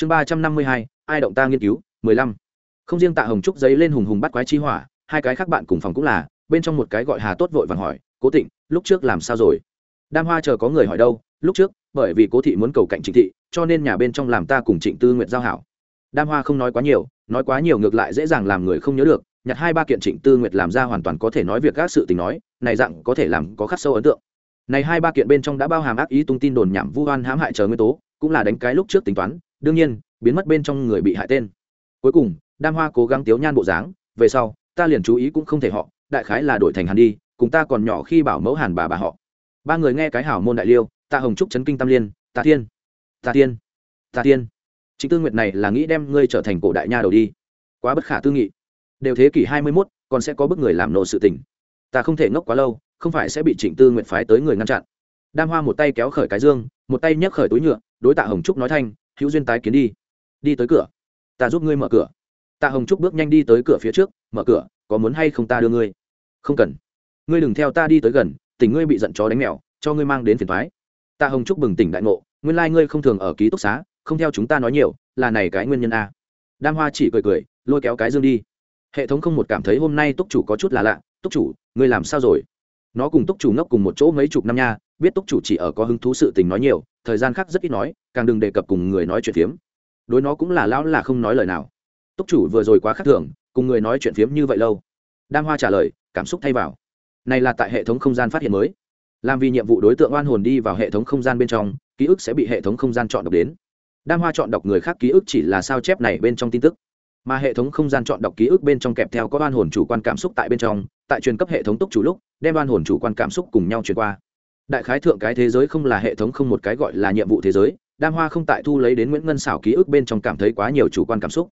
chương ba trăm năm mươi hai, ai động ta nghiên cứu, mười lăm. Không riêng tạ hồng trúc giấy lên hùng hùng bắt quái chi hỏa, hai cái khác bạn cùng phòng cũng là, bên trong một cái gọi hà tốt vội vàng hỏi, cố tịnh, lúc trước làm sao rồi? Đam hoa chờ có người hỏi đâu, lúc trước, bởi vì cố thị muốn cầu cạnh trịnh thị, cho nên nhà bên trong làm ta cùng trịnh tư nguyện giao hảo. Đam hoa không nói quá nhiều, nói quá nhiều ngược lại dễ dàng làm người không nhớ được, nhặt hai ba kiện trịnh tư nguyệt làm ra hoàn toàn có thể nói việc các sự tình nói, này dạng có thể làm có khắc sâu ấn tượng. Này hai ba kiện bên trong đã bao hàm ác ý tung tin đồn nhảm vu oan hãm hại chờ nguyên tố, cũng là đánh cái lúc trước tính toán đương nhiên biến mất bên trong người bị hại tên. Cuối cùng đam hoa cố gắng tiếu nhan bộ dáng về sau ta liền chú ý cũng không thể họ đại khái là đổi thành hàn đi cùng ta còn nhỏ khi bảo mẫu hàn bà bà họ. Ba người nghe cái hảo môn đại liêu ta hồng trúc chấn kinh tam liên ta thiên ta thiên ta thiên chính tư nguyệt này là nghĩ đem ngươi trở thành cổ đại nha đầu đi. Quá bất khả tư nghị. Đều thế kỷ hai mươi 21, còn sẽ có bức người làm nổ sự tình. Ta không thể ngốc quá lâu không phải sẽ bị trịnh tư nguyện phái tới người ngăn chặn. Đam hoa một tay kéo khởi cái dương một tay nhấc khởi túi nhựa đối tạ hồng trúc nói thanh hữu duyên tái kiến đi. Đi tới cửa. Ta giúp ngươi mở cửa. Tạ hồng trúc bước nhanh đi tới cửa phía trước. Mở cửa, có muốn hay không ta đưa ngươi? Không cần. Ngươi đừng theo ta đi tới gần tỉnh ngươi bị giận chó đánh mèo, cho ngươi mang đến phiền thoái tạ hồng trúc bừng tỉnh đại ngộ, nguyên lai ngươi không thường ở ký túc xá, không theo chúng ta nói nhiều, là này cái nguyên nhân a. Đam hoa chỉ cười cười, lôi kéo cái dương đi. Hệ thống không một cảm thấy hôm nay túc chủ có chút là lạ. Túc chủ, ngươi làm sao rồi? Nó cùng túc chủ ngốc cùng một chỗ mấy chục năm nha biết túc chủ chỉ ở có hứng thú sự tình nói nhiều, thời gian khác rất ít nói, càng đừng đề cập cùng người nói chuyện phiếm. Đối nó cũng là lão là không nói lời nào. Túc chủ vừa rồi quá khắc thường, cùng người nói chuyện phiếm như vậy lâu. Đam hoa trả lời, cảm xúc thay vào. Này là tại hệ thống không gian phát hiện mới. Làm vì nhiệm vụ đối tượng oan hồn đi vào hệ thống không gian bên trong, ký ức sẽ bị hệ thống không gian chọn đọc đến. Đam hoa chọn đọc người khác ký ức chỉ là sao chép này bên trong tin tức. Mà hệ thống không gian chọn đọc ký ức bên trong kẹp theo có oan hồn chủ quan cảm xúc tại bên trong, tại truyền cấp hệ thống túc chủ lúc, đem oan hồn chủ quan cảm xúc cùng nhau truyền qua đại khái thượng cái thế giới không là hệ thống không một cái gọi là nhiệm vụ thế giới, đam hoa không tại thu lấy đến nguyễn ngân xảo ký ức bên trong cảm thấy quá nhiều chủ quan cảm xúc.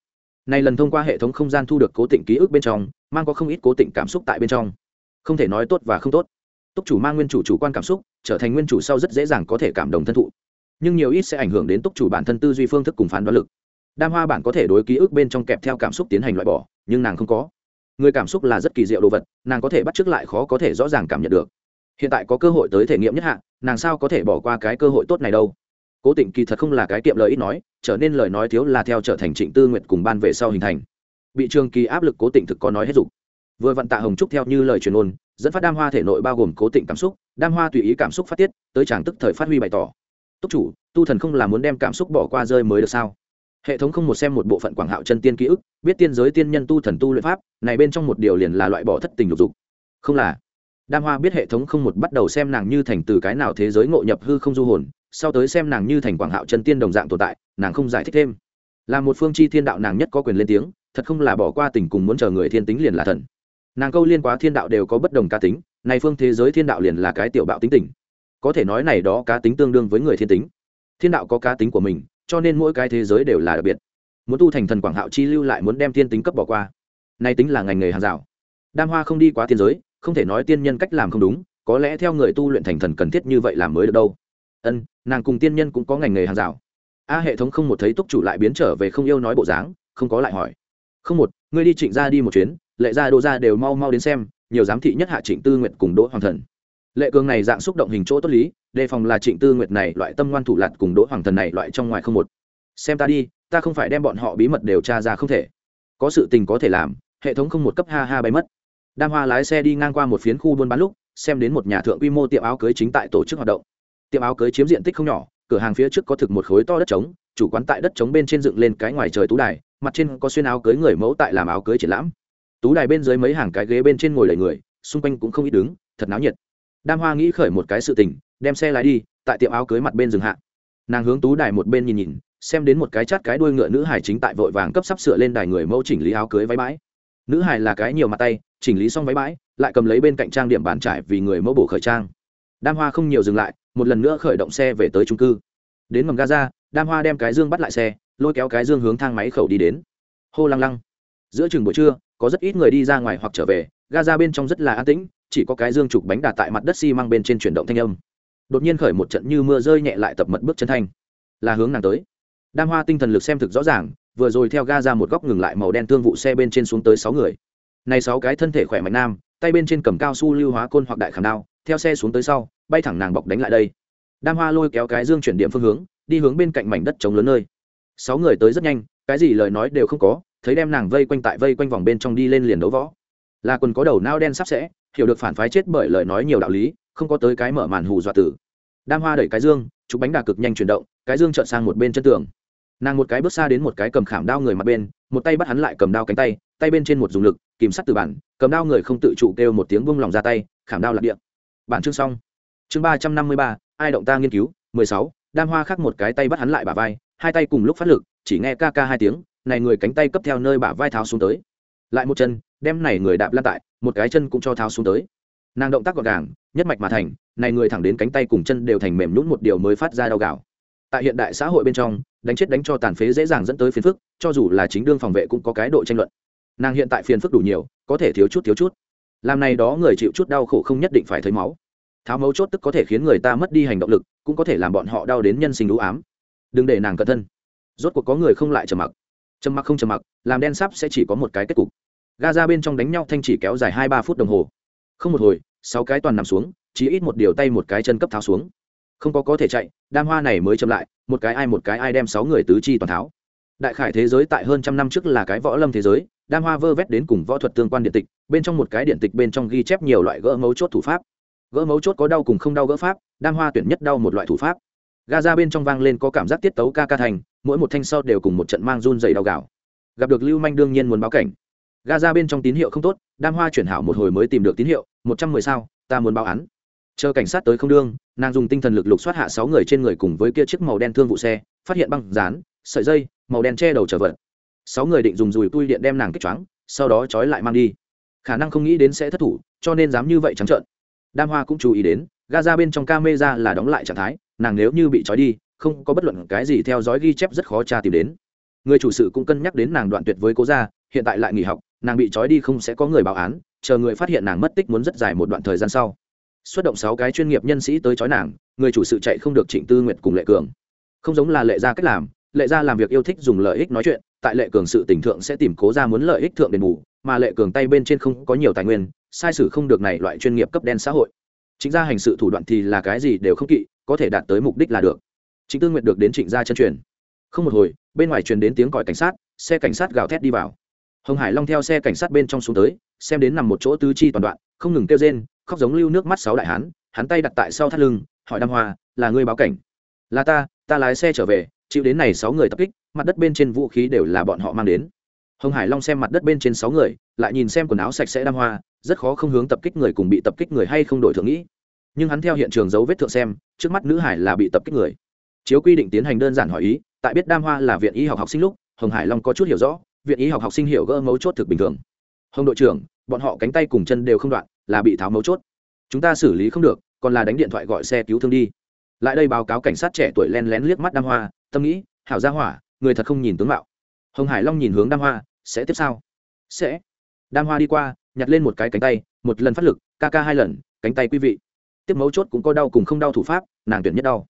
Này lần thông qua hệ thống không gian thu được cố tình ký ức bên trong, mang có không ít cố tình cảm xúc tại bên trong. Không thể nói tốt và không tốt. Túc chủ mang nguyên chủ chủ quan cảm xúc, trở thành nguyên chủ sau rất dễ dàng có thể cảm động thân thụ. Nhưng nhiều ít sẽ ảnh hưởng đến túc chủ bản thân tư duy phương thức cùng phán đoán lực. Đam hoa bản có thể đối ký ức bên trong kẹp theo cảm xúc tiến hành loại bỏ, nhưng nàng không có. Người cảm xúc là rất kỳ diệu đồ vật, nàng có thể bắt chước lại khó có thể rõ ràng cảm nhận được hiện tại có cơ hội tới thể nghiệm nhất hạ nàng sao có thể bỏ qua cái cơ hội tốt này đâu? Cố tịnh kỳ thật không là cái kiệm lời ít nói, trở nên lời nói thiếu là theo trở thành trịnh tư nguyện cùng ban về sau hình thành. Bị trường kỳ áp lực cố tịnh thực có nói hết dục. Vừa vận tạ hồng trúc theo như lời truyền ôn, dẫn phát đam hoa thể nội bao gồm cố tịnh cảm xúc, đam hoa tùy ý cảm xúc phát tiết, tới chàng tức thời phát huy bày tỏ. Túc chủ, tu thần không là muốn đem cảm xúc bỏ qua rơi mới được sao? Hệ thống không một xem một bộ phận quảng hạo chân tiên ký ức, biết tiên giới tiên nhân tu thần tu luyện pháp, này bên trong một điều liền là loại bỏ thất tình lục dục. Không là đam hoa biết hệ thống không một bắt đầu xem nàng như thành từ cái nào thế giới ngộ nhập hư không du hồn, sau tới xem nàng như thành quảng hạo chân tiên đồng dạng tồn tại, nàng không giải thích thêm. Là một phương chi thiên đạo nàng nhất có quyền lên tiếng, thật không là bỏ qua tình cùng muốn chờ người thiên tính liền là thần. Nàng câu liên quá thiên đạo đều có bất đồng cá tính, này phương thế giới thiên đạo liền là cái tiểu bạo tính tình. Có thể nói này đó cá tính tương đương với người thiên tính. Thiên đạo có cá tính của mình, cho nên mỗi cái thế giới đều là đặc biệt. Muốn tu thành thần quảng hạo chi lưu lại muốn đem thiên tính cấp bỏ qua. Nay tính là ngành nghề hàng rào. Đam hoa không đi quá thiên giới không thể nói tiên nhân cách làm không đúng, có lẽ theo người tu luyện thành thần cần thiết như vậy làm mới được đâu. Ân, nàng cùng tiên nhân cũng có ngành nghề hàng rào. A hệ thống không một thấy túc chủ lại biến trở về không yêu nói bộ dáng, không có lại hỏi. Không một, ngươi đi trịnh ra đi một chuyến, lệ gia, đô gia đều mau mau đến xem, nhiều giám thị nhất hạ trịnh tư nguyện cùng đỗ hoàng thần. Lệ cường này dạng xúc động hình chỗ tốt lý, đề phòng là trịnh tư nguyệt này loại tâm ngoan thủ lặt cùng đỗ hoàng thần này loại trong ngoài không một. Xem ta đi, ta không phải đem bọn họ bí mật điều tra ra không thể. Có sự tình có thể làm, hệ thống không một cấp ha ha bay mất đam hoa lái xe đi ngang qua một phiến khu buôn bán lúc, xem đến một nhà thượng quy mô tiệm áo cưới chính tại tổ chức hoạt động. Tiệm áo cưới chiếm diện tích không nhỏ, cửa hàng phía trước có thực một khối to đất trống, chủ quán tại đất trống bên trên dựng lên cái ngoài trời tú đài, mặt trên có xuyên áo cưới người mẫu tại làm áo cưới triển lãm. Tú đài bên dưới mấy hàng cái ghế bên trên ngồi đầy người, xung quanh cũng không ít đứng, thật náo nhiệt. Đam hoa nghĩ khởi một cái sự tình, đem xe lái đi, tại tiệm áo cưới mặt bên dừng hạ. Nàng hướng tú đài một bên nhìn nhìn, xem đến một cái chát cái đuôi ngựa nữ hải chính tại vội vàng cấp sắp sửa lên đài người mẫu chỉnh lý áo cưới váy bãi. Nữ hải là cái nhiều mặt tay chỉnh lý xong váy bãi, lại cầm lấy bên cạnh trang điểm bàn trải vì người mẫu bổ khởi trang. Đam hoa không nhiều dừng lại, một lần nữa khởi động xe về tới trung cư. Đến mầm gaza, đam hoa đem cái dương bắt lại xe, lôi kéo cái dương hướng thang máy khẩu đi đến. Hô lăng lăng. Giữa chừng buổi trưa, có rất ít người đi ra ngoài hoặc trở về, gaza bên trong rất là an tĩnh, chỉ có cái dương chụp bánh đà tại mặt đất xi、si、mang bên trên chuyển động thanh âm. Đột nhiên khởi một trận như mưa rơi nhẹ lại tập mật bước chân thanh. Là hướng nàng tới. Đam hoa tinh thần lực xem thực rõ ràng, vừa rồi theo ga ra một góc ngừng lại màu đen tương vụ xe bên trên xuống tới sáu người này sáu cái thân thể khỏe mạnh nam, tay bên trên cầm cao su lưu hóa côn hoặc đại khảm đao, theo xe xuống tới sau, bay thẳng nàng bọc đánh lại đây. Đam hoa lôi kéo cái dương chuyển điểm phương hướng, đi hướng bên cạnh mảnh đất trống lớn nơi. Sáu người tới rất nhanh, cái gì lời nói đều không có, thấy đem nàng vây quanh tại vây quanh vòng bên trong đi lên liền đấu võ. Là quần có đầu nao đen sắp sẽ, hiểu được phản phái chết bởi lời nói nhiều đạo lý, không có tới cái mở màn hù dọa tử. Đam hoa đẩy cái dương chụp bánh đà cực nhanh chuyển động, cái dương trợn sang một bên chân tường. Nàng một cái bước xa đến một cái cầm khảm đao người mặt bên, một tay bắt hắn lại cầm đao cánh tay tay bên trên một dùng lực kìm sắt từ bản, cầm đao người không tự chủ kêu một tiếng bung lòng ra tay, khảm đao lạc điện bản chương xong. Chương ba trăm năm mươi ba, ai động ta nghiên cứu? mười sáu, đam hoa khắc một cái tay bắt hắn lại bả vai, hai tay cùng lúc phát lực, chỉ nghe ca ca hai tiếng, này người cánh tay cấp theo nơi bả vai tháo xuống tới. Lại một chân, đem này người đạp lan tại, một cái chân cũng cho tháo xuống tới. Nàng động tác gọn gàng, nhất mạch mà thành, này người thẳng đến cánh tay cùng chân đều thành mềm nhún một điều mới phát ra đau gạo. Tại hiện đại xã hội bên trong, đánh chết đánh cho tàn phế dễ dàng dẫn tới phiền phức, cho dù là chính đương phòng vệ cũng có cái độ tranh luận nàng hiện tại phiền phức đủ nhiều, có thể thiếu chút thiếu chút. Làm này đó người chịu chút đau khổ không nhất định phải thấy máu. Tháo mấu chốt tức có thể khiến người ta mất đi hành động lực, cũng có thể làm bọn họ đau đến nhân sinh đũ ám. Đừng để nàng cẩn thân. Rốt cuộc có người không lại trầm mặc. Trầm mặc không trầm mặc, làm đen sắp sẽ chỉ có một cái kết cục. Ga ra bên trong đánh nhau thanh chỉ kéo dài hai ba phút đồng hồ. Không một hồi, sáu cái toàn nằm xuống, chỉ ít một điều tay một cái chân cấp tháo xuống. Không có có thể chạy, đam hoa này mới chậm lại, một cái ai một cái ai đem sáu người tứ chi toàn tháo đại khải thế giới tại hơn trăm năm trước là cái võ lâm thế giới, đam hoa vơ vét đến cùng võ thuật tương quan điện tịch, bên trong một cái điện tịch bên trong ghi chép nhiều loại gỡ mấu chốt thủ pháp. Gỡ mấu chốt có đau cùng không đau gỡ pháp, đam hoa tuyển nhất đau một loại thủ pháp. Ga ra bên trong vang lên có cảm giác tiết tấu ca ca thành, mỗi một thanh sau đều cùng một trận mang run dày đau gạo gặp được lưu manh đương nhiên muốn báo cảnh. Ga ra bên trong tín hiệu không tốt, đam hoa chuyển hảo một hồi mới tìm được tín hiệu, một trăm mười sao, ta muốn báo án. Chờ cảnh sát tới không đương, nàng dùng tinh thần lực lục xoát hạ sáu người trên người cùng với kia chiếc màu đen thương vụ xe, phát hiện băng dán, sợi dây màu đen che đầu trở vật. Sáu người định dùng dùi tui điện đem nàng kích choáng, sau đó trói lại mang đi. Khả năng không nghĩ đến sẽ thất thủ, cho nên dám như vậy trắng trợn. Đam hoa cũng chú ý đến, ga ra bên trong ca mê ra là đóng lại trạng thái, nàng nếu như bị trói đi, không có bất luận cái gì theo dõi ghi chép rất khó tra tìm đến. Người chủ sự cũng cân nhắc đến nàng đoạn tuyệt với cố gia, hiện tại lại nghỉ học, nàng bị trói đi không sẽ có người báo án, chờ người phát hiện nàng mất tích muốn rất dài một đoạn thời gian sau. Xuất động sáu cái chuyên nghiệp nhân sĩ tới trói nàng, người chủ sự chạy không được trịnh tư nguyện cùng lệ cường. Không giống là lệ gia cách làm lệ gia làm việc yêu thích dùng lợi ích nói chuyện, tại lệ cường sự tình thượng sẽ tìm cố ra muốn lợi ích thượng đền bù, mà lệ cường tay bên trên không có nhiều tài nguyên, sai sử không được này loại chuyên nghiệp cấp đen xã hội. Chính ra hành sự thủ đoạn thì là cái gì đều không kỵ, có thể đạt tới mục đích là được. Chính tư nguyện được đến trịnh gia chân truyền. Không một hồi, bên ngoài truyền đến tiếng còi cảnh sát, xe cảnh sát gào thét đi vào. Hồng hải long theo xe cảnh sát bên trong xuống tới, xem đến nằm một chỗ tứ chi toàn đoạn, không ngừng kêu rên, khóc giống lưu nước mắt sáu đại hán, hắn tay đặt tại sau thắt lưng, hỏi đam hoa, là ngươi báo cảnh? Là ta ta lái xe trở về, chịu đến này sáu người tập kích, mặt đất bên trên vũ khí đều là bọn họ mang đến. Hồng hải long xem mặt đất bên trên sáu người, lại nhìn xem quần áo sạch sẽ đam hoa, rất khó không hướng tập kích người cùng bị tập kích người hay không đổi thượng nghĩ. Nhưng hắn theo hiện trường dấu vết thượng xem, trước mắt nữ hải là bị tập kích người. Chiếu quy định tiến hành đơn giản hỏi ý, tại biết đam hoa là viện y học học sinh lúc, hồng hải long có chút hiểu rõ, viện y học học sinh hiểu gỡ mấu chốt thực bình thường. Hồng đội trưởng, bọn họ cánh tay cùng chân đều không đoạn, là bị tháo mấu chốt. Chúng ta xử lý không được, còn là đánh điện thoại gọi xe cứu thương đi lại đây báo cáo cảnh sát trẻ tuổi len lén liếc mắt đam hoa, tâm nghĩ, hảo gia hỏa, người thật không nhìn tướng mạo. Hồng hải long nhìn hướng đam hoa, sẽ tiếp sao? Sẽ. Đam hoa đi qua, nhặt lên một cái cánh tay, một lần phát lực, ca ca hai lần, cánh tay quý vị. Tiếp mấu chốt cũng có đau cùng không đau thủ pháp, nàng tuyển nhất đau.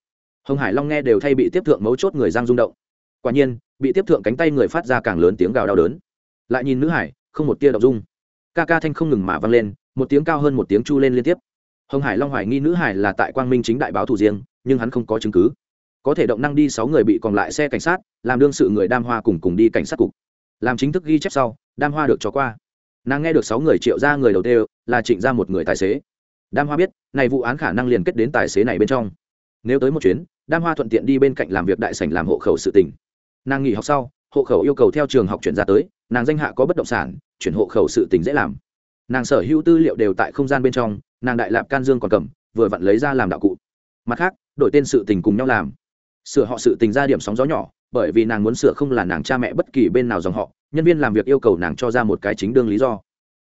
Hồng hải long nghe đều thay bị tiếp thượng mấu chốt người giang rung động. Quả nhiên, bị tiếp thượng cánh tay người phát ra càng lớn tiếng gào đau đớn. Lại nhìn nữ hải, không một tia đ ộ n g dung. Ca ca thanh không ngừng mà vang lên, một tiếng cao hơn một tiếng chu lên liên tiếp. Hồng hải long hoài nghi nữ hải là tại quang minh chính đại báo thủ riêng nhưng hắn không có chứng cứ. Có thể động năng đi sáu người bị còn lại xe cảnh sát, làm đương sự người đam hoa cùng cùng đi cảnh sát cục. Làm chính thức ghi chép sau, đam hoa được cho qua. Nàng nghe được sáu người triệu ra người đầu tiên, là trịnh ra một người tài xế. Đam hoa biết, này vụ án khả năng liên kết đến tài xế này bên trong. Nếu tới một chuyến, đam hoa thuận tiện đi bên cạnh làm việc đại sảnh làm hộ khẩu sự tình. Nàng nghỉ học sau, hộ khẩu yêu cầu theo trường học chuyển ra tới, nàng danh hạ có bất động sản, chuyển hộ khẩu sự tình dễ làm. Nàng sở hữu tư liệu đều tại không gian bên trong, nàng đại lạp can dương còn cầm, vừa vặn lấy ra làm đạo cụ mặt khác, đổi tên sự tình cùng nhau làm. Sửa họ sự tình ra điểm sóng gió nhỏ, bởi vì nàng muốn sửa không là nàng cha mẹ bất kỳ bên nào dòng họ, nhân viên làm việc yêu cầu nàng cho ra một cái chính đương lý do.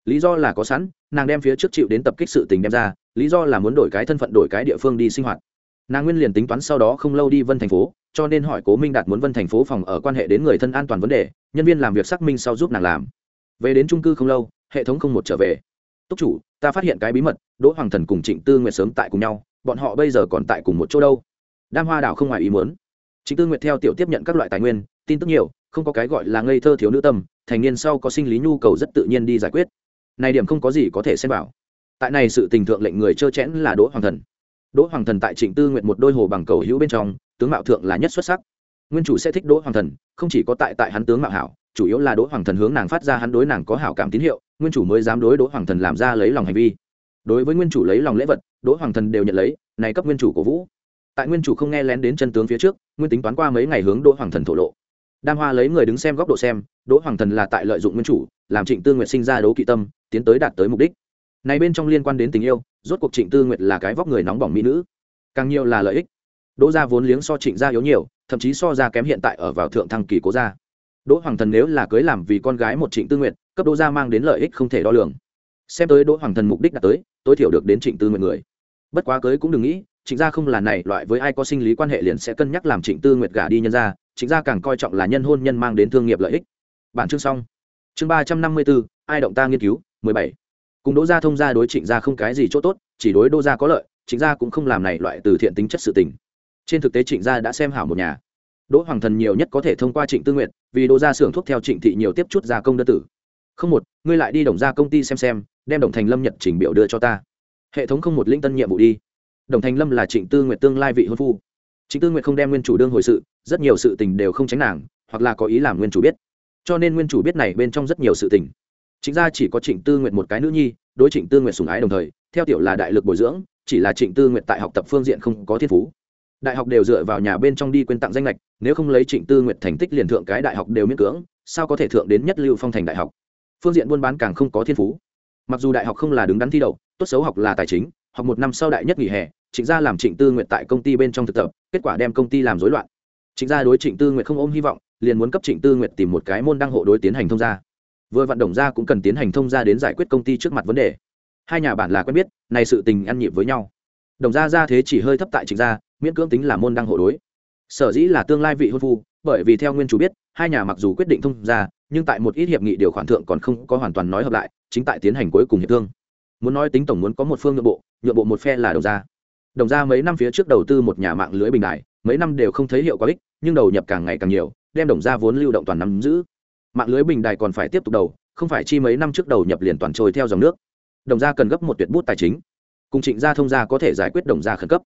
Lý do là có sẵn, nàng đem phía trước chịu đến tập kích sự tình đem ra, lý do là muốn đổi cái thân phận đổi cái địa phương đi sinh hoạt. Nàng nguyên liền tính toán sau đó không lâu đi vân thành phố, cho nên hỏi cố minh đạt muốn vân thành phố phòng ở quan hệ đến người thân an toàn vấn đề, nhân viên làm việc xác minh sau giúp nàng làm. Về đến trung cư không lâu, hệ thống không một trở về. Túc chủ, ta phát hiện cái bí mật, đỗ hoàng thần cùng trịnh tư nguyệt sớm tại cùng nhau bọn họ bây giờ còn tại cùng một chỗ đâu? Đam hoa đảo không ngoài ý muốn. Trịnh tư nguyệt theo tiểu tiếp nhận các loại tài nguyên, tin tức nhiều, không có cái gọi là ngây thơ thiếu nữ tâm, thành niên sau có sinh lý nhu cầu rất tự nhiên đi giải quyết. Này điểm không có gì có thể xem bảo tại này sự tình thượng lệnh người trơ chẽn là đỗ hoàng thần. Đỗ hoàng thần tại trịnh tư nguyện một đôi hồ bằng cầu hữu bên trong, tướng mạo thượng là nhất xuất sắc. Nguyên chủ sẽ thích đỗ hoàng thần, không chỉ có tại tại hắn tướng mạo hảo, chủ yếu là đỗ hoàng thần hướng nàng phát ra hắn đối nàng có hảo cảm tín hiệu, nguyên chủ mới dám đối đỗ hoàng thần làm ra lấy lòng hành vi đối với nguyên chủ lấy lòng lễ vật, đỗ hoàng thần đều nhận lấy, này cấp nguyên chủ cổ vũ. Tại nguyên chủ không nghe lén đến chân tướng phía trước, nguyên tính toán qua mấy ngày hướng đỗ hoàng thần thổ lộ. Đam hoa lấy người đứng xem góc độ xem, đỗ hoàng thần là tại lợi dụng nguyên chủ, làm trịnh tư nguyệt sinh ra đố kỵ tâm, tiến tới đạt tới mục đích. Này bên trong liên quan đến tình yêu, rốt cuộc trịnh tư nguyệt là cái vóc người nóng bỏng mỹ nữ. Càng nhiều là lợi ích. Đỗ gia vốn liếng so trịnh gia yếu nhiều, thậm chí so ra kém hiện tại ở vào thượng thăng kỳ cố gia. Đỗ hoàng thần nếu là cưới làm vì con gái một trịnh tư nguyệt, cấp đỗ gia mang đến lợi ích không thể đo lường xem tới đỗ hoàng thần mục đích đã tới, tối thiểu được đến trịnh tư nguyệt người. Bất quá cưới cũng đừng nghĩ, trịnh gia không là này, loại với ai có sinh lý quan hệ liền sẽ cân nhắc làm trịnh tư nguyệt gả đi nhân gia, trịnh gia càng coi trọng là nhân hôn nhân mang đến thương nghiệp lợi ích. Bản chương xong. Chương ba trăm năm mươi bốn ai động ta nghiên cứu, mười bảy. Cùng đỗ gia thông gia đối trịnh gia không cái gì chỗ tốt, chỉ đối đỗ gia có lợi, trịnh gia cũng không làm này loại từ thiện tính chất sự tình. Trên thực tế trịnh gia đã xem hảo một nhà. Đỗ hoàng thần nhiều nhất có thể thông qua trịnh tư nguyện vì đỗ gia xưởng thuốc theo trịnh thị nhiều tiếp chút gia công đơn tử không một, ngươi lại đi đồng ra công ty xem xem, đem đồng thành lâm nhật trình biểu đưa cho ta. Hệ thống không một linh tân nhiệm vụ đi. Đồng thành lâm là trịnh tư nguyện tương lai vị hôn phu. Trịnh tư nguyện không đem nguyên chủ đương hồi sự, rất nhiều sự tình đều không tránh nàng, hoặc là có ý làm nguyên chủ biết. Cho nên nguyên chủ biết này bên trong rất nhiều sự tình. Chính ra chỉ có trịnh tư nguyện một cái nữ nhi, đối trịnh tư nguyện sùng ái đồng thời, theo tiểu là đại lực bồi dưỡng, chỉ là trịnh tư nguyện tại học tập phương diện không có thiên phú. Đại học đều dựa vào nhà bên trong đi quên tặng danh lệch nếu không lấy trịnh tư nguyện thành tích liền thượng cái đại học đều miễn cưỡng, sao có thể thượng đến nhất lưu phong thành đại học? Phương diện buôn bán càng không có thiên phú. Mặc dù đại học không là đứng đắn thi đậu, tốt xấu học là tài chính, học một năm sau đại nhất nghỉ hè, trịnh gia làm trịnh tư nguyện tại công ty bên trong thực tập, kết quả đem công ty làm rối loạn. Trịnh gia đối trịnh tư nguyện không ôm hy vọng, liền muốn cấp trịnh tư nguyện tìm một cái môn đăng hộ đối tiến hành thông gia. Vừa vận động gia cũng cần tiến hành thông gia đến giải quyết công ty trước mặt vấn đề. Hai nhà bản là quen biết này sự tình ăn nhịp với nhau. Đồng gia gia thế chỉ hơi thấp tại trịnh gia, miễn cưỡng tính là môn đăng hộ đối. Sở dĩ là tương lai vị hôn phu, bởi vì theo nguyên chủ biết hai nhà mặc dù quyết định thông gia nhưng tại một ít hiệp nghị điều khoản thượng còn không có hoàn toàn nói hợp lại, chính tại tiến hành cuối cùng hiệp thương. Muốn nói tính tổng muốn có một phương nhượng bộ nhượng bộ một phe là đồng gia. Đồng gia mấy năm phía trước đầu tư một nhà mạng lưới bình đại mấy năm đều không thấy hiệu quả ích, nhưng đầu nhập càng ngày càng nhiều, đem đồng gia vốn lưu động toàn nắm giữ. Mạng lưới bình đại còn phải tiếp tục đầu, không phải chi mấy năm trước đầu nhập liền toàn trôi theo dòng nước. Đồng gia cần gấp một tuyệt bút tài chính. Cùng trịnh gia thông gia có thể giải quyết đồng gia khẩn cấp.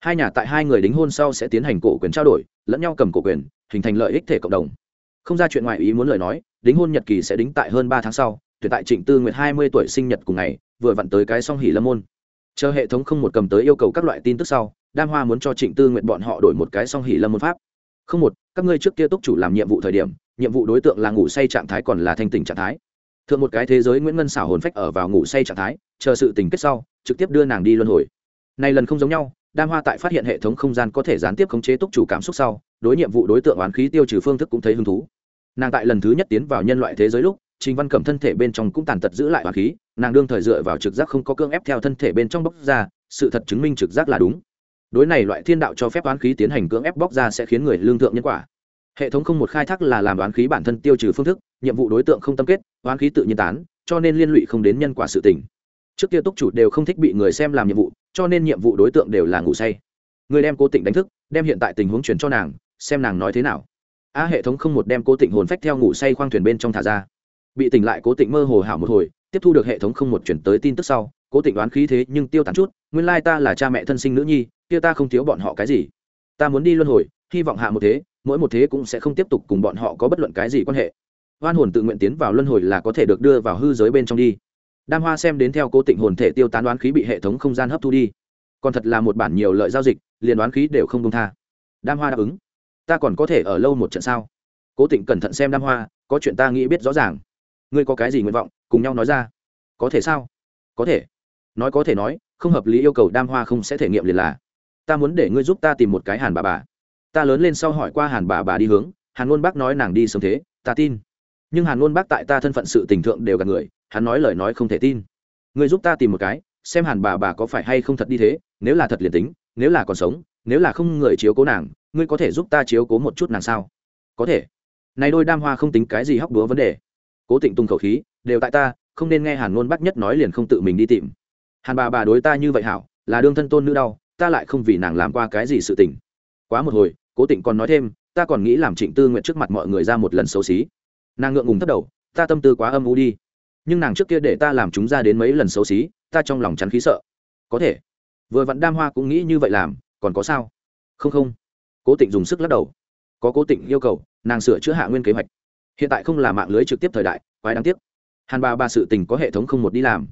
Hai nhà tại hai người đính hôn sau sẽ tiến hành cổ quyền trao đổi, lẫn nhau cầm cổ quyền, hình thành lợi ích thể cộng đồng không ra chuyện ngoại ý muốn lời nói, đính hôn nhật kỳ sẽ đính tại hơn ba tháng sau, tuyển tại trịnh tư nguyệt hai mươi tuổi sinh nhật cùng ngày, vừa vặn tới cái song hỉ lâm môn. Chờ hệ thống không một cầm tới yêu cầu các loại tin tức sau, đam hoa muốn cho trịnh tư nguyện bọn họ đổi một cái song hỉ lâm môn pháp. Không một, các ngươi trước kia túc chủ làm nhiệm vụ thời điểm, nhiệm vụ đối tượng là ngủ say trạng thái còn là thanh tỉnh trạng thái. Thượng một cái thế giới nguyễn ngân xảo hồn phách ở vào ngủ say trạng thái, chờ sự tình kết sau, trực tiếp đưa nàng đi luân hồi. Này lần không giống nhau, đam hoa tại phát hiện hệ thống không gian có thể gián tiếp khống chế túc chủ cảm xúc sau, đối nhiệm vụ đối tượng oán khí tiêu trừ phương thức cũng thấy hứng thú nàng tại lần thứ nhất tiến vào nhân loại thế giới lúc, trình văn cẩm thân thể bên trong cũng tàn tật giữ lại hoàng khí, nàng đương thời dựa vào trực giác không có cương ép theo thân thể bên trong bốc ra, sự thật chứng minh trực giác là đúng. Đối này loại thiên đạo cho phép oán khí tiến hành cưỡng ép bóc ra sẽ khiến người lương thượng nhân quả. Hệ thống không một khai thác là làm oán khí bản thân tiêu trừ phương thức, nhiệm vụ đối tượng không tâm kết, oán khí tự nhiên tán, cho nên liên lụy không đến nhân quả sự tình. Trước kia túc chủ đều không thích bị người xem làm nhiệm vụ, cho nên nhiệm vụ đối tượng đều là ngủ say. Người đem cố tịnh đánh thức, đem hiện tại tình huống chuyển cho nàng, xem nàng nói thế nào a hệ thống không một đem cố tịnh hồn phách theo ngủ say khoang thuyền bên trong thả ra. Bị tỉnh lại cố tịnh mơ hồ hảo một hồi, tiếp thu được hệ thống không một chuyển tới tin tức sau, cố tịnh đoán khí thế nhưng tiêu tán chút, nguyên lai ta là cha mẹ thân sinh nữ nhi, kia ta không thiếu bọn họ cái gì. Ta muốn đi luân hồi, hy vọng hạ một thế, mỗi một thế cũng sẽ không tiếp tục cùng bọn họ có bất luận cái gì quan hệ. Hoan hồn tự nguyện tiến vào luân hồi là có thể được đưa vào hư giới bên trong đi. Đam hoa xem đến theo cố tịnh hồn thể tiêu tán đoán khí bị hệ thống không gian hấp thu đi. Còn thật là một bản nhiều lợi giao dịch, liền đoán khí đều không công tha. Đam hoa đáp ứng ta còn có thể ở lâu một trận sao? Cố tịnh cẩn thận xem đam hoa, có chuyện ta nghĩ biết rõ ràng. Ngươi có cái gì nguyện vọng, cùng nhau nói ra. Có thể sao? Có thể. Nói có thể nói, không hợp lý yêu cầu đam hoa không sẽ thể nghiệm liền là, ta muốn để ngươi giúp ta tìm một cái hàn bà bà. Ta lớn lên sau hỏi qua hàn bà bà đi hướng, hàn ngôn bác nói nàng đi sớm thế, ta tin. Nhưng hàn ngôn bác tại ta thân phận sự tình thượng đều gặp người, hắn nói lời nói không thể tin. Ngươi giúp ta tìm một cái, xem hàn bà bà có phải hay không thật đi thế, nếu là thật liền tính, nếu là còn sống nếu là không người chiếu cố nàng, ngươi có thể giúp ta chiếu cố một chút nàng sao? Có thể. Này đôi đam hoa không tính cái gì hóc búa vấn đề. Cố tịnh tung khẩu khí, đều tại ta, không nên nghe hàn ngôn bắt nhất nói liền không tự mình đi tìm. Hàn bà bà đối ta như vậy hảo, là đương thân tôn nữ đau, ta lại không vì nàng làm qua cái gì sự tình. Quá một hồi, cố tịnh còn nói thêm, ta còn nghĩ làm trịnh tư nguyện trước mặt mọi người ra một lần xấu xí. Nàng ngượng ngùng thất đầu, ta tâm tư quá âm u đi. Nhưng nàng trước kia để ta làm chúng ra đến mấy lần xấu xí, ta trong lòng chắn khí sợ. Có thể. Vừa vặn đam hoa cũng nghĩ như vậy làm còn có sao? Không không. Cố tịnh dùng sức lắc đầu. Có cố tịnh yêu cầu, nàng sửa chữa hạ nguyên kế hoạch. Hiện tại không là mạng lưới trực tiếp thời đại, quái đáng tiếc. Hàn bà bà sự tình có hệ thống không một đi làm.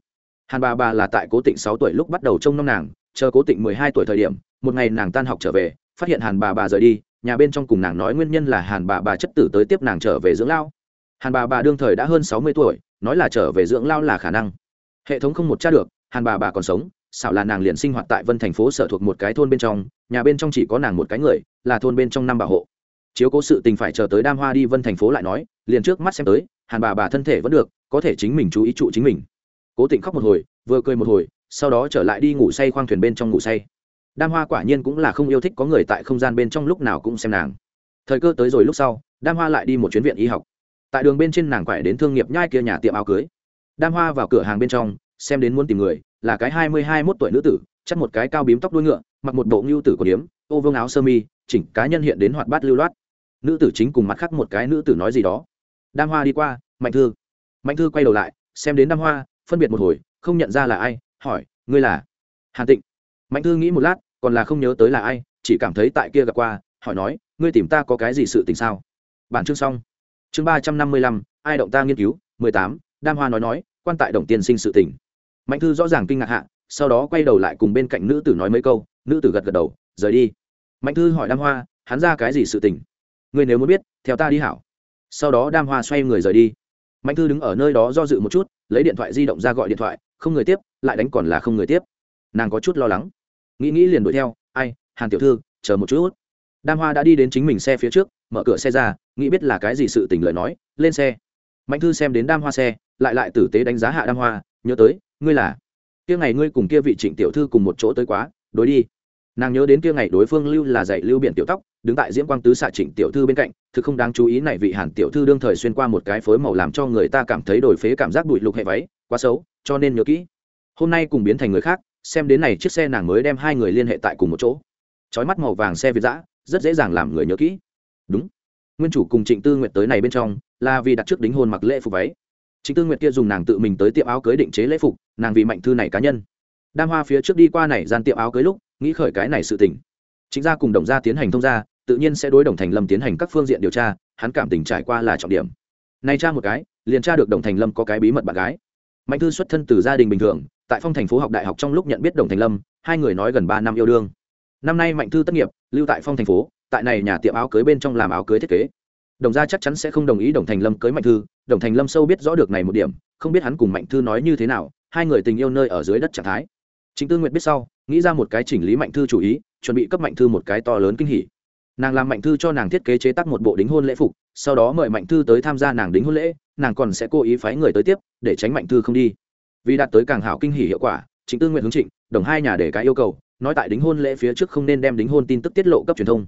Hàn bà bà là tại cố tịnh sáu tuổi lúc bắt đầu trông nom nàng, chờ cố tịnh mười hai tuổi thời điểm, một ngày nàng tan học trở về, phát hiện hàn bà bà rời đi, nhà bên trong cùng nàng nói nguyên nhân là hàn bà bà chất tử tới tiếp nàng trở về dưỡng lao. Hàn bà bà đương thời đã hơn sáu mươi tuổi, nói là trở về dưỡng lao là khả năng. Hệ thống không một tra được, hàn bà bà còn sống xảo là nàng liền sinh hoạt tại vân thành phố sở thuộc một cái thôn bên trong, nhà bên trong chỉ có nàng một cái người, là thôn bên trong năm bảo hộ. Chiếu cố sự tình phải chờ tới đam hoa đi vân thành phố lại nói, liền trước mắt xem tới, hàn bà bà thân thể vẫn được, có thể chính mình chú ý trụ chính mình. Cố tịnh khóc một hồi, vừa cười một hồi, sau đó trở lại đi ngủ say khoang thuyền bên trong ngủ say. Đam hoa quả nhiên cũng là không yêu thích có người tại không gian bên trong lúc nào cũng xem nàng. Thời cơ tới rồi lúc sau, đam hoa lại đi một chuyến viện y học. Tại đường bên trên nàng quải đến thương nghiệp nhai kia nhà tiệm áo cưới. Đam hoa vào cửa hàng bên trong, xem đến muốn tìm người là cái hai mươi hai mốt tuổi nữ tử chắc một cái cao bím tóc đuôi ngựa, mặc một bộ ngưu tử của điếm ô vương áo sơ mi, chỉnh cá nhân hiện đến hoạt bát lưu loát. Nữ tử chính cùng mặt khác một cái nữ tử nói gì đó. Đam hoa đi qua, mạnh thư. Mạnh thư quay đầu lại, xem đến đam hoa, phân biệt một hồi, không nhận ra là ai, hỏi, ngươi là? Hàn tịnh. Mạnh thư nghĩ một lát, còn là không nhớ tới là ai, chỉ cảm thấy tại kia gặp qua, hỏi nói, ngươi tìm ta có cái gì sự tình sao? Bản chương xong. Chương ba trăm năm mươi lăm, ai động ta nghiên cứu, mười tám, đam hoa nói nói, quan tại động tiên sinh sự tình mạnh thư rõ ràng kinh ngạc hạ, sau đó quay đầu lại cùng bên cạnh nữ tử nói mấy câu, nữ tử gật gật đầu, rời đi. Mạnh thư hỏi đam hoa, hắn ra cái gì sự tình? Ngươi nếu muốn biết, theo ta đi hảo. Sau đó đam hoa xoay người rời đi. Mạnh thư đứng ở nơi đó do dự một chút, lấy điện thoại di động ra gọi điện thoại, không người tiếp, lại đánh còn là không người tiếp. Nàng có chút lo lắng. Nghĩ nghĩ liền đuổi theo, ai, hàn tiểu thư, chờ một chút. Đam hoa đã đi đến chính mình xe phía trước, mở cửa xe ra, nghĩ biết là cái gì sự tình lời nói, lên xe. Mạnh thư xem đến đam hoa xe, lại lại tử tế đánh giá hạ đam hoa, nhớ tới ngươi là, kia ngày ngươi cùng kia vị trịnh tiểu thư cùng một chỗ tới quá, đối đi. Nàng nhớ đến kia ngày đối phương lưu là dạy lưu biện tiểu tóc, đứng tại diễm quang tứ xạ trịnh tiểu thư bên cạnh, thực không đáng chú ý này vị hàn tiểu thư đương thời xuyên qua một cái phối màu làm cho người ta cảm thấy đổi phế cảm giác bụi lục hệ váy, quá xấu, cho nên nhớ kỹ. Hôm nay cùng biến thành người khác, xem đến này chiếc xe nàng mới đem hai người liên hệ tại cùng một chỗ. Trói mắt màu vàng xe việt giã rất dễ dàng làm người nhớ kỹ. Đúng. Nguyên chủ cùng trịnh tư nguyệt tới này bên trong, là vì đặt trước đính hôn mặc lễ phục váy. Trịnh tư nguyệt kia dùng nàng tự mình tới tiệm áo cưới định chế lễ phục nàng vì mạnh thư này cá nhân. Đam hoa phía trước đi qua này gian tiệm áo cưới lúc, nghĩ khởi cái này sự tình. Chính gia cùng đồng gia tiến hành thông gia, tự nhiên sẽ đối đồng thành lâm tiến hành các phương diện điều tra, hắn cảm tình trải qua là trọng điểm. Nay tra một cái, liền tra được đồng thành lâm có cái bí mật bạn gái. Mạnh thư xuất thân từ gia đình bình thường, tại phong thành phố học đại học trong lúc nhận biết đồng thành lâm, hai người nói gần ba năm yêu đương. Năm nay mạnh thư tốt nghiệp, lưu tại phong thành phố, tại này nhà tiệm áo cưới bên trong làm áo cưới thiết kế. Đồng gia chắc chắn sẽ không đồng ý đồng thành lâm cưới mạnh thư, đồng thành lâm sâu biết rõ được này một điểm, không biết hắn cùng mạnh thư nói như thế nào hai người tình yêu nơi ở dưới đất trạng thái. Chính tư nguyệt biết sau, nghĩ ra một cái chỉnh lý mạnh thư chủ ý, chuẩn bị cấp mạnh thư một cái to lớn kinh hỉ. Nàng làm mạnh thư cho nàng thiết kế chế tác một bộ đính hôn lễ phục, sau đó mời mạnh thư tới tham gia nàng đính hôn lễ, nàng còn sẽ cố ý phái người tới tiếp, để tránh mạnh thư không đi. Vì đạt tới càng hảo kinh hỉ hiệu quả, chính tư nguyện hướng trịnh, đồng hai nhà để cái yêu cầu, nói tại đính hôn lễ phía trước không nên đem đính hôn tin tức tiết lộ cấp truyền thông.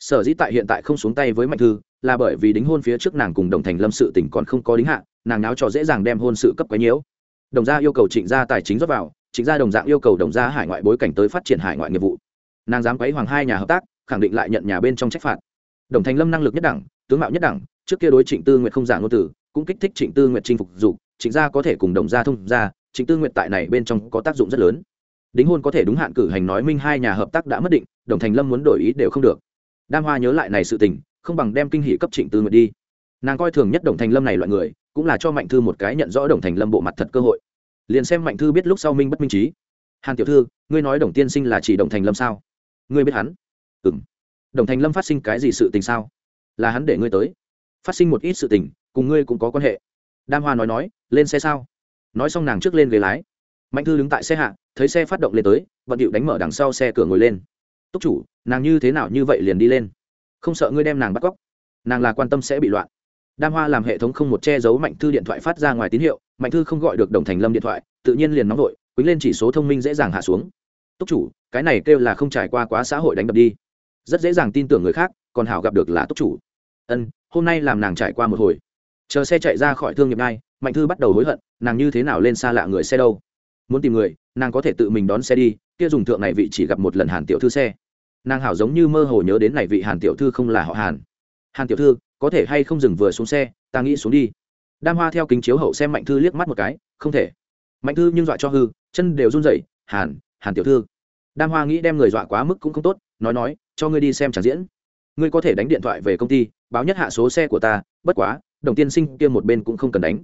Sở dĩ tại hiện tại không xuống tay với mạnh thư, là bởi vì đính hôn phía trước nàng cùng đồng thành lâm sự tỉnh còn không có đính hạ, nàng náo cho dễ dàng đem hôn sự cấp quấy nhiễu đồng gia yêu cầu trịnh gia tài chính rót vào, trịnh gia đồng dạng yêu cầu đồng gia hải ngoại bối cảnh tới phát triển hải ngoại nghiệp vụ. Nàng dám quấy hoàng hai nhà hợp tác, khẳng định lại nhận nhà bên trong trách phạt. Đồng thành lâm năng lực nhất đẳng, tướng mạo nhất đẳng, trước kia đối trịnh tư nguyệt không giảng ngôn từ, cũng kích thích trịnh tư nguyệt chinh phục dục, trịnh gia có thể cùng đồng gia thông gia, trịnh tư nguyệt tại này bên trong có tác dụng rất lớn. Đính hôn có thể đúng hạn cử hành nói minh hai nhà hợp tác đã mất định, đồng thành lâm muốn đổi ý đều không được. Đam hoa nhớ lại này sự tình, không bằng đem kinh hỷ cấp trịnh tư nguyệt đi nàng coi thường nhất đồng thành lâm này loại người, cũng là cho mạnh thư một cái nhận rõ đồng thành lâm bộ mặt thật cơ hội. Liền xem mạnh thư biết lúc sau minh bất minh trí. Hàn tiểu thư, ngươi nói đồng tiên sinh là chỉ đồng thành lâm sao? Ngươi biết hắn? Ừ m đồng thành lâm phát sinh cái gì sự tình sao? Là hắn để ngươi tới. Phát sinh một ít sự tình, cùng ngươi cũng có quan hệ. Đam hoa nói nói, lên xe sao? Nói xong nàng trước lên ghế lái. Mạnh thư đứng tại xe hạ, thấy xe phát động lên tới, vận điệu đánh mở đằng sau xe cửa ngồi lên. Túc chủ, nàng như thế nào như vậy liền đi lên? Không sợ ngươi đem nàng bắt cóc. Nàng là quan tâm sẽ bị loạn đam hoa làm hệ thống không một che giấu mạnh thư điện thoại phát ra ngoài tín hiệu, mạnh thư không gọi được đồng thành lâm điện thoại, tự nhiên liền nóng vội, quýnh lên chỉ số thông minh dễ dàng hạ xuống. Túc chủ, cái này kêu là không trải qua quá xã hội đánh đập đi. Rất dễ dàng tin tưởng người khác, còn hảo gặp được là túc chủ. Ân, hôm nay làm nàng trải qua một hồi. Chờ xe chạy ra khỏi thương nghiệp ngay, mạnh thư bắt đầu hối hận, nàng như thế nào lên xa lạ người xe đâu? Muốn tìm người, nàng có thể tự mình đón xe đi, kia dùng thượng này vị chỉ gặp một lần hàn tiểu thư xe. Nàng hảo giống như mơ hồ nhớ đến này vị hàn tiểu thư không là họ hàn. Hàn tiểu thư có thể hay không dừng vừa xuống xe, ta nghĩ xuống đi. Đam hoa theo kính chiếu hậu xem mạnh thư liếc mắt một cái, không thể. Mạnh thư nhưng dọa cho hư, chân đều run rẩy, hàn hàn tiểu thư. Đam hoa nghĩ đem người dọa quá mức cũng không tốt, nói nói, cho ngươi đi xem trả diễn. Ngươi có thể đánh điện thoại về công ty, báo nhất hạ số xe của ta, bất quá, đồng tiên sinh kia một bên cũng không cần đánh.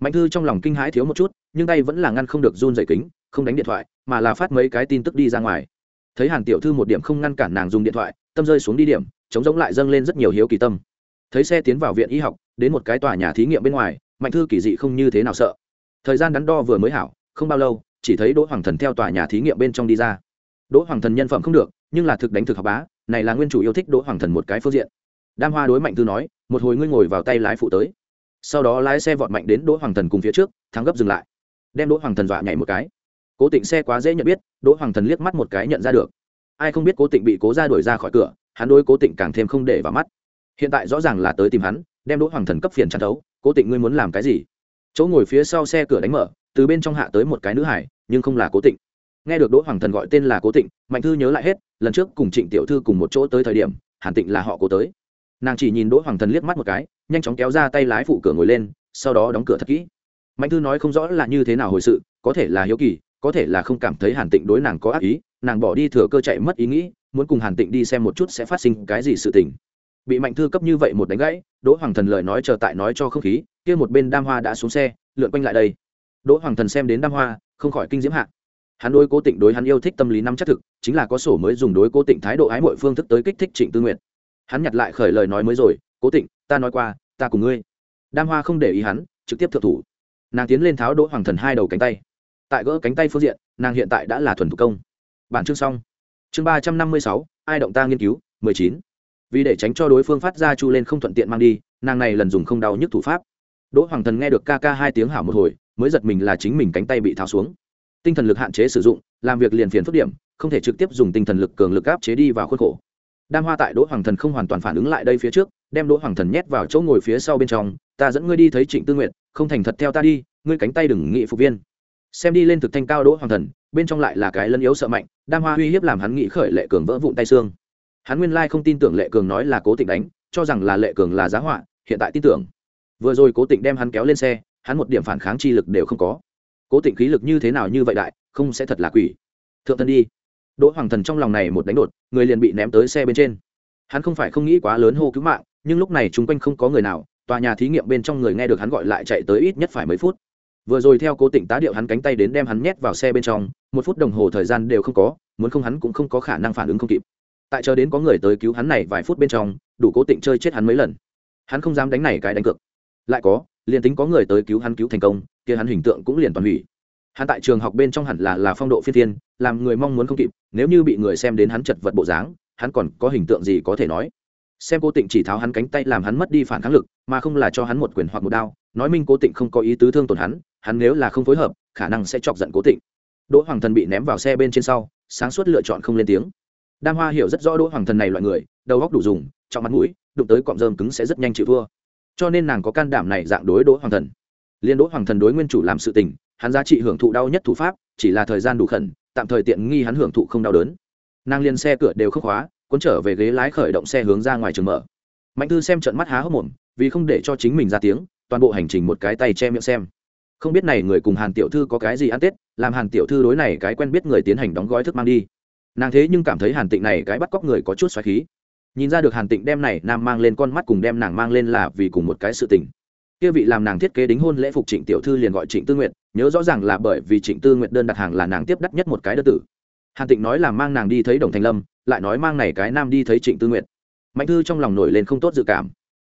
Mạnh thư trong lòng kinh hãi thiếu một chút, nhưng tay vẫn là ngăn không được run dày kính, không đánh điện thoại, mà là phát mấy cái tin tức đi ra ngoài. Thấy hàn tiểu thư một điểm không ngăn cản nàng dùng điện thoại, tâm rơi xuống đi điểm, chống giống lại dâng lên rất nhiều hiếu kỳ tâm thấy xe tiến vào viện y học, đến một cái tòa nhà thí nghiệm bên ngoài, mạnh thư kỳ dị không như thế nào sợ. Thời gian đắn đo vừa mới hảo, không bao lâu, chỉ thấy đỗ hoàng thần theo tòa nhà thí nghiệm bên trong đi ra. Đỗ hoàng thần nhân phẩm không được, nhưng là thực đánh thực học bá, này là nguyên chủ yêu thích đỗ hoàng thần một cái phương diện. Đam hoa đối mạnh thư nói, một hồi ngươi ngồi vào tay lái phụ tới. Sau đó lái xe vọt mạnh đến đỗ hoàng thần cùng phía trước, thắng gấp dừng lại. Đem đỗ hoàng thần dọa nhảy một cái. Cố tịnh xe quá dễ nhận biết, đỗ hoàng thần liếc mắt một cái nhận ra được. Ai không biết cố tịnh bị cố ra đuổi ra khỏi cửa, hắn đối cố tịnh càng thêm không để vào mắt hiện tại rõ ràng là tới tìm hắn, đem đỗ hoàng thần cấp phiền chăn thấu, cố tịnh ngươi muốn làm cái gì? Chỗ ngồi phía sau xe cửa đánh mở, từ bên trong hạ tới một cái nữ hải, nhưng không là cố tịnh. Nghe được đỗ hoàng thần gọi tên là cố tịnh, mạnh thư nhớ lại hết, lần trước cùng trịnh tiểu thư cùng một chỗ tới thời điểm, hàn tịnh là họ cố tới. Nàng chỉ nhìn đỗ hoàng thần liếc mắt một cái, nhanh chóng kéo ra tay lái phụ cửa ngồi lên, sau đó đóng cửa thật kỹ. Mạnh thư nói không rõ là như thế nào hồi sự, có thể là hiếu kỳ, có thể là không cảm thấy hàn tịnh đối nàng có ác ý, nàng bỏ đi thừa cơ chạy mất ý nghĩ, muốn cùng hàn tịnh đi xem một chút sẽ phát sinh cái gì sự tình bị mạnh thư cấp như vậy một đánh gãy, đỗ hoàng thần lời nói chờ tại nói cho không khí, kia một bên đam hoa đã xuống xe, lượn quanh lại đây. Đỗ hoàng thần xem đến đam hoa, không khỏi kinh diễm hạ. Hắn đối cố tịnh đối hắn yêu thích tâm lý năm chắc thực, chính là có sổ mới dùng đối cố tịnh thái độ ái mọi phương thức tới kích thích trịnh tư nguyện hắn nhặt lại khởi lời nói mới rồi, cố tịnh, ta nói qua, ta cùng ngươi. Đam hoa không để ý hắn, trực tiếp thượng thủ. Nàng tiến lên tháo đỗ hoàng thần hai đầu cánh tay. Tại gỡ cánh tay phương diện, nàng hiện tại đã là thuần thủ công. Bản chương xong. Chương ba trăm năm mươi sáu, ai động ta nghiên cứu, mười chín vì để tránh cho đối phương phát ra chu lên không thuận tiện mang đi, nàng này lần dùng không đau nhức thủ pháp. Đỗ hoàng thần nghe được ca ca hai tiếng hảo một hồi, mới giật mình là chính mình cánh tay bị tháo xuống. Tinh thần lực hạn chế sử dụng, làm việc liền phiền phức điểm, không thể trực tiếp dùng tinh thần lực cường lực áp chế đi vào khuôn khổ. Đam hoa tại đỗ hoàng thần không hoàn toàn phản ứng lại đây phía trước, đem đỗ hoàng thần nhét vào chỗ ngồi phía sau bên trong, ta dẫn ngươi đi thấy trịnh tư nguyện không thành thật theo ta đi, ngươi cánh tay đừng nghị phục viên. Xem đi lên thực thanh cao đỗ hoàng thần, bên trong lại là cái lân yếu sợ mạnh, đam hoa uy hiếp làm hắn nghĩ khởi lệ cường vỡ vụn tay xương hắn nguyên lai không tin tưởng lệ cường nói là cố tịnh đánh, cho rằng là lệ cường là giá họa, hiện tại tin tưởng. Vừa rồi cố tịnh đem hắn kéo lên xe, hắn một điểm phản kháng chi lực đều không có. Cố tịnh khí lực như thế nào như vậy đại, không sẽ thật là quỷ. Thượng thân đi. Đỗ hoàng thần trong lòng này một đánh đột, người liền bị ném tới xe bên trên. Hắn không phải không nghĩ quá lớn hô cứu mạng, nhưng lúc này chung quanh không có người nào, tòa nhà thí nghiệm bên trong người nghe được hắn gọi lại chạy tới ít nhất phải mấy phút. Vừa rồi theo cố tịnh tá điệu hắn cánh tay đến đem hắn nhét vào xe bên trong, một phút đồng hồ thời gian đều không có, muốn không hắn cũng không có khả năng phản ứng không kịp tại chờ đến có người tới cứu hắn này vài phút bên trong, đủ cố tịnh chơi chết hắn mấy lần. Hắn không dám đánh này cái đánh cược. Lại có, liền tính có người tới cứu hắn cứu thành công, kia hắn hình tượng cũng liền toàn hủy. Hắn tại trường học bên trong hẳn là là phong độ phi thiên, làm người mong muốn không kịp, nếu như bị người xem đến hắn chật vật bộ dáng, hắn còn có hình tượng gì có thể nói? Xem cố tịnh chỉ tháo hắn cánh tay làm hắn mất đi phản kháng lực, mà không là cho hắn một quyền hoặc một đao, nói minh cố tịnh không có ý tứ thương tổn hắn hắn nếu là không phối hợp, khả năng sẽ chọc giận cố tịnh. Đỗ hoàng thần bị ném vào xe bên trên sau, sáng suốt lựa chọn không lên tiếng đam hoa hiểu rất rõ đỗ hoàng thần này loại người, đầu góc đủ dùng, trong mặt mũi, đụng tới cọng rơm cứng sẽ rất nhanh chịu thua. Cho nên nàng có can đảm này dạng đối đỗ hoàng thần. Liên đỗ hoàng thần đối nguyên chủ làm sự tình, hắn giá trị hưởng thụ đau nhất thủ pháp, chỉ là thời gian đủ khẩn, tạm thời tiện nghi hắn hưởng thụ không đau đớn. Nàng liền xe cửa đều không khóa, cuốn trở về ghế lái khởi động xe hướng ra ngoài trường mở. Mạnh thư xem trận mắt há hốc mồm, vì không để cho chính mình ra tiếng, toàn bộ hành trình một cái tay che miệng xem. Không biết này người cùng hàn tiểu thư có cái gì ăn tết, làm hàn tiểu thư đối này cái quen biết người tiến hành đóng gói thức mang đi nàng thế nhưng cảm thấy hàn tịnh này cái bắt cóc người có chút xoáy khí. Nhìn ra được hàn tịnh đem này nam mang lên con mắt cùng đem nàng mang lên là vì cùng một cái sự tình. Kia vị làm nàng thiết kế đính hôn lễ phục trịnh tiểu thư liền gọi trịnh tư Nguyệt, nhớ rõ ràng là bởi vì trịnh tư Nguyệt đơn đặt hàng là nàng tiếp đắt nhất một cái đơn tử. Hàn tịnh nói là mang nàng đi thấy đồng Thanh lâm, lại nói mang này cái nam đi thấy trịnh tư Nguyệt. Mạnh thư trong lòng nổi lên không tốt dự cảm.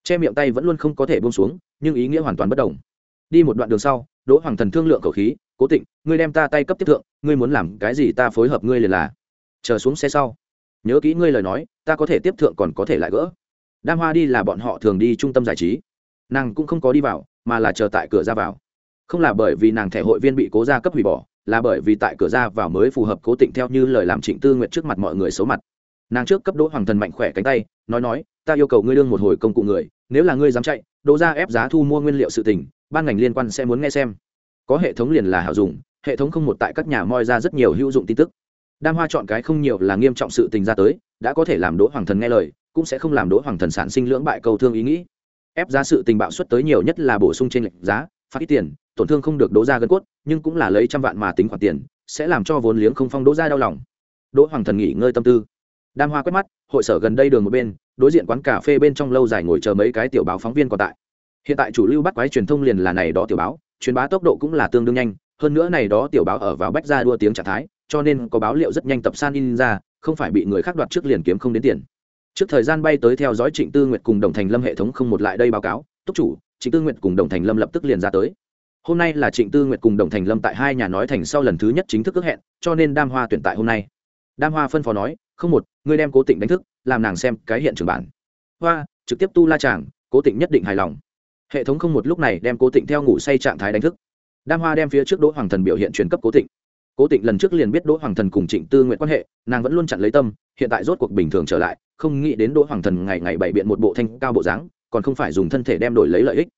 Che miệng tay vẫn luôn không có thể buông xuống, nhưng ý nghĩa hoàn toàn bất đồng. Đi một đoạn đường sau, đỗ hoàng thần thương lượng cầu khí, cố tịnh, ngươi đem ta tay cấp tiếp thượng, ngươi muốn làm cái gì ta phối hợp ngươi liền là chờ xuống xe sau. Nhớ kỹ ngươi lời nói, ta có thể tiếp thượng còn có thể lại gỡ. Đam hoa đi là bọn họ thường đi trung tâm giải trí. Nàng cũng không có đi vào, mà là chờ tại cửa ra vào. Không là bởi vì nàng thẻ hội viên bị cố gia cấp hủy bỏ, là bởi vì tại cửa ra vào mới phù hợp cố tịnh theo như lời làm trịnh tư nguyện trước mặt mọi người xấu mặt. Nàng trước cấp đỗ hoàng thần mạnh khỏe cánh tay, nói nói, ta yêu cầu ngươi đương một hồi công cụ người, nếu là ngươi dám chạy, đỗ ra ép giá thu mua nguyên liệu sự tình, ban ngành liên quan sẽ muốn nghe xem. Có hệ thống liền là hảo dùng, hệ thống không một tại các nhà moi ra rất nhiều hữu dụng tin tức đam hoa chọn cái không nhiều là nghiêm trọng sự tình ra tới, đã có thể làm đỗ hoàng thần nghe lời, cũng sẽ không làm đỗ hoàng thần sản sinh lưỡng bại cầu thương ý nghĩ. Ép giá sự tình bạo xuất tới nhiều nhất là bổ sung trên lệnh giá phát ít tiền, tổn thương không được đỗ ra gân cốt, nhưng cũng là lấy trăm vạn mà tính khoản tiền, sẽ làm cho vốn liếng không phong đỗ ra đau lòng. Đỗ hoàng thần nghỉ ngơi tâm tư. Đam hoa quét mắt, hội sở gần đây đường một bên, đối diện quán cà phê bên trong lâu dài ngồi chờ mấy cái tiểu báo phóng viên còn tại. Hiện tại chủ lưu bắt quái truyền thông liền là này đó tiểu báo, truyền bá tốc độ cũng là tương đương nhanh, hơn nữa này đó tiểu báo ở vào bách ra đua tiếng trạng thái cho nên có báo liệu rất nhanh tập san in ra, không phải bị người khác đoạt trước liền kiếm không đến tiền. Trước thời gian bay tới theo dõi trịnh tư nguyệt cùng đồng thành lâm hệ thống không một lại đây báo cáo, túc chủ, trịnh tư nguyệt cùng đồng thành lâm lập tức liền ra tới. Hôm nay là trịnh tư nguyệt cùng đồng thành lâm tại hai nhà nói thành sau lần thứ nhất chính thức ước hẹn, cho nên đam hoa tuyển tại hôm nay. Đam hoa phân phó nói, không một, ngươi đem cố tịnh đánh thức, làm nàng xem cái hiện trường bản. Hoa, trực tiếp tu la chàng cố tịnh nhất định hài lòng. Hệ thống không một lúc này đem cố tịnh theo ngủ say trạng thái đánh thức. Đam hoa đem phía trước đỗ hoàng thần biểu hiện truyền cấp cố tịnh cố tịnh lần trước liền biết đỗ hoàng thần cùng trịnh tư nguyện quan hệ, nàng vẫn luôn chặn lấy tâm, hiện tại rốt cuộc bình thường trở lại, không nghĩ đến đỗ hoàng thần ngày ngày bày biện một bộ thanh cao bộ dáng, còn không phải dùng thân thể đem đổi lấy lợi ích.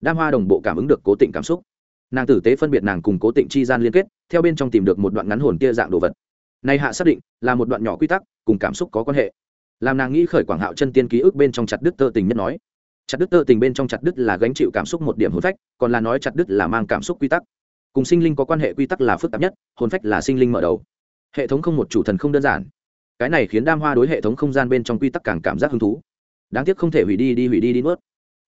Đam hoa đồng bộ cảm ứng được cố tịnh cảm xúc. Nàng tử tế phân biệt nàng cùng cố tịnh chi gian liên kết, theo bên trong tìm được một đoạn ngắn hồn tia dạng đồ vật. Nay hạ xác định, là một đoạn nhỏ quy tắc, cùng cảm xúc có quan hệ. Làm nàng nghĩ khởi quảng hạo chân tiên ký ức bên trong chặt đức tơ tình nhất nói. Chặt đức tơ tình bên trong chặt đức là gánh chịu cảm xúc một điểm hôn phách, còn là nói chặt đức là mang cảm xúc quy tắc cùng sinh linh có quan hệ quy tắc là phức tạp nhất, hồn phách là sinh linh mở đầu. Hệ thống không một chủ thần không đơn giản. Cái này khiến đam hoa đối hệ thống không gian bên trong quy tắc càng cảm giác hứng thú. Đáng tiếc không thể hủy đi đi, hủy đi đi nuốt.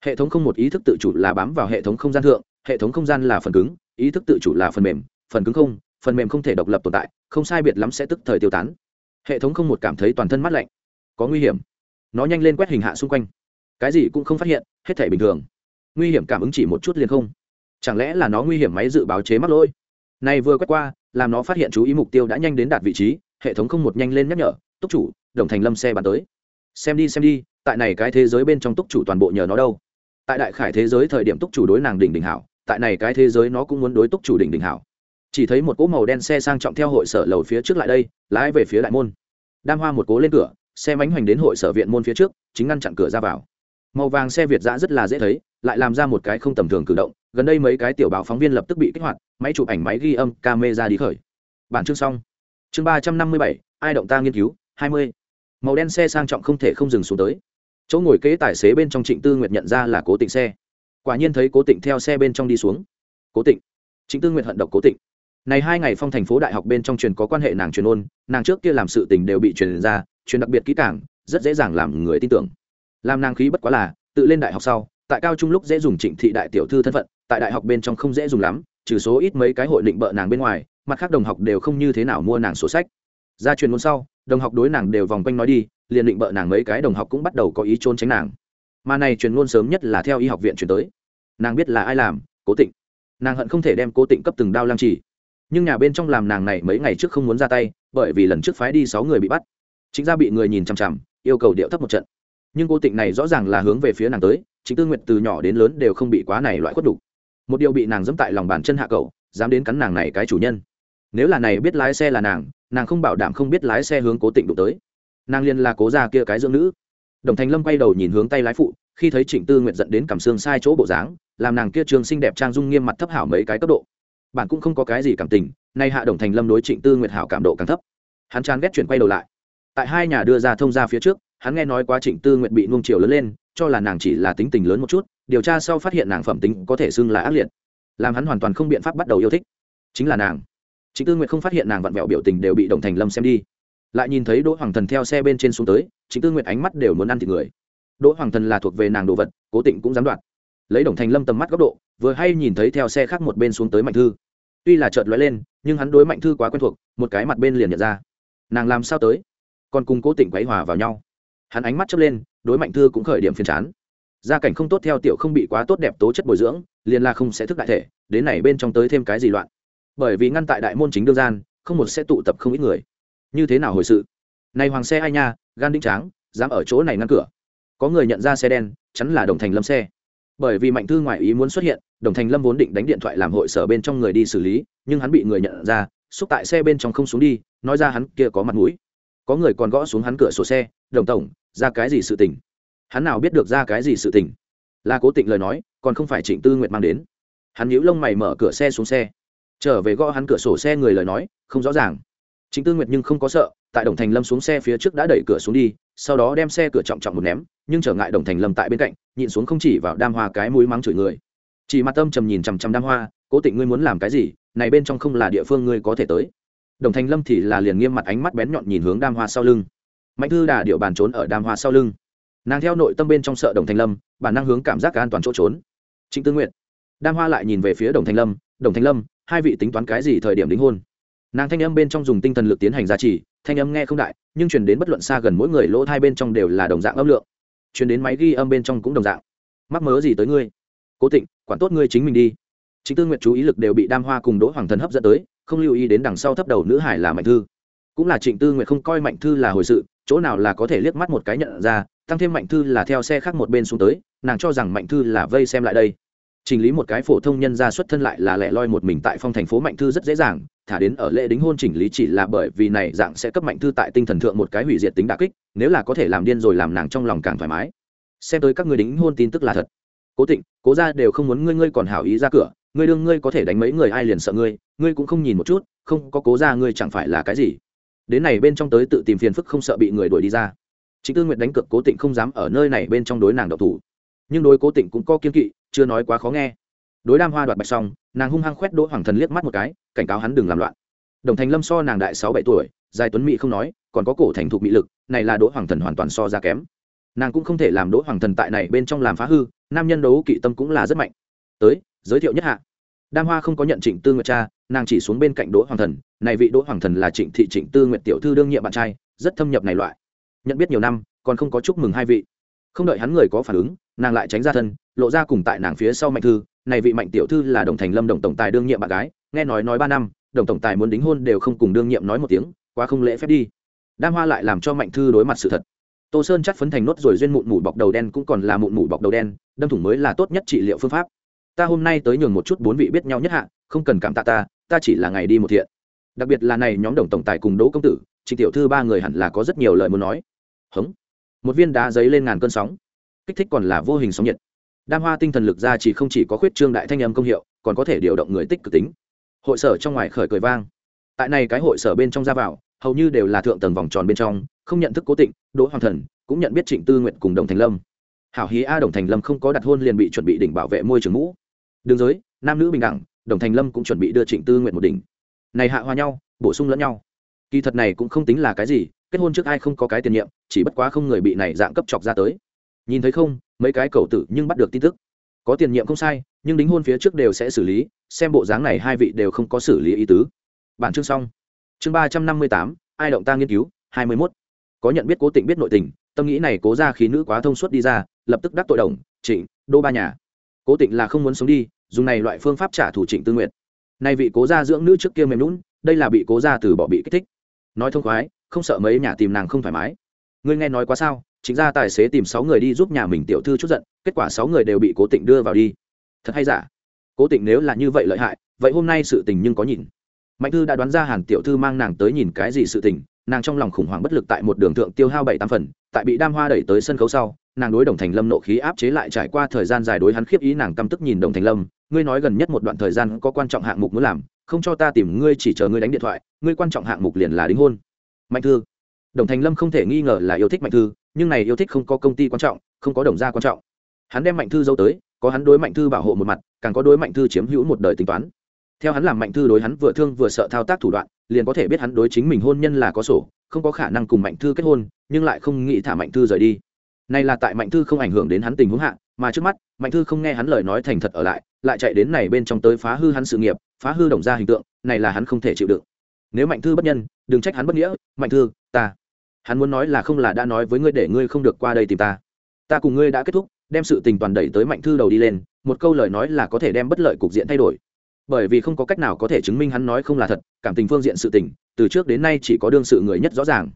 Hệ thống không một ý thức tự chủ là bám vào hệ thống không gian thượng, hệ thống không gian là phần cứng, ý thức tự chủ là phần mềm, phần cứng không, phần mềm không thể độc lập tồn tại, không sai biệt lắm sẽ tức thời tiêu tán. Hệ thống không một cảm thấy toàn thân mát lạnh. Có nguy hiểm. Nó nhanh lên quét hình hạ xung quanh. Cái gì cũng không phát hiện, hết thể bình thường. Nguy hiểm cảm ứng chỉ một chút liền không chẳng lẽ là nó nguy hiểm máy dự báo chế mắc lỗi? Này vừa quét qua, làm nó phát hiện chú ý mục tiêu đã nhanh đến đạt vị trí, hệ thống không một nhanh lên nhắc nhở, túc chủ, đồng thành lâm xe bắn tới. Xem đi xem đi, tại này cái thế giới bên trong túc chủ toàn bộ nhờ nó đâu? Tại đại khải thế giới thời điểm túc chủ đối nàng đỉnh đỉnh hảo, tại này cái thế giới nó cũng muốn đối túc chủ đỉnh đỉnh hảo. Chỉ thấy một cỗ màu đen xe sang trọng theo hội sở lầu phía trước lại đây, lái về phía đại môn. Đam hoa một cố lên cửa, xe mánh hoành đến hội sở viện môn phía trước, chính ngăn chặn cửa ra vào. Màu vàng xe việt giã rất là dễ thấy, lại làm ra một cái không tầm thường cử động gần đây mấy cái tiểu báo phóng viên lập tức bị kích hoạt, máy chụp ảnh, máy ghi âm, camera đi khởi. Bản chương xong. Chương ba trăm năm mươi bảy, ai động ta nghiên cứu, hai mươi. Màu đen xe sang trọng không thể không dừng xuống tới. Chỗ ngồi kế tài xế bên trong trịnh tư nguyệt nhận ra là cố tịnh xe. Quả nhiên thấy cố tịnh theo xe bên trong đi xuống. Cố tịnh. Trịnh tư nguyệt hận độc cố tịnh. Này hai ngày phong thành phố đại học bên trong truyền có quan hệ nàng truyền ôn, nàng trước kia làm sự tình đều bị truyền ra, truyền đặc biệt kỹ càng, rất dễ dàng làm người tin tưởng. Làm nàng khí bất quá là, tự lên đại học sau, tại cao trung lúc dễ dùng trịnh thị đại tiểu thư thân phận tại đại học bên trong không dễ dùng lắm, trừ số ít mấy cái hội định bợ nàng bên ngoài, mặt khác đồng học đều không như thế nào mua nàng sổ sách. Ra truyền môn sau, đồng học đối nàng đều vòng quanh nói đi, liền định bợ nàng mấy cái đồng học cũng bắt đầu có ý trốn tránh nàng. Mà này truyền ngôn sớm nhất là theo y học viện chuyển tới. Nàng biết là ai làm, cố tịnh. Nàng hận không thể đem cố tịnh cấp từng đao lăng trì. Nhưng nhà bên trong làm nàng này mấy ngày trước không muốn ra tay, bởi vì lần trước phái đi sáu người bị bắt. Chính ra bị người nhìn chằm chằm, yêu cầu điệu thấp một trận. Nhưng cố tịnh này rõ ràng là hướng về phía nàng tới, chính tư nguyệt từ nhỏ đến lớn đều không bị quá này loại khuất đủ một điều bị nàng dẫm tại lòng bàn chân hạ cậu, dám đến cắn nàng này cái chủ nhân. Nếu là này biết lái xe là nàng nàng không bảo đảm không biết lái xe hướng cố tịnh đụng tới. Nàng liên là cố ra kia cái dưỡng nữ. Đồng thành lâm quay đầu nhìn hướng tay lái phụ, khi thấy trịnh tư nguyệt dẫn đến cảm xương sai chỗ bộ dáng, làm nàng kia trường xinh đẹp trang dung nghiêm mặt thấp hảo mấy cái cấp độ. Bạn cũng không có cái gì cảm tình, nay hạ đồng thành lâm đối trịnh tư nguyệt hảo cảm độ càng thấp. Hắn chán ghét chuyển quay đầu lại. Tại hai nhà đưa ra thông ra phía trước, hắn nghe nói quá trịnh tư nguyệt bị nuông chiều lớn lên, cho là nàng chỉ là tính tình lớn một chút điều tra sau phát hiện nàng phẩm tính có thể xưng là ác liệt, làm hắn hoàn toàn không biện pháp bắt đầu yêu thích. Chính là nàng. Trịnh tư nguyệt không phát hiện nàng vặn vẹo biểu tình đều bị đồng thành lâm xem đi. Lại nhìn thấy đỗ hoàng thần theo xe bên trên xuống tới, trịnh tư nguyệt ánh mắt đều muốn ăn thịt người. Đỗ hoàng thần là thuộc về nàng đồ vật, cố tịnh cũng dám đoạt. Lấy đồng thành lâm tầm mắt góc độ, vừa hay nhìn thấy theo xe khác một bên xuống tới mạnh thư. Tuy là chợt lóe lên, nhưng hắn đối mạnh thư quá quen thuộc, một cái mặt bên liền nhận ra. Nàng làm sao tới? Còn cùng cố tịnh quấy hòa vào nhau. Hắn ánh mắt chớp lên, đối mạnh thư cũng khởi điểm phiền chán gia cảnh không tốt theo tiểu không bị quá tốt đẹp tố chất bồi dưỡng, liền là không sẽ thức đại thể, đến này bên trong tới thêm cái gì loạn. Bởi vì ngăn tại đại môn chính đương gian, không một sẽ tụ tập không ít người. Như thế nào hồi sự? Này hoàng xe ai nha, gan đinh tráng, dám ở chỗ này ngăn cửa. Có người nhận ra xe đen, chắn là đồng thành lâm xe. Bởi vì mạnh thư ngoại ý muốn xuất hiện, đồng thành lâm vốn định đánh điện thoại làm hội sở bên trong người đi xử lý, nhưng hắn bị người nhận ra, xúc tại xe bên trong không xuống đi, nói ra hắn kia có mặt mũi. Có người còn gõ xuống hắn cửa sổ xe, đồng tổng, ra cái gì sự tình? Hắn nào biết được ra cái gì sự tình? Là cố tịnh lời nói, còn không phải trịnh tư nguyện mang đến. Hắn nhíu lông mày mở cửa xe xuống xe. Trở về gõ hắn cửa sổ xe người lời nói, không rõ ràng. Trịnh tư nguyệt nhưng không có sợ, tại đồng thành lâm xuống xe phía trước đã đẩy cửa xuống đi, sau đó đem xe cửa trọng trọng một ném, nhưng trở ngại đồng thành lâm tại bên cạnh, nhịn xuống không chỉ vào đam hoa cái mũi mắng chửi người. Chỉ mặt tâm trầm nhìn chằm chằm đam hoa, cố tịnh ngươi muốn làm cái gì? Này bên trong không là địa phương ngươi có thể tới. Đồng thành lâm thì là liền nghiêm mặt ánh mắt bén nhọn nhìn hướng đam hoa sau lưng. Mạnh thư đà điệu bàn trốn ở đam hoa sau lưng nàng theo nội tâm bên trong sợ đồng thanh lâm, bản năng hướng cảm giác cả an toàn chỗ trốn. Trịnh tư nguyện đam hoa lại nhìn về phía đồng thanh lâm, đồng thanh lâm, hai vị tính toán cái gì thời điểm đính hôn? Nàng thanh âm bên trong dùng tinh thần lực tiến hành giá trị thanh âm nghe không đại, nhưng chuyển đến bất luận xa gần mỗi người lỗ hai bên trong đều là đồng dạng âm lượng. Chuyển đến máy ghi âm bên trong cũng đồng dạng. Mắc mớ gì tới ngươi? Cố tịnh, quản tốt ngươi chính mình đi. Chính tư nguyện chú ý lực đều bị đam hoa cùng đỗ hoàng thần hấp dẫn tới, không lưu ý đến đằng sau thấp đầu nữ hải là mạnh thư. Cũng là trịnh tư nguyện không coi mạnh thư là hồi sự, chỗ nào là có thể liếc mắt một cái nhận ra tăng thêm mạnh thư là theo xe khác một bên xuống tới, nàng cho rằng mạnh thư là vây xem lại đây. Chỉnh lý một cái phổ thông nhân gia xuất thân lại là lẻ loi một mình tại phong thành phố mạnh thư rất dễ dàng, thả đến ở lễ đính hôn chỉnh lý chỉ là bởi vì này dạng sẽ cấp mạnh thư tại tinh thần thượng một cái hủy diệt tính đà kích, nếu là có thể làm điên rồi làm nàng trong lòng càng thoải mái. Xem tới các người đính hôn tin tức là thật. Cố tịnh, cố ra đều không muốn ngươi ngươi còn hảo ý ra cửa, ngươi đương ngươi có thể đánh mấy người ai liền sợ ngươi ngươi cũng không nhìn một chút, không có cố ra ngươi chẳng phải là cái gì. Đến này bên trong tới tự tìm phiền phức không sợ bị người đuổi đi ra chính tư nguyệt đánh cược cố tịnh không dám ở nơi này bên trong đối nàng độc thủ. Nhưng đối cố tịnh cũng có kiên kỵ, chưa nói quá khó nghe. Đối đam hoa đoạt bạch xong, nàng hung hăng khoét đỗ hoàng thần liếc mắt một cái, cảnh cáo hắn đừng làm loạn. Đồng thành lâm so nàng đại sáu bảy tuổi, giai tuấn mỹ không nói, còn có cổ thành thục mỹ lực, này là đỗ hoàng thần hoàn toàn so ra kém. Nàng cũng không thể làm đỗ hoàng thần tại này bên trong làm phá hư, nam nhân đấu kỵ tâm cũng là rất mạnh. Tới, giới thiệu nhất hạ. Đam hoa không có nhận trịnh tư nguyệt cha, nàng chỉ xuống bên cạnh đỗ hoàng thần, này vị đỗ hoàng thần là trịnh thị trịnh tư nguyệt tiểu thư đương nhiệm bạn trai, rất thâm nhập này loại nhận biết nhiều năm, còn không có chúc mừng hai vị. Không đợi hắn người có phản ứng, nàng lại tránh ra thân, lộ ra cùng tại nàng phía sau mạnh thư. Này vị mạnh tiểu thư là đồng thành lâm đồng tổng tài đương nhiệm bạn gái, nghe nói nói ba năm, đồng tổng tài muốn đính hôn đều không cùng đương nhiệm nói một tiếng, quá không lễ phép đi. Đam hoa lại làm cho mạnh thư đối mặt sự thật. Tô sơn chắc phấn thành nốt rồi duyên mụn mủ bọc đầu đen cũng còn là mụn mủ bọc đầu đen, đâm thủng mới là tốt nhất trị liệu phương pháp. Ta hôm nay tới nhường một chút bốn vị biết nhau nhất hạ, không cần cảm tạ ta ta chỉ là ngày đi một thiện. Đặc biệt là này nhóm đồng tổng tài cùng đỗ công tử chị tiểu thư ba người hẳn là có rất nhiều lời muốn nói hống. Một viên đá giấy lên ngàn cơn sóng. Kích thích còn là vô hình sóng nhiệt. Đam hoa tinh thần lực ra chỉ không chỉ có khuyết trương đại thanh âm công hiệu, còn có thể điều động người tích cực tính. Hội sở trong ngoài khởi cười vang. Tại này cái hội sở bên trong ra vào, hầu như đều là thượng tầng vòng tròn bên trong, không nhận thức cố tịnh, đỗ hoàng thần, cũng nhận biết trịnh tư nguyện cùng đồng thành lâm. Hảo hí a đồng thành lâm không có đặt hôn liền bị chuẩn bị đỉnh bảo vệ môi trường ngũ đường giới, nam nữ bình đẳng, đồng thành lâm cũng chuẩn bị đưa trịnh tư nguyện một đỉnh. Này hạ hoa nhau, bổ sung lẫn nhau kỳ thật này cũng không tính là cái gì, kết hôn trước ai không có cái tiền nhiệm, chỉ bất quá không người bị này dạng cấp chọc ra tới. Nhìn thấy không, mấy cái cầu tử nhưng bắt được tin tức. Có tiền nhiệm không sai, nhưng đính hôn phía trước đều sẽ xử lý, xem bộ dáng này hai vị đều không có xử lý ý tứ. Bản chương xong. Chương ba trăm năm mươi tám, ai động ta nghiên cứu, hai mươi mốt. Có nhận biết cố tình biết nội tình, tâm nghĩ này cố ra khí nữ quá thông suốt đi ra, lập tức đắc tội đồng, trịnh, đô ba nhà. Cố tịnh là không muốn sống đi, dùng này loại phương pháp trả thủ trịnh tư nguyện. Nay vị cố gia dưỡng nữ trước kia mềm lún đây là bị cố gia từ bỏ bị kích thích nói thông khoái, không sợ mấy nhà tìm nàng không thoải mái. Ngươi nghe nói quá sao, chính ra tài xế tìm sáu người đi giúp nhà mình tiểu thư chút giận, kết quả sáu người đều bị cố tịnh đưa vào đi. Thật hay giả? Cố tịnh nếu là như vậy lợi hại, vậy hôm nay sự tình nhưng có nhìn. Mạnh thư đã đoán ra hàn tiểu thư mang nàng tới nhìn cái gì sự tình, nàng trong lòng khủng hoảng bất lực tại một đường thượng tiêu hao bảy tám phần, tại bị đam hoa đẩy tới sân khấu sau, nàng đối đồng thành lâm nộ khí áp chế lại trải qua thời gian dài đối hắn khiếp ý nàng căm tức nhìn đồng thành lâm, ngươi nói gần nhất một đoạn thời gian có quan trọng hạng mục muốn làm không cho ta tìm ngươi, chỉ chờ ngươi đánh điện thoại, ngươi quan trọng hạng mục liền là đính hôn. Mạnh thư. Đồng thành lâm không thể nghi ngờ là yêu thích mạnh thư, nhưng này yêu thích không có công ty quan trọng, không có đồng gia quan trọng. Hắn đem mạnh thư dâu tới, có hắn đối mạnh thư bảo hộ một mặt, càng có đối mạnh thư chiếm hữu một đời tính toán. Theo hắn làm mạnh thư đối hắn vừa thương vừa sợ thao tác thủ đoạn, liền có thể biết hắn đối chính mình hôn nhân là có sổ, không có khả năng cùng mạnh thư kết hôn, nhưng lại không nghĩ thả mạnh thư rời đi. Này là tại mạnh thư không ảnh hưởng đến hắn tình huống hạ, mà trước mắt, mạnh thư không nghe hắn lời nói thành thật ở lại lại chạy đến này bên trong tới phá hư hắn sự nghiệp phá hư đồng gia hình tượng, này là hắn không thể chịu đựng. Nếu mạnh thư bất nhân, đừng trách hắn bất nghĩa, mạnh thư, ta. Hắn muốn nói là không là đã nói với ngươi để ngươi không được qua đây tìm ta. Ta cùng ngươi đã kết thúc, đem sự tình toàn đẩy tới mạnh thư đầu đi lên, một câu lời nói là có thể đem bất lợi cục diện thay đổi. Bởi vì không có cách nào có thể chứng minh hắn nói không là thật, cảm tình phương diện sự tình, từ trước đến nay chỉ có đương sự người nhất rõ ràng.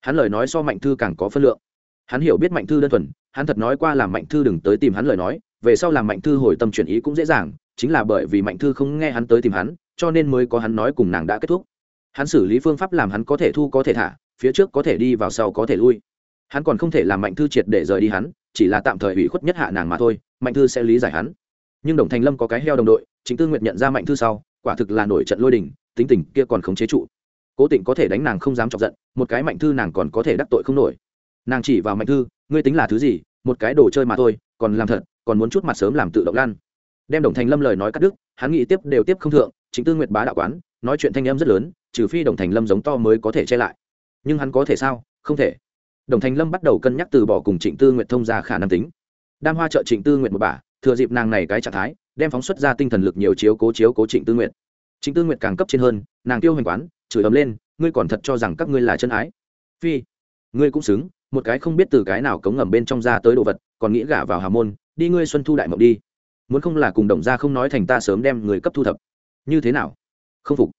Hắn lời nói so mạnh thư càng có phân lượng. Hắn hiểu biết mạnh thư đơn thuần, hắn thật nói qua làm mạnh thư đừng tới tìm hắn lời nói, về sau làm mạnh thư hồi tâm chuyển ý cũng dễ dàng chính là bởi vì mạnh thư không nghe hắn tới tìm hắn, cho nên mới có hắn nói cùng nàng đã kết thúc. Hắn xử lý phương pháp làm hắn có thể thu có thể thả, phía trước có thể đi vào sau có thể lui. Hắn còn không thể làm mạnh thư triệt để rời đi hắn, chỉ là tạm thời ủy khuất nhất hạ nàng mà thôi, mạnh thư sẽ lý giải hắn. Nhưng đồng thành lâm có cái heo đồng đội chính tư nguyệt nhận ra mạnh thư sau, quả thực là nổi trận lôi đình, tính tình kia còn không chế trụ. Cố tình có thể đánh nàng không dám chọc giận, một cái mạnh thư nàng còn có thể đắc tội không nổi. Nàng chỉ vào mạnh thư, ngươi tính là thứ gì? Một cái đồ chơi mà thôi, còn làm thật, còn muốn chút mặt sớm làm tự động lan đem đồng thành lâm lời nói cắt đứt, hắn nghĩ tiếp đều tiếp không thượng, chính tư nguyệt bá đạo quán, nói chuyện thanh em rất lớn, trừ phi đồng thành lâm giống to mới có thể che lại. Nhưng hắn có thể sao? Không thể. Đồng thành lâm bắt đầu cân nhắc từ bỏ cùng trịnh tư nguyện thông ra khả năng tính. Đam hoa trợ trịnh tư nguyện một bà, thừa dịp nàng này cái trạng thái, đem phóng xuất ra tinh thần lực nhiều chiếu cố chiếu cố trịnh tư nguyện trịnh tư nguyện càng cấp trên hơn, nàng tiêu hoành quán, chửi ấm lên, ngươi còn thật cho rằng các ngươi là chân ái? Phi, ngươi cũng xứng, một cái không biết từ cái nào cống ngầm bên trong ra tới đồ vật, còn nghĩ gả vào hà môn, đi ngươi xuân thu đại mộng đi muốn không là cùng đồng gia không nói thành ta sớm đem người cấp thu thập. Như thế nào? Không phục.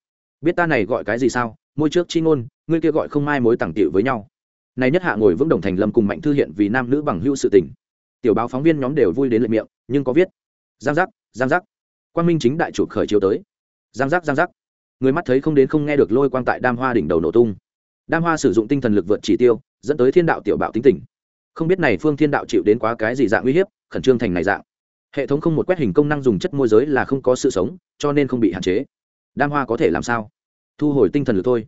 Biết ta này gọi cái gì sao? Môi trước chi ngôn, ngươi kia gọi không mai mối tặng tiệu với nhau. Này nhất hạ ngồi vững đồng thành lâm cùng mạnh thư hiện vì nam nữ bằng hữu sự tình. Tiểu báo phóng viên nhóm đều vui đến lệ miệng, nhưng có viết. Giang giác giang giác. Quan minh chính đại chụp khởi chiếu tới. Giang giác giang giác. Người mắt thấy không đến không nghe được lôi quang tại đam hoa đỉnh đầu nổ tung. Đam hoa sử dụng tinh thần lực vượt chỉ tiêu, dẫn tới thiên đạo tiểu bạo tính tình. Không biết này phương thiên đạo chịu đến quá cái gì dạng uy hiếp, khẩn trương thành này dạng hệ thống không một quét hình công năng dùng chất môi giới là không có sự sống, cho nên không bị hạn chế. Đam hoa có thể làm sao? Thu hồi tinh thần lực thôi.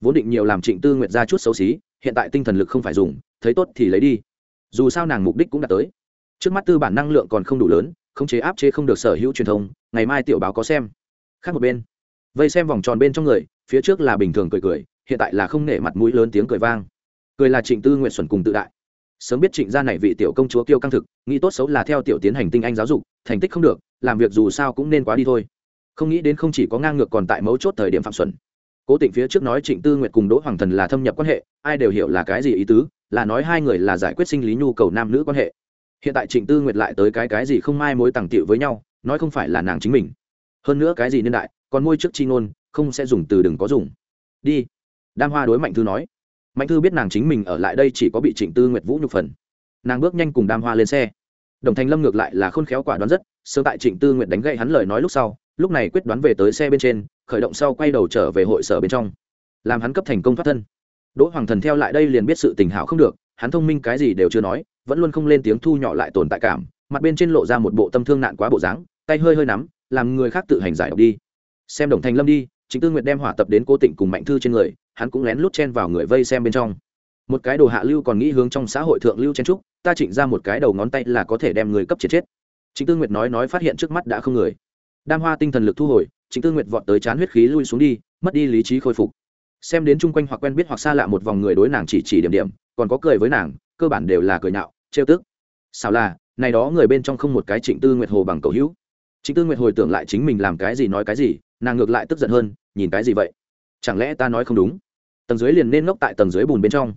Vốn định nhiều làm trịnh tư nguyện ra chút xấu xí, hiện tại tinh thần lực không phải dùng, thấy tốt thì lấy đi. Dù sao nàng mục đích cũng đã tới. Trước mắt tư bản năng lượng còn không đủ lớn, khống chế áp chế không được sở hữu truyền thông, ngày mai tiểu báo có xem. Khác một bên. Vây xem vòng tròn bên trong người, phía trước là bình thường cười cười, hiện tại là không nể mặt mũi lớn tiếng cười vang. Cười là trịnh tư nguyện xuẩn cùng tự đại sớm biết trịnh gia này vị tiểu công chúa kiêu căng thực, nghĩ tốt xấu là theo tiểu tiến hành tinh anh giáo dục, thành tích không được, làm việc dù sao cũng nên quá đi thôi. Không nghĩ đến không chỉ có ngang ngược còn tại mấu chốt thời điểm phạm xuẩn. Cố tịnh phía trước nói trịnh tư nguyệt cùng đỗ hoàng thần là thâm nhập quan hệ, ai đều hiểu là cái gì ý tứ, là nói hai người là giải quyết sinh lý nhu cầu nam nữ quan hệ. Hiện tại trịnh tư nguyệt lại tới cái cái gì không mai mối tàng tiệu với nhau, nói không phải là nàng chính mình. Hơn nữa cái gì niên đại, còn môi trước chi ngôn, không sẽ dùng từ đừng có dùng. Đi. Đam hoa đối mạnh thư nói mạnh thư biết nàng chính mình ở lại đây chỉ có bị trịnh tư nguyệt vũ nhục phần. Nàng bước nhanh cùng đam hoa lên xe. Đồng thành lâm ngược lại là khôn khéo quả đoán rất sơ tại trịnh tư nguyệt đánh gậy hắn lời nói lúc sau, lúc này quyết đoán về tới xe bên trên, khởi động sau quay đầu trở về hội sở bên trong. Làm hắn cấp thành công thoát thân. Đỗ hoàng thần theo lại đây liền biết sự tình hảo không được, hắn thông minh cái gì đều chưa nói, vẫn luôn không lên tiếng thu nhỏ lại tồn tại cảm, mặt bên trên lộ ra một bộ tâm thương nạn quá bộ dáng, tay hơi hơi nắm, làm người khác tự hành giải độc đi. Xem đồng thành lâm đi chính tư nguyệt đem hỏa tập đến cố tịnh cùng mạnh thư trên người, hắn cũng lén lút chen vào người vây xem bên trong. Một cái đồ hạ lưu còn nghĩ hướng trong xã hội thượng lưu chen trúc ta chỉnh ra một cái đầu ngón tay là có thể đem người cấp chết chết. Chính tư nguyệt nói nói phát hiện trước mắt đã không người. Đam hoa tinh thần lực thu hồi, chính tư nguyệt vọt tới chán huyết khí lui xuống đi, mất đi lý trí khôi phục. Xem đến chung quanh hoặc quen biết hoặc xa lạ một vòng người đối nàng chỉ chỉ điểm điểm, còn có cười với nàng, cơ bản đều là cười nhạo, trêu tức. Sao là, này đó người bên trong không một cái trịnh tư nguyệt hồ bằng cầu hữu. Trịnh tư nguyệt hồi tưởng lại chính mình làm cái gì nói cái gì, nàng ngược lại tức giận hơn nhìn cái gì vậy? Chẳng lẽ ta nói không đúng? Tầng dưới liền nên ngốc tại tầng dưới bùn bên trong.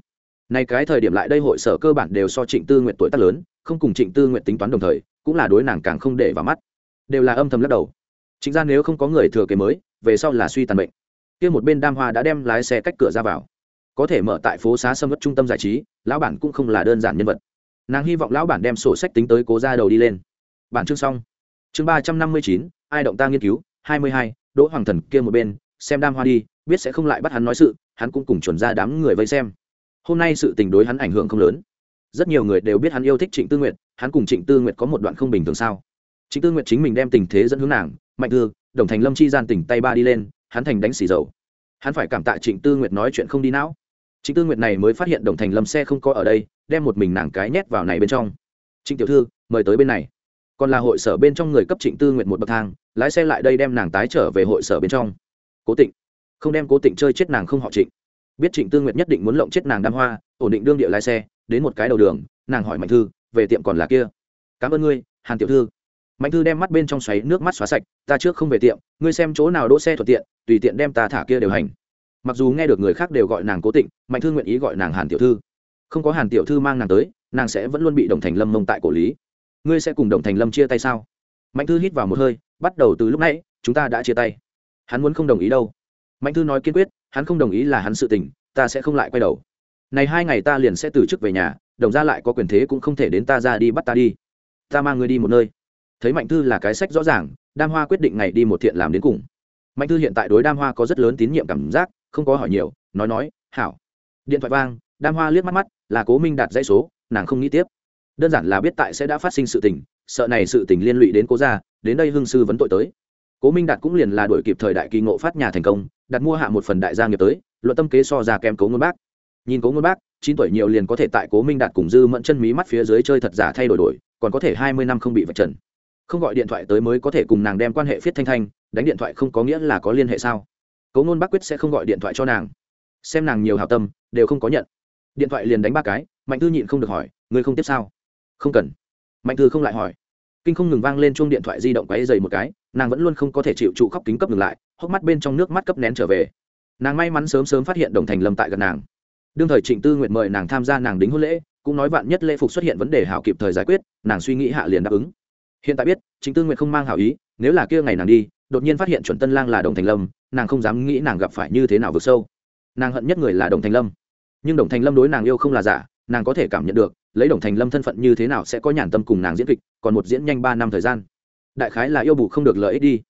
Nay cái thời điểm lại đây hội sở cơ bản đều so trịnh tư nguyện tuổi tác lớn, không cùng trịnh tư nguyện tính toán đồng thời, cũng là đối nàng càng không để vào mắt. Đều là âm thầm lắc đầu. Chính ra nếu không có người thừa kế mới, về sau là suy tàn bệnh kia một bên đam hoa đã đem lái xe cách cửa ra vào. Có thể mở tại phố xá sâm vất trung tâm giải trí, lão bản cũng không là đơn giản nhân vật. Nàng hy vọng lão bản đem sổ sách tính tới cố ra đầu đi lên. Bản chương xong. Chương ba trăm năm mươi chín, ai động ta nghiên cứu? Hai mươi hai, đỗ hoàng thần kia một bên xem đam hoa đi, biết sẽ không lại bắt hắn nói sự, hắn cũng cùng chuẩn ra đám người vây xem. Hôm nay sự tình đối hắn ảnh hưởng không lớn. Rất nhiều người đều biết hắn yêu thích trịnh tư nguyệt, hắn cùng trịnh tư nguyệt có một đoạn không bình thường sao? Trịnh tư nguyệt chính mình đem tình thế dẫn hướng nàng, mạnh thư, đồng thành lâm chi gian tỉnh tay ba đi lên, hắn thành đánh xì dầu. Hắn phải cảm tạ trịnh tư nguyệt nói chuyện không đi não. Trịnh tư nguyệt này mới phát hiện đồng thành lâm xe không có ở đây, đem một mình nàng cái nhét vào này bên trong. Trịnh tiểu thư, mời tới bên này. Còn là hội sở bên trong người cấp trịnh tư nguyệt một bậc thang, lái xe lại đây đem nàng tái trở về hội sở bên trong cố tịnh không đem cố tịnh chơi chết nàng không họ trịnh biết trịnh Tương nguyệt nhất định muốn lộng chết nàng đam hoa ổn định đương địa lái xe đến một cái đầu đường nàng hỏi mạnh thư về tiệm còn là kia cảm ơn ngươi hàn tiểu thư mạnh thư đem mắt bên trong xoáy nước mắt xóa sạch ta trước không về tiệm ngươi xem chỗ nào đỗ xe thuận tiện tùy tiện đem ta thả kia đều hành mặc dù nghe được người khác đều gọi nàng cố tịnh mạnh thư nguyện ý gọi nàng hàn tiểu thư không có hàn tiểu thư mang nàng tới nàng sẽ vẫn luôn bị đồng thành lâm mông tại cổ lý ngươi sẽ cùng đồng thành lâm chia tay sao mạnh thư hít vào một hơi bắt đầu từ lúc nãy chúng ta đã chia tay hắn muốn không đồng ý đâu. Mạnh thư nói kiên quyết, hắn không đồng ý là hắn sự tình, ta sẽ không lại quay đầu. Này hai ngày ta liền sẽ từ chức về nhà, đồng ra lại có quyền thế cũng không thể đến ta ra đi bắt ta đi. Ta mang người đi một nơi. Thấy mạnh thư là cái sách rõ ràng, đam hoa quyết định ngày đi một thiện làm đến cùng. Mạnh thư hiện tại đối đam hoa có rất lớn tín nhiệm cảm giác, không có hỏi nhiều, nói nói, hảo. Điện thoại vang, đam hoa liếc mắt mắt, là cố minh đạt dãy số, nàng không nghĩ tiếp. Đơn giản là biết tại sẽ đã phát sinh sự tình, sợ này sự tình liên lụy đến cố gia, đến đây hương sư vấn tội tới cố minh đạt cũng liền là đổi kịp thời đại kỳ ngộ phát nhà thành công, đặt mua hạ một phần đại gia nghiệp tới, luận tâm kế so ra kém cố ngôn bác. Nhìn cố ngôn bác, chín tuổi nhiều liền có thể tại cố minh đạt cùng dư mẫn chân mí mắt phía dưới chơi thật giả thay đổi đổi, còn có thể hai mươi năm không bị vạch trần. Không gọi điện thoại tới mới có thể cùng nàng đem quan hệ phiết thanh thanh, đánh điện thoại không có nghĩa là có liên hệ sao? Cố ngôn bác quyết sẽ không gọi điện thoại cho nàng. Xem nàng nhiều hào tâm, đều không có nhận. Điện thoại liền đánh ba cái, mạnh thư nhịn không được hỏi người không tiếp sao? Không cần. Mạnh thư không lại hỏi kinh không ngừng vang lên chuông điện thoại di động quấy dày một cái, nàng vẫn luôn không có thể chịu trụ khóc kính cấp ngừng lại, hốc mắt bên trong nước mắt cấp nén trở về. Nàng may mắn sớm sớm phát hiện đồng thành lâm tại gần nàng. Đương thời trịnh tư nguyện mời nàng tham gia nàng đính hôn lễ, cũng nói vạn nhất lễ phục xuất hiện vấn đề hảo kịp thời giải quyết, nàng suy nghĩ hạ liền đáp ứng. Hiện tại biết, trịnh tư nguyện không mang hảo ý, nếu là kia ngày nàng đi, đột nhiên phát hiện chuẩn tân lang là đồng thành lâm nàng không dám nghĩ nàng gặp phải như thế nào vượt sâu. Nàng hận nhất người là đồng thành lâm nhưng đồng thành lâm đối nàng yêu không là giả, nàng có thể cảm nhận được lấy đồng thành lâm thân phận như thế nào sẽ có nhàn tâm cùng nàng diễn kịch, còn một diễn nhanh ba năm thời gian. Đại khái là yêu bù không được lợi ích đi.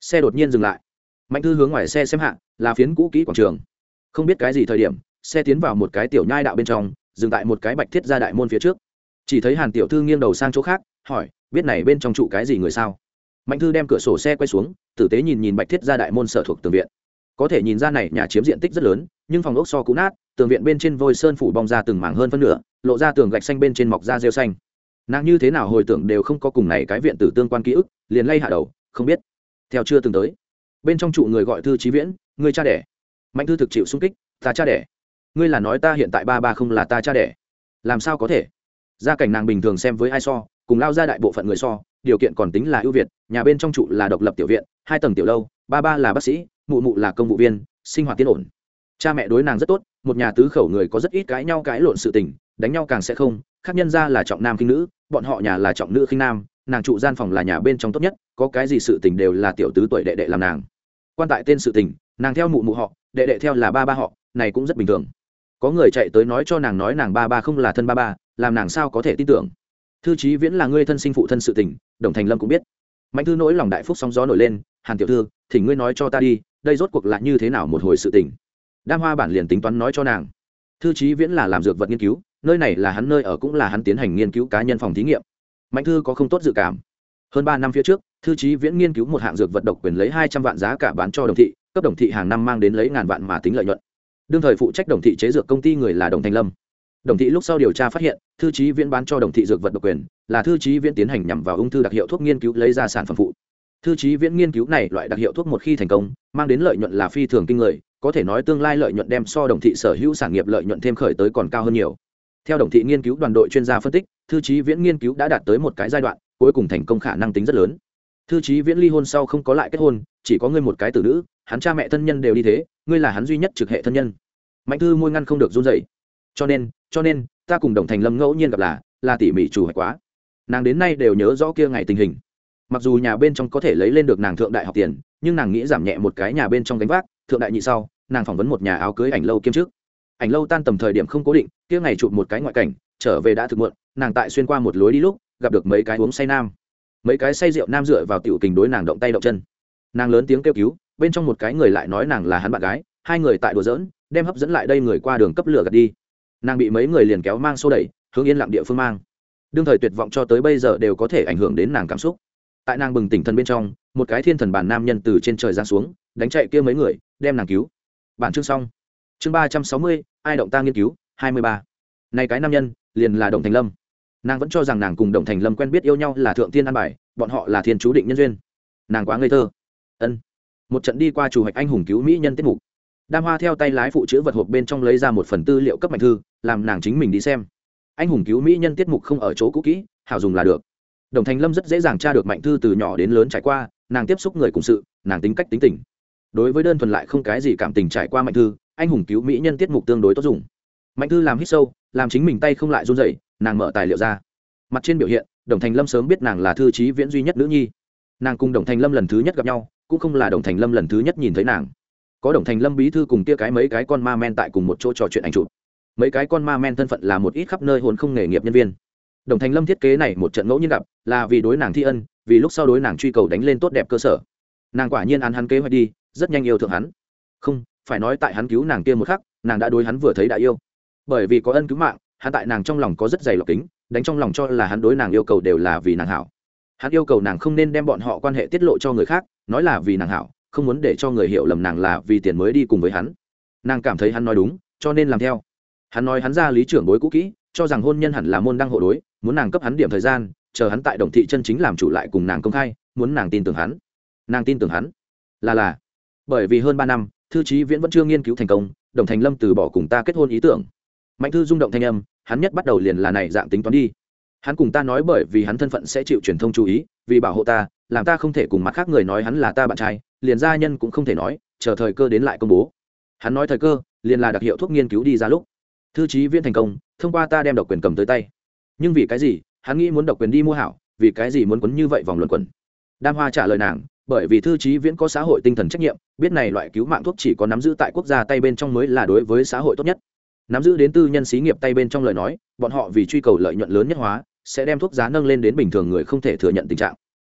Xe đột nhiên dừng lại. Mạnh thư hướng ngoài xe xem hạ, là phiến cũ kỹ quảng trường. Không biết cái gì thời điểm, xe tiến vào một cái tiểu nhai đạo bên trong, dừng tại một cái bạch thiết ra đại môn phía trước. Chỉ thấy hàn tiểu thư nghiêng đầu sang chỗ khác, hỏi, biết này bên trong trụ cái gì người sao? Mạnh thư đem cửa sổ xe quay xuống, tử tế nhìn nhìn bạch thiết ra đại môn sở thuộc tường viện. Có thể nhìn ra này nhà chiếm diện tích rất lớn, nhưng phòng ốc so cũ nát tường viện bên trên vôi sơn phủ bong ra từng mảng hơn phân nửa, lộ ra tường gạch xanh bên trên mọc da rêu xanh. Nàng như thế nào hồi tưởng đều không có cùng này cái viện tử tương quan ký ức, liền lay hạ đầu, không biết. Theo chưa từng tới. Bên trong trụ người gọi thư trí viễn người cha đẻ. Mạnh thư thực chịu sung kích, ta cha đẻ. Ngươi là nói ta hiện tại ba ba không là ta cha đẻ. Làm sao có thể? Gia cảnh nàng bình thường xem với ai so, cùng lao ra đại bộ phận người so, điều kiện còn tính là ưu việt, nhà bên trong trụ là độc lập tiểu viện, hai tầng tiểu lâu, ba ba là bác sĩ, mụ mụ là công vụ viên, sinh hoạt tiến ổn cha mẹ đối nàng rất tốt, một nhà tứ khẩu người có rất ít cãi nhau cãi lộn sự tình, đánh nhau càng sẽ không, khác nhân ra là trọng nam khinh nữ, bọn họ nhà là trọng nữ khinh nam, nàng trụ gian phòng là nhà bên trong tốt nhất, có cái gì sự tình đều là tiểu tứ tuổi đệ đệ làm nàng. Quan tại tên sự tình, nàng theo mụ mụ họ, đệ đệ theo là ba ba họ, này cũng rất bình thường. Có người chạy tới nói cho nàng nói nàng ba ba không là thân ba ba, làm nàng sao có thể tin tưởng. Thư trí viễn là ngươi thân sinh phụ thân sự tình, đồng thành lâm cũng biết. Mạnh thư nỗi lòng đại phúc sóng gió nổi lên, hàn tiểu thư thì ngươi nói cho ta đi, đây rốt cuộc lại như thế nào một hồi sự tình? Đam hoa bản liền tính toán nói cho nàng. Thư trí viễn là làm dược vật nghiên cứu, nơi này là hắn nơi ở cũng là hắn tiến hành nghiên cứu cá nhân phòng thí nghiệm. Mạnh thư có không tốt dự cảm. Hơn ba năm phía trước, thư trí viễn nghiên cứu một hạng dược vật độc quyền lấy hai trăm vạn giá cả bán cho đồng thị, cấp đồng thị hàng năm mang đến lấy ngàn vạn mà tính lợi nhuận. Đương thời phụ trách đồng thị chế dược công ty người là đồng Thanh lâm. Đồng thị lúc sau điều tra phát hiện, thư trí viễn bán cho đồng thị dược vật độc quyền, là thư trí viễn tiến hành nhằm vào ung thư đặc hiệu thuốc nghiên cứu lấy ra sản phẩm phụ thư trí viễn nghiên cứu này loại đặc hiệu thuốc một khi thành công, mang đến lợi nhuận là phi thường kinh người, có thể nói tương lai lợi nhuận đem so đồng thị sở hữu sản nghiệp lợi nhuận thêm khởi tới còn cao hơn nhiều. Theo đồng thị nghiên cứu đoàn đội chuyên gia phân tích, thư trí viễn nghiên cứu đã đạt tới một cái giai đoạn, cuối cùng thành công khả năng tính rất lớn. Thư trí viễn ly hôn sau không có lại kết hôn, chỉ có ngươi một cái tử nữ, hắn cha mẹ thân nhân đều đi thế, ngươi là hắn duy nhất trực hệ thân nhân. Mạnh thư môi ngăn không được run dậy cho nên cho nên, ta cùng đồng thành lâm ngẫu nhiên gặp là là tỉ mỉ chủ hoạch quá. Nàng đến nay đều nhớ rõ kia ngày tình hình mặc dù nhà bên trong có thể lấy lên được nàng thượng đại học tiền, nhưng nàng nghĩ giảm nhẹ một cái nhà bên trong gánh vác, thượng đại nhị sau, nàng phỏng vấn một nhà áo cưới ảnh lâu kiêm trước ảnh lâu tan tầm thời điểm không cố định, kia ngày chụp một cái ngoại cảnh, trở về đã thực muộn, nàng tại xuyên qua một lối đi lúc, gặp được mấy cái uống say nam. Mấy cái say rượu nam dựa vào tiểu tình đối nàng động tay động chân. Nàng lớn tiếng kêu cứu, bên trong một cái người lại nói nàng là hắn bạn gái, hai người tại đùa giỡn, đem hấp dẫn lại đây người qua đường cấp lửa gạt đi. Nàng bị mấy người liền kéo mang xô đẩy, hướng yên lặng địa phương mang. Đương thời tuyệt vọng cho tới bây giờ đều có thể ảnh hưởng đến nàng cảm xúc tại nàng bừng tỉnh thân bên trong, một cái thiên thần bản nam nhân từ trên trời ra xuống, đánh chạy kia mấy người, đem nàng cứu. Bản chương xong. Chương ba trăm sáu mươi, ai động ta nghiên cứu, hai mươi ba. Nay cái nam nhân, liền là đồng thành lâm. Nàng vẫn cho rằng nàng cùng đồng thành lâm quen biết yêu nhau là thượng tiên an bài, bọn họ là thiên chú định nhân duyên. Nàng quá ngây thơ. Ân. Một trận đi qua chủ hoạch anh hùng cứu mỹ nhân tiết mục. Đam hoa theo tay lái phụ chữ vật hộp bên trong lấy ra một phần tư liệu cấp mạnh thư, làm nàng chính mình đi xem. Anh hùng cứu mỹ nhân tiết mục không ở chỗ cũ kỹ, hảo dùng là được đồng thành lâm rất dễ dàng tra được mạnh thư từ nhỏ đến lớn trải qua, nàng tiếp xúc người cùng sự, nàng tính cách tính tình. Đối với đơn thuần lại không cái gì cảm tình trải qua mạnh thư, anh hùng cứu mỹ nhân tiết mục tương đối tốt dùng. Mạnh thư làm hít sâu, làm chính mình tay không lại run dậy nàng mở tài liệu ra. Mặt trên biểu hiện, đồng thành lâm sớm biết nàng là thư trí viễn duy nhất nữ nhi. Nàng cùng đồng thành lâm lần thứ nhất gặp nhau, cũng không là đồng thành lâm lần thứ nhất nhìn thấy nàng. Có đồng thành lâm bí thư cùng kia cái mấy cái con ma men tại cùng một chỗ trò chuyện ảnh chụp. Mấy cái con ma men thân phận là một ít khắp nơi hồn không nghề nghiệp nhân viên đồng thành lâm thiết kế này một trận ngẫu nhiên gặp, là vì đối nàng thi ân, vì lúc sau đối nàng truy cầu đánh lên tốt đẹp cơ sở. Nàng quả nhiên án hắn kế hoạch đi, rất nhanh yêu thượng hắn. Không, phải nói tại hắn cứu nàng kia một khắc, nàng đã đối hắn vừa thấy đã yêu. Bởi vì có ân cứu mạng, hắn tại nàng trong lòng có rất dày lọc kính, đánh trong lòng cho là hắn đối nàng yêu cầu đều là vì nàng hảo. Hắn yêu cầu nàng không nên đem bọn họ quan hệ tiết lộ cho người khác, nói là vì nàng hảo, không muốn để cho người hiểu lầm nàng là vì tiền mới đi cùng với hắn. Nàng cảm thấy hắn nói đúng, cho nên làm theo hắn nói hắn ra lý trưởng bối cũ kỹ, cho rằng hôn nhân hẳn là môn đăng hộ đối, muốn nàng cấp hắn điểm thời gian, chờ hắn tại đồng thị chân chính làm chủ lại cùng nàng công khai, muốn nàng tin tưởng hắn. Nàng tin tưởng hắn. Là là. Bởi vì hơn ba năm, thư trí viễn vẫn chưa nghiên cứu thành công, đồng thành lâm từ bỏ cùng ta kết hôn ý tưởng. Mạnh thư rung động thanh âm, hắn nhất bắt đầu liền là này dạng tính toán đi. Hắn cùng ta nói bởi vì hắn thân phận sẽ chịu truyền thông chú ý, vì bảo hộ ta, làm ta không thể cùng mặt khác người nói hắn là ta bạn trai, liền gia nhân cũng không thể nói, chờ thời cơ đến lại công bố. Hắn nói thời cơ, liền là đặc hiệu thuốc nghiên cứu đi ra lúc thư trí viên thành công, thông qua ta đem độc quyền cầm tới tay. Nhưng vì cái gì? Hắn nghĩ muốn độc quyền đi mua hảo, vì cái gì muốn quấn như vậy vòng luẩn quẩn? Đam hoa trả lời nàng, bởi vì thư trí viễn có xã hội tinh thần trách nhiệm, biết này loại cứu mạng thuốc chỉ có nắm giữ tại quốc gia tay bên trong mới là đối với xã hội tốt nhất. Nắm giữ đến tư nhân xí nghiệp tay bên trong lời nói, bọn họ vì truy cầu lợi nhuận lớn nhất hóa, sẽ đem thuốc giá nâng lên đến bình thường người không thể thừa nhận tình trạng.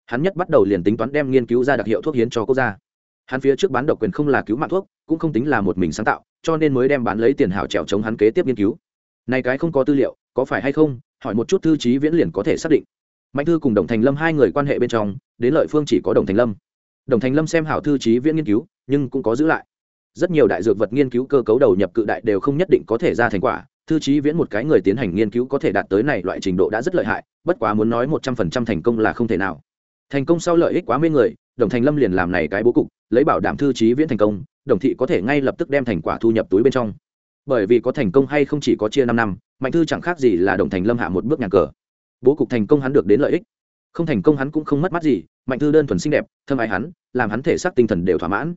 Hắn nhất bắt đầu liền tính toán đem nghiên cứu ra đặc hiệu thuốc hiến cho quốc gia. Hắn phía trước bán độc quyền không là cứu mạng thuốc, cũng không tính là một mình sáng tạo cho nên mới đem bán lấy tiền hào trèo chống hắn kế tiếp nghiên cứu. Này cái không có tư liệu, có phải hay không? Hỏi một chút thư trí viễn liền có thể xác định. Mạnh thư cùng đồng thành lâm hai người quan hệ bên trong, đến lợi phương chỉ có đồng thành lâm. Đồng thành lâm xem hảo thư trí viễn nghiên cứu, nhưng cũng có giữ lại. Rất nhiều đại dược vật nghiên cứu cơ cấu đầu nhập cự đại đều không nhất định có thể ra thành quả. Thư trí viễn một cái người tiến hành nghiên cứu có thể đạt tới này loại trình độ đã rất lợi hại, bất quá muốn nói một trăm phần trăm thành công là không thể nào. Thành công sau lợi ích quá mê người, đồng thành lâm liền làm này cái bố cục, lấy bảo đảm thư trí viễn thành công đồng thị có thể ngay lập tức đem thành quả thu nhập túi bên trong. Bởi vì có thành công hay không chỉ có chia năm năm, mạnh thư chẳng khác gì là đồng thành lâm hạ một bước nhà cờ. Bố cục thành công hắn được đến lợi ích. Không thành công hắn cũng không mất mát gì, mạnh thư đơn thuần xinh đẹp, thâm ái hắn, làm hắn thể xác tinh thần đều thỏa mãn.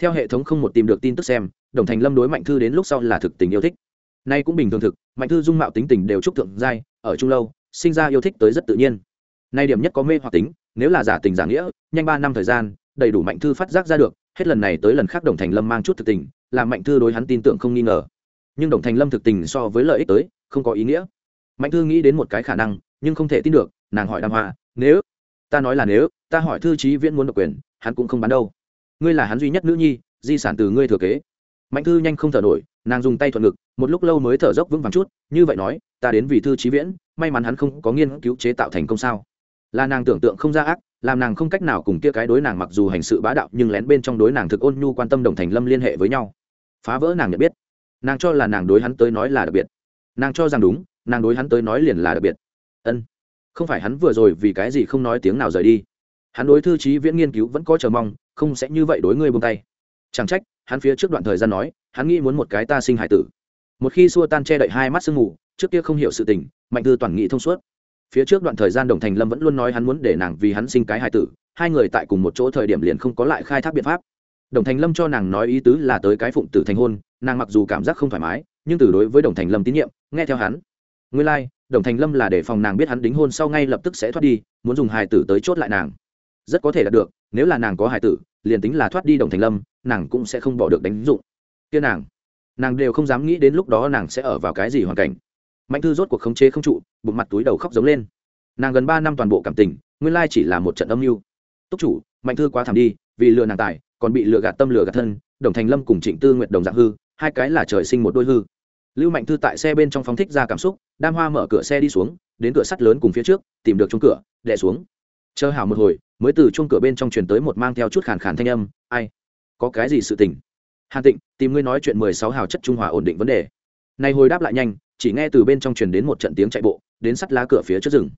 Theo hệ thống không một tìm được tin tức xem, đồng thành lâm đối mạnh thư đến lúc sau là thực tình yêu thích. Nay cũng bình thường thực, mạnh thư dung mạo tính tình đều trúc thượng giai, ở trung lâu, sinh ra yêu thích tới rất tự nhiên. Nay điểm nhất có mê hoặc tính, nếu là giả tình giả nghĩa, nhanh ba năm thời gian, đầy đủ mạnh thư phát giác ra được hết lần này tới lần khác đồng thành lâm mang chút thực tình, làm mạnh thư đối hắn tin tưởng không nghi ngờ. Nhưng đồng thành lâm thực tình so với lợi ích tới, không có ý nghĩa. Mạnh thư nghĩ đến một cái khả năng, nhưng không thể tin được, nàng hỏi Đam hoa nếu, ta nói là nếu, ta hỏi thư trí viễn muốn độc quyền, hắn cũng không bán đâu. Ngươi là hắn duy nhất nữ nhi, di sản từ ngươi thừa kế. Mạnh thư nhanh không thở nổi, nàng dùng tay thuận ngực, một lúc lâu mới thở dốc vững vàng chút, như vậy nói, ta đến vì thư trí viễn, may mắn hắn không có nghiên cứu chế tạo thành công sao? Là nàng tưởng tượng không ra ác, làm nàng không cách nào cùng kia cái đối nàng mặc dù hành sự bá đạo nhưng lén bên trong đối nàng thực ôn nhu quan tâm đồng thành lâm liên hệ với nhau. Phá vỡ nàng nhận biết. Nàng cho là nàng đối hắn tới nói là đặc biệt. Nàng cho rằng đúng, nàng đối hắn tới nói liền là đặc biệt. Ân. Không phải hắn vừa rồi vì cái gì không nói tiếng nào rời đi. Hắn đối thư trí viễn nghiên cứu vẫn có chờ mong, không sẽ như vậy đối ngươi buông tay. Chẳng trách, hắn phía trước đoạn thời gian nói, hắn nghĩ muốn một cái ta sinh hải tử. Một khi xua tan che đậy hai mắt sương mù, trước kia không hiểu sự tình, mạnh thư toàn nghĩ thông suốt phía trước đoạn thời gian đồng thành lâm vẫn luôn nói hắn muốn để nàng vì hắn sinh cái hài tử hai người tại cùng một chỗ thời điểm liền không có lại khai thác biện pháp. Đồng thành lâm cho nàng nói ý tứ là tới cái phụng tử thành hôn nàng mặc dù cảm giác không thoải mái nhưng từ đối với đồng thành lâm tín nhiệm nghe theo hắn. Nguyên lai、like, đồng thành lâm là để phòng nàng biết hắn đính hôn sau ngay lập tức sẽ thoát đi muốn dùng hài tử tới chốt lại nàng. Rất có thể đạt được nếu là nàng có hài tử liền tính là thoát đi đồng thành lâm nàng cũng sẽ không bỏ được đánh dụng. Kia nàng nàng đều không dám nghĩ đến lúc đó nàng sẽ ở vào cái gì hoàn cảnh mạnh thư rốt cuộc khống chế không trụ, bụng mặt túi đầu khóc giống lên. Nàng gần ba năm toàn bộ cảm tình, nguyên lai chỉ là một trận âm mưu. Túc chủ, mạnh thư quá thảm đi, vì lừa nàng tài, còn bị lừa gạt tâm lừa gạt thân, đồng thành lâm cùng trịnh tư nguyệt đồng dạng hư, hai cái là trời sinh một đôi hư. Lưu mạnh thư tại xe bên trong phóng thích ra cảm xúc, đam hoa mở cửa xe đi xuống, đến cửa sắt lớn cùng phía trước, tìm được chung cửa đẻ xuống. Chờ hảo một hồi, mới từ chung cửa bên trong truyền tới một mang theo chút khàn khàn thanh âm, ai? Có cái gì sự tình? Hàn tịnh, tìm ngươi nói chuyện mười sáu hào chất trung hòa ổn định vấn đề. Này hồi đáp lại nhanh chỉ nghe từ bên trong truyền đến một trận tiếng chạy bộ, đến sắt lá cửa phía trước rừng.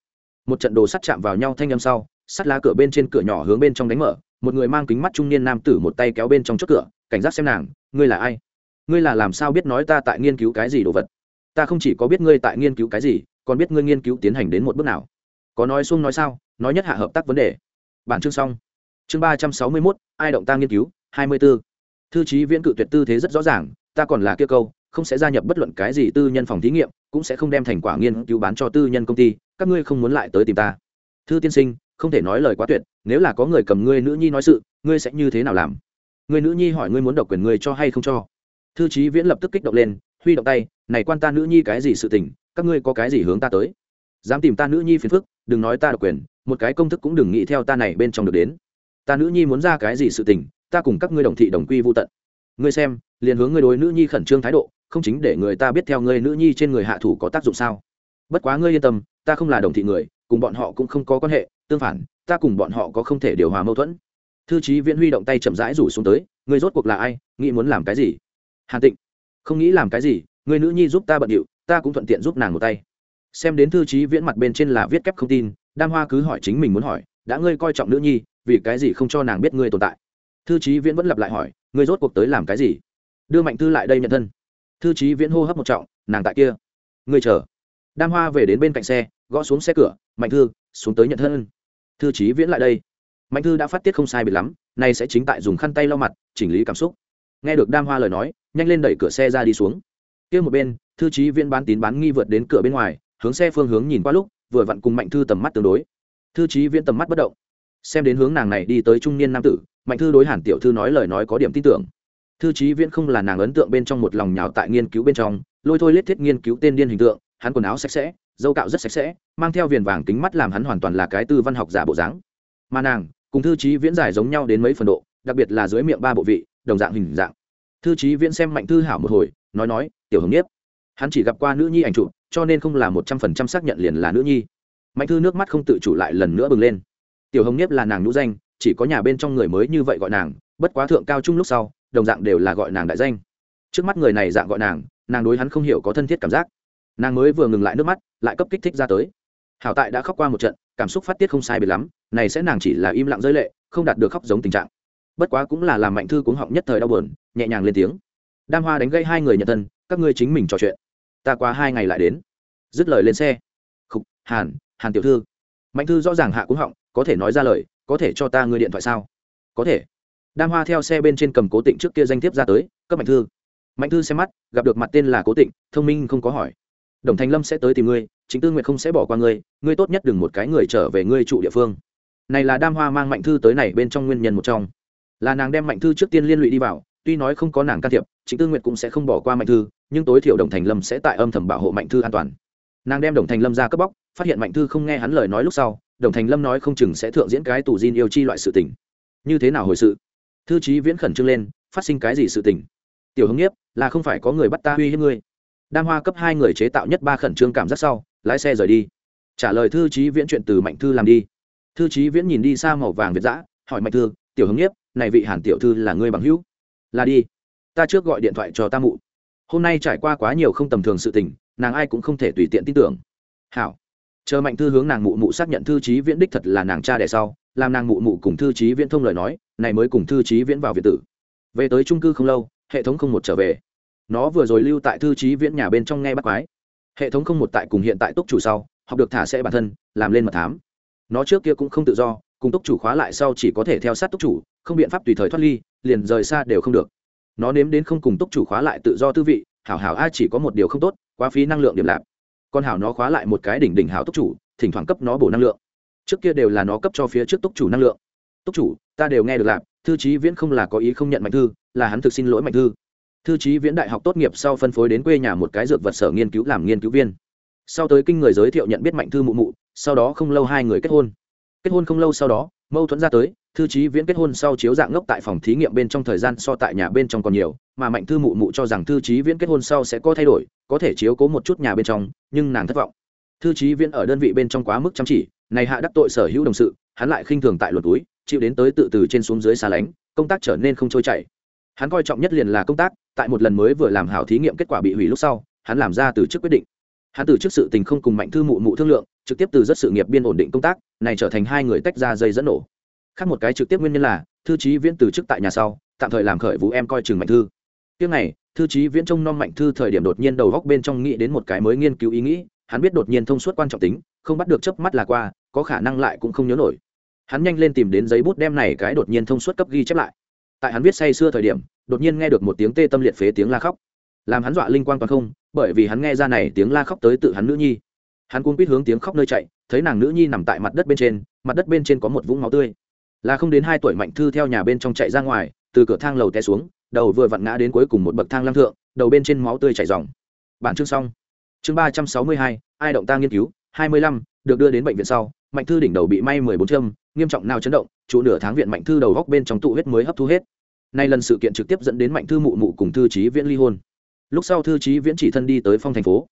Một trận đồ sắt chạm vào nhau thanh âm sau, sắt lá cửa bên trên cửa nhỏ hướng bên trong đánh mở, một người mang kính mắt trung niên nam tử một tay kéo bên trong chốt cửa, cảnh giác xem nàng, ngươi là ai? Ngươi là làm sao biết nói ta tại nghiên cứu cái gì đồ vật? Ta không chỉ có biết ngươi tại nghiên cứu cái gì, còn biết ngươi nghiên cứu tiến hành đến một bước nào. Có nói xuông nói sao, nói nhất hạ hợp tác vấn đề. Bản chương xong. Chương ba trăm sáu mươi mốt, ai động ta nghiên cứu? hai mươi b ố thư trí viễn cự tuyệt tư thế rất rõ ràng, ta còn là kia câu không sẽ gia nhập bất luận cái gì tư nhân phòng thí nghiệm, cũng sẽ không đem thành quả nghiên cứu bán cho tư nhân công ty, các ngươi không muốn lại tới tìm ta. Thư tiên sinh, không thể nói lời quá tuyệt, nếu là có người cầm ngươi nữ nhi nói sự, ngươi sẽ như thế nào làm? Người nữ nhi hỏi ngươi muốn độc quyền ngươi cho hay không cho? Thư trí viễn lập tức kích động lên, huy động tay, này quan ta nữ nhi cái gì sự tình, các ngươi có cái gì hướng ta tới? Dám tìm ta nữ nhi phiền phức, đừng nói ta độc quyền, một cái công thức cũng đừng nghĩ theo ta này bên trong được đến. Ta nữ nhi muốn ra cái gì sự tình, ta cùng các ngươi đồng thị đồng quy vô tận. Ngươi xem, liền hướng ngươi đối nữ nhi khẩn trương thái độ không chính để người ta biết theo ngươi nữ nhi trên người hạ thủ có tác dụng sao? Bất quá ngươi yên tâm, ta không là đồng thị người, cùng bọn họ cũng không có quan hệ, tương phản, ta cùng bọn họ có không thể điều hòa mâu thuẫn. Thư trí viễn huy động tay chậm rãi rủ xuống tới, ngươi rốt cuộc là ai, nghĩ muốn làm cái gì? Hàn tịnh, không nghĩ làm cái gì người nữ nhi giúp ta bận điệu, ta cũng thuận tiện giúp nàng một tay. Xem đến thư trí viễn mặt bên trên là viết kép không tin, đam hoa cứ hỏi chính mình muốn hỏi, đã ngươi coi trọng nữ nhi, vì cái gì không cho nàng biết ngươi tồn tại? Thư trí viễn vẫn lặp lại hỏi, ngươi rốt cuộc tới làm cái gì? Đưa mạnh thư lại đây nhận thân thư trí viễn hô hấp một trọng, nàng tại kia. Ngươi chờ. Đam hoa về đến bên cạnh xe, gõ xuống xe cửa, mạnh thư, xuống tới nhận thân. Thư trí viễn lại đây. Mạnh thư đã phát tiết không sai biệt lắm, nay sẽ chính tại dùng khăn tay lau mặt, chỉnh lý cảm xúc. Nghe được đam hoa lời nói, nhanh lên đẩy cửa xe ra đi xuống. Kia một bên, thư trí viễn bán tín bán nghi vượt đến cửa bên ngoài, hướng xe phương hướng nhìn qua lúc, vừa vặn cùng mạnh thư tầm mắt tương đối. Thư trí viễn tầm mắt bất động. Xem đến hướng nàng này đi tới trung niên nam tử, mạnh thư đối hàn tiểu thư nói lời nói có điểm tin tưởng thư trí viễn không là nàng ấn tượng bên trong một lòng nhào tại nghiên cứu bên trong, lôi thôi lết thiết nghiên cứu tên điên hình tượng, hắn quần áo sạch sẽ, dâu cạo rất sạch sẽ, mang theo viền vàng kính mắt làm hắn hoàn toàn là cái tư văn học giả bộ dáng. Mà nàng, cùng thư trí viễn giải giống nhau đến mấy phần độ, đặc biệt là dưới miệng ba bộ vị, đồng dạng hình dạng. Thư trí viễn xem mạnh thư hảo một hồi, nói nói, tiểu hồng nhiếp, hắn chỉ gặp qua nữ nhi ảnh chụp, cho nên không là một trăm phần trăm xác nhận liền là nữ nhi. Mạnh thư nước mắt không tự chủ lại lần nữa bừng lên. Tiểu hồng nhiếp là nàng nhũ danh, chỉ có nhà bên trong người mới như vậy gọi nàng, bất quá thượng cao trung lúc sau đồng dạng đều là gọi nàng đại danh. Trước mắt người này dạng gọi nàng nàng đối hắn không hiểu có thân thiết cảm giác. Nàng mới vừa ngừng lại nước mắt, lại cấp kích thích ra tới. Hảo tại đã khóc qua một trận, cảm xúc phát tiết không sai biệt lắm, này sẽ nàng chỉ là im lặng rơi lệ, không đạt được khóc giống tình trạng. Bất quá cũng là làm mạnh thư cuống họng nhất thời đau buồn, nhẹ nhàng lên tiếng. Đam hoa đánh gây hai người nhận thân, các ngươi chính mình trò chuyện. Ta qua hai ngày lại đến. Dứt lời lên xe. Khục, hàn hàn tiểu thư. Mạnh thư rõ ràng hạ cuống họng, có thể nói ra lời, có thể cho ta ngươi điện thoại sao? Có thể đam hoa theo xe bên trên cầm cố tịnh trước kia danh thiếp ra tới, cấp mạnh thư. Mạnh thư xem mắt, gặp được mặt tên là cố tịnh, thông minh không có hỏi. Đồng thành lâm sẽ tới tìm ngươi chính tư nguyệt không sẽ bỏ qua ngươi ngươi tốt nhất đừng một cái người trở về ngươi trụ địa phương. Này là đam hoa mang mạnh thư tới này bên trong nguyên nhân một trong. Là nàng đem mạnh thư trước tiên liên lụy đi vào, tuy nói không có nàng can thiệp chính tư nguyệt cũng sẽ không bỏ qua mạnh thư, nhưng tối thiểu đồng thành lâm sẽ tại âm thầm bảo hộ mạnh thư an toàn. Nàng đem đồng thành lâm ra cướp bóc, phát hiện mạnh thư không nghe hắn lời nói lúc sau, đồng thành lâm nói không chừng sẽ thượng diễn cái tù diên yêu chi loại sự tình. Như thế nào hồi sự? Thư trí viễn khẩn trương lên, phát sinh cái gì sự tình? Tiểu hưng nhiếp là không phải có người bắt ta uy hiếp ngươi. Đam hoa cấp hai người chế tạo nhất ba khẩn trương cảm giác sau, lái xe rời đi. Trả lời thư trí viễn chuyện từ mạnh thư làm đi. Thư trí viễn nhìn đi xa màu vàng việt giã hỏi mạnh thư, tiểu hưng nhiếp này vị hàn tiểu thư là ngươi bằng hữu? Là đi. Ta trước gọi điện thoại cho ta mụ. Hôm nay trải qua quá nhiều không tầm thường sự tình, nàng ai cũng không thể tùy tiện tin tưởng. Hảo. Chờ mạnh thư hướng nàng mụ mụ xác nhận thư trí viễn đích thật là nàng cha đẻ sau, làm nàng mụ mụ cùng thư trí viễn thông lời nói này mới cùng thư trí viễn vào việt tử. Về tới trung cư không lâu, hệ thống không một trở về. Nó vừa rồi lưu tại thư trí viễn nhà bên trong nghe bắt quái. Hệ thống không một tại cùng hiện tại túc chủ sau, học được thả sẽ bản thân, làm lên mật thám. Nó trước kia cũng không tự do, cùng túc chủ khóa lại sau chỉ có thể theo sát túc chủ, không biện pháp tùy thời thoát ly, liền rời xa đều không được. Nó nếm đến không cùng túc chủ khóa lại tự do tư vị, hảo hảo a chỉ có một điều không tốt, quá phí năng lượng điểm lạc con hảo nó khóa lại một cái đỉnh đỉnh hảo túc chủ, thỉnh thoảng cấp nó bổ năng lượng. Trước kia đều là nó cấp cho phía trước túc chủ năng lượng túc chủ, ta đều nghe được lạp thư trí viễn không là có ý không nhận mạnh thư, là hắn thực xin lỗi mạnh thư. Thư trí viễn đại học tốt nghiệp sau phân phối đến quê nhà một cái dược vật sở nghiên cứu làm nghiên cứu viên. Sau tới kinh người giới thiệu nhận biết mạnh thư mụ mụ, sau đó không lâu hai người kết hôn. Kết hôn không lâu sau đó, mâu thuẫn ra tới, thư trí viễn kết hôn sau chiếu dạng ngốc tại phòng thí nghiệm bên trong thời gian so tại nhà bên trong còn nhiều, mà mạnh thư mụ mụ cho rằng thư trí viễn kết hôn sau sẽ có thay đổi, có thể chiếu cố một chút nhà bên trong, nhưng nàng thất vọng. Thư trí viễn ở đơn vị bên trong quá mức chăm chỉ, này hạ đắc tội sở hữu đồng sự, hắn lại khinh thường tại luật túi chịu đến tới tự từ trên xuống dưới xa lánh, công tác trở nên không trôi chảy. Hắn coi trọng nhất liền là công tác, tại một lần mới vừa làm hảo thí nghiệm kết quả bị hủy lúc sau, hắn làm ra từ chức quyết định. Hắn từ chức sự tình không cùng mạnh thư mụ mụ thương lượng, trực tiếp từ rất sự nghiệp biên ổn định công tác, này trở thành hai người tách ra dây dẫn nổ. Khác một cái trực tiếp nguyên nhân là, thư trí viễn từ chức tại nhà sau, tạm thời làm khởi vũ em coi chừng mạnh thư. Tiếng này, thư trí viễn trông nom mạnh thư thời điểm đột nhiên đầu góc bên trong nghĩ đến một cái mới nghiên cứu ý nghĩ, hắn biết đột nhiên thông suốt quan trọng tính, không bắt được chớp mắt là qua, có khả năng lại cũng không nhớ nổi hắn nhanh lên tìm đến giấy bút đem này cái đột nhiên thông suốt cấp ghi chép lại. Tại hắn viết say xưa thời điểm, đột nhiên nghe được một tiếng tê tâm liệt phế tiếng la khóc. Làm hắn dọa linh quang toàn không, bởi vì hắn nghe ra này tiếng la khóc tới tự hắn nữ nhi. Hắn cuốn quýt hướng tiếng khóc nơi chạy, thấy nàng nữ nhi nằm tại mặt đất bên trên, mặt đất bên trên có một vũng máu tươi. Là không đến hai tuổi mạnh thư theo nhà bên trong chạy ra ngoài, từ cửa thang lầu té xuống, đầu vừa vặn ngã đến cuối cùng một bậc thang lăng thượng, đầu bên trên máu tươi chảy dòng bản chương xong. Chương ba trăm sáu mươi hai, ai động ta nghiên cứu? Hai mươi lăm, được đưa đến bệnh viện sau, mạnh thư đỉnh đầu bị may mười bốn châm nghiêm trọng nào chấn động, chủ nửa tháng viện mạnh thư đầu góc bên trong tụ huyết mới hấp thu hết. Nay lần sự kiện trực tiếp dẫn đến mạnh thư mụ mụ cùng thư trí viễn ly hôn. Lúc sau thư trí viễn chỉ thân đi tới phong thành phố.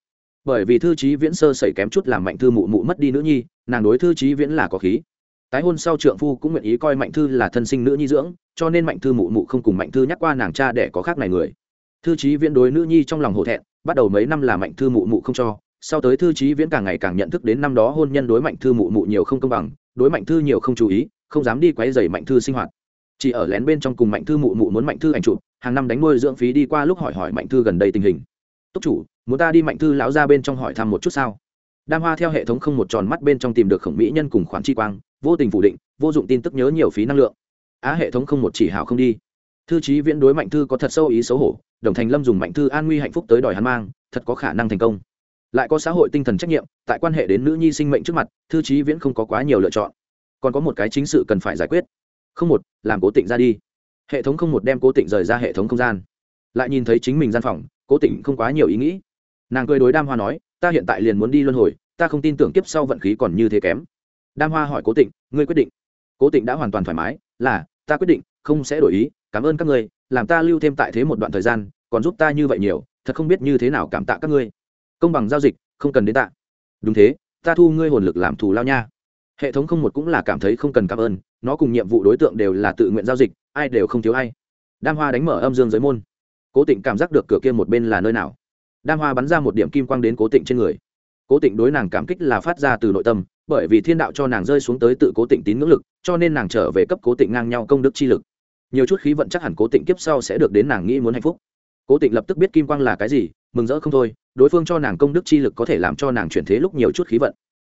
Bởi vì thư trí viễn sơ sẩy kém chút làm mạnh thư mụ mụ mất đi nữ nhi, nàng đối thư trí viễn là có khí. Tái hôn sau trượng phu cũng nguyện ý coi mạnh thư là thân sinh nữ nhi dưỡng, cho nên mạnh thư mụ mụ không cùng mạnh thư nhắc qua nàng cha để có khác này người. Thư trí viễn đối nữ nhi trong lòng hổ thẹn, bắt đầu mấy năm là mạnh thư mụ mụ không cho. Sau tới thư trí viễn càng ngày càng nhận thức đến năm đó hôn nhân đối mạnh thư mụ mụ nhiều không công bằng đối mạnh thư nhiều không chú ý, không dám đi quấy dày mạnh thư sinh hoạt. Chỉ ở lén bên trong cùng mạnh thư mụ mụ muốn mạnh thư ảnh chụp, hàng năm đánh nuôi dưỡng phí đi qua lúc hỏi hỏi mạnh thư gần đây tình hình. Túc chủ, muốn ta đi mạnh thư lão ra bên trong hỏi thăm một chút sao? Đam hoa theo hệ thống không một tròn mắt bên trong tìm được khổng mỹ nhân cùng khoản chi quang, vô tình phủ định, vô dụng tin tức nhớ nhiều phí năng lượng. Á, hệ thống không một chỉ hảo không đi. Thư trí viễn đối mạnh thư có thật sâu ý xấu hổ, đồng thành lâm dùng mạnh thư an nguy hạnh phúc tới đòi hắn mang, thật có khả năng thành công lại có xã hội tinh thần trách nhiệm, tại quan hệ đến nữ nhi sinh mệnh trước mặt, thư trí viễn không có quá nhiều lựa chọn. Còn có một cái chính sự cần phải giải quyết. Không một, làm cố tịnh ra đi. Hệ thống không một đem cố tịnh rời ra hệ thống không gian. Lại nhìn thấy chính mình gian phòng, cố tịnh không quá nhiều ý nghĩ. Nàng cười đối đam hoa nói, ta hiện tại liền muốn đi luân hồi, ta không tin tưởng kiếp sau vận khí còn như thế kém. Đam hoa hỏi cố tịnh, ngươi quyết định? Cố tịnh đã hoàn toàn thoải mái, là, ta quyết định, không sẽ đổi ý, cảm ơn các ngươi, làm ta lưu thêm tại thế một đoạn thời gian, còn giúp ta như vậy nhiều, thật không biết như thế nào cảm tạ các ngươi công bằng giao dịch, không cần đến tạ. Đúng thế, ta thu ngươi hồn lực làm thù lao nha. Hệ thống không một cũng là cảm thấy không cần cảm ơn, nó cùng nhiệm vụ đối tượng đều là tự nguyện giao dịch, ai đều không thiếu ai. Đam hoa đánh mở âm dương giới môn. Cố tịnh cảm giác được cửa kia một bên là nơi nào. Đam hoa bắn ra một điểm kim quang đến cố tịnh trên người. Cố tịnh đối nàng cảm kích là phát ra từ nội tâm, bởi vì thiên đạo cho nàng rơi xuống tới tự cố tịnh tín ngưỡng lực, cho nên nàng trở về cấp cố tịnh ngang nhau công đức chi lực. Nhiều chút khí vận chắc hẳn cố tịnh kiếp sau sẽ được đến nàng nghĩ muốn hạnh phúc cố tịnh lập tức biết kim quang là cái gì, mừng rỡ không thôi, đối phương cho nàng công đức chi lực có thể làm cho nàng chuyển thế lúc nhiều chút khí vận.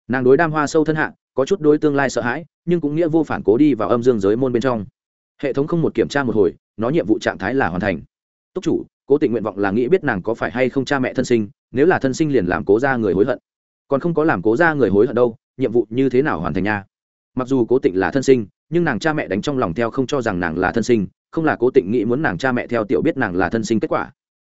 Nàng đối đam hoa sâu thân hạ, có chút đối tương lai sợ hãi, nhưng cũng nghĩa vô phản cố đi vào âm dương giới môn bên trong. Hệ thống không một kiểm tra một hồi, nó nhiệm vụ trạng thái là hoàn thành. Túc chủ, cố tịnh nguyện vọng là nghĩ biết nàng có phải hay không cha mẹ thân sinh, nếu là thân sinh liền làm cố ra người hối hận. Còn không có làm cố ra người hối hận đâu, nhiệm vụ như thế nào hoàn thành nha? Mặc dù cố tịnh là thân sinh, nhưng nàng cha mẹ đánh trong lòng theo không cho rằng nàng là thân sinh, không là cố tịnh nghĩ muốn nàng cha mẹ theo tiểu biết nàng là thân sinh kết quả.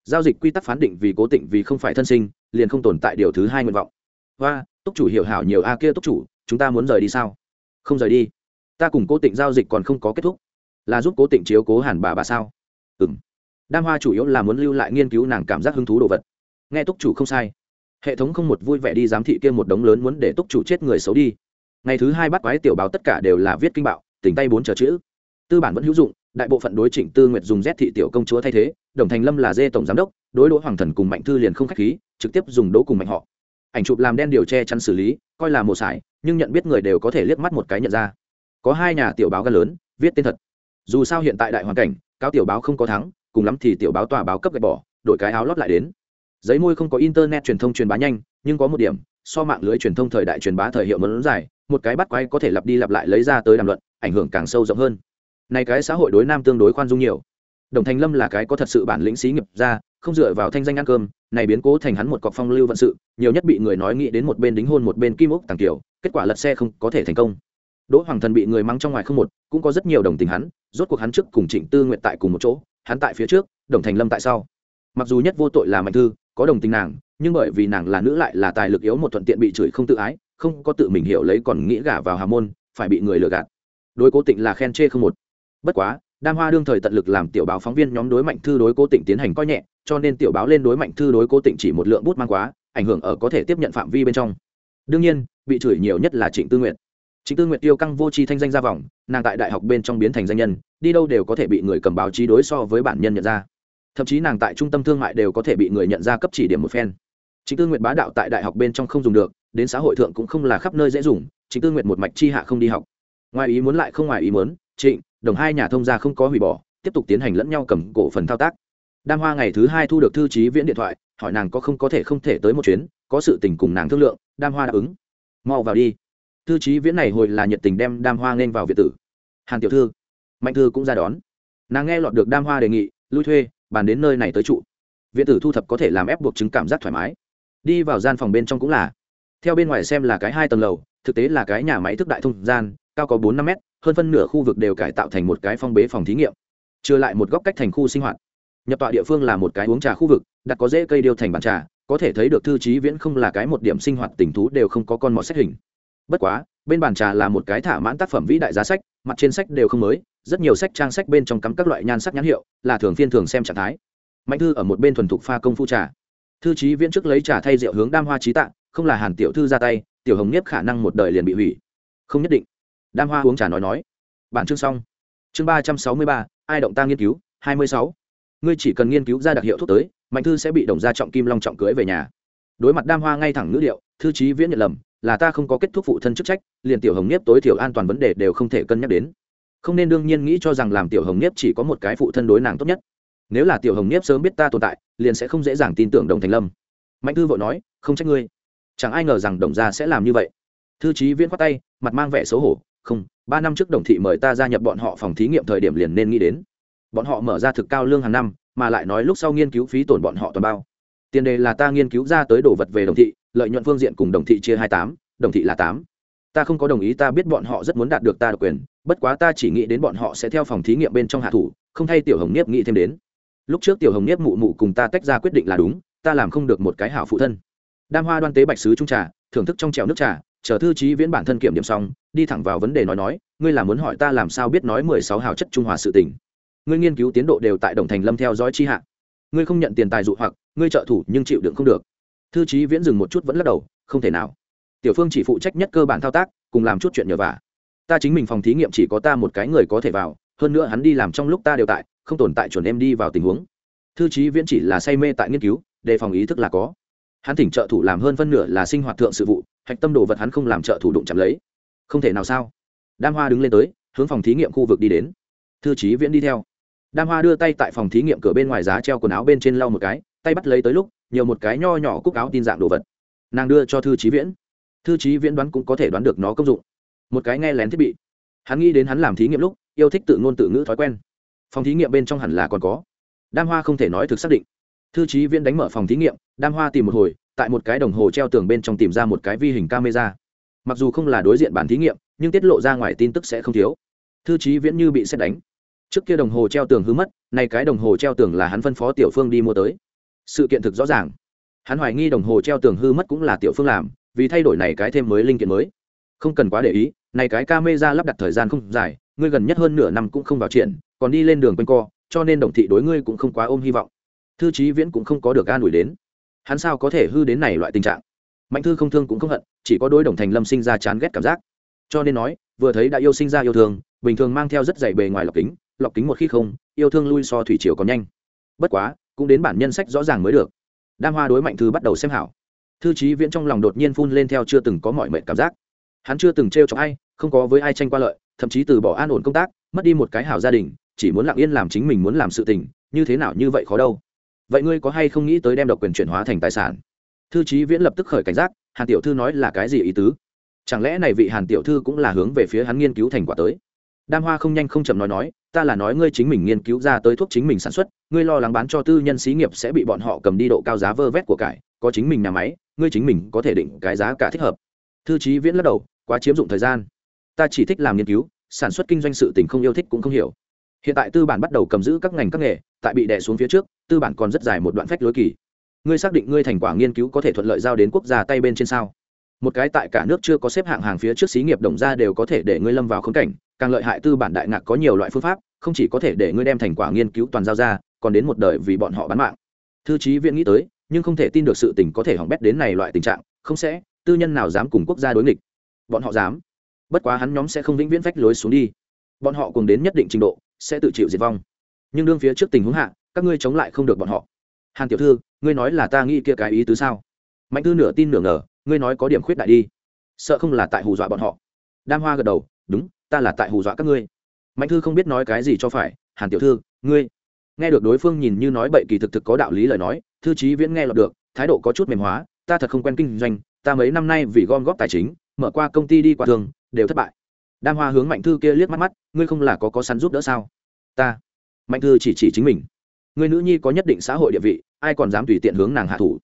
Giao dịch quy tắc phán định vì cố tịnh vì không phải thân sinh, liền không tồn tại điều thứ hai nguyện vọng. Và túc chủ hiểu hảo nhiều a kia túc chủ, chúng ta muốn rời đi sao? Không rời đi. Ta cùng cố tịnh giao dịch còn không có kết thúc. Là giúp cố tịnh chiếu cố hẳn bà bà sao? Ừ m đam hoa chủ yếu là muốn lưu lại nghiên cứu nàng cảm giác hứng thú đồ vật. Nghe túc chủ không sai. Hệ thống không một vui vẻ đi giám thị kia một đống lớn muốn để túc chủ chết người xấu đi ngày thứ hai bắt quái tiểu báo tất cả đều là viết kinh bạo, tỉnh tay bốn chờ chữ. Tư bản vẫn hữu dụng, đại bộ phận đối chỉnh tư nguyệt dùng z thị tiểu công chúa thay thế, đồng thành lâm là dê tổng giám đốc, đối đỗ hoàng thần cùng mạnh thư liền không k h á c h khí, trực tiếp dùng đỗ cùng mạnh họ. Ảnh chụp làm đen điều che chắn xử lý, coi là một sải, nhưng nhận biết người đều có thể liếc mắt một cái nhận ra. Có hai nhà tiểu báo gan lớn, viết tên thật. Dù sao hiện tại đại hoàn cảnh, cáo tiểu báo không có thắng, cùng lắm thì tiểu báo tòa báo cấp gạch bỏ, đổi cái áo lót lại đến. Giấy môi không có internet truyền thông truyền bá nhanh, nhưng có một điểm, so mạng lưới truyền thông thời đại truyền bá thời hiệu mẫn dài một cái bắt quay có thể lặp đi lặp lại lấy ra tới đàm luận, ảnh hưởng càng sâu rộng hơn. Này cái xã hội đối nam tương đối khoan dung nhiều. Đồng thành lâm là cái có thật sự bản lĩnh xí nghiệp ra, không dựa vào thanh danh ăn cơm, này biến cố thành hắn một cọc phong lưu vận sự, nhiều nhất bị người nói nghĩ đến một bên đính hôn một bên kim ốc tàng kiểu, kết quả lật xe không có thể thành công. Đỗ hoàng thần bị người mắng trong ngoài không một, cũng có rất nhiều đồng tình hắn, rốt cuộc hắn trước cùng trịnh tư nguyện tại cùng một chỗ, hắn tại phía trước, đồng thành lâm tại sau. Mặc dù nhất vô tội là mạnh thư, có đồng tình nàng, nhưng bởi vì nàng là nữ lại là tài lực yếu một thuận tiện bị chửi không tự ái không có tự mình hiểu lấy còn nghĩ gả vào hà môn, phải bị người lừa gạt. Đối cố tịnh là khen chê không một. Bất quá, đam hoa đương thời tận lực làm tiểu báo phóng viên nhóm đối mạnh thư đối cố tịnh tiến hành coi nhẹ, cho nên tiểu báo lên đối mạnh thư đối cố tịnh chỉ một lượng bút mang quá, ảnh hưởng ở có thể tiếp nhận phạm vi bên trong. Đương nhiên, bị chửi nhiều nhất là trịnh tư nguyện trịnh tư nguyện tiêu căng vô tri thanh danh ra vòng, nàng tại đại học bên trong biến thành danh nhân, đi đâu đều có thể bị người cầm báo chí đối so với bản nhân nhận ra. Thậm chí nàng tại trung tâm thương mại đều có thể bị người nhận ra cấp chỉ điểm một phen. Trịnh tư nguyện bá đạo tại đại học bên trong không dùng được đến xã hội thượng cũng không là khắp nơi dễ dùng trịnh tư nguyện một mạch chi hạ không đi học. Ngoài ý muốn lại không ngoài ý muốn, trịnh, đồng hai nhà thông gia không có hủy bỏ, tiếp tục tiến hành lẫn nhau cầm cổ phần thao tác. Đam hoa ngày thứ hai thu được thư trí viễn điện thoại, hỏi nàng có không có thể không thể tới một chuyến, có sự tình cùng nàng thương lượng, đam hoa đáp ứng. Mau vào đi. Thư trí viễn này hồi là nhiệt tình đem đam hoa nên vào việt tử. Hàn tiểu thư, mạnh thư cũng ra đón. Nàng nghe lọt được đam hoa đề nghị, lui thuê, bàn đến nơi này tới trụ. Viện tử thu thập có thể làm ép buộc chứng cảm giác thoải mái. Đi vào gian phòng bên trong cũng là theo bên ngoài xem là cái hai tầng lầu, thực tế là cái nhà máy thức đại thông gian, cao có bốn năm mét, hơn phân nửa khu vực đều cải tạo thành một cái phong bế phòng thí nghiệm. Trừ lại một góc cách thành khu sinh hoạt. Nhập tọa địa phương là một cái uống trà khu vực, đặt có dễ cây điêu thành bàn trà, có thể thấy được thư trí viễn không là cái một điểm sinh hoạt tình thú đều không có con mọt sách hình. Bất quá, bên bàn trà là một cái thả mãn tác phẩm vĩ đại giá sách, mặt trên sách đều không mới, rất nhiều sách trang sách bên trong cắm các loại nhan sắc nhãn hiệu, là thường phiên thường xem trạng thái. Mạnh thư ở một bên thuần thục pha công phu trà. Thư trí viễn trước lấy trà thay rượu hướng đam hoa trí tạ không là hàn tiểu thư ra tay tiểu hồng nhiếp khả năng một đời liền bị hủy. Không nhất định. Đam hoa uống trà nói nói. Bản chương xong. Chương ba trăm sáu mươi ba ai động ta nghiên cứu? Hai mươi sáu. Ngươi chỉ cần nghiên cứu ra đặc hiệu thuốc tới mạnh thư sẽ bị đồng gia trọng kim long trọng cưới về nhà. Đối mặt đam hoa ngay thẳng ngữ liệu, thư trí viễn nhận lầm là ta không có kết thúc phụ thân chức trách liền tiểu hồng nhiếp tối thiểu an toàn vấn đề đều không thể cân nhắc đến. Không nên đương nhiên nghĩ cho rằng làm tiểu hồng nhiếp chỉ có một cái phụ thân đối nàng tốt nhất. Nếu là tiểu hồng nhiếp sớm biết ta tồn tại liền sẽ không dễ dàng tin tưởng đồng thành lâm. Mạnh thư vội nói không trách ngươi chẳng ai ngờ rằng đồng gia sẽ làm như vậy. Thư trí viễn khoát tay, mặt mang vẻ xấu hổ, không, ba năm trước đồng thị mời ta gia nhập bọn họ phòng thí nghiệm thời điểm liền nên nghĩ đến. Bọn họ mở ra thực cao lương hàng năm, mà lại nói lúc sau nghiên cứu phí tổn bọn họ toàn bao. Tiền đề là ta nghiên cứu ra tới đồ vật về đồng thị, lợi nhuận phương diện cùng đồng thị chia hai tám, đồng thị là tám. Ta không có đồng ý, ta biết bọn họ rất muốn đạt được ta độc quyền, bất quá ta chỉ nghĩ đến bọn họ sẽ theo phòng thí nghiệm bên trong hạ thủ, không thay tiểu hồng niếp nghĩ thêm đến. Lúc trước tiểu hồng niếp mụ mụ cùng ta tách ra quyết định là đúng, ta làm không được một cái hảo phụ thân đam hoa đoan tế bạch sứ trung trà, thưởng thức trong trèo nước trà, chờ thư trí viễn bản thân kiểm điểm xong, đi thẳng vào vấn đề nói nói, ngươi là muốn hỏi ta làm sao biết nói mười sáu hào chất trung hòa sự tình. Ngươi nghiên cứu tiến độ đều tại đồng thành lâm theo dõi chi hạ. Ngươi không nhận tiền tài dụ hoặc, ngươi trợ thủ nhưng chịu đựng không được. Thư trí viễn dừng một chút vẫn lắc đầu, không thể nào. Tiểu phương chỉ phụ trách nhất cơ bản thao tác, cùng làm chút chuyện nhờ vả. Ta chính mình phòng thí nghiệm chỉ có ta một cái người có thể vào, hơn nữa hắn đi làm trong lúc ta đều tại, không tồn tại chuẩn em đi vào tình huống. Thư trí viễn chỉ là say mê tại nghiên cứu, đề phòng ý thức là có hắn thỉnh trợ thủ làm hơn phân nửa là sinh hoạt thượng sự vụ, hạch tâm đồ vật hắn không làm trợ thủ đụng chạm lấy. Không thể nào sao? Đam hoa đứng lên tới, hướng phòng thí nghiệm khu vực đi đến. Thư trí viễn đi theo. Đam hoa đưa tay tại phòng thí nghiệm cửa bên ngoài giá treo quần áo bên trên lau một cái, tay bắt lấy tới lúc, nhiều một cái nho nhỏ cúc áo tin dạng đồ vật. Nàng đưa cho thư trí viễn. Thư trí viễn đoán cũng có thể đoán được nó công dụng. Một cái nghe lén thiết bị. Hắn nghĩ đến hắn làm thí nghiệm lúc, yêu thích tự ngôn tự ngữ thói quen. Phòng thí nghiệm bên trong hẳn là còn có. Đam hoa không thể nói thực xác định thư trí viễn đánh mở phòng thí nghiệm, đam hoa tìm một hồi, tại một cái đồng hồ treo tường bên trong tìm ra một cái vi hình camera. Mặc dù không là đối diện bản thí nghiệm, nhưng tiết lộ ra ngoài tin tức sẽ không thiếu. Thư trí viễn như bị xét đánh. Trước kia đồng hồ treo tường hư mất, nay cái đồng hồ treo tường là hắn phân phó tiểu phương đi mua tới. Sự kiện thực rõ ràng. Hắn hoài nghi đồng hồ treo tường hư mất cũng là tiểu phương làm, vì thay đổi này cái thêm mới linh kiện mới. Không cần quá để ý, này cái ca mê ra lắp đặt thời gian không dài, ngươi gần nhất hơn nửa năm cũng không vào triển còn đi lên đường quanh co, cho nên đồng thị đối ngươi cũng không quá ôm hy vọng thư trí viễn cũng không có được an ủi đến. Hắn sao có thể hư đến này loại tình trạng? Mạnh thư không thương cũng không hận, chỉ có đôi đồng thành lâm sinh ra chán ghét cảm giác. Cho nên nói, vừa thấy đã yêu sinh ra yêu thương, bình thường mang theo rất dày bề ngoài lọc kính lọc kính một khi không, yêu thương lui so thủy chiều còn nhanh. Bất quá, cũng đến bản nhân sách rõ ràng mới được. Đam hoa đối mạnh thư bắt đầu xem hảo. Thư trí viễn trong lòng đột nhiên phun lên theo chưa từng có mọi mệnh cảm giác. Hắn chưa từng t r e o cho ai, không có với ai tranh qua lợi, thậm chí từ bỏ an ổn công tác, mất đi một cái hảo gia đình, chỉ muốn lặng yên làm chính mình muốn làm sự tình, như thế nào như vậy khó đâu vậy ngươi có hay không nghĩ tới đem độc quyền chuyển hóa thành tài sản? Thư trí viễn lập tức khởi cảnh giác, hàn tiểu thư nói là cái gì ý tứ? Chẳng lẽ này vị hàn tiểu thư cũng là hướng về phía hắn nghiên cứu thành quả tới? Đam hoa không nhanh không chậm nói nói, ta là nói ngươi chính mình nghiên cứu ra tới thuốc chính mình sản xuất, ngươi lo lắng bán cho tư nhân xí nghiệp sẽ bị bọn họ cầm đi độ cao giá vơ vét của cải, có chính mình nhà máy, ngươi chính mình có thể định cái giá cả thích hợp. Thư trí viễn lắc đầu, quá chiếm dụng thời gian. Ta chỉ thích làm nghiên cứu, sản xuất kinh doanh sự tình không yêu thích cũng không hiểu. Hiện tại tư bản bắt đầu cầm giữ các ngành các nghề, tại bị đè xuống phía trước tư bản còn rất dài một đoạn phách lối kỳ. Ngươi xác định ngươi thành quả nghiên cứu có thể thuận lợi giao đến quốc gia tay bên trên sao? Một cái tại cả nước chưa có xếp hạng hàng phía trước xí nghiệp đồng ra đều có thể để ngươi lâm vào khống cảnh, càng lợi hại tư bản đại ngạc có nhiều loại phương pháp, không chỉ có thể để ngươi đem thành quả nghiên cứu toàn giao ra, còn đến một đời vì bọn họ bán mạng. Thư trí viện nghĩ tới, nhưng không thể tin được sự tình có thể hỏng bét đến này loại tình trạng, không sẽ, tư nhân nào dám cùng quốc gia đối nghịch? Bọn họ dám. Bất quá hắn nhóm sẽ không vĩnh viễn phách lối xuống đi. Bọn họ cùng đến nhất định trình độ, sẽ tự chịu diệt vong. Nhưng đương phía trước tình huống hạ các ngươi chống lại không được bọn họ. Hàn tiểu thư, ngươi nói là ta nghĩ kia cái ý tứ sao? Mạnh thư nửa tin nửa ngờ, ngươi nói có điểm khuyết đại đi. Sợ không là tại hù dọa bọn họ. Đam hoa gật đầu, đúng, ta là tại hù dọa các ngươi. Mạnh thư không biết nói cái gì cho phải, hàn tiểu thư, ngươi. Nghe được đối phương nhìn như nói bậy kỳ thực thực có đạo lý lời nói, thư trí viễn nghe lọt được, thái độ có chút mềm hóa, ta thật không quen kinh doanh, ta mấy năm nay vì gom góp tài chính, mở qua công ty đi qua thường, đều thất bại. Đam hoa hướng mạnh thư kia liếc mắt mắt, ngươi không là có có săn giúp đỡ sao? Ta. Mạnh thư chỉ chỉ chính mình người nữ nhi có nhất định xã hội địa vị, ai còn dám tùy tiện hướng nàng hạ thủ?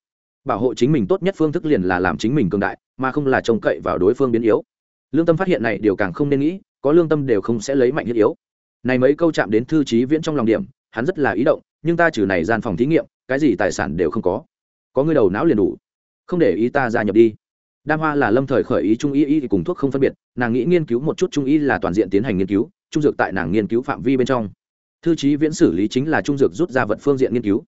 Bảo hộ chính mình tốt nhất phương thức liền là làm chính mình cường đại, mà không là trông cậy vào đối phương biến yếu. Lương tâm phát hiện này điều càng không nên nghĩ, có lương tâm đều không sẽ lấy mạnh thiết yếu. Này mấy câu chạm đến thư trí viễn trong lòng điểm, hắn rất là ý động, nhưng ta trừ này gian phòng thí nghiệm, cái gì tài sản đều không có. Có người đầu não liền đủ. Không để ý ta gia nhập đi. Đam hoa là lâm thời khởi ý trung y y thì cùng thuốc không phân biệt, nàng nghĩ nghiên cứu một chút trung y là toàn diện tiến hành nghiên cứu, trung dược tại nàng nghiên cứu phạm vi bên trong thư trí viễn xử lý chính là trung dược rút ra vật phương diện nghiên cứu.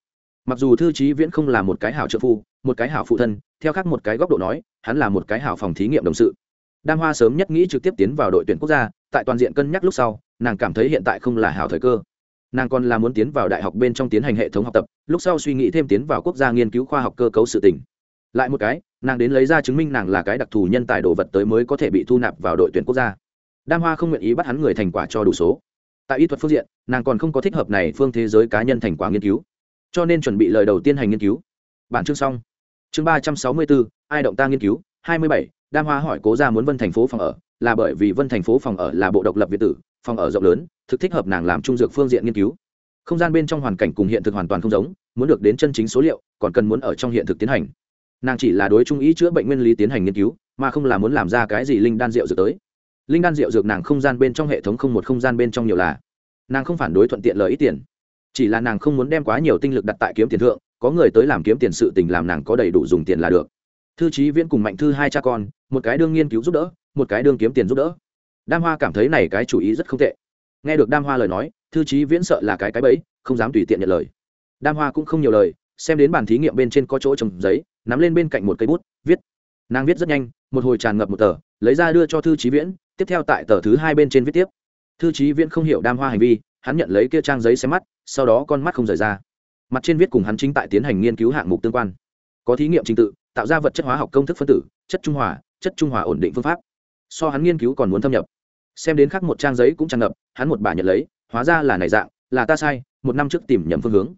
Mặc dù thư trí viễn không là một cái hảo trợ phu, một cái hảo phụ thân, theo khác một cái góc độ nói, hắn là một cái hảo phòng thí nghiệm đồng sự. Đam hoa sớm nhất nghĩ trực tiếp tiến vào đội tuyển quốc gia, tại toàn diện cân nhắc lúc sau, nàng cảm thấy hiện tại không là hảo thời cơ. Nàng còn là muốn tiến vào đại học bên trong tiến hành hệ thống học tập, lúc sau suy nghĩ thêm tiến vào quốc gia nghiên cứu khoa học cơ cấu sự tỉnh lại một cái, nàng đến lấy ra chứng minh nàng là cái đặc thù nhân tài đồ vật tới mới có thể bị thu nạp vào đội tuyển quốc gia. Đam hoa không nguyện ý bắt hắn người thành quả cho đủ số tại y thuật phương diện, nàng còn không có thích hợp này phương thế giới cá nhân thành quả nghiên cứu. Cho nên chuẩn bị lời đầu tiên hành nghiên cứu. Bản chương xong. Chương ba trăm sáu mươi bốn ai động ta nghiên cứu? hai mươi bảy, đam hoa hỏi cố ra muốn vân thành phố phòng ở, là bởi vì vân thành phố phòng ở là bộ độc lập việt tử, phòng ở rộng lớn, thực thích hợp nàng làm trung dược phương diện nghiên cứu. Không gian bên trong hoàn cảnh cùng hiện thực hoàn toàn không giống, muốn được đến chân chính số liệu, còn cần muốn ở trong hiện thực tiến hành. Nàng chỉ là đối trung ý chữa bệnh nguyên lý tiến hành nghiên cứu, mà không là muốn làm ra cái gì linh đan rượu dược tới linh đan rượu dược nàng không gian bên trong hệ thống không một không gian bên trong nhiều là. Nàng không phản đối thuận tiện lợi ít tiền. Chỉ là nàng không muốn đem quá nhiều tinh lực đặt tại kiếm tiền thượng, có người tới làm kiếm tiền sự tình làm nàng có đầy đủ dùng tiền là được. Thư trí viễn cùng mạnh thư hai cha con, một cái đương nghiên cứu giúp đỡ, một cái đương kiếm tiền giúp đỡ. Đam hoa cảm thấy này cái chủ ý rất không tệ. Nghe được đam hoa lời nói, thư trí viễn sợ là cái cái bẫy, không dám tùy tiện nhận lời. Đam hoa cũng không nhiều lời, xem đến bàn thí nghiệm bên trên có chỗ trồng giấy, nắm lên bên cạnh một cây bút, viết. Nàng viết rất nhanh, một hồi tràn ngập một tờ, lấy ra đưa cho thư trí viễn tiếp theo tại tờ thứ hai bên trên viết tiếp. Thư trí viễn không hiểu đam hoa hành vi, hắn nhận lấy kia trang giấy xem mắt, sau đó con mắt không rời ra. Mặt trên viết cùng hắn chính tại tiến hành nghiên cứu hạng mục tương quan. Có thí nghiệm trình tự, tạo ra vật chất hóa học công thức phân tử, chất trung hòa, chất trung hòa ổn định phương pháp. So hắn nghiên cứu còn muốn thâm nhập. Xem đến khác một trang giấy cũng tràn ngập, hắn một bà nhận lấy, hóa ra là này dạng, là ta sai, một năm trước tìm nhầm phương hướng.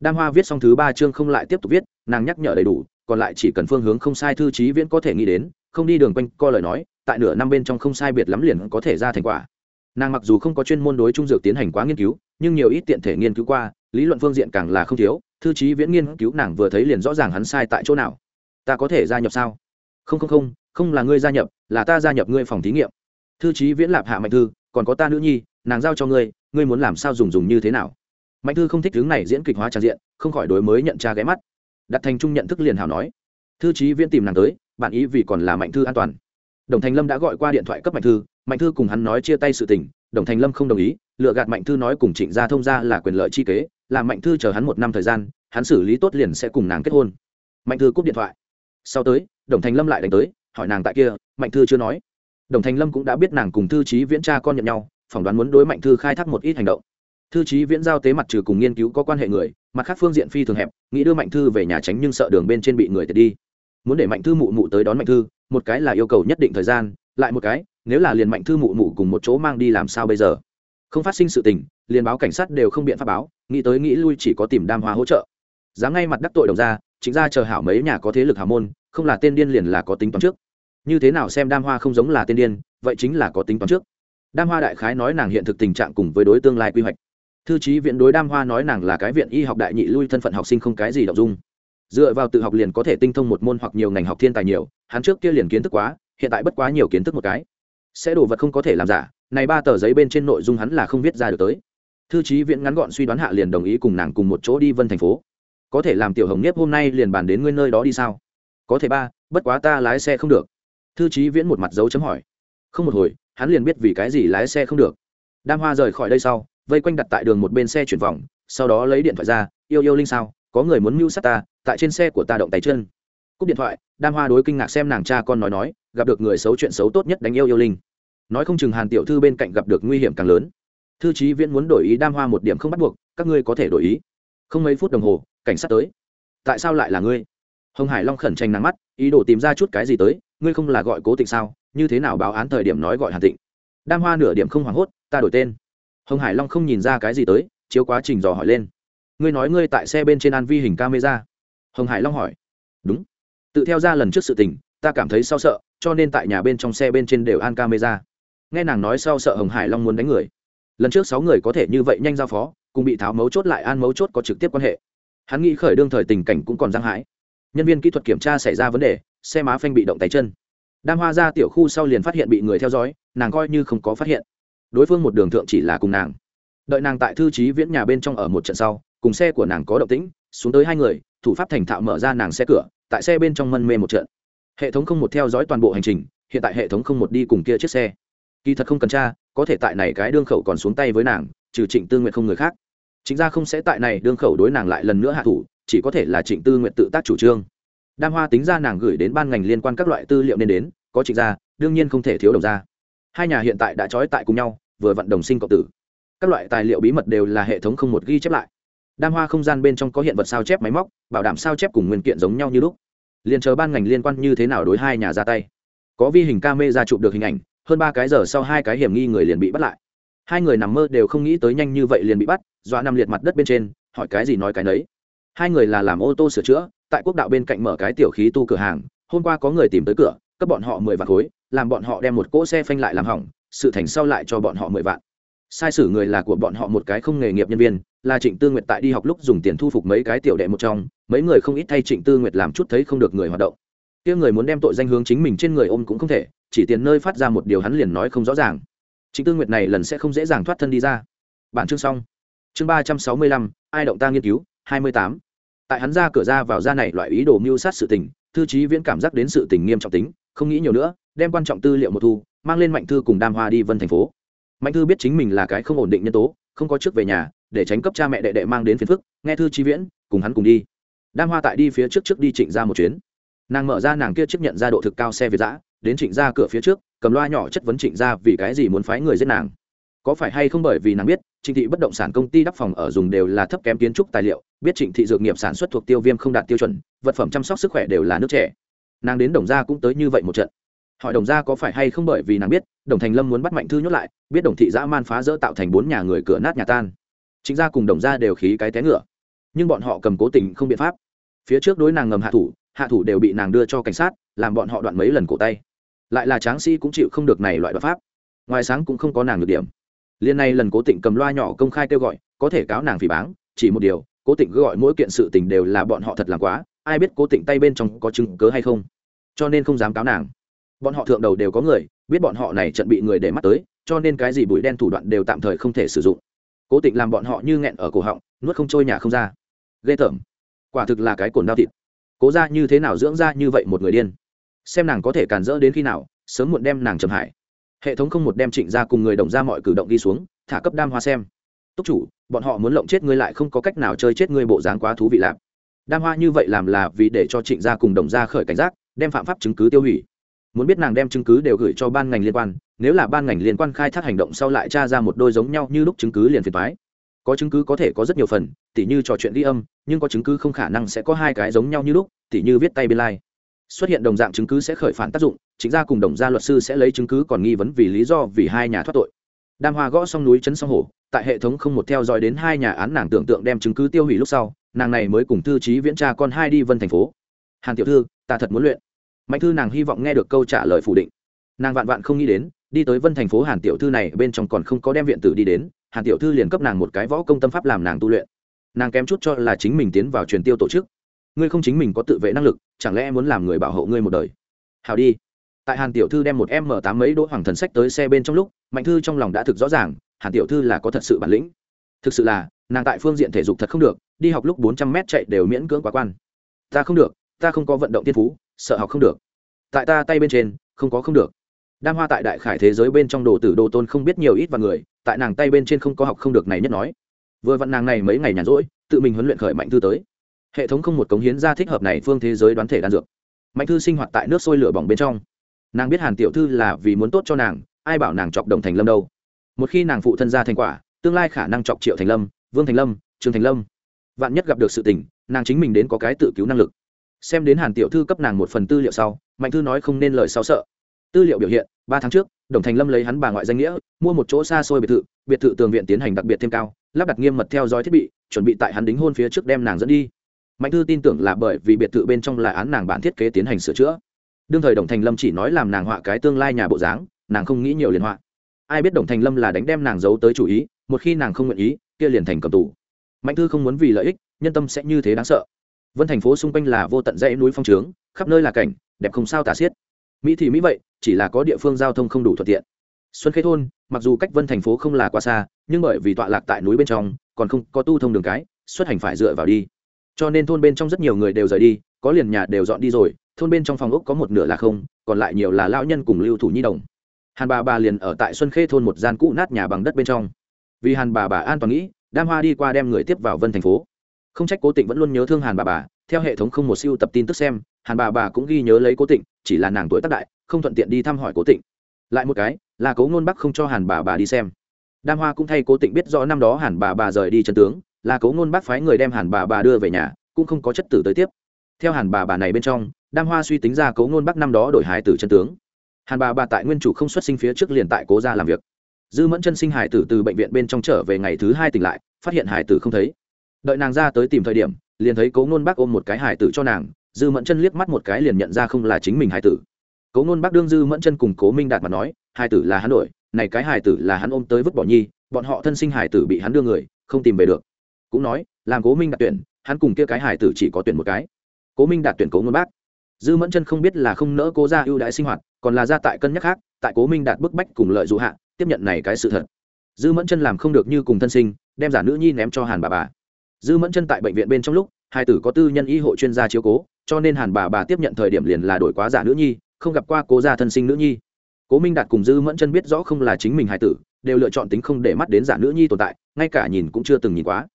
Đam hoa viết xong thứ ba chương không lại tiếp tục viết, nàng nhắc nhở đầy đủ, còn lại chỉ cần phương hướng không sai thư trí viễn có thể nghĩ đến không đi đường quanh co lời nói, tại nửa năm bên trong không sai biệt lắm liền có thể ra thành quả. Nàng mặc dù không có chuyên môn đối trung dược tiến hành quá nghiên cứu, nhưng nhiều ít tiện thể nghiên cứu qua, lý luận phương diện càng là không thiếu, thư trí viễn nghiên cứu nàng vừa thấy liền rõ ràng hắn sai tại chỗ nào. Ta có thể gia nhập sao? Không không không không là ngươi gia nhập, là ta gia nhập ngươi phòng thí nghiệm. Thư trí viễn lạp hạ mạnh thư, còn có ta nữ nhi, nàng giao cho ngươi ngươi muốn làm sao dùng dùng như thế nào? Mạnh thư không thích hướng này diễn kịch hóa tràn diện, không khỏi đối mới nhận tra ghé mắt. Đặt thành trung nhận thức liền hảo nói. Thư trí viễn tìm nàng tới bạn ý vì còn là mạnh thư an toàn. Đồng thành lâm đã gọi qua điện thoại cấp mạnh thư mạnh thư cùng hắn nói chia tay sự tình, đồng thành lâm không đồng ý lựa gạt mạnh thư nói cùng trịnh gia thông gia là quyền lợi chi kế, làm mạnh thư chờ hắn một năm thời gian, hắn xử lý tốt liền sẽ cùng nàng kết hôn. Mạnh thư cúp điện thoại. Sau tới, đồng thành lâm lại đánh tới, hỏi nàng tại kia, mạnh thư chưa nói. Đồng thành lâm cũng đã biết nàng cùng thư trí viễn cha con nhận nhau, phỏng đoán muốn đối mạnh thư khai thác một ít hành động. Thư trí viễn giao tế mặt trừ cùng nghiên cứu có quan hệ người, mặt khác phương diện phi thường hẹp, nghĩ đưa mạnh thư về nhà tránh nhưng sợ đường bên trên bị người tệt đi muốn để mạnh thư mụ mụ tới đón mạnh thư, một cái là yêu cầu nhất định thời gian, lại một cái, nếu là liền mạnh thư mụ mụ cùng một chỗ mang đi làm sao bây giờ? Không phát sinh sự tình, liền báo cảnh sát đều không biện pháp báo, nghĩ tới nghĩ lui chỉ có tìm đam hoa hỗ trợ. Dám ngay mặt đắc tội đồng ra chính ra chờ hảo mấy nhà có thế lực hào môn, không là tên điên liền là có tính toán trước. Như thế nào xem đam hoa không giống là tên điên, vậy chính là có tính toán trước. Đam hoa đại khái nói nàng hiện thực tình trạng cùng với đối tương lai quy hoạch. Thư trí viện đối đam hoa nói nàng là cái viện y học đại nhị lui thân phận học sinh không cái gì đọc dung dựa vào tự học liền có thể tinh thông một môn hoặc nhiều ngành học thiên tài nhiều, hắn trước kia liền kiến thức quá, hiện tại bất quá nhiều kiến thức một cái. Sẽ đồ vật không có thể làm giả, này ba tờ giấy bên trên nội dung hắn là không viết ra được tới. Thư trí viện ngắn gọn suy đoán hạ liền đồng ý cùng nàng cùng một chỗ đi vân thành phố. Có thể làm tiểu hồng nhiếp hôm nay liền bàn đến nguyên nơi đó đi sao? Có thể ba, bất quá ta lái xe không được. Thư trí viễn một mặt dấu chấm hỏi. Không một hồi, hắn liền biết vì cái gì lái xe không được. Đam hoa rời khỏi đây sau, vây quanh đặt tại đường một bên xe chuyển vòng, sau đó lấy điện thoại ra, yêu yêu linh sao? Có người muốn mưu sát ta, tại trên xe của ta động tay chân. Cúp điện thoại, đam hoa đối kinh ngạc xem nàng cha con nói nói, gặp được người xấu chuyện xấu tốt nhất đánh yêu yêu linh. Nói không chừng hàn tiểu thư bên cạnh gặp được nguy hiểm càng lớn. Thư trí viễn muốn đổi ý đam hoa một điểm không bắt buộc, các ngươi có thể đổi ý. Không mấy phút đồng hồ, cảnh sát tới. Tại sao lại là ngươi? Hồng hải long khẩn tranh nắng mắt, ý đồ tìm ra chút cái gì tới, ngươi không là gọi cố tịnh sao? Như thế nào báo án thời điểm nói gọi hàn tịnh? Đam hoa nửa điểm không hoảng hốt, ta đổi tên. Hồng hải long không nhìn ra cái gì tới, chiếu quá trình dò hỏi lên ngươi nói ngươi tại xe bên trên an vi hình camera. Hồng hải long hỏi. Đúng. Tự theo ra lần trước sự tình, ta cảm thấy sao sợ, cho nên tại nhà bên trong xe bên trên đều an camera. Nghe nàng nói sau sợ hồng hải long muốn đánh người. Lần trước sáu người có thể như vậy nhanh giao phó, cùng bị tháo mấu chốt lại an mấu chốt có trực tiếp quan hệ. Hắn nghĩ khởi đương thời tình cảnh cũng còn giang hãi. Nhân viên kỹ thuật kiểm tra xảy ra vấn đề, xe má phanh bị động tay chân. Đam hoa ra tiểu khu sau liền phát hiện bị người theo dõi, nàng coi như không có phát hiện. Đối phương một đường thượng chỉ là cùng nàng. Đợi nàng tại thư trí viễn nhà bên trong ở một trận sau cùng xe của nàng có động tĩnh, xuống tới hai người, thủ pháp thành thạo mở ra nàng xe cửa, tại xe bên trong mân mê một trận. Hệ thống không một theo dõi toàn bộ hành trình, hiện tại hệ thống không một đi cùng kia chiếc xe. Kỳ thật không cần tra, có thể tại này cái đương khẩu còn xuống tay với nàng, trừ trịnh tư nguyện không người khác. Chính ra không sẽ tại này đương khẩu đối nàng lại lần nữa hạ thủ, chỉ có thể là trịnh tư nguyện tự tác chủ trương. Đam hoa tính ra nàng gửi đến ban ngành liên quan các loại tư liệu nên đến, có trịnh gia đương nhiên không thể thiếu đồng gia hai nhà hiện tại đã trói tại cùng nhau, vừa vận đồng sinh cộng tử. Các loại tài liệu bí mật đều là hệ thống không một ghi chép lại đam hoa không gian bên trong có hiện vật sao chép máy móc, bảo đảm sao chép cùng nguyên kiện giống nhau như lúc. Liền chờ ban ngành liên quan như thế nào đối hai nhà ra tay. Có vi hình ca mê ra chụp được hình ảnh, hơn ba cái giờ sau hai cái hiểm nghi người liền bị bắt lại. Hai người nằm mơ đều không nghĩ tới nhanh như vậy liền bị bắt, dọa nằm liệt mặt đất bên trên, hỏi cái gì nói cái nấy. Hai người là làm ô tô sửa chữa, tại quốc đạo bên cạnh mở cái tiểu khí tu cửa hàng, hôm qua có người tìm tới cửa, cấp bọn họ mười vạn khối, làm bọn họ đem một cỗ xe phanh lại làm hỏng, sự thành sau lại cho bọn họ mười vạn sai sử người là của bọn họ một cái không nghề nghiệp nhân viên, là trịnh tư nguyệt tại đi học lúc dùng tiền thu phục mấy cái tiểu đệ một trong, mấy người không ít thay trịnh tư nguyệt làm chút thấy không được người hoạt động. Kia người muốn đem tội danh hướng chính mình trên người ôm cũng không thể, chỉ tiền nơi phát ra một điều hắn liền nói không rõ ràng. Trịnh tư nguyệt này lần sẽ không dễ dàng thoát thân đi ra. Bản chương xong. Chương ba trăm sáu mươi lăm, ai động ta nghiên cứu, hai mươi tám. Tại hắn ra cửa ra vào ra này loại ý đồ mưu sát sự tình, thư trí viễn cảm giác đến sự tình nghiêm trọng tính, không nghĩ nhiều nữa, đem quan trọng tư liệu một thu, mang lên mạnh thư cùng đam hoa đi vân thành phố mạnh thư biết chính mình là cái không ổn định nhân tố, không có trước về nhà, để tránh cấp cha mẹ đệ đệ mang đến phiền phức, nghe thư trí viễn, cùng hắn cùng đi. Đam hoa tại đi phía trước trước đi trịnh ra một chuyến. Nàng mở ra nàng kia chấp nhận ra độ thực cao xe việt giã đến trịnh ra cửa phía trước, cầm loa nhỏ chất vấn trịnh ra vì cái gì muốn phái người giết nàng. Có phải hay không bởi vì nàng biết, trịnh thị bất động sản công ty đắp phòng ở dùng đều là thấp kém kiến trúc tài liệu, biết trịnh thị dược nghiệp sản xuất thuộc tiêu viêm không đạt tiêu chuẩn, vật phẩm chăm sóc sức khỏe đều là nước trẻ. Nàng đến đồng gia cũng tới như vậy một trận hỏi đồng gia có phải hay không bởi vì nàng biết, đồng thành lâm muốn bắt mạnh thư nhốt lại, biết đồng thị dã man phá rỡ tạo thành bốn nhà người cửa nát nhà tan. Chính gia cùng đồng gia đều khí cái té ngựa. Nhưng bọn họ cầm cố tình không biện pháp. Phía trước đối nàng ngầm hạ thủ hạ thủ đều bị nàng đưa cho cảnh sát, làm bọn họ đoạn mấy lần cổ tay. Lại là tráng sĩ cũng chịu không được này loại đoạn pháp. Ngoài sáng cũng không có nàng được điểm. Liên này lần cố tịnh cầm loa nhỏ công khai kêu gọi, có thể cáo nàng phỉ báng, chỉ một điều, cố tịnh gọi mỗi kiện sự tình đều là bọn họ thật làm quá, ai biết cố tịnh tay bên trong có chứng cớ hay không. Cho nên không dám cáo nàng bọn họ thượng đầu đều có người, biết bọn họ này trận bị người để mắt tới, cho nên cái gì bụi đen thủ đoạn đều tạm thời không thể sử dụng. Cố tịnh làm bọn họ như nghẹn ở cổ họng, nuốt không trôi nhà không ra. Ghê tởm. Quả thực là cái cồn đau thịt. Cố ra như thế nào dưỡng ra như vậy một người điên? Xem nàng có thể càn rỡ đến khi nào, sớm muộn đem nàng trầm hại. hệ thống không một đem trịnh ra cùng người đồng ra mọi cử động đi xuống, thả cấp đam hoa xem. Túc chủ, bọn họ muốn lộng chết ngươi lại không có cách nào chơi chết ngươi bộ dáng quá thú vị lạp đam hoa như vậy làm là vì để cho trịnh gia cùng đồng gia khởi cảnh giác, đem phạm pháp chứng cứ tiêu hủy muốn biết nàng đem chứng cứ đều gửi cho ban ngành liên quan, nếu là ban ngành liên quan khai thác hành động sau lại tra ra một đôi giống nhau như lúc chứng cứ liền phiền thoái có chứng cứ có thể có rất nhiều phần, tỉ như trò chuyện ghi âm, nhưng có chứng cứ không khả năng sẽ có hai cái giống nhau như lúc, tỉ như viết tay bên lai、like. xuất hiện đồng dạng chứng cứ sẽ khởi phản tác dụng, chính ra cùng đồng gia luật sư sẽ lấy chứng cứ còn nghi vấn vì lý do vì hai nhà thoát tội. Đam hoa gõ xong núi chấn song hổ, tại hệ thống không một theo dõi đến hai nhà án nàng tưởng tượng đem chứng cứ tiêu hủy lúc sau, nàng này mới cùng thư trí viễn tra con hai đi vân thành phố. Hàn tiểu thư, ta thật muốn luyện mạnh thư nàng hy vọng nghe được câu trả lời phủ định. Nàng vạn vạn không nghĩ đến, đi tới vân thành phố hàn tiểu thư này bên trong còn không có đem viện tử đi đến, hàn tiểu thư liền cấp nàng một cái võ công tâm pháp làm nàng tu luyện. Nàng kém chút cho là chính mình tiến vào truyền tiêu tổ chức. Ngươi không chính mình có tự vệ năng lực, chẳng lẽ muốn làm người bảo hộ ngươi một đời? Hào đi. Tại hàn tiểu thư đem một m tám mấy đỗ hoàng thần sách tới xe bên trong lúc, mạnh thư trong lòng đã thực rõ ràng, hàn tiểu thư là có thật sự bản lĩnh. Thực sự là, nàng tại phương diện thể dục thật không được, đi học lúc bốn trăm mét chạy đều miễn cưỡng quá quan. Ta không được, ta không có vận động tiên phú sợ học không được. Tại ta tay bên trên, không có không được. Đam hoa tại đại khải thế giới bên trong đồ tử đồ tôn không biết nhiều ít và người, tại nàng tay bên trên không có học không được này nhất nói. Vừa vặn nàng này mấy ngày nhàn rỗi, tự mình huấn luyện khởi mạnh thư tới. Hệ thống không một cống hiến ra thích hợp này phương thế giới đoán thể đan dược. Mạnh thư sinh hoạt tại nước sôi lửa bỏng bên trong. Nàng biết hàn tiểu thư là vì muốn tốt cho nàng, ai bảo nàng chọc đồng thành lâm đâu. Một khi nàng phụ thân ra thành quả, tương lai khả năng chọc triệu thành lâm, vương thành lâm, trương thành lâm. Vạn nhất gặp được sự tình, nàng chính mình đến có cái tự cứu năng lực xem đến hàn tiểu thư cấp nàng một phần tư liệu sau, mạnh thư nói không nên lời sao sợ. Tư liệu biểu hiện, ba tháng trước, đồng thành lâm lấy hắn bà ngoại danh nghĩa, mua một chỗ xa xôi biệt thự biệt thự tường viện tiến hành đặc biệt thêm cao, lắp đặt nghiêm mật theo dõi thiết bị, chuẩn bị tại hắn đính hôn phía trước đem nàng dẫn đi. Mạnh thư tin tưởng là bởi vì biệt thự bên trong là án nàng bản thiết kế tiến hành sửa chữa. Đương thời đồng thành lâm chỉ nói làm nàng họa cái tương lai nhà bộ dáng, nàng không nghĩ nhiều liền họa. Ai biết đồng thành lâm là đánh đem nàng giấu tới chủ ý, một khi nàng không nguyện ý, kia liền thành cầm tù. Mạnh thư không muốn vì lợi ích, nhân tâm sẽ như thế đáng sợ vân thành phố xung quanh là vô tận dãy núi phong trướng, khắp nơi là cảnh, đẹp không sao tả xiết. Mỹ thì mỹ vậy, chỉ là có địa phương giao thông không đủ thuận tiện. Xuân khê thôn, mặc dù cách vân thành phố không là quá xa, nhưng bởi vì tọa lạc tại núi bên trong, còn không có tu thông đường cái, xuất hành phải dựa vào đi. Cho nên thôn bên trong rất nhiều người đều rời đi, có liền nhà đều dọn đi rồi, thôn bên trong phòng ốc có một nửa là không, còn lại nhiều là lão nhân cùng lưu thủ nhi đồng. Hàn bà bà liền ở tại xuân khê thôn một gian cũ nát nhà bằng đất bên trong. Vì hàn bà bà an toàn nghĩ, đam hoa đi qua đem người tiếp vào vân thành phố không trách cố tịnh vẫn luôn nhớ thương hàn bà bà, theo hệ thống không một siêu tập tin tức xem, hàn bà bà cũng ghi nhớ lấy cố tịnh, chỉ là nàng tuổi tác đại, không thuận tiện đi thăm hỏi cố tịnh. Lại một cái, là cố ngôn bắc không cho hàn bà bà đi xem. Đam hoa cũng thay cố tịnh biết rõ năm đó hàn bà bà rời đi chân tướng, là cố ngôn bắc phái người đem hàn bà bà đưa về nhà, cũng không có chất tử tới tiếp. Theo hàn bà bà này bên trong, đam hoa suy tính ra cố ngôn bắc năm đó đổi hải tử chân tướng. Hàn bà bà tại nguyên chủ không xuất sinh phía trước liền tại cố ra làm việc. Dư mẫn chân sinh hải tử từ bệnh viện bên trong trở về ngày thứ hai tỉnh lại, phát hiện hải tử không thấy đợi nàng ra tới tìm thời điểm, liền thấy cố ngôn bác ôm một cái hải tử cho nàng, dư mẫn chân liếc mắt một cái liền nhận ra không là chính mình hải tử. Cố ngôn bác đương dư mẫn chân cùng cố minh đạt mà nói hải tử là hắn đổi, này cái hải tử là hắn ôm tới vứt bỏ nhi, bọn họ thân sinh hải tử bị hắn đưa người, không tìm về được. Cũng nói, làm cố minh đạt tuyển, hắn cùng kia cái hải tử chỉ có tuyển một cái. Cố minh đạt tuyển cố ngôn bác. Dư mẫn chân không biết là không nỡ cố ra ưu đãi sinh hoạt, còn là ra tại cân nhắc khác, tại cố minh đạt bức bách cùng lợi dụ hạ, tiếp nhận này cái sự thật. Dư mẫn chân làm không được như cùng thân sinh, đem giả nữ nhi ném cho hàn bà bà dư mẫn chân tại bệnh viện bên trong lúc, hai tử có tư nhân y hộ chuyên gia chiếu cố, cho nên hàn bà bà tiếp nhận thời điểm liền là đổi quá giả nữ nhi, không gặp qua cố gia thân sinh nữ nhi. Cố minh đạt cùng dư mẫn chân biết rõ không là chính mình hai tử, đều lựa chọn tính không để mắt đến giả nữ nhi tồn tại, ngay cả nhìn cũng chưa từng nhìn quá.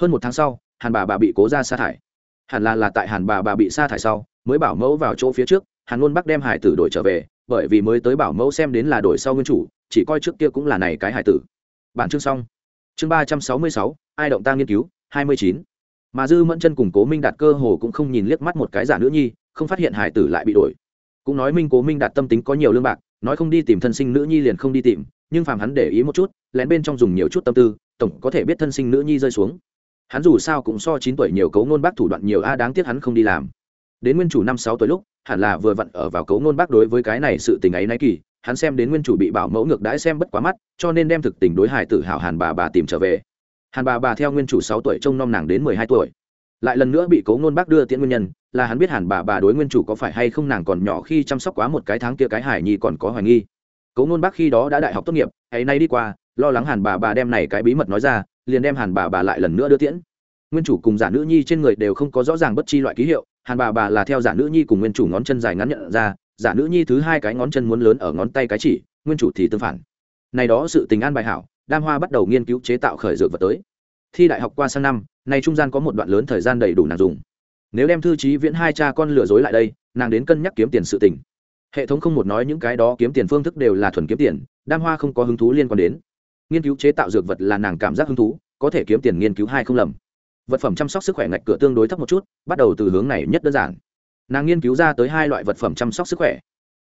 Hơn một tháng sau, hàn bà bà bị cố ra sa thải. Hẳn là là tại hàn bà bà bị sa thải sau, mới bảo mẫu vào chỗ phía trước, hàn Luôn bắc đem hải tử đổi trở về, bởi vì mới tới bảo mẫu xem đến là đổi sau nguyên chủ, chỉ coi trước kia cũng là này cái hải tử. Bản chương xong. Chương ba trăm sáu mươi sáu, ai động ta nghiên cứu? Hai mươi chín. Mà dư mẫn chân cùng cố minh đạt cơ hồ cũng không nhìn liếc mắt một cái giả nữ nhi, không phát hiện hải tử lại bị đổi. Cũng nói minh cố minh đạt tâm tính có nhiều lương bạc, nói không đi tìm thân sinh nữ nhi liền không đi tìm, nhưng phàm hắn để ý một chút, lén bên trong dùng nhiều chút tâm tư, tổng có thể biết thân sinh nữ nhi rơi xuống. Hắn dù sao cũng so chín tuổi nhiều cấu ngôn bác thủ đoạn nhiều a, đáng tiếc hắn không đi làm. Đến nguyên chủ năm sáu tuổi lúc, hẳn là vừa vặn ở vào cấu ngôn bác đối với cái này sự tình ấy nay kỳ, hắn xem đến nguyên chủ bị bảo mẫu ngược đãi xem bất quá mắt, cho nên đem thực tình đối hài tử hảo hàn bà bà tìm trở về hàn bà bà theo nguyên chủ sáu tuổi trông nom nàng đến mười hai tuổi. Lại lần nữa bị cố ngôn bác đưa tiễn nguyên nhân, là hắn biết hàn bà bà đối nguyên chủ có phải hay không nàng còn nhỏ khi chăm sóc quá một cái tháng kia cái hải nhi còn có hoài nghi. Cố ngôn bác khi đó đã đại học tốt nghiệp hay nay đi qua, lo lắng hàn bà bà đem này cái bí mật nói ra, liền đem hàn bà bà lại lần nữa đưa tiễn. Nguyên chủ cùng giả nữ nhi trên người đều không có rõ ràng bất chi loại ký hiệu, hàn bà bà là theo giả nữ nhi cùng nguyên chủ ngón chân dài ngắn nhận ra, giả nữ nhi thứ hai cái ngón chân muốn lớn ở ngón tay cái chỉ, nguyên chủ thì tương phản. Này đó sự tình an bài hảo đam hoa bắt đầu nghiên cứu chế tạo khởi dược vật tới. Thi đại học qua sang năm nay trung gian có một đoạn lớn thời gian đầy đủ nàng dùng. Nếu đem thư trí viễn hai cha con lừa dối lại đây, nàng đến cân nhắc kiếm tiền sự tình. Hệ thống không một nói những cái đó kiếm tiền phương thức đều là thuần kiếm tiền, đam hoa không có hứng thú liên quan đến. Nghiên cứu chế tạo dược vật là nàng cảm giác hứng thú, có thể kiếm tiền nghiên cứu hai không lầm. Vật phẩm chăm sóc sức khỏe ngạch cửa tương đối thấp một chút, bắt đầu từ hướng này nhất đơn giản. Nàng nghiên cứu ra tới hai loại vật phẩm chăm sóc sức khỏe.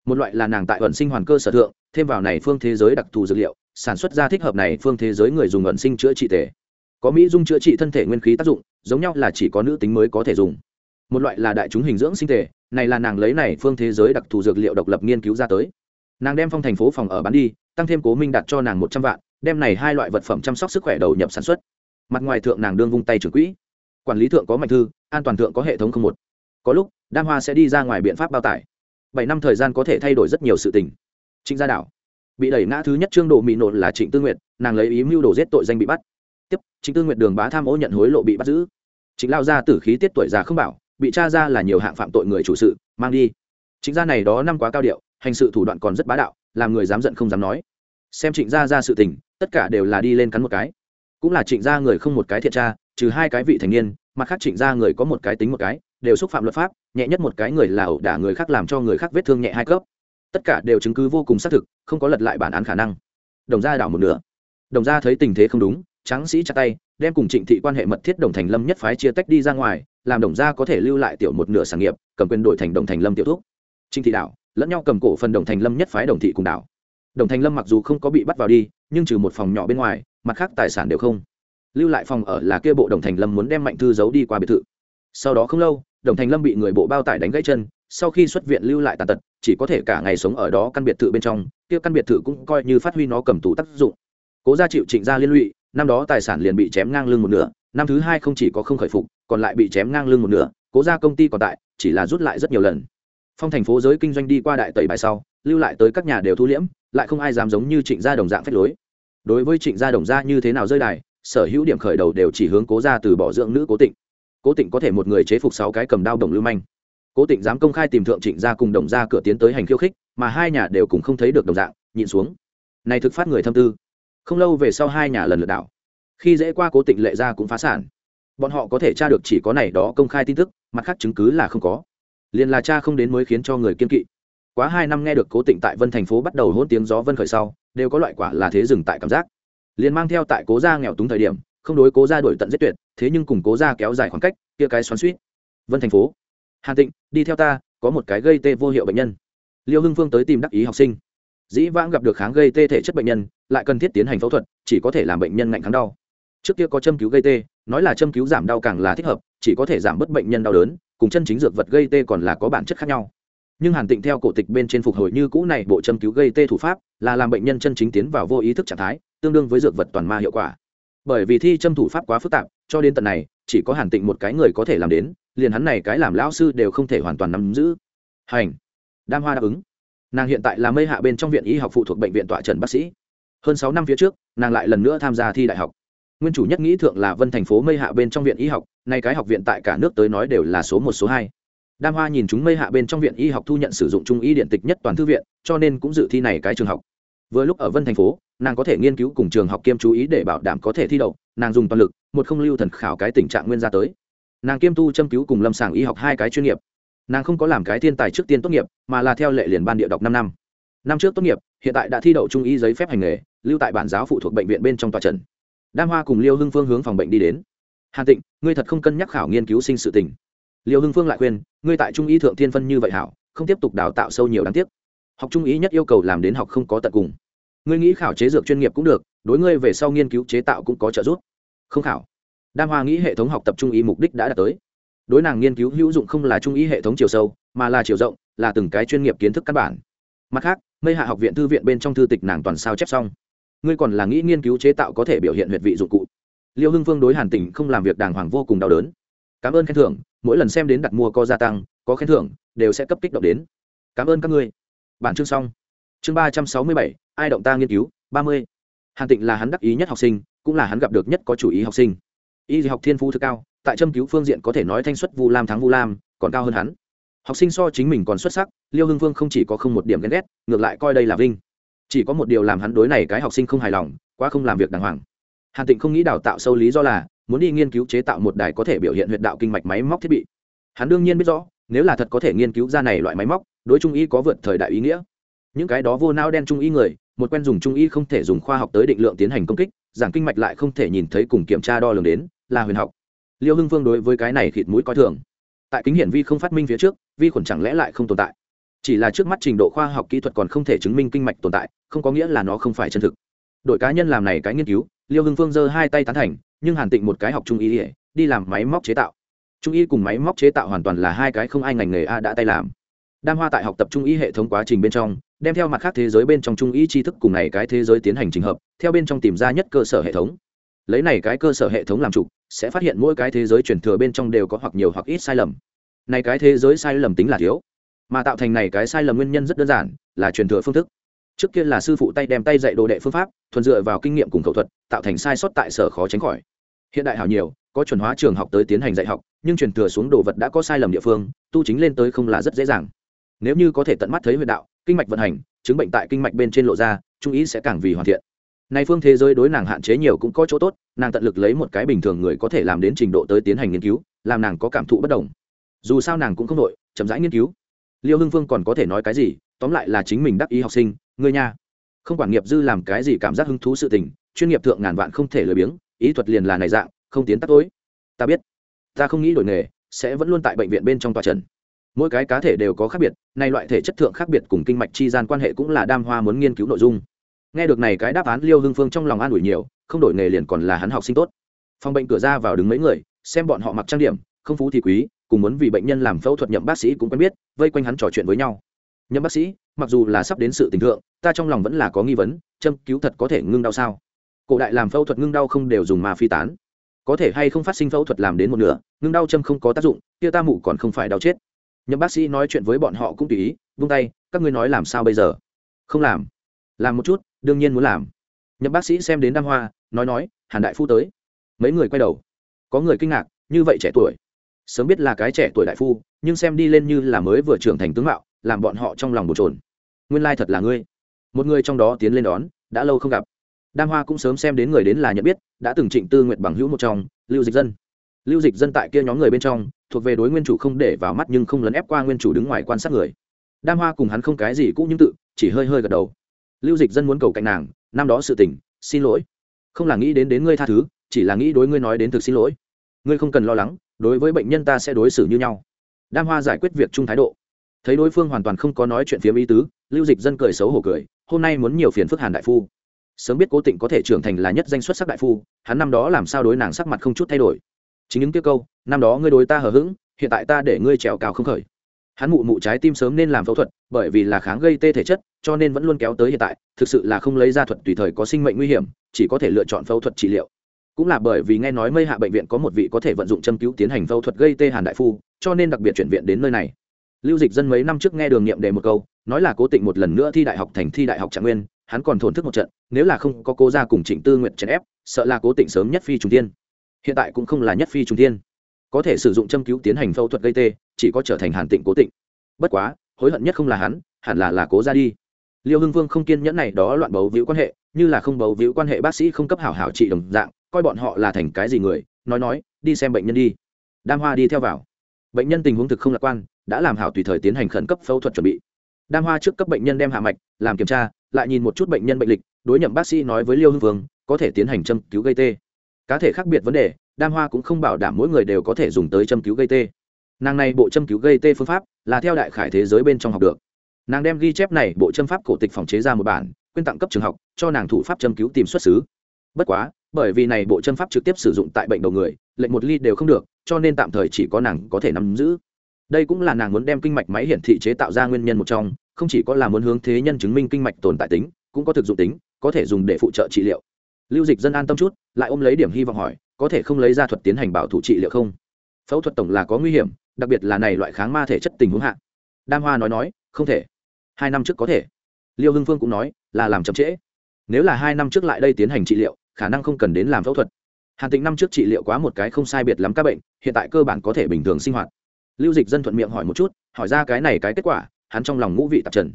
Một loại là nàng tại vận sinh hoàn cơ sở thượng, thêm vào này phương thế giới đặc thù dược liệu sản xuất ra thích hợp này phương thế giới người dùng ẩn sinh chữa trị tề. Có mỹ dung chữa trị thân thể nguyên khí tác dụng, giống nhau là chỉ có nữ tính mới có thể dùng. Một loại là đại chúng hình dưỡng sinh thể này là nàng lấy này phương thế giới đặc thù dược liệu độc lập nghiên cứu ra tới. Nàng đem phong thành phố phòng ở bán đi, tăng thêm cố minh đặt cho nàng một trăm vạn, đem này hai loại vật phẩm chăm sóc sức khỏe đầu nhập sản xuất. Mặt ngoài thượng nàng đương vung tay trưởng quỹ. Quản lý thượng có mạnh thư, an toàn thượng có hệ thống không một. Có lúc, đam hoa sẽ đi ra ngoài biện pháp bao tải. Bảy năm thời gian có thể thay đổi rất nhiều sự tình. Trịnh gia đảo bị đẩy ngã thứ nhất trương đồ mỹ nộ là trịnh tư nguyện nàng lấy ý mưu đồ giết tội danh bị bắt. Tiếp, trịnh tư nguyện đường bá tham ô nhận hối lộ bị bắt giữ. Trịnh lao ra tử khí tiết tuổi già không bảo, bị tra ra là nhiều hạng phạm tội người chủ sự, mang đi. Chính gia này đó năm quá cao điệu, hành sự thủ đoạn còn rất bá đạo, làm người dám giận không dám nói. Xem trịnh gia ra sự tình, tất cả đều là đi lên cắn một cái. Cũng là trịnh gia người không một cái thiện tra, trừ hai cái vị thành niên, mặt khác trịnh gia người có một cái tính một cái, đều xúc phạm luật pháp, nhẹ nhất một cái người là ẩu đả, người khác làm cho người khác vết thương nhẹ hai cấp tất cả đều chứng cứ vô cùng xác thực, không có lật lại bản án khả năng. Đồng gia đảo một nửa. Đồng gia thấy tình thế không đúng, tráng sĩ chặt tay, đem cùng trịnh thị quan hệ mật thiết đồng thành lâm nhất phái chia tách đi ra ngoài, làm đồng gia có thể lưu lại tiểu một nửa sản nghiệp, cầm quyền đổi thành đồng thành lâm tiểu thúc. Trịnh thị đảo, lẫn nhau cầm cổ phần đồng thành lâm nhất phái đồng thị cùng đảo. Đồng thành lâm mặc dù không có bị bắt vào đi, nhưng trừ một phòng nhỏ bên ngoài, mặt khác tài sản đều không. Lưu lại phòng ở là kia bộ đồng thành lâm muốn đem mạnh thư giấu đi qua biệt thự. Sau đó không lâu, đồng thành lâm bị người bộ bao tải đánh gãy chân sau khi xuất viện lưu lại tàn tật, chỉ có thể cả ngày sống ở đó căn biệt thự bên trong, kia căn biệt thự cũng coi như phát huy nó cầm tù tác dụng. Cố gia chịu trịnh gia liên lụy, năm đó tài sản liền bị chém ngang lưng một nửa, năm thứ hai không chỉ có không khởi phục, còn lại bị chém ngang lưng một nửa, cố gia công ty còn tại, chỉ là rút lại rất nhiều lần. Phong thành phố giới kinh doanh đi qua đại tẩy bài sau, lưu lại tới các nhà đều thu liễm, lại không ai dám giống như trịnh gia đồng dạng phép lối. Đối với trịnh gia đồng gia như thế nào rơi đài, sở hữu điểm khởi đầu đều chỉ hướng cố gia từ bỏ dưỡng nữ cố tịnh. Cố tịnh có thể một người chế phục sáu cái cầm đao đồng lưu manh cố tịnh dám công khai tìm thượng trịnh gia cùng đồng gia cửa tiến tới hành khiêu khích, mà hai nhà đều cùng không thấy được đồng dạng, nhịn xuống. Này thực phát người thâm tư. Không lâu về sau hai nhà lần lượt đảo. Khi dễ qua cố tịnh lệ gia cũng phá sản. Bọn họ có thể tra được chỉ có này đó công khai tin tức, mặt khác chứng cứ là không có. Liền là cha không đến mới khiến cho người kiên kỵ. Quá hai năm nghe được cố tịnh tại vân thành phố bắt đầu hôn tiếng gió vân khởi sau, đều có loại quả là thế dừng tại cảm giác. Liền mang theo tại cố gia nghèo túng thời điểm, không đối cố gia đổi tận giết tuyệt, thế nhưng cùng cố gia kéo dài khoảng cách, kia cái xoắn suýt vân thành phố hàn tịnh, đi theo ta, có một cái gây tê vô hiệu bệnh nhân. Liêu hưng phương tới tìm đắc ý học sinh. Dĩ vãng gặp được kháng gây tê thể chất bệnh nhân, lại cần thiết tiến hành phẫu thuật, chỉ có thể làm bệnh nhân ngạnh kháng đau. Trước kia có châm cứu gây tê, nói là châm cứu giảm đau càng là thích hợp, chỉ có thể giảm bớt bệnh nhân đau đớn, cùng chân chính dược vật gây tê còn là có bản chất khác nhau. Nhưng hàn tịnh theo cổ tịch bên trên phục hồi như cũ này bộ châm cứu gây tê thủ pháp, là làm bệnh nhân chân chính tiến vào vô ý thức trạng thái, tương đương với dược vật toàn ma hiệu quả. Bởi vì thi châm thủ pháp quá phức tạp, cho đến tận này chỉ có hàn tịnh một cái người có thể làm đến, liền hắn này cái làm lão sư đều không thể hoàn toàn nắm giữ. Hành. Đam hoa đáp ứng. Nàng hiện tại là mây hạ bên trong viện y học phụ thuộc bệnh viện tọa trần bác sĩ. Hơn sáu năm phía trước, nàng lại lần nữa tham gia thi đại học. Nguyên chủ nhất nghĩ thượng là vân thành phố mây hạ bên trong viện y học, nay cái học viện tại cả nước tới nói đều là số một, số hai. Đam hoa nhìn chúng mây hạ bên trong viện y học thu nhận sử dụng trung y điện tịch nhất toàn thư viện, cho nên cũng dự thi này cái trường học vừa lúc ở vân thành phố, nàng có thể nghiên cứu cùng trường học kiêm chú ý để bảo đảm có thể thi đậu, nàng dùng toàn lực, một không lưu thần khảo cái tình trạng nguyên ra tới. Nàng kiêm tu châm cứu cùng lâm sàng y học hai cái chuyên nghiệp. Nàng không có làm cái thiên tài trước tiên tốt nghiệp, mà là theo lệ liền ban địa đọc năm năm. Năm trước tốt nghiệp, hiện tại đã thi đậu trung y giấy phép hành nghề, lưu tại bản giáo phụ thuộc bệnh viện bên trong tòa trần. Đam hoa cùng liêu hưng phương hướng phòng bệnh đi đến. Hàn tịnh, ngươi thật không cân nhắc khảo nghiên cứu sinh sự tình. Liêu hưng phương lại khuyên, ngươi tại trung y thượng thiên phân như vậy hảo, không tiếp tục đào tạo sâu nhiều đáng tiếc học trung ý nhất yêu cầu làm đến học không có tận cùng. Ngươi nghĩ khảo chế dược chuyên nghiệp cũng được, đối ngươi về sau nghiên cứu chế tạo cũng có trợ giúp. Không khảo. Đam hoa nghĩ hệ thống học tập trung ý mục đích đã đạt tới. Đối nàng nghiên cứu hữu dụng không là trung ý hệ thống chiều sâu, mà là chiều rộng, là từng cái chuyên nghiệp kiến thức căn bản. Mặt khác, mây hạ học viện thư viện bên trong thư tịch nàng toàn sao chép xong. Ngươi còn là nghĩ nghiên cứu chế tạo có thể biểu hiện huyệt vị dụng cụ. Liêu hưng phương đối hàn tỉnh không làm việc đàng hoàng vô cùng đau đớn. Cảm ơn khen thưởng, mỗi lần xem đến đặt mua có gia tăng, có khen thưởng, đều sẽ cấp kích động đến. Cảm ơn các ngươi bản chương xong. Chương ba trăm sáu mươi bảy, ai động ta nghiên cứu? ba mươi. Hàn tịnh là hắn đắc ý nhất học sinh, cũng là hắn gặp được nhất có chủ ý học sinh. Y học thiên phú thực cao, tại châm cứu phương diện có thể nói thanh xuất vu lam thắng vu lam, còn cao hơn hắn. Học sinh so chính mình còn xuất sắc, liêu hưng vương không chỉ có không một điểm ghen ghét, ngược lại coi đây là vinh. Chỉ có một điều làm hắn đối này cái học sinh không hài lòng, quá không làm việc đàng hoàng. Hàn tịnh không nghĩ đào tạo sâu lý do là, muốn đi nghiên cứu chế tạo một đài có thể biểu hiện huyệt đạo kinh mạch máy móc thiết bị. Hắn đương nhiên biết rõ, nếu là thật có thể nghiên cứu ra này loại máy móc đối trung y có vượt thời đại ý nghĩa. Những cái đó vô nao đen trung y người, một quen dùng trung y không thể dùng khoa học tới định lượng tiến hành công kích, giảng kinh mạch lại không thể nhìn thấy cùng kiểm tra đo lường đến, là huyền học. Liêu hưng Vương đối với cái này thịt mũi coi thường. Tại kính hiển vi không phát minh phía trước, vi khuẩn chẳng lẽ lại không tồn tại? Chỉ là trước mắt trình độ khoa học kỹ thuật còn không thể chứng minh kinh mạch tồn tại, không có nghĩa là nó không phải chân thực. Đội cá nhân làm này cái nghiên cứu, liêu hưng phương giơ hai tay tán thành, nhưng hàn tịnh một cái học trung y đi làm máy móc chế tạo. Trung y cùng máy móc chế tạo hoàn toàn là hai cái không ai ngành nghề a đã tay làm đam hoa tại học tập trung y hệ thống quá trình bên trong, đem theo mặt khác thế giới bên trong trung y tri thức cùng này cái thế giới tiến hành trình hợp, theo bên trong tìm ra nhất cơ sở hệ thống. Lấy này cái cơ sở hệ thống làm trục sẽ phát hiện mỗi cái thế giới truyền thừa bên trong đều có hoặc nhiều hoặc ít sai lầm. Này cái thế giới sai lầm tính là thiếu, mà tạo thành này cái sai lầm nguyên nhân rất đơn giản, là truyền thừa phương thức. Trước kia là sư phụ tay đem tay dạy đồ đệ phương pháp, thuần dựa vào kinh nghiệm cùng khẩu thuật, tạo thành sai sót tại sở khó tránh khỏi. Hiện đại hảo nhiều, có chuẩn hóa trường học tới tiến hành dạy học, nhưng truyền thừa xuống đồ vật đã có sai lầm địa phương, tu chính lên tới không là rất dễ dàng nếu như có thể tận mắt thấy huyệt đạo, kinh mạch vận hành, chứng bệnh tại kinh mạch bên trên lộ ra, trung ý sẽ càng vì hoàn thiện. Này phương thế giới đối nàng hạn chế nhiều cũng có chỗ tốt, nàng tận lực lấy một cái bình thường người có thể làm đến trình độ tới tiến hành nghiên cứu, làm nàng có cảm thụ bất đồng. Dù sao nàng cũng không đội chậm rãi nghiên cứu. Liêu hưng phương còn có thể nói cái gì, tóm lại là chính mình đắc ý học sinh người nha. Không quản nghiệp dư làm cái gì cảm giác hứng thú sự tình, chuyên nghiệp thượng ngàn vạn không thể lười biếng, ý thuật liền là này dạng, không tiến tắt tối. Ta biết. Ta không nghĩ đổi nghề, sẽ vẫn luôn tại bệnh viện bên trong tòa trần mỗi cái cá thể đều có khác biệt nay loại thể chất thượng khác biệt cùng kinh mạch chi gian quan hệ cũng là đam hoa muốn nghiên cứu nội dung. Nghe được này cái đáp án, liêu hưng phương trong lòng an ủi nhiều, không đổi nghề liền còn là hắn học sinh tốt. Phòng bệnh cửa ra vào đứng mấy người, xem bọn họ mặc trang điểm, không phú thì quý, cùng muốn vì bệnh nhân làm phẫu thuật nhậm bác sĩ cũng quen biết, vây quanh hắn trò chuyện với nhau. Nhậm bác sĩ, mặc dù là sắp đến sự tình thượng, ta trong lòng vẫn là có nghi vấn, châm cứu thật có thể ngưng đau sao? Cổ đại làm phẫu thuật ngưng đau không đều dùng mà phi tán. Có thể hay không phát sinh phẫu thuật làm đến một nửa, ngưng đau châm không có tác dụng, kia ta mụ còn không phải đau chết nhậm bác sĩ nói chuyện với bọn họ cũng tùy ý, vung tay, các ngươi nói làm sao bây giờ? Không làm. Làm một chút, đương nhiên muốn làm. Nhậm bác sĩ xem đến đam hoa, nói nói, hàn đại phu tới. Mấy người quay đầu. Có người kinh ngạc, như vậy trẻ tuổi. Sớm biết là cái trẻ tuổi đại phu, nhưng xem đi lên như là mới vừa trưởng thành tướng mạo, làm bọn họ trong lòng bột trồn nguyên lai thật là ngươi. Một người trong đó tiến lên đón, đã lâu không gặp. Đam hoa cũng sớm xem đến người đến là nhận biết, đã từng trịnh tư nguyện bằng hữu một trong, lưu dịch dân lưu dịch dân tại kia nhóm người bên trong, thuộc về đối nguyên chủ không để vào mắt nhưng không lấn ép qua nguyên chủ đứng ngoài quan sát người. Đam hoa cùng hắn không cái gì cũng như tự, chỉ hơi hơi gật đầu. Lưu dịch dân muốn cầu cạnh nàng, năm đó sự tình, xin lỗi. Không là nghĩ đến đến ngươi tha thứ, chỉ là nghĩ đối ngươi nói đến thực xin lỗi. Ngươi không cần lo lắng, đối với bệnh nhân ta sẽ đối xử như nhau. Đam hoa giải quyết việc chung thái độ. Thấy đối phương hoàn toàn không có nói chuyện phiếm ý tứ, lưu dịch dân cười xấu hổ cười, hôm nay muốn nhiều phiền phức hàn đại phu. Sớm biết cố tịnh có thể trưởng thành là nhất danh xuất sắc đại phu, hắn năm đó làm sao đối nàng sắc mặt không chút thay đổi chính những tiêu câu, năm đó ngươi đối ta hờ hững, hiện tại ta để ngươi trèo cào không khởi. Hắn mụ mụ trái tim sớm nên làm phẫu thuật, bởi vì là kháng gây tê thể chất, cho nên vẫn luôn kéo tới hiện tại, thực sự là không lấy ra thuật tùy thời có sinh mệnh nguy hiểm, chỉ có thể lựa chọn phẫu thuật trị liệu. Cũng là bởi vì nghe nói mây hạ bệnh viện có một vị có thể vận dụng châm cứu tiến hành phẫu thuật gây tê hàn đại phu, cho nên đặc biệt chuyển viện đến nơi này. Lưu dịch dân mấy năm trước nghe đường nghiệm đề một câu, nói là cố tịnh một lần nữa thi đại học thành thi đại học trạng nguyên, hắn còn thổn thức một trận, nếu là không có cô ra cùng trịnh tư nguyện chèn ép, sợ là cố tịnh sớm nhất phi trung tiên hiện tại cũng không là nhất phi trung thiên, có thể sử dụng châm cứu tiến hành phẫu thuật gây tê chỉ có trở thành hàn tịnh cố tịnh. Bất quá hối hận nhất không là hắn hẳn là là cố ra đi. Liêu hưng vương không kiên nhẫn này đó loạn bầu víu quan hệ như là không bầu víu quan hệ bác sĩ không cấp hảo hảo trị đồng dạng coi bọn họ là thành cái gì người nói nói đi xem bệnh nhân đi. Đam hoa đi theo vào. Bệnh nhân tình huống thực không lạc quan đã làm hảo tùy thời tiến hành khẩn cấp phẫu thuật chuẩn bị. Đam hoa trước cấp bệnh nhân đem hạ mạch làm kiểm tra lại nhìn một chút bệnh nhân bệnh lịch đối nhậm bác sĩ nói với liêu hưng vương có thể tiến hành châm cứu gây tê cá thể khác biệt vấn đề, đam hoa cũng không bảo đảm mỗi người đều có thể dùng tới châm cứu gây tê. Nàng này bộ châm cứu gây tê phương pháp là theo đại khải thế giới bên trong học được. Nàng đem ghi chép này bộ châm pháp cổ tịch phòng chế ra một bản, quyên tặng cấp trường học, cho nàng thủ pháp châm cứu tìm xuất xứ. Bất quá, bởi vì này bộ châm pháp trực tiếp sử dụng tại bệnh đầu người, lệnh một ly đều không được, cho nên tạm thời chỉ có nàng có thể nắm giữ. Đây cũng là nàng muốn đem kinh mạch máy hiển thị chế tạo ra nguyên nhân một trong, không chỉ có là muốn hướng thế nhân chứng minh kinh mạch tồn tại tính, cũng có thực dụng tính, có thể dùng để phụ trợ trị liệu lưu dịch dân an tâm chút, lại ôm lấy điểm hy vọng hỏi, có thể không lấy ra thuật tiến hành bảo thủ trị liệu không? Phẫu thuật tổng là có nguy hiểm, đặc biệt là này loại kháng ma thể chất tình huống hạ. Đam hoa nói nói, không thể. Hai năm trước có thể. Liêu hưng phương cũng nói, là làm chậm trễ. Nếu là hai năm trước lại đây tiến hành trị liệu, khả năng không cần đến làm phẫu thuật. Hàn tịnh năm trước trị liệu quá một cái không sai biệt lắm các bệnh, hiện tại cơ bản có thể bình thường sinh hoạt. Lưu dịch dân thuận miệng hỏi một chút, hỏi ra cái này cái kết quả, hắn trong lòng ngũ vị tạp trần.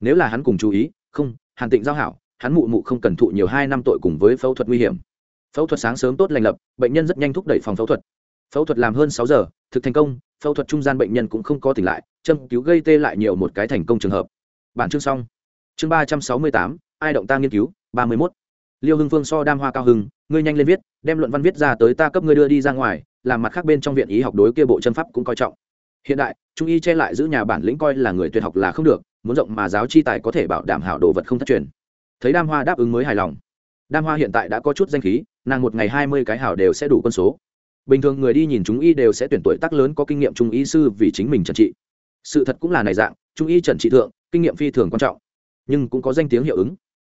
Nếu là hắn cùng chú ý, không, hàn tịnh giao hảo hắn mụ mụ không cần thụ nhiều hai năm tội cùng với phẫu thuật nguy hiểm. Phẫu thuật sáng sớm tốt lành lập, bệnh nhân rất nhanh thúc đẩy phòng phẫu thuật. Phẫu thuật làm hơn sáu giờ, thực thành công, phẫu thuật trung gian bệnh nhân cũng không có tỉnh lại, châm cứu gây tê lại nhiều một cái thành công trường hợp. Bản chương xong. Chương ba trăm sáu mươi tám, ai động ta nghiên cứu, ba mươi mốt. Liêu hưng phương so đam hoa cao hưng, ngươi nhanh lên viết, đem luận văn viết ra tới ta cấp ngươi đưa đi ra ngoài, làm mặt khác bên trong viện y học đối kia bộ chân pháp cũng coi trọng. Hiện đại, trung y che lại giữ nhà bản lĩnh coi là người tuyệt học là không được, muốn rộng mà giáo chi tài có thể bảo đảm hảo đồ vật không thất truyền thấy đam hoa đáp ứng mới hài lòng. Đam hoa hiện tại đã có chút danh khí, nàng một ngày hai mươi cái hảo đều sẽ đủ quân số. Bình thường người đi nhìn chúng y đều sẽ tuyển tuổi tác lớn có kinh nghiệm trung y sư vì chính mình trần trị. Sự thật cũng là này dạng, trung y trần trị thượng, kinh nghiệm phi thường quan trọng, nhưng cũng có danh tiếng hiệu ứng.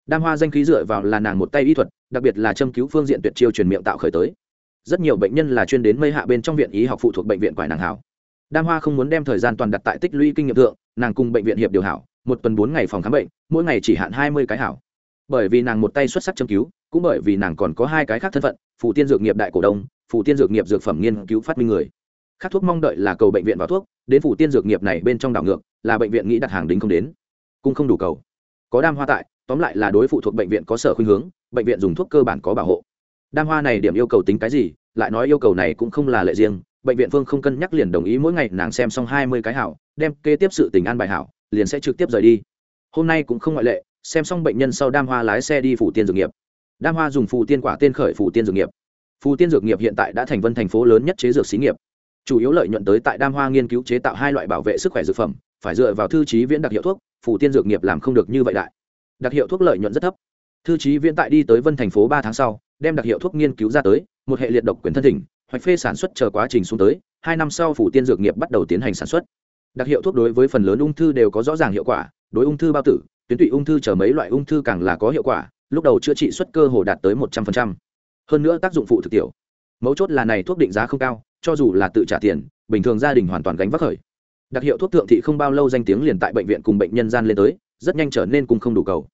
Đam hoa danh khí dựa vào là nàng một tay y thuật, đặc biệt là châm cứu phương diện tuyệt chiêu truyền miệng tạo khởi tới. Rất nhiều bệnh nhân là chuyên đến mây hạ bên trong viện y học phụ thuộc bệnh viện quải nàng hảo. Đam hoa không muốn đem thời gian toàn đặt tại tích lũy kinh nghiệm thượng, nàng cùng bệnh viện hiệp điều hảo, một tuần bốn ngày phòng khám bệnh, mỗi ngày chỉ hạn hai mươi cái hảo bởi vì nàng một tay xuất sắc châm cứu, cũng bởi vì nàng còn có hai cái khác thân phận phụ tiên dược nghiệp đại cổ đông phụ tiên dược nghiệp dược phẩm nghiên cứu phát minh người. Khác thuốc mong đợi là cầu bệnh viện vào thuốc, đến phụ tiên dược nghiệp này bên trong đảo ngược, là bệnh viện nghĩ đặt hàng đính không đến. Cũng không đủ cầu. Có đam hoa tại, tóm lại là đối phụ thuộc bệnh viện có sở khuynh hướng, bệnh viện dùng thuốc cơ bản có bảo hộ. Đam hoa này điểm yêu cầu tính cái gì, lại nói yêu cầu này cũng không là lệ riêng, bệnh viện phương không cân nhắc liền đồng ý mỗi ngày nàng xem xong hai mươi cái hảo, đem kế tiếp sự tình an bài hảo, liền sẽ trực tiếp rời đi. Hôm nay cũng không ngoại lệ xem xong bệnh nhân sau đam hoa lái xe đi phủ tiên dược nghiệp. Đam hoa dùng phù tiên quả tên khởi phủ tiên dược nghiệp. Phù tiên dược nghiệp hiện tại đã thành vân thành phố lớn nhất chế dược xí nghiệp. Chủ yếu lợi nhuận tới tại đam hoa nghiên cứu chế tạo hai loại bảo vệ sức khỏe dược phẩm, phải dựa vào thư trí viễn đặc hiệu thuốc phủ tiên dược nghiệp làm không được như vậy đại. Đặc hiệu thuốc lợi nhuận rất thấp. Thư trí viễn tại đi tới vân thành phố ba tháng sau, đem đặc hiệu thuốc nghiên cứu ra tới, một hệ liệt độc quyền thân thỉnh, hoạch phê sản xuất chờ quá trình xuống tới, hai năm sau phủ tiên dược nghiệp bắt đầu tiến hành sản xuất đặc hiệu thuốc đối với phần lớn ung thư đều có rõ ràng hiệu quả, đối ung thư bao tử, tuyến tụy ung thư chờ mấy loại ung thư càng là có hiệu quả, lúc đầu chữa trị xuất cơ hồ đạt tới một trăm phần trăm. hơn nữa tác dụng phụ thực tiểu. Mấu chốt là này thuốc định giá không cao, cho dù là tự trả tiền, bình thường gia đình hoàn toàn gánh vác khởi. Đặc hiệu thuốc thượng thị không bao lâu danh tiếng liền tại bệnh viện cùng bệnh nhân gian lên tới, rất nhanh trở nên cùng không đủ cầu.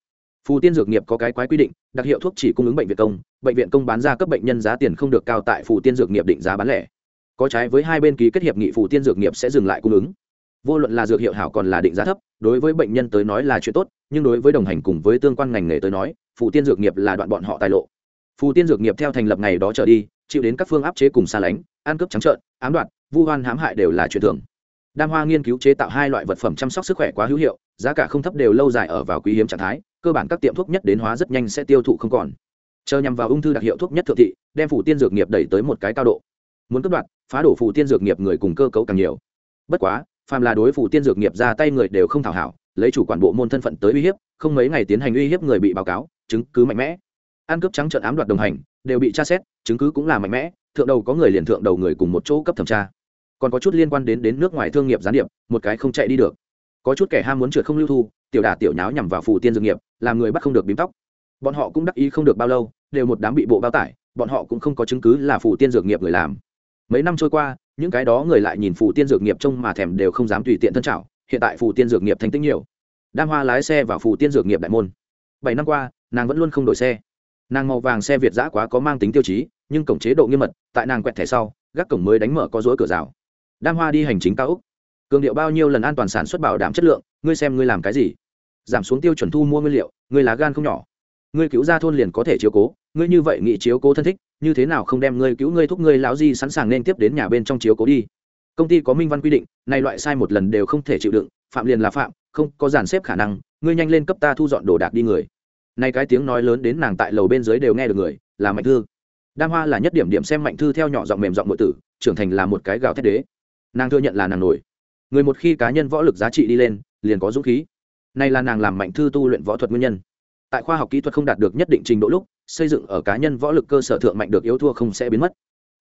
Phù tiên dược nghiệp có cái quái quy định, đặc hiệu thuốc chỉ cung ứng bệnh viện công, bệnh viện công bán ra cấp bệnh nhân giá tiền không được cao tại phù tiên dược nghiệp định giá bán lẻ. Có trái với hai bên ký kết hiệp nghị phù tiên dược nghiệp sẽ dừng lại cung ứng vô luận là dược hiệu hảo còn là định giá thấp, đối với bệnh nhân tới nói là chuyện tốt, nhưng đối với đồng hành cùng với tương quan ngành nghề tới nói, phù tiên dược nghiệp là đoạn bọn họ tài lộ. Phù tiên dược nghiệp theo thành lập ngày đó trở đi, chịu đến các phương áp chế cùng xa lánh, ăn cướp trắng trợn, ám đoạt, vu hoan hãm hại đều là chuyện thường. Đam hoa nghiên cứu chế tạo hai loại vật phẩm chăm sóc sức khỏe quá hữu hiệu, giá cả không thấp đều lâu dài ở vào quý hiếm trạng thái, cơ bản các tiệm thuốc nhất đến hóa rất nhanh sẽ tiêu thụ không còn. Chờ nhằm vào ung thư đặc hiệu thuốc nhất thượng thị, đem phủ tiên dược nghiệp đẩy tới một cái cao độ. Muốn cấp đoạt, phá đổ phủ tiên dược nghiệp người cùng cơ cấu càng nhiều. Bất quá phàm là đối phủ tiên dược nghiệp ra tay người đều không thảo hảo, lấy chủ quản bộ môn thân phận tới uy hiếp, không mấy ngày tiến hành uy hiếp người bị báo cáo, chứng cứ mạnh mẽ. Ăn cướp trắng trợn ám đoạt đồng hành, đều bị tra xét, chứng cứ cũng là mạnh mẽ, thượng đầu có người liền thượng đầu người cùng một chỗ cấp thẩm tra. Còn có chút liên quan đến đến nước ngoài thương nghiệp gián điệp, một cái không chạy đi được. Có chút kẻ ham muốn trượt không lưu thu, tiểu đà tiểu nháo nhằm vào phù tiên dược nghiệp, làm người bắt không được bím tóc. Bọn họ cũng đắc ý không được bao lâu, đều một đám bị bộ bao tải, bọn họ cũng không có chứng cứ là phù tiên dược nghiệp người làm. Mấy năm trôi qua những cái đó người lại nhìn phù tiên dược nghiệp trông mà thèm đều không dám tùy tiện thân trào hiện tại phù tiên dược nghiệp thành tích nhiều. Đam hoa lái xe vào phù tiên dược nghiệp đại môn. Bảy năm qua, nàng vẫn luôn không đổi xe. Nàng màu vàng xe việt giã quá có mang tính tiêu chí, nhưng cổng chế độ nghiêm mật, tại nàng quẹt thẻ sau, gác cổng mới đánh mở có dối cửa rào. Đam hoa đi hành chính cao úc cường điệu bao nhiêu lần an toàn sản xuất bảo đảm chất lượng, ngươi xem ngươi làm cái gì? Giảm xuống tiêu chuẩn thu mua nguyên liệu, ngươi lá gan không nhỏ ngươi cứu ra thôn liền có thể chiếu cố, ngươi như vậy nghị chiếu cố thân thích, như thế nào không đem ngươi cứu ngươi thúc ngươi lão di sẵn sàng nên tiếp đến nhà bên trong chiếu cố đi. Công ty có minh văn quy định nay loại sai một lần đều không thể chịu đựng, phạm liền là phạm, không có dàn xếp khả năng, ngươi nhanh lên cấp ta thu dọn đồ đạc đi người. Này cái tiếng nói lớn đến nàng tại lầu bên dưới đều nghe được người, là mạnh thư. Đam hoa là nhất điểm điểm xem mạnh thư theo nhỏ giọng mềm giọng nội tử, trưởng thành là một cái gào thét đế. Nàng thừa nhận là nàng nổi. Người một khi cá nhân võ lực giá trị đi lên, liền có dũng khí. Này là nàng làm mạnh thư tu luyện võ thuật nguyên nhân tại khoa học kỹ thuật không đạt được nhất định trình độ lúc, xây dựng ở cá nhân võ lực cơ sở thượng mạnh được yếu thua không sẽ biến mất.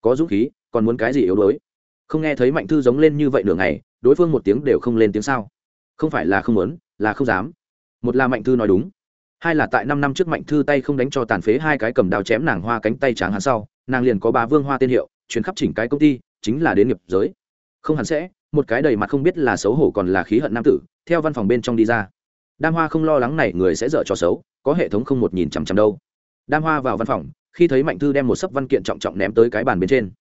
Có dũng khí, còn muốn cái gì yếu đuối? Không nghe thấy mạnh thư giống lên như vậy nửa ngày, đối phương một tiếng đều không lên tiếng sao? Không phải là không muốn, là không dám. Một là mạnh thư nói đúng, hai là tại năm năm trước mạnh thư tay không đánh cho tàn phế hai cái cầm đào chém nàng hoa cánh tay tráng hắn sau, nàng liền có bà vương hoa tên hiệu, chuyến khắp chỉnh cái công ty, chính là đến nghiệp giới. Không hẳn sẽ, một cái đầy mặt không biết là xấu hổ còn là khí hận nam tử, theo văn phòng bên trong đi ra. Đam hoa không lo lắng này, người sẽ dở cho xấu có hệ thống không một nhìn chằm chằm đâu. Đam hoa vào văn phòng, khi thấy mạnh thư đem một sấp văn kiện trọng trọng ném tới cái bàn bên trên.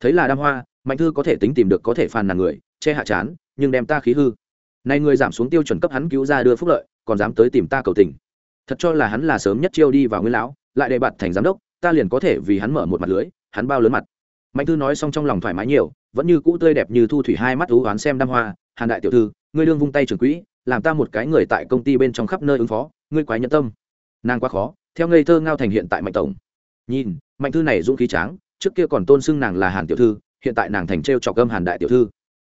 Thấy là đam hoa, mạnh thư có thể tính tìm được có thể phàn nàn người, che hạ chán, nhưng đem ta khí hư. Này người giảm xuống tiêu chuẩn cấp hắn cứu ra đưa phúc lợi, còn dám tới tìm ta cầu tình. Thật cho là hắn là sớm nhất chiêu đi vào nguyên lão, lại đề bạt thành giám đốc, ta liền có thể vì hắn mở một mặt lưới, hắn bao lớn mặt. Mạnh thư nói xong trong lòng thoải mái nhiều, vẫn như cũ tươi đẹp như thu thủy hai mắt thú oán xem đam hoa, hàn đại tiểu thư, ngươi đương vung tay trường quỹ, làm ta một cái người tại công ty bên trong khắp nơi ứng phó, ngươi quái nhẫn tâm nàng quá khó, theo ngây thơ ngao thành hiện tại mạnh tổng. Nhìn, mạnh thư này dũng khí tráng, trước kia còn tôn xưng nàng là hàn tiểu thư, hiện tại nàng thành t r e o trọc gâm hàn đại tiểu thư.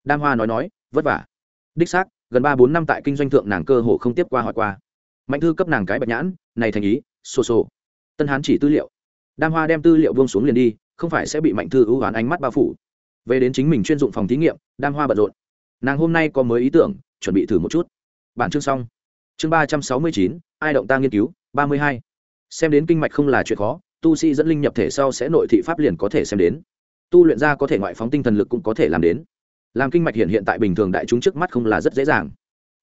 Đam hoa nói nói, vất vả. Đích xác, gần ba bốn năm tại kinh doanh thượng nàng cơ hồ không tiếp qua hỏi qua. Mạnh thư cấp nàng cái bạch nhãn, này thành ý xô xô tân hán chỉ tư liệu. Đam hoa đem tư liệu buông xuống liền đi, không phải sẽ bị mạnh thư ưu hoán ánh mắt bao phủ. Về đến chính mình chuyên dụng phòng thí nghiệm, đam hoa bận rộn. Nàng hôm nay có mới ý tưởng, chuẩn bị thử một chút. Bản chương xong. Chương ba trăm sáu mươi chín, ai động ta nghiên cứu? Ba mươi hai. Xem đến kinh mạch không là chuyện khó, tu sĩ dẫn linh nhập thể sau sẽ nội thị pháp liền có thể xem đến. Tu luyện ra có thể ngoại phóng tinh thần lực cũng có thể làm đến. Làm kinh mạch hiện hiện tại bình thường đại chúng trước mắt không là rất dễ dàng.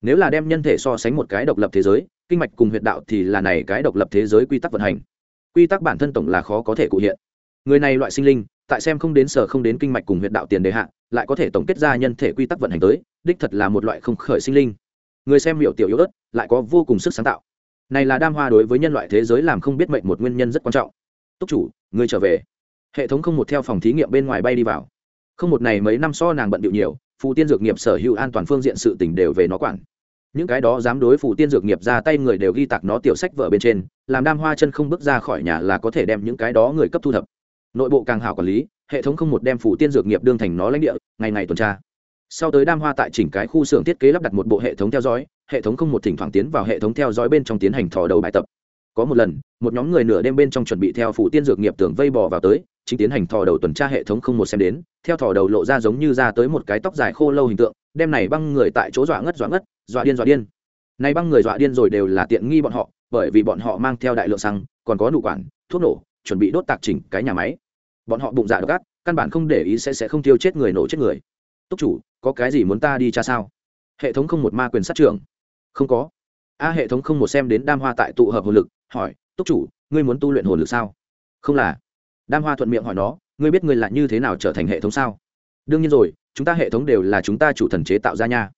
Nếu là đem nhân thể so sánh một cái độc lập thế giới, kinh mạch cùng huyệt đạo thì là này cái độc lập thế giới quy tắc vận hành. Quy tắc bản thân tổng là khó có thể cụ hiện. Người này loại sinh linh, tại xem không đến sở không đến kinh mạch cùng huyệt đạo tiền đề hạ, lại có thể tổng kết ra nhân thể quy tắc vận hành tới, đích thật là một loại không khởi sinh linh. Người xem hiểu tiểu yếu ớt, lại có vô cùng sức sáng tạo này là đam hoa đối với nhân loại thế giới làm không biết mệnh một nguyên nhân rất quan trọng. Túc chủ người trở về. Hệ thống không một theo phòng thí nghiệm bên ngoài bay đi vào. Không một này mấy năm so nàng bận điệu nhiều phụ tiên dược nghiệp sở hữu an toàn phương diện sự tỉnh đều về nó quản. Những cái đó dám đối phụ tiên dược nghiệp ra tay người đều ghi tặc nó tiểu sách vở bên trên, làm đam hoa chân không bước ra khỏi nhà là có thể đem những cái đó người cấp thu thập. Nội bộ càng hảo quản lý, hệ thống không một đem phụ tiên dược nghiệp đương thành nó lãnh địa, ngày ngày tuần tra. Sau tới đam hoa tại chỉnh cái khu xưởng thiết kế lắp đặt một bộ hệ thống theo dõi hệ thống không một thỉnh thoảng tiến vào hệ thống theo dõi bên trong tiến hành thò đầu bài tập. Có một lần, một nhóm người nửa đêm bên trong chuẩn bị theo phụ tiên dược nghiệp tưởng vây bò vào tới, chính tiến hành thò đầu tuần tra hệ thống không một xem đến, theo thò đầu lộ ra giống như ra tới một cái tóc dài khô lâu hình tượng đem này băng người tại chỗ dọa ngất dọa ngất, dọa điên dọa điên. Này băng người dọa điên rồi đều là tiện nghi bọn họ, bởi vì bọn họ mang theo đại lượng xăng, còn có nụ quản, thuốc nổ, chuẩn bị đốt tạc chỉnh cái nhà máy. Bọn họ bụng dạ độc ác, căn bản không để ý sẽ sẽ không tiêu chết người nổ chết người. Túc chủ, có cái gì muốn ta đi cha sao? Hệ thống không một ma quyền sát trưởng không có. A hệ thống không một xem đến đam hoa tại tụ hợp hồn lực, hỏi, túc chủ, ngươi muốn tu luyện hồn lực sao? Không là. Đam hoa thuận miệng hỏi nó, ngươi biết ngươi là như thế nào trở thành hệ thống sao? Đương nhiên rồi, chúng ta hệ thống đều là chúng ta chủ thần chế tạo ra nha.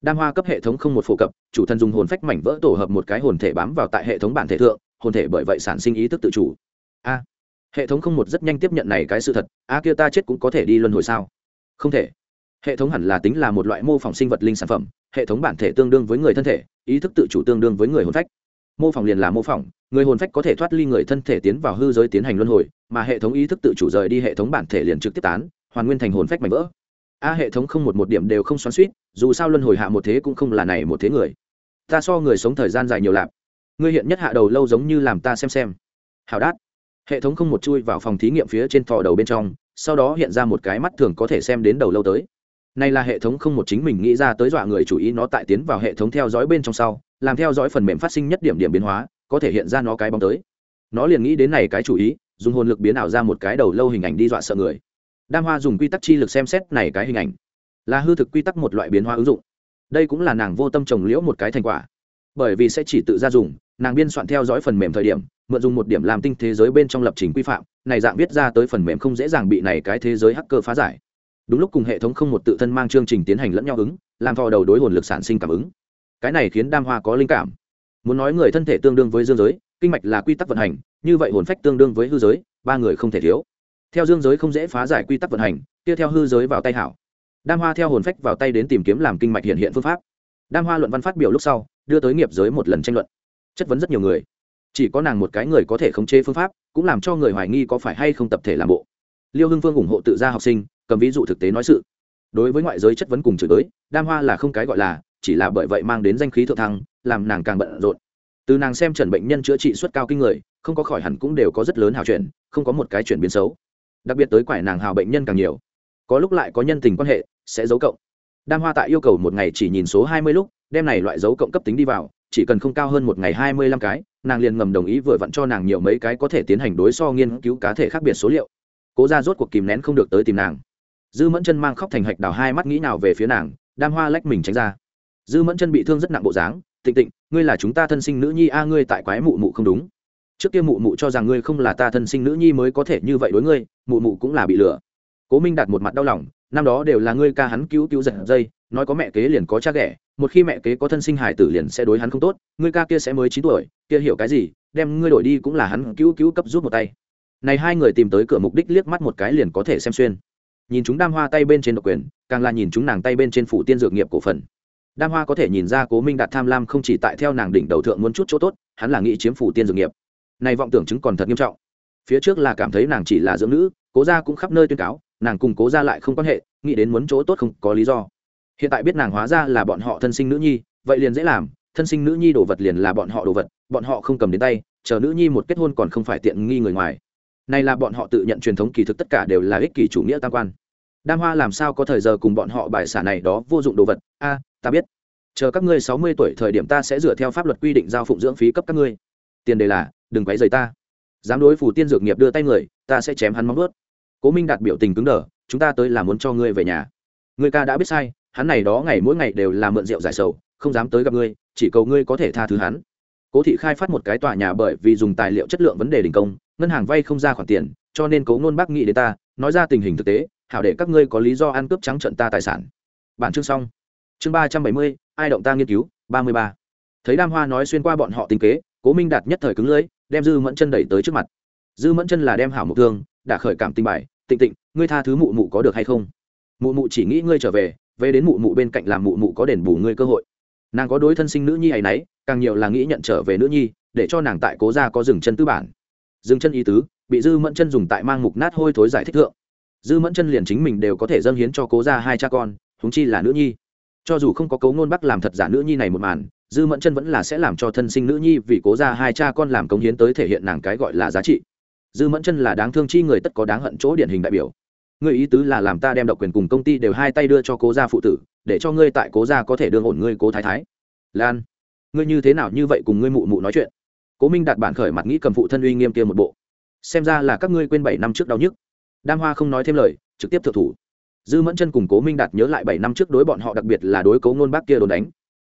Đam hoa cấp hệ thống không một phổ cập, chủ thần dùng hồn phách mảnh vỡ tổ hợp một cái hồn thể bám vào tại hệ thống bản thể thượng, hồn thể bởi vậy sản sinh ý thức tự chủ. A, hệ thống không một rất nhanh tiếp nhận này cái sự thật, a kia ta chết cũng có thể đi luân hồi sao? Không thể hệ thống hẳn là tính là một loại mô phỏng sinh vật linh sản phẩm, hệ thống bản thể tương đương với người thân thể, ý thức tự chủ tương đương với người hồn phách. Mô phỏng liền là mô phỏng, người hồn phách có thể thoát ly người thân thể tiến vào hư giới tiến hành luân hồi, mà hệ thống ý thức tự chủ rời đi hệ thống bản thể liền trực tiếp tán, hoàn nguyên thành hồn phách mạnh vỡ. A, hệ thống không một một điểm đều không xoắn suýt dù sao luân hồi hạ một thế cũng không là này một thế người. Ta so người sống thời gian dài nhiều lạp. Ngươi hiện nhất hạ đầu lâu giống như làm ta xem xem. Hào đát. Hệ thống không một chui vào phòng thí nghiệm phía trên thò đầu bên trong, sau đó hiện ra một cái mắt thường có thể xem đến đầu lâu tới này là hệ thống không một chính mình nghĩ ra tới dọa người chủ ý, nó tại tiến vào hệ thống theo dõi bên trong sau, làm theo dõi phần mềm phát sinh nhất điểm điểm biến hóa, có thể hiện ra nó cái bóng tới. Nó liền nghĩ đến này cái chủ ý, dùng hồn lực biến ảo ra một cái đầu lâu hình ảnh đi dọa sợ người. Đam hoa dùng quy tắc chi lực xem xét này cái hình ảnh. Là hư thực quy tắc một loại biến hóa ứng dụng. Đây cũng là nàng vô tâm trồng liễu một cái thành quả. Bởi vì sẽ chỉ tự ra dùng, nàng biên soạn theo dõi phần mềm thời điểm, mượn dùng một điểm làm tinh thế giới bên trong lập trình quy phạm, này dạng viết ra tới phần mềm không dễ dàng bị này cái thế giới hacker phá giải đúng lúc cùng hệ thống không một tự thân mang chương trình tiến hành lẫn nhau ứng, làm thò đầu đối hồn lực sản sinh cảm ứng. Cái này khiến đam hoa có linh cảm. Muốn nói người thân thể tương đương với dương giới, kinh mạch là quy tắc vận hành, như vậy hồn phách tương đương với hư giới, ba người không thể thiếu. Theo dương giới không dễ phá giải quy tắc vận hành, kia theo hư giới vào tay hảo. Đam hoa theo hồn phách vào tay đến tìm kiếm làm kinh mạch hiện hiện phương pháp. Đam hoa luận văn phát biểu lúc sau, đưa tới nghiệp giới một lần tranh luận. Chất vấn rất nhiều người. Chỉ có nàng một cái người có thể khống chế phương pháp, cũng làm cho người hoài nghi có phải hay không tập thể làm bộ. Liêu hưng phương ủng hộ tự gia học sinh cầm ví dụ thực tế nói sự. Đối với ngoại giới chất vấn cùng chửi tới đam hoa là không cái gọi là, chỉ là bởi vậy mang đến danh khí thượng thăng, làm nàng càng bận rộn. Từ nàng xem trần bệnh nhân chữa trị suất cao kinh người, không có khỏi hẳn cũng đều có rất lớn hào chuyển, không có một cái chuyển biến xấu. Đặc biệt tới quải nàng hào bệnh nhân càng nhiều. Có lúc lại có nhân tình quan hệ, sẽ giấu cộng đam hoa tại yêu cầu một ngày chỉ nhìn số hai mươi lúc, đem này loại dấu cộng cấp tính đi vào, chỉ cần không cao hơn một ngày hai mươi lăm cái, nàng liền ngầm đồng ý vừa vặn cho nàng nhiều mấy cái có thể tiến hành đối so nghiên cứu cá thể khác biệt số liệu. Cố ra rốt cuộc kìm nén không được tới tìm nàng dư mẫn chân mang khóc thành hạch đào hai mắt nghĩ nào về phía nàng, đam hoa lách mình tránh ra. Dư mẫn chân bị thương rất nặng bộ dáng, tịnh tịnh, ngươi là chúng ta thân sinh nữ nhi a, ngươi tại quái mụ mụ không đúng. Trước kia mụ mụ cho rằng ngươi không là ta thân sinh nữ nhi mới có thể như vậy đối ngươi, mụ mụ cũng là bị lừa. Cố minh đặt một mặt đau lòng, năm đó đều là ngươi ca hắn cứu cứu giật dây, nói có mẹ kế liền có cha ghẻ, một khi mẹ kế có thân sinh hải tử liền sẽ đối hắn không tốt, ngươi ca kia sẽ mới chín tuổi, kia hiểu cái gì, đem ngươi đổi đi cũng là hắn cứu cứu cấp rút một tay. Này hai người tìm tới cửa mục đích liếc mắt một cái liền có thể xem xuyên nhìn chúng đam hoa tay bên trên độc quyền, càng là nhìn chúng nàng tay bên trên phủ tiên dược nghiệp cổ phần. Đam hoa có thể nhìn ra cố minh đạt tham lam không chỉ tại theo nàng đỉnh đầu thượng muốn chút chỗ tốt, hắn là nghĩ chiếm phủ tiên dược nghiệp. Này vọng tưởng chứng còn thật nghiêm trọng. Phía trước là cảm thấy nàng chỉ là dưỡng nữ, cố gia cũng khắp nơi tuyên cáo, nàng cùng cố gia lại không quan hệ, nghĩ đến muốn chỗ tốt không có lý do. Hiện tại biết nàng hóa ra là bọn họ thân sinh nữ nhi, vậy liền dễ làm, thân sinh nữ nhi đồ vật liền là bọn họ đồ vật, bọn họ không cầm đến tay, chờ nữ nhi một kết hôn còn không phải tiện nghi người ngoài này là bọn họ tự nhận truyền thống kỳ thực tất cả đều là ích kỷ chủ nghĩa tam quan. Đam hoa làm sao có thời giờ cùng bọn họ bài xả này đó vô dụng đồ vật? A, ta biết. Chờ các ngươi sáu mươi tuổi thời điểm ta sẽ dựa theo pháp luật quy định giao phụng dưỡng phí cấp các ngươi. Tiền đề là, đừng quấy rầy ta. Dám đối phủ tiên dược nghiệp đưa tay người, ta sẽ chém hắn móng ướt cố minh đạt biểu tình cứng đờ, chúng ta tới là muốn cho ngươi về nhà. Người ca đã biết sai, hắn này đó ngày mỗi ngày đều là mượn rượu giải sầu, không dám tới gặp ngươi, chỉ cầu ngươi có thể tha thứ hắn. Cố thị khai phát một cái tòa nhà bởi vì dùng tài liệu chất lượng vấn đề đình công ngân hàng vay không ra khoản tiền, cho nên cố ngôn bác nghị đến ta, nói ra tình hình thực tế, hảo để các ngươi có lý do ăn cướp trắng trận ta tài sản. Bản chương xong. Chương ba trăm bảy mươi, ai động ta nghiên cứu, ba mươi ba. Thấy đam hoa nói xuyên qua bọn họ tính kế, cố minh đạt nhất thời cứng lưỡi, đem dư mẫn chân đẩy tới trước mặt. Dư mẫn chân là đem hảo mộc thương, đã khởi cảm tình bài, tịnh tịnh, ngươi tha thứ mụ mụ có được hay không? Mụ mụ chỉ nghĩ ngươi trở về về đến mụ mụ bên cạnh làm mụ mụ có đền bù ngươi cơ hội. Nàng có đối thân sinh nữ nhi ấy nấy, càng nhiều là nghĩ nhận trở về nữ nhi, để cho nàng tại cố gia có dừng chân tư bản dừng chân ý tứ, bị dư mẫn chân dùng tại mang mục nát hôi thối giải thích thượng. Dư mẫn chân liền chính mình đều có thể dâng hiến cho cố gia hai cha con húng chi là nữ nhi. Cho dù không có cấu ngôn bắc làm thật giả nữ nhi này một màn, dư mẫn chân vẫn là sẽ làm cho thân sinh nữ nhi vì cố gia hai cha con làm cống hiến tới thể hiện nàng cái gọi là giá trị. Dư mẫn chân là đáng thương chi người tất có đáng hận chỗ điển hình đại biểu. Người ý tứ là làm ta đem độc quyền cùng công ty đều hai tay đưa cho cố gia phụ tử, để cho ngươi tại cố gia có thể đương ổn ngươi cố thái thái. Lan, ngươi như thế nào như vậy cùng ngươi mụ mụ nói chuyện? Cố minh đạt bản khởi mặt nghĩ cầm phụ thân uy nghiêm kia một bộ. Xem ra là các ngươi quên bảy năm trước đau nhức. Đam hoa không nói thêm lời, trực tiếp thượng thủ. Dư mẫn chân cùng cố minh đạt nhớ lại bảy năm trước đối bọn họ đặc biệt là đối cố ngôn bác kia đồn đánh.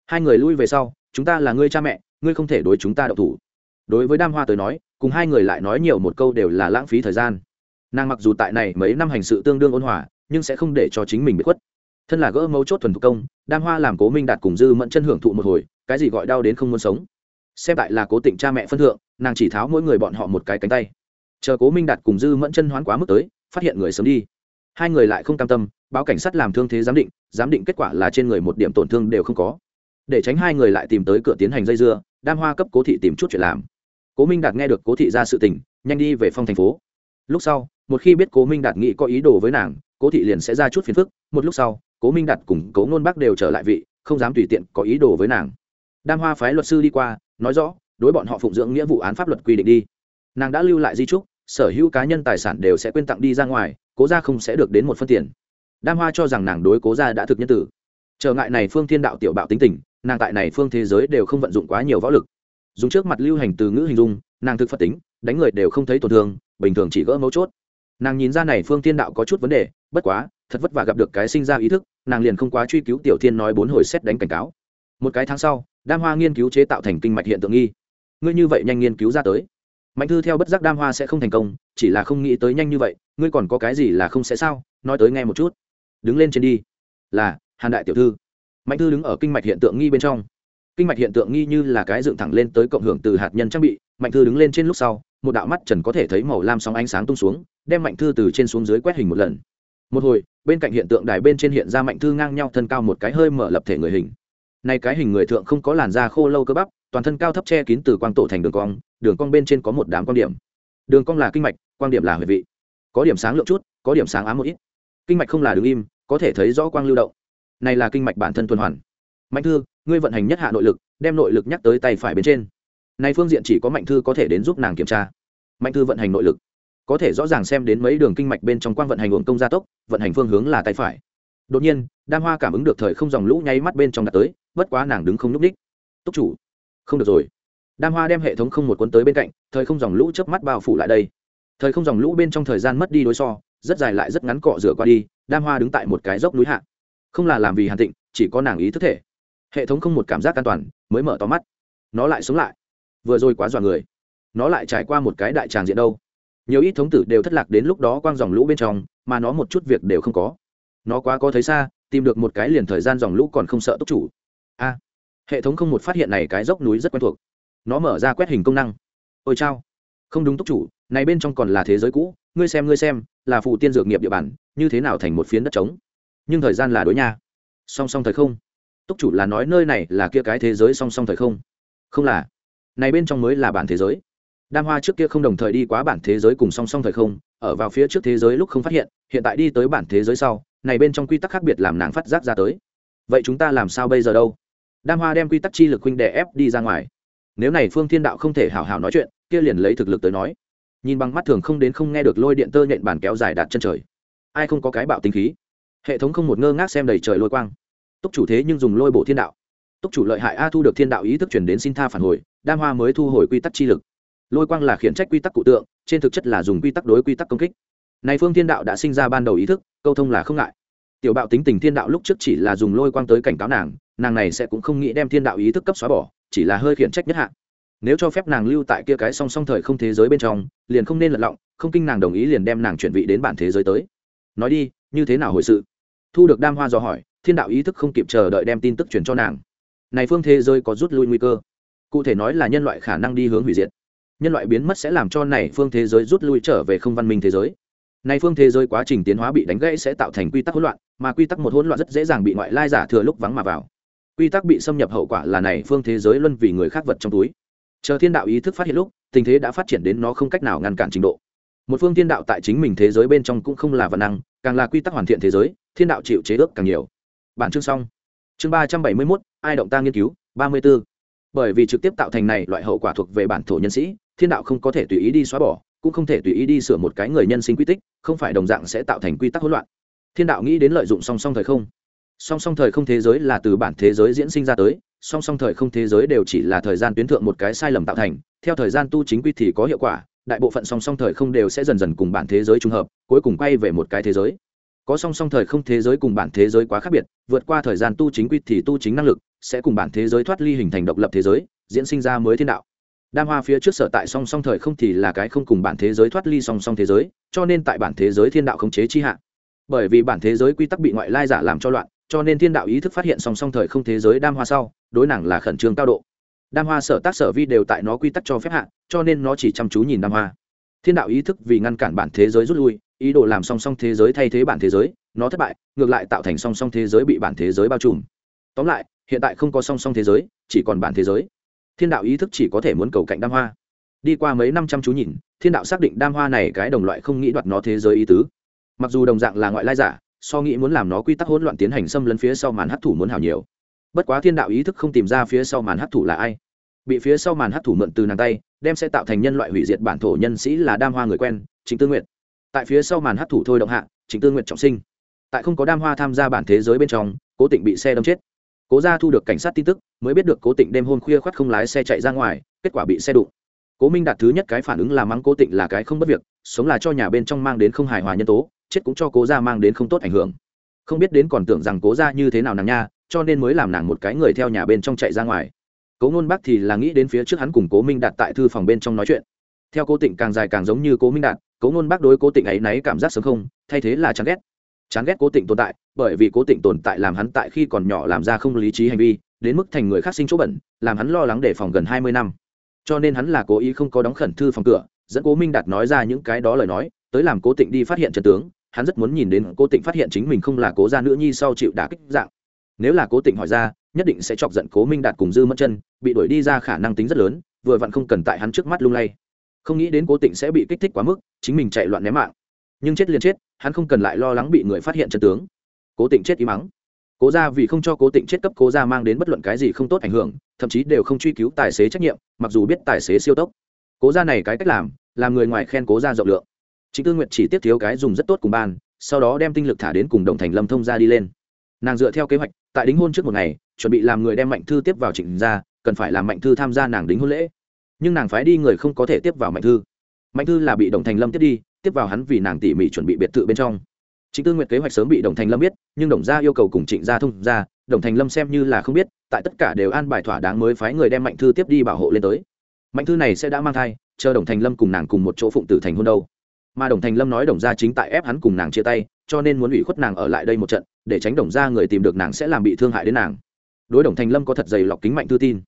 Hai người lui về sau, chúng ta là ngươi cha mẹ, ngươi không thể đối chúng ta đậu thủ. Đối với đam hoa tới nói, cùng hai người lại nói nhiều một câu đều là lãng phí thời gian. Nàng mặc dù tại này mấy năm hành sự tương đương ôn hòa, nhưng sẽ không để cho chính mình bị khuất. Thân là gỡ mấu chốt thuần thủ công, đam hoa làm cố minh đạt cùng dư mẫn chân hưởng thụ một hồi, cái gì gọi đau đến không muốn sống xem tại là cố tịnh cha mẹ phân thượng, nàng chỉ tháo mỗi người bọn họ một cái cánh tay. Chờ cố minh đạt cùng dư mẫn chân hoán quá mức tới, phát hiện người sớm đi. Hai người lại không cam tâm, báo cảnh sát làm thương thế giám định giám định kết quả là trên người một điểm tổn thương đều không có. Để tránh hai người lại tìm tới cửa tiến hành dây dưa, đam hoa cấp cố thị tìm chút chuyện làm. Cố minh đạt nghe được cố thị ra sự tình, nhanh đi về phong thành phố. Lúc sau, một khi biết cố minh đạt nghĩ có ý đồ với nàng, cố thị liền sẽ ra chút phiền phức. Một lúc sau, cố minh đạt cùng cố ngôn bắc đều trở lại vị, không dám tùy tiện có ý đồ với nàng. Đam hoa phái luật sư đi qua nói rõ, đối bọn họ phụng dưỡng nghĩa vụ án pháp luật quy định đi. Nàng đã lưu lại di trúc, sở hữu cá nhân tài sản đều sẽ quyên tặng đi ra ngoài, cố gia không sẽ được đến một phân tiền. Đam hoa cho rằng nàng đối cố gia đã thực nhân tử. Trở ngại này phương thiên đạo tiểu bạo tính tình, nàng tại này phương thế giới đều không vận dụng quá nhiều võ lực. Dùng trước mặt lưu hành từ ngữ hình dung, nàng thực phật tính, đánh người đều không thấy tổn thương, bình thường chỉ gỡ mấu chốt. Nàng nhìn ra này phương thiên đạo có chút vấn đề, bất quá, thật vất vả gặp được cái sinh ra ý thức, nàng liền không quá truy cứu tiểu thiên nói bốn hồi xét đánh cảnh cáo. Một cái tháng sau đam hoa nghiên cứu chế tạo thành kinh mạch hiện tượng nghi. Ngươi như vậy nhanh nghiên cứu ra tới. Mạnh thư theo bất giác đam hoa sẽ không thành công, chỉ là không nghĩ tới nhanh như vậy, ngươi còn có cái gì là không sẽ sao? Nói tới nghe một chút. Đứng lên trên đi. Là, hàn đại tiểu thư. Mạnh thư đứng ở kinh mạch hiện tượng nghi bên trong. Kinh mạch hiện tượng nghi như là cái dựng thẳng lên tới cộng hưởng từ hạt nhân trang bị, mạnh thư đứng lên trên lúc sau, một đạo mắt trần có thể thấy màu lam sóng ánh sáng tung xuống, đem mạnh thư từ trên xuống dưới quét hình một lần. Một hồi, bên cạnh hiện tượng đài bên trên hiện ra mạnh thư ngang nhau thân cao một cái hơi mở lập thể người hình này cái hình người thượng không có làn da khô lâu cơ bắp, toàn thân cao thấp che kín từ quang tổ thành đường cong đường cong bên trên có một đám quan điểm. Đường cong là kinh mạch quan điểm là huệ vị. Có điểm sáng lượng chút, có điểm sáng ám một ít. Kinh mạch không là đứng im, có thể thấy rõ quang lưu động. Này là kinh mạch bản thân tuần hoàn. Mạnh thư, ngươi vận hành nhất hạ nội lực, đem nội lực nhắc tới tay phải bên trên. Này phương diện chỉ có mạnh thư có thể đến giúp nàng kiểm tra. Mạnh thư vận hành nội lực. Có thể rõ ràng xem đến mấy đường kinh mạch bên trong quang vận hành uổng công gia tốc, vận hành phương hướng là tay phải đột nhiên, đam hoa cảm ứng được thời không dòng lũ nháy mắt bên trong đặt tới, bất quá nàng đứng không n ú c ních. Túc chủ, không được rồi. Đam hoa đem hệ thống không một cuốn tới bên cạnh, thời không dòng lũ chớp mắt bao phủ lại đây. Thời không dòng lũ bên trong thời gian mất đi đối so, rất dài lại rất ngắn cọ rửa qua đi, đam hoa đứng tại một cái dốc núi hạ. Không là làm vì hàn tịnh, chỉ có nàng ý thức thể. Hệ thống không một cảm giác an toàn, mới mở to mắt. Nó lại sống lại. Vừa rồi quá dọa người. Nó lại trải qua một cái đại tràng diện đâu. Nhiều ít thống tử đều thất lạc đến lúc đó quang dòng lũ bên trong, mà nó một chút việc đều không có nó quá có thấy xa, tìm được một cái liền thời gian dòng lũ còn không sợ túc chủ. A, hệ thống không một phát hiện này cái dốc núi rất quen thuộc. Nó mở ra quét hình công năng. Ôi chao, không đúng túc chủ, này bên trong còn là thế giới cũ, ngươi xem ngươi xem, là phụ tiên dược nghiệp địa bàn, như thế nào thành một phiến đất trống? Nhưng thời gian là đối nha. Song song thời không. Túc chủ là nói nơi này là kia cái thế giới song song thời không? Không là. Này bên trong mới là bản thế giới. Đam hoa trước kia không đồng thời đi quá bản thế giới cùng song song thời không, ở vào phía trước thế giới lúc không phát hiện hiện tại đi tới bản thế giới sau này bên trong quy tắc khác biệt làm nàng phát giác ra tới. Vậy chúng ta làm sao bây giờ đâu? Đam hoa đem quy tắc chi lực huynh đè ép đi ra ngoài. Nếu này phương thiên đạo không thể hào hào nói chuyện, kia liền lấy thực lực tới nói. Nhìn bằng mắt thường không đến không nghe được lôi điện tơ nhện bản kéo dài đạt chân trời. Ai không có cái bạo tính khí? Hệ thống không một ngơ ngác xem đầy trời lôi quang. Túc chủ thế nhưng dùng lôi bộ thiên đạo. Túc chủ lợi hại a thu được thiên đạo ý thức chuyển đến xin tha phản hồi, đam hoa mới thu hồi quy tắc chi lực. Lôi quang là khiển trách quy tắc cụ tượng, trên thực chất là dùng quy tắc đối quy tắc công kích này phương thiên đạo đã sinh ra ban đầu ý thức, câu thông là không ngại. Tiểu bạo tính tình thiên đạo lúc trước chỉ là dùng lôi quang tới cảnh cáo nàng nàng này sẽ cũng không nghĩ đem thiên đạo ý thức cấp xóa bỏ, chỉ là hơi khiển trách nhất hạ. Nếu cho phép nàng lưu tại kia cái song song thời không thế giới bên trong, liền không nên lật lọng, không kinh nàng đồng ý liền đem nàng chuyển vị đến bản thế giới tới. Nói đi, như thế nào hồi sự? Thu được đam hoa dò hỏi, thiên đạo ý thức không kịp chờ đợi đem tin tức truyền cho nàng. Này phương thế giới có rút lui nguy cơ. Cụ thể nói là nhân loại khả năng đi hướng hủy diệt. Nhân loại biến mất sẽ làm cho này phương thế giới rút lui trở về không văn minh thế giới này phương thế giới quá trình tiến hóa bị đánh gãy sẽ tạo thành quy tắc hỗn loạn, mà quy tắc một hỗn loạn rất dễ dàng bị ngoại lai giả thừa lúc vắng mà vào. Quy tắc bị xâm nhập hậu quả là này phương thế giới luân vì người khác vật trong túi. Chờ thiên đạo ý thức phát hiện lúc, tình thế đã phát triển đến nó không cách nào ngăn cản trình độ. Một phương thiên đạo tại chính mình thế giới bên trong cũng không là vật năng, càng là quy tắc hoàn thiện thế giới, thiên đạo chịu chế ước càng nhiều. Bản chương xong. Chương ba trăm bảy mươi mốt, ai động ta nghiên cứu, ba mươi b ố bởi vì trực tiếp tạo thành này loại hậu quả thuộc về bản thổ nhân sĩ, thiên đạo không có thể tùy ý đi xóa bỏ cũng không thể tùy ý đi sửa một cái người nhân sinh quy tích, không phải đồng dạng sẽ tạo thành quy tắc hỗn loạn. Thiên đạo nghĩ đến lợi dụng song song thời không. Song song thời không thế giới là từ bản thế giới diễn sinh ra tới, song song thời không thế giới đều chỉ là thời gian tuyến thượng một cái sai lầm tạo thành, theo thời gian tu chính quy thì có hiệu quả, đại bộ phận song song thời không đều sẽ dần dần cùng bản thế giới trùng hợp, cuối cùng quay về một cái thế giới. Có song song thời không thế giới cùng bản thế giới quá khác biệt, vượt qua thời gian tu chính quy thì tu chính năng lực sẽ cùng bản thế giới thoát ly hình thành độc lập thế giới, diễn sinh ra mới thiên đạo đam hoa phía trước sở tại song song thời không thì là cái không cùng bản thế giới thoát ly song song thế giới, cho nên tại bản thế giới thiên đạo khống chế chi hạ. Bởi vì bản thế giới quy tắc bị ngoại lai giả làm cho loạn, cho nên thiên đạo ý thức phát hiện song song thời không thế giới đam hoa sau, đối nàng là khẩn trương cao độ. Đam hoa sở tác sở vi đều tại nó quy tắc cho phép hạ, cho nên nó chỉ chăm chú nhìn đam hoa. Thiên đạo ý thức vì ngăn cản bản thế giới rút lui, ý đồ làm song song thế giới thay thế bản thế giới, nó thất bại, ngược lại tạo thành song song thế giới bị bản thế giới bao trùm. Tóm lại, hiện tại không có song song thế giới, chỉ còn bản thế giới thiên đạo ý thức chỉ có thể muốn cầu cạnh đam hoa. Đi qua mấy năm trăm chú nhìn, thiên đạo xác định đam hoa này cái đồng loại không nghĩ đoạt nó thế giới ý tứ. Mặc dù đồng dạng là ngoại lai giả, so nghĩ muốn làm nó quy tắc hỗn loạn tiến hành xâm lấn phía sau màn hấp thủ muốn hào nhiều. Bất quá thiên đạo ý thức không tìm ra phía sau màn hấp thủ là ai? Bị phía sau màn hấp thủ mượn từ nàng tay, đem sẽ tạo thành nhân loại hủy diệt bản thổ nhân sĩ là đam hoa người quen chính tư nguyện tại phía sau màn hấp thủ thôi động hạ chính tư nguyện trọng sinh. Tại không có đam hoa tham gia bản thế giới bên trong, cố tình bị xe đâm chết cố gia thu được cảnh sát tin tức, mới biết được cố tịnh đêm hôm khuya khoắt không lái xe chạy ra ngoài, kết quả bị xe đụng. Cố minh đạt thứ nhất cái phản ứng là mắng cố tịnh là cái không bất việc, sống là cho nhà bên trong mang đến không hài hòa nhân tố, chết cũng cho cố gia mang đến không tốt ảnh hưởng. Không biết đến còn tưởng rằng cố gia như thế nào nàng nha, cho nên mới làm nàng một cái người theo nhà bên trong chạy ra ngoài. Cố ngôn bắc thì là nghĩ đến phía trước hắn cùng cố minh đạt tại thư phòng bên trong nói chuyện. Theo cố tịnh càng dài càng giống như cố minh đạt, cố ngôn bắc đối cố tịnh ấy náy cảm giác sớm không, thay thế là chán ghét chán ghét cố tịnh tồn tại, bởi vì cố tịnh tồn tại làm hắn tại khi còn nhỏ làm ra không lý trí hành vi, đến mức thành người khác sinh chỗ bẩn, làm hắn lo lắng đề phòng gần hai mươi năm. Cho nên hắn là cố ý không có đóng khẩn thư phòng cửa, dẫn cố minh đạt nói ra những cái đó lời nói, tới làm cố tịnh đi phát hiện trần tướng, hắn rất muốn nhìn đến cố tịnh phát hiện chính mình không là cố gia nữ nhi sau chịu đả kích dạng. Nếu là cố tịnh hỏi ra, nhất định sẽ chọc giận cố minh đạt cùng dư mất chân, bị đuổi đi ra khả năng tính rất lớn, vừa vặn không cần tại hắn trước mắt lung lay. Không nghĩ đến cố tịnh sẽ bị kích thích quá mức, chính mình chạy loạn ném mạng nhưng chết liền chết, hắn không cần lại lo lắng bị người phát hiện chân tướng. Cố tịnh chết ý mắng. Cố ra vì không cho cố tịnh chết cấp cố ra mang đến bất luận cái gì không tốt ảnh hưởng, thậm chí đều không truy cứu tài xế trách nhiệm, mặc dù biết tài xế siêu tốc. Cố ra này cái cách làm làm người ngoài khen cố ra rộng lượng. Chính tư nguyện chỉ tiếp thiếu cái dùng rất tốt cùng ban, sau đó đem tinh lực thả đến cùng đồng thành lâm thông ra đi lên. Nàng dựa theo kế hoạch, tại đính hôn trước một ngày, chuẩn bị làm người đem mạnh thư tiếp vào trịnh gia, cần phải làm mạnh thư tham gia nàng đính hôn lễ. Nhưng nàng phái đi người không có thể tiếp vào mạnh thư. Mạnh thư là bị đồng thành lâm tiếp đi tiếp vào hắn vì nàng tỉ mỉ chuẩn bị biệt thự bên trong Trịnh Tư Nguyệt kế hoạch sớm bị Đồng Thành Lâm biết, nhưng Đồng gia yêu cầu cùng Trịnh gia thông gia, Đồng Thành Lâm xem như là không biết, tại tất cả đều an bài thỏa đáng mới phái người đem Mạnh Thư tiếp đi bảo hộ lên tới. Mạnh Thư này sẽ đã mang thai, chờ Đồng Thành Lâm cùng nàng cùng một chỗ phụng tử thành hôn đâu. Mà Đồng Thành Lâm nói Đồng gia chính tại ép hắn cùng nàng chia tay, cho nên muốn ủy khuất nàng ở lại đây một trận, để tránh Đồng gia người tìm được nàng sẽ làm bị thương hại đến nàng. Đối Đồng Thành Lâm có thật dày lọc kính Mạnh Thư tin.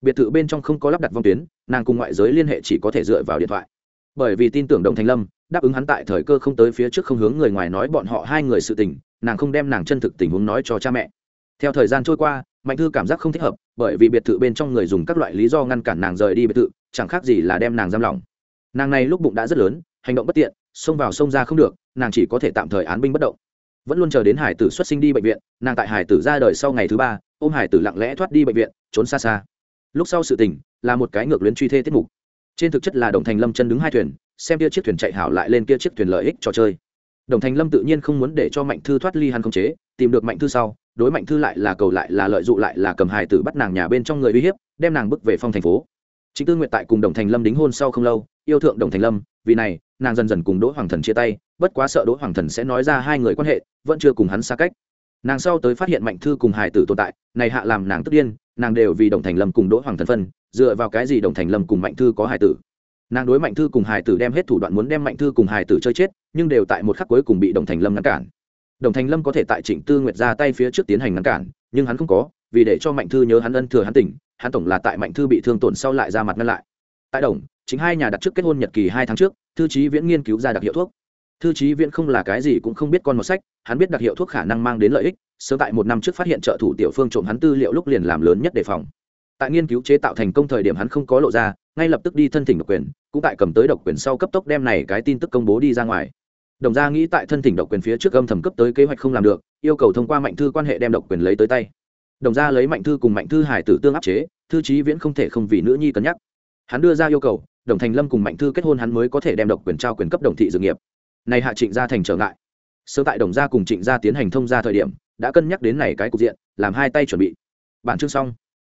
Biệt thự bên trong không có lắp đặt vong tuyến, nàng cùng ngoại giới liên hệ chỉ có thể dựa vào điện thoại. Bởi vì tin tưởng Đồng Thành Lâm, đáp ứng hắn tại thời cơ không tới phía trước không hướng người ngoài nói bọn họ hai người sự tình, nàng không đem nàng chân thực tình huống nói cho cha mẹ. Theo thời gian trôi qua, mạnh thư cảm giác không thích hợp, bởi vì biệt thự bên trong người dùng các loại lý do ngăn cản nàng rời đi biệt thự, chẳng khác gì là đem nàng giam lỏng. Nàng này lúc bụng đã rất lớn, hành động bất tiện, xông vào xông ra không được, nàng chỉ có thể tạm thời án binh bất động. Vẫn luôn chờ đến hải tử xuất sinh đi bệnh viện, nàng tại hải tử ra đời sau ngày thứ ba, ôm hải tử lặng lẽ thoát đi bệnh viện, trốn xa xa. Lúc sau sự tình, là một cái ngược luyến truy thê tiết mục. Trên thực chất là đồng thành lâm chân đứng hai thuyền xem kia chiếc thuyền chạy hảo lại lên kia chiếc thuyền lợi ích trò chơi. Đồng thành lâm tự nhiên không muốn để cho mạnh thư thoát ly hắn không chế, tìm được mạnh thư sau, đối mạnh thư lại là cầu lại là lợi dụng lại là cầm hài tử bắt nàng nhà bên trong người uy hiếp, đem nàng bước về phong thành phố. Chính tư nguyện tại cùng đồng thành lâm đính hôn sau không lâu, yêu thượng đồng thành lâm, vì này, nàng dần dần cùng đỗ hoàng thần chia tay, bất quá sợ đỗ hoàng thần sẽ nói ra hai người quan hệ, vẫn chưa cùng hắn xa cách. Nàng sau tới phát hiện mạnh thư cùng hài tử tồn tại, này hạ làm nàng tức điên, nàng đều vì đồng thành lâm cùng đỗ hoàng thần phân, dựa vào cái gì đồng thành lâm cùng mạnh thư có hài tử? Nàng đối mạnh thư cùng hải tử đem hết thủ đoạn muốn đem mạnh thư cùng hải tử chơi chết, nhưng đều tại một khắc cuối cùng bị đồng thành lâm ngăn cản. Đồng thành lâm có thể tại trịnh tư nguyệt ra tay phía trước tiến hành ngăn cản, nhưng hắn không có, vì để cho mạnh thư nhớ hắn ân thừa hắn tỉnh hắn tổng là tại mạnh thư bị thương tổn sau lại ra mặt ngăn lại. Tại đồng, chính hai nhà đặt trước kết hôn nhật kỳ hai tháng trước, thư trí viễn nghiên cứu ra đặc hiệu thuốc. Thư trí viễn không là cái gì cũng không biết con một sách, hắn biết đặc hiệu thuốc khả năng mang đến lợi ích, sớm tại một năm trước phát hiện trợ thủ tiểu phương trộm hắn tư liệu lúc liền làm lớn nhất đề phòng tại nghiên cứu chế tạo thành công thời điểm hắn không có lộ ra, ngay lập tức đi thân thỉnh độc quyền, cũng tại cầm tới độc quyền sau cấp tốc đem này cái tin tức công bố đi ra ngoài. Đồng gia nghĩ tại thân thỉnh độc quyền phía trước âm thầm cấp tới kế hoạch không làm được, yêu cầu thông qua mạnh thư quan hệ đem độc quyền lấy tới tay. Đồng gia lấy mạnh thư cùng mạnh thư hải tử tương áp chế, thư trí viễn không thể không vì nữ nhi cân nhắc. Hắn đưa ra yêu cầu, đồng thành lâm cùng mạnh thư kết hôn hắn mới có thể đem độc quyền trao quyền cấp đồng thị dự nghiệp. Này hạ trịnh gia thành trở ngại. Sớm tại đồng gia cùng trịnh gia tiến hành thông gia thời điểm, đã cân nhắc đến này cái cục diện, làm hai tay chuẩn bị. Bản chương xong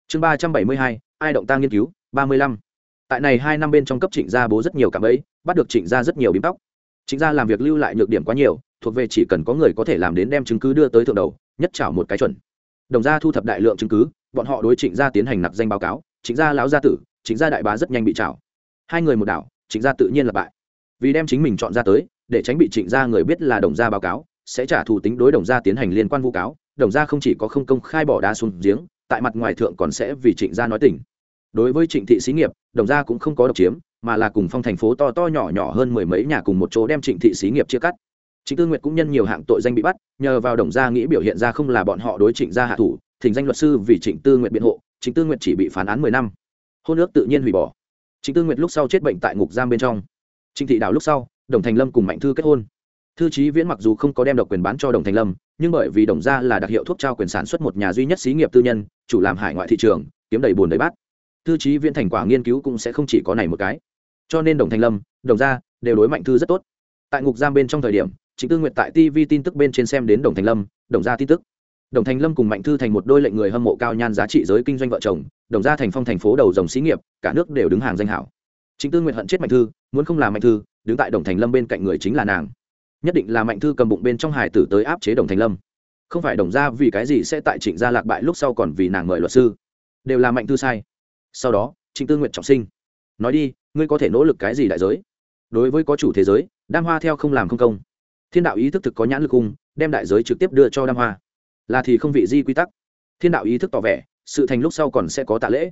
chương ba trăm bảy mươi hai, ai động ta nghiên cứu, ba mươi lăm. Tại này hai năm bên trong cấp trịnh gia bố rất nhiều cảm ấy, bắt được trịnh gia rất nhiều bím tóc. Trịnh gia làm việc lưu lại nhược điểm quá nhiều, thuộc về chỉ cần có người có thể làm đến đem chứng cứ đưa tới thượng đầu, nhất trảo một cái chuẩn. Đồng gia thu thập đại lượng chứng cứ, bọn họ đối trịnh gia tiến hành nạp danh báo cáo, trịnh gia lão gia tử, trịnh gia đại bá rất nhanh bị trảo. Hai người một đảo, trịnh gia tự nhiên là bại. Vì đem chính mình chọn ra tới, để tránh bị trịnh gia người biết là đồng gia báo cáo, sẽ trả thù tính đối đồng gia tiến hành liên quan vu cáo, đồng gia không chỉ có không công khai bỏ đá xuống giếng tại mặt ngoài thượng còn sẽ vì trịnh gia nói tỉnh đối với trịnh thị xí nghiệp, đồng gia cũng không có độc chiếm, mà là cùng phong thành phố to to nhỏ nhỏ hơn mười mấy nhà cùng một chỗ đem trịnh thị xí nghiệp chia cắt. Trịnh tư nguyệt cũng nhân nhiều hạng tội danh bị bắt, nhờ vào đồng gia nghĩ biểu hiện ra không là bọn họ đối trịnh gia hạ thủ, thỉnh danh luật sư vì trịnh tư nguyệt biện hộ, trịnh tư nguyệt chỉ bị phán án mười năm. Hôn ước tự nhiên hủy bỏ. Trịnh tư nguyệt lúc sau chết bệnh tại ngục giam bên trong. Trịnh thị đào lúc sau, đồng thành lâm cùng mạnh thư kết hôn thư Chí viễn mặc dù không có đem độc quyền bán cho đồng thành lâm, nhưng bởi vì đồng gia là đặc hiệu thuốc trao quyền sản xuất một nhà duy nhất xí nghiệp tư nhân, chủ làm hải ngoại thị trường, kiếm đầy bùn đầy bát. Thư Chí viễn thành quả nghiên cứu cũng sẽ không chỉ có này một cái. Cho nên đồng thành lâm, đồng gia đều đối mạnh thư rất tốt. Tại ngục giam bên trong thời điểm chính tư nguyện tại tv tin tức bên trên xem đến đồng thành lâm, đồng gia tin tức. Đồng thành lâm cùng mạnh thư thành một đôi lệnh người hâm mộ cao nhan giá trị giới kinh doanh vợ chồng, đồng gia thành phong thành phố đầu dòng xí nghiệp, cả nước đều đứng hàng danh hảo. Chính tư nguyện hận chết mạnh thư, muốn không làm mạnh thư, đứng tại đồng thành lâm bên cạnh người chính là nàng nhất định là mạnh thư cầm bụng bên trong hải tử tới áp chế đồng thành lâm. Không phải đồng ra vì cái gì sẽ tại trịnh gia lạc bại lúc sau còn vì nàng mời luật sư. Đều là mạnh thư sai. Sau đó, trịnh tư nguyện trọng sinh. Nói đi, ngươi có thể nỗ lực cái gì đại giới? Đối với có chủ thế giới, đam hoa theo không làm không công. Thiên đạo ý thức thực có nhãn lực cung, đem đại giới trực tiếp đưa cho đam hoa. Là thì không vị di quy tắc. Thiên đạo ý thức tỏ vẻ, sự thành lúc sau còn sẽ có tạ lễ.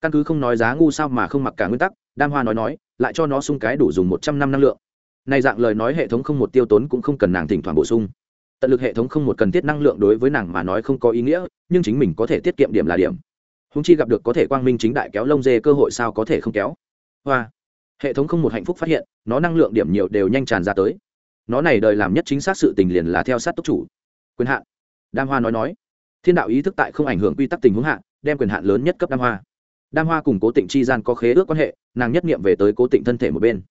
Căn cứ không nói giá ngu sao mà không mặc cả nguyên tắc, đam hoa nói nói, lại cho nó sung cái đủ dùng một trăm năm năng lượng này dạng lời nói hệ thống không một tiêu tốn cũng không cần nàng thỉnh thoảng bổ sung. Tận lực hệ thống không một cần thiết năng lượng đối với nàng mà nói không có ý nghĩa, nhưng chính mình có thể tiết kiệm điểm là điểm. Húng chi gặp được có thể quang minh chính đại kéo lông dê cơ hội sao có thể không kéo? Hoa. Hệ thống không một hạnh phúc phát hiện, nó năng lượng điểm nhiều đều nhanh tràn ra tới. Nó này đời làm nhất chính xác sự tình liền là theo sát tốc chủ. Quyền hạn. Đam hoa nói nói. Thiên đạo ý thức tại không ảnh hưởng quy tắc tình huống hạn đem quyền hạn lớn nhất cấp đam hoa. Đam hoa cùng cố tịnh chi gian có khế ước quan hệ, nàng nhất nghiệm về tới cố tịnh thân thể một bên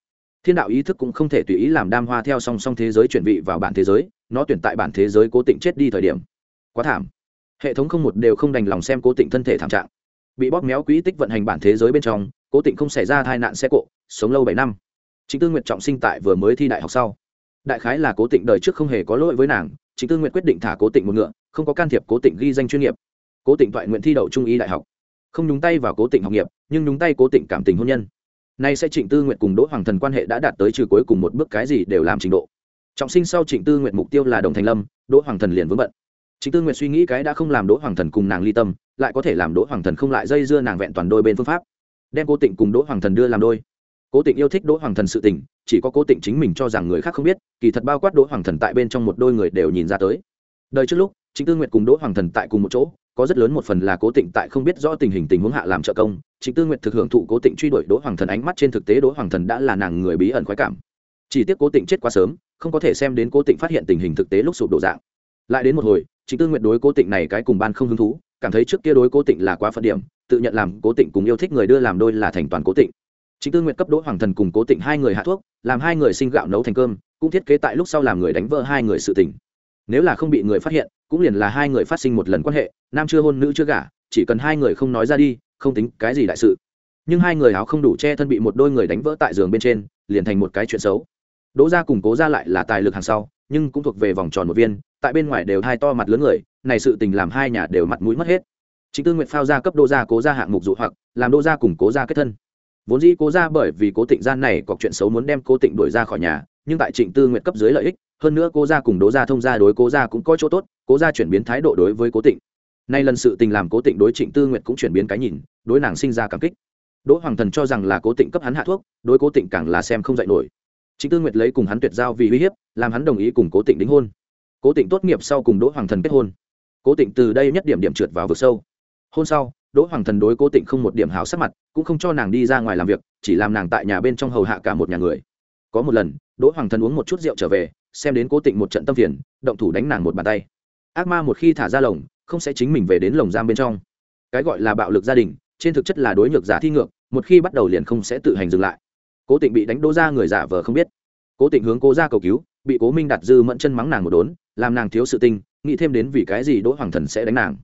thiên đạo ý thức cũng không thể tùy ý làm đam hoa theo song song thế giới chuyển vị vào bản thế giới, nó tuyển tại bản thế giới cố tịnh chết đi thời điểm. Quá thảm. Hệ thống không một đều không đành lòng xem cố tịnh thân thể thảm trạng. Bị bóp méo quỹ tích vận hành bản thế giới bên trong, cố tịnh không xảy ra tai nạn xe cộ, sống lâu bảy năm. Chính tư nguyện trọng sinh tại vừa mới thi đại học sau. Đại khái là cố tịnh đời trước không hề có lỗi với nàng chính tư nguyện quyết định thả cố tịnh một ngựa, không có can thiệp cố tịnh ghi danh chuyên nghiệp. Cố tịnh thoại nguyện thi đậu trung y đại học. Không nhúng tay vào cố tịnh học nghiệp, nhưng nhúng tay cố tịnh cảm tình hôn nhân nay sẽ trịnh tư nguyện cùng đỗ hoàng thần quan hệ đã đạt tới trừ cuối cùng một bước cái gì đều làm trình độ. Trọng sinh sau trịnh tư nguyện mục tiêu là đồng thành lâm, đỗ hoàng thần liền vướng bận. Trịnh tư nguyện suy nghĩ cái đã không làm đỗ hoàng thần cùng nàng ly tâm, lại có thể làm đỗ hoàng thần không lại dây dưa nàng vẹn toàn đôi bên phương pháp. Đem cô tịnh cùng đỗ hoàng thần đưa làm đôi. Cố tịnh yêu thích đỗ hoàng thần sự tình, chỉ có cố tịnh chính mình cho rằng người khác không biết, kỳ thật bao quát đỗ hoàng thần tại bên trong một đôi người đều nhìn ra tới. Đời trước lúc chính tư nguyện cùng đỗ hoàng thần tại cùng một chỗ có rất lớn một phần là cố tịnh tại không biết rõ tình hình tình huống hạ làm trợ công, chính tư nguyện thực hưởng thụ cố tịnh truy đuổi đỗ hoàng thần ánh mắt trên thực tế đỗ hoàng thần đã là nàng người bí ẩn khoái cảm. Chỉ tiếc cố tịnh chết quá sớm, không có thể xem đến cố tịnh phát hiện tình hình thực tế lúc sụp đổ dạng. Lại đến một hồi, chính tư nguyện đối cố tịnh này cái cùng ban không hứng thú, cảm thấy trước kia đối cố tịnh là quá phận điểm, tự nhận làm cố tịnh cùng yêu thích người đưa làm đôi là thành toàn cố tịnh. Chính tư nguyện cấp đỗ hoàng thần cùng cố tịnh hai người hạ thuốc, làm hai người sinh gạo nấu thành cơm, cũng thiết kế tại lúc sau làm người đánh vỡ hai người sự tình nếu là không bị người phát hiện, cũng liền là hai người phát sinh một lần quan hệ, nam chưa hôn, nữ chưa gả, chỉ cần hai người không nói ra đi, không tính cái gì đại sự. Nhưng hai người áo không đủ che thân bị một đôi người đánh vỡ tại giường bên trên, liền thành một cái chuyện xấu. Đỗ gia củng cố ra lại là tài lực hàng sau, nhưng cũng thuộc về vòng tròn một viên, tại bên ngoài đều hai to mặt lớn người, này sự tình làm hai nhà đều mặt mũi mất hết. Chính tư nguyện phao ra cấp đô gia cố gia hạng mục dụ hoặc, làm đô gia củng cố gia kết thân. Vốn dĩ cố gia bởi vì cố tịnh gian này có chuyện xấu muốn đem cố tịnh đuổi ra khỏi nhà, nhưng tại trịnh tư nguyện cấp dưới lợi ích hơn nữa cố gia cùng đỗ gia thông gia đối cố gia cũng có chỗ tốt, cố gia chuyển biến thái độ đối với cố tịnh. Nay lần sự tình làm cố tịnh đối trịnh tư nguyệt cũng chuyển biến cái nhìn, đối nàng sinh ra cảm kích. Đỗ hoàng thần cho rằng là cố tịnh cấp hắn hạ thuốc, đối cố tịnh càng là xem không dạy nổi. Trịnh tư nguyệt lấy cùng hắn tuyệt giao vì uy hiếp, làm hắn đồng ý cùng cố tịnh đính hôn. Cố tịnh tốt nghiệp sau cùng đỗ hoàng thần kết hôn. Cố tịnh từ đây nhất điểm điểm trượt vào vực sâu. Hôn sau, đỗ hoàng thần đối cố tịnh không một điểm hào sắc mặt, cũng không cho nàng đi ra ngoài làm việc, chỉ làm nàng tại nhà bên trong hầu hạ cả một nhà người có một lần, đỗ hoàng thần uống một chút rượu trở về, xem đến cố tịnh một trận tâm phiền, động thủ đánh nàng một bàn tay. Ác ma một khi thả ra lồng, không sẽ chính mình về đến lồng giam bên trong. Cái gọi là bạo lực gia đình, trên thực chất là đối ngược giả thi ngược, một khi bắt đầu liền không sẽ tự hành dừng lại. Cố tịnh bị đánh đỗ ra người giả vờ không biết. Cố tịnh hướng cố ra cầu cứu, bị cố minh đặt dư mẫn chân mắng nàng một đốn, làm nàng thiếu sự tinh nghĩ thêm đến vì cái gì đỗ hoàng thần sẽ đánh nàng.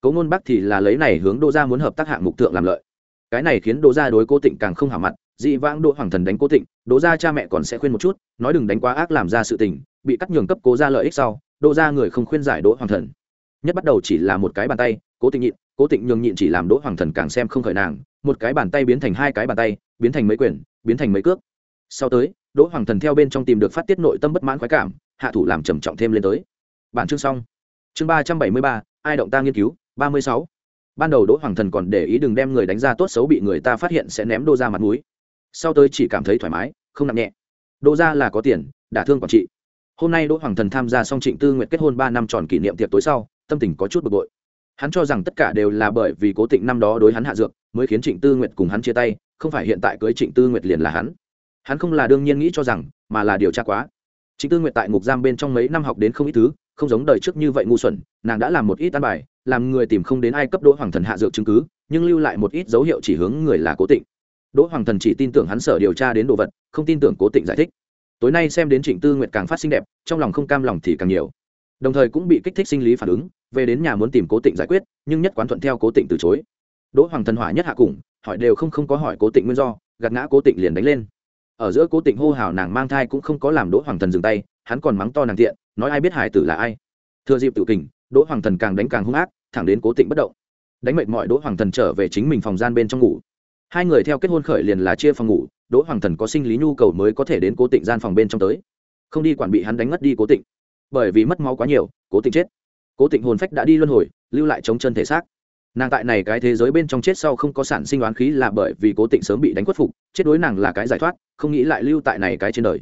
Cố ngôn bắc thì là lấy này hướng đỗ ra muốn hợp tác hạng mục tượng làm lợi. Cái này khiến đỗ ra đối cố tịnh càng không hảo mặt dị vãng đỗ hoàng thần đánh cố tịnh, đỗ gia cha mẹ còn sẽ khuyên một chút, nói đừng đánh quá ác làm ra sự tình, bị cắt nhường cấp cố ra lợi ích sau, đỗ gia người không khuyên giải đỗ hoàng thần. Nhất bắt đầu chỉ là một cái bàn tay, cố tịnh nhịn, cố tịnh nhường nhịn chỉ làm đỗ hoàng thần càng xem không khởi nàng, một cái bàn tay biến thành hai cái bàn tay, biến thành mấy quyền biến thành mấy cước. Sau tới, đỗ hoàng thần theo bên trong tìm được phát tiết nội tâm bất mãn khoái cảm, hạ thủ làm trầm trọng thêm lên tới. Bản chương xong. Chương ba trăm bảy mươi ba, ai động ta nghiên cứu, ba mươi sáu. Ban đầu đỗ hoàng thần còn để ý đừng đem người đánh ra tốt xấu bị người ta phát hiện sẽ ném đô ra mặt mũi sau tới chỉ cảm thấy thoải mái, không nặng nhẹ. Đỗ ra là có tiền, đả thương quản trị. Hôm nay đỗ hoàng thần tham gia xong trịnh tư nguyện kết hôn ba năm tròn kỷ niệm tiệc tối sau, tâm tình có chút bực bội. Hắn cho rằng tất cả đều là bởi vì cố tịnh năm đó đối hắn hạ dược, mới khiến trịnh tư nguyệt cùng hắn chia tay, không phải hiện tại cưới trịnh tư nguyệt liền là hắn. Hắn không là đương nhiên nghĩ cho rằng, mà là điều tra quá. Trịnh tư nguyện tại ngục giam bên trong mấy năm học đến không ít thứ, không giống đời trước như vậy ngu xuẩn, nàng đã làm một ít tan bài, làm người tìm không đến ai cấp đỗ hoàng thần hạ dược chứng cứ, nhưng lưu lại một ít dấu hiệu chỉ hướng người là cố tịnh đỗ hoàng thần chỉ tin tưởng hắn sở điều tra đến đồ vật, không tin tưởng cố tịnh giải thích. Tối nay xem đến trịnh tư nguyện càng phát xinh đẹp, trong lòng không cam lòng thì càng nhiều. Đồng thời cũng bị kích thích sinh lý phản ứng, về đến nhà muốn tìm cố tịnh giải quyết, nhưng nhất quán thuận theo cố tịnh từ chối. Đỗ hoàng thần hỏa nhất hạ cùng, hỏi đều không không có hỏi cố tịnh nguyên do, gạt ngã cố tịnh liền đánh lên. Ở giữa cố tịnh hô hào nàng mang thai cũng không có làm đỗ hoàng thần dừng tay, hắn còn mắng to nàng tiện, nói ai biết hải tử là ai. Thừa dịp tự kình, đỗ hoàng thần càng đánh càng hung ác, thẳng đến cố tịnh bất động. Đánh mệt mọi đỗ hoàng thần trở về chính mình phòng gian bên trong ngủ hai người theo kết hôn khởi liền là chia phòng ngủ, đỗ hoàng thần có sinh lý nhu cầu mới có thể đến cố tịnh gian phòng bên trong tới. Không đi quản bị hắn đánh ngất đi cố tịnh. Bởi vì mất máu quá nhiều, cố tịnh chết. Cố tịnh hồn phách đã đi luân hồi, lưu lại chống chân thể xác. Nàng tại này cái thế giới bên trong chết sau không có sản sinh đoán khí là bởi vì cố tịnh sớm bị đánh khuất phục, chết đối nàng là cái giải thoát, không nghĩ lại lưu tại này cái trên đời.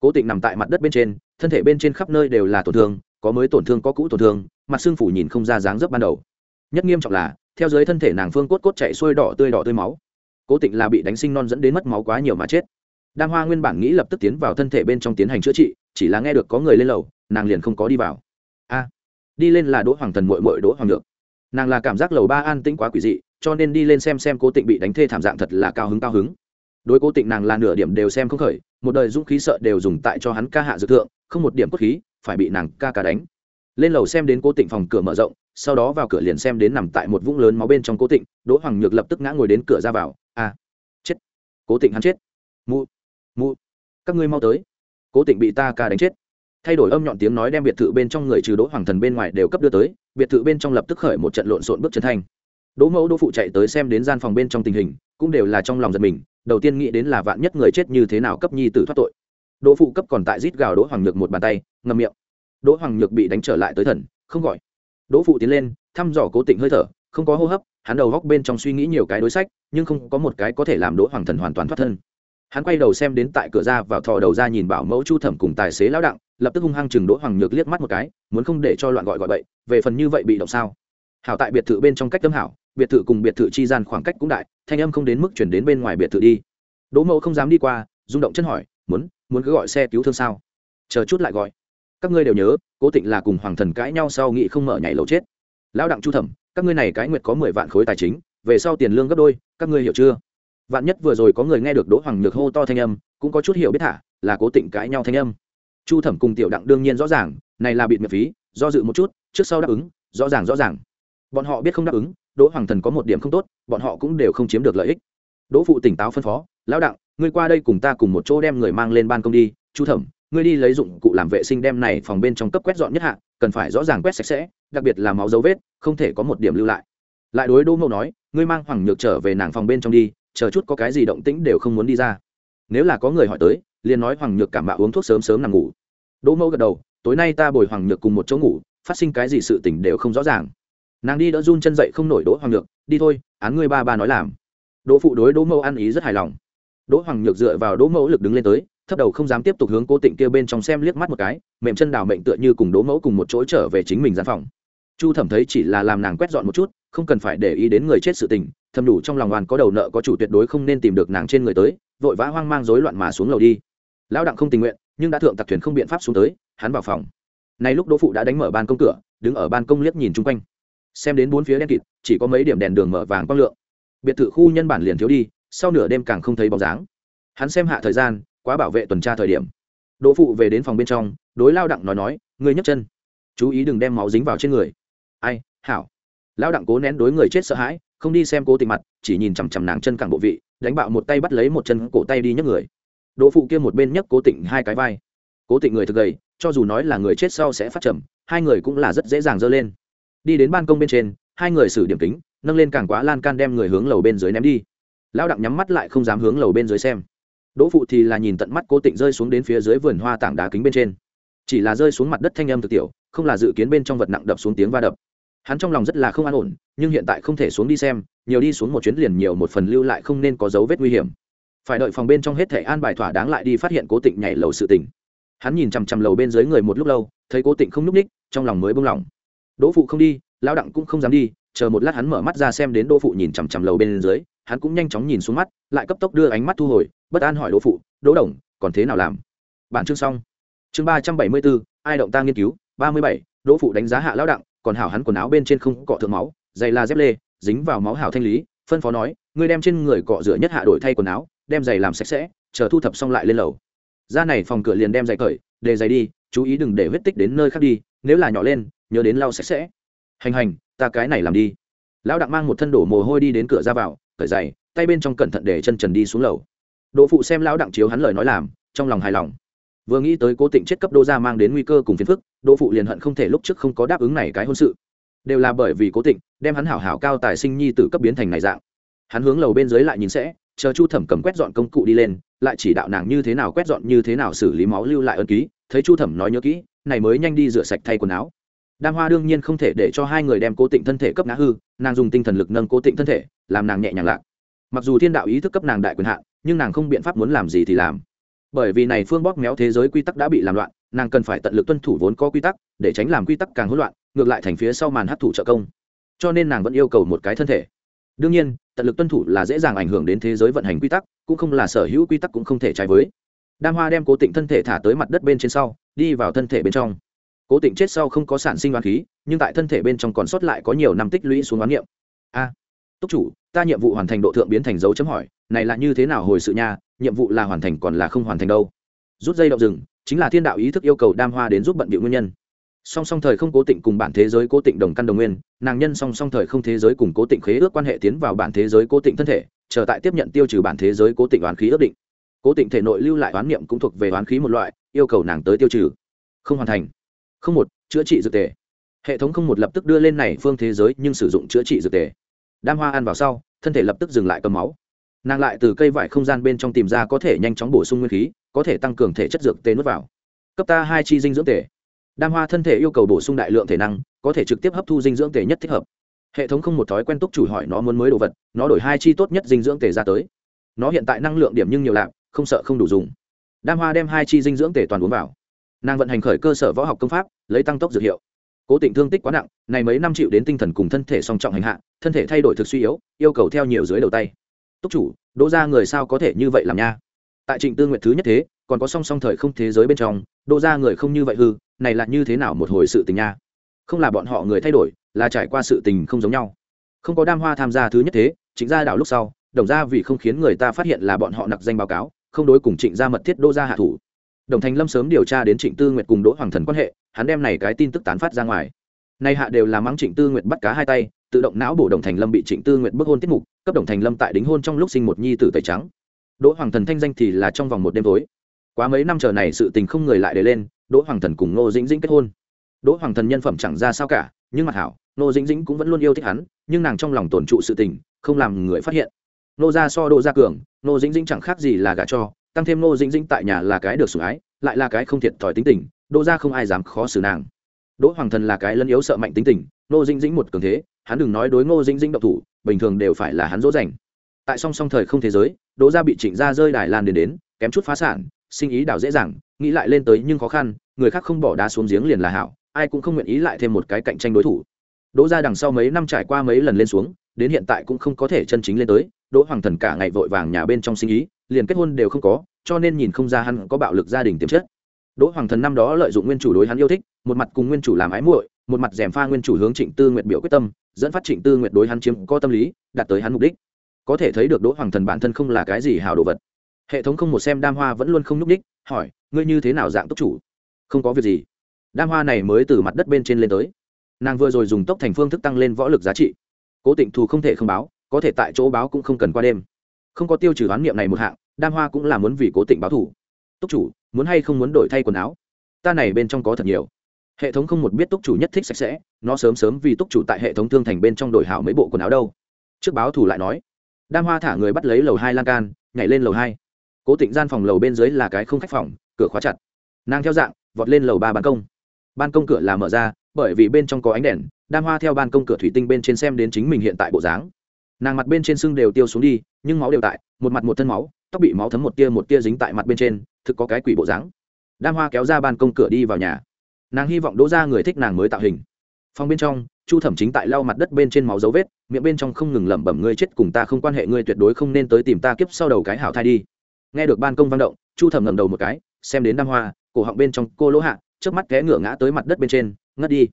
Cố tịnh nằm tại mặt đất bên trên, thân thể bên trên khắp nơi đều là tổn thương, có mới tổn thương có cũ tổn thương, mặt xương phủ nhìn không ra dáng dấp ban đầu. Nhất nghiêm trọng là, theo dưới thân thể nàng phương cốt cốt chạy xuôi đỏ tươi đỏ tươi máu cố tịnh là bị đánh sinh non dẫn đến mất máu quá nhiều mà chết. Đam hoa nguyên bản nghĩ lập tức tiến vào thân thể bên trong tiến hành chữa trị, chỉ là nghe được có người lên lầu, nàng liền không có đi vào. A, đi lên là đỗ hoàng thần mội mội đỗ hoàng được nàng là cảm giác lầu ba an tĩnh quá quỷ dị, cho nên đi lên xem xem cố tịnh bị đánh thê thảm dạng thật là cao hứng cao hứng. Đối cố tịnh nàng là nửa điểm đều xem không khởi, một đời dũng khí sợ đều dùng tại cho hắn ca hạ dược thượng, không một điểm cốt khí, phải bị nàng ca ca đánh. Lên lầu xem đến cố tịnh phòng cửa mở rộng, sau đó vào cửa liền xem đến nằm tại một vũng lớn máu bên trong cố tịnh, đỗ hoàng nhược lập tức ngã ngồi đến cửa ra vào cố tịnh hắn chết. Mụ mụ, các ngươi mau tới. Cố tịnh bị ta ca đánh chết. Thay đổi âm nhọn tiếng nói đem biệt thự bên trong người trừ đỗ hoàng thần bên ngoài đều cấp đưa tới, biệt thự bên trong lập tức khởi một trận lộn xộn bước chân thanh. Đỗ mẫu, đỗ phụ chạy tới xem đến gian phòng bên trong tình hình, cũng đều là trong lòng giật mình, đầu tiên nghĩ đến là vạn nhất người chết như thế nào cấp nhi tử thoát tội. Đỗ phụ cấp còn tại rít gào đỗ hoàng nhược một bàn tay ngầm miệng. Đỗ hoàng nhược bị đánh trở lại tới thần, không gọi. Đỗ phụ tiến lên, thăm dò cố tịnh hơi thở không có hô hấp, hắn đầu góc bên trong suy nghĩ nhiều cái đối sách, nhưng không có một cái có thể làm đỗ hoàng thần hoàn toàn thoát thân. Hắn quay đầu xem đến tại cửa ra vào thò đầu ra nhìn bảo mẫu chu thẩm cùng tài xế lão đặng, lập tức hung hăng chừng đỗ hoàng nhược liếc mắt một cái, muốn không để cho loạn gọi gọi bậy, về phần như vậy bị động sao? Hảo tại biệt thự bên trong cách tâm hảo, biệt thự cùng biệt thự chi gian khoảng cách cũng đại, thanh âm không đến mức chuyển đến bên ngoài biệt thự đi. Đỗ mẫu không dám đi qua, rung động chân hỏi, muốn muốn cứ gọi xe cứu thương sao? Chờ chút lại gọi. Các ngươi đều nhớ, cố tịnh là cùng hoàng thần cãi nhau sau nghị không mở nhảy lầu chết. Lão đặng chu thẩm các ngươi này cái nguyệt có mười vạn khối tài chính, về sau tiền lương gấp đôi, các ngươi hiểu chưa? Vạn nhất vừa rồi có người nghe được đỗ hoàng nhược hô to thanh âm, cũng có chút hiểu biết thả, là cố tình cãi nhau thanh âm. Chu thẩm cùng tiểu đặng đương nhiên rõ ràng, này là bịt miệng phí, do dự một chút, trước sau đáp ứng, rõ ràng rõ ràng. Bọn họ biết không đáp ứng, đỗ hoàng thần có một điểm không tốt, bọn họ cũng đều không chiếm được lợi ích. Đỗ phụ tỉnh táo phân phó, lão đặng, ngươi qua đây cùng ta cùng một chỗ đem người mang lên ban công đi, chu thẩm, ngươi đi lấy dụng cụ làm vệ sinh đem này phòng bên trong cấp quét dọn nhất hạ, cần phải rõ ràng quét sạch sẽ, đặc biệt là máu dấu vết không thể có một điểm lưu lại. Lại đối đỗ mậu nói, ngươi mang hoàng nhược trở về nàng phòng bên trong đi, chờ chút có cái gì động tĩnh đều không muốn đi ra. Nếu là có người hỏi tới, liền nói hoàng nhược cảm mạo uống thuốc sớm sớm nằm ngủ. Đỗ mẫu gật đầu, tối nay ta bồi hoàng nhược cùng một chỗ ngủ, phát sinh cái gì sự tình đều không rõ ràng. Nàng đi đỡ run chân dậy không nổi đỗ hoàng nhược, đi thôi, án ngươi ba ba nói làm. Đỗ phụ đối đỗ mẫu ăn ý rất hài lòng. Đỗ hoàng nhược dựa vào đỗ mẫu lực đứng lên tới, thấp đầu không dám tiếp tục hướng cố tịnh kia bên trong xem liếc mắt một cái, mềm chân đào mệnh tựa như cùng đỗ mẫu cùng một chỗ trở về chính mình gian phòng chu thẩm thấy chỉ là làm nàng quét dọn một chút, không cần phải để ý đến người chết sự tình, thầm đủ trong lòng hoàn có đầu nợ có chủ tuyệt đối không nên tìm được nàng trên người tới, vội vã hoang mang rối loạn mà xuống lầu đi. Lão đặng không tình nguyện, nhưng đã thượng tặc thuyền không biện pháp xuống tới, hắn vào phòng. Nay lúc đỗ phụ đã đánh mở ban công cửa, đứng ở ban công liếc nhìn chung quanh. Xem đến bốn phía đen kịt, chỉ có mấy điểm đèn đường mở vàng quang lượng. Biệt thự khu nhân bản liền thiếu đi, sau nửa đêm càng không thấy bóng dáng. Hắn xem hạ thời gian, quá bảo vệ tuần tra thời điểm. Đỗ phụ về đến phòng bên trong, đối lao đặng nói nói, ngươi nhấc chân. Chú ý đừng đem máu dính vào trên người ai, hảo. Lão đặng cố nén đối người chết sợ hãi, không đi xem cố tình mặt, chỉ nhìn chằm chằm nàng chân cẳng bộ vị, đánh bạo một tay bắt lấy một chân cổ tay đi nhấc người. Đỗ phụ kia một bên nhấc cố tịnh hai cái vai. Cố tịnh người thực gầy, cho dù nói là người chết sau sẽ phát trầm, hai người cũng là rất dễ dàng dơ lên. Đi đến ban công bên trên, hai người xử điểm kính, nâng lên càng quá lan can đem người hướng lầu bên dưới ném đi. Lão đặng nhắm mắt lại không dám hướng lầu bên dưới xem. Đỗ phụ thì là nhìn tận mắt cố tịnh rơi xuống đến phía dưới vườn hoa tảng đá kính bên trên. Chỉ là rơi xuống mặt đất thanh âm thực tiểu, không là dự kiến bên trong vật nặng đập xuống tiếng va đập hắn trong lòng rất là không an ổn, nhưng hiện tại không thể xuống đi xem, nhiều đi xuống một chuyến liền nhiều một phần lưu lại không nên có dấu vết nguy hiểm. Phải đợi phòng bên trong hết thể an bài thỏa đáng lại đi phát hiện cố tịnh nhảy lầu sự tình. Hắn nhìn chằm chằm lầu bên dưới người một lúc lâu, thấy cố tịnh không n ú c ních trong lòng mới bông lỏng đỗ phụ không đi lao đặng cũng không dám đi, chờ một lát hắn mở mắt ra xem đến đỗ phụ nhìn chằm chằm lầu bên dưới, hắn cũng nhanh chóng nhìn xuống mắt, lại cấp tốc đưa ánh mắt thu hồi, bất an hỏi đỗ phụ, đỗ đồng, còn thế nào làm? Bản chương xong. Chương ba trăm bảy mươi bốn, ai động ta nghiên cứu? ba mươi bảy, đỗ phụ đánh giá hạ lão đặng còn hảo hắn quần áo bên trên không cọ thượng máu, giày là dép lê, dính vào máu hảo thanh lý, phân phó nói, ngươi đem trên người cọ rửa nhất hạ đổi thay quần áo, đem giày làm sạch sẽ, chờ thu thập xong lại lên lầu. Ra này phòng cửa liền đem giày cởi, để giày đi, chú ý đừng để huyết tích đến nơi khác đi, nếu là nhỏ lên, nhớ đến lau sạch sẽ. Hành hành, ta cái này làm đi. Lão đặng mang một thân đổ mồ hôi đi đến cửa ra vào, cởi giày, tay bên trong cẩn thận để chân trần đi xuống lầu. Đỗ phụ xem lão đặng chiếu hắn lời nói làm, trong lòng hài lòng vừa nghĩ tới cố tịnh chết cấp đô gia mang đến nguy cơ cùng phiền phức, đỗ phụ liền hận không thể lúc trước không có đáp ứng này cái hôn sự. Đều là bởi vì cố tịnh, đem hắn hảo hảo cao tài sinh nhi tử cấp biến thành này dạng. Hắn hướng lầu bên dưới lại nhìn sẽ, chờ chu thẩm cầm quét dọn công cụ đi lên, lại chỉ đạo nàng như thế nào quét dọn, như thế nào xử lý máu lưu lại ân ký, thấy chu thẩm nói nhớ kỹ, này mới nhanh đi rửa sạch thay quần áo. Đam hoa đương nhiên không thể để cho hai người đem cố tịnh thân thể cấp ngã hư, nàng dùng tinh thần lực nâng cố tịnh thân thể, làm nàng nhẹ nhàng lạc. Mặc dù thiên đạo ý thức cấp nàng đại quyền hạn, nhưng nàng không biện pháp muốn làm gì thì làm bởi vì này phương bóp méo thế giới quy tắc đã bị làm loạn, nàng cần phải tận lực tuân thủ vốn có quy tắc, để tránh làm quy tắc càng hỗn loạn, ngược lại thành phía sau màn hấp thụ trợ công. Cho nên nàng vẫn yêu cầu một cái thân thể. Đương nhiên, tận lực tuân thủ là dễ dàng ảnh hưởng đến thế giới vận hành quy tắc, cũng không là sở hữu quy tắc cũng không thể trái với. Đam hoa đem cố tịnh thân thể thả tới mặt đất bên trên sau, đi vào thân thể bên trong. Cố tịnh chết sau không có sản sinh oán khí, nhưng tại thân thể bên trong còn sót lại có nhiều năm tích lũy xuống oán niệm. A, túc chủ, ta nhiệm vụ hoàn thành độ thượng biến thành dấu chấm hỏi, này là như thế nào hồi sự nha? Nhiệm vụ là hoàn thành còn là không hoàn thành đâu. Rút dây động rừng, chính là thiên đạo ý thức yêu cầu đam hoa đến giúp bận bịu nguyên nhân. Song song thời không cố tịnh cùng bản thế giới cố tịnh đồng căn đồng nguyên, nàng nhân song song thời không thế giới cùng cố tịnh khế ước quan hệ tiến vào bản thế giới cố tịnh thân thể, chờ tại tiếp nhận tiêu trừ bản thế giới cố tịnh oán khí ước định. Cố tịnh thể nội lưu lại oán niệm cũng thuộc về oán khí một loại, yêu cầu nàng tới tiêu trừ. Không hoàn thành. Không một, chữa trị dược tề. Hệ thống không một lập tức đưa lên này phương thế giới nhưng sử dụng chữa trị dược tề. Đam hoa ăn vào sau, thân thể lập tức dừng lại cầm máu nàng lại từ cây vải không gian bên trong tìm ra có thể nhanh chóng bổ sung nguyên khí, có thể tăng cường thể chất dược tê nuốt vào. Cấp ta hai chi dinh dưỡng tể đam hoa thân thể yêu cầu bổ sung đại lượng thể năng, có thể trực tiếp hấp thu dinh dưỡng tể nhất thích hợp. Hệ thống không một thói quen túc chủ hỏi nó muốn mới đồ vật, nó đổi hai chi tốt nhất dinh dưỡng tể ra tới. Nó hiện tại năng lượng điểm nhưng nhiều lạc không sợ không đủ dùng. Đam hoa đem hai chi dinh dưỡng tể toàn uống vào. Nàng vận hành khởi cơ sở võ học công pháp, lấy tăng tốc dược hiệu. Cố tình thương tích quá nặng, này mấy năm chịu đến tinh thần cùng thân thể song trọng hành hạ, thân thể thay đổi thực suy yếu, yêu cầu theo nhiều dưới đầu tay túc chủ, đỗ ra người sao có thể như vậy làm nha? Tại trịnh tư nguyện thứ nhất thế, còn có song song thời không thế giới bên trong, đỗ ra người không như vậy hư, này là như thế nào một hồi sự tình nha? Không là bọn họ người thay đổi, là trải qua sự tình không giống nhau. Không có đam hoa tham gia thứ nhất thế chính gia đảo lúc sau, đồng ra vì không khiến người ta phát hiện là bọn họ nặc danh báo cáo, không đối cùng trịnh gia mật thiết Đỗ gia hạ thủ. Đồng thành lâm sớm điều tra đến trịnh tư nguyệt cùng đỗ hoàng thần quan hệ, hắn đem này cái tin tức tán phát ra ngoài. Nay hạ đều là mắng trịnh tư nguyệt bắt cá hai tay tự động não bổ đồng thành lâm bị trịnh tư nguyện bức hôn tiết mục, cấp đồng thành lâm tại đính hôn trong lúc sinh một nhi tử tẩy trắng. Đỗ hoàng thần thanh danh thì là trong vòng một đêm tối. Quá mấy năm chờ này sự tình không người lại để lên, đỗ hoàng thần cùng ngô dĩnh dĩnh kết hôn. Đỗ hoàng thần nhân phẩm chẳng ra sao cả, nhưng mặt hảo, ngô dĩnh dĩnh cũng vẫn luôn yêu thích hắn, nhưng nàng trong lòng tổn trụ sự tình, không làm người phát hiện. Nô gia so đỗ gia cường, ngô dĩnh dĩnh chẳng khác gì là gả cho, tăng thêm ngô dĩnh dĩnh tại nhà là cái được sủng ái, lại là cái không thiệt thòi tính tình, đỗ gia không ai dám khó xử nàng. Đỗ hoàng thần là cái lân yếu sợ mạnh tính tình, ngô dĩnh dĩnh một cường thế hắn đừng nói đối ngô dĩnh dĩnh độc thủ, bình thường đều phải là hắn dỗ dành. Tại song song thời không thế giới, đỗ gia bị trịnh gia rơi đài lan đến đến, kém chút phá sản, sinh ý đảo dễ dàng, nghĩ lại lên tới nhưng khó khăn, người khác không bỏ đá xuống giếng liền là hảo, ai cũng không nguyện ý lại thêm một cái cạnh tranh đối thủ. Đỗ gia đằng sau mấy năm trải qua mấy lần lên xuống, đến hiện tại cũng không có thể chân chính lên tới, đỗ hoàng thần cả ngày vội vàng nhà bên trong sinh ý, liền kết hôn đều không có, cho nên nhìn không ra hắn có bạo lực gia đình tiềm chất. Đỗ hoàng thần năm đó lợi dụng nguyên chủ đối hắn yêu thích, một mặt cùng nguyên chủ làm ái muội một mặt dèm pha nguyên chủ hướng trịnh tư nguyệt biểu quyết tâm, dẫn phát trịnh tư nguyệt đối hắn chiếm có tâm lý, đạt tới hắn mục đích. Có thể thấy được đỗ hoàng thần bản thân không là cái gì hảo đồ vật. Hệ thống không một xem đam hoa vẫn luôn không nhúc đích hỏi, ngươi như thế nào dạng tốc chủ? Không có việc gì. Đam hoa này mới từ mặt đất bên trên lên tới. Nàng vừa rồi dùng tốc thành phương thức tăng lên võ lực giá trị. Cố tịnh thù không thể không báo, có thể tại chỗ báo cũng không cần qua đêm. Không có tiêu trừ oán niệm này một hạng, đam hoa cũng là muốn vì cố tịnh báo thủ túc chủ, muốn hay không muốn đổi thay quần áo? Ta này bên trong có thật nhiều hệ thống không một biết túc chủ nhất thích sạch sẽ, nó sớm sớm vì túc chủ tại hệ thống thương thành bên trong đổi hảo mấy bộ quần áo đâu. Trước báo thủ lại nói, đam hoa thả người bắt lấy lầu hai lan can, nhảy lên lầu hai. Cố tịnh gian phòng lầu bên dưới là cái không khách phòng, cửa khóa chặt. Nàng theo dạng, vọt lên lầu ba ban công. Ban công cửa là mở ra, bởi vì bên trong có ánh đèn, đam hoa theo ban công cửa thủy tinh bên trên xem đến chính mình hiện tại bộ dáng. Nàng mặt bên trên sưng đều tiêu xuống đi, nhưng máu đều tại, một mặt một thân máu, tóc bị máu thấm một tia một tia dính tại mặt bên trên, thực có cái quỷ bộ dáng. Đam hoa kéo ra ban công cửa đi vào nhà nàng hy vọng đỗ ra người thích nàng mới tạo hình phòng bên trong chu thẩm chính tại lau mặt đất bên trên máu dấu vết miệng bên trong không ngừng lẩm bẩm ngươi chết cùng ta không quan hệ ngươi tuyệt đối không nên tới tìm ta kiếp sau đầu cái hảo thai đi nghe được ban công vang động chu thẩm ngầm đầu một cái xem đến đam hoa cổ họng bên trong cô lỗ hạ trước mắt té ngửa ngã tới mặt đất bên trên ngất đi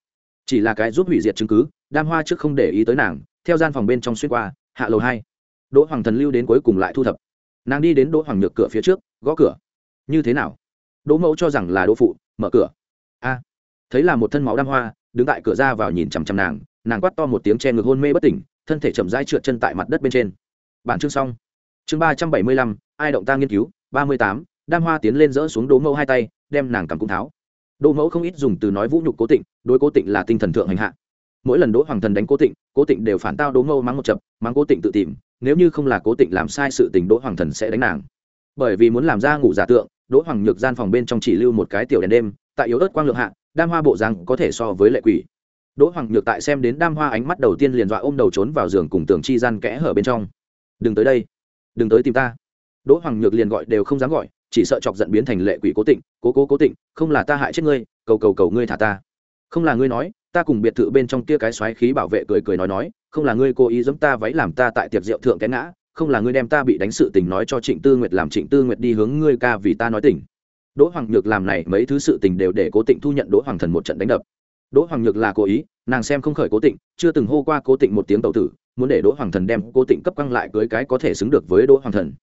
chỉ là cái giúp hủy diệt chứng cứ đam hoa trước không để ý tới nàng theo gian phòng bên trong xuyên qua hạ lầu hai đỗ hoàng thần lưu đến cuối cùng lại thu thập nàng đi đến đỗ hoàng nhược cửa phía trước gõ cửa như thế nào đỗ mẫu cho rằng là đỗ phụ mở cửa a. Thấy là một thân máu đam hoa, đứng tại cửa ra vào nhìn chằm chằm nàng nàng quát to một tiếng che ngực hôn mê bất tỉnh, thân thể chậm rãi trượt chân tại mặt đất bên trên. Bản chương xong. Chương ba trăm bảy mươi lăm, ai động ta nghiên cứu, ba mươi tám, đam hoa tiến lên dỡ xuống đỗ mẫu hai tay, đem nàng cầm cung tháo. Đỗ mẫu không ít dùng từ nói vũ nhục cố tịnh, đối cố tịnh là tinh thần thượng hành hạ. Mỗi lần đỗ hoàng thần đánh cố tịnh cố tịnh đều phản tao đỗ mẫu mắng một chập, mắng cố tịnh tự tìm, nếu như không là cố tịnh làm sai sự tình đỗ hoàng thần sẽ đánh nàng. Bởi vì muốn làm ra ngủ giả tượng, đỗ hoàng nhược gian phòng bên trong chỉ lưu một cái tiểu đèn đêm tại yếu ớt quang lượng hạ, đam hoa bộ rằng có thể so với lệ quỷ. Đỗ hoàng nhược tại xem đến đam hoa ánh mắt đầu tiên liền dọa ôm đầu trốn vào giường cùng tường chi gian kẽ hở bên trong. Đừng tới đây, đừng tới tìm ta. Đỗ hoàng nhược liền gọi đều không dám gọi, chỉ sợ chọc giận biến thành lệ quỷ cố tịnh, cố cố cố tịnh, không là ta hại chết ngươi, cầu cầu cầu ngươi thả ta. Không là ngươi nói, ta cùng biệt thự bên trong kia cái xoáy khí bảo vệ cười cười nói nói, không là ngươi cố ý giống ta váy làm ta tại tiệc rượu thượng té ngã, không là ngươi đem ta bị đánh sự tình nói cho trịnh tư nguyệt làm trịnh tư nguyệt đi hướng ngươi ca vì ta nói tình đỗ hoàng nhược làm này mấy thứ sự tình đều để cố tịnh thu nhận đỗ hoàng thần một trận đánh đập. Đỗ hoàng nhược là cố ý, nàng xem không khởi cố tịnh, chưa từng hô qua cố tịnh một tiếng tẩu tử, muốn để đỗ hoàng thần đem cố tịnh cấp căng lại cưới cái có thể xứng được với đỗ hoàng thần.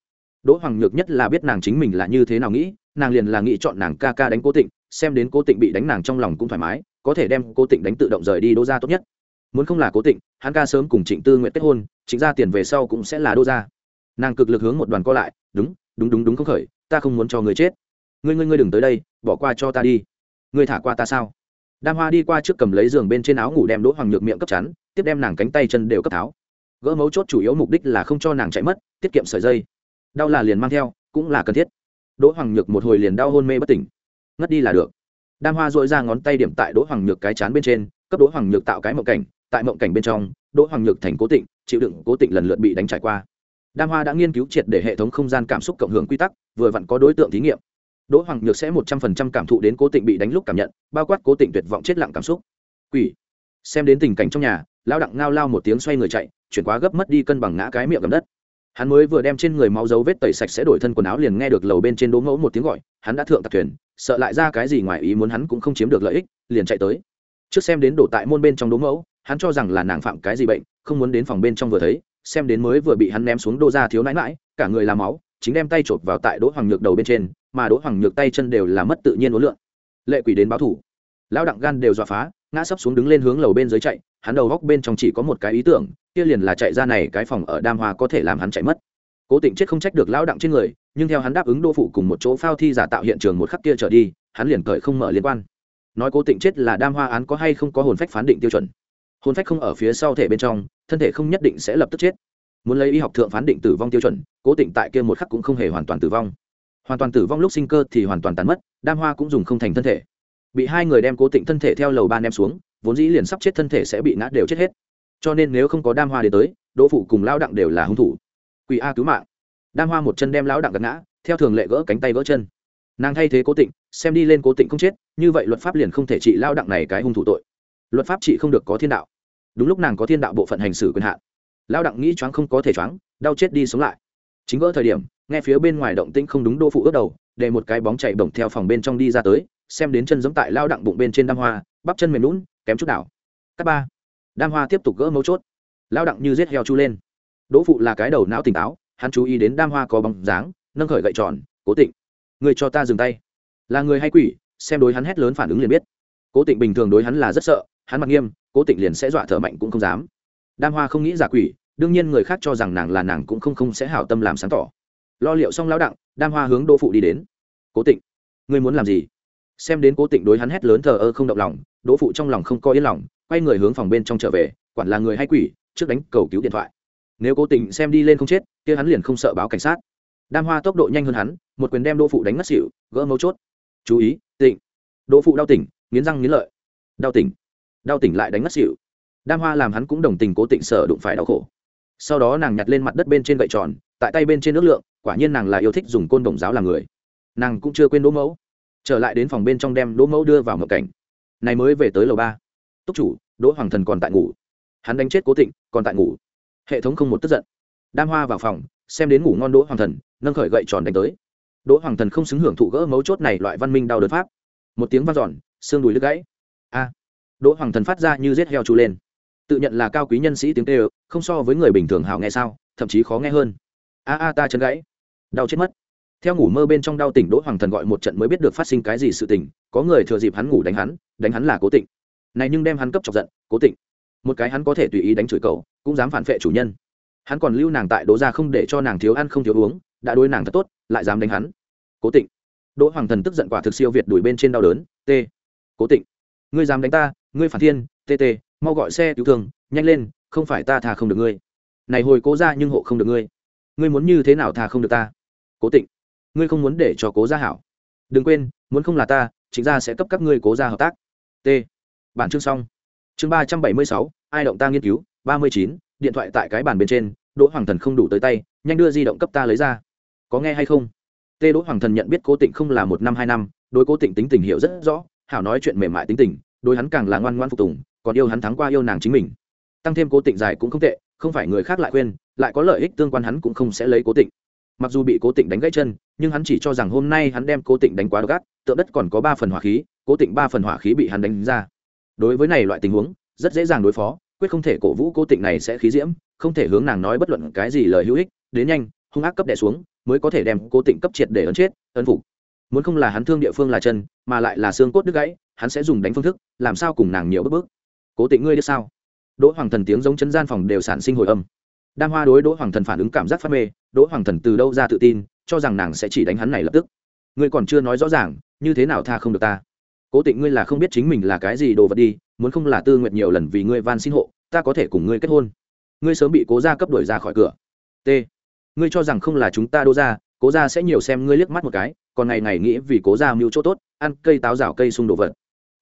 Đỗ hoàng nhược nhất là biết nàng chính mình là như thế nào nghĩ, nàng liền là nghĩ chọn nàng ca ca đánh cố tịnh, xem đến cố tịnh bị đánh nàng trong lòng cũng thoải mái, có thể đem cố tịnh đánh tự động rời đi đỗ ra tốt nhất. Muốn không là cố tịnh, hắn ca sớm cùng trịnh tư nguyện kết hôn, trịnh ra tiền về sau cũng sẽ là đô gia. Nàng cực lực hướng một đoàn co lại, đúng đúng đúng đúng không khởi, ta không muốn cho người chết ngươi ngươi ngươi đừng tới đây, bỏ qua cho ta đi. Ngươi thả qua ta sao? Đam hoa đi qua trước cầm lấy giường bên trên áo ngủ đem đỗ hoàng nhược miệng cấp chắn, tiếp đem nàng cánh tay chân đều cấp tháo. Gỡ mấu chốt chủ yếu mục đích là không cho nàng chạy mất, tiết kiệm sợi dây. Đau là liền mang theo, cũng là cần thiết. Đỗ hoàng nhược một hồi liền đau hôn mê bất tỉnh. Ngất đi là được. Đam hoa dội ra ngón tay điểm tại đỗ hoàng nhược cái chán bên trên, cấp đỗ hoàng nhược tạo cái mộng cảnh. Tại mộng cảnh bên trong, đỗ hoàng nhược thành cố tịnh, chịu đựng cố tịnh lần lượt bị đánh trải qua. Đam hoa đã nghiên cứu triệt để hệ thống không gian cảm xúc cộng hưởng quy tắc, vừa vặn có đối tượng thí nghiệm đỗ hoàng nhược sẽ một trăm phần trăm cảm thụ đến cố tịnh bị đánh lúc cảm nhận, bao quát cố tịnh tuyệt vọng chết lặng cảm xúc. Quỷ. Xem đến tình cảnh trong nhà lao đặng ngao lao một tiếng xoay người chạy, chuyển quá gấp mất đi cân bằng ngã cái miệng gầm đất. Hắn mới vừa đem trên người máu dấu vết tẩy sạch sẽ đổi thân quần áo liền nghe được lầu bên trên đố ngẫu một tiếng gọi, hắn đã thượng tạc thuyền, sợ lại ra cái gì ngoài ý muốn hắn cũng không chiếm được lợi ích, liền chạy tới. Trước xem đến đổ tại môn bên trong đố ngẫu, hắn cho rằng là nàng phạm cái gì bệnh, không muốn đến phòng bên trong vừa thấy, xem đến mới vừa bị hắn ném xuống đô ra thiếu nãi mãi cả người làm máu, chính đem tay chộp vào tại đỗ hoàng nhược đầu bên trên mà đỗ hoàng nhược tay chân đều là mất tự nhiên uốn lượn. Lệ quỷ đến báo thủ. Lão đặng gan đều dọa phá, ngã sấp xuống đứng lên hướng lầu bên dưới chạy, hắn đầu góc bên trong chỉ có một cái ý tưởng, kia liền là chạy ra này cái phòng ở đam hoa có thể làm hắn chạy mất. Cố tình chết không trách được lão đặng trên người, nhưng theo hắn đáp ứng đô phụ cùng một chỗ phao thi giả tạo hiện trường một khắc kia trở đi, hắn liền cởi không mở liên quan. Nói cố tình chết là đam hoa án có hay không có hồn phách phán định tiêu chuẩn. Hồn phách không ở phía sau thể bên trong, thân thể không nhất định sẽ lập tức chết. Muốn lấy y học thượng phán định tử vong tiêu chuẩn, cố tình tại kia một khắc cũng không hề hoàn toàn tử vong hoàn toàn tử vong lúc sinh cơ thì hoàn toàn tàn mất, đam hoa cũng dùng không thành thân thể. Bị hai người đem cố tịnh thân thể theo lầu ba ném xuống, vốn dĩ liền sắp chết thân thể sẽ bị nát đều chết hết. Cho nên nếu không có đam hoa đến tới, đỗ phụ cùng lao đặng đều là hung thủ. Quỷ a cứu mạng. Đam hoa một chân đem lão đặng gật ngã, theo thường lệ gỡ cánh tay gỡ chân. Nàng thay thế cố tịnh, xem đi lên cố tịnh không chết, như vậy luật pháp liền không thể trị lao đặng này cái hung thủ tội. Luật pháp trị không được có thiên đạo. Đúng lúc nàng có thiên đạo bộ phận hành xử quyền hạn. Lao đặng nghĩ choáng không có thể choáng, đau chết đi sống lại. Chính vỡ thời điểm nghe phía bên ngoài động tĩnh không đúng đô phụ ước đầu, để một cái bóng chạy bổng theo phòng bên trong đi ra tới, xem đến chân giống tại lao đặng bụng bên trên đam hoa, bắp chân mềm lún kém chút đảo. Các ba. Đam hoa tiếp tục gỡ mấu chốt. Lao đặng như giết heo chu lên. Đỗ phụ là cái đầu não tỉnh táo, hắn chú ý đến đam hoa có bóng dáng, nâng khởi gậy tròn, cố tịnh, người cho ta dừng tay. Là người hay quỷ? Xem đối hắn hét lớn phản ứng liền biết. Cố tịnh bình thường đối hắn là rất sợ, hắn mặc nghiêm, cố tịnh liền sẽ dọa thở mạnh cũng không dám. Đam hoa không nghĩ giả quỷ, đương nhiên người khác cho rằng nàng là nàng cũng không không sẽ hảo tâm làm sáng tỏ lo liệu xong lão đặng, đam hoa hướng đỗ phụ đi đến. Cố tịnh, ngươi muốn làm gì? Xem đến cố tịnh đối hắn hét lớn thờ ơ không động lòng đỗ phụ trong lòng không có yên lòng, quay người hướng phòng bên trong trở về, quản là người hay quỷ, trước đánh cầu cứu điện thoại. Nếu cố tịnh xem đi lên không chết, kia hắn liền không sợ báo cảnh sát. Đam hoa tốc độ nhanh hơn hắn, một quyền đem đỗ phụ đánh ngất xỉu, gỡ mấu chốt. Chú ý, tịnh. Đỗ phụ đau tỉnh, nghiến răng nghiến lợi. Đau tỉnh đau tỉnh lại đánh ngất xỉu. Đam hoa làm hắn cũng đồng tình cố tịnh sở đụng phải đau khổ. Sau đó nàng nhặt lên mặt đất bên trên gậy tròn, tại tay bên trên nước lượng quả nhiên nàng là yêu thích dùng côn đồng giáo làm người. Nàng cũng chưa quên đỗ mẫu. Trở lại đến phòng bên trong đem đỗ mẫu đưa vào ngộ cảnh. Này mới về tới lầu ba. Túc chủ, đỗ hoàng thần còn tại ngủ. Hắn đánh chết cố tịnh, còn tại ngủ. Hệ thống không một tức giận. Đam hoa vào phòng, xem đến ngủ ngon đỗ hoàng thần, nâng khởi gậy tròn đánh tới. Đỗ hoàng thần không xứng hưởng thụ gỡ mấu chốt này loại văn minh đau đớn pháp. Một tiếng vang giòn xương đùi đứt gãy. A! Đỗ hoàng thần phát ra như rết heo chu lên. Tự nhận là cao quý nhân sĩ tiếng tê ơ không so với người bình thường hào nghe sao, thậm chí khó nghe hơn. A a ta chân gãy đau chết mất. Theo ngủ mơ bên trong đau tỉnh đỗ hoàng thần gọi một trận mới biết được phát sinh cái gì sự tình, có người thừa dịp hắn ngủ đánh hắn đánh hắn là cố tịnh. Này nhưng đem hắn cấp chọc giận, cố tịnh. Một cái hắn có thể tùy ý đánh chửi cậu, cũng dám phản vệ chủ nhân. Hắn còn lưu nàng tại đỗ ra không để cho nàng thiếu ăn không thiếu uống, đã đối nàng thật tốt, lại dám đánh hắn. Cố tịnh. Đỗ hoàng thần tức giận quả thực siêu việt đuổi bên trên đau đớn, t, cố tịnh, ngươi dám đánh ta, ngươi phản thiên tt mau gọi xe cứu thương, nhanh lên, không phải ta tha không được ngươi. Này hồi cố ra nhưng hộ không được ngươi. Ngươi muốn như thế nào tha không được ta? Cố tịnh. Ngươi không muốn để cho cố gia hảo. Đừng quên, muốn không là ta, chính gia sẽ cấp các ngươi cố gia hợp tác. T. Bản chương xong. Chương ba trăm bảy mươi sáu, ai động ta nghiên cứu? ba mươi chín, điện thoại tại cái bàn bên trên, đỗ hoàng thần không đủ tới tay, nhanh đưa di động cấp ta lấy ra. Có nghe hay không? T. Đỗ hoàng thần nhận biết cố tịnh không là một năm hai năm, đối cố tịnh tính tình hiểu rất rõ, hảo nói chuyện mềm mại tính tình, đối hắn càng là ngoan ngoan phục tùng, còn yêu hắn thắng qua yêu nàng chính mình. Tăng thêm cố tịnh dài cũng không tệ, không phải người khác lại khuyên, lại có lợi ích tương quan hắn cũng không sẽ lấy cố tịnh mặc dù bị cố tịnh đánh gãy chân, nhưng hắn chỉ cho rằng hôm nay hắn đem cố tịnh đánh quá gắt tượng đất còn có ba phần hỏa khí, cố tịnh ba phần hỏa khí bị hắn đánh ra. Đối với này loại tình huống, rất dễ dàng đối phó, quyết không thể cổ vũ cố tịnh này sẽ khí diễm, không thể hướng nàng nói bất luận cái gì lời hữu ích, đến nhanh, hung ác cấp đẻ xuống, mới có thể đem cố tịnh cấp triệt để ấn chết, ấn phục. Muốn không là hắn thương địa phương là chân, mà lại là xương cốt đứt gãy, hắn sẽ dùng đánh phương thức, làm sao cùng nàng nhiều bước bước. Cố tịnh ngươi biết sao? Đỗ hoàng thần tiếng giống chân gian phòng đều sản sinh hồi âm đam hoa đối đỗ hoàng thần phản ứng cảm giác phát mê, đỗ hoàng thần từ đâu ra tự tin, cho rằng nàng sẽ chỉ đánh hắn này lập tức. Ngươi còn chưa nói rõ ràng, như thế nào tha không được ta? Cố tịnh ngươi là không biết chính mình là cái gì đồ vật đi, muốn không là tư nguyện nhiều lần vì ngươi van xin hộ, ta có thể cùng ngươi kết hôn. Ngươi sớm bị cố gia cấp đuổi ra khỏi cửa. T. Ngươi cho rằng không là chúng ta đô ra cố gia sẽ nhiều xem ngươi liếc mắt một cái, còn ngày ngày nghĩ vì cố gia mưu chỗ tốt, ăn cây táo rào cây sung đồ vật.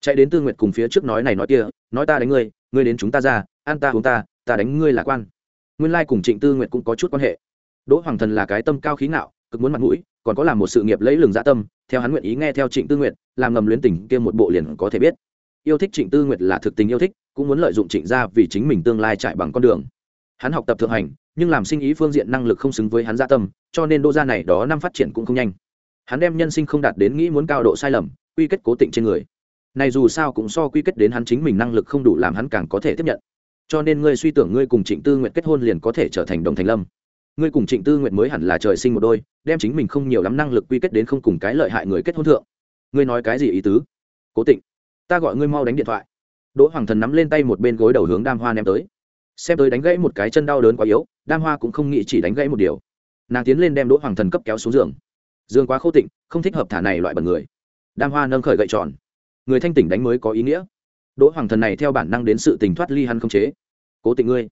Chạy đến tư nguyện cùng phía trước nói này nói kia, nói ta đánh ngươi ngươi đến chúng ta ra, ăn ta uống ta ta đánh ngươi là quan nguyên lai cùng trịnh tư nguyện cũng có chút quan hệ. Đỗ hoàng thần là cái tâm cao khí ngạo, cực muốn mặt mũi, còn có làm một sự nghiệp lấy lừng dã tâm, theo hắn nguyện ý nghe theo trịnh tư nguyện làm ngầm luyến tình kia một bộ liền có thể biết. Yêu thích trịnh tư nguyện là thực tình yêu thích, cũng muốn lợi dụng trịnh gia vì chính mình tương lai chạy bằng con đường. Hắn học tập thượng hành, nhưng làm sinh ý phương diện năng lực không xứng với hắn gia tâm, cho nên đô gia này đó năm phát triển cũng không nhanh. Hắn đem nhân sinh không đạt đến nghĩ muốn cao độ sai lầm, quy kết cố tịnh trên người. Này dù sao cũng so quy kết đến hắn chính mình năng lực không đủ làm hắn càng có thể tiếp nhận cho nên ngươi suy tưởng ngươi cùng trịnh tư nguyện kết hôn liền có thể trở thành đồng thành lâm. Ngươi cùng trịnh tư nguyện mới hẳn là trời sinh một đôi, đem chính mình không nhiều lắm năng lực quy kết đến không cùng cái lợi hại người kết hôn thượng. Ngươi nói cái gì ý tứ? Cố tịnh, ta gọi ngươi mau đánh điện thoại. Đỗ hoàng thần nắm lên tay một bên gối đầu hướng đam hoa ném tới. Xem tới đánh gãy một cái chân đau đớn quá yếu, đam hoa cũng không nghĩ chỉ đánh gãy một điều. Nàng tiến lên đem đỗ hoàng thần cấp kéo xuống giường. Giường quá khô tịnh, không thích hợp thả này loại bẩn người. Đam hoa nâng khởi gậy tròn. Người thanh tỉnh đánh mới có ý nghĩa đỗ hoàng thần này theo bản năng đến sự tình thoát ly hắn không chế. Cố tình ngươi.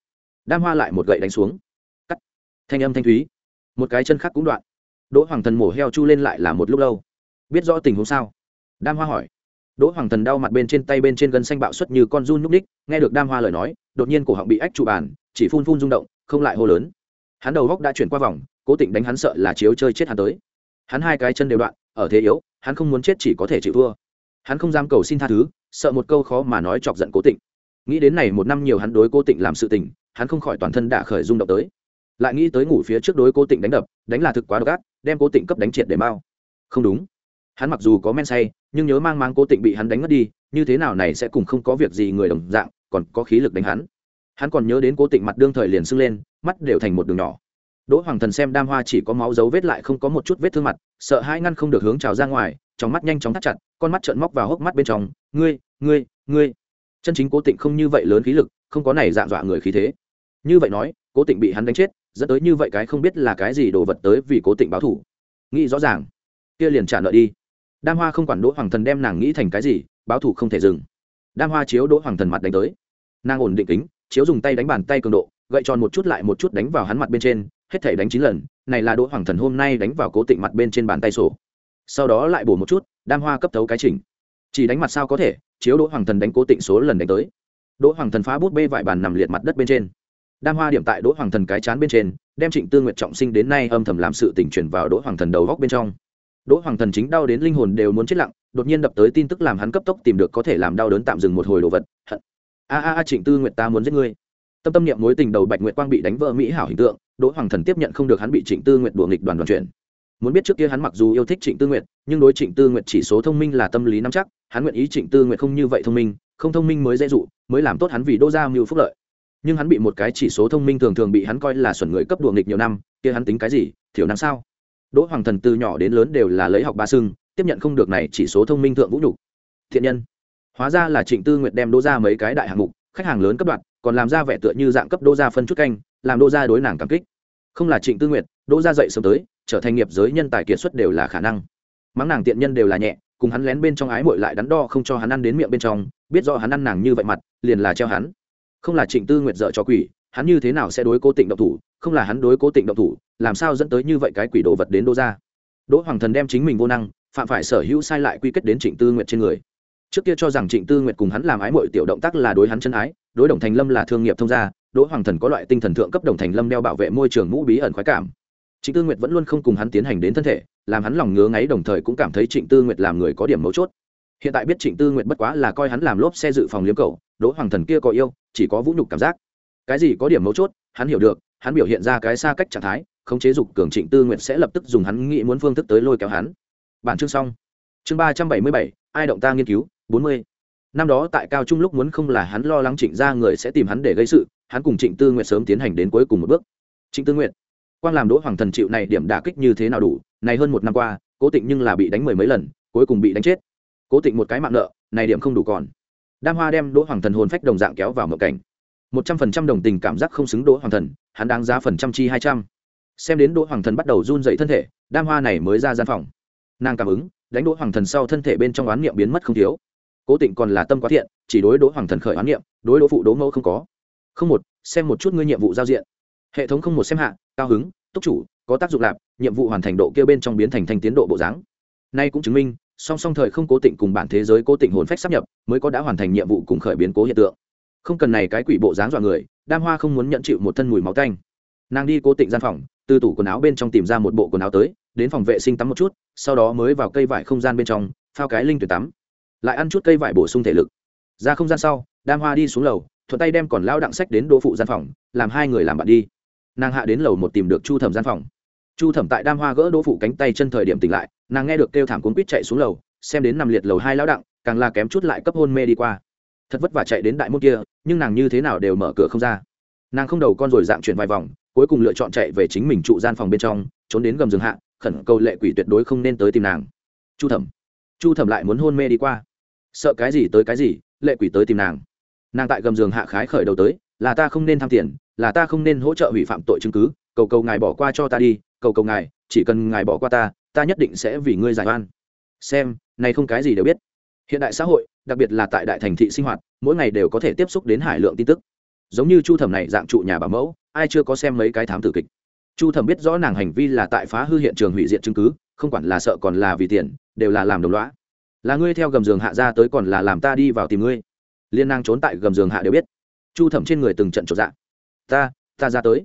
Đam hoa lại một gậy đánh xuống. Cắt. Thanh âm thanh thúy. Một cái chân khác cũng đoạn. Đỗ hoàng thần mổ heo chu lên lại là một lúc lâu. Biết rõ tình huống sao? Đam hoa hỏi. Đỗ hoàng thần đau mặt bên trên tay bên trên gân xanh bạo xuất như con run nhúc ních nghe được đam hoa lời nói, đột nhiên cổ họng bị ách trụ bàn, chỉ phun phun rung động, không lại hô lớn. Hắn đầu góc đã chuyển qua vòng, cố tình đánh hắn sợ là chiếu chơi chết hắn tới. Hắn hai cái chân đều đoạn, ở thế yếu, hắn không muốn chết chỉ có thể chịu thua hắn không dám cầu xin tha thứ, sợ một câu khó mà nói chọc giận cố tịnh. Nghĩ đến này một năm nhiều hắn đối cố tịnh làm sự tình, hắn không khỏi toàn thân đã khởi rung động tới. Lại nghĩ tới ngủ phía trước đối cố tịnh đánh đập, đánh là thực quá độc ác, đem cố tịnh cấp đánh triệt để mau. Không đúng. Hắn mặc dù có men say, nhưng nhớ mang mang cố tịnh bị hắn đánh mất đi, như thế nào này sẽ cùng không có việc gì người đồng dạng, còn có khí lực đánh hắn. Hắn còn nhớ đến cố tịnh mặt đương thời liền sưng lên, mắt đều thành một đường nhỏ. Đỗ hoàng thần xem đam hoa chỉ có máu dấu vết lại không có một chút vết thương mặt, sợ hai ngăn không được hướng trào ra ngoài trong mắt nhanh chóng thắt chặt, con mắt trợn móc vào hốc mắt bên trong, ngươi ngươi ngươi. Chân chính cố tịnh không như vậy lớn khí lực, không có này dạng dọa người khí thế. Như vậy nói, cố tịnh bị hắn đánh chết, dẫn tới như vậy cái không biết là cái gì đồ vật tới vì cố tịnh báo thủ nghĩ rõ ràng, kia liền trả nợ đi. Đam hoa không quản đỗ hoàng thần đem nàng nghĩ thành cái gì, báo thủ không thể dừng. Đam hoa chiếu đỗ hoàng thần mặt đánh tới. Nàng ổn định kính, chiếu dùng tay đánh bàn tay cường độ, gậy tròn một chút lại một chút đánh vào hắn mặt bên trên, hết thể đánh chín lần, này là đỗ hoàng thần hôm nay đánh vào cố tịnh mặt bên trên bàn tay sổ sau đó lại bổ một chút, đam hoa cấp tấu cái chỉnh. Chỉ đánh mặt sao có thể, chiếu đỗ hoàng thần đánh cố tịnh số lần đánh tới. Đỗ hoàng thần phá bút bê vải bàn nằm liệt mặt đất bên trên. Đam hoa điểm tại đỗ hoàng thần cái chán bên trên, đem trịnh tư nguyện trọng sinh đến nay âm thầm làm sự tỉnh chuyển vào đỗ hoàng thần đầu góc bên trong. Đỗ hoàng thần chính đau đến linh hồn đều muốn chết lặng, đột nhiên đập tới tin tức làm hắn cấp tốc tìm được có thể làm đau đớn tạm dừng một hồi đồ vật, hận. A a a, trịnh tư nguyện ta muốn giết ngươi. Tâm tâm niệm mối tình đầu bạch nguyệt quang bị đánh vỡ mỹ hảo hình tượng, đỗ hoàng thần tiếp nhận không được hắn bị trịnh tư nguyện đùa nghịch đoàn đoàn chuyển muốn biết trước kia hắn mặc dù yêu thích trịnh tư nguyệt, nhưng đối trịnh tư nguyệt chỉ số thông minh là tâm lý nắm chắc, hắn nguyện ý trịnh tư nguyệt không như vậy thông minh, không thông minh mới dễ dụ, mới làm tốt hắn vì đô gia mưu phúc lợi. Nhưng hắn bị một cái chỉ số thông minh thường thường bị hắn coi là xuẩn người cấp đùa nghịch nhiều năm, kia hắn tính cái gì, thiểu năng sao? Đỗ hoàng thần từ nhỏ đến lớn đều là lấy học ba sưng tiếp nhận không được này chỉ số thông minh thượng vũ nhục. Thiện nhân. Hóa ra là trịnh tư nguyệt đem đô ra mấy cái đại hạng mục, khách hàng lớn cấp đoạn còn làm ra vẻ tựa như dạng cấp đô ra phân chút canh, làm đô ra đối nàng cảm kích. Không là trịnh tư nguyệt Đỗ ra dậy sớm tới, trở thành nghiệp giới nhân tài kiệt xuất đều là khả năng. Mắng nàng tiện nhân đều là nhẹ, cùng hắn lén bên trong ái mội lại đắn đo không cho hắn ăn đến miệng bên trong, biết rõ hắn ăn nàng như vậy mặt, liền là treo hắn. Không là trịnh tư nguyệt dợ cho quỷ, hắn như thế nào sẽ đối cố tịnh động thủ, không là hắn đối cố tịnh động thủ, làm sao dẫn tới như vậy cái quỷ đồ vật đến đô ra đỗ hoàng thần đem chính mình vô năng, phạm phải sở hữu sai lại quy kết đến trịnh tư nguyệt trên người. Trước kia cho rằng trịnh tư nguyệt cùng hắn làm ái mội tiểu động tác là đối hắn chân ái, đối đồng thành lâm là thương nghiệp thông gia, đỗ hoàng thần có loại tinh thần thượng cấp đồng thành lâm đeo bảo vệ môi trường mũ bí ẩn khoái cảm trịnh tư nguyệt vẫn luôn không cùng hắn tiến hành đến thân thể, làm hắn lòng ngứa ngáy đồng thời cũng cảm thấy trịnh tư nguyệt làm người có điểm mấu chốt. Hiện tại biết trịnh tư nguyệt bất quá là coi hắn làm lốp xe dự phòng liếm cầu đỗ hoàng thần kia có yêu, chỉ có vũ nhục cảm giác. Cái gì có điểm mấu chốt, hắn hiểu được, hắn biểu hiện ra cái xa cách trạng thái, khống chế dục cường trịnh tư nguyệt sẽ lập tức dùng hắn nghĩ muốn phương thức tới lôi kéo hắn. Bản chương xong. Chương ba trăm bảy mươi bảy, ai động ta nghiên cứu, bốn mươi. Năm đó tại cao trung lúc muốn không là hắn lo lắng trịnh ra người sẽ tìm hắn để gây sự, hắn cùng trịnh tư nguyệt sớm tiến hành đến cuối cùng một bước. Trịnh tư nguyệt quang làm đỗ hoàng thần chịu này điểm đả kích như thế nào đủ, này hơn một năm qua, cố tịnh nhưng là bị đánh mười mấy lần, cuối cùng bị đánh chết. Cố tịnh một cái mạng nợ, này điểm không đủ còn. Đam hoa đem đỗ hoàng thần hồn phách đồng dạng kéo vào mộng cảnh. Một trăm phần trăm đồng tình cảm giác không xứng đỗ hoàng thần, hắn đáng giá phần trăm chi hai trăm. Xem đến đỗ hoàng thần bắt đầu run dậy thân thể, đam hoa này mới ra gian phòng. Nàng cảm ứng, đánh đỗ hoàng thần sau thân thể bên trong oán niệm biến mất không thiếu. Cố tịnh còn là tâm quá thiện, chỉ đối đỗ hoàng thần khởi oán niệm, đối đỗ phụ đỗ mẫu không có. Không một, xem một chút ngươi nhiệm vụ giao diện hệ thống không một xem hạ, cao hứng, túc chủ, có tác dụng lạp, nhiệm vụ hoàn thành độ kêu bên trong biến thành thành tiến độ bộ dáng. Nay cũng chứng minh, song song thời không cố tịnh cùng bản thế giới cố tịnh hồn phách sắp nhập, mới có đã hoàn thành nhiệm vụ cùng khởi biến cố hiện tượng. Không cần này cái quỷ bộ dáng dọa người, đam hoa không muốn nhận chịu một thân mùi máu canh nàng đi cố tịnh gian phòng, từ tủ quần áo bên trong tìm ra một bộ quần áo tới, đến phòng vệ sinh tắm một chút, sau đó mới vào cây vải không gian bên trong, phao cái linh tuyệt tắm. Lại ăn chút cây vải bổ sung thể lực. Ra không gian sau, đam hoa đi xuống lầu, thuận tay đem còn lao đặng sách đến đỗ phụ gian phòng, làm hai người làm bạn đi nàng hạ đến lầu một tìm được chu thẩm gian phòng. Chu thẩm tại đam hoa gỡ đỗ phụ cánh tay chân thời điểm tỉnh lại, nàng nghe được kêu thảm cuốn quýt chạy xuống lầu, xem đến nằm liệt lầu hai lão đặng, càng là kém chút lại cấp hôn mê đi qua. Thật vất vả chạy đến đại môn kia, nhưng nàng như thế nào đều mở cửa không ra. Nàng không đầu con rồi dạng chuyển vài vòng, cuối cùng lựa chọn chạy về chính mình trụ gian phòng bên trong, trốn đến gầm giường hạ, khẩn cầu lệ quỷ tuyệt đối không nên tới tìm nàng. Chu thẩm. Chu thẩm lại muốn hôn mê đi qua. Sợ cái gì tới cái gì, lệ quỷ tới tìm nàng. Nàng tại gầm giường hạ khái khởi đầu tới, là ta không nên tham tiền là ta không nên hỗ trợ hủy phạm tội chứng cứ, cầu cầu ngài bỏ qua cho ta đi, cầu cầu ngài, chỉ cần ngài bỏ qua ta ta nhất định sẽ vì ngươi giải oan. Xem, này không cái gì đều biết. Hiện đại xã hội, đặc biệt là tại đại thành thị sinh hoạt, mỗi ngày đều có thể tiếp xúc đến hải lượng tin tức. Giống như chu thẩm này dạng trụ nhà bảo mẫu, ai chưa có xem mấy cái thám tử kịch. Chu thẩm biết rõ nàng hành vi là tại phá hư hiện trường hủy diệt chứng cứ, không quản là sợ còn là vì tiền, đều là làm đồng loã là ngươi theo gầm giường hạ ra tới còn là làm ta đi vào tìm ngươi. Liên năng trốn tại gầm giường hạ đều biết. Chu thẩm trên người từng trận trộn dạng ta ta ra tới.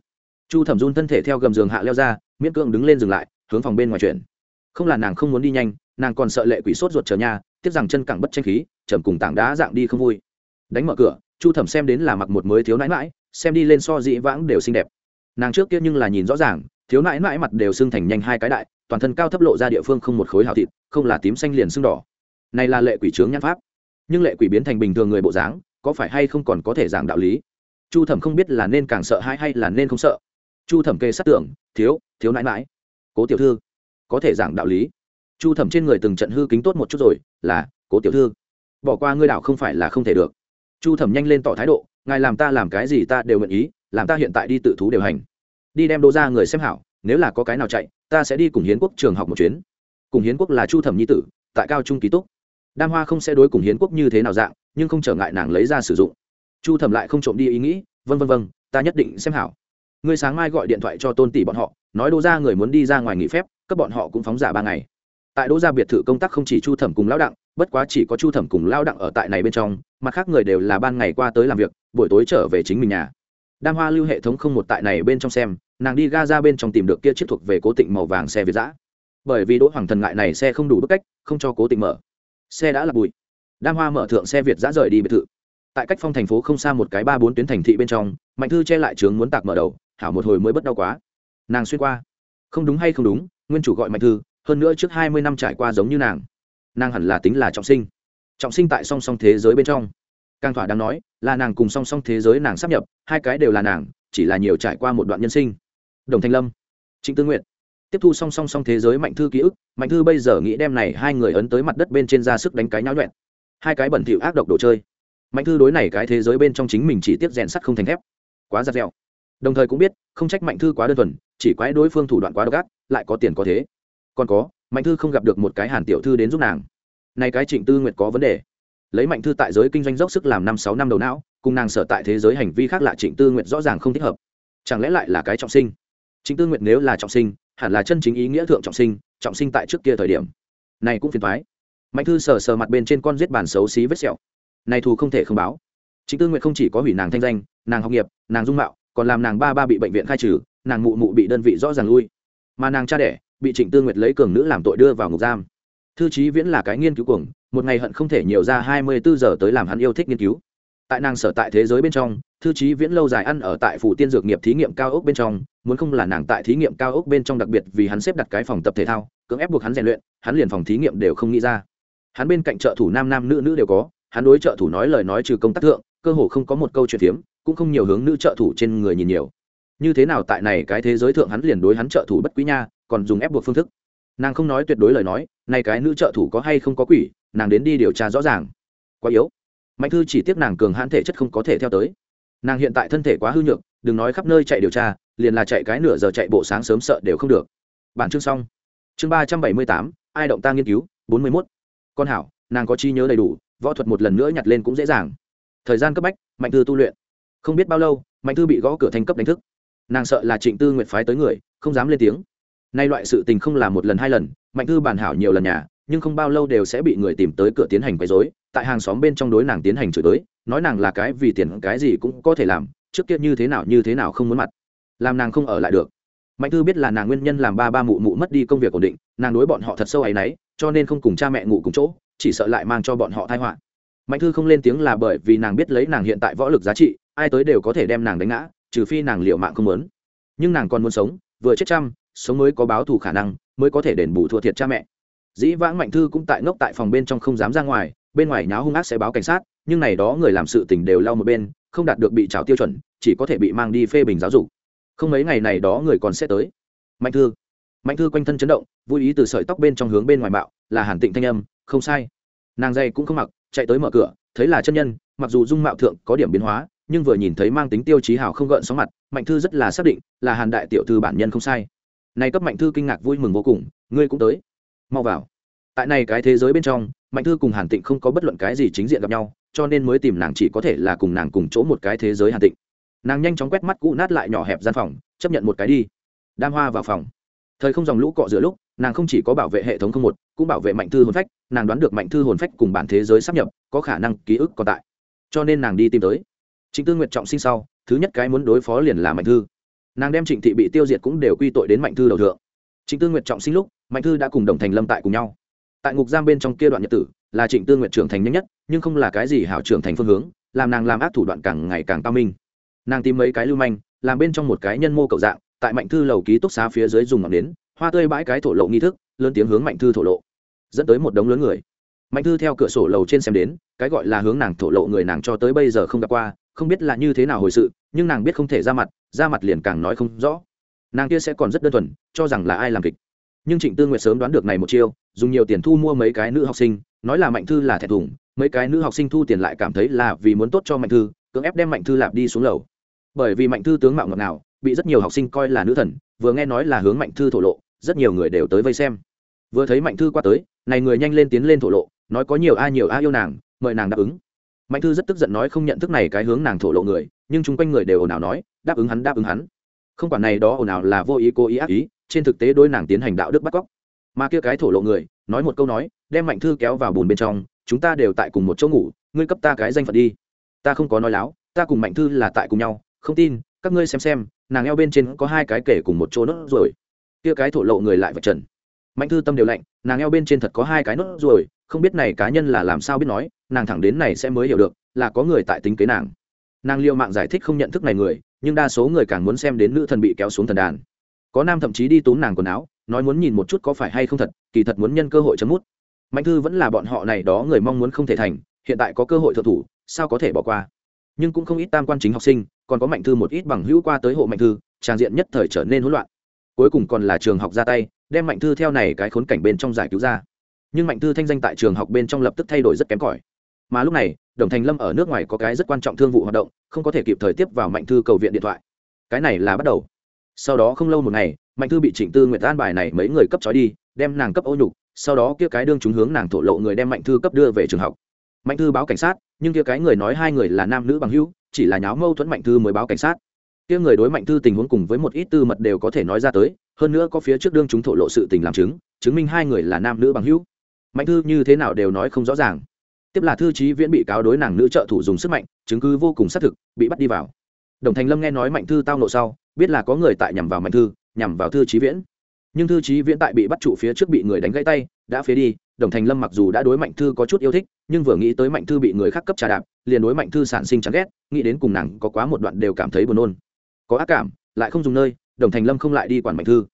Chu thẩm run thân thể theo gầm giường hạ leo ra, miễn cưỡng đứng lên dừng lại, hướng phòng bên ngoài chuyển. Không là nàng không muốn đi nhanh, nàng còn sợ lệ quỷ sốt ruột chờ nhà, tiếc rằng chân cẳng bất tranh khí chầm cùng tảng đá dạng đi không vui. Đánh mở cửa, chu thẩm xem đến là mặc một mới thiếu nãi mãi xem đi lên so dị vãng đều xinh đẹp. Nàng trước kia nhưng là nhìn rõ ràng, thiếu nãi mãi mặt đều xưng thành nhanh hai cái đại, toàn thân cao thấp lộ ra địa phương không một khối hào thịt, không là tím xanh liền xương đỏ. Này là lệ quỷ trướng nhãn pháp. Nhưng lệ quỷ biến thành bình thường người bộ dáng, có phải hay không còn có thể giảng đạo lý? Chu thẩm không biết là nên càng sợ hãi hay là nên không sợ. Chu thẩm kê sát tưởng, thiếu thiếu nãi mãi cố tiểu thư, có thể giảng đạo lý. Chu thẩm trên người từng trận hư kính tốt một chút rồi, là, cố tiểu thư, bỏ qua ngươi đạo không phải là không thể được. Chu thẩm nhanh lên tỏ thái độ, ngài làm ta làm cái gì ta đều nguyện ý, làm ta hiện tại đi tự thú điều hành. Đi đem đô ra người xem hảo, nếu là có cái nào chạy, ta sẽ đi cùng hiến quốc trường học một chuyến. Cùng hiến quốc là chu thẩm nhi tử, tại cao trung ký túc. Đam hoa không sẽ đối cùng hiến quốc như thế nào dạng, nhưng không trở ngại nàng lấy ra sử dụng chu thẩm lại không trộm đi ý nghĩ vân vân vân ta nhất định xem hảo. Ngươi sáng mai gọi điện thoại cho tôn tỷ bọn họ, nói Đỗ ra người muốn đi ra ngoài nghỉ phép các bọn họ cũng phóng giả ba ngày. Tại đỗ gia biệt thự công tác không chỉ chu thẩm cùng lao đặng, bất quá chỉ có chu thẩm cùng lao đặng ở tại này bên trong, mặt khác người đều là ban ngày qua tới làm việc, buổi tối trở về chính mình nhà. Đam hoa lưu hệ thống không một tại này bên trong xem, nàng đi ga ra bên trong tìm được kia chiếc thuộc về cố tịnh màu vàng xe việt giã bởi vì đỗ hoàng thần ngại này xe không đủ bức cách, không cho cố tịnh mở. Xe đã là bụi. Đam hoa mở thượng xe việt giã rời đi biệt thự tại cách phong thành phố không xa một cái ba bốn tuyến thành thị bên trong, mạnh thư che lại trướng muốn tạc mở đầu, hảo một hồi mới bất đau quá. Nàng xuyên qua. Không đúng hay không đúng, nguyên chủ gọi mạnh thư, hơn nữa trước hai mươi năm trải qua giống như nàng. Nàng hẳn là tính là trọng sinh. Trọng sinh tại song song thế giới bên trong. Càng thỏa đáng nói, là nàng cùng song song thế giới nàng sắp nhập, hai cái đều là nàng, chỉ là nhiều trải qua một đoạn nhân sinh. Đồng thanh lâm, trịnh tư nguyện tiếp thu song song song thế giới mạnh thư ký ức, mạnh thư bây giờ nghĩ đem này hai người ấn tới mặt đất bên trên ra sức đánh cái nháo nhuẹn. Hai cái bẩn thỉu ác độc đồ chơi mạnh thư đối này cái thế giới bên trong chính mình chỉ tiếp rèn sắt không thành thép. Quá giặt dẻo đồng thời cũng biết, không trách mạnh thư quá đơn thuần, chỉ quái đối phương thủ đoạn quá độc ác, lại có tiền có thế. Còn có, mạnh thư không gặp được một cái hàn tiểu thư đến giúp nàng. Này cái trịnh tư nguyệt có vấn đề. Lấy mạnh thư tại giới kinh doanh dốc sức làm năm sáu năm đầu não, cùng nàng sở tại thế giới hành vi khác lạ trịnh tư nguyệt rõ ràng không thích hợp. Chẳng lẽ lại là cái trọng sinh? Trịnh tư nguyệt nếu là trọng sinh, hẳn là chân chính ý nghĩa thượng trọng sinh trọng sinh tại trước kia thời điểm. Này cũng phiền thoái mạnh thư sờ sờ mặt bên trên con giết bàn xấu xí vết sẹo này thù không thể không báo. Trịnh tư nguyệt không chỉ có hủy nàng thanh danh, nàng học nghiệp, nàng dung mạo, còn làm nàng ba ba bị bệnh viện khai trừ, nàng mụ mụ bị đơn vị rõ ràng lui. Mà nàng cha đẻ, bị trịnh tư nguyệt lấy cường nữ làm tội đưa vào ngục giam. Thư trí viễn là cái nghiên cứu cuồng, một ngày hận không thể nhiều ra hai mươi bốn giờ tới làm hắn yêu thích nghiên cứu. Tại nàng sở tại thế giới bên trong, thư trí viễn lâu dài ăn ở tại phủ tiên dược nghiệp thí nghiệm cao ốc bên trong, muốn không là nàng tại thí nghiệm cao ốc bên trong đặc biệt vì hắn xếp đặt cái phòng tập thể thao, cưỡng ép buộc hắn rèn luyện, hắn liền phòng thí nghiệm đều không nghĩ ra. Hắn bên cạnh trợ thủ nam nam nữ nữ đều có hắn đối trợ thủ nói lời nói trừ công tác thượng, cơ hồ không có một câu chuyện phiếm cũng không nhiều hướng nữ trợ thủ trên người nhìn nhiều. Như thế nào tại này cái thế giới thượng hắn liền đối hắn trợ thủ bất quý nha, còn dùng ép buộc phương thức. Nàng không nói tuyệt đối lời nói nay cái nữ trợ thủ có hay không có quỷ, nàng đến đi điều tra rõ ràng. Quá yếu. Mạnh thư chỉ tiếc nàng cường hãn thể chất không có thể theo tới. Nàng hiện tại thân thể quá hư nhược, đừng nói khắp nơi chạy điều tra, liền là chạy cái nửa giờ chạy bộ sáng sớm sợ đều không được. Bản chương xong. Chương ba trăm bảy mươi tám, ai động ta nghiên cứu? Bốn mươi mốt. Con hảo, nàng có chi nhớ đầy đủ võ thuật một lần nữa nhặt lên cũng dễ dàng. Thời gian cấp bách, mạnh thư tu luyện. Không biết bao lâu, mạnh thư bị gõ cửa thành cấp đánh thức. Nàng sợ là trịnh tư nguyện phái tới người, không dám lên tiếng. Nay loại sự tình không là một lần hai lần, mạnh thư bàn hảo nhiều lần nhà, nhưng không bao lâu đều sẽ bị người tìm tới cửa tiến hành quấy rối. Tại hàng xóm bên trong đối nàng tiến hành chửi tới nói nàng là cái vì tiền cái gì cũng có thể làm, trước kia như thế nào như thế nào không muốn mặt. Làm nàng không ở lại được. Mạnh thư biết là nàng nguyên nhân làm ba ba mụ mụ mất đi công việc ổn định, nàng đối bọn họ thật sâu ấ y n ấ y cho nên không cùng cha mẹ ngủ cùng chỗ chỉ sợ lại mang cho bọn họ thai họa. Mạnh thư không lên tiếng là bởi vì nàng biết lấy nàng hiện tại võ lực giá trị, ai tới đều có thể đem nàng đánh ngã, trừ phi nàng liệu mạng không muốn. Nhưng nàng còn muốn sống, vừa chết trăm sống mới có báo thù khả năng, mới có thể đền bù thua thiệt cha mẹ. Dĩ vãng mạnh thư cũng tại ngốc tại phòng bên trong không dám ra ngoài, bên ngoài nháo hung ác sẽ báo cảnh sát, nhưng này đó người làm sự tình đều lau một bên, không đạt được bị trào tiêu chuẩn, chỉ có thể bị mang đi phê bình giáo dục. Không mấy ngày này đó người còn sẽ tới. Mạnh thư. Mạnh thư quanh thân chấn động, vui ý từ sợi tóc bên trong hướng bên ngoài bạo, là hàn tịnh thanh âm không sai. Nàng dây cũng không mặc, chạy tới mở cửa, thấy là chân nhân, mặc dù dung mạo thượng có điểm biến hóa, nhưng vừa nhìn thấy mang tính tiêu chí hào không gợn sóng mặt, mạnh thư rất là xác định là hàn đại tiểu thư bản nhân không sai. Này cấp mạnh thư kinh ngạc vui mừng vô cùng, ngươi cũng tới. Mau vào. Tại này cái thế giới bên trong, mạnh thư cùng hàn tịnh không có bất luận cái gì chính diện gặp nhau, cho nên mới tìm nàng chỉ có thể là cùng nàng cùng chỗ một cái thế giới hàn tịnh. Nàng nhanh chóng quét mắt cũ nát lại nhỏ hẹp gian phòng, chấp nhận một cái đi. Đam hoa vào phòng thời không dòng lũ cọ giữa lúc, nàng không chỉ có bảo vệ hệ thống không một, cũng bảo vệ mạnh thư hồn phách, nàng đoán được mạnh thư hồn phách cùng bản thế giới sắp nhập, có khả năng, ký ức còn tại. Cho nên nàng đi tìm tới. Trịnh tư nguyện trọng sinh sau, thứ nhất cái muốn đối phó liền là mạnh thư. Nàng đem trịnh thị bị tiêu diệt cũng đều quy tội đến mạnh thư đầu thượng. Trịnh tư nguyện trọng sinh lúc, mạnh thư đã cùng đồng thành lâm tại cùng nhau. Tại ngục giam bên trong kia đoạn nhật tử, là trịnh tư nguyện trưởng thành nhanh nhất, nhưng không là cái gì hảo trưởng thành phương hướng, làm nàng làm ác thủ đoạn càng ngày càng cao minh. Nàng tìm mấy cái lưu manh, làm bên trong một cái nhân mô cầu dạng tại mạnh thư lầu ký túc xá phía dưới dùng ngọn nến, hoa tươi bãi cái thổ lộ nghi thức, lớn tiếng hướng mạnh thư thổ lộ, dẫn tới một đống lớn người. Mạnh thư theo cửa sổ lầu trên xem đến, cái gọi là hướng nàng thổ lộ người nàng cho tới bây giờ không gặp qua, không biết là như thế nào hồi sự, nhưng nàng biết không thể ra mặt ra mặt liền càng nói không rõ. Nàng kia sẽ còn rất đơn thuần, cho rằng là ai làm kịch. Nhưng trịnh tư nguyệt sớm đoán được này một chiêu, dùng nhiều tiền thu mua mấy cái nữ học sinh, nói là mạnh thư là thẹn thùng mấy cái nữ học sinh thu tiền lại cảm thấy là vì muốn tốt cho mạnh thư, cưỡng ép đem mạnh thư lạp đi xuống lầu. Bởi vì mạnh thư tướng mạo ngọt nào bị rất nhiều học sinh coi là nữ thần, vừa nghe nói là hướng mạnh thư thổ lộ, rất nhiều người đều tới vây xem. Vừa thấy mạnh thư qua tới, này người nhanh lên tiến lên thổ lộ, nói có nhiều ai nhiều ai yêu nàng, mời nàng đáp ứng. Mạnh thư rất tức giận nói không nhận thức này cái hướng nàng thổ lộ người, nhưng chung quanh người đều ồn ào nói, đáp ứng hắn, đáp ứng hắn. Không quản này đó ồn ào là vô ý cố ý ác ý, trên thực tế đôi nàng tiến hành đạo đức bắt cóc. Mà kia cái thổ lộ người, nói một câu nói, đem mạnh thư kéo vào bùn bên trong, chúng ta đều tại cùng một chỗ ngủ, ngươi cấp ta cái danh phận đi. Ta không có nói láo, ta cùng mạnh thư là tại cùng nhau, không tin các ngươi xem xem, nàng eo bên trên có hai cái kể cùng một chỗ nốt rồi kia cái thổ lộ người lại vật trần. Mạnh thư tâm đều lạnh, nàng eo bên trên thật có hai cái nốt rồi không biết này cá nhân là làm sao biết nói, nàng thẳng đến này sẽ mới hiểu được, là có người tại tính kế nàng. Nàng liêu mạng giải thích không nhận thức này người, nhưng đa số người càng muốn xem đến nữ thần bị kéo xuống thần đàn. Có nam thậm chí đi túm nàng quần áo, nói muốn nhìn một chút có phải hay không thật, kỳ thật muốn nhân cơ hội chấm mút. Mạnh thư vẫn là bọn họ này đó người mong muốn không thể thành, hiện tại có cơ hội thượng thủ, sao có thể bỏ qua? Nhưng cũng không ít tam quan chính học sinh, còn có mạnh thư một ít bằng hữu qua tới hộ mạnh thư, trang diện nhất thời trở nên hỗn loạn. Cuối cùng còn là trường học ra tay, đem mạnh thư theo này cái khốn cảnh bên trong giải cứu ra. Nhưng mạnh thư thanh danh tại trường học bên trong lập tức thay đổi rất kém cỏi. Mà lúc này, đồng thành lâm ở nước ngoài có cái rất quan trọng thương vụ hoạt động, không có thể kịp thời tiếp vào mạnh thư cầu viện điện thoại. Cái này là bắt đầu. Sau đó không lâu một ngày, mạnh thư bị trịnh tư nguyệt an bài này mấy người cấp trói đi, đem nàng cấp ô nhục, sau đó kia cái đương chúng hướng nàng thổ lộ người đem mạnh thư cấp đưa về trường học. Mạnh thư báo cảnh sát nhưng kia cái người nói hai người là nam nữ bằng hữu, chỉ là nháo mâu thuẫn mạnh thư mới báo cảnh sát. Kia người đối mạnh thư tình huống cùng với một ít tư mật đều có thể nói ra tới, hơn nữa có phía trước đương chúng thổ lộ sự tình làm chứng chứng minh hai người là nam nữ bằng hữu. Mạnh thư như thế nào đều nói không rõ ràng. Tiếp là thư trí viễn bị cáo đối nàng nữ trợ thủ dùng sức mạnh, chứng cứ vô cùng xác thực, bị bắt đi vào. Đồng thành lâm nghe nói mạnh thư tao nộ sau, biết là có người tại nhằm vào mạnh thư, nhằm vào thư trí viễn nhưng thư trí viễn tại bị bắt trụ phía trước bị người đánh gãy tay, đã phế đi, đồng thành lâm mặc dù đã đối mạnh thư có chút yêu thích, nhưng vừa nghĩ tới mạnh thư bị người khác cấp trà đạp, liền đối mạnh thư sản sinh chán ghét, nghĩ đến cùng nàng có quá một đoạn đều cảm thấy buồn nôn. Có ác cảm, lại không dùng nơi, đồng thành lâm không lại đi quản mạnh thư.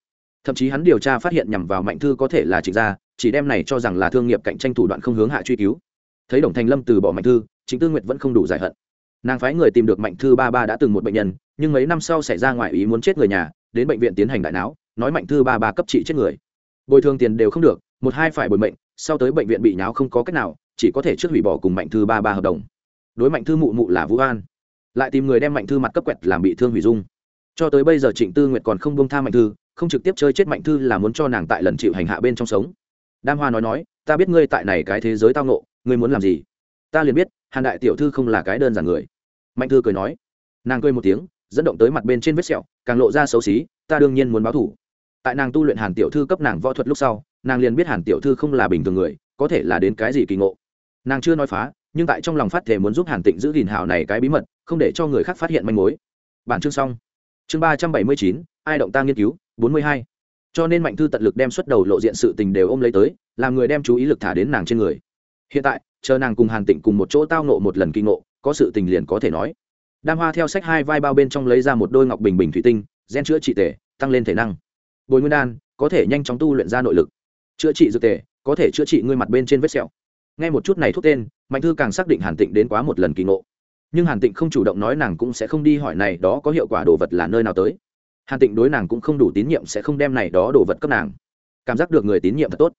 Thậm chí hắn điều tra phát hiện nhằm vào mạnh thư có thể là trịnh gia, chỉ đem này cho rằng là thương nghiệp cạnh tranh thủ đoạn không hướng hạ truy cứu. Thấy đồng thành lâm từ bỏ mạnh thư chính tư nguyệt vẫn không đủ giải hận. Nàng phái người tìm được mạnh thư ba ba đã từng một bệnh nhân, nhưng mấy năm sau xảy ra ngoài ý muốn chết người nhà, đến bệnh viện tiến hành đại não nói mạnh thư ba ba cấp trị chết người. Bồi thường tiền đều không được, một hai phải bồi mệnh, sau tới bệnh viện bị nháo không có cách nào, chỉ có thể trước hủy bỏ cùng mạnh thư ba ba hợp đồng. Đối mạnh thư mụ mụ là vũ an. Lại tìm người đem mạnh thư mặt cấp quẹt làm bị thương hủy dung. Cho tới bây giờ trịnh tư nguyệt còn không bông tha mạnh thư, không trực tiếp chơi chết mạnh thư là muốn cho nàng tại lần chịu hành hạ bên trong sống. Đam hoa nói nói, ta biết ngươi tại này cái thế giới tao nộ ngươi muốn làm gì? Ta liền biết, hàn đại tiểu thư không là cái đơn giản người. Mạnh thư cười nói. Nàng cười một tiếng, dẫn động tới mặt bên trên vết sẹo, càng lộ ra xấu xí ta đương nhiên muốn báo thủ. Tại nàng tu luyện hàn tiểu thư cấp nàng võ thuật lúc sau, nàng liền biết hàn tiểu thư không là bình thường người, có thể là đến cái gì kỳ ngộ. Nàng chưa nói phá, nhưng tại trong lòng phát thể muốn giúp hàn tịnh giữ gìn hảo này cái bí mật, không để cho người khác phát hiện manh mối. Bản chương xong. Chương ba trăm bảy mươi chín, ai động ta nghiên cứu, bốn mươi hai. Cho nên mạnh thư tận lực đem xuất đầu lộ diện sự tình đều ôm lấy tới, làm người đem chú ý lực thả đến nàng trên người. Hiện tại, chờ nàng cùng hàn tịnh cùng một chỗ tao nộ một lần kinh ngộ, có sự tình liền có thể nói. Đam hoa theo sách hai vai bao bên trong lấy ra một đôi ngọc bình bình thủy tinh gen chữa trị tể tăng lên thể năng. Bồi nguyên đan, có thể nhanh chóng tu luyện ra nội lực. Chữa trị dược tề, có thể chữa trị ngươi mặt bên trên vết sẹo. Ngay một chút này thuốc tên, mạnh thư càng xác định hàn tịnh đến quá một lần kỳ ngộ. Nhưng hàn tịnh không chủ động nói nàng cũng sẽ không đi hỏi này đó có hiệu quả đồ vật là nơi nào tới. Hàn tịnh đối nàng cũng không đủ tín nhiệm sẽ không đem này đó đồ vật cấp nàng. Cảm giác được người tín nhiệm thật tốt.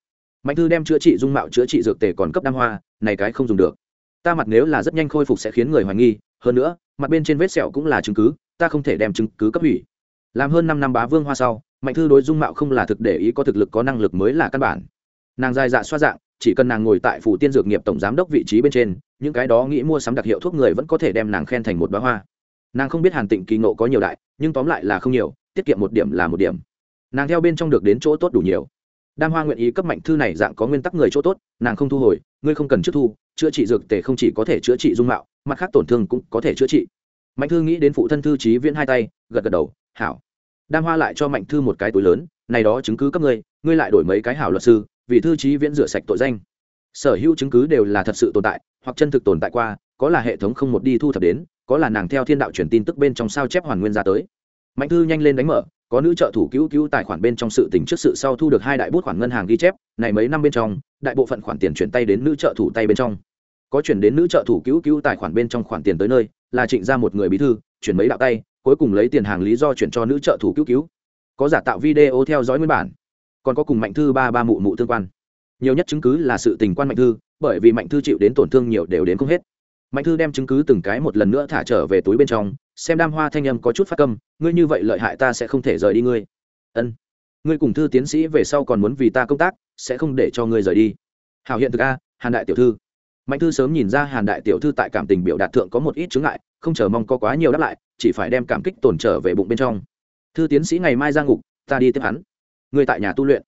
Mạnh thư đem chữa trị dung mạo chữa trị dược tề còn cấp đam hoa, này cái không dùng được. Ta mặt nếu là rất nhanh khôi phục sẽ khiến người hoài nghi, hơn nữa, mặt bên trên vết sẹo cũng là chứng cứ, ta không thể đem chứng cứ cấp hủy làm hơn năm năm bá vương hoa sau, mạnh thư đối dung mạo không là thực để ý có thực lực có năng lực mới là căn bản. Nàng dài dạ xoa dạng, chỉ cần nàng ngồi tại phủ tiên dược nghiệp tổng giám đốc vị trí bên trên, những cái đó nghĩ mua sắm đặc hiệu thuốc người vẫn có thể đem nàng khen thành một bá hoa. Nàng không biết hàn tịnh kỳ nộ có nhiều đại, nhưng tóm lại là không nhiều, tiết kiệm một điểm là một điểm. Nàng theo bên trong được đến chỗ tốt đủ nhiều. Đam hoa nguyện ý cấp mạnh thư này dạng có nguyên tắc người chỗ tốt, nàng không thu hồi, ngươi không cần trước thu, chữa trị dược tề không chỉ có thể chữa trị dung mạo, mặt khác tổn thương cũng có thể chữa trị. Mạnh thư nghĩ đến phụ thân thư trí viễn hai tay, gật gật đầu hảo. Đam hoa lại cho mạnh thư một cái túi lớn, này đó chứng cứ cấp ngươi ngươi lại đổi mấy cái hảo luật sư, vì thư trí viễn rửa sạch tội danh. Sở hữu chứng cứ đều là thật sự tồn tại, hoặc chân thực tồn tại qua, có là hệ thống không một đi thu thập đến, có là nàng theo thiên đạo truyền tin tức bên trong sao chép hoàn nguyên ra tới. Mạnh thư nhanh lên đánh mở, có nữ trợ thủ cứu cứu tài khoản bên trong sự tình trước sự sau thu được hai đại bút khoản ngân hàng ghi chép, này mấy năm bên trong, đại bộ phận khoản tiền chuyển tay đến nữ trợ thủ tay bên trong. Có chuyển đến nữ trợ thủ cứu cứu tài khoản bên trong khoản tiền tới nơi, là trịnh ra một người bí thư, chuyển mấy đạo tay cuối cùng lấy tiền hàng lý do chuyển cho nữ trợ thủ cứu cứu. Có giả tạo video theo dõi nguyên bản, còn có cùng mạnh thư ba ba mụ mụ tương quan. Nhiều nhất chứng cứ là sự tình quan mạnh thư, bởi vì mạnh thư chịu đến tổn thương nhiều đều đến không hết. Mạnh thư đem chứng cứ từng cái một lần nữa thả trở về túi bên trong, xem đam hoa thanh âm có chút phát câm, ngươi như vậy lợi hại ta sẽ không thể rời đi ngươi. Ân, ngươi cùng thư tiến sĩ về sau còn muốn vì ta công tác, sẽ không để cho ngươi rời đi. Hảo hiện thực a, hàn đại tiểu thư mạnh thư sớm nhìn ra hàn đại tiểu thư tại cảm tình biểu đạt thượng có một ít chướng ngại, không chờ mong có quá nhiều đáp lại, chỉ phải đem cảm kích tổn trở về bụng bên trong. Thư tiến sĩ ngày mai ra ngục, ta đi tiếp hắn. Người tại nhà tu luyện.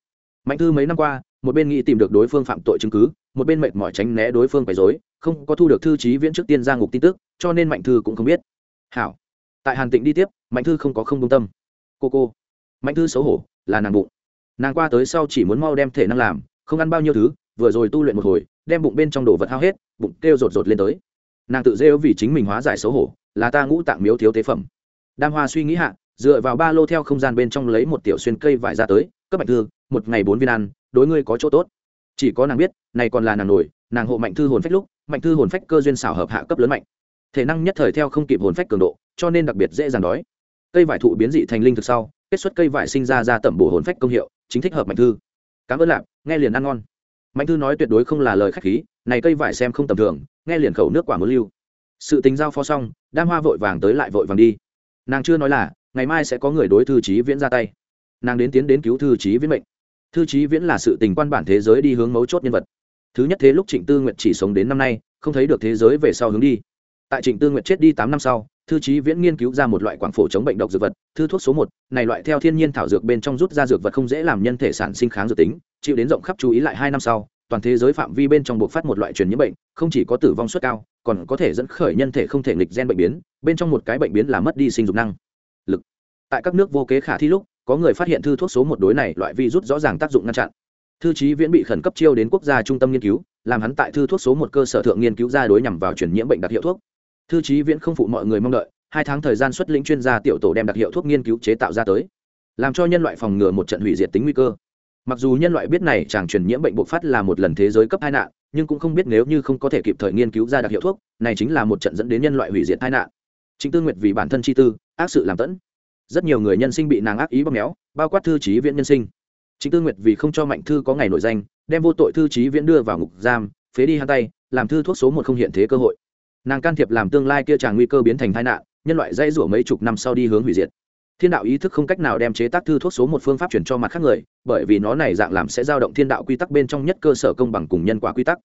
Mạnh thư mấy năm qua, một bên nghĩ tìm được đối phương phạm tội chứng cứ, một bên mệt mỏi tránh né đối phương quấy dối không có thu được thư trí viễn trước tiên ra ngục tin tức, cho nên mạnh thư cũng không biết. Hảo. Tại hàn tịnh đi tiếp, mạnh thư không có không công tâm. Cô cô. Mạnh thư xấu hổ, là nàng bụng. Nàng qua tới sau chỉ muốn mau đem thể năng làm, không ăn bao nhiêu thứ, vừa rồi tu luyện một hồi đem bụng bên trong đồ vật hao hết, bụng kêu rột rột lên tới. Nàng tự rêu vì chính mình hóa giải xấu hổ, là ta ngũ tạng miếu thiếu tế phẩm. Đam hoa suy nghĩ hạ, dựa vào ba lô theo không gian bên trong lấy một tiểu xuyên cây vải ra tới, cấp mạnh thư, một ngày bốn viên ăn, đối ngươi có chỗ tốt. Chỉ có nàng biết, này còn là nàng nổi, nàng hộ mạnh thư hồn phách lúc, mạnh thư hồn phách cơ duyên xảo hợp hạ cấp lớn mạnh. Thể năng nhất thời theo không kịp hồn phách cường độ, cho nên đặc biệt dễ dàng đói. Cây vải thụ biến dị thành linh thực sau, kết xuất cây vải sinh ra ra tẩm bổ hồn phách công hiệu, chính thích hợp mạnh thư. Cảm ơn lạp, nghe liền ăn ngon mạnh thư nói tuyệt đối không là lời khách khí, này cây vải xem không tầm thường, nghe liền khẩu nước quả mưa lưu. Sự tính giao phó xong, đam hoa vội vàng tới lại vội vàng đi. Nàng chưa nói là, ngày mai sẽ có người đối thư trí viễn ra tay. Nàng đến tiến đến cứu thư trí viễn mệnh. Thư trí viễn là sự tình quan bản thế giới đi hướng mấu chốt nhân vật. Thứ nhất thế lúc trịnh tư nguyện chỉ sống đến năm nay, không thấy được thế giới về sau hướng đi. Tại trịnh tư nguyện chết đi tám năm sau, thư trí viễn nghiên cứu ra một loại quảng phổ chống bệnh độc dược vật, thư thuốc số một, này loại theo thiên nhiên thảo dược bên trong rút ra dược vật không dễ làm nhân thể sản sinh kháng dược tính chịu đến rộng khắp chú ý lại hai năm sau, toàn thế giới phạm vi bên trong buộc phát một loại truyền nhiễm bệnh, không chỉ có tử vong suất cao, còn có thể dẫn khởi nhân thể không thể nghịch gen bệnh biến, bên trong một cái bệnh biến là mất đi sinh dục năng lực. Tại các nước vô kế khả thi lúc, có người phát hiện thư thuốc số một đối này loại virus rõ ràng tác dụng ngăn chặn. Thư trí viễn bị khẩn cấp chiêu đến quốc gia trung tâm nghiên cứu, làm hắn tại thư thuốc số một cơ sở thượng nghiên cứu ra đối nhằm vào truyền nhiễm bệnh đặc hiệu thuốc. Thư trí viễn không phụ mọi người mong đợi, hai tháng thời gian xuất lĩnh chuyên gia tiểu tổ đem đặc hiệu thuốc nghiên cứu chế tạo ra tới, làm cho nhân loại phòng ngừa một trận hủy diệt tính nguy cơ mặc dù nhân loại biết này chàng truyền nhiễm bệnh bộc phát là một lần thế giới cấp tai nạn, nhưng cũng không biết nếu như không có thể kịp thời nghiên cứu ra đặc hiệu thuốc, này chính là một trận dẫn đến nhân loại hủy diệt tai nạn. Chính tư nguyệt vì bản thân chi tư, ác sự làm tẫn. Rất nhiều người nhân sinh bị nàng ác ý bóp méo, bao quát thư trí viễn nhân sinh. Chính tư nguyệt vì không cho mạnh thư có ngày nổi danh, đem vô tội thư trí viễn đưa vào ngục giam, phế đi hai tay, làm thư thuốc số một không hiện thế cơ hội. Nàng can thiệp làm tương lai kia chàng nguy cơ biến thành tai nạn, nhân loại dây rủa mấy chục năm sau đi hướng hủy diệt thiên đạo ý thức không cách nào đem chế tác thư thuốc số một phương pháp chuyển cho mặt khác người, bởi vì nó này dạng làm sẽ giao động thiên đạo quy tắc bên trong nhất cơ sở công bằng cùng nhân quả quy tắc.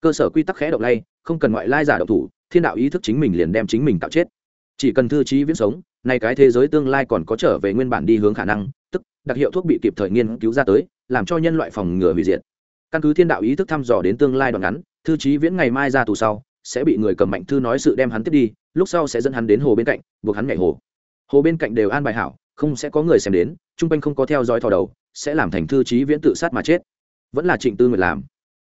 Cơ sở quy tắc khẽ động lay, không cần ngoại lai giả động thủ, thiên đạo ý thức chính mình liền đem chính mình tạo chết. Chỉ cần thư trí viễn sống, nay cái thế giới tương lai còn có trở về nguyên bản đi hướng khả năng, tức, đặc hiệu thuốc bị kịp thời nghiên cứu ra tới, làm cho nhân loại phòng ngừa hủy diệt. Căn cứ thiên đạo ý thức thăm dò đến tương lai đoạn ngắn, thư trí viễn ngày mai ra tù sau, sẽ bị người cầm mạnh thư nói sự đem hắn tiếp đi, lúc sau sẽ dẫn hắn đến hồ bên cạnh, buộc hắn nhảy hồ hồ bên cạnh đều an bài hảo, không sẽ có người xem đến, chung quanh không có theo dõi thò đầu, sẽ làm thành thư trí viễn tự sát mà chết. Vẫn là trịnh tư nguyệt làm.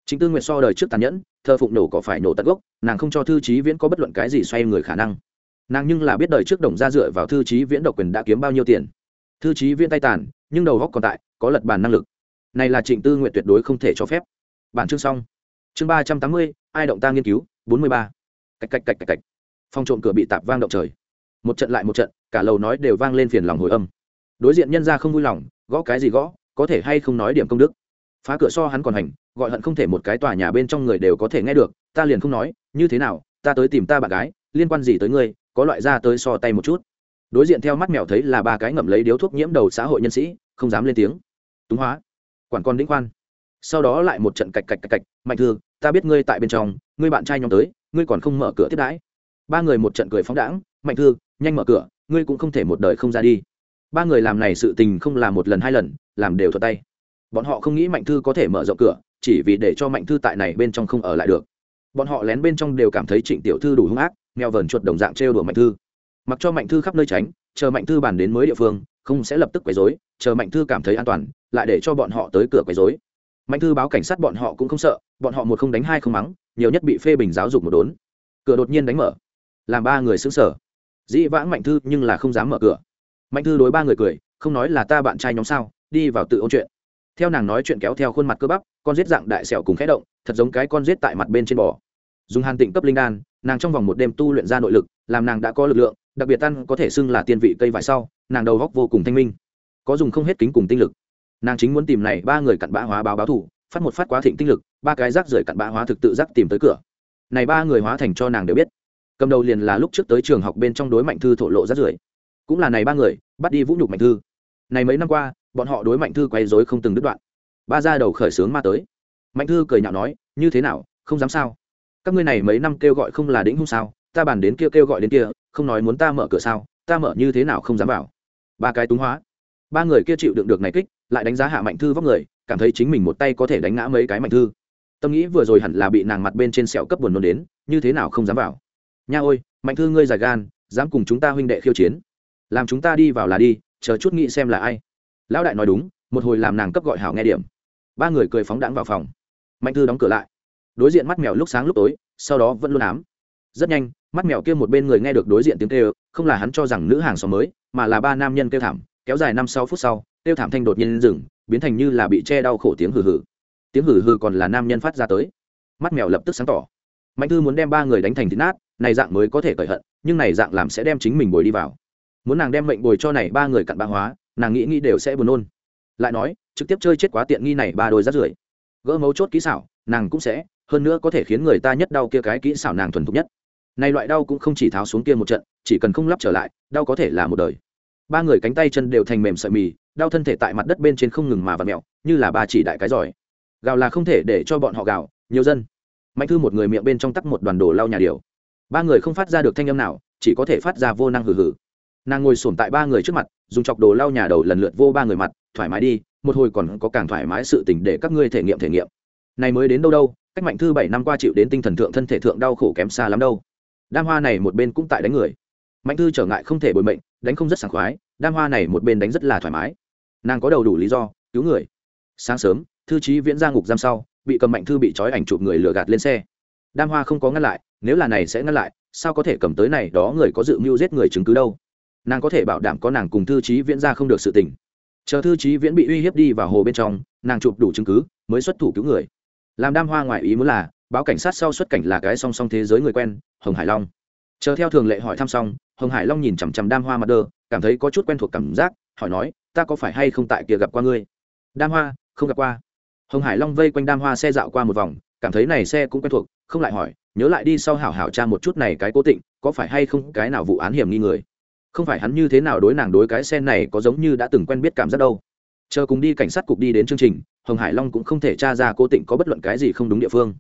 Trịnh tư nguyệt so đời trước tàn nhẫn thơ phụng nổ cỏ phải nổ tận gốc, nàng không cho thư trí viễn có bất luận cái gì xoay người khả năng. Nàng nhưng là biết đời trước đồng ra dựa vào thư trí viễn độc quyền đã kiếm bao nhiêu tiền. Thư trí viễn tay tàn, nhưng đầu góc còn tại, có lật bàn năng lực. Này là trịnh tư nguyện tuyệt đối không thể cho phép. Bản chương xong. Chương ba trăm tám mươi, ai động ta nghiên cứu, bốn mươi ba. Cạch cạch cạch cạch cạch. Phòng trộm cửa bị tạp vang động trời. Một trận lại một trận cả lầu nói đều vang lên phiền lòng hồi âm. Đối diện nhân ra không vui lòng, gõ cái gì gõ, có thể hay không nói điểm công đức. Phá cửa so hắn còn hành, gọi hận không thể một cái tòa nhà bên trong người đều có thể nghe được, ta liền không nói, như thế nào, ta tới tìm ta bạn gái, liên quan gì tới ngươi, có loại ra tới so tay một chút. Đối diện theo mắt mèo thấy là ba cái ngậm lấy điếu thuốc nhiễm đầu xã hội nhân sĩ, không dám lên tiếng. Túng hóa. Quản con đĩnh khoan. Sau đó lại một trận cạch cạch cạch cạch, mạnh thư, ta biết ngươi tại bên trong, ngươi bạn trai nhóm tới, ngươi còn không mở cửa tiếp đãi. Ba người một trận cười phóng đãng, mạnh thư, nhanh mở cửa ngươi cũng không thể một đời không ra đi. Ba người làm này sự tình không làm một lần hai lần, làm đều thuật tay. Bọn họ không nghĩ mạnh thư có thể mở rộng cửa, chỉ vì để cho mạnh thư tại này bên trong không ở lại được. Bọn họ lén bên trong đều cảm thấy trịnh tiểu thư đủ hung ác mèo vờn chuột đồng dạng trêu đùa mạnh thư. Mặc cho mạnh thư khắp nơi tránh, chờ mạnh thư bàn đến mới địa phương, không sẽ lập tức quấy rối, chờ mạnh thư cảm thấy an toàn, lại để cho bọn họ tới cửa quấy rối. Mạnh thư báo cảnh sát bọn họ cũng không sợ, bọn họ một không đánh hai không mắng, nhiều nhất bị phê bình giáo dục một đốn. Cửa đột nhiên đánh mở. Làm ba người xứng sở dĩ vãng mạnh thư nhưng là không dám mở cửa. Mạnh thư đối ba người cười, không nói là ta bạn trai nhóm sao, đi vào tự ôn chuyện. Theo nàng nói chuyện kéo theo khuôn mặt cơ bắp, con rết dạng đại sẹo cùng khẽ động, thật giống cái con rết tại mặt bên trên bò. Dùng hàn tịnh cấp linh đan, nàng trong vòng một đêm tu luyện ra nội lực, làm nàng đã có lực lượng, đặc biệt tan có thể xưng là tiên vị cây vải sau, nàng đầu góc vô cùng thanh minh. Có dùng không hết kính cùng tinh lực. Nàng chính muốn tìm này ba người cặn bã hóa báo báo thủ, phát một phát quá thịnh tinh lực, ba cái rác rưởi cặn bã hóa thực tự giác tìm tới cửa. Này ba người hóa thành cho nàng đều biết cầm đầu liền là lúc trước tới trường học bên trong đối mạnh thư thổ lộ rất rưởi. Cũng là này ba người bắt đi vũ nhục mạnh thư. Này mấy năm qua bọn họ đối mạnh thư quay dối không từng đứt đoạn. Ba ra đầu khởi sướng ma tới. Mạnh thư cười nhạo nói như thế nào không dám sao? Các ngươi này mấy năm kêu gọi không là đĩnh hung sao? Ta bàn đến kia kêu, kêu gọi đến kia không nói muốn ta mở cửa sao? Ta mở như thế nào không dám vào? Ba cái túng hóa. Ba người kia chịu đựng được này kích lại đánh giá hạ mạnh thư vóc người cảm thấy chính mình một tay có thể đánh ngã mấy cái mạnh thư. Tâm nghĩ vừa rồi hẳn là bị nàng mặt bên trên sẹo cấp buồn nôn đến như thế nào không dám vào? Nha ôi, mạnh thư ngươi giải gan, dám cùng chúng ta huynh đệ khiêu chiến. Làm chúng ta đi vào là đi, chờ chút nghĩ xem là ai. Lão đại nói đúng, một hồi làm nàng cấp gọi hảo nghe điểm. Ba người cười phóng đãng vào phòng. Mạnh thư đóng cửa lại. Đối diện mắt mèo lúc sáng lúc tối, sau đó vẫn luôn ám. Rất nhanh, mắt mèo kia một bên người nghe được đối diện tiếng kêu, không là hắn cho rằng nữ hàng xóm mới, mà là ba nam nhân kêu thảm, kéo dài năm, sáu phút sau, kêu thảm thanh đột nhiên dừng, biến thành như là bị che đau khổ tiếng hừ hừ. Tiếng hừ hừ còn là nam nhân phát ra tới. Mắt mèo lập tức sáng tỏ. Mạnh thư muốn đem ba người đánh thành thịt nát này dạng mới có thể cởi hận, nhưng này dạng làm sẽ đem chính mình bồi đi vào. Muốn nàng đem mệnh bồi cho này ba người cặn bã hóa, nàng nghĩ nghĩ đều sẽ buồn nôn. Lại nói, trực tiếp chơi chết quá tiện nghi này ba đôi rát rưởi. Gỡ mấu chốt kỹ xảo, nàng cũng sẽ, hơn nữa có thể khiến người ta nhất đau kia cái kỹ xảo nàng thuần thục nhất. Này loại đau cũng không chỉ tháo xuống kia một trận, chỉ cần không lắp trở lại, đau có thể là một đời. Ba người cánh tay chân đều thành mềm sợi mì, đau thân thể tại mặt đất bên trên không ngừng mà và mẹo như là ba chỉ đại cái giỏi. Gào là không thể để cho bọn họ gào, nhiều dân. Mạnh thư một người miệng bên trong tắc một đoàn đồ lau nhà điều ba người không phát ra được thanh âm nào chỉ có thể phát ra vô năng hừ hừ nàng ngồi sổm tại ba người trước mặt dùng chọc đồ lau nhà đầu lần lượt vô ba người mặt thoải mái đi một hồi còn có càng thoải mái sự tình để các ngươi thể nghiệm thể nghiệm này mới đến đâu đâu cách mạnh thư bảy năm qua chịu đến tinh thần thượng thân thể thượng đau khổ kém xa lắm đâu đam hoa này một bên cũng tại đánh người mạnh thư trở ngại không thể bồi mệnh đánh không rất sảng khoái đam hoa này một bên đánh rất là thoải mái nàng có đầu đủ lý do cứu người sáng sớm thư trí viễn ra ngục giam sau bị cầm mạnh thư bị trói ảnh chụp người lừa gạt lên xe đam hoa không có ngăn lại nếu là này sẽ ngăn lại, sao có thể cầm tới này đó người có dự mưu giết người chứng cứ đâu? Nàng có thể bảo đảm có nàng cùng thư trí viễn ra không được sự tình. Chờ thư trí viễn bị uy hiếp đi vào hồ bên trong, nàng chụp đủ chứng cứ, mới xuất thủ cứu người. Làm đam hoa ngoại ý muốn là, báo cảnh sát sau xuất cảnh là cái song song thế giới người quen, hồng hải long. Chờ theo thường lệ hỏi thăm xong, hồng hải long nhìn chằm chằm đam hoa mặt đơ cảm thấy có chút quen thuộc cảm giác, hỏi nói, ta có phải hay không tại kia gặp qua ngươi? Đam hoa, không gặp qua. Hồng hải long vây quanh đam hoa xe dạo qua một vòng, cảm thấy này xe cũng quen thuộc không lại hỏi, nhớ lại đi sau hảo hảo tra một chút này cái cố tịnh, có phải hay không cái nào vụ án hiểm nghi người? Không phải hắn như thế nào đối nàng đối cái xe này có giống như đã từng quen biết cảm giác đâu. Chờ cùng đi cảnh sát cục đi đến chương trình, hồng hải long cũng không thể tra ra cố tịnh có bất luận cái gì không đúng địa phương.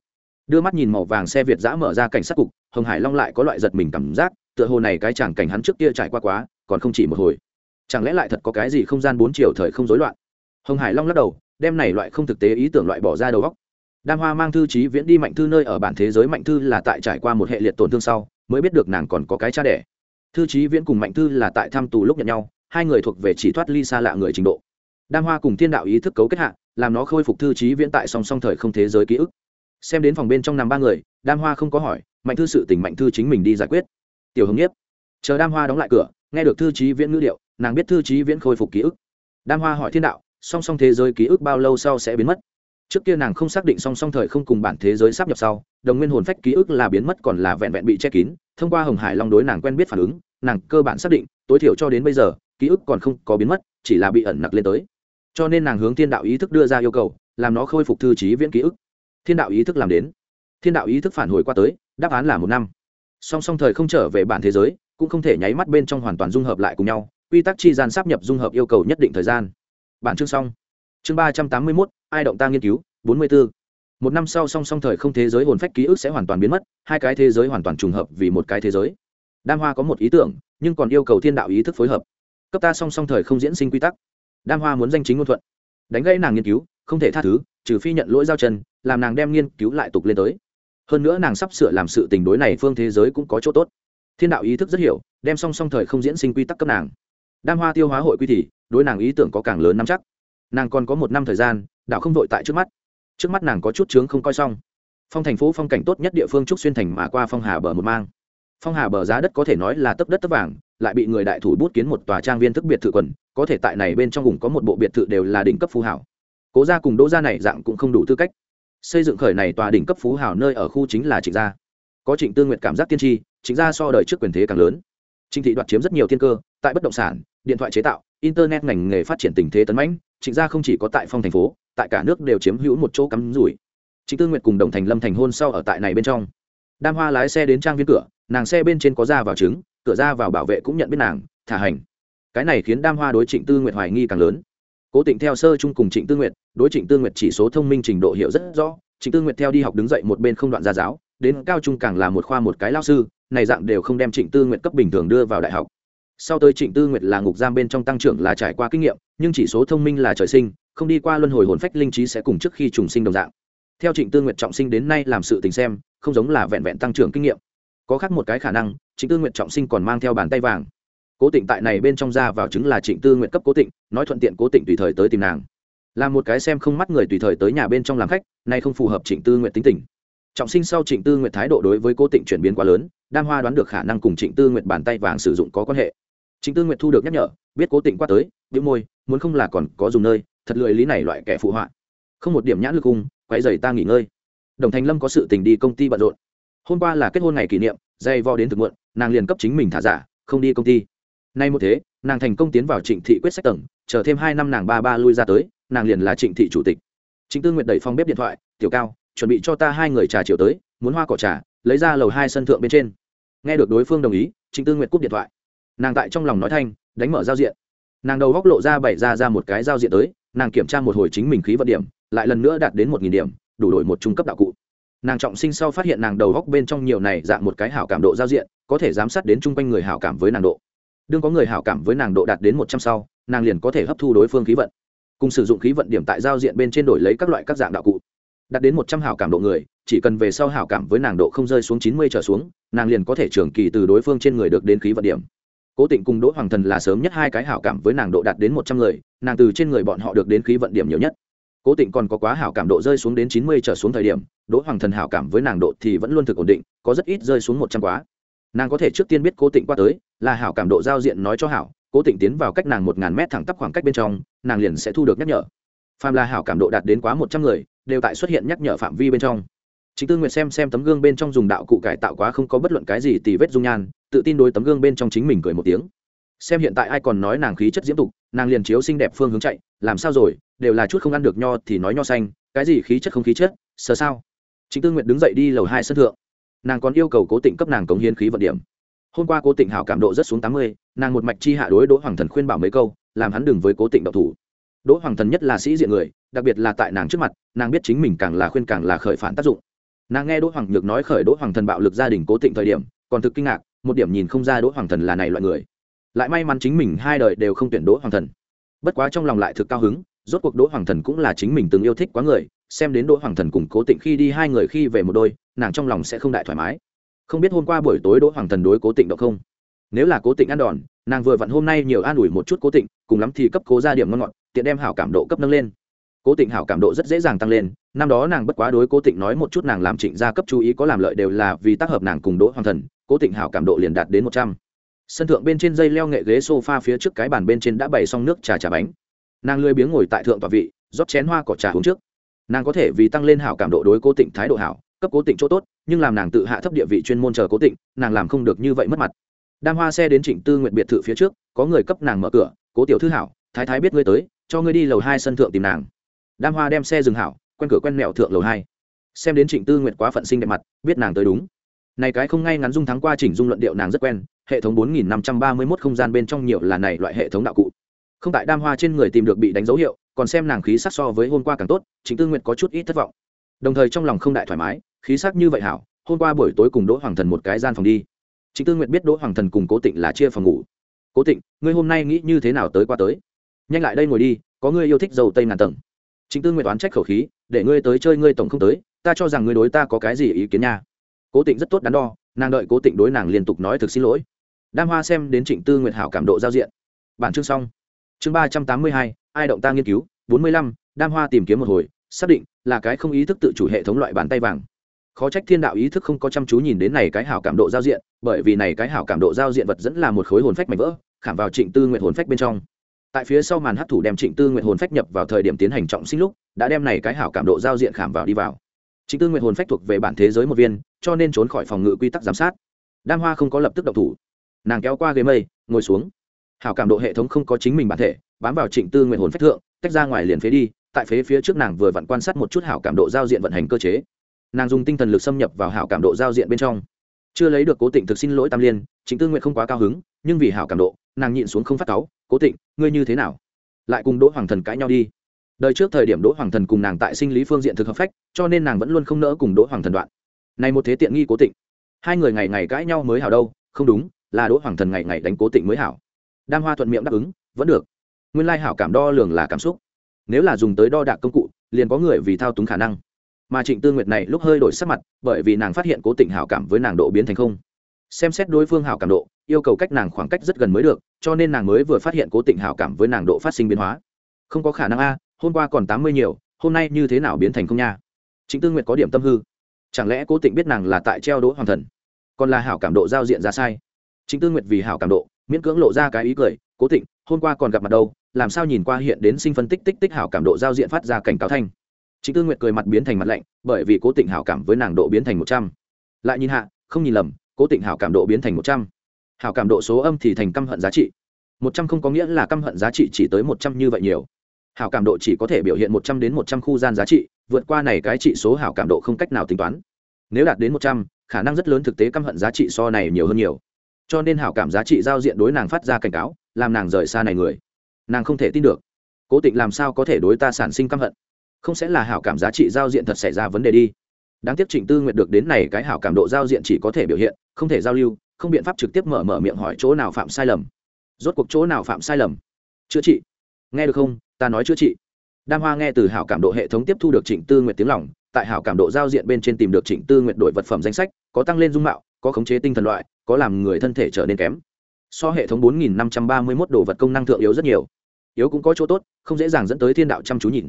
Đưa mắt nhìn màu vàng xe việt giã mở ra cảnh sát cục, hồng hải long lại có loại giật mình cảm giác, tựa hồ này cái chẳng cảnh hắn trước kia trải qua quá, còn không chỉ một hồi. Chẳng lẽ lại thật có cái gì không gian bốn chiều thời không rối loạn? Hồng hải long lắc đầu, đem này loại không thực tế ý tưởng loại bỏ ra đầu góc đam hoa mang thư trí viễn đi mạnh thư nơi ở bản thế giới mạnh thư là tại trải qua một hệ liệt tổn thương sau, mới biết được nàng còn có cái cha đẻ. Thư trí viễn cùng mạnh thư là tại thăm tù lúc nhận nhau, hai người thuộc về chỉ thoát ly xa lạ người trình độ. Đam hoa cùng thiên đạo ý thức cấu kết hạ, làm nó khôi phục thư trí viễn tại song song thời không thế giới ký ức. Xem đến phòng bên trong nằm ba người, đam hoa không có hỏi, mạnh thư sự tình mạnh thư chính mình đi giải quyết. Tiểu hồng nhiếp chờ đam hoa đóng lại cửa, nghe được thư trí viễn ngữ điệu, nàng biết thư trí viễn khôi phục ký ức. Đam hoa hỏi thiên đạo, song song thế giới ký ức bao lâu sau sẽ biến mất? Trước kia nàng không xác định song song thời không cùng bản thế giới sắp nhập sau, đồng nguyên hồn phách ký ức là biến mất còn là vẹn vẹn bị che kín, thông qua hồng hải long đối nàng quen biết phản ứng, nàng cơ bản xác định, tối thiểu cho đến bây giờ, ký ức còn không có biến mất, chỉ là bị ẩn nặc lên tới. Cho nên nàng hướng thiên đạo ý thức đưa ra yêu cầu, làm nó khôi phục thư trí viễn ký ức. Thiên đạo ý thức làm đến. Thiên đạo ý thức phản hồi qua tới, đáp án là một năm. Song song thời không trở về bản thế giới, cũng không thể nháy mắt bên trong hoàn toàn dung hợp lại cùng nhau, quy tắc chi gian sắp nhập dung hợp yêu cầu nhất định thời gian. Bản chương xong chương ba trăm tám mươi mốt, ai động ta nghiên cứu, bốn mươi bốn một năm sau song song thời không thế giới hồn phách ký ức sẽ hoàn toàn biến mất, hai cái thế giới hoàn toàn trùng hợp vì một cái thế giới. Đam hoa có một ý tưởng, nhưng còn yêu cầu thiên đạo ý thức phối hợp. Cấp ta song song thời không diễn sinh quy tắc. Đam hoa muốn danh chính ngôn thuận. Đánh gãy nàng nghiên cứu, không thể tha thứ, trừ phi nhận lỗi giao chân, làm nàng đem nghiên cứu lại tục lên tới. Hơn nữa nàng sắp sửa làm sự tình đối này phương thế giới cũng có chỗ tốt. Thiên đạo ý thức rất hiểu, đem song song thời không diễn sinh quy tắc cấp nàng. Đam hoa tiêu hóa hội quy thì, đối nàng ý tưởng có càng lớn nắm chắc nàng còn có một năm thời gian đạo không vội tại trước mắt. Trước mắt nàng có chút chướng không coi xong. Phong thành phố phong cảnh tốt nhất địa phương trúc xuyên thành mà qua phong hà bờ một mang. Phong hà bờ giá đất có thể nói là tấp đất tấp vàng, lại bị người đại thủ bút kiến một tòa trang viên thức biệt thự quần, có thể tại này bên trong vùng có một bộ biệt thự đều là đỉnh cấp phú hảo cố gia cùng đỗ gia này dạng cũng không đủ tư cách. Xây dựng khởi này tòa đỉnh cấp phú hảo nơi ở khu chính là trịnh gia. Có trịnh tư nguyệt cảm giác tiên tri chính gia so đời trước quyền thế càng lớn trịnh thị đoạt chiếm rất nhiều thiên cơ, tại bất động sản, điện thoại chế tạo, internet ngành nghề phát triển tình thế tấn mãnh, trịnh gia không chỉ có tại phong thành phố, tại cả nước đều chiếm hữu một chỗ cắm rủi. Trịnh tư nguyệt cùng đồng thành lâm thành hôn sau ở tại này bên trong. Đam hoa lái xe đến trang viên cửa, nàng xe bên trên có ra vào trứng, cửa ra vào bảo vệ cũng nhận biết nàng, thả hành. Cái này khiến đam hoa đối trịnh tư nguyệt hoài nghi càng lớn. Cố tịnh theo sơ chung cùng trịnh tư nguyệt, đối trịnh tư nguyệt chỉ số thông minh trình độ hiểu rất rõ, trịnh tư nguyệt theo đi học đứng dậy một bên không đoạn gia giáo, đến cao trung càng là một khoa một cái lao sư này dạng đều không đem trịnh tư nguyệt cấp bình thường đưa vào đại học. Sau tới trịnh tư nguyệt là ngục giam bên trong tăng trưởng là trải qua kinh nghiệm, nhưng chỉ số thông minh là trời sinh, không đi qua luân hồi hồn phách linh trí sẽ cùng trước khi trùng sinh đồng dạng. Theo trịnh tư nguyệt trọng sinh đến nay làm sự tình xem, không giống là vẹn vẹn tăng trưởng kinh nghiệm. Có khác một cái khả năng, trịnh tư nguyệt trọng sinh còn mang theo bàn tay vàng. Cố tịnh tại này bên trong ra vào chứng là trịnh tư Nguyệt cấp cố tịnh, nói thuận tiện cố tịnh tùy thời tới tìm nàng. Là một cái xem không mắt người tùy thời tới nhà bên trong làm khách, nay không phù hợp trịnh tư Nguyệt tính tình trọng sinh sau trịnh tư nguyệt thái độ đối với cố tịnh chuyển biến quá lớn, đam hoa đoán được khả năng cùng trịnh tư nguyệt bàn tay vàng sử dụng có quan hệ. Trịnh tư nguyệt thu được nhắc nhở, biết cố tịnh qua tới đĩu môi, muốn không là còn có dùng nơi, thật lười lý này loại kẻ phụ họa. Không một điểm nhãn lực cung quay dày ta nghỉ ngơi. Đồng thành lâm có sự tình đi công ty bận rộn. Hôm qua là kết hôn ngày kỷ niệm, dây vo đến thực muộn, nàng liền cấp chính mình thả giả, không đi công ty. Nay một thế, nàng thành công tiến vào trịnh thị quyết sách tầng, chờ thêm hai năm nàng ba ba lui ra tới, nàng liền là trịnh thị chủ tịch. Trịnh tư nguyệt đẩy phong bếp điện thoại, tiểu cao chuẩn bị cho ta hai người trà chiều tới, muốn hoa cỏ trà, lấy ra lầu hai sân thượng bên trên. Nghe được đối phương đồng ý, trịnh tư nguyệt cúp điện thoại. Nàng tại trong lòng nói thanh, đánh mở giao diện. Nàng đầu góc lộ ra bày ra ra một cái giao diện tới, nàng kiểm tra một hồi chính mình khí vận điểm, lại lần nữa đạt đến một nghìn điểm, đủ đổi một trung cấp đạo cụ. Nàng trọng sinh sau phát hiện nàng đầu góc bên trong nhiều này dạng một cái hảo cảm độ giao diện, có thể giám sát đến chung quanh người hảo cảm với nàng độ. Đương có người hảo cảm với nàng độ đạt đến một trăm sau, nàng liền có thể hấp thu đối phương khí vận. Cùng sử dụng khí vận điểm tại giao diện bên trên đổi lấy các loại các dạng đạo cụ đạt đến một trăm hảo cảm độ người, chỉ cần về sau hảo cảm với nàng độ không rơi xuống chín mươi trở xuống, nàng liền có thể trường kỳ từ đối phương trên người được đến khí vận điểm. Cố tịnh cùng đỗ hoàng thần là sớm nhất hai cái hảo cảm với nàng độ đạt đến một trăm người, nàng từ trên người bọn họ được đến khí vận điểm nhiều nhất. Cố tịnh còn có quá hảo cảm độ rơi xuống đến chín mươi trở xuống thời điểm, đỗ hoàng thần hảo cảm với nàng độ thì vẫn luôn thực ổn định, có rất ít rơi xuống một trăm quá. Nàng có thể trước tiên biết cố tịnh qua tới, là hảo cảm độ giao diện nói cho hảo, cố tịnh tiến vào cách nàng một ngàn mét thẳng tắp khoảng cách bên trong, nàng liền sẽ thu được nhắc nhở. Phàm là hảo cảm độ đạt đến quá một trăm người đều tại xuất hiện nhắc nhở phạm vi bên trong. Chính tư nguyệt xem xem tấm gương bên trong dùng đạo cụ cải tạo quá không có bất luận cái gì tì vết dung nhan, tự tin đối tấm gương bên trong chính mình cười một tiếng. Xem hiện tại ai còn nói nàng khí chất diễm tục, nàng liền chiếu xinh đẹp phương hướng chạy, làm sao rồi, đều là chút không ăn được nho thì nói nho xanh, cái gì khí chất không khí chất, sờ sao? Chính tư nguyệt đứng dậy đi lầu hai sân thượng. Nàng còn yêu cầu cố tịnh cấp nàng cống hiến khí vận điểm. Hôm qua cố tịnh hảo cảm độ rất xuống tám mươi, nàng một mạch chi hạ đối đỗ hoàng thần khuyên bảo mấy câu, làm hắn đừng với cố tịnh độc thủ đỗ hoàng thần nhất là sĩ diện người, đặc biệt là tại nàng trước mặt, nàng biết chính mình càng là khuyên càng là khởi phản tác dụng. Nàng nghe đỗ hoàng nhược nói khởi đỗ hoàng thần bạo lực gia đình cố tịnh thời điểm, còn thực kinh ngạc, một điểm nhìn không ra đỗ hoàng thần là này loại người. Lại may mắn chính mình hai đời đều không tuyển đỗ hoàng thần. Bất quá trong lòng lại thực cao hứng, rốt cuộc đỗ hoàng thần cũng là chính mình từng yêu thích quá người, xem đến đỗ hoàng thần cùng cố tịnh khi đi hai người khi về một đôi, nàng trong lòng sẽ không đại thoải mái. Không biết hôm qua buổi tối đỗ hoàng thần đối cố tịnh độc không? Nếu là cố tịnh ăn đòn, nàng vừa vặn hôm nay nhiều an ủi một chút cố tịnh, cùng lắm thì cấp cố ra điểm ngon ngọt tiện đem hảo cảm độ cấp nâng lên. Cố tịnh hảo cảm độ rất dễ dàng tăng lên, năm đó nàng bất quá đối cố tịnh nói một chút nàng làm trịnh gia cấp chú ý có làm lợi đều là vì tác hợp nàng cùng đỗ hoàng thần, cố tịnh hảo cảm độ liền đạt đến một trăm. Sân thượng bên trên dây leo nghệ ghế sofa phía trước cái bàn bên trên đã bày xong nước trà trà bánh. Nàng lười biếng ngồi tại thượng tọa vị, rót chén hoa cỏ trà uống trước. Nàng có thể vì tăng lên hảo cảm độ đối cố tịnh thái độ hảo, cấp cố tịnh chỗ tốt, nhưng làm nàng tự hạ thấp địa vị chuyên môn chờ cố tịnh, nàng làm không được như vậy mất mặt. Đam hoa xe đến trịnh tư nguyện biệt thự phía trước, có người cấp nàng mở cửa, cố tiểu thư hảo, thái thái biết ngươi tới cho ngươi đi lầu hai sân thượng tìm nàng. Đam hoa đem xe dừng hảo, quen cửa quen mẹo thượng lầu hai. Xem đến trịnh tư nguyện quá phận sinh đẹp mặt, biết nàng tới đúng. Này cái không ngay ngắn dung thắng qua chỉnh dung luận điệu nàng rất quen, hệ thống bốn nghìn năm trăm ba mươi mốt không gian bên trong nhiều là này loại hệ thống đạo cụ. Không tại đam hoa trên người tìm được bị đánh dấu hiệu, còn xem nàng khí sắc so với hôm qua càng tốt, trịnh tư nguyện có chút ít thất vọng. Đồng thời trong lòng không đại thoải mái, khí sắc như vậy hảo, hôm qua buổi tối cùng đỗ hoàng thần một cái gian phòng đi. Trịnh tư nguyện biết đỗ hoàng thần cùng cố tịnh là chia phòng ngủ. Cố tịnh, ngươi hôm nay nghĩ như thế nào tới qua tới? Nhanh lại đây ngồi đi, có ngươi yêu thích dầu tây ngàn tầng. Chính tư nguyện đoán trách khẩu khí, để ngươi tới chơi ngươi tổng không tới, ta cho rằng ngươi đối ta có cái gì ý kiến nha. Cố tịnh rất tốt đắn đo, nàng đợi cố tịnh đối nàng liên tục nói thực xin lỗi. Đam hoa xem đến trịnh tư nguyệt hảo cảm độ giao diện. Bản chương xong. Chương ba trăm tám mươi hai, ai động ta nghiên cứu, bốn mươi lăm, đam hoa tìm kiếm một hồi, xác định là cái không ý thức tự chủ hệ thống loại bàn tay vàng. Khó trách thiên đạo ý thức không có chăm chú nhìn đến này cái hảo cảm độ giao diện, bởi vì này cái hảo cảm độ giao diện vật dẫn là một khối hồn phách mảnh vỡ, khảm vào trịnh tư nguyện hồn phách bên trong tại phía sau màn hấp thụ đem trịnh tư nguyện hồn phách nhập vào thời điểm tiến hành trọng sinh lúc, đã đem này cái hảo cảm độ giao diện khảm vào đi vào. Trịnh tư nguyện hồn phách thuộc về bản thế giới một viên, cho nên trốn khỏi phòng ngự quy tắc giám sát. Đam hoa không có lập tức động thủ. Nàng kéo qua ghế mây, ngồi xuống. Hảo cảm độ hệ thống không có chính mình bản thể, bám vào trịnh tư nguyện hồn phách thượng, tách ra ngoài liền phế đi, tại phế phía trước nàng vừa vặn quan sát một chút hảo cảm độ giao diện vận hành cơ chế. Nàng dùng tinh thần lực xâm nhập vào hảo cảm độ giao diện bên trong chưa lấy được cố tịnh thực xin lỗi tam liên chính tư nguyện không quá cao hứng nhưng vì hảo cảm độ nàng nhịn xuống không phát cáu cố tịnh ngươi như thế nào lại cùng đỗ hoàng thần cãi nhau đi đời trước thời điểm đỗ hoàng thần cùng nàng tại sinh lý phương diện thực hợp phách cho nên nàng vẫn luôn không nỡ cùng đỗ hoàng thần đoạn này một thế tiện nghi cố tịnh hai người ngày ngày cãi nhau mới hảo đâu không đúng là đỗ hoàng thần ngày ngày đánh cố tịnh mới hảo đam hoa thuận miệng đáp ứng vẫn được nguyên lai hảo cảm đo lường là cảm xúc nếu là dùng tới đo đạc công cụ liền có người vì thao túng khả năng mà trịnh tư nguyệt này lúc hơi đổi sắc mặt, bởi vì nàng phát hiện cố tình hảo cảm với nàng độ biến thành không. Xem xét đối phương hảo cảm độ, yêu cầu cách nàng khoảng cách rất gần mới được, cho nên nàng mới vừa phát hiện cố tình hảo cảm với nàng độ phát sinh biến hóa. Không có khả năng a, hôm qua còn tám mươi nhiều, hôm nay như thế nào biến thành không nha? Trịnh tư nguyệt có điểm tâm hư. Chẳng lẽ cố tình biết nàng là tại treo đỗ hoàng thần? Còn là hảo cảm độ giao diện ra sai? Trịnh tư nguyệt vì hảo cảm độ, miễn cưỡng lộ ra cái ý cười, cố tịnh, hôm qua còn gặp mặt đâu, làm sao nhìn qua hiện đến sinh phân tích tích tích hảo cảm độ giao diện phát ra cảnh cáo thanh? Trịnh tư nguyệt cười mặt biến thành mặt lạnh, bởi vì cố tịnh hảo cảm với nàng độ biến thành một trăm. Lại nhìn hạ, không nhìn lầm, cố tịnh hảo cảm độ biến thành một trăm. Hảo cảm độ số âm thì thành căm hận giá trị. Một trăm không có nghĩa là căm hận giá trị chỉ tới một trăm như vậy nhiều. Hảo cảm độ chỉ có thể biểu hiện một trăm đến một trăm khu gian giá trị, vượt qua này cái trị số hảo cảm độ không cách nào tính toán. Nếu đạt đến một trăm, khả năng rất lớn thực tế căm hận giá trị so này nhiều hơn nhiều. Cho nên hảo cảm giá trị giao diện đối nàng phát ra cảnh cáo, làm nàng rời xa này người. Nàng không thể tin được. Cố tịnh làm sao có thể đối ta sản sinh căm hận? Không sẽ là hảo cảm giá trị giao diện thật xảy ra vấn đề đi. Đáng tiếc trịnh tư nguyện được đến này cái hảo cảm độ giao diện chỉ có thể biểu hiện, không thể giao lưu, không biện pháp trực tiếp mở mở miệng hỏi chỗ nào phạm sai lầm. Rốt cuộc chỗ nào phạm sai lầm? Chữa trị. Nghe được không? Ta nói chữa trị. Đam hoa nghe từ hảo cảm độ hệ thống tiếp thu được trịnh tư nguyện tiếng lòng, tại hảo cảm độ giao diện bên trên tìm được trịnh tư nguyện đổi vật phẩm danh sách, có tăng lên dung mạo, có khống chế tinh thần loại, có làm người thân thể trở nên kém. So hệ thống 4531 đồ vật công năng thượng yếu rất nhiều. Yếu cũng có chỗ tốt, không dễ dàng dẫn tới thiên đạo chăm chú nhìn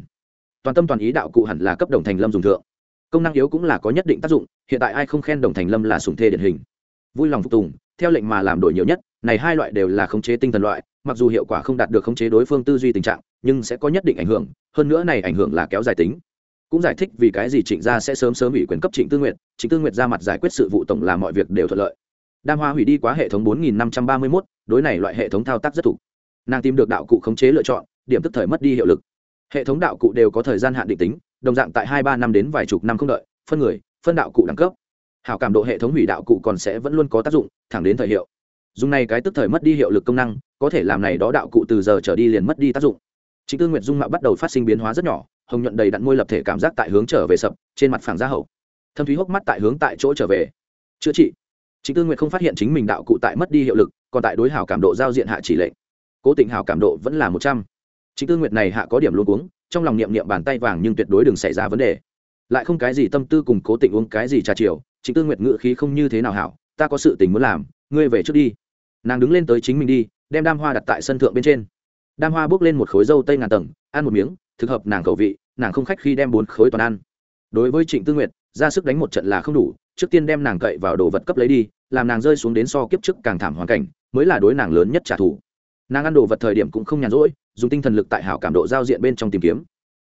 toàn tâm toàn ý đạo cụ hẳn là cấp đồng thành lâm dùng thượng. Công năng yếu cũng là có nhất định tác dụng hiện tại ai không khen đồng thành lâm là sùng thê điển hình. Vui lòng phục tùng theo lệnh mà làm đổi nhiều nhất này hai loại đều là khống chế tinh thần loại mặc dù hiệu quả không đạt được khống chế đối phương tư duy tình trạng nhưng sẽ có nhất định ảnh hưởng hơn nữa này ảnh hưởng là kéo dài tính. Cũng giải thích vì cái gì trịnh gia sẽ sớm sớm ủy quyền cấp trịnh tư nguyệt trịnh tư nguyệt ra mặt giải quyết sự vụ tổng là mọi việc đều thuận lợi. Đam hoa hủy đi quá hệ thống 4531, đối này loại hệ thống thao tác rất thủ. Nàng tìm được đạo cụ khống chế lựa chọn điểm tức thời mất đi hiệu lực hệ thống đạo cụ đều có thời gian hạn định tính, đồng dạng tại hai ba năm đến vài chục năm không đợi, phân người, phân đạo cụ đẳng cấp. Hảo cảm độ hệ thống hủy đạo cụ còn sẽ vẫn luôn có tác dụng, thẳng đến thời hiệu. Dùng này cái tức thời mất đi hiệu lực công năng, có thể làm này đó đạo cụ từ giờ trở đi liền mất đi tác dụng. Chính tư nguyệt dung mạo bắt đầu phát sinh biến hóa rất nhỏ, hồng nhuận đầy đặn môi lập thể cảm giác tại hướng trở về sập, trên mặt phẳng ra hậu. Thâm thúy hốc mắt tại hướng tại chỗ trở về. Chữa trị. Chính tư nguyệt không phát hiện chính mình đạo cụ tại mất đi hiệu lực, còn tại đối hảo cảm độ giao diện hạ chỉ lệnh. Cố tình hảo cảm độ vẫn là một trăm chính tư nguyệt này hạ có điểm luôn uống trong lòng niệm niệm bàn tay vàng nhưng tuyệt đối đừng xảy ra vấn đề. Lại không cái gì tâm tư cùng cố tình uống cái gì trà chiều chính tư nguyệt ngự khí không như thế nào hảo, ta có sự tình muốn làm, ngươi về trước đi. Nàng đứng lên tới chính mình đi, đem đam hoa đặt tại sân thượng bên trên. Đam hoa bước lên một khối dâu tây ngàn tầng, ăn một miếng, thực hợp nàng khẩu vị, nàng không khách khi đem bốn khối toàn ăn. Đối với trịnh tư nguyệt, ra sức đánh một trận là không đủ, trước tiên đem nàng cậy vào đồ vật cấp lấy đi, làm nàng rơi xuống đến so kiếp trước càng thảm hoàn cảnh, mới là đối nàng lớn nhất trả thù nàng ăn đồ vật thời điểm cũng không nhàn rỗi, dùng tinh thần lực tại hảo cảm độ giao diện bên trong tìm kiếm.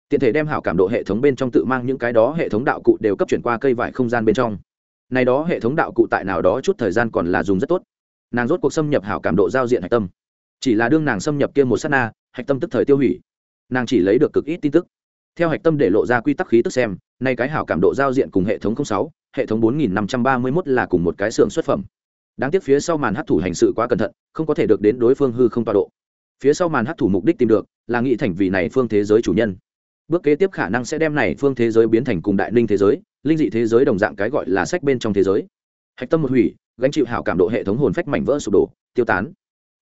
Tiện thể đem hảo cảm độ hệ thống bên trong tự mang những cái đó hệ thống đạo cụ đều cấp chuyển qua cây vải không gian bên trong. Này đó hệ thống đạo cụ tại nào đó chút thời gian còn là dùng rất tốt. Nàng rốt cuộc xâm nhập hảo cảm độ giao diện hạch tâm. Chỉ là đương nàng xâm nhập kia một s á t na, hạch tâm tức thời tiêu hủy. Nàng chỉ lấy được cực ít tin tức. Theo hạch tâm để lộ ra quy tắc khí tức xem, nay cái hảo cảm độ giao diện cùng hệ thống sáu, hệ thống bốn nghìn năm trăm ba mươi mốt là cùng một cái xưởng xuất phẩm đáng tiếc phía sau màn hấp thủ hành sự quá cẩn thận, không có thể được đến đối phương hư không tọa độ. Phía sau màn hấp thủ mục đích tìm được, là nghị thành vì này phương thế giới chủ nhân. Bước kế tiếp khả năng sẽ đem này phương thế giới biến thành cùng đại ninh thế giới, linh dị thế giới đồng dạng cái gọi là sách bên trong thế giới. Hạch tâm một hủy, gánh chịu hảo cảm độ hệ thống hồn phách mảnh vỡ sụp đổ, tiêu tán.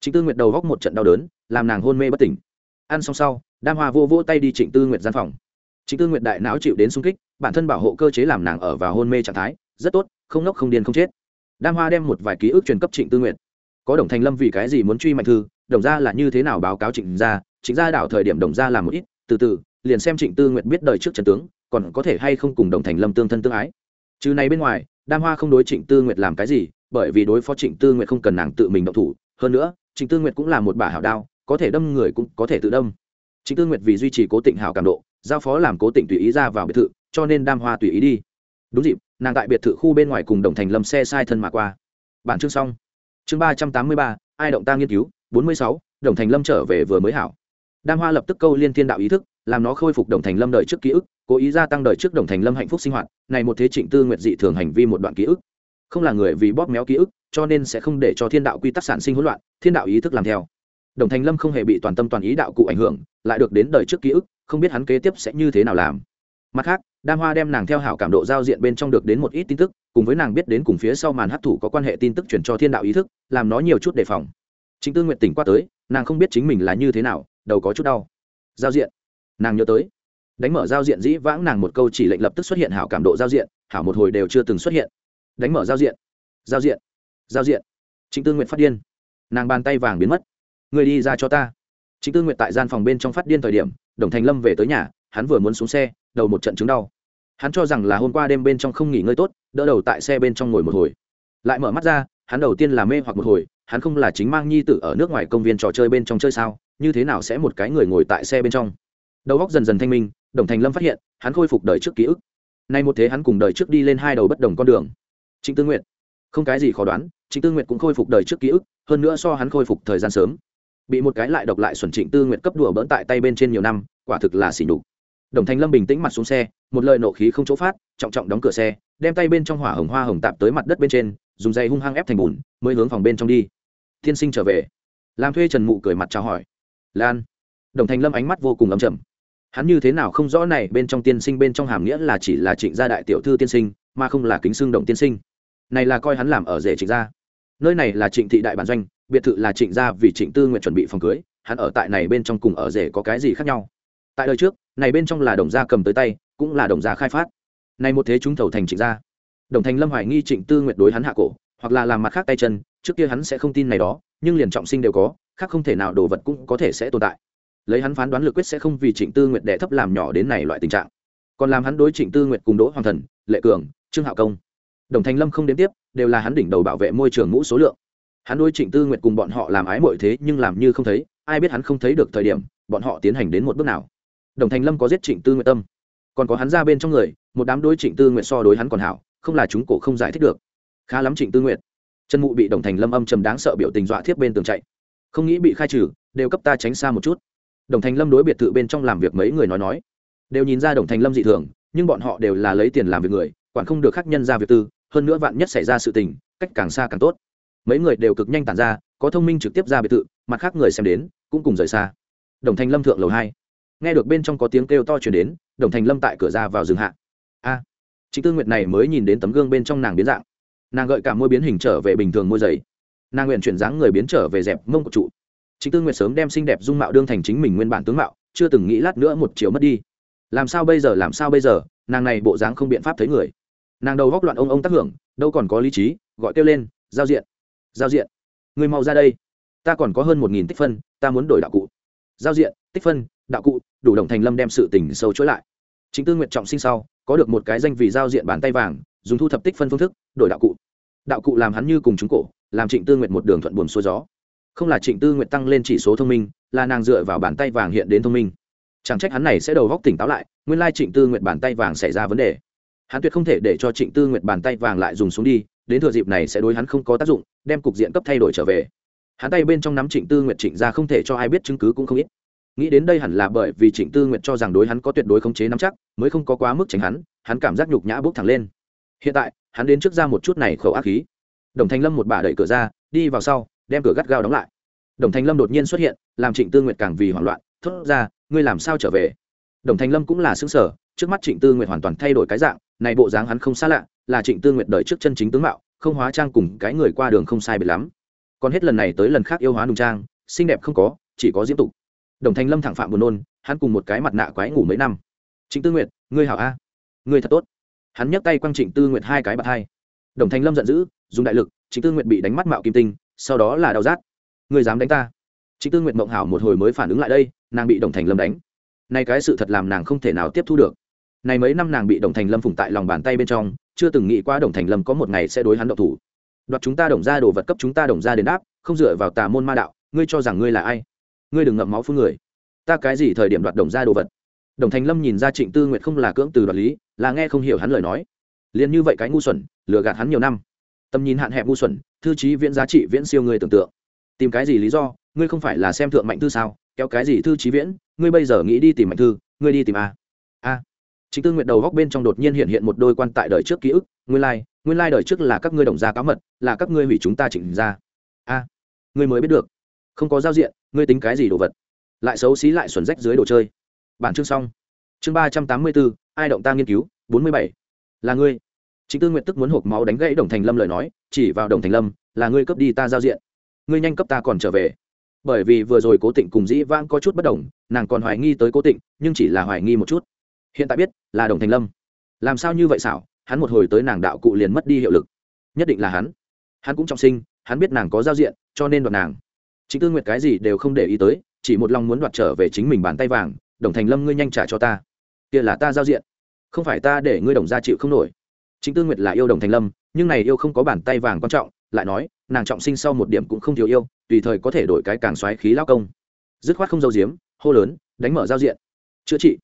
Trịnh tư nguyệt đầu góc một trận đau đớn, làm nàng hôn mê bất tỉnh. Ăn xong sau, đam hoa vô vô tay đi trịnh tư nguyệt gian phòng. Trịnh tư nguyệt đại não chịu đến sung kích, bản thân bảo hộ cơ chế làm nàng ở vào hôn mê trạng thái, rất tốt, không nốc không điên không chết đam hoa đem một vài ký ức truyền cấp trịnh tư nguyệt. Có đồng thành lâm vì cái gì muốn truy mạnh thư, đồng ra là như thế nào báo cáo trịnh gia trịnh gia đảo thời điểm đồng ra làm một ít, từ từ, liền xem trịnh tư nguyệt biết đời trước trần tướng, còn có thể hay không cùng đồng thành lâm tương thân tương ái. Chứ này bên ngoài, đam hoa không đối trịnh tư nguyệt làm cái gì, bởi vì đối phó trịnh tư nguyệt không cần nàng tự mình động thủ. Hơn nữa, trịnh tư nguyệt cũng là một bà hảo đao, có thể đâm người cũng có thể tự đâm. Trịnh tư nguyệt vì duy trì cố tịnh hảo cảm độ, giao phó làm cố tịnh tùy ý ra vào biệt thự, cho nên đam hoa tùy ý đi. Đúng dịp nàng tại biệt thự khu bên ngoài cùng đồng thành lâm xe sai thân mà qua. Bản chương xong. Chương ba trăm tám mươi ba, ai động ta nghiên cứu? bốn mươi sáu, đồng thành lâm trở về vừa mới hảo. Đam hoa lập tức câu liên thiên đạo ý thức, làm nó khôi phục đồng thành lâm đời trước ký ức, cố ý gia tăng đời trước đồng thành lâm hạnh phúc sinh hoạt, này một thế trịnh tư nguyệt dị thường hành vi một đoạn ký ức. Không là người vì bóp méo ký ức, cho nên sẽ không để cho thiên đạo quy tắc sản sinh hỗn loạn, thiên đạo ý thức làm theo. Đồng thành lâm không hề bị toàn tâm toàn ý đạo cụ ảnh hưởng, lại được đến đời trước ký ức, không biết hắn kế tiếp sẽ như thế nào làm mặt khác đam hoa đem nàng theo hảo cảm độ giao diện bên trong được đến một ít tin tức, cùng với nàng biết đến cùng phía sau màn hấp thụ có quan hệ tin tức chuyển cho thiên đạo ý thức, làm nó nhiều chút đề phòng. Chính tư nguyện tỉnh qua tới, nàng không biết chính mình là như thế nào, đầu có chút đau. Giao diện. Nàng nhớ tới. Đánh mở giao diện dĩ vãng nàng một câu chỉ lệnh lập tức xuất hiện hảo cảm độ giao diện, hảo một hồi đều chưa từng xuất hiện. Đánh mở giao diện. Giao diện. Giao diện. Chính tư nguyện phát điên. Nàng bàn tay vàng biến mất. Người đi ra cho ta. Chính tư nguyện tại gian phòng bên trong phát điên thời điểm, đồng thành lâm về tới nhà hắn vừa muốn xuống xe, đầu một trận chứng đau. Hắn cho rằng là hôm qua đêm bên trong không nghỉ ngơi tốt, đỡ đầu tại xe bên trong ngồi một hồi. Lại mở mắt ra, hắn đầu tiên là mê hoặc một hồi, hắn không là chính mang nhi tử ở nước ngoài công viên trò chơi bên trong chơi sao, như thế nào sẽ một cái người ngồi tại xe bên trong? Đầu góc dần dần thanh minh, đồng thành lâm phát hiện, hắn khôi phục đời trước ký ức. Nay một thế hắn cùng đời trước đi lên hai đầu bất đồng con đường. Trịnh tư nguyện không cái gì khó đoán, trịnh tư nguyện cũng khôi phục đời trước ký ức, hơn nữa so hắn khôi phục thời gian sớm. Bị một cái lại độc lại xuẩn trịnh tư nguyện cấp đùa bỡn tại tay bên trên nhiều năm, quả thực là xỉ nhục đồng thành lâm bình tĩnh mặt xuống xe, một lời nộ khí không chỗ phát, trọng trọng đóng cửa xe, đem tay bên trong hỏa hồng hoa hồng tạp tới mặt đất bên trên, dùng dây hung hăng ép thành bùn, mới hướng phòng bên trong đi. Tiên sinh trở về. Làm thuê trần mụ cười mặt chào hỏi. Lan. Đồng thành lâm ánh mắt vô cùng ấm chầm hắn như thế nào không rõ này, bên trong tiên sinh, bên trong hàm nghĩa là chỉ là trịnh gia đại tiểu thư tiên sinh, mà không là kính xương đồng tiên sinh. Này là coi hắn làm ở rể trịnh gia. Nơi này là trịnh thị đại bản doanh, biệt thự là trịnh gia vì trịnh tư nguyện chuẩn bị phòng cưới, hắn ở tại này bên trong cùng ở rể có cái gì khác nhau? Tại đời trước, này bên trong là đồng gia cầm tới tay, cũng là đồng gia khai phát. Này một thế chúng thầu thành trịnh gia. Đồng thành lâm hoài nghi trịnh tư nguyệt đối hắn hạ cổ, hoặc là làm mặt khác tay chân, trước kia hắn sẽ không tin này đó, nhưng liền trọng sinh đều có, khác không thể nào đồ vật cũng có thể sẽ tồn tại. Lấy hắn phán đoán lực quyết sẽ không vì trịnh tư nguyệt đệ thấp làm nhỏ đến này loại tình trạng. Còn làm hắn đối trịnh tư nguyệt cùng đỗ hoàng thần, lệ cường, trương hạo công, đồng thành lâm không đến tiếp, đều là hắn đỉnh đầu bảo vệ môi trường mũ số lượng. Hắn đối trịnh tư nguyệt cùng bọn họ làm ái mọi thế nhưng làm như không thấy, ai biết hắn không thấy được thời điểm, bọn họ tiến hành đến một bước nào đồng thành lâm có giết trịnh tư nguyệt tâm. Còn có hắn ra bên trong người, một đám đối trịnh tư nguyệt so đối hắn còn hảo, không là chúng cổ không giải thích được. Khá lắm trịnh tư nguyệt chân mụ bị đồng thành lâm âm trầm đáng sợ biểu tình dọa thiếp bên tường chạy. Không nghĩ bị khai trừ, đều cấp ta tránh xa một chút. Đồng thành lâm đối biệt thự bên trong làm việc mấy người nói nói. Đều nhìn ra đồng thành lâm dị thường, nhưng bọn họ đều là lấy tiền làm việc người, quản không được khác nhân ra việc tư, hơn nữa vạn nhất xảy ra sự tình, cách càng xa càng tốt. Mấy người đều cực nhanh tản ra, có thông minh trực tiếp ra biệt thự, mặt khác người xem đến, cũng cùng rời xa. Đồng thành lâm thượng lầu hai nghe được bên trong có tiếng kêu to chuyển đến đồng thành lâm tại cửa ra vào rừng hạ. A à, chính tư nguyệt này mới nhìn đến tấm gương bên trong nàng biến dạng. Nàng gợi cả môi biến hình trở về bình thường môi giày nàng nguyện chuyển dáng người biến trở về dẹp mông của trụ. Chính tư nguyệt sớm đem xinh đẹp dung mạo đương thành chính mình nguyên bản tướng mạo chưa từng nghĩ lát nữa một chiều mất đi. Làm sao bây giờ làm sao bây giờ nàng này bộ dáng không biện pháp thấy người. Nàng đầu góc loạn ông ông tác hưởng đâu còn có lý trí gọi kêu lên giao diện giao diện. Người mau ra đây. Ta còn có hơn một nghìn tích phân ta muốn đổi đạo cụ. Giao diện tích phân đạo cụ, đủ đồng thành lâm đem sự tình sâu chối lại. Chính tư nguyện trọng sinh sau, có được một cái danh vị giao diện bàn tay vàng, dùng thu thập tích phân phương thức, đổi đạo cụ. Đạo cụ làm hắn như cùng chúng cổ, làm trịnh tư nguyện một đường thuận buồm xuôi gió. Không là trịnh tư nguyện tăng lên chỉ số thông minh, là nàng dựa vào bàn tay vàng hiện đến thông minh. Chẳng trách hắn này sẽ đầu góc tỉnh táo lại, nguyên lai trịnh tư nguyện bàn tay vàng xảy ra vấn đề. Hắn tuyệt không thể để cho trịnh tư nguyện bàn tay vàng lại dùng xuống đi, đến thừa dịp này sẽ đối hắn không có tác dụng, đem cục diện cấp thay đổi trở về. Hắn tay bên trong nắm trịnh tư nguyện trịnh ra không thể cho ai biết chứng cứ cũng không ít nghĩ đến đây hẳn là bởi vì trịnh tư nguyện cho rằng đối hắn có tuyệt đối khống chế nắm chắc, mới không có quá mức tránh hắn hắn cảm giác nhục nhã bốc thẳng lên. Hiện tại, hắn đến trước ra một chút này khẩu ác khí. Đồng thanh lâm một bà đẩy cửa ra, đi vào sau, đem cửa gắt gao đóng lại. Đồng thanh lâm đột nhiên xuất hiện, làm trịnh tư nguyệt càng vì hoảng loạn, thốt ra, ngươi làm sao trở về? Đồng thanh lâm cũng là xứng sở trước mắt trịnh tư nguyệt hoàn toàn thay đổi cái dạng, này bộ dáng hắn không xa lạ, là trịnh tư nguyệt đợi trước chân chính tướng mạo, không hóa trang cùng cái người qua đường không sai biệt lắm. Còn hết lần này tới lần khác yêu hóa nùng trang, xinh đẹp không có, chỉ có diễm tục đồng thanh lâm thẳng phạm buồn nôn, hắn cùng một cái mặt nạ quái ngủ mấy năm. Trịnh tư nguyệt, ngươi hảo a. Ngươi thật tốt. Hắn nhấc tay quăng trịnh tư nguyệt hai cái bạt hai. Đồng thanh lâm giận dữ, dùng đại lực, trịnh tư nguyệt bị đánh mắt mạo kim tinh, sau đó là đau rát. Ngươi dám đánh ta. Trịnh tư nguyệt mộng hảo một hồi mới phản ứng lại đây, nàng bị đồng thành lâm đánh. Nay cái sự thật làm nàng không thể nào tiếp thu được. Này mấy năm nàng bị đồng thành lâm phủng tại lòng bàn tay bên trong, chưa từng nghĩ qua đồng thành lâm có một ngày sẽ đối hắn động thủ. Đoạt chúng ta đồng ra đồ vật cấp chúng ta đồng ra đền đáp, không dựa vào tà môn ma đạo, ngươi cho rằng ngươi là ai? Ngươi đừng ngậm máu phương người. Ta cái gì thời điểm đoạt đồng ra đồ vật? Đồng thành lâm nhìn ra trịnh tư nguyệt không là cưỡng từ đoạt lý là nghe không hiểu hắn lời nói. Liền như vậy cái ngu xuẩn lừa gạt hắn nhiều năm. Tầm nhìn hạn hẹp ngu xuẩn thư trí viễn giá trị viễn siêu người tưởng tượng. Tìm cái gì lý do ngươi không phải là xem thượng mạnh thư sao? Kéo cái gì thư trí viễn ngươi bây giờ nghĩ đi tìm mạnh thư ngươi đi tìm a. A. Chính tư nguyện đầu góc bên trong đột nhiên hiện hiện một đôi quan tại đời trước ký ức nguyên lai、like, nguyên lai、like、đời trước là các ngươi đồng gia cáo mật là các ngươi hủy chúng ta chỉnh ra. A. Ngươi mới biết được. Không có giao diện ngươi tính cái gì đồ vật? Lại xấu xí lại xuẩn rách dưới đồ chơi. Bản chương xong. Chương ba trăm tám mươi bốn, ai động ta nghiên cứu? Bốn mươi bảy. Là ngươi. Chính tư nguyện tức muốn hộp máu đánh gãy đồng thành lâm lời nói, chỉ vào đồng thành lâm, là ngươi cấp đi ta giao diện. Ngươi nhanh cấp ta còn trở về. Bởi vì vừa rồi cố tịnh cùng dĩ vãng có chút bất đồng, nàng còn hoài nghi tới cố tịnh, nhưng chỉ là hoài nghi một chút. Hiện tại biết, là đồng thành lâm. Làm sao như vậy xảo? Hắn một hồi tới nàng đạo cụ liền mất đi hiệu lực. Nhất định là hắn. Hắn cũng trọng sinh, hắn biết nàng có giao diện, cho nên đoạt nàng chính tư nguyệt cái gì đều không để ý tới, chỉ một lòng muốn đoạt trở về chính mình bàn tay vàng, đồng thành lâm ngươi nhanh trả cho ta. Kia là ta giao diện. Không phải ta để ngươi đồng gia chịu không nổi. Chính tư nguyệt là yêu đồng thành lâm, nhưng này yêu không có bàn tay vàng quan trọng, lại nói, nàng trọng sinh sau một điểm cũng không thiếu yêu, tùy thời có thể đổi cái càng xoáy khí lao công. Dứt khoát không dâu diếm hô lớn, đánh mở giao diện. Chữa trị.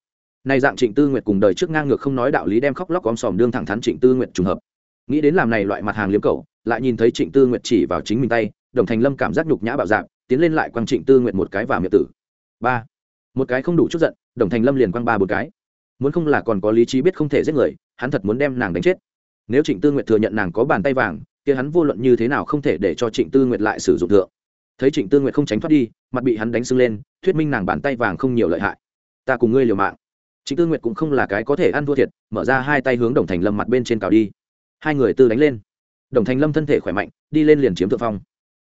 Này dạng trịnh tư nguyệt cùng đời trước ngang ngược không nói đạo lý đem khóc lóc om sòm đương thẳng thắn trịnh tư nguyệt trùng hợp. Nghĩ đến làm này loại mặt hàng liếm cầu lại nhìn thấy trịnh tư nguyệt chỉ vào chính mình tay, đồng thành lâm cảm giác nhục nhã bạo dạng tiến lên lại quăng trịnh tư nguyệt một cái và miệng tử. Ba. Một cái không đủ chút giận, đồng thành lâm liền quăng ba một cái. Muốn không là còn có lý trí biết không thể giết người, hắn thật muốn đem nàng đánh chết. Nếu trịnh tư nguyệt thừa nhận nàng có bàn tay vàng, kia hắn vô luận như thế nào không thể để cho trịnh tư nguyệt lại sử dụng thượng. Thấy trịnh tư nguyệt không tránh thoát đi, mặt bị hắn đánh sưng lên, thuyết minh nàng bàn tay vàng không nhiều lợi hại. Ta cùng ngươi liều mạng. Trịnh tư nguyệt cũng không là cái có thể ăn thua thiệt, mở ra hai tay hướng đồng thành lâm mặt bên trên cào đi. Hai người tư đánh lên. Đồng thành lâm thân thể khỏe mạnh, đi lên liền chiếm thượng phong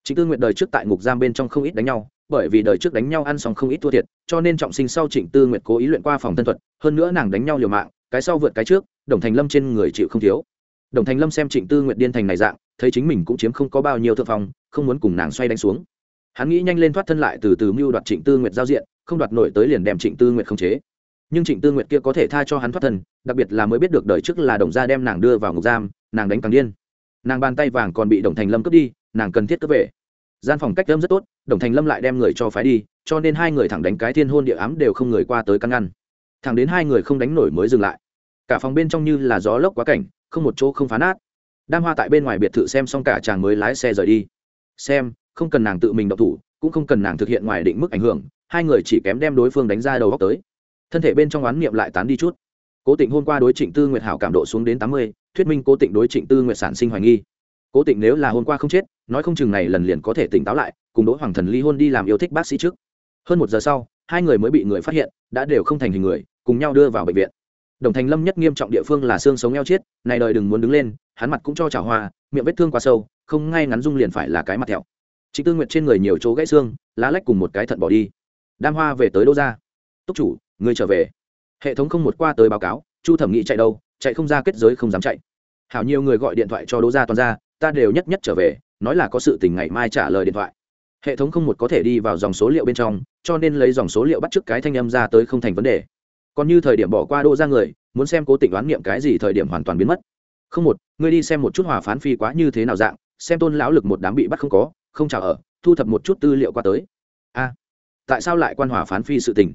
trịnh tư nguyệt đời trước tại ngục giam bên trong không ít đánh nhau bởi vì đời trước đánh nhau ăn xong không ít thua thiệt cho nên trọng sinh sau trịnh tư nguyệt cố ý luyện qua phòng thân thuật hơn nữa nàng đánh nhau liều mạng cái sau vượt cái trước đồng thành lâm trên người chịu không thiếu. Đồng thành lâm xem trịnh tư nguyệt điên thành này dạng thấy chính mình cũng chiếm không có bao nhiêu thượng phòng, không muốn cùng nàng xoay đánh xuống. Hắn nghĩ nhanh lên thoát thân lại từ từ mưu đoạt trịnh tư nguyệt giao diện không đoạt nổi tới liền đem trịnh tư nguyệt không chế. Nhưng trịnh tư nguyệt kia có thể tha cho hắn thoát thân đặc biệt là mới biết được đời trước là đồng gia đem nàng đưa vào ngục giam nàng đánh càng điên. Nàng bàn tay vàng còn bị đồng thành lâm cướp đi nàng cần thiết cướp về. Gian phòng cách lâm rất tốt, đồng thành lâm lại đem người cho phái đi, cho nên hai người thẳng đánh cái thiên hôn địa ám đều không người qua tới căn ngăn. Thẳng đến hai người không đánh nổi mới dừng lại. Cả phòng bên trong như là gió lốc quá cảnh, không một chỗ không phá nát. Đam hoa tại bên ngoài biệt thự xem xong cả chàng mới lái xe rời đi. Xem, không cần nàng tự mình độc thủ, cũng không cần nàng thực hiện ngoài định mức ảnh hưởng, hai người chỉ kém đem đối phương đánh ra đầu góc tới. Thân thể bên trong oán niệm lại tán đi chút. Cố tịnh hôm qua đối trịnh tư nguyệt hảo cảm độ xuống đến tám mươi, thuyết minh cố tịnh đối trịnh tư nguyệt sản sinh hoài nghi cố tịnh nếu là hôm qua không chết, nói không chừng này lần liền có thể tỉnh táo lại, cùng đỗ hoàng thần ly hôn đi làm yêu thích bác sĩ trước. Hơn một giờ sau, hai người mới bị người phát hiện, đã đều không thành hình người, cùng nhau đưa vào bệnh viện. Đồng thành lâm nhất nghiêm trọng địa phương là xương sống eo chết, này đời đừng muốn đứng lên, hắn mặt cũng cho trả hoa, miệng vết thương quá sâu, không ngay ngắn dung liền phải là cái mặt thẹo. Trịnh tư nguyệt trên người nhiều chỗ gãy xương, lá lách cùng một cái thận bỏ đi. Đam hoa về tới đô ra túc chủ, người trở về. Hệ thống không một qua tới báo cáo, chu thẩm Nghị chạy đâu, chạy không ra kết giới không dám chạy. Hảo nhiều người gọi điện thoại cho đỗ gia toàn ra ta đều nhất nhất trở về, nói là có sự tình ngày mai trả lời điện thoại. Hệ thống không một có thể đi vào dòng số liệu bên trong, cho nên lấy dòng số liệu bắt t r ư ớ c cái thanh âm ra tới không thành vấn đề. Còn như thời điểm bỏ qua đô ra người, muốn xem cố tình đoán niệm cái gì thời điểm hoàn toàn biến mất. Không một, ngươi đi xem một chút hòa phán phi quá như thế nào dạng, xem tôn lão lực một đám bị bắt không có, không trả ở, thu thập một chút tư liệu qua tới. A, tại sao lại quan hòa phán phi sự tình?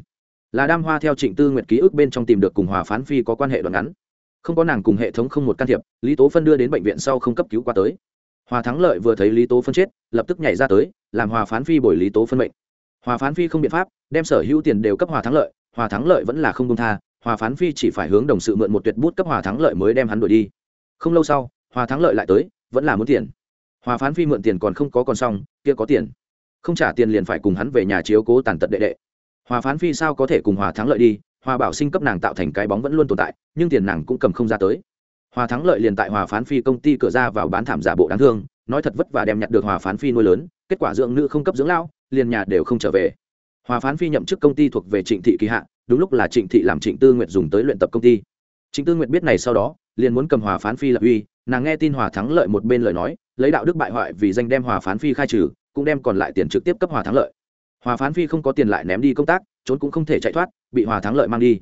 Là đam hoa theo trịnh tư nguyệt ký ức bên trong tìm được cùng hòa phán phi có quan hệ đoạn ngắn không có nàng cùng hệ thống không một can thiệp, lý tố phân đưa đến bệnh viện sau không cấp cứu qua tới. Hòa thắng lợi vừa thấy lý tố phân chết, lập tức nhảy ra tới, làm hòa phán phi bồi lý tố phân bệnh. hòa phán phi không biện pháp, đem sở hữu tiền đều cấp hòa thắng lợi, hòa thắng lợi vẫn là không công tha, hòa phán phi chỉ phải hướng đồng sự mượn một tuyệt bút cấp hòa thắng lợi mới đem hắn đuổi đi. Không lâu sau, hòa thắng lợi lại tới, vẫn là muốn tiền. Hòa phán phi mượn tiền còn không có còn xong, kia có tiền. Không trả tiền liền phải cùng hắn về nhà chiếu cố tàn tật đệ đệ. Hòa phán phi sao có thể cùng hòa thắng lợi đi hòa bảo sinh cấp nàng tạo thành cái bóng vẫn luôn tồn tại, nhưng tiền nàng cũng cầm không ra tới. Hòa thắng lợi liền tại hòa phán phi công ty cửa ra vào bán thảm giả bộ đáng thương, nói thật vất vả đem nhặt được hòa phán phi nuôi lớn, kết quả dưỡng nữ không cấp dưỡng lao liền nhà đều không trở về. Hòa phán phi nhậm chức công ty thuộc về trịnh thị kỳ hạ, đúng lúc là trịnh thị làm trịnh tư nguyệt dùng tới luyện tập công ty. Trịnh tư nguyệt biết này sau đó, liền muốn cầm hòa phán phi lập uy, nàng nghe tin hòa thắng lợi một bên lời nói, lấy đạo đức bại hoại vì danh đem hòa phán phi khai trừ, cũng đem còn lại tiền trực tiếp cấp hòa thắng lợi hòa phán phi không có tiền lại ném đi công tác, trốn cũng không thể chạy thoát, bị hòa thắng lợi mang đi.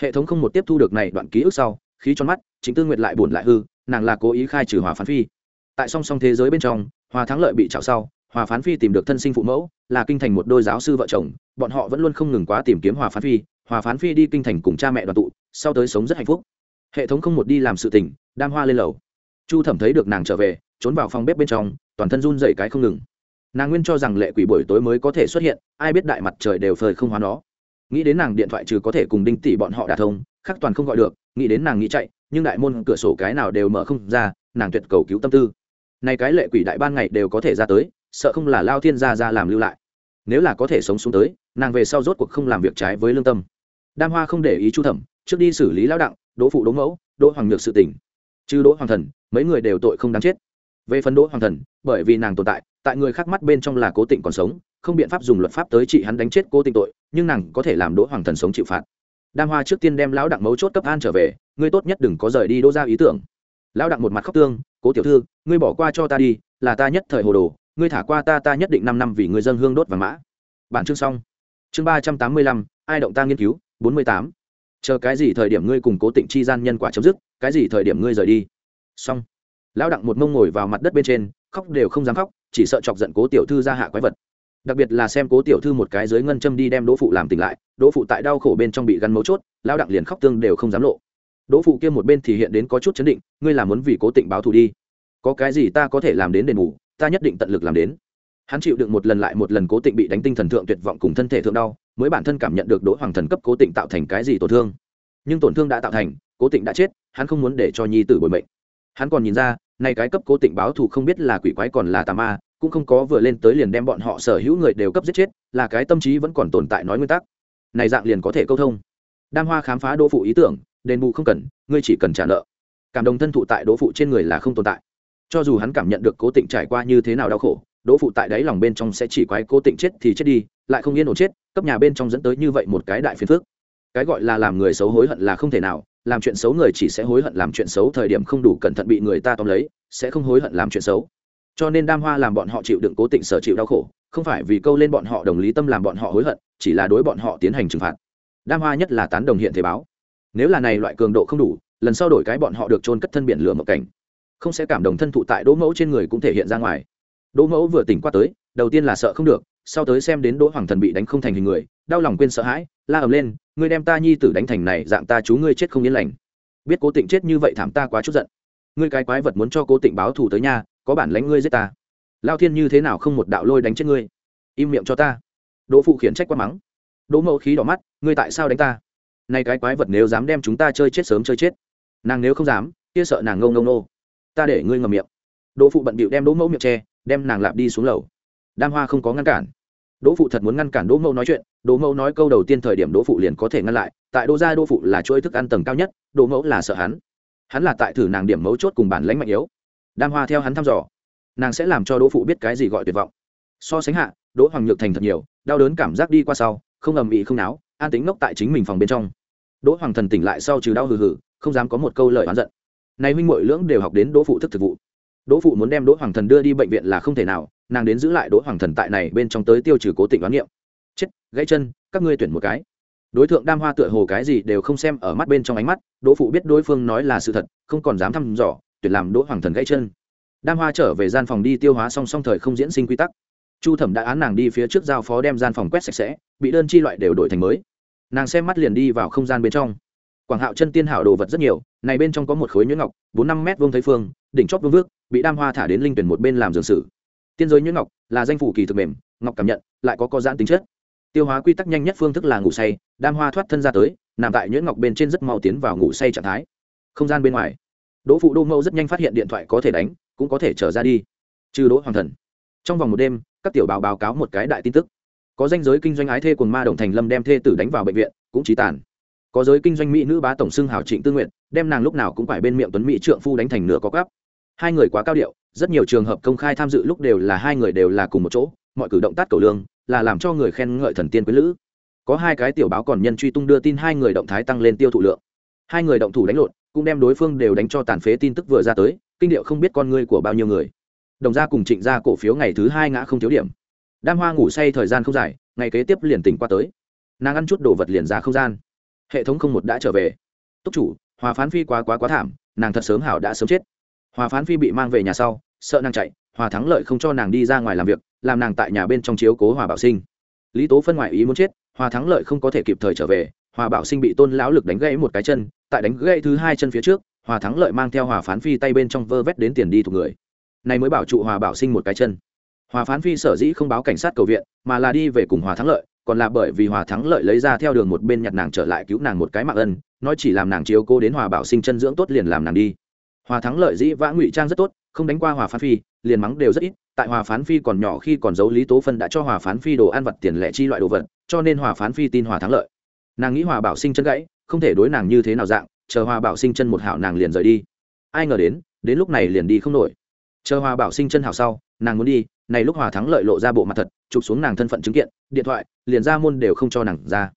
Hệ thống không một tiếp thu được này đoạn ký ức sau, khí cho mắt, chính tư nguyệt lại buồn lại hư, nàng là cố ý khai trừ hòa phán phi. Tại song song thế giới bên trong, hòa thắng lợi bị trạo sau, hòa phán phi tìm được thân sinh phụ mẫu, là kinh thành một đôi giáo sư vợ chồng, bọn họ vẫn luôn không ngừng quá tìm kiếm hòa phán phi, hòa phán phi đi kinh thành cùng cha mẹ đoàn tụ, sau tới sống rất hạnh phúc. Hệ thống không một đi làm sự tình, đam hoa lên lầu. Chu thẩm thấy được nàng trở về, trốn vào phòng bếp bên trong, toàn thân run dậy cái không ngừng nàng nguyên cho rằng lệ quỷ buổi tối mới có thể xuất hiện, ai biết đại mặt trời đều phơi không hóa nó. Nghĩ đến nàng điện thoại trừ có thể cùng đinh tỷ bọn họ đả thông, khắc toàn không gọi được, nghĩ đến nàng nghĩ chạy, nhưng đại môn cửa sổ cái nào đều mở không ra, nàng tuyệt cầu cứu tâm tư. Nay cái lệ quỷ đại ban ngày đều có thể ra tới, sợ không là lao thiên gia ra làm lưu lại. Nếu là có thể sống xuống tới, nàng về sau rốt cuộc không làm việc trái với lương tâm. Đam hoa không để ý chu thẩm, trước đi xử lý lão đặng, đỗ phụ đỗ mẫu, đỗ hoàng nhược sự tỉnh chứ đỗ hoàng thần, mấy người đều tội không đáng chết. Về phần đỗ hoàng thần, bởi vì nàng tồn tại tại người khác mắt bên trong là cố tịnh còn sống, không biện pháp dùng luật pháp tới trị hắn đánh chết cố tịnh tội, nhưng nàng có thể làm đỗ hoàng thần sống chịu phạt. Đam hoa trước tiên đem lão đặng mấu chốt cấp an trở về, ngươi tốt nhất đừng có rời đi đỗ ra ý tưởng. Lão đặng một mặt khóc tương, cố tiểu thư, ngươi bỏ qua cho ta đi, là ta nhất thời hồ đồ, ngươi thả qua ta ta nhất định năm năm vì ngươi dân hương đốt và mã. Bản chương xong. Chương ba trăm tám mươi lăm, ai động ta nghiên cứu? bốn mươi tám. Chờ cái gì thời điểm ngươi cùng cố tịnh chi gian nhân quả chấm dứt, cái gì thời điểm ngươi rời đi? Xong. Lão đặng một mông ngồi vào mặt đất bên trên, khóc đều không dám khóc chỉ sợ chọc giận cố tiểu thư ra hạ quái vật. Đặc biệt là xem cố tiểu thư một cái dưới ngân châm đi đem đỗ phụ làm tỉnh lại, đỗ phụ tại đau khổ bên trong bị gắn mấu chốt, lão đặng liền khóc tương đều không dám lộ. Đỗ phụ kia một bên thì hiện đến có chút chấn định, ngươi là muốn vì cố tịnh báo thù đi. Có cái gì ta có thể làm đến đền bù, ta nhất định tận lực làm đến. Hắn chịu đựng một lần lại một lần cố tịnh bị đánh tinh thần thượng tuyệt vọng cùng thân thể thượng đau, mới bản thân cảm nhận được đỗ hoàng thần cấp cố tịnh tạo thành cái gì tổn thương. Nhưng tổn thương đã tạo thành, cố tịnh đã chết, hắn không muốn để cho nhi tử bồi mệnh. Hắn còn nhìn ra nay cái cấp cố tịnh báo thù không biết là quỷ quái còn là tà ma, cũng không có vừa lên tới liền đem bọn họ sở hữu người đều cấp giết chết, là cái tâm trí vẫn còn tồn tại nói nguyên tắc. Này dạng liền có thể câu thông. Đam hoa khám phá đỗ phụ ý tưởng, đền bù không cần, ngươi chỉ cần trả nợ. Cảm động thân thụ tại đỗ phụ trên người là không tồn tại. Cho dù hắn cảm nhận được cố tịnh trải qua như thế nào đau khổ, đỗ phụ tại đáy lòng bên trong sẽ chỉ quái cố tịnh chết thì chết đi, lại không yên ổn chết, cấp nhà bên trong dẫn tới như vậy một cái đại phiền phước cái gọi là làm người xấu hối hận là không thể nào làm chuyện xấu người chỉ sẽ hối hận làm chuyện xấu, thời điểm không đủ cẩn thận bị người ta tóm lấy, sẽ không hối hận làm chuyện xấu. Cho nên đam hoa làm bọn họ chịu đựng cố tình sở chịu đau khổ, không phải vì câu lên bọn họ đồng lý tâm làm bọn họ hối hận, chỉ là đối bọn họ tiến hành trừng phạt. Đam hoa nhất là tán đồng hiện thể báo. Nếu là này loại cường độ không đủ, lần sau đổi cái bọn họ được trôn cất thân biển lửa một cảnh, không sẽ cảm động thân thụ tại đỗ mẫu trên người cũng thể hiện ra ngoài. Đỗ mẫu vừa tỉnh qua tới, đầu tiên là sợ không được sau tới xem đến đỗ hoàng thần bị đánh không thành hình người, đau lòng quên sợ hãi, la ầm lên, ngươi đem ta nhi tử đánh thành này, dạng ta chú ngươi chết không yên lành. Biết cố tịnh chết như vậy thảm ta quá chút giận. Ngươi cái quái vật muốn cho cố tịnh báo thù tới nhà, có bản lãnh ngươi giết ta. Lao thiên như thế nào không một đạo lôi đánh chết ngươi? Im miệng cho ta. Đỗ phụ khiển trách quá mắng. Đỗ mẫu khí đỏ mắt, ngươi tại sao đánh ta? Nay cái quái vật nếu dám đem chúng ta chơi chết sớm chơi chết. Nàng nếu không dám, kia sợ nàng ngông ngông nô. Ta để ngươi ngầm miệng. Đỗ phụ bận bịu đem đỗ mẫu miệng tre đem nàng lạp đi xuống lầu đam hoa không có ngăn cản. Đỗ phụ thật muốn ngăn cản đỗ mẫu nói chuyện, đỗ mẫu nói câu đầu tiên thời điểm đỗ phụ liền có thể ngăn lại, tại đỗ gia đỗ phụ là chuỗi thức ăn tầng cao nhất, đỗ mẫu là sợ hắn. Hắn là tại thử nàng điểm mấu chốt cùng bản lãnh mạnh yếu. Đam hoa theo hắn thăm dò, nàng sẽ làm cho đỗ phụ biết cái gì gọi tuyệt vọng. So sánh hạ, đỗ hoàng nhược thành thật nhiều, đau đớn cảm giác đi qua sau, không ầm ĩ không náo, an tính ngốc tại chính mình phòng bên trong. Đỗ hoàng thần tỉnh lại sau trừ đau hừ hừ, không dám có một câu lời oán giận. Này huynh muội lưỡng đều học đến đỗ phụ thức thực vụ đỗ phụ muốn đem đỗ hoàng thần đưa đi bệnh viện là không thể nào, nàng đến giữ lại đỗ hoàng thần tại này bên trong tới tiêu trừ cố tình đoán niệm chết, gãy chân, các ngươi tuyển một cái. Đối tượng đam hoa tựa hồ cái gì đều không xem ở mắt bên trong ánh mắt, đỗ phụ biết đối phương nói là sự thật, không còn dám thăm dò, tuyển làm đỗ hoàng thần gãy chân. Đam hoa trở về gian phòng đi tiêu hóa song song thời không diễn sinh quy tắc. Chu thẩm đã án nàng đi phía trước giao phó đem gian phòng quét sạch sẽ, bị đơn chi loại đều đổi thành mới. Nàng xem mắt liền đi vào không gian bên trong. Quảng hạo chân tiên hảo đồ vật rất nhiều này bên trong có một khối nhuyễn ngọc, bốn năm mét vuông thấy phương, đỉnh chót vương vước, bị đam hoa thả đến linh tuyển một bên làm dường sử. Tiên giới nhuyễn ngọc là danh phủ kỳ thực mềm, ngọc cảm nhận, lại có có giãn tính chất. Tiêu hóa quy tắc nhanh nhất phương thức là ngủ say, đam hoa thoát thân ra tới, nằm tại nhuyễn ngọc bên trên rất mau tiến vào ngủ say trạng thái. Không gian bên ngoài, đỗ phụ đô mẫu rất nhanh phát hiện điện thoại có thể đánh, cũng có thể trở ra đi. Trừ đỗ hoàng thần. Trong vòng một đêm, các tiểu báo báo cáo một cái đại tin tức. Có danh giới kinh doanh ái thê cùng ma đồng thành lâm đem thê tử đánh vào bệnh viện, cũng trí tàn có giới kinh doanh mỹ nữ bá tổng xưng hào trịnh tư nguyện đem nàng lúc nào cũng phải bên miệng tuấn mỹ trượng phu đánh thành nửa có cắp. Hai người quá cao điệu, rất nhiều trường hợp công khai tham dự lúc đều là hai người đều là cùng một chỗ, mọi cử động tát cầu lương, là làm cho người khen ngợi thần tiên quý lữ. Có hai cái tiểu báo còn nhân truy tung đưa tin hai người động thái tăng lên tiêu thụ lượng. Hai người động thủ đánh lộn, cũng đem đối phương đều đánh cho tàn phế tin tức vừa ra tới, kinh điệu không biết con ngươi của bao nhiêu người. Đồng gia cùng trịnh gia cổ phiếu ngày thứ hai ngã không thiếu điểm. Đam hoa ngủ say thời gian không dài, ngày kế tiếp liền tỉnh qua tới. Nàng ăn chút đồ vật liền ra không gian hệ thống không một đã trở về. Túc chủ, hòa phán phi quá quá quá thảm, nàng thật sớm hảo đã sớm chết. Hòa phán phi bị mang về nhà sau, sợ nàng chạy, hòa thắng lợi không cho nàng đi ra ngoài làm việc, làm nàng tại nhà bên trong chiếu cố hòa bảo sinh. Lý tố phân ngoại ý muốn chết, hòa thắng lợi không có thể kịp thời trở về, hòa bảo sinh bị tôn lão lực đánh gãy một cái chân, tại đánh gãy thứ hai chân phía trước, hòa thắng lợi mang theo hòa phán phi tay bên trong vơ vét đến tiền đi thuộc người. Này mới bảo trụ hòa bảo sinh một cái chân. Hòa phán phi sở dĩ không báo cảnh sát cầu viện, mà là đi về cùng hòa thắng lợi còn là bởi vì hòa thắng lợi lấy ra theo đường một bên nhặt nàng trở lại cứu nàng một cái mạng ân, nói chỉ làm nàng chiếu cô đến hòa bảo sinh chân dưỡng tốt liền làm nàng đi. Hòa thắng lợi dĩ vã ngụy trang rất tốt, không đánh qua hòa phán phi, liền mắng đều rất ít, tại hòa phán phi còn nhỏ khi còn giấu lý tố phân đã cho hòa phán phi đồ ăn vật tiền lẻ chi loại đồ vật, cho nên hòa phán phi tin hòa thắng lợi. Nàng nghĩ hòa bảo sinh chân gãy, không thể đối nàng như thế nào dạng, chờ hòa bảo sinh chân một hảo nàng liền rời đi. Ai ngờ đến đến lúc này liền đi không nổi. Chờ hòa bảo sinh chân hảo sau, nàng muốn đi này lúc hòa thắng lợi lộ ra bộ mặt thật, chụp xuống nàng thân phận chứng kiện, điện thoại, liền ra môn đều không cho nàng ra.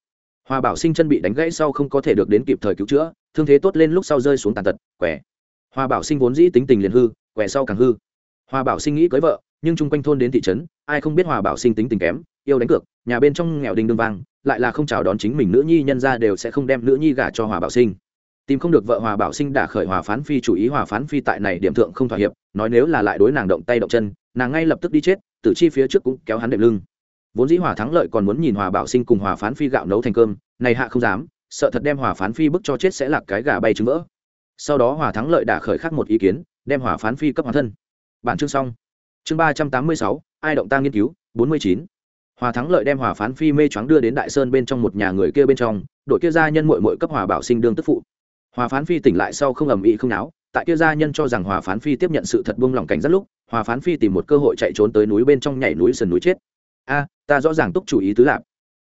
Hòa bảo sinh chân bị đánh gãy sau không có thể được đến kịp thời cứu chữa, thương thế tốt lên lúc sau rơi xuống tàn tật, quẻ. Hòa bảo sinh vốn dĩ tính tình liền hư, quẻ sau càng hư. Hòa bảo sinh nghĩ cưới vợ, nhưng chung quanh thôn đến thị trấn, ai không biết hòa bảo sinh tính tình kém, yêu đánh cược, nhà bên trong nghèo đinh đương vang, lại là không chào đón chính mình nữ nhi nhân ra đều sẽ không đem nữ nhi gả cho hòa bảo sinh. Tìm không được vợ hòa bảo sinh đã khởi hòa phán phi chủ ý, hòa phán phi tại này điểm thượng không thỏa hiệp nói nếu là lại đối nàng động tay động chân, nàng ngay lập tức đi chết, tử chi phía trước cũng kéo hắn đệm lưng. Vốn dĩ hòa thắng lợi còn muốn nhìn hòa bảo sinh cùng hòa phán phi gạo nấu thành cơm, này hạ không dám, sợ thật đem hòa phán phi bức cho chết sẽ là cái gà bay trứng vỡ. Sau đó hòa thắng lợi đã khởi khắc một ý kiến, đem hòa phán phi cấp hòa thân. Bản chương xong. Chương ba trăm tám mươi sáu, ai động ta nghiên cứu, bốn mươi chín. Hòa thắng lợi đem hòa phán phi mê choáng đưa đến đại sơn bên trong một nhà người kia bên trong, đội kia gia nhân mội mội cấp hòa bảo sinh đương tức phụ. Hòa phán phi tỉnh lại sau không ầm ĩ không náo tại kia gia nhân cho rằng hòa phán phi tiếp nhận sự thật buông lỏng cảnh rất lúc, hòa phán phi tìm một cơ hội chạy trốn tới núi bên trong nhảy núi sườn núi chết. A, ta rõ ràng túc chủ ý tứ lạp.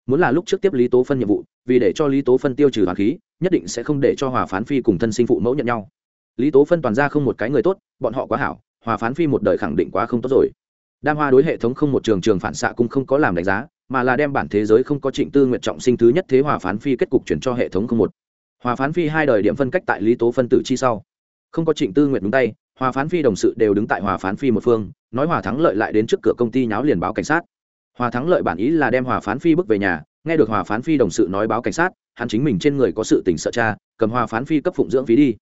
Muốn là lúc trước tiếp lý tố phân nhiệm vụ, vì để cho lý tố phân tiêu trừ hòa khí, nhất định sẽ không để cho hòa phán phi cùng thân sinh phụ mẫu nhận nhau. Lý tố phân toàn ra không một cái người tốt, bọn họ quá hảo, hòa phán phi một đời khẳng định quá không tốt rồi. Đam hoa đối hệ thống không một trường trường phản xạ cũng không có làm đánh giá, mà là đem bản thế giới không có trịnh tư nguyện trọng sinh thứ nhất thế hòa phán phi kết cục chuyển cho hệ thống không một. Hòa phán phi hai đời điểm phân cách tại lý tố phân tử chi sau không có trịnh tư nguyện đúng tay hòa phán phi đồng sự đều đứng tại hòa phán phi một phương nói hòa thắng lợi lại đến trước cửa công ty nháo liền báo cảnh sát hòa thắng lợi bản ý là đem hòa phán phi bước về nhà nghe được hòa phán phi đồng sự nói báo cảnh sát hắn chính mình trên người có sự tình sợ cha cầm hòa phán phi cấp phụng dưỡng phí đi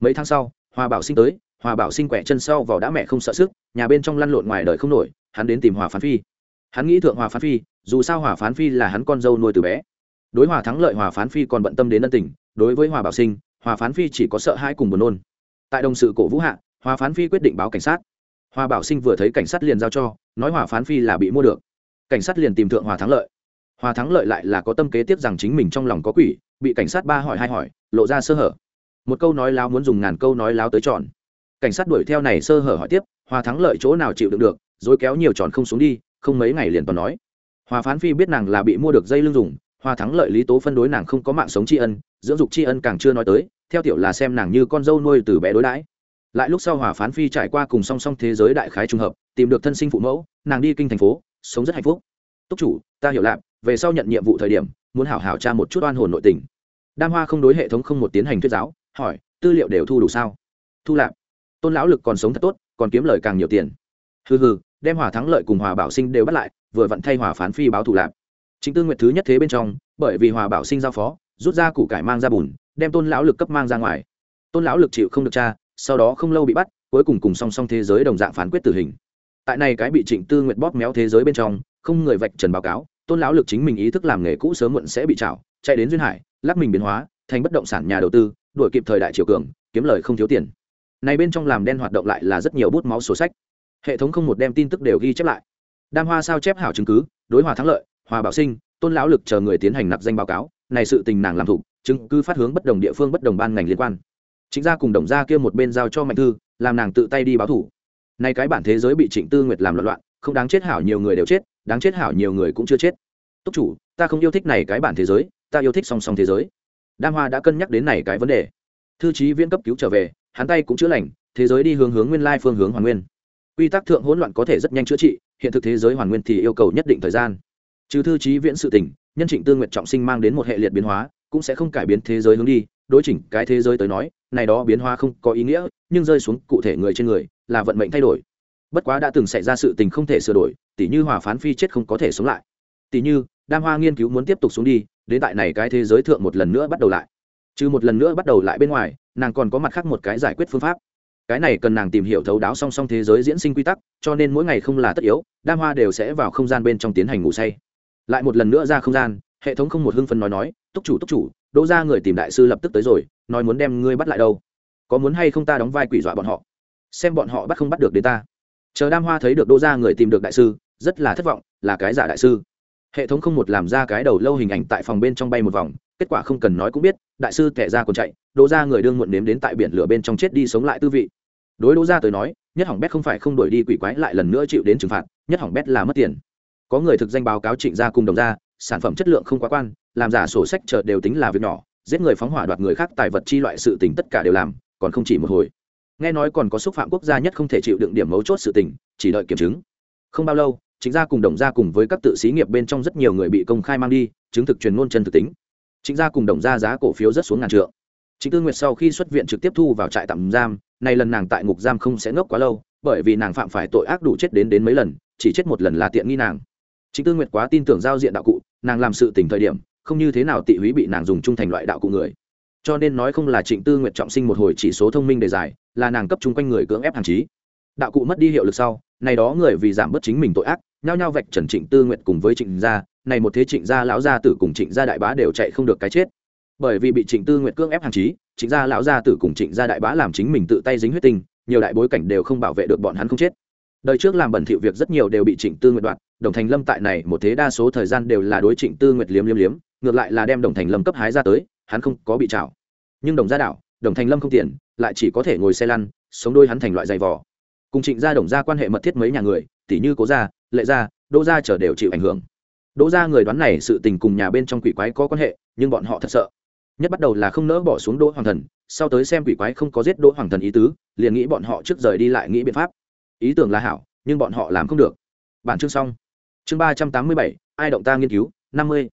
mấy tháng sau hòa bảo sinh tới hòa bảo sinh quẹ chân sau vào đã mẹ không sợ sức nhà bên trong lăn lộn ngoài đời không nổi hắn đến tìm hòa phán phi hắn nghĩ thượng hòa phán phi dù sao hòa phán phi là hắn con dâu nuôi từ bé đối hòa thắng lợi hòa phán phi còn bận tâm đến ân tình đối với hòa bảo sinh hòa phán phi chỉ có sợ hai cùng buồn nôn tại đồng sự cổ vũ hạ hòa phán phi quyết định báo cảnh sát. Hòa bảo sinh vừa thấy cảnh sát liền giao cho, nói hòa phán phi là bị mua được. Cảnh sát liền tìm thượng hòa thắng lợi. Hòa thắng lợi lại là có tâm kế tiếp rằng chính mình trong lòng có quỷ, bị cảnh sát ba hỏi hai hỏi, lộ ra sơ hở. Một câu nói láo muốn dùng ngàn câu nói láo tới tròn cảnh sát đuổi theo này sơ hở hỏi tiếp hòa thắng lợi chỗ nào chịu đựng được, rồi kéo nhiều tròn không xuống đi, không mấy ngày liền toàn nói. Hòa phán phi biết nàng là bị mua được dây lưng dùng hòa thắng lợi lý tố phân đối nàng không có mạng sống tri ân, dưỡng dục tri ân càng chưa nói tới theo tiểu là xem nàng như con dâu nuôi từ bé đối đãi. Lại lúc sau hòa phán phi trải qua cùng song song thế giới đại khái trùng hợp, tìm được thân sinh phụ mẫu, nàng đi kinh thành phố, sống rất hạnh phúc. Túc chủ, ta hiểu lạp về sau nhận nhiệm vụ thời điểm, muốn hảo hảo tra một chút oan hồn nội tình. Đam hoa không đối hệ thống không một tiến hành thuyết giáo, hỏi, tư liệu đều thu đủ sao? Thu lạp tôn lão lực còn sống thật tốt, còn kiếm lời càng nhiều tiền. Hừ hừ, đem hòa thắng lợi cùng hòa bảo sinh đều bắt lại, vừa vặn thay hòa phán phi báo thủ lạp chính tư nguyệt thứ nhất thế bên trong, bởi vì hòa bảo sinh giao phó, rút ra củ cải mang ra bùn đem tôn lão lực cấp mang ra ngoài. Tôn lão lực chịu không được cha, sau đó không lâu bị bắt, cuối cùng cùng song song thế giới đồng dạng phán quyết tử hình. Tại này cái bị trịnh tư nguyệt bóp méo thế giới bên trong, không người vạch trần báo cáo, tôn lão lực chính mình ý thức làm nghề cũ sớm muộn sẽ bị trảo, chạy đến duyên hải, lắc mình biến hóa, thành bất động sản nhà đầu tư đổi kịp thời đại triều cường, kiếm lời không thiếu tiền. Này bên trong làm đen hoạt động lại là rất nhiều bút máu sổ sách. Hệ thống không một đem tin tức đều ghi chép lại. Đam hoa sao chép hảo chứng cứ, đối hòa thắng lợi, hòa bảo sinh, tôn lão lực chờ người tiến hành nạp danh báo cáo, này sự tình nàng làm thủ chứng cứ phát hướng bất đồng địa phương bất đồng ban ngành liên quan. Chính ra cùng đồng gia kia một bên giao cho mạnh thư, làm nàng tự tay đi báo thủ. Nay cái bản thế giới bị trịnh tư nguyệt làm loạn loạn, không đáng chết hảo nhiều người đều chết, đáng chết hảo nhiều người cũng chưa chết. Túc chủ, ta không yêu thích này cái bản thế giới, ta yêu thích song song thế giới. Đam hoa đã cân nhắc đến này cái vấn đề. Thư trí viễn cấp cứu trở về, hắn tay cũng chữa lành, thế giới đi hướng hướng nguyên lai phương hướng hoàn nguyên. Quy tắc thượng hỗn loạn có thể rất nhanh chữa trị, hiện thực thế giới hoàn nguyên thì yêu cầu nhất định thời gian. Trừ thư trí viễn sự tình, nhân trịnh tương nguyện trọng sinh mang đến một hệ liệt biến hóa cũng sẽ không cải biến thế giới hướng đi. Đối chỉnh cái thế giới tới nói, này đó biến hóa không có ý nghĩa, nhưng rơi xuống cụ thể người trên người là vận mệnh thay đổi. Bất quá đã từng xảy ra sự tình không thể sửa đổi tỷ như hòa phán phi chết không có thể sống lại. Tỷ như, đam hoa nghiên cứu muốn tiếp tục xuống đi, đến tại này cái thế giới thượng một lần nữa bắt đầu lại. Trừ một lần nữa bắt đầu lại bên ngoài, nàng còn có mặt khác một cái giải quyết phương pháp. Cái này cần nàng tìm hiểu thấu đáo song song thế giới diễn sinh quy tắc, cho nên mỗi ngày không là tất yếu, đam hoa đều sẽ vào không gian bên trong tiến hành ngủ say. Lại một lần nữa ra không gian hệ thống không một hưng phân nói nói, túc chủ túc chủ, đỗ ra người tìm đại sư lập tức tới rồi, nói muốn đem ngươi bắt lại đâu. Có muốn hay không ta đóng vai quỷ dọa bọn họ? Xem bọn họ bắt không bắt được đến ta. Chờ đam hoa thấy được đỗ ra người tìm được đại sư, rất là thất vọng, là cái giả đại sư? Hệ thống không một làm ra cái đầu lâu hình ảnh tại phòng bên trong bay một vòng, kết quả không cần nói cũng biết, đại sư tẻ ra còn chạy, đỗ ra người đương muộn nếm đến tại biển lửa bên trong chết đi sống lại tư vị. Đối đỗ ra tới nói, nhất hỏng bét không phải không đổi đi quỷ quái lại lần nữa chịu đến trừng phạt, nhất hỏng bét là mất tiền. Có người thực danh báo cáo trịnh gia cùng đồng gia sản phẩm chất lượng không quá quan, làm giả sổ sách chợ đều tính là việc nhỏ, giết người phóng hỏa đoạt người khác, tài vật chi loại sự tình tất cả đều làm, còn không chỉ một hồi. Nghe nói còn có xúc phạm quốc gia nhất không thể chịu đựng điểm mấu chốt sự tình, chỉ đợi kiểm chứng. Không bao lâu, chính gia cùng đồng gia cùng với các tự xí nghiệp bên trong rất nhiều người bị công khai mang đi, chứng thực truyền ngôn chân thực tính. Chính gia cùng đồng gia giá cổ phiếu rất xuống ngàn trượng. Chính tư nguyệt sau khi xuất viện trực tiếp thu vào trại tạm giam, nay lần nàng tại ngục giam không sẽ ngốc quá lâu, bởi vì nàng phạm phải tội ác đủ chết đến đến mấy lần, chỉ chết một lần là tiện nghi nàng. Chính tư nguyệt quá tin tưởng giao diện đạo cụ nàng làm sự tình thời điểm, không như thế nào tị húy bị nàng dùng trung thành loại đạo cụ người. Cho nên nói không là trịnh tư nguyệt trọng sinh một hồi chỉ số thông minh đề giải, là nàng cấp chung quanh người cưỡng ép hàng trí. Đạo cụ mất đi hiệu lực sau, này đó người vì giảm bớt chính mình tội ác, nhao nhao vạch trần trịnh tư nguyệt cùng với trịnh gia, này một thế trịnh gia lão gia tử cùng trịnh gia đại bá đều chạy không được cái chết. Bởi vì bị trịnh tư nguyệt cưỡng ép hàng trí, trịnh gia lão gia tử cùng trịnh gia đại bá làm chính mình tự tay dính huyết tinh, nhiều đại bối cảnh đều không bảo vệ được bọn hắn không chết. Đời trước làm bẩn thỉu việc rất nhiều đều bị trịnh tư nguyệt đoạt đồng thành lâm tại này một thế đa số thời gian đều là đối trịnh tư nguyệt liếm liếm liếm, ngược lại là đem đồng thành lâm cấp hái ra tới, hắn không có bị trào nhưng đồng gia đảo, đồng thành lâm không tiền lại chỉ có thể ngồi xe lăn, sống đôi hắn thành loại dày vò. Cùng trịnh gia đồng gia quan hệ mật thiết mấy nhà người tỷ như cố gia, lệ gia, đỗ gia trở đều chịu ảnh hưởng. Đỗ gia người đoán này sự tình cùng nhà bên trong quỷ quái có quan hệ, nhưng bọn họ thật sợ. Nhất bắt đầu là không nỡ bỏ xuống đỗ hoàng thần, sau tới xem quỷ quái không có giết đỗ hoàng thần ý tứ, liền nghĩ bọn họ trước rời đi lại nghĩ biện pháp. Ý tưởng là hảo, nhưng bọn họ làm không được. Bản chương xong chương ba trăm tám mươi bảy, ai động ta nghiên cứu, năm mươi.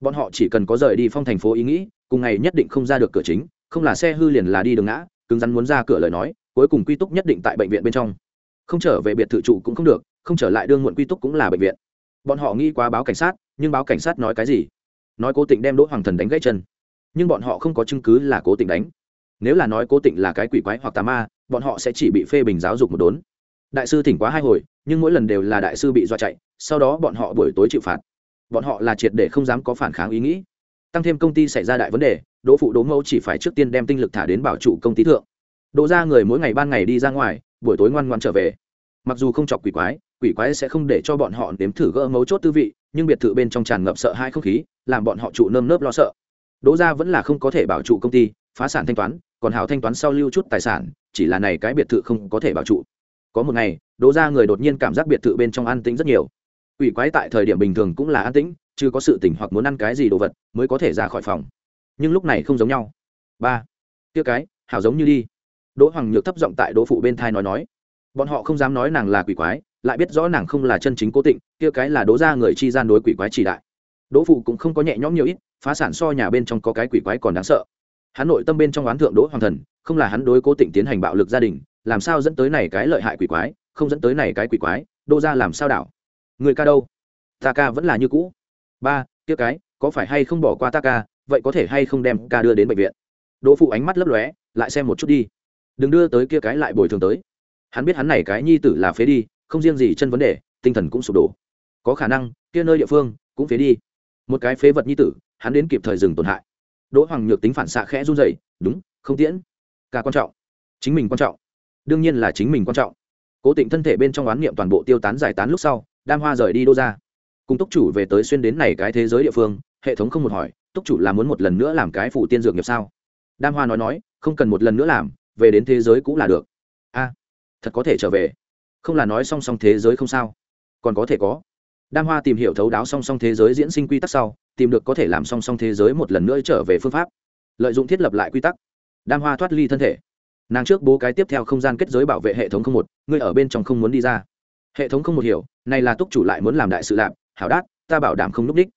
Bọn họ chỉ cần có rời đi phong thành phố ý nghĩ, cùng ngày nhất định không ra được cửa chính, không là xe hư liền là đi đường ngã, cứng rắn muốn ra cửa lời nói, cuối cùng quy túc nhất định tại bệnh viện bên trong. Không trở về biệt thự trụ cũng không được, không trở lại đương muộn quy túc cũng là bệnh viện. Bọn họ nghĩ qua báo cảnh sát, nhưng báo cảnh sát nói cái gì? Nói cố tịnh đem đỗ hoàng thần đánh gãy chân. Nhưng bọn họ không có chứng cứ là cố tịnh đánh. Nếu là nói cố tịnh là cái quỷ quái hoặc tà ma, bọn họ sẽ chỉ bị phê bình giáo dục một đốn đại sư thỉnh quá hai hồi, nhưng mỗi lần đều là đại sư bị dọa chạy, sau đó bọn họ buổi tối chịu phạt. Bọn họ là triệt để không dám có phản kháng ý nghĩ. Tăng thêm công ty xảy ra đại vấn đề, đỗ phụ đỗ mẫu chỉ phải trước tiên đem tinh lực thả đến bảo trụ công ty thượng. Đỗ ra người mỗi ngày ban ngày đi ra ngoài, buổi tối ngoan ngoan trở về. Mặc dù không chọc quỷ quái quỷ quái sẽ không để cho bọn họ nếm thử gỡ mấu chốt tư vị, nhưng biệt thự bên trong tràn ngập sợ hai không khí, làm bọn họ trụ nơm nớp lo sợ. Đỗ ra vẫn là không có thể bảo trụ công ty, phá sản thanh toán, còn hảo thanh toán sau lưu chút tài sản, chỉ là này cái biệt thự không có thể bảo trụ có một ngày, đỗ ra người đột nhiên cảm giác biệt thự bên trong an tĩnh rất nhiều. Quỷ quái tại thời điểm bình thường cũng là an tĩnh chưa có sự tỉnh hoặc muốn ăn cái gì đồ vật mới có thể ra khỏi phòng. Nhưng lúc này không giống nhau. Ba Tiêu cái, hảo giống như đi. Đỗ hoàng nhược thấp giọng tại đỗ phụ bên thai nói nói. Bọn họ không dám nói nàng là quỷ quái, lại biết rõ nàng không là chân chính cố tịnh, kia cái là đỗ ra người chi gian đối quỷ quái chỉ đại. Đỗ phụ cũng không có nhẹ nhõm nhiều ít, phá sản so nhà bên trong có cái quỷ quái còn đáng sợ. Hắn nội tâm bên trong oán thượng đỗ hoàng thần, không là hắn đối cố tịnh tiến hành bạo lực gia đình làm sao dẫn tới này cái lợi hại quỷ quái, không dẫn tới này cái quỷ quái, đô ra làm sao đảo? Người ca đâu? Ta ca vẫn là như cũ. Ba, kia cái, có phải hay không bỏ qua ta ca, vậy có thể hay không đem ca đưa đến bệnh viện? Đỗ phụ ánh mắt lấp lóe, lại xem một chút đi. Đừng đưa tới kia cái lại bồi thường tới. Hắn biết hắn này cái nhi tử là phế đi, không riêng gì chân vấn đề, tinh thần cũng sụp đổ. Có khả năng, kia nơi địa phương cũng phế đi. Một cái phế vật nhi tử, hắn đến kịp thời dừng tổn hại. Đỗ hoàng nhược tính phản xạ khẽ run rẩy, đúng, không tiễn. Ca quan trọng. Chính mình quan trọng đương nhiên là chính mình quan trọng. Cố tịnh thân thể bên trong oán niệm toàn bộ tiêu tán giải tán lúc sau, đam hoa rời đi đô ra cùng túc chủ về tới xuyên đến này cái thế giới địa phương, hệ thống không một hỏi, túc chủ là muốn một lần nữa làm cái phủ tiên dược nghiệp sao? Đam hoa nói nói, không cần một lần nữa làm, về đến thế giới cũng là được. A, thật có thể trở về. Không là nói song song thế giới không sao. Còn có thể có. Đam hoa tìm hiểu thấu đáo song song thế giới diễn sinh quy tắc sau, tìm được có thể làm song song thế giới một lần nữa trở về phương pháp. Lợi dụng thiết lập lại quy tắc. Đam hoa thoát ly thân thể nàng trước bố cái tiếp theo không gian kết giới bảo vệ hệ thống không một, ngươi ở bên trong không muốn đi ra. Hệ thống không một hiểu, này là túc chủ lại muốn làm đại sự lạp, hảo đát, ta bảo đảm không núp đích.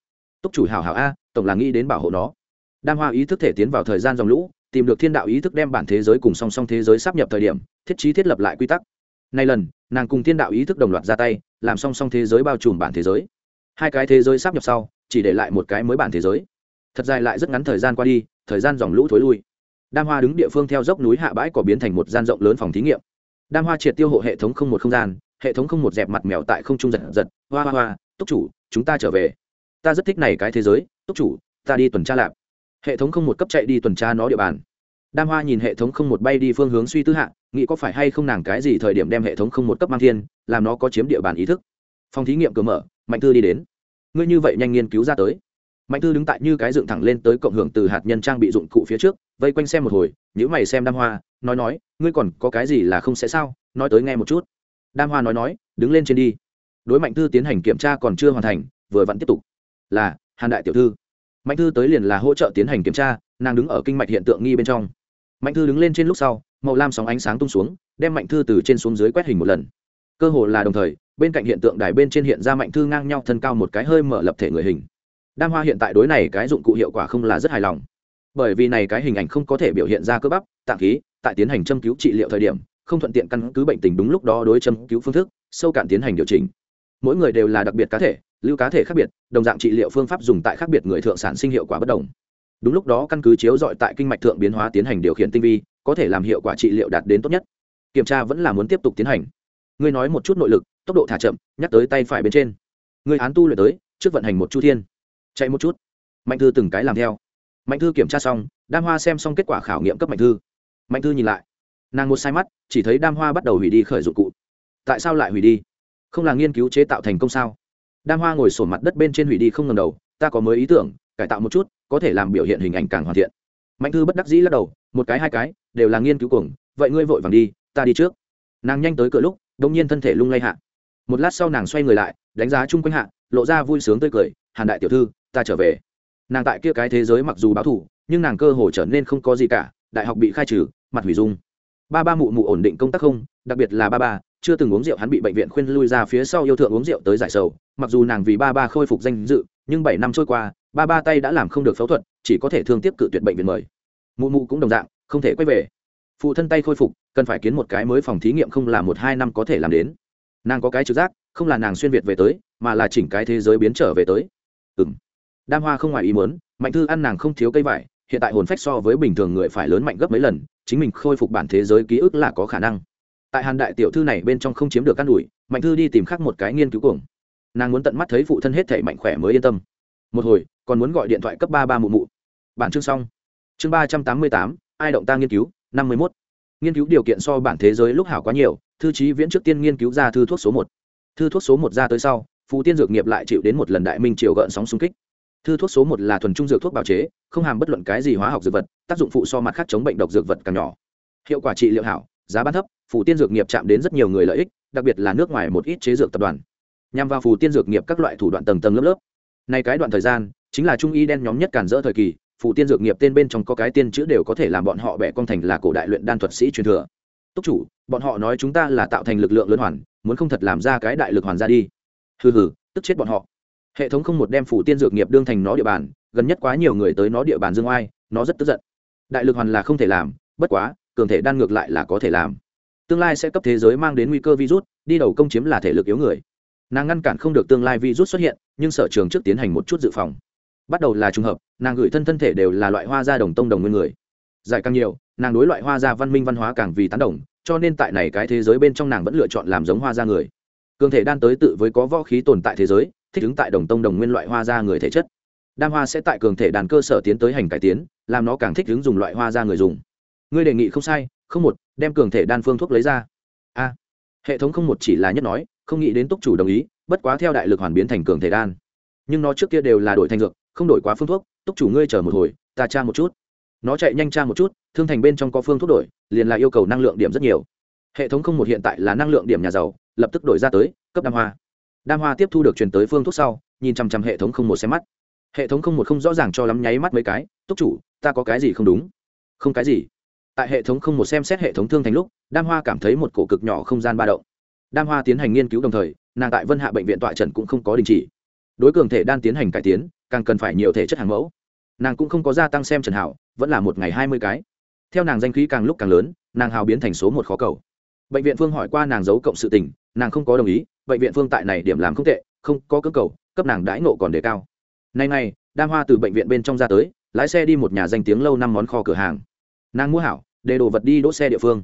Túc chủ hảo hảo a, tổng là nghĩ đến bảo hộ nó. Đam hoa ý thức thể tiến vào thời gian dòng lũ, tìm được thiên đạo ý thức đem bản thế giới cùng song song thế giới sắp nhập thời điểm, thiết trí thiết lập lại quy tắc. Nay lần, nàng cùng thiên đạo ý thức đồng loạt ra tay, làm song song thế giới bao trùm bản thế giới. Hai cái thế giới sắp nhập sau, chỉ để lại một cái mới bản thế giới. Thật dài lại rất ngắn thời gian qua đi, thời gian dòng lũ thối lui đam hoa đứng địa phương theo dốc núi hạ bãi cỏ biến thành một gian rộng lớn phòng thí nghiệm. Đam hoa triệt tiêu hộ hệ thống không một không gian, hệ thống không một dẹp mặt mèo tại không trung giật giật, hoa hoa hoa, túc chủ, chúng ta trở về. Ta rất thích này cái thế giới, túc chủ, ta đi tuần tra lạp. Hệ thống không một cấp chạy đi tuần tra nó địa bàn. Đam hoa nhìn hệ thống không một bay đi phương hướng suy tư hạ, nghĩ có phải hay không nàng cái gì thời điểm đem hệ thống không một cấp mang thiên, làm nó có chiếm địa bàn ý thức. Phòng thí nghiệm cửa mở, mạnh thư đi đến. Ngươi như vậy nhanh nghiên cứu ra tới. Mạnh thư đứng tại như cái dựng thẳng lên tới cộng hưởng từ hạt nhân trang bị dụng cụ phía trước vây quanh xem một hồi nhữ mày xem đam hoa, nói nói, ngươi còn có cái gì là không sẽ sao? Nói tới nghe một chút. Đam hoa nói nói, đứng lên trên đi. Đối mạnh thư tiến hành kiểm tra còn chưa hoàn thành, vừa vẫn tiếp tục. Là, hàn đại tiểu thư. Mạnh thư tới liền là hỗ trợ tiến hành kiểm tra, nàng đứng ở kinh mạch hiện tượng nghi bên trong. Mạnh thư đứng lên trên lúc sau, màu lam sóng ánh sáng tung xuống, đem mạnh thư từ trên xuống dưới quét hình một lần. Cơ hồ là đồng thời, bên cạnh hiện tượng đài bên trên hiện ra mạnh thư ngang nhau thân cao một cái hơi mở lập thể người hình. Đam hoa hiện tại đối này cái dụng cụ hiệu quả không là rất hài lòng bởi vì này cái hình ảnh không có thể biểu hiện ra cơ bắp, tạng khí, tại tiến hành châm cứu trị liệu thời điểm, không thuận tiện căn cứ bệnh tình đúng lúc đó đối châm cứu phương thức, sâu cạn tiến hành điều chỉnh. Mỗi người đều là đặc biệt cá thể, lưu cá thể khác biệt, đồng dạng trị liệu phương pháp dùng tại khác biệt người thượng sản sinh hiệu quả bất đồng. Đúng lúc đó căn cứ chiếu dọi tại kinh mạch thượng biến hóa tiến hành điều khiển tinh vi, có thể làm hiệu quả trị liệu đạt đến tốt nhất. Kiểm tra vẫn là muốn tiếp tục tiến hành. Ngươi nói một chút nội lực, tốc độ thả chậm, nhắc tới tay phải bên trên. Ngươi án tu luyện tới, trước vận hành một chu thiên. Chạy một chút. Mạnh thư từng cái làm theo mạnh thư kiểm tra xong, đam hoa xem xong kết quả khảo nghiệm cấp mạnh thư. Mạnh thư nhìn lại. Nàng một sai mắt, chỉ thấy đam hoa bắt đầu hủy đi khởi dụng cụ. Tại sao lại hủy đi? Không là nghiên cứu chế tạo thành công sao? Đam hoa ngồi sổn mặt đất bên trên hủy đi không ngầm đầu, ta có mới ý tưởng, cải tạo một chút, có thể làm biểu hiện hình ảnh càng hoàn thiện. Mạnh thư bất đắc dĩ lắc đầu, một cái hai cái, đều là nghiên cứu cuồng, vậy ngươi vội vàng đi, ta đi trước. Nàng nhanh tới cửa lúc đông nhiên thân thể lung lay hạ. Một lát sau nàng xoay người lại, đánh giá chung quanh hạ, lộ ra vui sướng tươi cười, hàn đại tiểu thư, ta trở về nàng tại kia cái thế giới mặc dù báo thủ nhưng nàng cơ hồ trở nên không có gì cả, đại học bị khai trừ, mặt hủy dung. Ba ba mụ mụ ổn định công tác không, đặc biệt là ba ba, chưa từng uống rượu hắn bị bệnh viện khuyên lui ra phía sau yêu thượng uống rượu tới giải sầu. Mặc dù nàng vì ba ba khôi phục danh dự, nhưng bảy năm trôi qua, ba ba tay đã làm không được phẫu thuật, chỉ có thể thương tiếp cự tuyệt bệnh viện mời. Mụ mụ cũng đồng dạng, không thể quay về. Phụ thân tay khôi phục, cần phải kiến một cái mới phòng thí nghiệm không là một hai năm có thể làm đến. Nàng có cái trực giác, không là nàng xuyên việt về tới, mà là chỉnh cái thế giới biến trở về tới. Ừ m đam hoa không ngoài ý muốn, mạnh thư ăn nàng không thiếu cây vải, hiện tại hồn phách so với bình thường người phải lớn mạnh gấp mấy lần, chính mình khôi phục bản thế giới ký ức là có khả năng. Tại hàn đại tiểu thư này bên trong không chiếm được căn ủi mạnh thư đi tìm khác một cái nghiên cứu cuồng. Nàng muốn tận mắt thấy phụ thân hết thể mạnh khỏe mới yên tâm. Một hồi, còn muốn gọi điện thoại cấp ba ba mụ mụ. Bản chương xong. Chương ba trăm tám mươi tám, ai động ta nghiên cứu, năm mươi mốt. Nghiên cứu điều kiện so bản thế giới lúc hảo quá nhiều, thư trí viễn trước tiên nghiên cứu ra thư thuốc số một. Thư thuốc số một ra tới sau phú tiên dược nghiệp lại chịu đến một lần đại minh triều gợn sóng xung kích thư thuốc số một là thuần trung dược thuốc bào chế, không hàm bất luận cái gì hóa học dược vật, tác dụng phụ so mặt khác chống bệnh độc dược vật càng nhỏ. Hiệu quả trị liệu hảo, giá bán thấp, phù tiên dược nghiệp chạm đến rất nhiều người lợi ích, đặc biệt là nước ngoài một ít chế dược tập đoàn. Nhằm vào phù tiên dược nghiệp các loại thủ đoạn tầng tầng lớp lớp. Nay cái đoạn thời gian, chính là trung y đen nhóm nhất cản rỡ thời kỳ, phù tiên dược nghiệp tên bên trong có cái tiên chữ đều có thể làm bọn họ bẻ con thành là cổ đại luyện đan thuật sĩ truyền thừa. Túc chủ, bọn họ nói chúng ta là tạo thành lực lượng lớn hoàn, muốn không thật làm ra cái đại lực hoàn ra đi. Hừ hừ, tức chết bọn họ hệ thống không một đem phủ tiên dược nghiệp đương thành nó địa bàn, gần nhất quá nhiều người tới nó địa bàn dương oai, nó rất tức giận. Đại lực hoàn là không thể làm, bất quá, cường thể đan ngược lại là có thể làm. Tương lai sẽ cấp thế giới mang đến nguy cơ virus, đi đầu công chiếm là thể lực yếu người. Nàng ngăn cản không được tương lai virus xuất hiện, nhưng sở trường trước tiến hành một chút dự phòng. Bắt đầu là trùng hợp, nàng gửi thân thân thể đều là loại hoa gia đồng tông đồng nguyên người. Giải càng nhiều, nàng đối loại hoa gia văn minh văn hóa càng vì tán đồng, cho nên tại này cái thế giới bên trong nàng vẫn lựa chọn làm giống hoa gia người. Cường thể đan tới tự với có võ khí tồn tại thế giới thích ứng tại đồng tông đồng nguyên loại hoa ra người thể chất. Đam hoa sẽ tại cường thể đàn cơ sở tiến tới hành cải tiến, làm nó càng thích ứng dùng loại hoa ra người dùng. Ngươi đề nghị không sai, không một, đem cường thể đan phương thuốc lấy ra. A. Hệ thống không một chỉ là nhất nói, không nghĩ đến túc chủ đồng ý, bất quá theo đại lực hoàn biến thành cường thể đan. Nhưng nó trước kia đều là đổi thành dược, không đổi quá phương thuốc, túc chủ ngươi chờ một hồi, ta tra một chút. Nó chạy nhanh tra một chút, thương thành bên trong có phương thuốc đổi, liền là yêu cầu năng lượng điểm rất nhiều. Hệ thống không một hiện tại là năng lượng điểm nhà giàu, lập tức đổi ra tới, cấp đam hoa đam hoa tiếp thu được truyền tới phương thuốc sau, nhìn chằm chằm hệ thống không một xem mắt. Hệ thống không một không rõ ràng cho lắm nháy mắt mấy cái, túc chủ, ta có cái gì không đúng? Không cái gì. Tại hệ thống không một xem xét hệ thống thương thành lúc, đam hoa cảm thấy một cổ cực nhỏ không gian ba động. Đam hoa tiến hành nghiên cứu đồng thời, nàng tại vân hạ bệnh viện tọa trần cũng không có đình chỉ. Đối cường thể đan tiến hành cải tiến, càng cần phải nhiều thể chất hàng mẫu. Nàng cũng không có gia tăng xem trần hảo, vẫn là một ngày hai mươi cái. Theo nàng danh khí càng lúc càng lớn, nàng hào biến thành số một khó cầu. Bệnh viện phương hỏi qua nàng giấu cộng sự tình nàng không có đồng ý bệnh viện phương tại này điểm làm không tệ, không có cơ cầu, cấp nàng đãi nộ còn đề cao. Nay nay, đam hoa từ bệnh viện bên trong ra tới, lái xe đi một nhà danh tiếng lâu năm món kho cửa hàng. Nàng mua hảo, để đồ vật đi đỗ xe địa phương.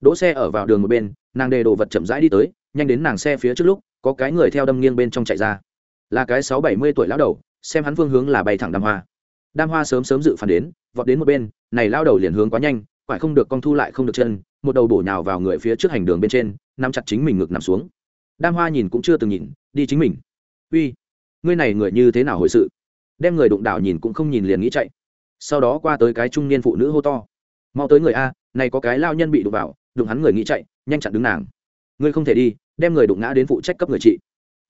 Đỗ xe ở vào đường một bên, nàng đề đồ vật chậm rãi đi tới, nhanh đến nàng xe phía trước lúc, có cái người theo đâm nghiêng bên trong chạy ra. Là cái sáu bảy mươi tuổi lão đầu, xem hắn phương hướng là bay thẳng đam hoa. Đam hoa sớm sớm dự phản đến, vọt đến một bên, này lao đầu liền hướng quá nhanh quải không được con thu lại không được chân, một đầu bổ nhào vào người phía trước hành đường bên trên, nắm chặt chính mình ngực nằm xuống. Đam hoa nhìn cũng chưa từng nhìn, đi chính mình. Uy, ngươi này người như thế nào hồi sự? Đem người đụng đảo nhìn cũng không nhìn liền nghĩ chạy. Sau đó qua tới cái trung niên phụ nữ hô to. Mau tới người a, này có cái lao nhân bị đụng vào, đụng hắn người nghĩ chạy, nhanh chặn đứng nàng. Ngươi không thể đi, đem người đụng ngã đến phụ trách cấp người chị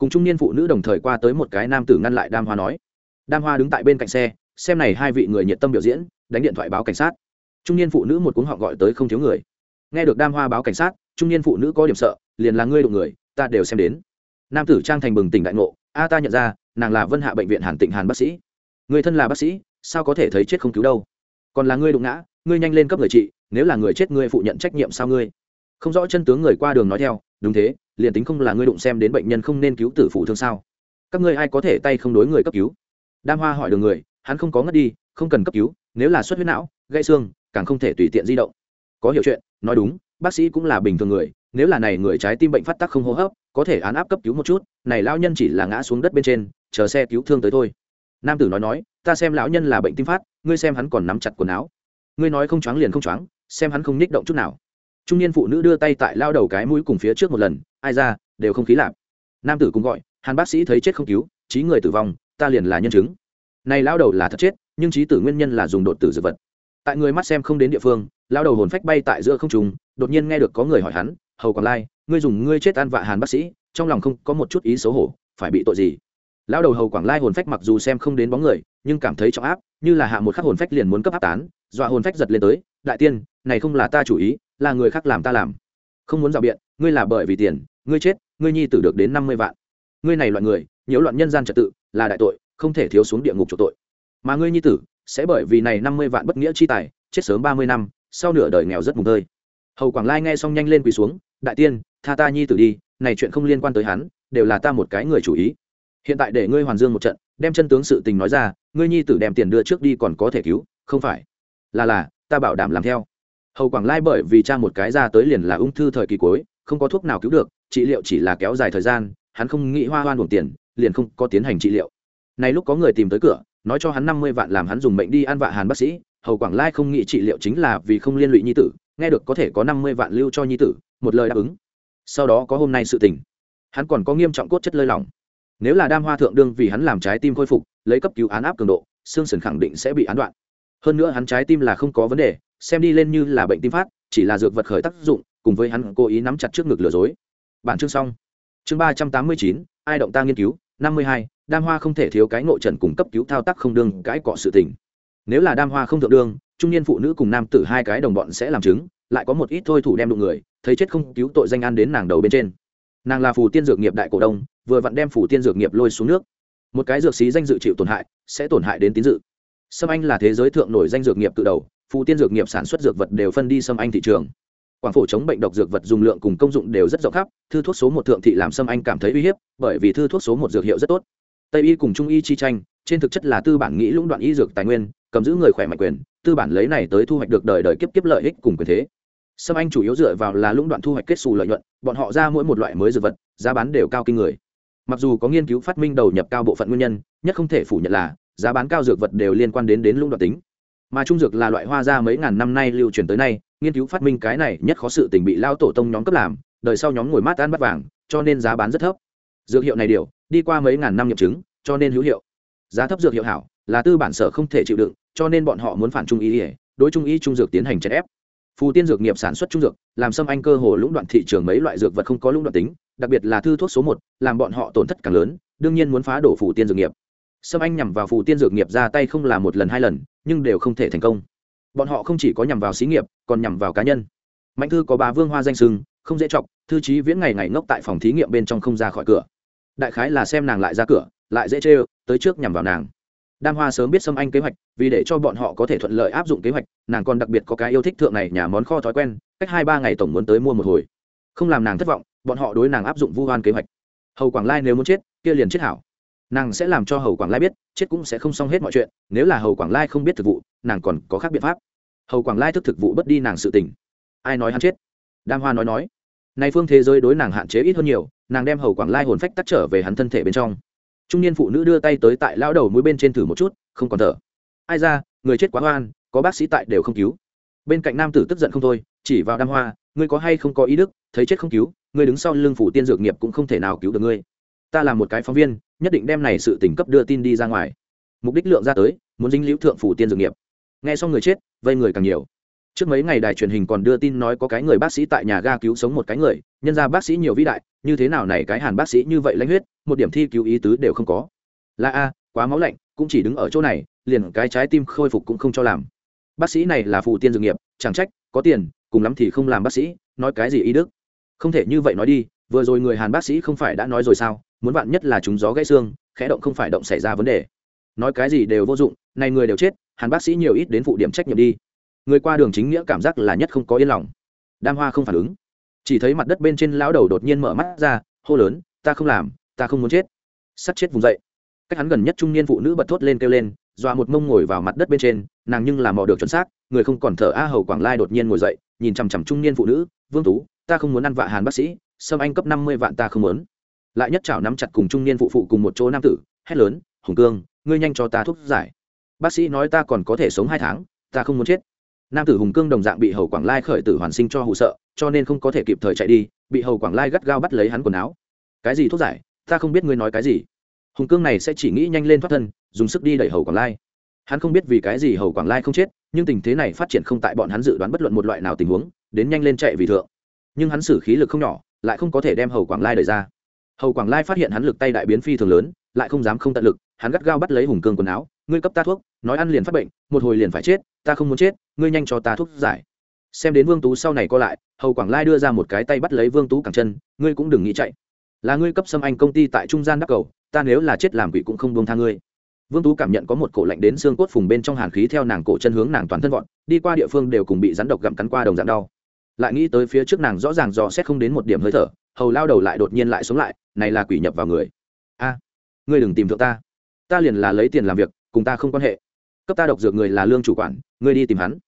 cùng trung niên phụ nữ đồng thời qua tới một cái nam tử ngăn lại đam hoa nói. Đam hoa đứng tại bên cạnh xe, xem này hai vị người nhiệt tâm biểu diễn, đánh điện thoại báo cảnh sát trung niên phụ nữ một cuống họ gọi tới không thiếu người. Nghe được đam hoa báo cảnh sát, trung niên phụ nữ có điểm sợ, liền là ngươi đụng người, ta đều xem đến. Nam tử trang thành bừng tỉnh đại ngộ, a, ta nhận ra, nàng là vân hạ bệnh viện hàn tịnh hàn bác sĩ. Người thân là bác sĩ, sao có thể thấy chết không cứu đâu? Còn là ngươi đụng ngã, ngươi nhanh lên cấp người trị, nếu là người chết ngươi phụ nhận trách nhiệm sao ngươi? Không rõ chân tướng người qua đường nói theo, đúng thế, liền tính không là ngươi đụng xem đến bệnh nhân không nên cứu tử phụ thương sao? Các ngươi ai có thể tay không đối người cấp cứu? Đam hoa hỏi đường người, hắn không có ngất đi, không cần cấp cứu, nếu là xuất huyết não, gãy xương càng không thể tùy tiện di động. Có hiểu chuyện, nói đúng, bác sĩ cũng là bình thường người, nếu là này người trái tim bệnh phát tác không hô hấp, có thể án áp cấp cứu một chút, này lão nhân chỉ là ngã xuống đất bên trên, chờ xe cứu thương tới thôi. Nam tử nói nói, ta xem lão nhân là bệnh tim phát, ngươi xem hắn còn nắm chặt quần áo. Ngươi nói không choáng liền không choáng, xem hắn không nhích động chút nào. Trung niên phụ nữ đưa tay tại lao đầu cái mũi cùng phía trước một lần, ai ra, đều không khí lạp nam tử cũng gọi, hàn bác sĩ thấy chết không cứu trí người tử vong, ta liền là nhân chứng. Này lao đầu là thật chết, nhưng trí tử nguyên nhân là dùng đột tử dược vật tại người mắt xem không đến địa phương, lao đầu hồn phách bay tại giữa không trùng đột nhiên nghe được có người hỏi hắn, hầu còn lai, ngươi dùng ngươi chết ăn vạ hàn bác sĩ, trong lòng không có một chút ý xấu hổ, phải bị tội gì? Lão đầu hầu quảng lai hồn phách mặc dù xem không đến bóng người, nhưng cảm thấy trọng áp, như là hạ một khắc hồn phách liền muốn cấp áp tán, dọa hồn phách giật lên tới, đại tiên, này không là ta chủ ý, là người khác làm ta làm. Không muốn rào biện, ngươi là bởi vì tiền, ngươi chết, ngươi nhi tử được đến năm mươi vạn. Ngươi này loại người, nhiễu loạn nhân gian trật tự, là đại tội, không thể thiếu xuống địa ngục chỗ tội. Mà ngươi nhi tử sẽ bởi vì này năm mươi vạn bất nghĩa chi tài, chết sớm ba mươi năm, sau nửa đời nghèo rất mùng tơi. Hầu quảng lai nghe xong nhanh lên quỳ xuống, đại tiên, tha ta nhi tử đi, này chuyện không liên quan tới hắn, đều là ta một cái người chủ ý. Hiện tại để ngươi hoàn dương một trận, đem chân tướng sự tình nói ra, ngươi nhi tử đem tiền đưa trước đi còn có thể cứu, không phải. Là là, ta bảo đảm làm theo. Hầu quảng lai bởi vì cha một cái ra tới liền là ung thư thời kỳ cuối, không có thuốc nào cứu được, trị liệu chỉ là kéo dài thời gian, hắn không nghĩ hoa hoan buồn tiền, liền không có tiến hành trị liệu. Này lúc có người tìm tới cửa nói cho hắn năm mươi vạn làm hắn dùng mệnh đi ăn vạ hàn bác sĩ, hầu quảng lai không nghĩ trị liệu chính là vì không liên lụy nhi tử, nghe được có thể có năm mươi vạn lưu cho nhi tử, một lời đáp ứng. Sau đó có hôm nay sự tình. Hắn còn có nghiêm trọng cốt chất lơi lỏng. Nếu là đam hoa thượng đương vì hắn làm trái tim khôi phục, lấy cấp cứu án áp cường độ, xương sườn khẳng định sẽ bị án đoạn. Hơn nữa hắn trái tim là không có vấn đề, xem đi lên như là bệnh tim phát, chỉ là dược vật khởi tác dụng, cùng với hắn cố ý nắm chặt trước ngực lừa dối. Bản chương xong. Chương ba trăm tám mươi chín, ai động ta nghiên cứu? Năm mươi hai, đam hoa không thể thiếu cái ngộ trần cùng cấp cứu thao tác không đương cãi cọ sự tình. Nếu là đam hoa không thượng đương, trung niên phụ nữ cùng nam tử hai cái đồng bọn sẽ làm chứng, lại có một ít thôi thủ đem đụng người, thấy chết không cứu tội danh an đến nàng đầu bên trên. Nàng là phù tiên dược nghiệp đại cổ đông, vừa vặn đem phù tiên dược nghiệp lôi xuống nước. Một cái dược xí danh dự chịu tổn hại, sẽ tổn hại đến tín dự. Sâm anh là thế giới thượng nổi danh dược nghiệp tự đầu, phù tiên dược nghiệp sản xuất dược vật đều phân đi sâm anh thị trường quảng phổ chống bệnh độc dược vật dùng lượng cùng công dụng đều rất rộng khắp, thư thuốc số một thượng thị làm sâm anh cảm thấy uy hiếp, bởi vì thư thuốc số một dược hiệu rất tốt. Tây y cùng trung y chi tranh, trên thực chất là tư bản nghĩ lũng đoạn y dược tài nguyên, cầm giữ người khỏe mạnh quyền, tư bản lấy này tới thu hoạch được đời đời kiếp kiếp lợi ích cùng quyền thế. Sâm anh chủ yếu dựa vào là lũng đoạn thu hoạch kết xù lợi nhuận, bọn họ ra mỗi một loại mới dược vật, giá bán đều cao kinh người. Mặc dù có nghiên cứu phát minh đầu nhập cao bộ phận nguyên nhân, nhất không thể phủ nhận là giá bán cao dược vật đều liên quan đến đến lũng đoạn tính mà trung dược là loại hoa ra mấy ngàn năm nay lưu truyền tới nay, nghiên cứu phát minh cái này nhất khó sự tình bị lao tổ tông nhóm cấp làm, đời sau nhóm ngồi mát ăn bắt vàng, cho nên giá bán rất thấp. Dược hiệu này điều, đi qua mấy ngàn năm nghiệm chứng, cho nên hữu hiệu. Giá thấp dược hiệu hảo, là tư bản sở không thể chịu đựng, cho nên bọn họ muốn phản trung ý ỉa đối trung y trung dược tiến hành chèn ép. Phù tiên dược nghiệp sản xuất trung dược, làm xâm anh cơ hồ lũng đoạn thị trường mấy loại dược vật không có lũng đoạn tính, đặc biệt là thư thuốc số một, làm bọn họ tổn thất càng lớn, đương nhiên muốn phá đổ phù tiên dược nghiệp. Sâm anh nhằm vào phù tiên dược nghiệp ra tay không là một lần hai lần nhưng đều không thể thành công. Bọn họ không chỉ có nhằm vào xí nghiệp, còn nhằm vào cá nhân. Mạnh thư có bà vương hoa danh sưng, không dễ chọc, thư trí viễn ngày ngày ngốc tại phòng thí nghiệm bên trong không ra khỏi cửa. Đại khái là xem nàng lại ra cửa, lại dễ chê tới trước nhằm vào nàng. Đam hoa sớm biết xâm anh kế hoạch, vì để cho bọn họ có thể thuận lợi áp dụng kế hoạch, nàng còn đặc biệt có cái yêu thích thượng này nhà món kho thói quen, cách hai ba ngày tổng muốn tới mua một hồi. Không làm nàng thất vọng, bọn họ đối nàng áp dụng vu hoan kế hoạch. Hầu quảng lai nếu muốn chết, kia liền chết hảo nàng sẽ làm cho hầu quảng lai biết, chết cũng sẽ không xong hết mọi chuyện, nếu là hầu quảng lai không biết thực vụ, nàng còn có khác biện pháp. Hầu quảng lai thức thực vụ bất đi nàng sự tình. Ai nói hắn chết? Đam hoa nói nói. Nay phương thế giới đối nàng hạn chế ít hơn nhiều, nàng đem hầu quảng lai hồn phách tắt trở về hắn thân thể bên trong. Trung niên phụ nữ đưa tay tới tại lao đầu mũi bên trên thử một chút, không còn thở. Ai ra, người chết quá hoan có bác sĩ tại đều không cứu. Bên cạnh nam tử tức giận không thôi, chỉ vào đam hoa, ngươi có hay không có ý đức, thấy chết không cứu, ngươi đứng sau lưng phủ tiên dược nghiệp cũng không thể nào cứu được ngươi ta là một cái phóng viên, nhất định đem này sự tỉnh cấp đưa tin đi ra ngoài. Mục đích lượng ra tới, muốn dính liễu thượng phủ tiên dược nghiệp. Nghe xong người chết, vây người càng nhiều. Trước mấy ngày đài truyền hình còn đưa tin nói có cái người bác sĩ tại nhà ga cứu sống một cái người, nhân ra bác sĩ nhiều vĩ đại, như thế nào này cái hàn bác sĩ như vậy lãnh huyết, một điểm thi cứu ý tứ đều không có. Là a, quá máu lạnh, cũng chỉ đứng ở chỗ này, liền cái trái tim khôi phục cũng không cho làm. Bác sĩ này là phụ tiên dược nghiệp, chẳng trách, có tiền, cùng lắm thì không làm bác sĩ, nói cái gì ý đức. Không thể như vậy nói đi, vừa rồi người hàn bác sĩ không phải đã nói rồi sao muốn vạn nhất là chúng gió gãy xương, khẽ động không phải động xảy ra vấn đề. Nói cái gì đều vô dụng, này người đều chết, hàn bác sĩ nhiều ít đến phụ điểm trách nhiệm đi. Người qua đường chính nghĩa cảm giác là nhất không có yên lòng. Đam hoa không phản ứng. Chỉ thấy mặt đất bên trên lão đầu đột nhiên mở mắt ra, hô lớn, ta không làm, ta không muốn chết. Sắt chết vùng dậy. Cách hắn gần nhất trung niên phụ nữ bật thốt lên kêu lên, dọa một mông ngồi vào mặt đất bên trên, nàng nhưng làm mò được chuẩn xác, người không còn thở a hầu quảng lai đột nhiên ngồi dậy, nhìn chằm chằm trung niên phụ nữ, vương tú, ta không muốn ăn vạ hàn bác sĩ, sâm anh cấp năm mươi vạn ta không muốn lại nhất chảo nắm chặt cùng trung niên phụ phụ cùng một chỗ nam tử, hét lớn, hùng cương, ngươi nhanh cho ta thuốc giải. Bác sĩ nói ta còn có thể sống hai tháng, ta không muốn chết. Nam tử hùng cương đồng dạng bị hầu quảng lai khởi tử hoàn sinh cho hụ sợ, cho nên không có thể kịp thời chạy đi, bị hầu quảng lai gắt gao bắt lấy hắn quần áo. Cái gì thuốc giải? Ta không biết ngươi nói cái gì. Hùng cương này sẽ chỉ nghĩ nhanh lên thoát thân, dùng sức đi đẩy hầu quảng lai. Hắn không biết vì cái gì hầu quảng lai không chết, nhưng tình thế này phát triển không tại bọn hắn dự đoán bất luận một loại nào tình huống, đến nhanh lên chạy vì thượng. Nhưng hắn xử khí lực không nhỏ, lại không có thể đem hầu quảng lai đẩy ra hầu quảng lai phát hiện hắn lực tay đại biến phi thường lớn lại không dám không tận lực hắn gắt gao bắt lấy hùng cương quần áo ngươi cấp ta thuốc nói ăn liền phát bệnh một hồi liền phải chết ta không muốn chết ngươi nhanh cho ta thuốc giải xem đến vương tú sau này co lại hầu quảng lai đưa ra một cái tay bắt lấy vương tú cẳng chân ngươi cũng đừng nghĩ chạy là ngươi cấp xâm anh công ty tại trung gian đắc cầu ta nếu là chết làm quỷ cũng không buông tha ngươi vương tú cảm nhận có một cổ lạnh đến xương cốt phùng bên trong hàn khí theo nàng cổ chân hướng nàng toàn thân vọt đi qua địa phương đều cùng bị rắn độc gặm cắn qua đồng dạng đau lại nghĩ tới phía trước nàng rõ ràng dò xét không đến một điểm hơi thở hầu lao đầu lại đột nhiên lại sống lại, này là quỷ nhập vào người. A, ngươi đừng tìm thượng ta. Ta liền là lấy tiền làm việc, cùng ta không quan hệ. Cấp ta độc dược người là lương chủ quản, ngươi đi tìm hắn.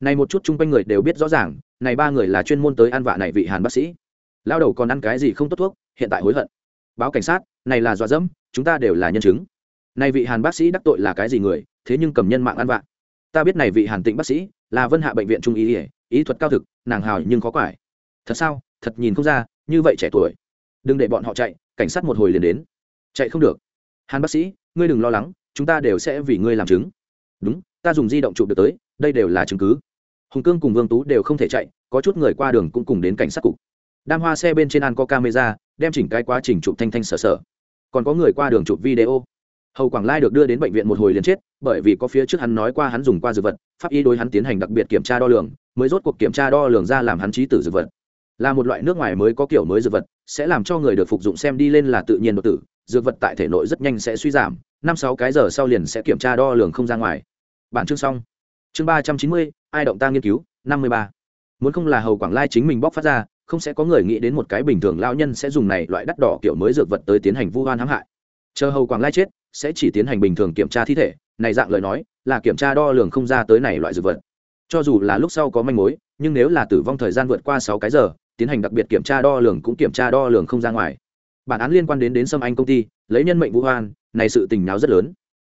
Này một chút chung quanh người đều biết rõ ràng, này ba người là chuyên môn tới ăn vạ này vị hàn bác sĩ. Lao đầu còn ăn cái gì không tốt thuốc, hiện tại hối hận. Báo cảnh sát, này là dọa dẫm, chúng ta đều là nhân chứng. Này vị hàn bác sĩ đắc tội là cái gì người, thế nhưng cầm nhân mạng ăn vạ. Ta biết này vị hàn tịnh bác sĩ là vân hạ bệnh viện trung ý ỉa ý thuật cao thực, nàng hào nhưng khó quải. Thật sao? Thật nhìn không ra như vậy trẻ tuổi. Đừng để bọn họ chạy, cảnh sát một hồi liền đến. Chạy không được. Hàn bác sĩ, ngươi đừng lo lắng, chúng ta đều sẽ vì ngươi làm chứng. Đúng, ta dùng di động chụp được tới, đây đều là chứng cứ. Hùng cương cùng vương tú đều không thể chạy, có chút người qua đường cũng cùng đến cảnh sát cục. Đam hoa xe bên trên an có camera, đem chỉnh cái quá trình chụp thanh thanh sở sở. Còn có người qua đường chụp video. Hầu quảng lai được đưa đến bệnh viện một hồi liền chết, bởi vì có phía trước hắn nói qua hắn dùng qua dược vật, pháp y đối hắn tiến hành đặc biệt kiểm tra đo lường, mới rốt cuộc kiểm tra đo lường ra làm hắn trí tử dược vật là một loại nước ngoài mới có kiểu mới dược vật, sẽ làm cho người được phục dụng xem đi lên là tự nhiên đột tử, dược vật tại thể nội rất nhanh sẽ suy giảm, năm sáu cái giờ sau liền sẽ kiểm tra đo lường không ra ngoài. Bản chương xong. Chương ba trăm chín mươi, ai động ta nghiên cứu, năm mươi ba. Muốn không là hầu quảng lai chính mình bóc phát ra, không sẽ có người nghĩ đến một cái bình thường lao nhân sẽ dùng này loại đắt đỏ kiểu mới dược vật tới tiến hành vu hoan hãm hại. Chờ hầu quảng lai chết, sẽ chỉ tiến hành bình thường kiểm tra thi thể, này dạng lời nói, là kiểm tra đo lường không ra tới này loại dược vật. Cho dù là lúc sau có manh mối, nhưng nếu là tử vong thời gian vượt qua sáu cái giờ tiến hành đặc biệt kiểm tra đo lường cũng kiểm tra đo lường không ra ngoài. Bản án liên quan đến đến sâm anh công ty, lấy nhân mệnh vũ hoan, này sự tình nào rất lớn.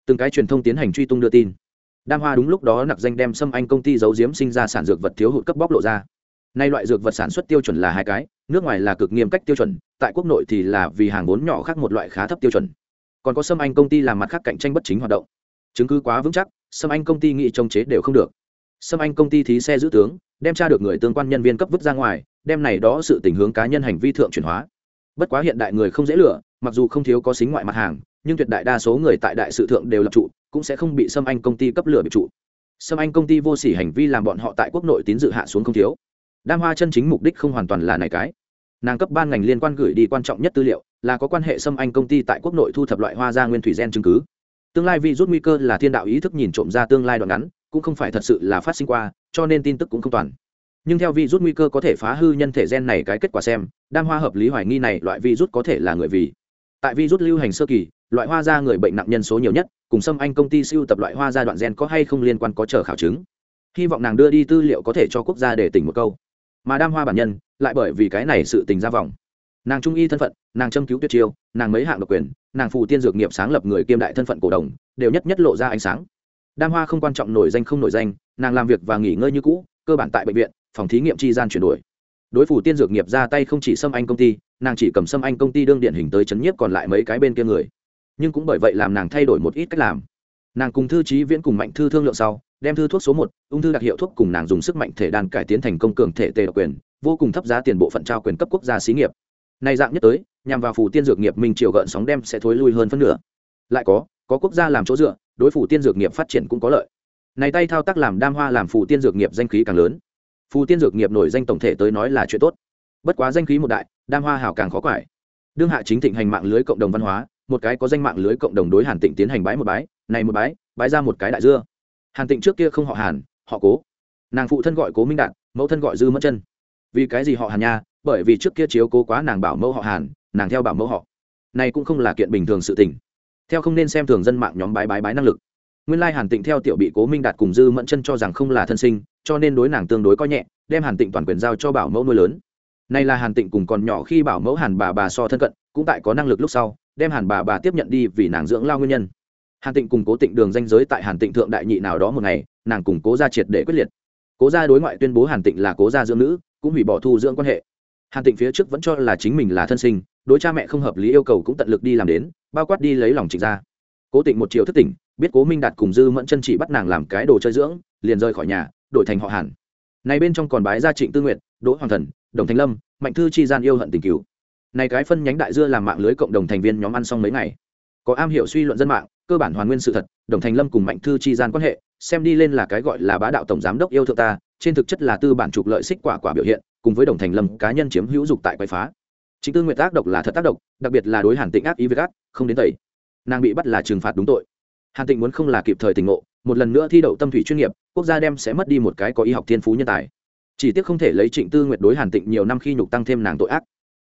Từng cái truyền thông tiến hành truy tung đưa tin. Đam hoa đúng lúc đó nặc danh đem sâm anh công ty giấu diếm sinh ra sản dược vật thiếu hụt cấp bóc lộ ra. Nay loại dược vật sản xuất tiêu chuẩn là hai cái, nước ngoài là cực nghiêm cách tiêu chuẩn, tại quốc nội thì là vì hàng vốn nhỏ khác một loại khá thấp tiêu chuẩn. Còn có sâm anh công ty làm mặt khác cạnh tranh bất chính hoạt động. Chứng cứ quá vững chắc, sâm anh công ty nghị trông chế đều không được. Sâm anh công ty thí xe giữ tướng, đem tra được người tương quan nhân viên cấp vứt ra ngoài đem này đó sự tình hướng cá nhân hành vi thượng chuyển hóa. Bất quá hiện đại người không dễ lựa mặc dù không thiếu có xính ngoại mặt hàng, nhưng tuyệt đại đa số người tại đại sự thượng đều lập trụ, cũng sẽ không bị xâm anh công ty cấp lửa bị trụ. Xâm anh công ty vô sỉ hành vi làm bọn họ tại quốc nội tín dự hạ xuống không thiếu. Đam hoa chân chính mục đích không hoàn toàn là này cái. Nàng cấp ban ngành liên quan gửi đi quan trọng nhất tư liệu, là có quan hệ xâm anh công ty tại quốc nội thu thập loại hoa gia nguyên thủy gen chứng cứ. Tương lai vi rút nguy cơ là thiên đạo ý thức nhìn trộm ra tương lai đoạn ngắn, cũng không phải thật sự là phát sinh qua, cho nên tin tức cũng không toàn nhưng theo vi rút nguy cơ có thể phá hư nhân thể gen này cái kết quả xem, đam hoa hợp lý hoài nghi này loại vi rút có thể là người vì. Tại vi rút lưu hành sơ kỳ, loại hoa da người bệnh nặng nhân số nhiều nhất, cùng xâm anh công ty siêu tập loại hoa da đoạn gen có hay không liên quan có chờ khảo chứng. Hy vọng nàng đưa đi tư liệu có thể cho quốc gia để tỉnh một câu. Mà đam hoa bản nhân, lại bởi vì cái này sự tình ra vòng. Nàng trung y thân phận, nàng châm cứu tuyệt chiêu, nàng mấy hạng độc quyền, nàng phù tiên dược nghiệp sáng lập người kiêm đại thân phận cổ đồng, đều nhất nhất lộ ra ánh sáng. Đam hoa không quan trọng nổi danh không nổi danh, nàng làm việc và nghỉ ngơi như cũ, cơ bản tại bệnh viện phòng thí nghiệm tri gian chuyển đổi. Đối phủ tiên dược nghiệp ra tay không chỉ xâm anh công ty, nàng chỉ cầm xâm anh công ty đương điển hình tới chấn nhiếp còn lại mấy cái bên kia người. Nhưng cũng bởi vậy làm nàng thay đổi một ít cách làm. Nàng cùng thư trí viễn cùng mạnh thư thương lượng sau, đem thư thuốc số một, ung thư đặc hiệu thuốc cùng nàng dùng sức mạnh thể đàn cải tiến thành công cường thể tề độc quyền, vô cùng thấp giá tiền bộ phận trao quyền cấp quốc gia xí nghiệp. Này dạng nhất tới, nhằm vào phủ tiên dược nghiệp mình triều gợn sóng đem sẽ thối lui hơn phân nửa. Lại có có quốc gia làm chỗ dựa, đối phủ tiên dược nghiệp phát triển cũng có lợi. Này tay thao tác làm đam hoa làm phủ tiên dược nghiệp danh khí càng lớn phù tiên dược nghiệp nổi danh tổng thể tới nói là chuyện tốt. Bất quá danh khí một đại, đam hoa hảo càng khó quải. Đương hạ chính thịnh hành mạng lưới cộng đồng văn hóa, một cái có danh mạng lưới cộng đồng đối hàn tịnh tiến hành bái một bái, này một bái bái ra một cái đại dưa. Hàn tịnh trước kia không họ hàn, họ cố. Nàng phụ thân gọi cố minh đạt, mẫu thân gọi dư mất chân. Vì cái gì họ hàn nha? Bởi vì trước kia chiếu cố quá nàng bảo mẫu họ hàn, nàng theo bảo mẫu họ. Này cũng không là kiện bình thường sự tình. Theo không nên xem thường dân mạng nhóm bái bái bái năng lực. Nguyên lai hàn tịnh theo tiểu bị cố minh đạt cùng dư mẫn chân cho rằng không là thân sinh cho nên đối nàng tương đối coi nhẹ, đem hàn tịnh toàn quyền giao cho bảo mẫu nuôi lớn. Nay là hàn tịnh cùng còn nhỏ khi bảo mẫu hàn bà bà so thân cận, cũng tại có năng lực lúc sau, đem hàn bà bà tiếp nhận đi vì nàng dưỡng lao nguyên nhân. Hàn tịnh cùng cố tịnh đường danh giới tại hàn tịnh thượng đại nhị nào đó một ngày, nàng cùng cố gia triệt để quyết liệt. Cố gia đối ngoại tuyên bố hàn tịnh là cố gia dưỡng nữ, cũng hủy bỏ thu dưỡng quan hệ. Hàn tịnh phía trước vẫn cho là chính mình là thân sinh, đối cha mẹ không hợp lý yêu cầu cũng tận lực đi làm đến, bao quát đi lấy lòng trịnh gia. Cố tịnh một chiều thất tỉnh, biết cố minh đạt cùng dư mẫn chân chỉ bắt nàng làm cái đồ chơi dưỡng, liền rời khỏi nhà đổi thành họ hàn. Này bên trong còn bái gia trịnh tư nguyện đỗ hoàng thần, đồng thành lâm, mạnh thư chi gian yêu hận tình cứu. Này cái phân nhánh đại dưa làm mạng lưới cộng đồng thành viên nhóm ăn xong mấy ngày. Có am hiểu suy luận dân mạng, cơ bản hoàn nguyên sự thật, đồng thành lâm cùng mạnh thư chi gian quan hệ, xem đi lên là cái gọi là bá đạo tổng giám đốc yêu thượng ta, trên thực chất là tư bản trục lợi xích quả quả biểu hiện, cùng với đồng thành lâm cá nhân chiếm hữu dục tại quậy phá. Chính tư nguyện tác độc là thật tác độc, đặc biệt là đối hàn tịnh ác ý với ác không đến tẩy. Nàng bị bắt là trừng phạt đúng tội hàn tịnh muốn không là kịp thời tỉnh ngộ, một lần nữa thi đậu tâm thủy chuyên nghiệp, quốc gia đem sẽ mất đi một cái có y học thiên phú nhân tài. Chỉ tiếc không thể lấy trịnh tư nguyệt đối hàn tịnh nhiều năm khi nhục tăng thêm nàng tội ác.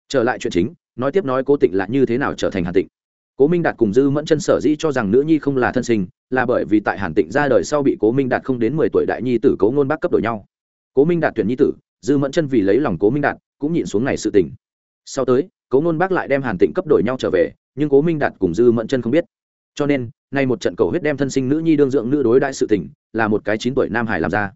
Trở lại chuyện chính, nói tiếp nói cố tịnh là như thế nào trở thành hàn tịnh. Cố minh đạt cùng dư mẫn chân sở dĩ cho rằng nữ nhi không là thân sinh, là bởi vì tại hàn tịnh ra đời sau bị cố minh đạt không đến mười tuổi đại nhi tử cố ngôn bác cấp đổi nhau. Cố minh đạt tuyển nhi tử, dư mẫn chân vì lấy lòng cố minh đạt, cũng nhịn xuống này sự tình. Sau tới cố ngôn bác lại đem hàn tịnh cấp đổi nhau trở về, nhưng cố minh đạt cùng dư mẫn chân không biết cho nên, nay một trận cầu huyết đem thân sinh nữ nhi đương dưỡng nữ đối đại sự tình, là một cái chín tuổi nam hải làm ra.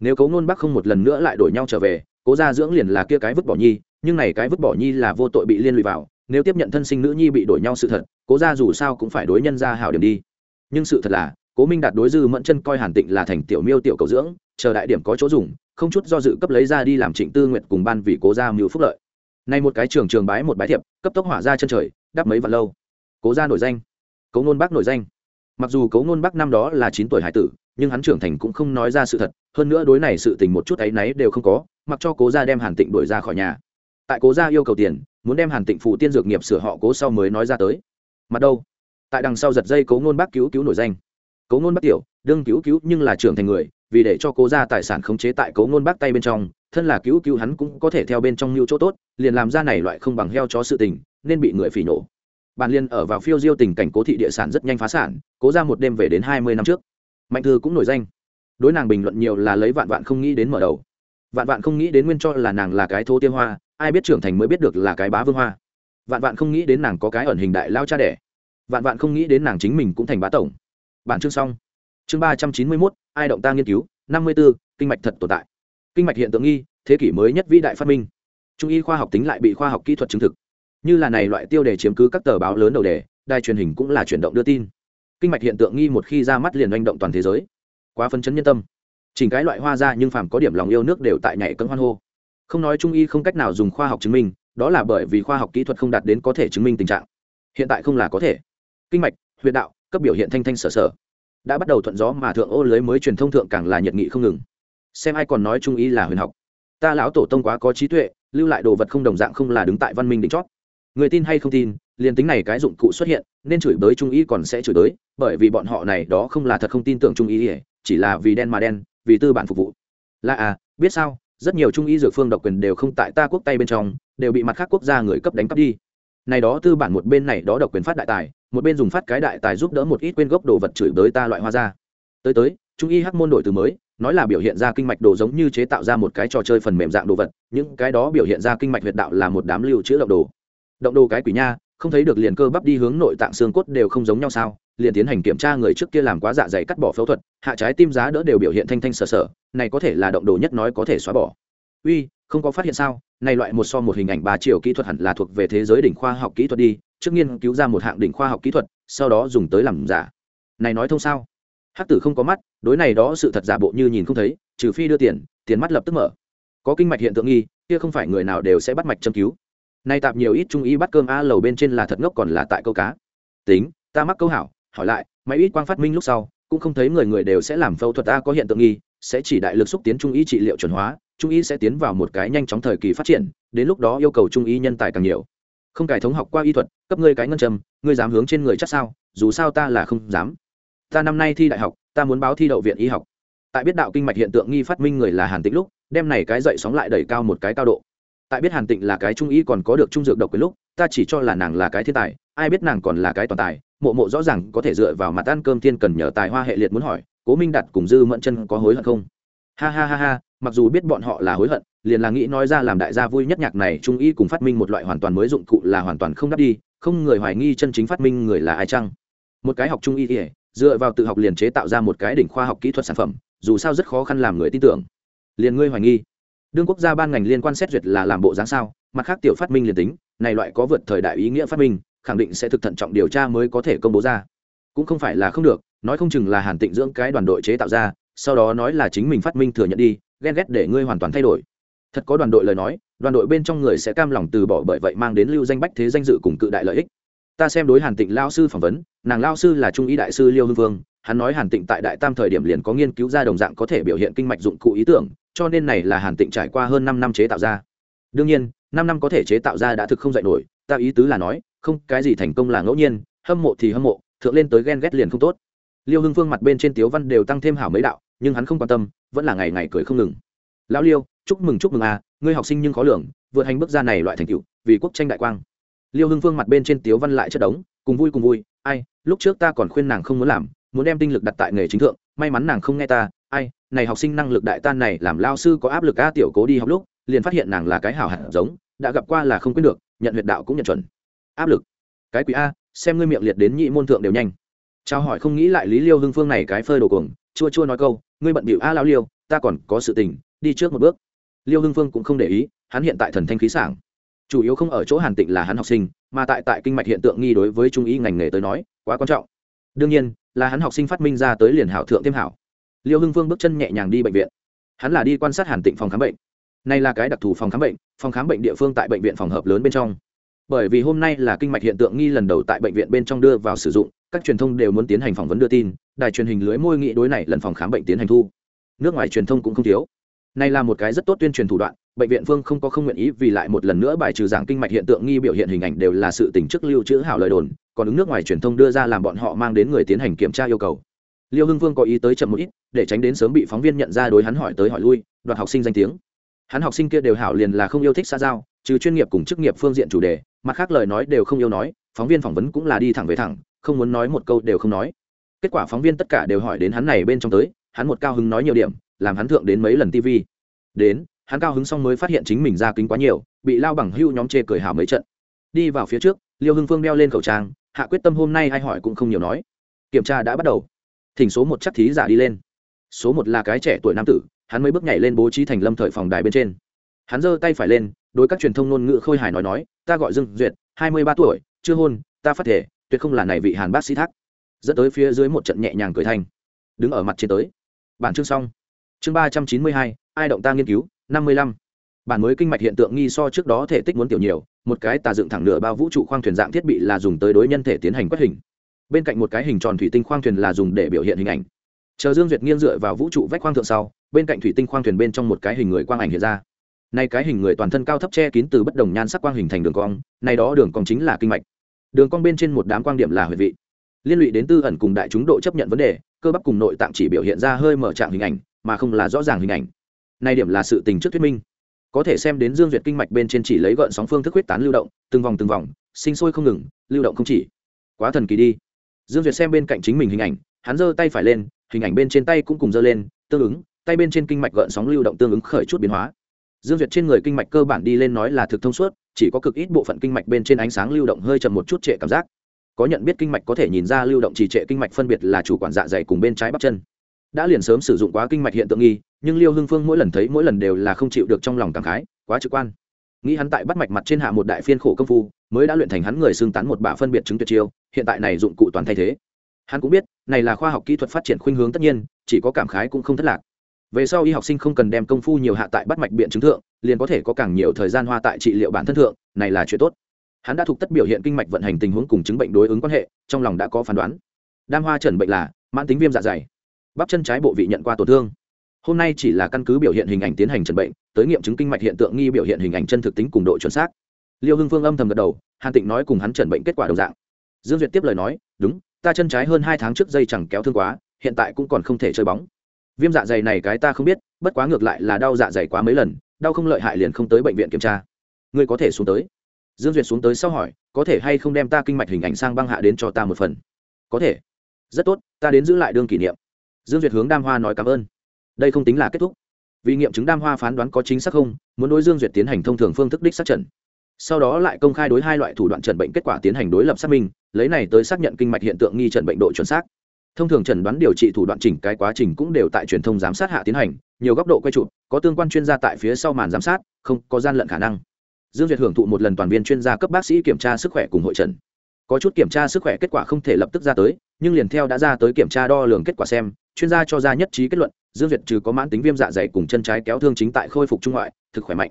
Nếu cố Nôn Bắc không một lần nữa lại đổi nhau trở về, cố gia dưỡng liền là kia cái vứt bỏ nhi, nhưng này cái vứt bỏ nhi là vô tội bị liên lụy vào, nếu tiếp nhận thân sinh nữ nhi bị đổi nhau sự thật, cố gia dù sao cũng phải đối nhân ra hảo điểm đi. Nhưng sự thật là, cố minh đạt đối dư mẫn chân coi hàn tịnh là thành tiểu miêu tiểu cầu dưỡng, chờ đại điểm có chỗ dùng, không chút do dự cấp lấy ra đi làm trịnh tư nguyện cùng ban vì cố gia mưu phúc lợi. Nay một cái trường trường bái một bái thiệp, cấp tốc hỏa ra chân trời, đắp mấy vạn lâu. Cố gia nổi danh cố ngôn bác nổi danh. Mặc dù cố ngôn bác năm đó là chín tuổi hải tử, nhưng hắn trưởng thành cũng không nói ra sự thật, hơn nữa đối này sự tình một chút áy náy đều không có, mặc cho cố gia đem hàn tịnh đuổi ra khỏi nhà. Tại cố gia yêu cầu tiền, muốn đem hàn tịnh phụ tiên dược nghiệp sửa họ cố sau mới nói ra tới. Mặt đâu? Tại đằng sau giật dây cố ngôn bác cứu cứu nổi danh. Cố ngôn bác tiểu, đương cứu cứu nhưng là trưởng thành người, vì để cho cố gia tài sản khống chế tại cố ngôn bác tay bên trong, thân là cứu cứu hắn cũng có thể theo bên trong mưu chỗ tốt, liền làm ra này loại không bằng heo chó sự tình, nên bị người phỉ nổ bàn liên ở vào phiêu diêu tình cảnh cố thị địa sản rất nhanh phá sản, cố ra một đêm về đến hai mươi năm trước. Mạnh thư cũng nổi danh. Đối nàng bình luận nhiều là lấy vạn vạn không nghĩ đến mở đầu. Vạn vạn không nghĩ đến nguyên cho là nàng là cái thô tiêu hoa, ai biết trưởng thành mới biết được là cái bá vương hoa. Vạn vạn không nghĩ đến nàng có cái ẩn hình đại lao cha đẻ. Vạn vạn không nghĩ đến nàng chính mình cũng thành bá tổng. Bản chương xong. Chương ba trăm chín mươi mốt, ai động ta nghiên cứu? năm mươi b ố kinh mạch thật tồn tại. Kinh mạch hiện tượng nghi, thế kỷ mới nhất vĩ đại phát minh. Trung y khoa học tính lại bị khoa học kỹ thuật chứng thực như là này loại tiêu đề chiếm cứ các tờ báo lớn đầu đề, đài truyền hình cũng là chuyển động đưa tin. Kinh mạch hiện tượng nghi một khi ra mắt liền manh động toàn thế giới. Quá phân chấn nhân tâm. Chỉnh cái loại hoa ra nhưng phàm có điểm lòng yêu nước đều tại nhảy cân hoan hô. Không nói trung y không cách nào dùng khoa học chứng minh, đó là bởi vì khoa học kỹ thuật không đạt đến có thể chứng minh tình trạng. Hiện tại không là có thể. Kinh mạch huyện đạo, cấp biểu hiện thanh thanh sở sở. Đã bắt đầu thuận gió mà thượng ô lưới mới truyền thông thượng càng là nhiệt nghị không ngừng. Xem ai còn nói trung y là huyền học. Ta lão tổ tông quá có trí tuệ, lưu lại đồ vật không đồng dạng không là đứng tại văn minh đỉnh chót người tin hay không tin, liền tính này cái dụng cụ xuất hiện, nên chửi bới trung y còn sẽ chửi bới, bởi vì bọn họ này đó không là thật không tin tưởng trung y chỉ là vì đen mà đen, vì tư bản phục vụ. Là à biết sao, rất nhiều trung y dược phương độc quyền đều không tại ta quốc tay bên trong, đều bị mặt khác quốc gia người cấp đánh cắp đi. Này đó tư bản một bên này đó độc quyền phát đại tài, một bên dùng phát cái đại tài giúp đỡ một ít quên gốc đồ vật chửi bới ta loại hoa ra. Tới tới, trung y hắc môn đổi từ mới, nói là biểu hiện ra kinh mạch đồ giống như chế tạo ra một cái trò chơi phần mềm dạng đồ vật, những cái đó biểu hiện ra kinh mạch huyệt đạo là một đám lưu chữ động đồ động đồ cái quỷ nha, không thấy được liền cơ bắp đi hướng nội tạng xương cốt đều không giống nhau sao? Liền tiến hành kiểm tra người trước kia làm quá dạ dày cắt bỏ phẫu thuật, hạ trái tim giá đỡ đều biểu hiện thanh thanh sờ sờ này có thể là động đồ nhất nói có thể xóa bỏ. Uy, không có phát hiện sao? Này loại một so một hình ảnh ba chiều kỹ thuật hẳn là thuộc về thế giới đỉnh khoa học kỹ thuật đi, trước nghiên cứu ra một hạng đỉnh khoa học kỹ thuật, sau đó dùng tới làm giả. Này nói thông sao? Hắc tử không có mắt, đối này đó sự thật giả bộ như nhìn không thấy, trừ phi đưa tiền tiền mắt lập tức mở. Có kinh mạch hiện tượng nghi, kia không phải người nào đều sẽ bắt mạch châm cứu nay tạp nhiều ít trung ý bắt cơm a lầu bên trên là thật ngốc còn là tại câu cá. Tính, ta mắc câu hảo, hỏi lại, máy ít quang phát minh lúc sau, cũng không thấy người người đều sẽ làm phẫu thuật a có hiện tượng nghi, sẽ chỉ đại lực xúc tiến trung ý trị liệu chuẩn hóa, trung ý sẽ tiến vào một cái nhanh chóng thời kỳ phát triển, đến lúc đó yêu cầu trung ý nhân tài càng nhiều. Không cải thống học qua y thuật, cấp ngươi cái ngân trầm ngươi dám hướng trên người chắc sao, dù sao ta là không dám. Ta năm nay thi đại học, ta muốn báo thi đậu viện y học. Tại biết đạo kinh mạch hiện tượng nghi phát minh người là hàn tĩnh lúc, đem này cái dậy sóng lại đẩy cao một cái cao độ tại biết hàn tịnh là cái trung y còn có được trung dược độc quyền lúc, ta chỉ cho là nàng là cái thiên tài, ai biết nàng còn là cái toàn tài. Mộ mộ rõ ràng có thể dựa vào mặt ăn cơm thiên cần nhờ tài hoa hệ liệt muốn hỏi, cố minh đặt cùng dư mẫn chân có hối hận không? Ha ha ha ha, mặc dù biết bọn họ là hối hận, liền là nghĩ nói ra làm đại gia vui nhất nhạc này, trung y cùng phát minh một loại hoàn toàn mới dụng cụ là hoàn toàn không đáp đi, không người hoài nghi chân chính phát minh người là ai chăng? Một cái học trung y ỉa dựa vào tự học liền chế tạo ra một cái đỉnh khoa học kỹ thuật sản phẩm, dù sao rất khó khăn làm người tin tưởng. Liền ngươi hoài nghi đương quốc gia ban ngành liên quan xét duyệt là làm bộ dáng sao? Mặt khác tiểu phát minh liền tính, này loại có vượt thời đại ý nghĩa phát minh, khẳng định sẽ thực thận trọng điều tra mới có thể công bố ra. Cũng không phải là không được, nói không chừng là hàn tịnh dưỡng cái đoàn đội chế tạo ra, sau đó nói là chính mình phát minh thừa nhận đi, ghen ghét để ngươi hoàn toàn thay đổi. Thật có đoàn đội lời nói, đoàn đội bên trong người sẽ cam lòng từ bỏ bởi vậy mang đến lưu danh bách thế danh dự cùng cự đại lợi ích. Ta xem đối hàn tịnh lao sư phỏng vấn, nàng lao sư là trung ý đại sư liêu hưng vương, hắn nói hàn tịnh tại đại tam thời điểm liền có nghiên cứu ra đồng dạng có thể biểu hiện kinh mạch dụng cụ ý tưởng cho nên này là hàn tịnh trải qua hơn năm năm chế tạo ra. Đương nhiên, năm năm có thể chế tạo ra đã thực không dạy nổi, ta ý tứ là nói, không, cái gì thành công là ngẫu nhiên, hâm mộ thì hâm mộ, thượng lên tới ghen ghét liền không tốt. Liêu hưng phương mặt bên trên tiếu văn đều tăng thêm hảo mấy đạo, nhưng hắn không quan tâm, vẫn là ngày ngày cười không ngừng. Lão liêu, chúc mừng chúc mừng à ngươi học sinh nhưng khó lường, vượt hành bước ra này loại thành tựu, vì quốc tranh đại quang. Liêu hưng phương mặt bên trên tiếu văn lại chất đống, cùng vui cùng vui, ai, lúc trước ta còn khuyên nàng không muốn làm, muốn đem tinh lực đặt tại nghề chính thượng, may mắn nàng không nghe ta ai, này học sinh năng lực đại tan này làm lao sư có áp lực a tiểu cố đi học lúc, liền phát hiện nàng là cái hảo hạt giống, đã gặp qua là không quyết được, nhận huyệt đạo cũng nhận chuẩn. Áp lực. Cái quý a, xem ngươi miệng liệt đến nhị môn thượng đều nhanh. Trao hỏi không nghĩ lại lý liêu hưng phương này cái phơi đồ cuồng, chua chua nói câu, ngươi bận bịu a lao liêu, ta còn có sự tình, đi trước một bước. Liêu hưng phương cũng không để ý, hắn hiện tại thần thanh khí sảng. Chủ yếu không ở chỗ hàn tịnh là hắn học sinh, mà tại tại kinh mạch hiện tượng nghi đối với trung ý ngành nghề tới nói, quá quan trọng. Đương nhiên, là hắn học sinh phát minh ra tới liền hảo thượng thêm hảo liêu hưng Vương bước chân nhẹ nhàng đi bệnh viện. Hắn là đi quan sát hàn tịnh phòng khám bệnh. Này là cái đặc thù phòng khám bệnh, phòng khám bệnh địa phương tại bệnh viện phòng hợp lớn bên trong. Bởi vì hôm nay là kinh mạch hiện tượng nghi lần đầu tại bệnh viện bên trong đưa vào sử dụng, các truyền thông đều muốn tiến hành phỏng vấn đưa tin, đài truyền hình lưới môi nghị đối này lần phòng khám bệnh tiến hành thu. Nước ngoài truyền thông cũng không thiếu. Này là một cái rất tốt tuyên truyền thủ đoạn, bệnh viện phương không có không nguyện ý vì lại một lần nữa bài trừ giảng kinh mạch hiện tượng nghi biểu hiện hình ảnh đều là sự tình chức lưu trữ hảo lời đồn, còn ứng nước ngoài truyền thông đưa ra làm bọn họ mang đến người tiến hành kiểm tra yêu cầu. Liêu hưng vương có ý tới chậm một ít để tránh đến sớm bị phóng viên nhận ra đối hắn hỏi tới hỏi lui, đoạt học sinh danh tiếng. Hắn học sinh kia đều hảo liền là không yêu thích xa giao, trừ chuyên nghiệp cùng chức nghiệp phương diện chủ đề, mặt khác lời nói đều không yêu nói, phóng viên phỏng vấn cũng là đi thẳng về thẳng, không muốn nói một câu đều không nói. Kết quả phóng viên tất cả đều hỏi đến hắn này bên trong tới, hắn một cao hứng nói nhiều điểm, làm hắn thượng đến mấy lần tv đến, hắn cao hứng xong mới phát hiện chính mình ra kính quá nhiều, bị lao bằng hưu nhóm chê cười hào mấy trận. Đi vào phía trước, liêu hưng phương đeo lên khẩu trang, hạ quyết tâm hôm nay ai hỏi cũng không nhiều nói. Kiểm tra đã bắt đầu. Thỉnh số một chắc thí giả đi lên số một là cái trẻ tuổi nam tử, hắn mới bước nhảy lên bố trí thành lâm thời phòng đài bên trên. Hắn giơ tay phải lên, đối các truyền thông ngôn ngữ khôi hài nói nói, ta gọi dương duyệt, hai mươi ba tuổi, chưa hôn, ta phát thể, tuyệt không là này vị hàn bác sĩ thác. Dẫn tới phía dưới một trận nhẹ nhàng cười thanh. Đứng ở mặt trên tới. Bản chương xong. Chương ba trăm chín mươi hai, ai động ta nghiên cứu, năm mươi lăm. Bản mới kinh mạch hiện tượng nghi so trước đó thể tích muốn tiểu nhiều, một cái tà dựng thẳng nửa bao vũ trụ khoang thuyền dạng thiết bị là dùng tới đối nhân thể tiến hành quét hình. Bên cạnh một cái hình tròn thủy tinh khoang thuyền là dùng để biểu hiện hình ảnh chờ dương duyệt nghiêng dựa vào vũ trụ vách khoang thượng sau, bên cạnh thủy tinh khoang thuyền bên trong một cái hình người quang ảnh hiện ra. Nay cái hình người toàn thân cao thấp che kín từ bất đồng nhan sắc quang hình thành đường cong, nay đó đường cong chính là kinh mạch. Đường cong bên trên một đám quang điểm là huyệt vị. Liên lụy đến tư ẩn cùng đại chúng độ chấp nhận vấn đề, cơ bắp cùng nội tạng chỉ biểu hiện ra hơi mở trạng hình ảnh, mà không là rõ ràng hình ảnh. Nay điểm là sự tình trước thuyết minh. Có thể xem đến dương duyệt kinh mạch bên trên chỉ lấy gợn sóng phương thức huyết tán lưu động, từng vòng từng vòng, sinh sôi không ngừng, lưu động không chỉ. Quá thần kỳ đi. Dương duyệt xem bên cạnh chính mình hình ảnh, hắn giơ tay phải lên hình ảnh bên trên tay cũng cùng dơ lên, tương ứng, tay bên trên kinh mạch gợn sóng lưu động tương ứng khởi chút biến hóa. Dương duyệt trên người kinh mạch cơ bản đi lên nói là thực thông suốt, chỉ có cực ít bộ phận kinh mạch bên trên ánh sáng lưu động hơi chậm một chút trệ cảm giác. Có nhận biết kinh mạch có thể nhìn ra lưu động trì trệ kinh mạch phân biệt là chủ quản dạ dày cùng bên trái bắp chân. Đã liền sớm sử dụng quá kinh mạch hiện tượng nghi, nhưng liêu hưng phương mỗi lần thấy mỗi lần đều là không chịu được trong lòng cảm khái, quá trực quan. Nghĩ hắn tại bắt mạch mặt trên hạ một đại phiên khổ công phu, mới đã luyện thành hắn người xương tán một bả phân biệt chứng tuyệt chiêu, hiện tại này dụng cụ toàn thay thế. Hắn cũng biết này là khoa học kỹ thuật phát triển khuynh hướng tất nhiên, chỉ có cảm khái cũng không thất lạc. Về sau y học sinh không cần đem công phu nhiều hạ tại bắt mạch biện chứng thượng, liền có thể có càng nhiều thời gian hoa tại trị liệu bản thân thượng, này là chuyện tốt. Hắn đã thuộc tất biểu hiện kinh mạch vận hành tình huống cùng chứng bệnh đối ứng quan hệ, trong lòng đã có phán đoán. Đam hoa trần bệnh là, mãn tính viêm dạ dày. Bắp chân trái bộ vị nhận qua tổn thương. Hôm nay chỉ là căn cứ biểu hiện hình ảnh tiến hành trần bệnh, tới nghiệm chứng kinh mạch hiện tượng nghi biểu hiện hình ảnh chân thực tính cùng độ chuẩn xác. Liêu hưng phương âm thầm gật đầu, hàn tịnh nói cùng hắn trần bệnh kết quả đồng dạng. Dương duyệt tiếp lời nói, đúng ta chân trái hơn hai tháng trước dây chẳng kéo thương quá, hiện tại cũng còn không thể chơi bóng. Viêm dạ dày này cái ta không biết, bất quá ngược lại là đau dạ dày quá mấy lần, đau không lợi hại liền không tới bệnh viện kiểm tra. Ngươi có thể xuống tới. Dương duyệt xuống tới sau hỏi, có thể hay không đem ta kinh mạch hình ảnh sang băng hạ đến cho ta một phần? Có thể. Rất tốt, ta đến giữ lại đương kỷ niệm. Dương duyệt hướng đam hoa nói cảm ơn. Đây không tính là kết thúc. Vì nghiệm chứng đam hoa phán đoán có chính xác không, muốn đối dương duyệt tiến hành thông thường phương thức đích xác trần sau đó lại công khai đối hai loại thủ đoạn chẩn bệnh kết quả tiến hành đối lập xác minh, lấy này tới xác nhận kinh mạch hiện tượng nghi chẩn bệnh độ chuẩn xác. Thông thường chẩn đoán điều trị thủ đoạn chỉnh cái quá trình cũng đều tại truyền thông giám sát hạ tiến hành, nhiều góc độ quay trụ có tương quan chuyên gia tại phía sau màn giám sát, không có gian lận khả năng. Dương duyệt hưởng thụ một lần toàn viên chuyên gia cấp bác sĩ kiểm tra sức khỏe cùng hội trần có chút kiểm tra sức khỏe kết quả không thể lập tức ra tới, nhưng liền theo đã ra tới kiểm tra đo lường kết quả xem, chuyên gia cho ra nhất trí kết luận, dương duyệt trừ có mãn tính viêm dạ dày cùng chân trái kéo thương chính tại khôi phục trung ngoại, thực khỏe mạnh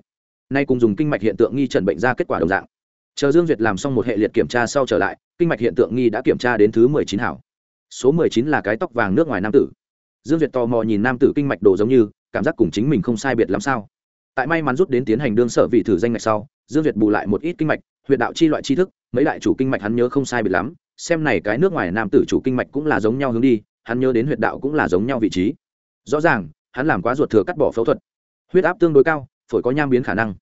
nay cùng dùng kinh mạch hiện tượng nghi trần bệnh ra kết quả đồng dạng. Chờ dương duyệt làm xong một hệ liệt kiểm tra sau trở lại, kinh mạch hiện tượng nghi đã kiểm tra đến thứ mười chín hảo. Số mười chín là cái tóc vàng nước ngoài nam tử. Dương duyệt tò mò nhìn nam tử kinh mạch đồ giống như, cảm giác cùng chính mình không sai biệt lắm sao. Tại may mắn rút đến tiến hành đương sở vị thử danh ngạch sau, dương duyệt bù lại một ít kinh mạch, huyện đạo chi loại tri thức, mấy đại chủ kinh mạch hắn nhớ không sai biệt lắm, xem này cái nước ngoài nam tử chủ kinh mạch cũng là giống nhau hướng đi, hắn nhớ đến huyệt đạo cũng là giống nhau vị trí. Rõ ràng, hắn làm quá ruột thừa cắt bỏ phẫu thuật. Huyết áp tương đối cao phổi có nham biến khả năng.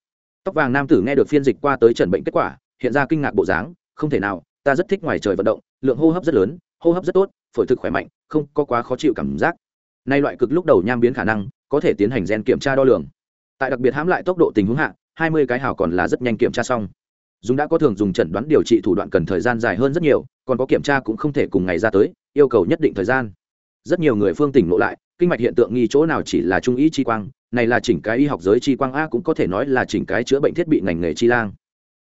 Tóc vàng nam tử nghe được phiên dịch qua tới trần bệnh kết quả, hiện ra kinh ngạc bộ dáng, không thể nào, ta rất thích ngoài trời vận động, lượng hô hấp rất lớn, hô hấp rất tốt, phổi thực khỏe mạnh, không có quá khó chịu cảm giác. Nay loại cực lúc đầu nham biến khả năng, có thể tiến hành gen kiểm tra đo lường. Tại đặc biệt hãm lại tốc độ tình huống hạ, hai mươi cái hào còn là rất nhanh kiểm tra xong. Dùng đã có thường dùng chẩn đoán điều trị thủ đoạn cần thời gian dài hơn rất nhiều, còn có kiểm tra cũng không thể cùng ngày ra tới, yêu cầu nhất định thời gian. Rất nhiều người phương tỉnh lộ lại, kinh mạch hiện tượng nghi chỗ nào chỉ là trung ý chi quang này là chỉnh cái y học giới chi quang a cũng có thể nói là chỉnh cái chữa bệnh thiết bị ngành nghề chi lang.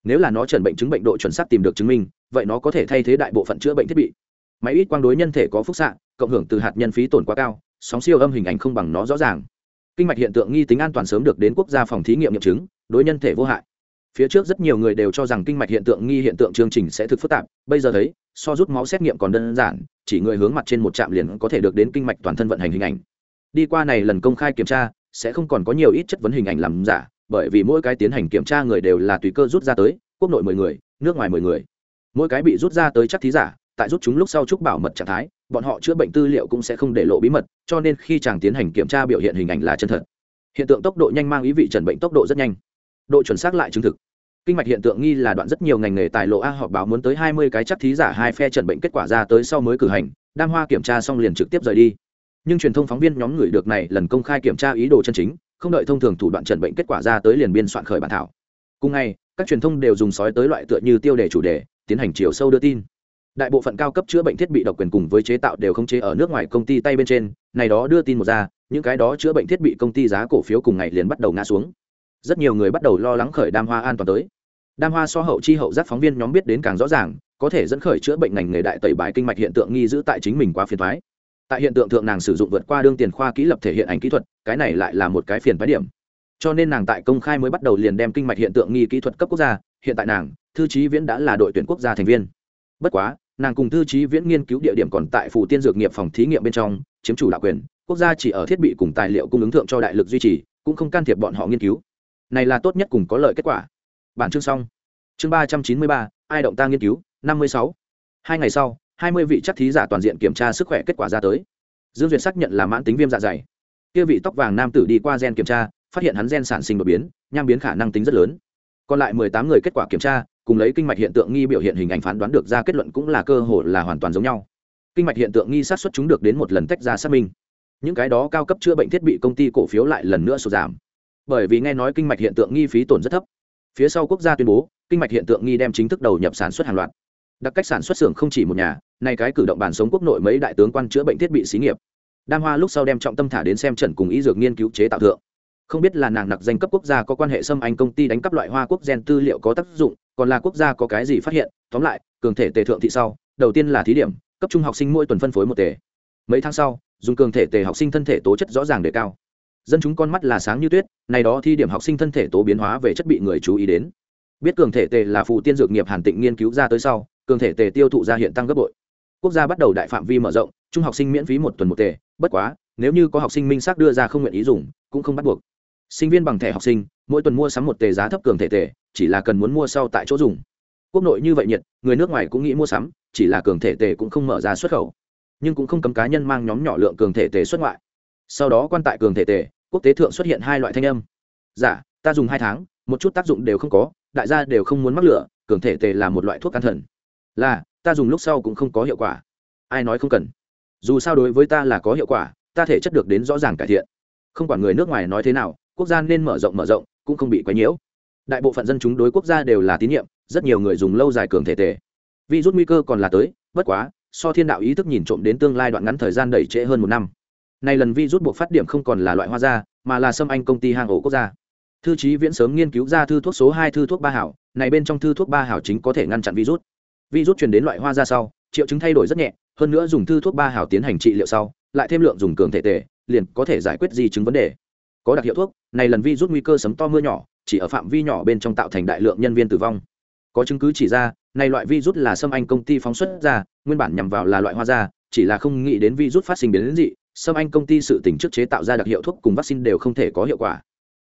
Nếu là nó chẩn bệnh chứng bệnh độ chuẩn xác tìm được chứng minh, vậy nó có thể thay thế đại bộ phận chữa bệnh thiết bị. Máy ít quang đối nhân thể có phúc xạ, cộng hưởng từ hạt nhân phí tổn quá cao, sóng siêu âm hình ảnh không bằng nó rõ ràng. Kinh mạch hiện tượng nghi tính an toàn sớm được đến quốc gia phòng thí nghiệm nghiệm chứng, đối nhân thể vô hại. Phía trước rất nhiều người đều cho rằng kinh mạch hiện tượng nghi hiện tượng chương trình sẽ thực phức tạp, bây giờ thấy, so rút máu xét nghiệm còn đơn giản, chỉ người hướng mặt trên một trạm liền có thể được đến kinh mạch toàn thân vận hành hình ảnh. Đi qua này lần công khai kiểm tra sẽ không còn có nhiều ít chất vấn hình ảnh làm giả, bởi vì mỗi cái tiến hành kiểm tra người đều là tùy cơ rút ra tới, quốc nội mười người, nước ngoài mười người. Mỗi cái bị rút ra tới chắc thí giả, tại rút chúng lúc sau chúc bảo mật trạng thái, bọn họ chữa bệnh tư liệu cũng sẽ không để lộ bí mật, cho nên khi chàng tiến hành kiểm tra biểu hiện hình ảnh là chân thật. Hiện tượng tốc độ nhanh mang ý vị trần bệnh tốc độ rất nhanh. Độ chuẩn xác lại chứng thực. Kinh mạch hiện tượng nghi là đoạn rất nhiều ngành nghề tài lộ a họp báo muốn tới hai mươi cái chắc thí giả hai phe trần bệnh kết quả ra tới sau mới cử hành, đam hoa kiểm tra xong liền trực tiếp rời đi nhưng truyền thông phóng viên nhóm người được này lần công khai kiểm tra ý đồ chân chính, không đợi thông thường thủ đoạn trần bệnh kết quả ra tới liền biên soạn khởi bản thảo. Cùng ngày, các truyền thông đều dùng sói tới loại tựa như tiêu đề chủ đề, tiến hành chiều sâu đưa tin. Đại bộ phận cao cấp chữa bệnh thiết bị độc quyền cùng với chế tạo đều không chế ở nước ngoài công ty tay bên trên, này đó đưa tin một ra, những cái đó chữa bệnh thiết bị công ty giá cổ phiếu cùng ngày liền bắt đầu ngã xuống. Rất nhiều người bắt đầu lo lắng khởi đam hoa an toàn tới. Đam hoa so hậu chi hậu giác phóng viên nhóm biết đến càng rõ ràng, có thể dẫn khởi chữa bệnh ngành nghề đại tẩy bài kinh mạch hiện tượng nghi giữ tại chính mình quá phiền thoái tại hiện tượng thượng nàng sử dụng vượt qua đương tiền khoa kỹ lập thể hiện ảnh kỹ thuật, cái này lại là một cái phiền phái điểm. Cho nên nàng tại công khai mới bắt đầu liền đem kinh mạch hiện tượng nghi kỹ thuật cấp quốc gia, hiện tại nàng, thư trí viễn đã là đội tuyển quốc gia thành viên. Bất quá, nàng cùng thư trí viễn nghiên cứu địa điểm còn tại phủ tiên dược nghiệp phòng thí nghiệm bên trong, chiếm chủ đạo quyền, quốc gia chỉ ở thiết bị cùng tài liệu cung ứng thượng cho đại lực duy trì, cũng không can thiệp bọn họ nghiên cứu. Này là tốt nhất cùng có lợi kết quả. Bản chương xong. Chương ba trăm chín mươi ba, ai động ta nghiên cứu? năm mươi sáu. Hai ngày sau hai mươi vị chắc thí giả toàn diện kiểm tra sức khỏe kết quả ra tới. Dương duyệt xác nhận là mãn tính viêm dạ dày. Kia vị tóc vàng nam tử đi qua gen kiểm tra, phát hiện hắn gen sản sinh đột biến, nham biến khả năng tính rất lớn. Còn lại mười tám người kết quả kiểm tra, cùng lấy kinh mạch hiện tượng nghi biểu hiện hình ảnh phán đoán được ra kết luận cũng là cơ hội là hoàn toàn giống nhau. Kinh mạch hiện tượng nghi sát xuất chúng được đến một lần tách ra xác minh. Những cái đó cao cấp chữa bệnh thiết bị công ty cổ phiếu lại lần nữa sụt giảm. Bởi vì nghe nói kinh mạch hiện tượng nghi phí tổn rất thấp. Phía sau quốc gia tuyên bố, kinh mạch hiện tượng nghi đem chính thức đầu nhập sản xuất hàng loạt. Đặc cách sản xuất xưởng không chỉ một nhà nay cái cử động bản sống quốc nội mấy đại tướng quan chữa bệnh thiết bị xí nghiệp. Đam hoa lúc sau đem trọng tâm thả đến xem trần cùng ý dược nghiên cứu chế tạo thượng. Không biết là nàng nặc danh cấp quốc gia có quan hệ xâm anh công ty đánh cắp loại hoa quốc gen tư liệu có tác dụng, còn là quốc gia có cái gì phát hiện, tóm lại, cường thể tề thượng thị sau, đầu tiên là thí điểm, cấp trung học sinh mỗi tuần phân phối một tề. Mấy tháng sau, dùng cường thể tề học sinh thân thể tố chất rõ ràng đề cao. Dân chúng con mắt là sáng như tuyết, này đó thi điểm học sinh thân thể tố biến hóa về chất bị người chú ý đến. Biết cường thể tề là phụ tiên dược nghiệp hàn tịnh nghiên cứu ra tới sau, cường thể tề tiêu thụ ra hiện tăng gấp bội quốc gia bắt đầu đại phạm vi mở rộng trung học sinh miễn phí một tuần một tệ. bất quá nếu như có học sinh minh xác đưa ra không nguyện ý dùng cũng không bắt buộc. Sinh viên bằng thẻ học sinh mỗi tuần mua sắm một tề giá thấp cường thể tề chỉ là cần muốn mua sau tại chỗ dùng. Quốc nội như vậy nhiệt người nước ngoài cũng nghĩ mua sắm chỉ là cường thể tề cũng không mở ra xuất khẩu. Nhưng cũng không cấm cá nhân mang nhóm nhỏ lượng cường thể tề xuất ngoại. Sau đó quan tại cường thể tề quốc tế thượng xuất hiện hai loại thanh âm. Giả dạ, ta dùng hai tháng một chút tác dụng đều không có đại gia đều không muốn mắc lửa cường thể tề là một loại thuốc can thần. Là ta dùng lúc sau cũng không có hiệu quả. Ai nói không cần? Dù sao đối với ta là có hiệu quả, ta thể chất được đến rõ ràng cải thiện. Không quản người nước ngoài nói thế nào, quốc gia nên mở rộng mở rộng, cũng không bị quấy nhiễu. Đại bộ phận dân chúng đối quốc gia đều là tín nhiệm, rất nhiều người dùng lâu dài cường thể tề. Vi rút nguy cơ còn là tới, bất quá, so thiên đạo ý thức nhìn trộm đến tương lai đoạn ngắn thời gian đẩy trễ hơn một năm. Nay lần vi rút buộc phát điểm không còn là loại hoa da mà là xâm anh công ty hang ổ quốc gia. Thư trí viễn sớm nghiên cứu ra thư thuốc số hai, thư thuốc ba hảo, này bên trong thư thuốc ba hảo chính có thể ngăn chặn virus virus truyền đến loại hoa ra sau, triệu chứng thay đổi rất nhẹ, hơn nữa dùng thư thuốc ba hào tiến hành trị liệu sau, lại thêm lượng dùng cường thể tề, liền có thể giải quyết di chứng vấn đề. Có đặc hiệu thuốc, này lần virus nguy cơ sấm to mưa nhỏ, chỉ ở phạm vi nhỏ bên trong tạo thành đại lượng nhân viên tử vong. Có chứng cứ chỉ ra, này loại virus là xâm anh công ty phóng xuất ra, nguyên bản nhằm vào là loại hoa da, chỉ là không nghĩ đến virus phát sinh biến đến dị xâm anh công ty sự tỉnh trước chế tạo ra đặc hiệu thuốc cùng vaccine đều không thể có hiệu quả.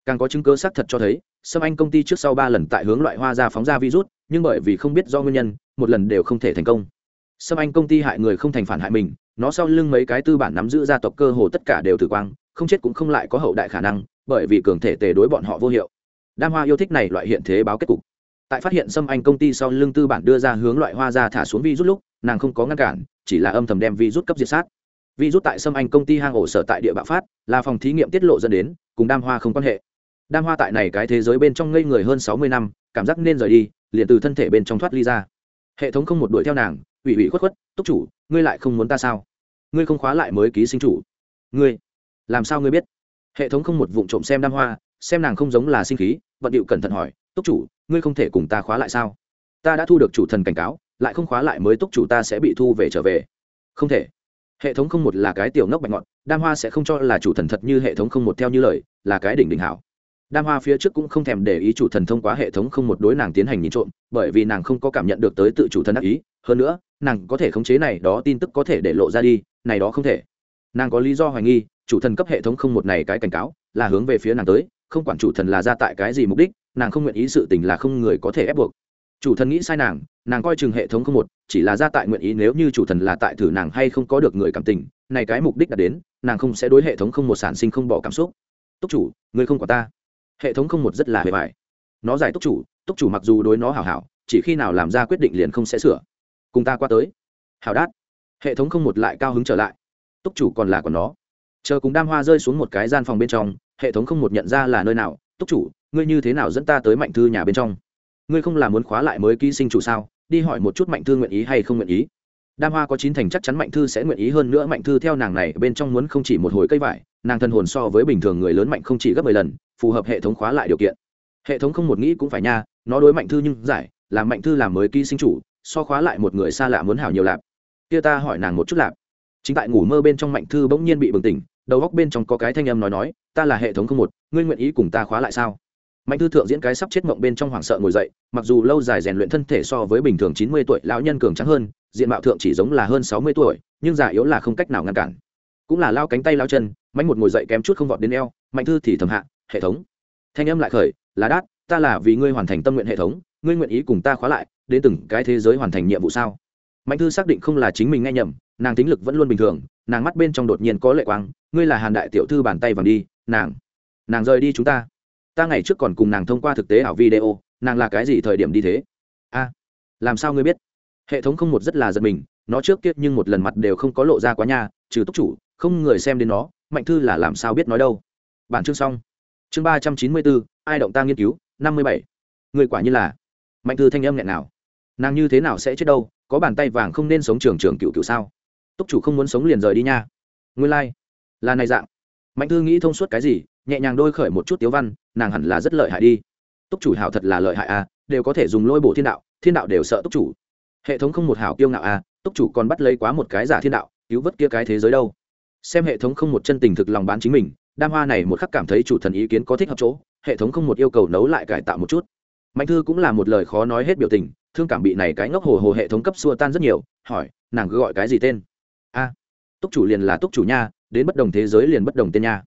Càng có chứng cứ xác thật cho thấy xâm anh công ty trước sau ba lần tại hướng loại hoa da phóng ra virus nhưng bởi vì không biết do nguyên nhân, một lần đều không thể thành công. Xâm anh công ty hại người không thành phản hại mình, nó sau lưng mấy cái tư bản nắm giữ gia tộc cơ hồ tất cả đều tử quang, không chết cũng không lại có hậu đại khả năng, bởi vì cường thể tề đối bọn họ vô hiệu. Đam hoa yêu thích này loại hiện thế báo kết cục. Tại phát hiện xâm anh công ty sau lưng tư bản đưa ra hướng loại hoa ra thả xuống vi rút lúc, nàng không có ngăn cản, chỉ là âm thầm đem vi rút cấp diệt sát. Vi rút tại xâm anh công ty hang ổ sở tại địa bạo phát, là phòng thí nghiệm tiết lộ dẫn đến, cùng đam hoa không quan hệ. Đam hoa tại này cái thế giới bên trong ngây người hơn sáu mươi năm, cảm giác nên rời đi liền từ thân thể bên trong thoát ly ra. Hệ thống không một đuổi theo nàng, ủy ủy khuất khuất, túc chủ, ngươi lại không muốn ta sao? Ngươi không khóa lại mới ký sinh chủ. Ngươi? Làm sao ngươi biết? Hệ thống không một vụ trộm xem đam hoa, xem nàng không giống là sinh khí, vận điệu cẩn thận hỏi, túc chủ, ngươi không thể cùng ta khóa lại sao? Ta đã thu được chủ thần cảnh cáo, lại không khóa lại mới túc chủ ta sẽ bị thu về trở về. Không thể. Hệ thống không một là cái tiểu ngốc bạch ngọt đam hoa sẽ không cho là chủ thần thật như hệ thống không một theo như lời, là cái đỉnh đỉnh hảo đam hoa phía trước cũng không thèm để ý chủ thần thông qua hệ thống không một đối nàng tiến hành nhìn trộm, bởi vì nàng không có cảm nhận được tới tự chủ thần đắc ý. Hơn nữa, nàng có thể khống chế này đó tin tức có thể để lộ ra đi, này đó không thể. Nàng có lý do hoài nghi, chủ thần cấp hệ thống không một này cái cảnh cáo, là hướng về phía nàng tới, không quản chủ thần là ra tại cái gì mục đích, nàng không nguyện ý sự tình là không người có thể ép buộc. Chủ thần nghĩ sai nàng nàng coi chừng hệ thống không một, chỉ là ra tại nguyện ý nếu như chủ thần là tại thử nàng hay không có được người cảm tình, này cái mục đích đã đến, nàng không sẽ đối hệ thống không một sản sinh không bỏ cảm xúc. Túc chủ ngươi không có ta hệ thống không một rất là hề vải nó giải túc chủ túc chủ mặc dù đối nó hảo hảo, chỉ khi nào làm ra quyết định liền không sẽ sửa. Cùng ta qua tới. Hảo đát. Hệ thống không một lại cao hứng trở lại. Túc chủ còn là của nó. Chờ cùng đam hoa rơi xuống một cái gian phòng bên trong, hệ thống không một nhận ra là nơi nào. Túc chủ, ngươi như thế nào dẫn ta tới mạnh thư nhà bên trong? Ngươi không là muốn khóa lại mới ký sinh chủ sao? Đi hỏi một chút mạnh thư nguyện ý hay không nguyện ý. Đam hoa có chín thành chắc chắn mạnh thư sẽ nguyện ý hơn nữa mạnh thư theo nàng này bên trong muốn không chỉ một hồi cây vải, nàng thân hồn so với bình thường người lớn mạnh không chỉ gấp mười lần phù hợp hệ thống khóa lại điều kiện. Hệ thống không một nghĩ cũng phải nha, nó đối mạnh thư nhưng giải, làm mạnh thư làm mới ký sinh chủ, so khóa lại một người xa lạ muốn hảo nhiều lạp. Kia ta hỏi nàng một chút lạp. Chính tại ngủ mơ bên trong mạnh thư bỗng nhiên bị bừng tỉnh, đầu góc bên trong có cái thanh âm nói nói, ta là hệ thống không một, ngươi nguyện ý cùng ta khóa lại sao? Mạnh thư thượng diễn cái sắp chết mộng bên trong hoảng sợ ngồi dậy, mặc dù lâu dài rèn luyện thân thể so với bình thường chín mươi tuổi lão nhân cường trắng hơn, diện mạo thượng chỉ giống là hơn sáu mươi tuổi, nhưng già yếu là không cách nào ngăn cản. Cũng là lao cánh tay lao chân, mạnh một ngồi dậy kém chút không vọt đến eo, mạnh thư thì thầm hạ hệ thống. Thanh âm lại khởi, là đát, ta là vì ngươi hoàn thành tâm nguyện hệ thống, ngươi nguyện ý cùng ta khóa lại, đến từng cái thế giới hoàn thành nhiệm vụ sao? Mạnh thư xác định không là chính mình nghe nhầm, nàng tính lực vẫn luôn bình thường, nàng mắt bên trong đột nhiên có lệ quang, ngươi là hàn đại tiểu thư bàn tay vàng đi, nàng nàng rời đi chúng ta. Ta ngày trước còn cùng nàng thông qua thực tế ảo video, nàng là cái gì thời điểm đi thế? A, làm sao ngươi biết? Hệ thống không một rất là giật mình, nó trước kia nhưng một lần mặt đều không có lộ ra quá nha, trừ túc chủ, không người xem đến nó, mạnh thư là làm sao biết nói đâu? Bản chương xong chương ba trăm chín mươi bốn, ai động ta nghiên cứu, năm mươi bảy. Người quả như là. Mạnh thư thanh âm nghẹn nào? Nàng như thế nào sẽ chết đâu, có bàn tay vàng không nên sống trường trường cựu cựu sao? Túc chủ không muốn sống liền rời đi nha. Nguyên lai、like. là này dạng. Mạnh thư nghĩ thông suốt cái gì, nhẹ nhàng đôi khởi một chút tiếu văn, nàng hẳn là rất lợi hại đi. Túc chủ hảo thật là lợi hại à đều có thể dùng lôi bổ thiên đạo thiên đạo đều sợ túc chủ. Hệ thống không một hảo kiêu ngạo à túc chủ còn bắt lấy quá một cái giả thiên đạo, cứu vớt kia cái thế giới đâu. Xem hệ thống không một chân tình thực lòng bán chính mình đam hoa này một khắc cảm thấy chủ thần ý kiến có thích hợp chỗ, hệ thống không một yêu cầu nấu lại cải tạo một chút. Mạnh thư cũng là một lời khó nói hết biểu tình, thương cảm bị này cái ngốc hồ hồ hệ thống cấp xua tan rất nhiều, hỏi, nàng cứ gọi cái gì tên? A, túc chủ liền là túc chủ nha, đến bất đồng thế giới liền bất đồng tên nha.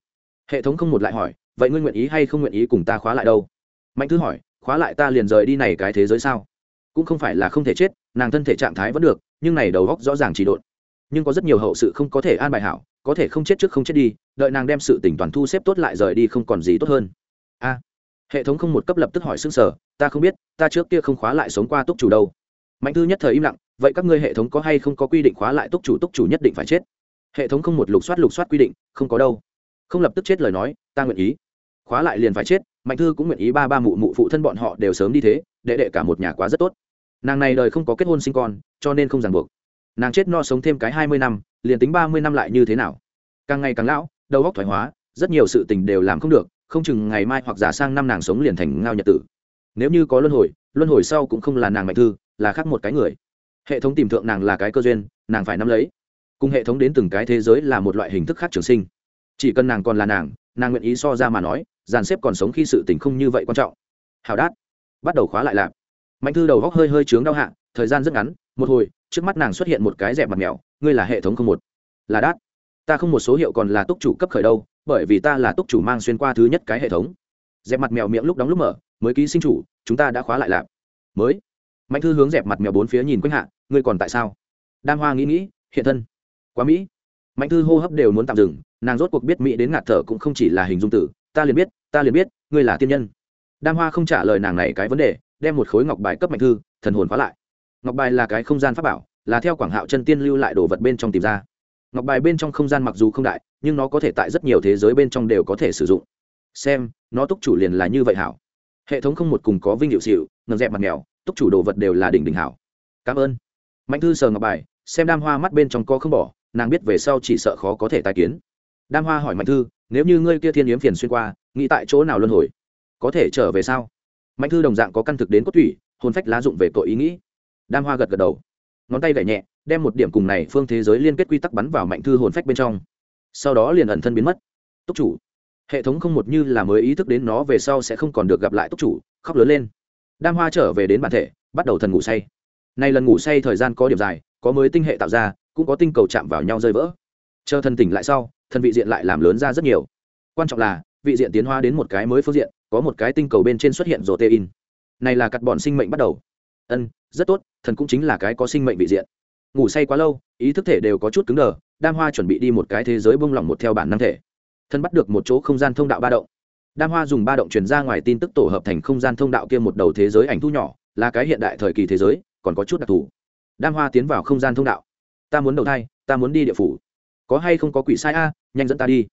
Hệ thống không một lại hỏi, vậy ngươi nguyện ý hay không nguyện ý cùng ta khóa lại đâu? Mạnh thư hỏi, khóa lại ta liền rời đi này cái thế giới sao? Cũng không phải là không thể chết, nàng thân thể trạng thái vẫn được, nhưng này đầu góc rõ ràng chỉ độn nhưng có rất nhiều hậu sự không có thể an bài hảo, có thể không chết trước không chết đi, đợi nàng đem sự tỉnh toàn thu xếp tốt lại rời đi không còn gì tốt hơn. A, hệ thống không một cấp lập tức hỏi xương sở ta không biết, ta trước kia không khóa lại sống qua túc chủ đâu. Mạnh thư nhất thời im lặng, vậy các ngươi hệ thống có hay không có quy định khóa lại túc chủ túc chủ nhất định phải chết. Hệ thống không một lục soát lục soát quy định, không có đâu. Không lập tức chết lời nói, ta nguyện ý. Khóa lại liền phải chết, mạnh thư cũng nguyện ý ba ba mụ mụ phụ thân bọn họ đều sớm đi thế, đệ đệ cả một nhà quá rất tốt. Nàng này đời không có kết hôn sinh con, cho nên không ràng buộc nàng chết no sống thêm cái hai mươi năm, liền tính ba mươi năm lại như thế nào? Càng ngày càng lão, đầu óc thoái hóa, rất nhiều sự tình đều làm không được, không chừng ngày mai hoặc giả sang năm nàng sống liền thành ngao nhật tử. Nếu như có luân hồi luân hồi sau cũng không là nàng mạnh thư, là khác một cái người. Hệ thống tìm thượng nàng là cái cơ duyên, nàng phải nắm lấy. Cùng hệ thống đến từng cái thế giới là một loại hình thức khác trường sinh. Chỉ cần nàng còn là nàng nàng nguyện ý so ra mà nói, dàn xếp còn sống khi sự tình không như vậy quan trọng. Hào đát. Bắt đầu khóa lại lạp mạnh thư đầu góc hơi hơi trướng đau hạ, thời gian rất ngắn, một hồi, trước mắt nàng xuất hiện một cái dẹp mặt mèo, ngươi là hệ thống không một. Là đát. Ta không một số hiệu còn là túc chủ cấp khởi đâu, bởi vì ta là túc chủ mang xuyên qua thứ nhất cái hệ thống. Dẹp mặt mèo miệng lúc đóng lúc mở, mới ký sinh chủ, chúng ta đã khóa lại lạp. Mới. Mạnh thư hướng dẹp mặt mèo bốn phía nhìn quanh hạ, ngươi còn tại sao? Đam hoa nghĩ nghĩ, hiện thân. Quá mỹ. Mạnh thư hô hấp đều muốn tạm dừng, nàng rốt cuộc biết mỹ đến ngạt thở cũng không chỉ là hình dung tử, ta liền biết, ta liền biết, ngươi là tiên nhân. Đam hoa không trả lời nàng này cái vấn đề đem một khối ngọc bài cấp mạnh thư thần hồn khóa lại. Ngọc bài là cái không gian pháp bảo là theo quảng hạo chân tiên lưu lại đồ vật bên trong tìm ra. Ngọc bài bên trong không gian mặc dù không đại nhưng nó có thể tại rất nhiều thế giới bên trong đều có thể sử dụng. Xem nó túc chủ liền là như vậy hảo. Hệ thống không một cùng có vinh hiệu xịu ngầm dẹp mặt nghèo, túc chủ đồ vật đều là đỉnh đỉnh hảo. Cảm ơn. Mạnh thư sờ ngọc bài xem đam hoa mắt bên trong có không bỏ nàng biết về sau chỉ sợ khó có thể tai kiến. Đam hoa hỏi mạnh thư nếu như ngươi kia thiên yếm phiền xuyên qua nghĩ tại chỗ nào luân hồi? Có thể trở về sao? Mạnh thư đồng dạng có căn thực đến cốt thủy, hồn phách lá dụng về tội ý nghĩ. Đam hoa gật gật đầu. Ngón tay gậy nhẹ, đem một điểm cùng này phương thế giới liên kết quy tắc bắn vào mạnh thư hồn phách bên trong. Sau đó liền ẩn thân biến mất. Túc chủ. Hệ thống không một như là mới ý thức đến nó về sau sẽ không còn được gặp lại túc chủ, khóc lớn lên. Đam hoa trở về đến bản thể, bắt đầu thần ngủ say. Nay lần ngủ say thời gian có điểm dài, có mới tinh hệ tạo ra, cũng có tinh cầu chạm vào nhau rơi vỡ. Chờ thần tỉnh lại sau, thần vị diện lại làm lớn ra rất nhiều. Quan trọng là, vị diện tiến hóa đến một cái mới phương diện có một cái tinh cầu bên trên xuất hiện rổ tê in này là cắt bọn sinh mệnh bắt đầu. Ân, rất tốt, thần cũng chính là cái có sinh mệnh vị diện. Ngủ say quá lâu, ý thức thể đều có chút cứng đờ, đam hoa chuẩn bị đi một cái thế giới bông lỏng một theo bản năng thể. Thân bắt được một chỗ không gian thông đạo ba động. Đam hoa dùng ba động truyền ra ngoài tin tức tổ hợp thành không gian thông đạo kia một đầu thế giới ảnh thu nhỏ, là cái hiện đại thời kỳ thế giới, còn có chút đặc thù. Đam hoa tiến vào không gian thông đạo. Ta muốn đầu thai, ta muốn đi địa phủ. Có hay không có quỷ sai a, nhanh dẫn ta đi.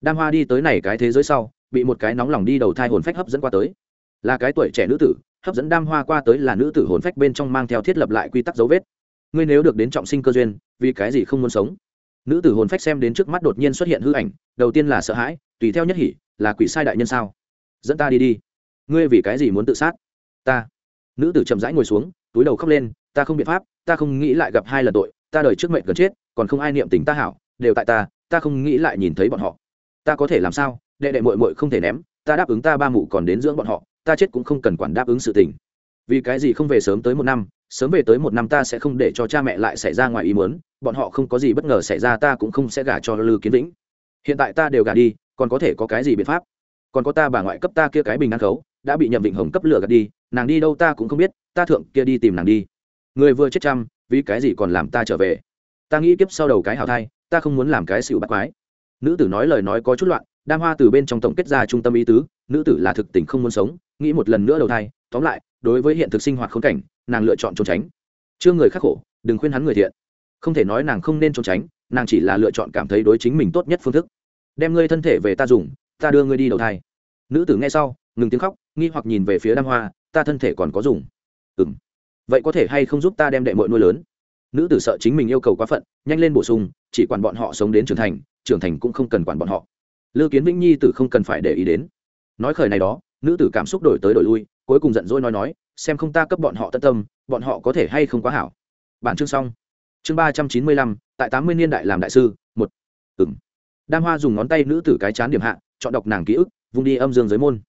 Đam hoa đi tới này cái thế giới sau bị một cái nóng lòng đi đầu thai hồn phách hấp dẫn qua tới. Là cái tuổi trẻ nữ tử, hấp dẫn đam hoa qua tới là nữ tử hồn phách bên trong mang theo thiết lập lại quy tắc dấu vết. Ngươi nếu được đến trọng sinh cơ duyên, vì cái gì không muốn sống? Nữ tử hồn phách xem đến trước mắt đột nhiên xuất hiện hư ảnh, đầu tiên là sợ hãi, tùy theo nhất hỉ, là quỷ sai đại nhân sao? Dẫn ta đi đi. Ngươi vì cái gì muốn tự sát? Ta. Nữ tử chậm rãi ngồi xuống, túi đầu khóc lên, ta không biện pháp, ta không nghĩ lại gặp hai lần tội, ta đời trước mệnh gần chết, còn không ai niệm tình ta hảo, đều tại ta ta không nghĩ lại nhìn thấy bọn họ. Ta có thể làm sao? Đệ đệ mội mội không thể ném, ta đáp ứng ta ba mụ còn đến dưỡng bọn họ, ta chết cũng không cần quản đáp ứng sự tình. Vì cái gì không về sớm tới một năm, sớm về tới một năm ta sẽ không để cho cha mẹ lại xảy ra ngoài ý muốn, bọn họ không có gì bất ngờ xảy ra ta cũng không sẽ gả cho lư kiến vĩnh. Hiện tại ta đều gả đi, còn có thể có cái gì biện pháp? Còn có ta bà ngoại cấp ta kia cái bình ăn khấu, đã bị nhậm vịnh hồng cấp lửa gạt đi, nàng đi đâu ta cũng không biết, ta thượng kia đi tìm nàng đi. Người vừa chết chăm, vì cái gì còn làm ta trở về? Ta nghĩ kiếp sau đầu cái hào thai, ta không muốn làm cái xịu bắt quái. Nữ tử nói lời nói có chút loạn đam hoa từ bên trong tổng kết ra trung tâm ý tứ, nữ tử là thực tình không muốn sống, nghĩ một lần nữa đầu thai, tóm lại, đối với hiện thực sinh hoạt khốn cảnh, nàng lựa chọn trốn tránh. Chưa người khắc khổ, đừng khuyên hắn người thiện. Không thể nói nàng không nên trốn tránh, nàng chỉ là lựa chọn cảm thấy đối chính mình tốt nhất phương thức. Đem ngươi thân thể về ta dùng, ta đưa ngươi đi đầu thai. Nữ tử nghe sau, ngừng tiếng khóc, nghi hoặc nhìn về phía đam hoa, ta thân thể còn có dùng. Ừ m vậy có thể hay không giúp ta đem đệ mội nuôi lớn? Nữ tử sợ chính mình yêu cầu quá phận, nhanh lên bổ sung, chỉ quản bọn họ sống đến trưởng thành trưởng thành cũng không cần quản bọn họ lư kiến vĩnh nhi tử không cần phải để ý đến. Nói khởi này đó, nữ tử cảm xúc đổi tới đổi lui, cuối cùng giận dỗi nói nói, xem không ta cấp bọn họ tận tâm, bọn họ có thể hay không quá hảo. Bản chương xong. Chương ba trăm chín mươi lăm, tại tám mươi niên đại làm đại sư, một. Ừng đam hoa dùng ngón tay nữ tử cái chán điểm hạ, chọn đọc nàng ký ức, vung đi âm dương giới môn.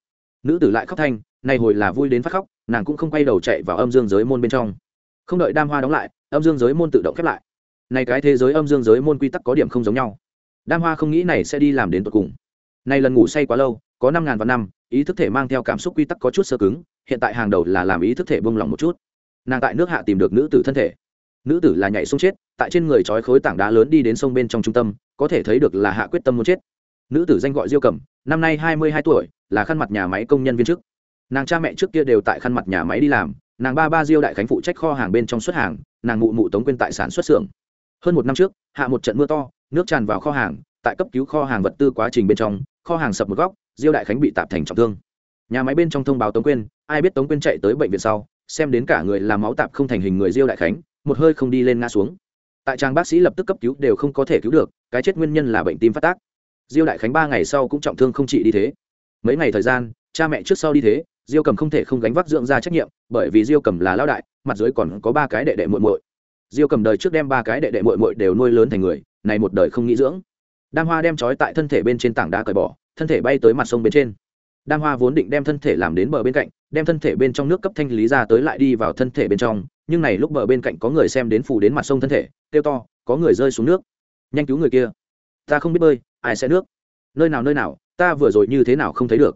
Nữ tử lại khóc thanh, nay hồi là vui đến phát khóc, nàng cũng không quay đầu chạy vào âm dương giới môn bên trong. Không đợi đam hoa đóng lại, âm dương giới môn tự động khép lại. Này cái thế giới âm dương giới môn quy tắc có điểm không giống nhau đam hoa không nghĩ này sẽ đi làm đến tận cùng. Này lần ngủ say quá lâu, có năm ngàn vạn năm, ý thức thể mang theo cảm xúc quy tắc có chút sơ cứng, hiện tại hàng đầu là làm ý thức thể bông lòng một chút. Nàng tại nước hạ tìm được nữ tử thân thể. Nữ tử là nhảy xuống chết, tại trên người trói khối tảng đá lớn đi đến sông bên trong trung tâm, có thể thấy được là hạ quyết tâm muốn chết. Nữ tử danh gọi diêu cẩm, năm nay hai mươi hai tuổi, là khăn mặt nhà máy công nhân viên chức. Nàng cha mẹ trước kia đều tại khăn mặt nhà máy đi làm, nàng ba ba diêu đại khánh phụ trách kho hàng bên trong xuất hàng, nàng mụ mụ tống quên tại sản xuất xưởng. Hơn một năm trước, hạ một trận mưa to nước tràn vào kho hàng, tại cấp cứu kho hàng vật tư quá trình bên trong, kho hàng sập một góc, diêu đại khánh bị tạp thành trọng thương. Nhà máy bên trong thông báo tống quyên, ai biết tống quyên chạy tới bệnh viện sau, xem đến cả người làm máu tạp không thành hình người diêu đại khánh, một hơi không đi lên ngã xuống. Tại trang bác sĩ lập tức cấp cứu đều không có thể cứu được, cái chết nguyên nhân là bệnh tim phát tác. Diêu đại khánh ba ngày sau cũng trọng thương không trị đi thế. Mấy ngày thời gian, cha mẹ trước sau đi thế, diêu cầm không thể không gánh vác dưỡng ra trách nhiệm, bởi vì diêu cầm là lao đại, mặt dưới còn có ba cái đệ đệ muội muội. Diêu cầm đời trước đem ba cái đệ đệ muội muội đều nuôi lớn thành người này một đời không nghĩ dưỡng. Đam hoa đem trói tại thân thể bên trên tảng đá cởi bỏ, thân thể bay tới mặt sông bên trên. Đam hoa vốn định đem thân thể làm đến bờ bên cạnh, đem thân thể bên trong nước cấp thanh lý ra tới lại đi vào thân thể bên trong, nhưng này lúc bờ bên cạnh có người xem đến phủ đến mặt sông thân thể, kêu to, có người rơi xuống nước. Nhanh cứu người kia. Ta không biết bơi, ai sẽ nước? Nơi nào nơi nào, ta vừa rồi như thế nào không thấy được.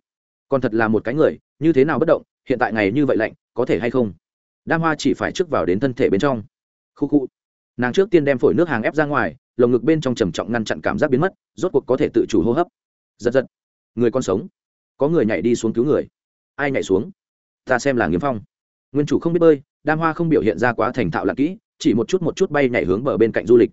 Còn thật là một cái người, như thế nào bất động, hiện tại ngày như vậy lạnh, có thể hay không? Đam hoa chỉ phải trước vào đến thân thể bên trong. Khu khu. Nàng trước tiên đem phổi nước hàng ép ra ngoài lồng ngực bên trong trầm trọng ngăn chặn cảm giác biến mất, rốt cuộc có thể tự chủ hô hấp. Giật giật. Người con sống. Có người nhảy đi xuống cứu người. Ai nhảy xuống? Ta xem là nghiêm phong. Nguyên chủ không biết bơi, đam hoa không biểu hiện ra quá thành thạo lạc kỹ, chỉ một chút một chút bay nhảy hướng bờ bên cạnh du lịch.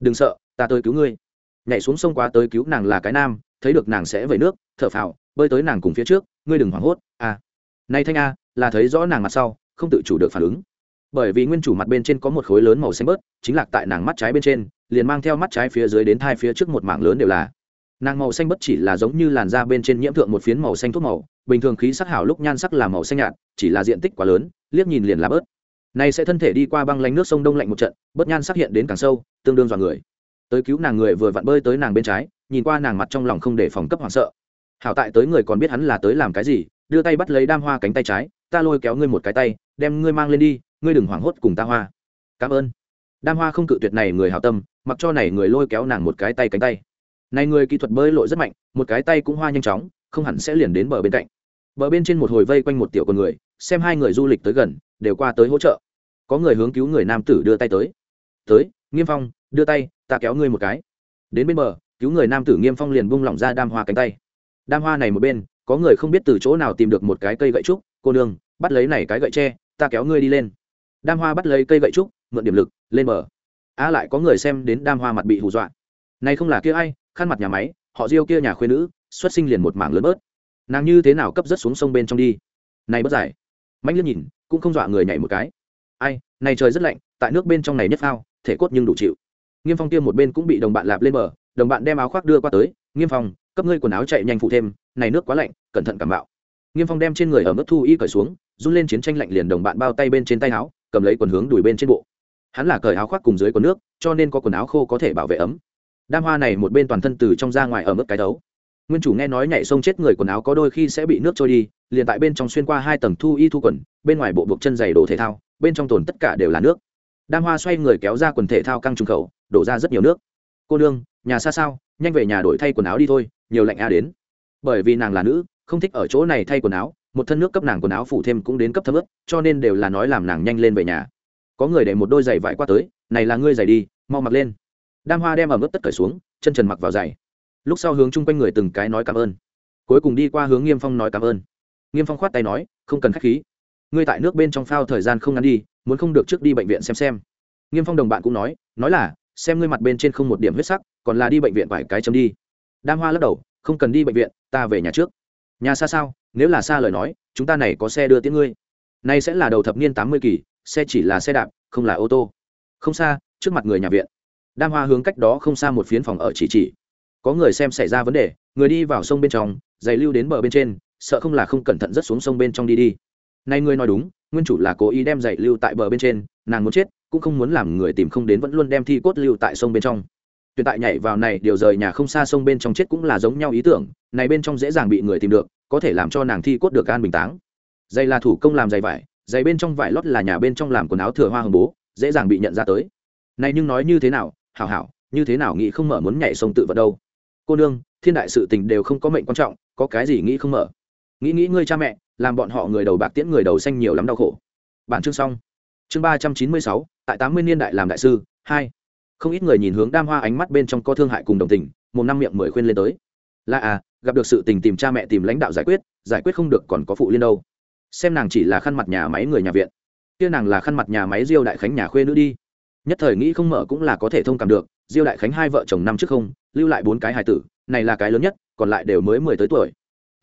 Đừng sợ, ta tới cứu ngươi. Nhảy xuống sông quá tới cứu nàng là cái nam, thấy được nàng sẽ về nước, thở phào, bơi tới nàng cùng phía trước, ngươi đừng hoảng hốt a à. nay thanh a, là thấy rõ nàng mặt sau, không tự chủ được phản ứng. Bởi vì nguyên chủ mặt bên trên có một khối lớn màu xanh bớt, chính lạc tại nàng mắt trái bên trên liền mang theo mắt trái phía dưới đến thai phía trước một mảng lớn đều là. Nàng màu xanh bất chỉ là giống như làn da bên trên nhiễm thượng một phiến màu xanh thuốc màu, bình thường khí sắc hảo lúc nhan sắc là màu xanh nhạt, chỉ là diện tích quá lớn, liếc nhìn liền là bớt. Này sẽ thân thể đi qua băng lánh nước sông đông lạnh một trận, bớt nhan sắc hiện đến càng sâu, tương đương dọa người. Tới cứu nàng người vừa vặn bơi tới nàng bên trái, nhìn qua nàng mặt trong lòng không để phòng cấp hoảng sợ. Hảo tại tới người còn biết hắn là tới làm cái gì, đưa tay bắt lấy đam hoa cánh tay trái, ta lôi kéo ngươi một cái tay, đem ngươi mang lên đi, ngươi đừng hoảng hốt cùng ta hoa. Cảm ơn. Đam hoa không cự tuyệt này người hảo tâm mặc cho này người lôi kéo nàng một cái tay cánh tay. Này người kỹ thuật bơi lội rất mạnh, một cái tay cũng hoa nhanh chóng, không hẳn sẽ liền đến bờ bên cạnh. Bờ bên trên một hồi vây quanh một tiểu con người, xem hai người du lịch tới gần, đều qua tới hỗ trợ. Có người hướng cứu người nam tử đưa tay tới. Tới, nghiêm phong, đưa tay, ta kéo ngươi một cái. Đến bên bờ, cứu người nam tử nghiêm phong liền bung lỏng ra đam hoa cánh tay. Đam hoa này một bên, có người không biết từ chỗ nào tìm được một cái cây gậy trúc, cô nương, bắt lấy này cái gậy tre, ta kéo ngươi đi lên. Đam hoa bắt lấy cây gậy trúc, mượn điểm lực, lên bờ á lại có người xem đến đam hoa mặt bị hù dọa. Này không là kia ai, khăn mặt nhà máy, họ diêu kia nhà khuyên nữ, xuất sinh liền một mảng lớn bớt. Nàng như thế nào cấp rất xuống sông bên trong đi? Này bớt giải. Mạnh liếc nhìn, cũng không dọa người nhảy một cái. Ai, này trời rất lạnh, tại nước bên trong này nhất phao, thể cốt nhưng đủ chịu. Nghiêm phong tiêm một bên cũng bị đồng bạn lạp lên bờ, đồng bạn đem áo khoác đưa qua tới, nghiêm phong, cấp ngươi quần áo chạy nhanh phụ thêm, này nước quá lạnh, cẩn thận cảm bạo nghiêm phong đem trên người ở mức thu y cởi xuống, run lên chiến tranh lạnh liền đồng bạn bao tay bên trên tay áo, cầm lấy quần hướng đùi bên trên bộ hắn là cởi áo khoác cùng dưới quần nước, cho nên có quần áo khô có thể bảo vệ ấm. Đam hoa này một bên toàn thân từ trong ra ngoài ở mức cái đấu. Nguyên chủ nghe nói nhảy sông chết người quần áo có đôi khi sẽ bị nước trôi đi, liền tại bên trong xuyên qua hai tầng thu y thu quần, bên ngoài bộ buộc chân giày đồ thể thao, bên trong tồn tất cả đều là nước. Đam hoa xoay người kéo ra quần thể thao căng trùng khẩu, đổ ra rất nhiều nước. Cô đương nhà xa sao? Nhanh về nhà đổi thay quần áo đi thôi, nhiều lạnh a đến. Bởi vì nàng là nữ, không thích ở chỗ này thay quần áo, một thân nước cấp nàng quần áo phủ thêm cũng đến cấp thấm ướt, cho nên đều là nói làm nàng nhanh lên về nhà có người để một đôi giày vải qua tới, này là ngươi giày đi, mau mặc lên. Đam hoa đem ẩm ướt tất cởi xuống, chân trần mặc vào giày. Lúc sau hướng chung quanh người từng cái nói cảm ơn. Cuối cùng đi qua hướng nghiêm phong nói cảm ơn. Nghiêm phong khoát tay nói, không cần k h á c h khí. Ngươi tại nước bên trong phao thời gian không ngắn đi, muốn không được trước đi bệnh viện xem xem. Nghiêm phong đồng bạn cũng nói nói là, xem ngươi mặt bên trên không một điểm huyết sắc, còn là đi bệnh viện vài cái chấm đi. Đam hoa lắc đầu, không cần đi bệnh viện, ta về nhà trước. Nhà xa sao? Nếu là xa lời nói, chúng ta này có xe đưa tiễn ngươi. Nay sẽ là đầu thập niên tám mươi kỳ xe chỉ là xe đạp, không là ô tô. Không xa, trước mặt người nhà viện. Đam hoa hướng cách đó không xa một phiến phòng ở chỉ chỉ. Có người xem xảy ra vấn đề, người đi vào sông bên trong, giày lưu đến bờ bên trên, sợ không là không cẩn thận rất xuống sông bên trong đi đi. Nay ngươi nói đúng, nguyên chủ là cố ý đem giày lưu tại bờ bên trên, nàng muốn chết, cũng không muốn làm người tìm không đến vẫn luôn đem thi cốt lưu tại sông bên trong. Tuyệt tại nhảy vào này, điều rời nhà không xa sông bên trong chết cũng là giống nhau ý tưởng, này bên trong dễ dàng bị người tìm được, có thể làm cho nàng thi cốt được an bình táng. Dây là thủ công làm giày vải giày bên trong vải lót là nhà bên trong làm quần áo thừa hoa hồng bố, dễ dàng bị nhận ra tới. Này nhưng nói như thế nào, hảo hảo, như thế nào nghĩ không mở muốn nhảy sông tự vận đâu. Cô nương, thiên đại sự tình đều không có mệnh quan trọng, có cái gì nghĩ không mở? Nghĩ nghĩ ngươi cha mẹ, làm bọn họ người đầu bạc tiễn người đầu xanh nhiều lắm đau khổ. Bản chương xong. Chương ba trăm chín mươi sáu, tại tám mươi niên đại làm đại sư, hai. Không ít người nhìn hướng đam hoa ánh mắt bên trong có thương hại cùng đồng tình, một năm miệng mười khuyên lên tới. Là à gặp được sự tình tìm cha mẹ tìm lãnh đạo giải quyết giải quyết không được còn có phụ liên đâu xem nàng chỉ là khăn mặt nhà máy người nhà viện. Kia nàng là khăn mặt nhà máy diêu đại khánh nhà khuê nữ đi. Nhất thời nghĩ không mở cũng là có thể thông cảm được, diêu đại khánh hai vợ chồng năm trước không, lưu lại bốn cái hài tử, này là cái lớn nhất, còn lại đều mới mười tới tuổi.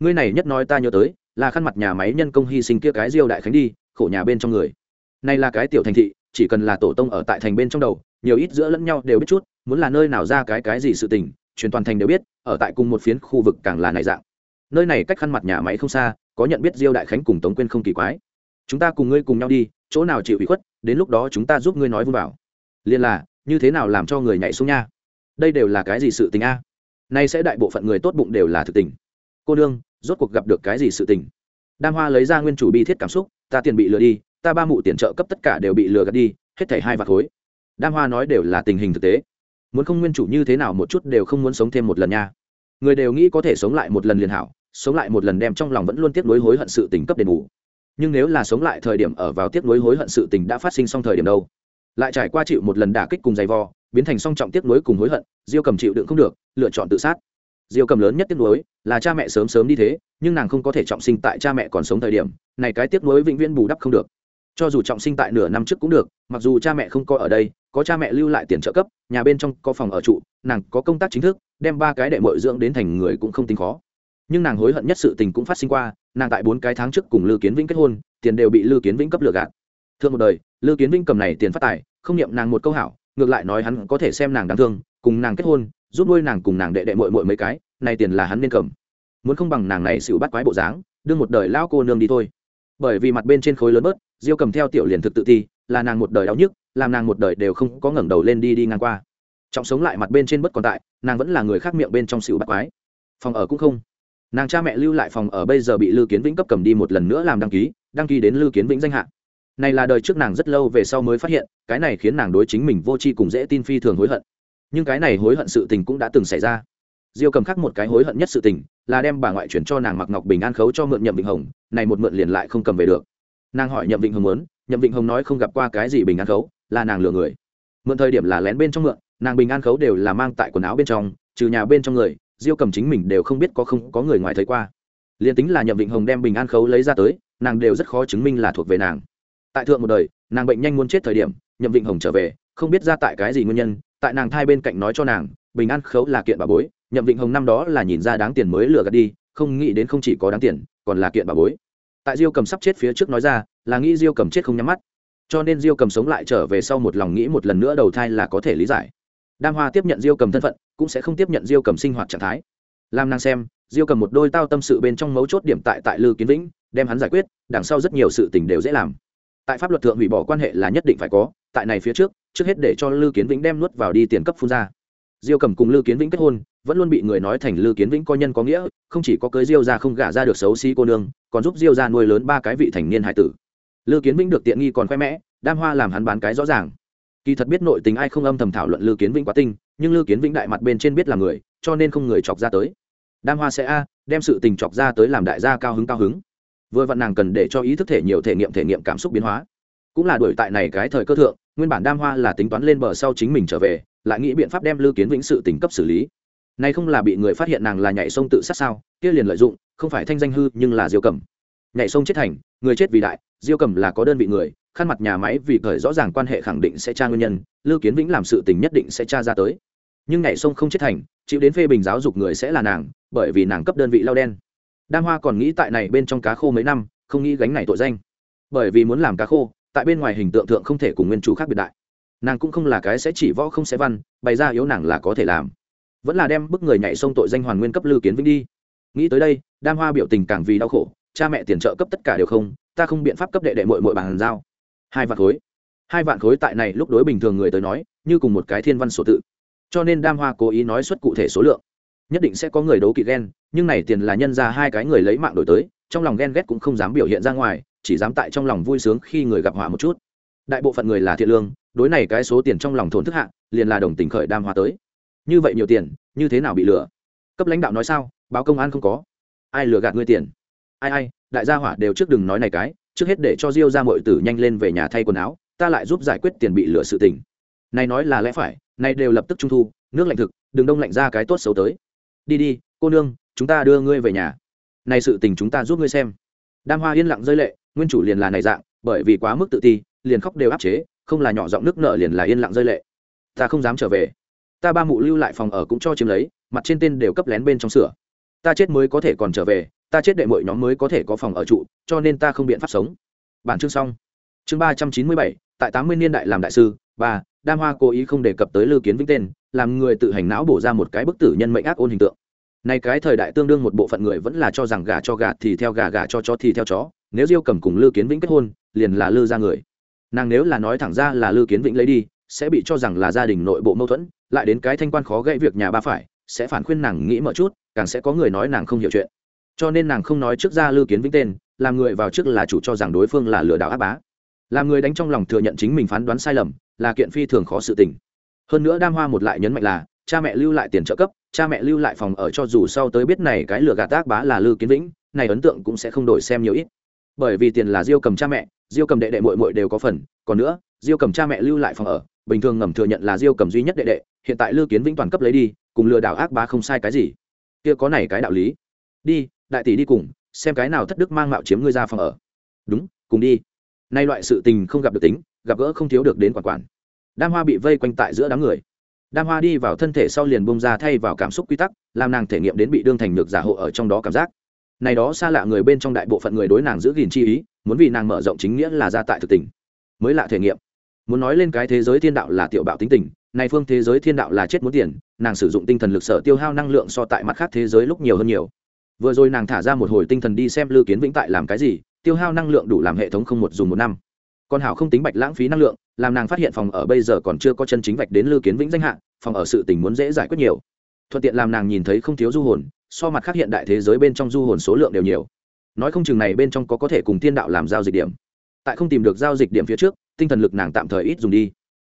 Ngươi này nhất nói ta nhớ tới, là khăn mặt nhà máy nhân công hy sinh kia cái diêu đại khánh đi, khổ nhà bên trong người. Này là cái tiểu thành thị, chỉ cần là tổ tông ở tại thành bên trong đầu, nhiều ít giữa lẫn nhau đều biết chút, muốn là nơi nào ra cái cái gì sự tình, truyền toàn thành đều biết, ở tại cùng một phiến khu vực càng là này dạng. Nơi này cách khăn mặt nhà máy không xa có nhận biết diêu đại khánh cùng tống quyên không kỳ quái. Chúng ta cùng ngươi cùng nhau đi, chỗ nào chịu ủy khuất, đến lúc đó chúng ta giúp ngươi nói vun vào. Liên là, như thế nào làm cho người nhảy xuống nha? Đây đều là cái gì sự tình a? Nay sẽ đại bộ phận người tốt bụng đều là thực tình. Cô đương rốt cuộc gặp được cái gì sự tình? Đam hoa lấy ra nguyên chủ bi thiết cảm xúc, ta tiền bị lừa đi, ta ba mụ tiền trợ cấp tất cả đều bị lừa gạt đi, hết thảy hai vạt khối. Đam hoa nói đều là tình hình thực tế. Muốn không nguyên chủ như thế nào một chút đều không muốn sống thêm một lần nha. Người đều nghĩ có thể sống lại một lần liền hảo sống lại một lần đem trong lòng vẫn luôn tiếc nuối hối hận sự tình cấp đền bù. Nhưng nếu là sống lại thời điểm ở vào tiếc nuối hối hận sự tình đã phát sinh xong thời điểm đâu? Lại trải qua chịu một lần đả kích cùng giày vò, biến thành song trọng tiếc nuối cùng hối hận, diêu cầm chịu đựng không được, lựa chọn tự sát. Diêu cầm lớn nhất tiếc nuối là cha mẹ sớm sớm đi thế, nhưng nàng không có thể trọng sinh tại cha mẹ còn sống thời điểm, này cái tiếc nuối vĩnh viễn bù đắp không được. Cho dù trọng sinh tại nửa năm trước cũng được, mặc dù cha mẹ không có ở đây, có cha mẹ lưu lại tiền trợ cấp, nhà bên trong có phòng ở trụ, nàng có công tác chính thức, đem ba cái đệ mội dưỡng đến thành người cũng không tính khó nhưng nàng hối hận nhất sự tình cũng phát sinh qua, nàng tại bốn cái tháng trước cùng lư kiến vĩnh kết hôn, tiền đều bị lư kiến vĩnh cấp lừa gạt. Thương một đời, lư kiến vĩnh cầm này tiền phát tài, không niệm nàng một câu hảo, ngược lại nói hắn có thể xem nàng đáng thương, cùng nàng kết hôn, giúp nuôi nàng cùng nàng đệ đệ mội mội mấy cái, này tiền là hắn nên cầm. Muốn không bằng nàng này xỉu bắt quái bộ dáng, đưa một đời lão cô nương đi thôi. Bởi vì mặt bên trên khối lớn bớt, diêu cầm theo tiểu liền thực tự ti, là nàng một đời đau nhức, làm nàng một đời đều không có ngẩng đầu lên đi đi ngang qua. Trọng sống lại mặt bên trên bất còn tại, nàng vẫn là người khác miệng bên trong xỉu bắt quái. Phòng ở cũng không nàng cha mẹ lưu lại phòng ở bây giờ bị lưu kiến vĩnh cấp cầm đi một lần nữa làm đăng ký đăng ký đến lưu kiến vĩnh danh hạ. Này là đời trước nàng rất lâu về sau mới phát hiện, cái này khiến nàng đối chính mình vô tri cùng dễ tin phi thường hối hận. Nhưng cái này hối hận sự tình cũng đã từng xảy ra. Diêu cầm khắc một cái hối hận nhất sự tình, là đem bà ngoại chuyển cho nàng mặc ngọc bình an khấu cho mượn nhậm vịnh hồng, này một mượn liền lại không cầm về được. Nàng hỏi nhậm vịnh hồng muốn, nhậm vịnh hồng nói không gặp qua cái gì bình an khấu, là nàng lừa người. Mượn thời điểm là lén bên trong mượn, nàng bình an khấu đều là mang tại quần áo bên trong, trừ nhà bên trong người diêu cầm chính mình đều không biết có không có người ngoài thấy qua. Liền tính là nhậm vịnh hồng đem bình an khấu lấy ra tới, nàng đều rất khó chứng minh là thuộc về nàng. Tại thượng một đời, nàng bệnh nhanh muốn chết thời điểm, nhậm vịnh hồng trở về, không biết ra tại cái gì nguyên nhân, tại nàng thai bên cạnh nói cho nàng, bình an khấu là kiện bà bối, nhậm vịnh hồng năm đó là nhìn ra đáng tiền mới lừa gạt đi, không nghĩ đến không chỉ có đáng tiền, còn là kiện bà bối. Tại diêu cầm sắp chết phía trước nói ra, là nghĩ diêu cầm chết không nhắm mắt. Cho nên diêu cầm sống lại trở về sau một lòng nghĩ một lần nữa đầu thai là có thể lý giải. Đam hoa tiếp nhận diêu cầm thân phận cũng sẽ không tiếp nhận diêu cầm sinh hoạt trạng thái. Làm nàng xem, diêu cầm một đôi tao tâm sự bên trong mấu chốt điểm tại tại lư kiến vĩnh, đem hắn giải quyết, đằng sau rất nhiều sự tình đều dễ làm. Tại pháp luật thượng hủy bỏ quan hệ là nhất định phải có, tại này phía trước trước hết để cho lư kiến vĩnh đem nuốt vào đi tiền cấp phun ra. Diêu cầm cùng lư kiến vĩnh kết hôn, vẫn luôn bị người nói thành lư kiến vĩnh có nhân có nghĩa, không chỉ có cưới diêu ra không gả ra được xấu xí cô nương, còn giúp diêu ra nuôi lớn ba cái vị thành niên hải tử. Lư kiến vĩnh được tiện nghi còn khoe mẽ, đam hoa làm hắn bán cái rõ ràng kỳ thật biết nội tình ai không âm thầm thảo luận lư kiến vĩnh quá tinh, nhưng lư kiến vĩnh đại mặt bên trên biết là người, cho nên không người chọc ra tới. Đam hoa sẽ a, đem sự tình chọc ra tới làm đại gia cao hứng cao hứng. Vừa vặn nàng cần để cho ý thức thể nhiều thể nghiệm thể nghiệm cảm xúc biến hóa. Cũng là đuổi tại này cái thời cơ thượng, nguyên bản đam hoa là tính toán lên bờ sau chính mình trở về, lại nghĩ biện pháp đem lưu kiến vĩnh sự tình cấp xử lý. Nay không là bị người phát hiện nàng là nhảy sông tự sát sao, kia liền lợi dụng, không phải thanh danh hư, nhưng là diêu cầm. Nhảy sông chết thành, người chết vì đại diêu cầm là có đơn vị người, khăn mặt nhà máy vì thời rõ ràng quan hệ khẳng định sẽ tra nguyên nhân, lưu kiến vĩnh làm sự tình nhất định sẽ tra ra tới. Nhưng nhảy sông không chết thành, chịu đến phê bình giáo dục người sẽ là nàng, bởi vì nàng cấp đơn vị lao đen. Đam hoa còn nghĩ tại này bên trong cá khô mấy năm, không nghĩ gánh này tội danh. Bởi vì muốn làm cá khô, tại bên ngoài hình tượng thượng không thể cùng nguyên chủ khác biệt đại. Nàng cũng không là cái sẽ chỉ võ không sẽ văn, bày ra yếu nàng là có thể làm. Vẫn là đem bức người nhảy sông tội danh hoàn nguyên cấp lưu kiến vĩnh đi. Nghĩ tới đây, đam hoa biểu tình càng vì đau khổ, cha mẹ tiền trợ cấp tất cả đều không ta không biện pháp cấp đệ đệ mội mội bàn giao. Hai vạn khối. Hai vạn khối tại này lúc đối bình thường người tới nói, như cùng một cái thiên văn sổ tự. Cho nên đam hoa cố ý nói xuất cụ thể số lượng. Nhất định sẽ có người đấu kỵ ghen nhưng này tiền là nhân ra hai cái người lấy mạng đổi tới, trong lòng ghen ghét cũng không dám biểu hiện ra ngoài, chỉ dám tại trong lòng vui sướng khi người gặp họa một chút. Đại bộ phận người là thiện lương, đối này cái số tiền trong lòng thốn thức hạ, liền là đồng tình khởi đam hoa tới. Như vậy nhiều tiền, như thế nào bị lừa? Cấp lãnh đạo nói sao, báo công an không có. Ai lừa gạt ngươi tiền? Ai ai, đại gia hỏa đều trước đừng nói này cái, trước hết để cho diêu ra mọi tử nhanh lên về nhà thay quần áo, ta lại giúp giải quyết tiền bị lừa sự tình. Này nói là lẽ phải, này đều lập tức trung thu, nước lạnh thực, đừng đông lạnh ra cái tốt xấu tới. Đi đi, cô nương, chúng ta đưa ngươi về nhà. Này sự tình chúng ta giúp ngươi xem. Đam hoa yên lặng rơi lệ, nguyên chủ liền là này dạng, bởi vì quá mức tự ti, liền khóc đều áp chế, không là nhỏ giọng nước nợ liền là yên lặng rơi lệ. Ta không dám trở về. Ta ba mụ lưu lại phòng ở cũng cho chiếm lấy, mặt trên tên đều cấp lén bên trong sửa. Ta chết mới có thể còn trở về ta chết đệ mọi nhóm mới có thể có phòng ở trụ, cho nên ta không biện pháp sống. Bản chương xong. Chương ba trăm chín mươi bảy, tại tám mươi niên đại làm đại sư, ba, đam hoa cố ý không đề cập tới lưu kiến vĩnh tên, làm người tự hành não bổ ra một cái bức tử nhân mệnh ác ôn hình tượng. Nay cái thời đại tương đương một bộ phận người vẫn là cho rằng gà cho gà thì theo gà gà cho chó thì theo chó, nếu diêu cầm cùng lưu kiến vĩnh kết hôn, liền là lư ra người. Nàng nếu là nói thẳng ra là lưu kiến vĩnh lấy đi, sẽ bị cho rằng là gia đình nội bộ mâu thuẫn, lại đến cái thanh quan khó gãy việc nhà ba phải, sẽ phản khuyên nàng nghĩ mở chút, càng sẽ có người nói nàng không hiểu chuyện cho nên nàng không nói trước ra lưu kiến vĩnh tên, làm người vào trước là chủ cho rằng đối phương là lừa đảo áp bá. Làm người đánh trong lòng thừa nhận chính mình phán đoán sai lầm, là kiện phi thường khó sự tình. Hơn nữa đam hoa một lại nhấn mạnh là, cha mẹ lưu lại tiền trợ cấp, cha mẹ lưu lại phòng ở cho dù sau tới biết này cái lừa gạt ác bá là lưu kiến vĩnh, này ấn tượng cũng sẽ không đổi xem nhiều ít. Bởi vì tiền là diêu cầm cha mẹ, diêu cầm đệ đệ mội mội đều có phần, còn nữa, diêu cầm cha mẹ lưu lại phòng ở, bình thường ngầm thừa nhận là diêu cầm duy nhất đệ đệ, hiện tại lưu kiến vĩnh toàn cấp lấy đi, cùng lừa đảo ác bá không sai cái gì. Kia có này cái đạo lý. Đi đại tỷ đi cùng, xem cái nào thất đức mang mạo chiếm ngươi ra phòng ở. Đúng, cùng đi. Nay loại sự tình không gặp được tính, gặp gỡ không thiếu được đến quản quản. Đam hoa bị vây quanh tại giữa đám người. Đam hoa đi vào thân thể sau liền bông ra thay vào cảm xúc quy tắc, làm nàng thể nghiệm đến bị đương thành được giả hộ ở trong đó cảm giác. Này đó xa lạ người bên trong đại bộ phận người đối nàng giữ gìn chi ý, muốn vì nàng mở rộng chính nghĩa là ra tại thực tình. Mới lạ thể nghiệm. Muốn nói lên cái thế giới thiên đạo là tiểu bạo tính tình, này phương thế giới thiên đạo là chết muốn tiền, nàng sử dụng tinh thần lực sở tiêu hao năng lượng so tại mặt khác thế giới lúc nhiều hơn nhiều vừa rồi nàng thả ra một hồi tinh thần đi xem lưu kiến vĩnh tại làm cái gì, tiêu hao năng lượng đủ làm hệ thống không một dùng một năm. Còn hảo không tính bạch lãng phí năng lượng, làm nàng phát hiện phòng ở bây giờ còn chưa có chân chính vạch đến lưu kiến vĩnh danh hạng phòng ở sự tình muốn dễ giải quyết nhiều. Thuận tiện làm nàng nhìn thấy không thiếu du hồn, so mặt khác hiện đại thế giới bên trong du hồn số lượng đều nhiều. Nói không chừng này bên trong có có thể cùng thiên đạo làm giao dịch điểm. Tại không tìm được giao dịch điểm phía trước, tinh thần lực nàng tạm thời ít dùng đi.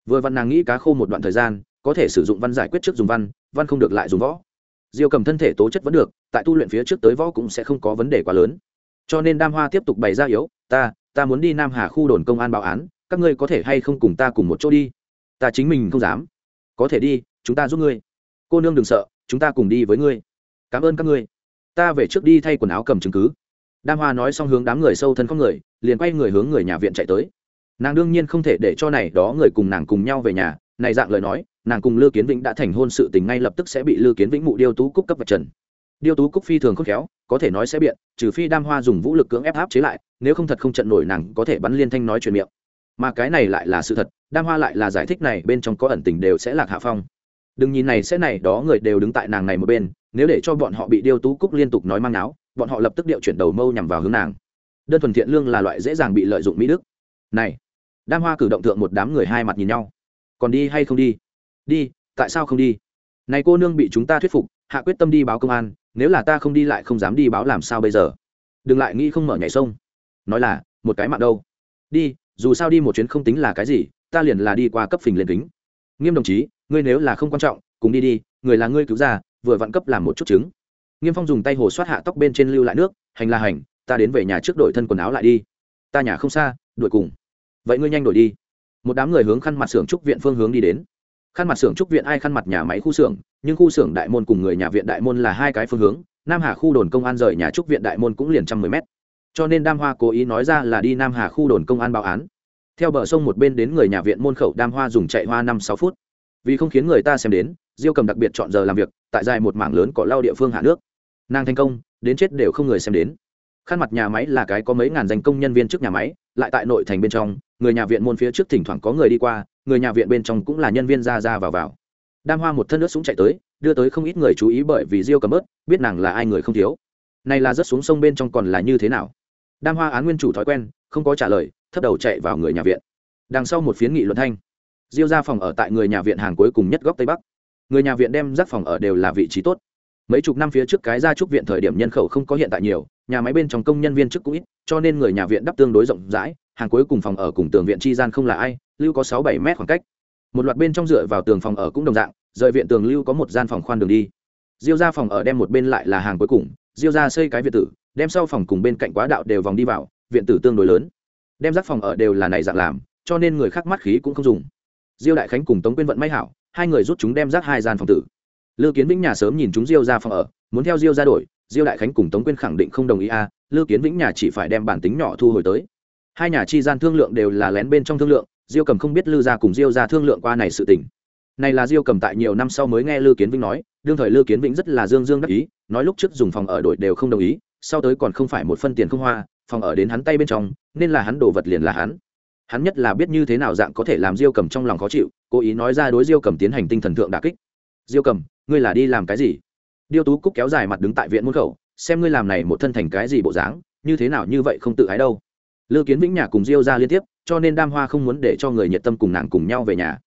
Vừa văn nàng nghĩ cá khô một đoạn thời gian, có thể sử dụng văn giải quyết trước dùng văn văn không được lại dùng võ diêu cầm thân thể tố chất vẫn được, tại tu luyện phía trước tới võ cũng sẽ không có vấn đề quá lớn. Cho nên đam hoa tiếp tục bày ra yếu, ta ta muốn đi nam hà khu đồn công an báo án, các ngươi có thể hay không cùng ta cùng một chỗ đi? Ta chính mình không dám. Có thể đi, chúng ta giúp ngươi. Cô nương đừng sợ, chúng ta cùng đi với ngươi. Cảm ơn các ngươi. Ta về trước đi thay quần áo cầm chứng cứ. Đam hoa nói xong hướng đám người sâu thân không người, liền quay người hướng người nhà viện chạy tới. Nàng đương nhiên không thể để cho này đó người cùng nàng cùng nhau về nhà này dạng lời nói, nàng cùng lư kiến vĩnh đã thành hôn sự tình ngay lập tức sẽ bị lư kiến vĩnh mụ điêu tú cúc cấp vật trần. Điêu tú cúc phi thường khôn khéo, có thể nói sẽ biện, trừ phi đam hoa dùng vũ lực cưỡng ép áp chế lại, nếu không thật không trận nổi nàng có thể bắn liên thanh nói chuyện miệng. Mà cái này lại là sự thật, đam hoa lại là giải thích này, bên trong có ẩn tình đều sẽ lạc hạ phong. Đừng nhìn này sẽ này, đó người đều đứng tại nàng này một bên, nếu để cho bọn họ bị điêu tú cúc liên tục nói mang áo, bọn họ lập tức điệu chuyển đầu mâu nhằm vào hướng nàng. Đơn thuần thiện lương là loại dễ dàng bị lợi dụng mỹ đức. Này, đam hoa cử động thượng một đám người hai mặt nhìn nhau còn đi hay không đi? Đi, tại sao không đi? Này cô nương bị chúng ta thuyết phục, hạ quyết tâm đi báo công an, nếu là ta không đi lại không dám đi báo làm sao bây giờ? Đừng lại nghĩ không mở nhảy sông. Nói là, một cái mạng đâu? Đi, dù sao đi một chuyến không tính là cái gì, ta liền là đi qua cấp phình lên kính. Nghiêm đồng chí, ngươi nếu là không quan trọng, cùng đi đi, người là ngươi cứu ra, vừa vặn cấp làm một chút chứng nghiêm phong dùng tay hồ soát hạ tóc bên trên lưu lại nước, hành là hành, ta đến về nhà trước đổi thân quần áo lại đi. Ta nhà không xa, đuổi cùng. Vậy ngươi nhanh đổi đi một đám người hướng khăn mặt xưởng trúc viện phương hướng đi đến. Khăn mặt xưởng trúc viện ai khăn mặt nhà máy khu xưởng, nhưng khu xưởng đại môn cùng người nhà viện đại môn là hai cái phương hướng, nam hà khu đồn công an rời nhà trúc viện đại môn cũng liền trăm mười mét. Cho nên đam hoa cố ý nói ra là đi nam hà khu đồn công an báo án. Theo bờ sông một bên đến người nhà viện môn khẩu, đam hoa dùng chạy hoa năm sáu phút. Vì không khiến người ta xem đến, diêu cầm đặc biệt chọn giờ làm việc, tại dài một mảng lớn cỏ lau địa phương hạ nước. Nàng thành công, đến chết đều không người xem đến khăn mặt nhà máy là cái có mấy ngàn danh công nhân viên trước nhà máy, lại tại nội thành bên trong, người nhà viện môn phía trước thỉnh thoảng có người đi qua, người nhà viện bên trong cũng là nhân viên ra ra vào vào. Đam hoa một thân nước súng chạy tới, đưa tới không ít người chú ý bởi vì diêu cầm ớt, biết nàng là ai người không thiếu. Này là rất xuống sông bên trong còn là như thế nào? Đam hoa án nguyên chủ thói quen, không có trả lời, thấp đầu chạy vào người nhà viện. Đằng sau một phiến nghị luận thanh. Diêu ra phòng ở tại người nhà viện hàng cuối cùng nhất góc tây bắc. Người nhà viện đem rác phòng ở đều là vị trí tốt mấy chục năm phía trước cái gia trúc viện thời điểm nhân khẩu không có hiện tại nhiều, nhà máy bên trong công nhân viên chức cũng ít, cho nên người nhà viện đắp tương đối rộng rãi, hàng cuối cùng phòng ở cùng tường viện chi gian không là ai, lưu có sáu bảy mét khoảng cách. Một loạt bên trong dựa vào tường phòng ở cũng đồng dạng, rời viện tường lưu có một gian phòng khoan đường đi. Diêu ra phòng ở đem một bên lại là hàng cuối cùng, diêu ra xây cái viện tử, đem sau phòng cùng bên cạnh quá đạo đều vòng đi vào, viện tử tương đối lớn. Đem rác phòng ở đều là này dạng làm, cho nên người khác mắt khí cũng không dùng. Diêu đại khánh cùng tống quyên vận may hảo, hai người rút chúng đem rác hai gian phòng tử lư kiến vĩnh nhà sớm nhìn chúng diêu ra phòng ở muốn theo diêu ra đổi diêu đại khánh cùng tống quyên khẳng định không đồng ý a à, lư kiến vĩnh nhà chỉ phải đem bản tính nhỏ thu hồi tới. Hai nhà chi gian thương lượng đều là lén bên trong thương lượng diêu cầm không biết lư gia cùng diêu gia thương lượng qua này sự tình. Này là diêu cầm tại nhiều năm sau mới nghe lư kiến vĩnh nói đương thời lư kiến vĩnh rất là dương dương đắc ý nói lúc trước dùng phòng ở đổi đều không đồng ý sau tới còn không phải một phân tiền không hoa phòng ở đến hắn tay bên trong nên là hắn đổ vật liền là hắn. Hắn nhất là biết như thế nào dạng có thể làm diêu cầm trong lòng khó chịu cố ý nói ra đối diêu cầm tiến hành tinh thần thượng đả kích. Diêu cầm ngươi là đi làm cái gì? Điêu tú cúc kéo dài mặt đứng tại viện môn khẩu, xem ngươi làm này một thân thành cái gì bộ dáng, như thế nào như vậy không tự ái đâu. Lư kiến vĩnh nhà cùng diêu ra liên tiếp, cho nên đam hoa không muốn để cho người nhiệt tâm cùng nàng cùng nhau về nhà.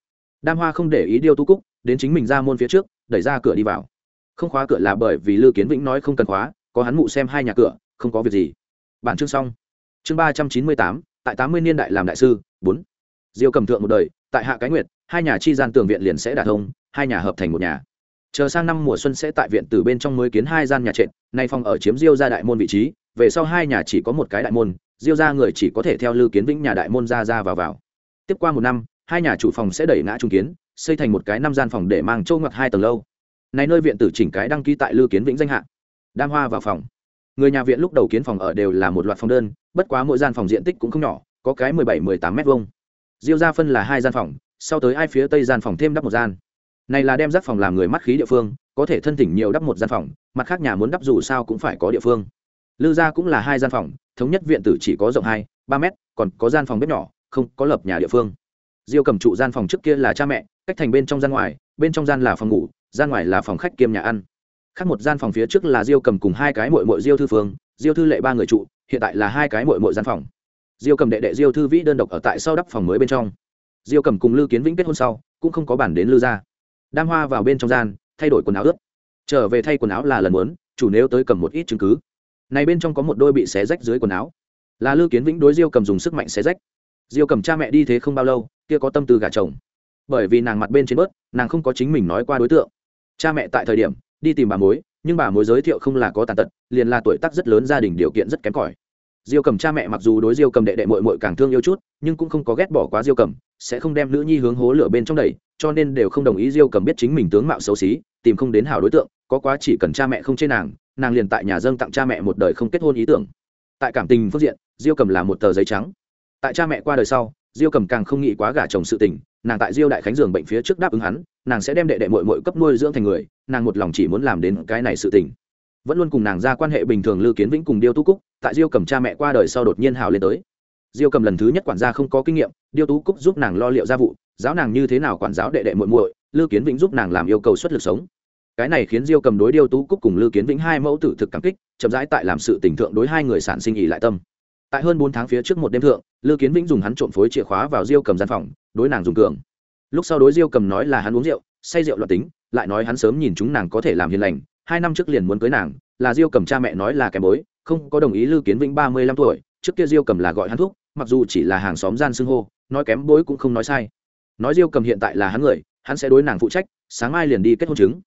Đam hoa không để ý điêu tú cúc, đến chính mình ra môn phía trước, đẩy ra cửa đi vào. Không khóa cửa là bởi vì lư kiến vĩnh nói không cần khóa, có hắn mụ xem hai nhà cửa, không có việc gì. Bản chương xong. Chương ba trăm chín mươi tám, tại tám mươi niên đại làm đại sư, bốn. Diêu cầm thượng một đời, tại hạ cái nguyệt, hai nhà chi gian tường viện liền sẽ đả thông, hai nhà hợp thành một nhà chờ sang năm mùa xuân sẽ tại viện từ bên trong mới kiến hai gian nhà trệt, nay phòng ở chiếm diêu ra đại môn vị trí, về sau hai nhà chỉ có một cái đại môn, diêu ra người chỉ có thể theo lưu kiến vĩnh nhà đại môn ra ra vào vào. Tiếp qua một năm, hai nhà chủ phòng sẽ đẩy ngã trung kiến, xây thành một cái năm gian phòng để mang châu ngọc hai tầng lâu. Này nơi viện tử chỉnh cái đăng ký tại lưu kiến vĩnh danh hạ. Đam hoa vào phòng. Người nhà viện lúc đầu kiến phòng ở đều là một loạt phòng đơn, bất quá mỗi gian phòng diện tích cũng không nhỏ, có cái mười bảy, mười tám m hai diêu ra phân là hai gian phòng, sau tới ai phía tây gian phòng thêm đắp một gian này là đem rác phòng làm người mắt khí địa phương, có thể thân thỉnh nhiều đắp một gian phòng, mặt khác nhà muốn đắp dù sao cũng phải có địa phương. Lư gia cũng là hai gian phòng, thống nhất viện tử chỉ có rộng hai, ba mét, còn có gian phòng bếp nhỏ, không có lập nhà địa phương. Diêu cầm trụ gian phòng trước kia là cha mẹ, cách thành bên trong gian ngoài, bên trong gian là phòng ngủ, gian ngoài là phòng khách kiêm nhà ăn. Khác một gian phòng phía trước là diêu cầm cùng hai cái mội mội diêu thư phương, diêu thư lệ ba người trụ, hiện tại là hai cái mội mội gian phòng. Diêu cầm đệ đệ diêu thư vĩ đơn độc ở tại sau đắp phòng mới bên trong. Diêu cầm cùng lư kiến vĩnh kết hôn sau, cũng không có bản đến lư gia đam hoa vào bên trong gian, thay đổi quần áo ướt. Trở về thay quần áo là lần muốn, chủ nếu tới cầm một ít chứng cứ. Này bên trong có một đôi bị xé rách dưới quần áo. Là lư kiến vĩnh đối diêu cầm dùng sức mạnh xé rách. Diêu cầm cha mẹ đi thế không bao lâu, kia có tâm tư gả chồng. Bởi vì nàng mặt bên trên bớt, nàng không có chính mình nói qua đối tượng. Cha mẹ tại thời điểm, đi tìm bà mối, nhưng bà mối giới thiệu không là có tàn tật, liền là tuổi tác rất lớn, gia đình điều kiện rất kém cỏi. Diêu cầm cha mẹ mặc dù đối diêu cầm đệ đệ mội mội càng thương yêu chút, nhưng cũng không có ghét bỏ quá diêu cầm, sẽ không đem nữ nhi hướng hố lửa bên trong đầy cho nên đều không đồng ý diêu cầm biết chính mình tướng mạo xấu xí, tìm không đến hảo đối tượng, có quá chỉ cần cha mẹ không chê nàng nàng liền tại nhà dâng tặng cha mẹ một đời không kết hôn ý tưởng. Tại cảm tình phương diện, diêu cầm là một tờ giấy trắng. Tại cha mẹ qua đời sau, diêu cầm càng không nghĩ quá gả chồng sự tình, nàng tại diêu đại khánh giường bệnh phía trước đáp ứng hắn, nàng sẽ đem đệ đệ mội mội cấp nuôi dưỡng thành người, nàng một lòng chỉ muốn làm đến cái này sự tình. Vẫn luôn cùng nàng ra quan hệ bình thường lưu kiến vĩnh cùng điêu Tu cúc, tại diêu cầm cha mẹ qua đời sau đột nhiên hào lên tới. Diêu cầm lần thứ nhất quản gia không có kinh nghiệm điêu tú cúc giúp nàng lo liệu gia vụ, giáo nàng như thế nào quản giáo đệ đệ muội muội lưu kiến vĩnh giúp nàng làm yêu cầu xuất lực sống. Cái này khiến diêu cầm đối điêu tú cúc cùng lưu kiến vĩnh hai mẫu tử thực cảm kích, chậm rãi tại làm sự tình thượng đối hai người sản sinh ỉ lại tâm. Tại hơn bốn tháng phía trước một đêm thượng lưu kiến vĩnh dùng hắn trộm phối chìa khóa vào diêu cầm gian phòng, đối nàng dùng cường. Lúc sau đối diêu cầm nói là hắn uống rượu, say rượu loạt tính, lại nói hắn sớm nhìn chúng nàng có thể làm hiền lành, hai năm trước liền muốn cưới nàng, là diêu cầm cha mẹ nói là kẻ bối, không có đồng ý lưu kiến vĩnh ba mươi lăm tuổi, trước kia diêu cầm là gọi hắn thúc, mặc dù chỉ là hàng xóm gian xưng hô nói kém bối cũng không nói sai. Nói diêu cầm hiện tại là hắn người, hắn sẽ đối nàng phụ trách, sáng mai liền đi kết hôn chứng.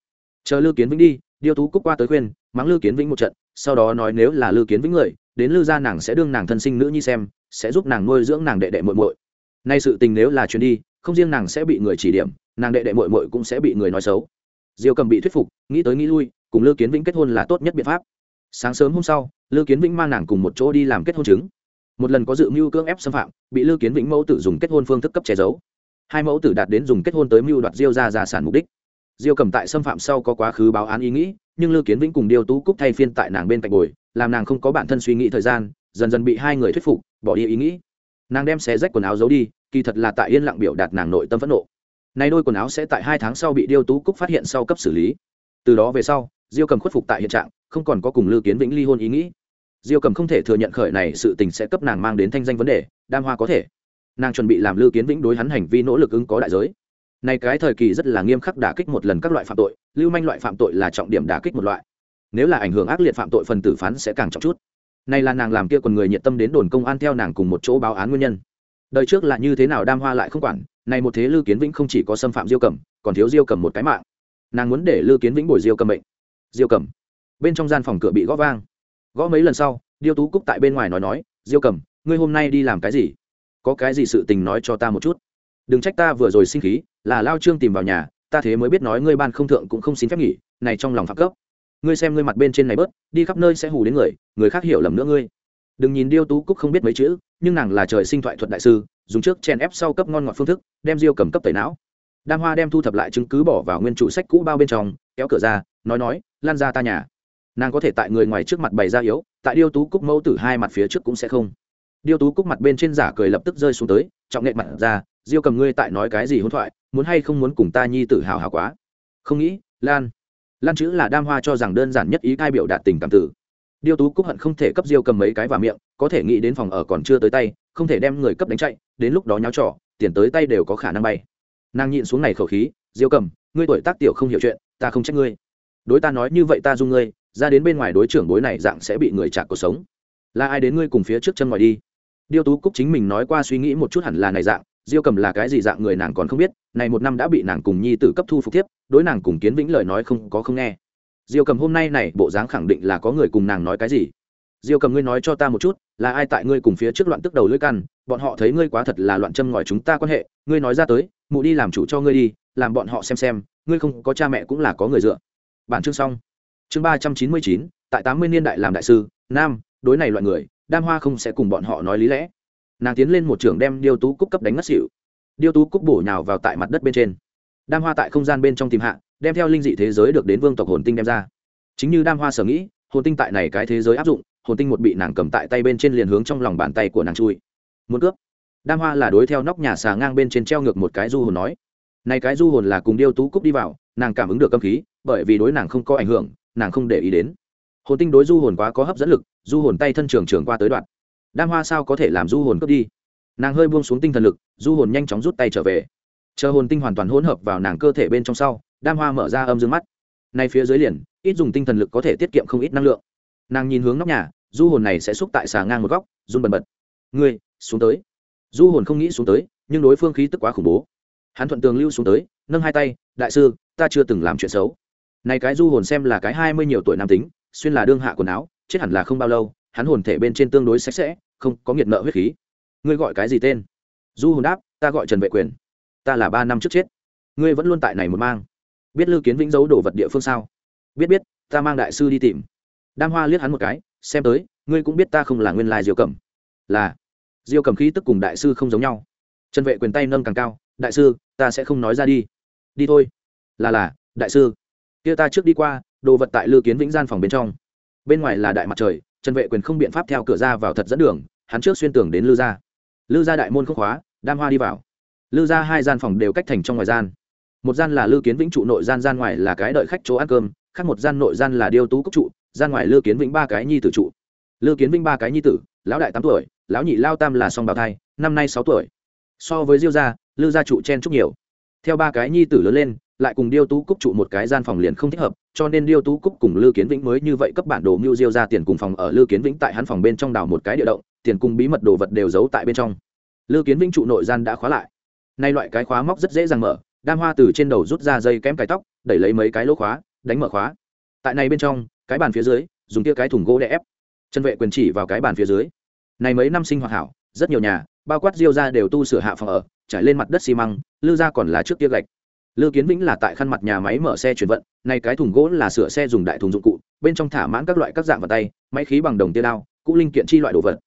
Chờ lưu kiến vĩnh đi, điêu tú cúc qua tới khuyên, mắng lưu kiến vĩnh một trận, sau đó nói nếu là lưu kiến vĩnh người, đến lưu gia nàng sẽ đương nàng thân sinh nữ nhi xem, sẽ giúp nàng nuôi dưỡng nàng đệ đệ muội muội. Nay sự tình nếu là chuyến đi, không riêng nàng sẽ bị người chỉ điểm, nàng đệ đệ muội muội cũng sẽ bị người nói xấu. Diêu cầm bị thuyết phục, nghĩ tới nghĩ lui, cùng lưu kiến vĩnh kết hôn là tốt nhất biện pháp. Sáng sớm hôm sau lưu kiến vĩnh mang nàng cùng một chỗ đi làm kết hôn chứng một lần có dự mưu cưỡng ép xâm phạm, bị lưu kiến vĩnh mẫu tử dùng kết hôn phương thức cấp che giấu. Hai mẫu tử đạt đến dùng kết hôn tới mưu đoạt diêu ra gia sản mục đích. Diêu cầm tại xâm phạm sau có quá khứ báo án ý nghĩ, nhưng lưu kiến vĩnh cùng điêu tú cúc thay phiên tại nàng bên cạnh bồi, làm nàng không có bản thân suy nghĩ thời gian, dần dần bị hai người thuyết phục, bỏ đi ý nghĩ. Nàng đem xé rách quần áo giấu đi, kỳ thật là tại yên lặng biểu đạt nàng nội tâm phẫn nộ. Nay đôi quần áo sẽ tại hai tháng sau bị điêu tú cúc phát hiện sau cấp xử lý. Từ đó về sau, diêu cầm khuất phục tại hiện trạng, không còn có cùng lưu kiến vĩnh ly hôn ý nghĩ diêu cầm không thể thừa nhận khởi này sự tình sẽ cấp nàng mang đến thanh danh vấn đề, đam hoa có thể. Nàng chuẩn bị làm lưu kiến vĩnh đối hắn hành vi nỗ lực ứng có đại giới. Này cái thời kỳ rất là nghiêm khắc đả kích một lần các loại phạm tội, lưu manh loại phạm tội là trọng điểm đả kích một loại. Nếu là ảnh hưởng ác liệt phạm tội phần tử phán sẽ càng trọng chút. Nay là nàng làm kia còn người nhiệt tâm đến đồn công an theo nàng cùng một chỗ báo án nguyên nhân. Đời trước là như thế nào đam hoa lại không quản, này một thế lưu kiến vĩnh không chỉ có xâm phạm diêu cầm còn thiếu diêu cầm một cái mạng. Nàng muốn để lưu kiến vĩnh bồi diêu cầm mệnh. Diêu cầm bên trong gian phòng cửa bị gõ vang gõ mấy lần sau, điêu tú cúc tại bên ngoài nói nói, diêu cầm ngươi hôm nay đi làm cái gì? Có cái gì sự tình nói cho ta một chút. Đừng trách ta vừa rồi sinh khí, là lao trương tìm vào nhà, ta thế mới biết nói ngươi ban không thượng cũng không xin phép nghỉ, này trong lòng phạm cấp. Ngươi xem ngươi mặt bên trên này bớt, đi khắp nơi sẽ hù đến người người khác hiểu lầm nữa ngươi. Đừng nhìn điêu tú cúc không biết mấy chữ, nhưng nàng là trời sinh thoại thuật đại sư, dùng trước chèn ép sau cấp ngon ngọt phương thức, đem diêu cầm cấp tẩy não. Đam hoa đem thu thập lại chứng cứ bỏ vào nguyên trụ sách cũ bao bên trong, kéo cửa ra, nói nói, lan ra ta nhà nàng có thể tại người ngoài trước mặt bày ra yếu, tại điêu tú cúc mẫu tử hai mặt phía trước cũng sẽ không. Điêu tú cúc mặt bên trên giả cười lập tức rơi xuống tới, trọng nghệ mặt ra, diêu cầm ngươi tại nói cái gì hỗn thoại, muốn hay không muốn cùng ta nhi tử hào hào quá? Không nghĩ, lan. Lan chữ là đam hoa cho rằng đơn giản nhất ý cai biểu đạt tình cảm tử. Điêu tú cúc hận không thể cấp diêu cầm mấy cái vào miệng, có thể nghĩ đến phòng ở còn chưa tới tay, không thể đem người cấp đánh chạy, đến lúc đó nháo trỏ tiền tới tay đều có khả năng bay. Nàng nhịn xuống này khẩu khí, diêu cầm, ngươi tuổi tác tiểu không hiểu chuyện, ta không trách ngươi. Đối ta nói như vậy ta dung ngươi ra đến bên ngoài đối trưởng bối này dạng sẽ bị người chạc cuộc sống. Là ai đến ngươi cùng phía trước chân ngoài đi? Điêu tú cúc chính mình nói qua suy nghĩ một chút hẳn là này dạng, diêu cầm là cái gì dạng người nàng còn không biết, này một năm đã bị nàng cùng nhi tử cấp thu phục tiếp đối nàng cùng kiến vĩnh lời nói không, có không nghe. Diêu cầm hôm nay này, bộ dáng khẳng định là có người cùng nàng nói cái gì? Diêu cầm ngươi nói cho ta một chút, là ai tại ngươi cùng phía trước loạn tức đầu lưỡi căn, bọn họ thấy ngươi quá thật là loạn châm ngòi chúng ta quan hệ, ngươi nói ra tới, mụ đi làm chủ cho ngươi đi, làm bọn họ xem xem, ngươi không có cha mẹ cũng là có người dựa. Bản chương xong chương ba trăm chín mươi chín, tại tám mươi niên đại làm đại sư, nam, đối này loại người, đam hoa không sẽ cùng bọn họ nói lý lẽ. Nàng tiến lên một trường đem điêu tú cúc cấp đánh ngất xỉu. Điêu tú cúc bổ nhào vào tại mặt đất bên trên. Đam hoa tại không gian bên trong tìm hạ, đem theo linh dị thế giới được đến vương tộc hồn tinh đem ra. Chính như đam hoa sở nghĩ, hồn tinh tại này cái thế giới áp dụng, hồn tinh một bị nàng cầm tại tay bên trên liền hướng trong lòng bàn tay của nàng chui. Muốn cướp. Đam hoa là đối theo nóc nhà xà ngang bên trên treo ngược một cái du hồn nói. Này cái du hồn là cùng điêu tú cúc đi vào, nàng cảm ứng được âm khí, bởi vì đối nàng không có ảnh hưởng nàng không để ý đến. Hồn tinh đối du hồn quá có hấp dẫn lực, du hồn tay thân trường trường qua tới đoạn. Đam hoa sao có thể làm du hồn cướp đi? Nàng hơi buông xuống tinh thần lực, du hồn nhanh chóng rút tay trở về. Chờ hồn tinh hoàn toàn hỗn hợp vào nàng cơ thể bên trong sau, đam hoa mở ra âm dương mắt. Nay phía dưới liền, ít dùng tinh thần lực có thể tiết kiệm không ít năng lượng. Nàng nhìn hướng nóc nhà, du hồn này sẽ xúc tại xà ngang một góc, run bần bật. Ngươi, xuống tới. Du hồn không nghĩ xuống tới, nhưng đối phương khí tức quá khủng bố. Hắn thuận tường lưu xuống tới, nâng hai tay, đại sư, ta chưa từng làm chuyện xấu này cái du hồn xem là cái hai mươi nhiều tuổi nam tính, xuyên là đương hạ quần áo, chết hẳn là không bao lâu, hắn hồn thể bên trên tương đối sạch sẽ, không có nghiệt nợ huyết khí. Ngươi gọi cái gì tên? Du hồn đáp, ta gọi trần vệ quyền. Ta là ba năm trước chết. Ngươi vẫn luôn tại này một mang. Biết lưu kiến vĩnh giấu đồ vật địa phương sao? Biết biết, ta mang đại sư đi tìm. Đam hoa liếc hắn một cái, xem tới, ngươi cũng biết ta không là nguyên lai diêu cầm là, diêu cầm khí tức cùng đại sư không giống nhau. Trần vệ quyền tay nâng càng cao, đại sư, ta sẽ không nói ra đi. Đi thôi. Là là, đại sư kia ta trước đi qua, đồ vật tại lưu kiến vĩnh gian phòng bên trong. Bên ngoài là đại mặt trời, trần vệ quyền không biện pháp theo cửa ra vào thật dẫn đường, hắn trước xuyên tường đến lư gia. Lư gia đại môn không khóa, đam hoa đi vào. Lư gia hai gian phòng đều cách thành trong ngoài gian. Một gian là lư kiến vĩnh trụ nội gian gian ngoài là cái đợi khách chỗ ăn cơm, khác một gian nội gian là điêu tú cốc trụ, gian ngoài lư kiến vĩnh ba cái nhi tử trụ. Lư kiến vĩnh ba cái nhi tử, lão đại tám tuổi, lão nhị lao tam là song bào thai, năm nay sáu tuổi. So với diêu gia, lư gia trụ chen chúc nhiều. Theo ba cái nhi tử lớn lên lại cùng điêu tú cúc trụ một cái gian phòng liền không thích hợp, cho nên điêu tú cúc cùng Lưu kiến vĩnh mới như vậy cấp bản đồ mưu diêu ra tiền cùng phòng ở Lưu kiến vĩnh tại hắn phòng bên trong đào một cái địa động, tiền cùng bí mật đồ vật đều giấu tại bên trong. Lưu kiến vĩnh trụ nội gian đã khóa lại. Nay loại cái khóa móc rất dễ dàng mở, đam hoa từ trên đầu rút ra dây kém cái tóc, đẩy lấy mấy cái lỗ khóa, đánh mở khóa. Tại này bên trong, cái bàn phía dưới, dùng kia cái thùng gỗ đè ép. Chân vệ quyền chỉ vào cái bàn phía dưới. Này mấy năm sinh hoạt hảo, rất nhiều nhà, bao quát diêu ra đều tu sửa hạ phòng ở, trải lên mặt đất xi măng Lưu ra còn là trước kia gạch lư kiến vĩnh là tại khăn mặt nhà máy mở xe chuyển vận này cái thùng gỗ là sửa xe dùng đại thùng dụng cụ, bên trong thả mãn các loại các dạng vật tay, máy khí bằng đồng tia đao, cũ linh kiện chi loại đồ vật.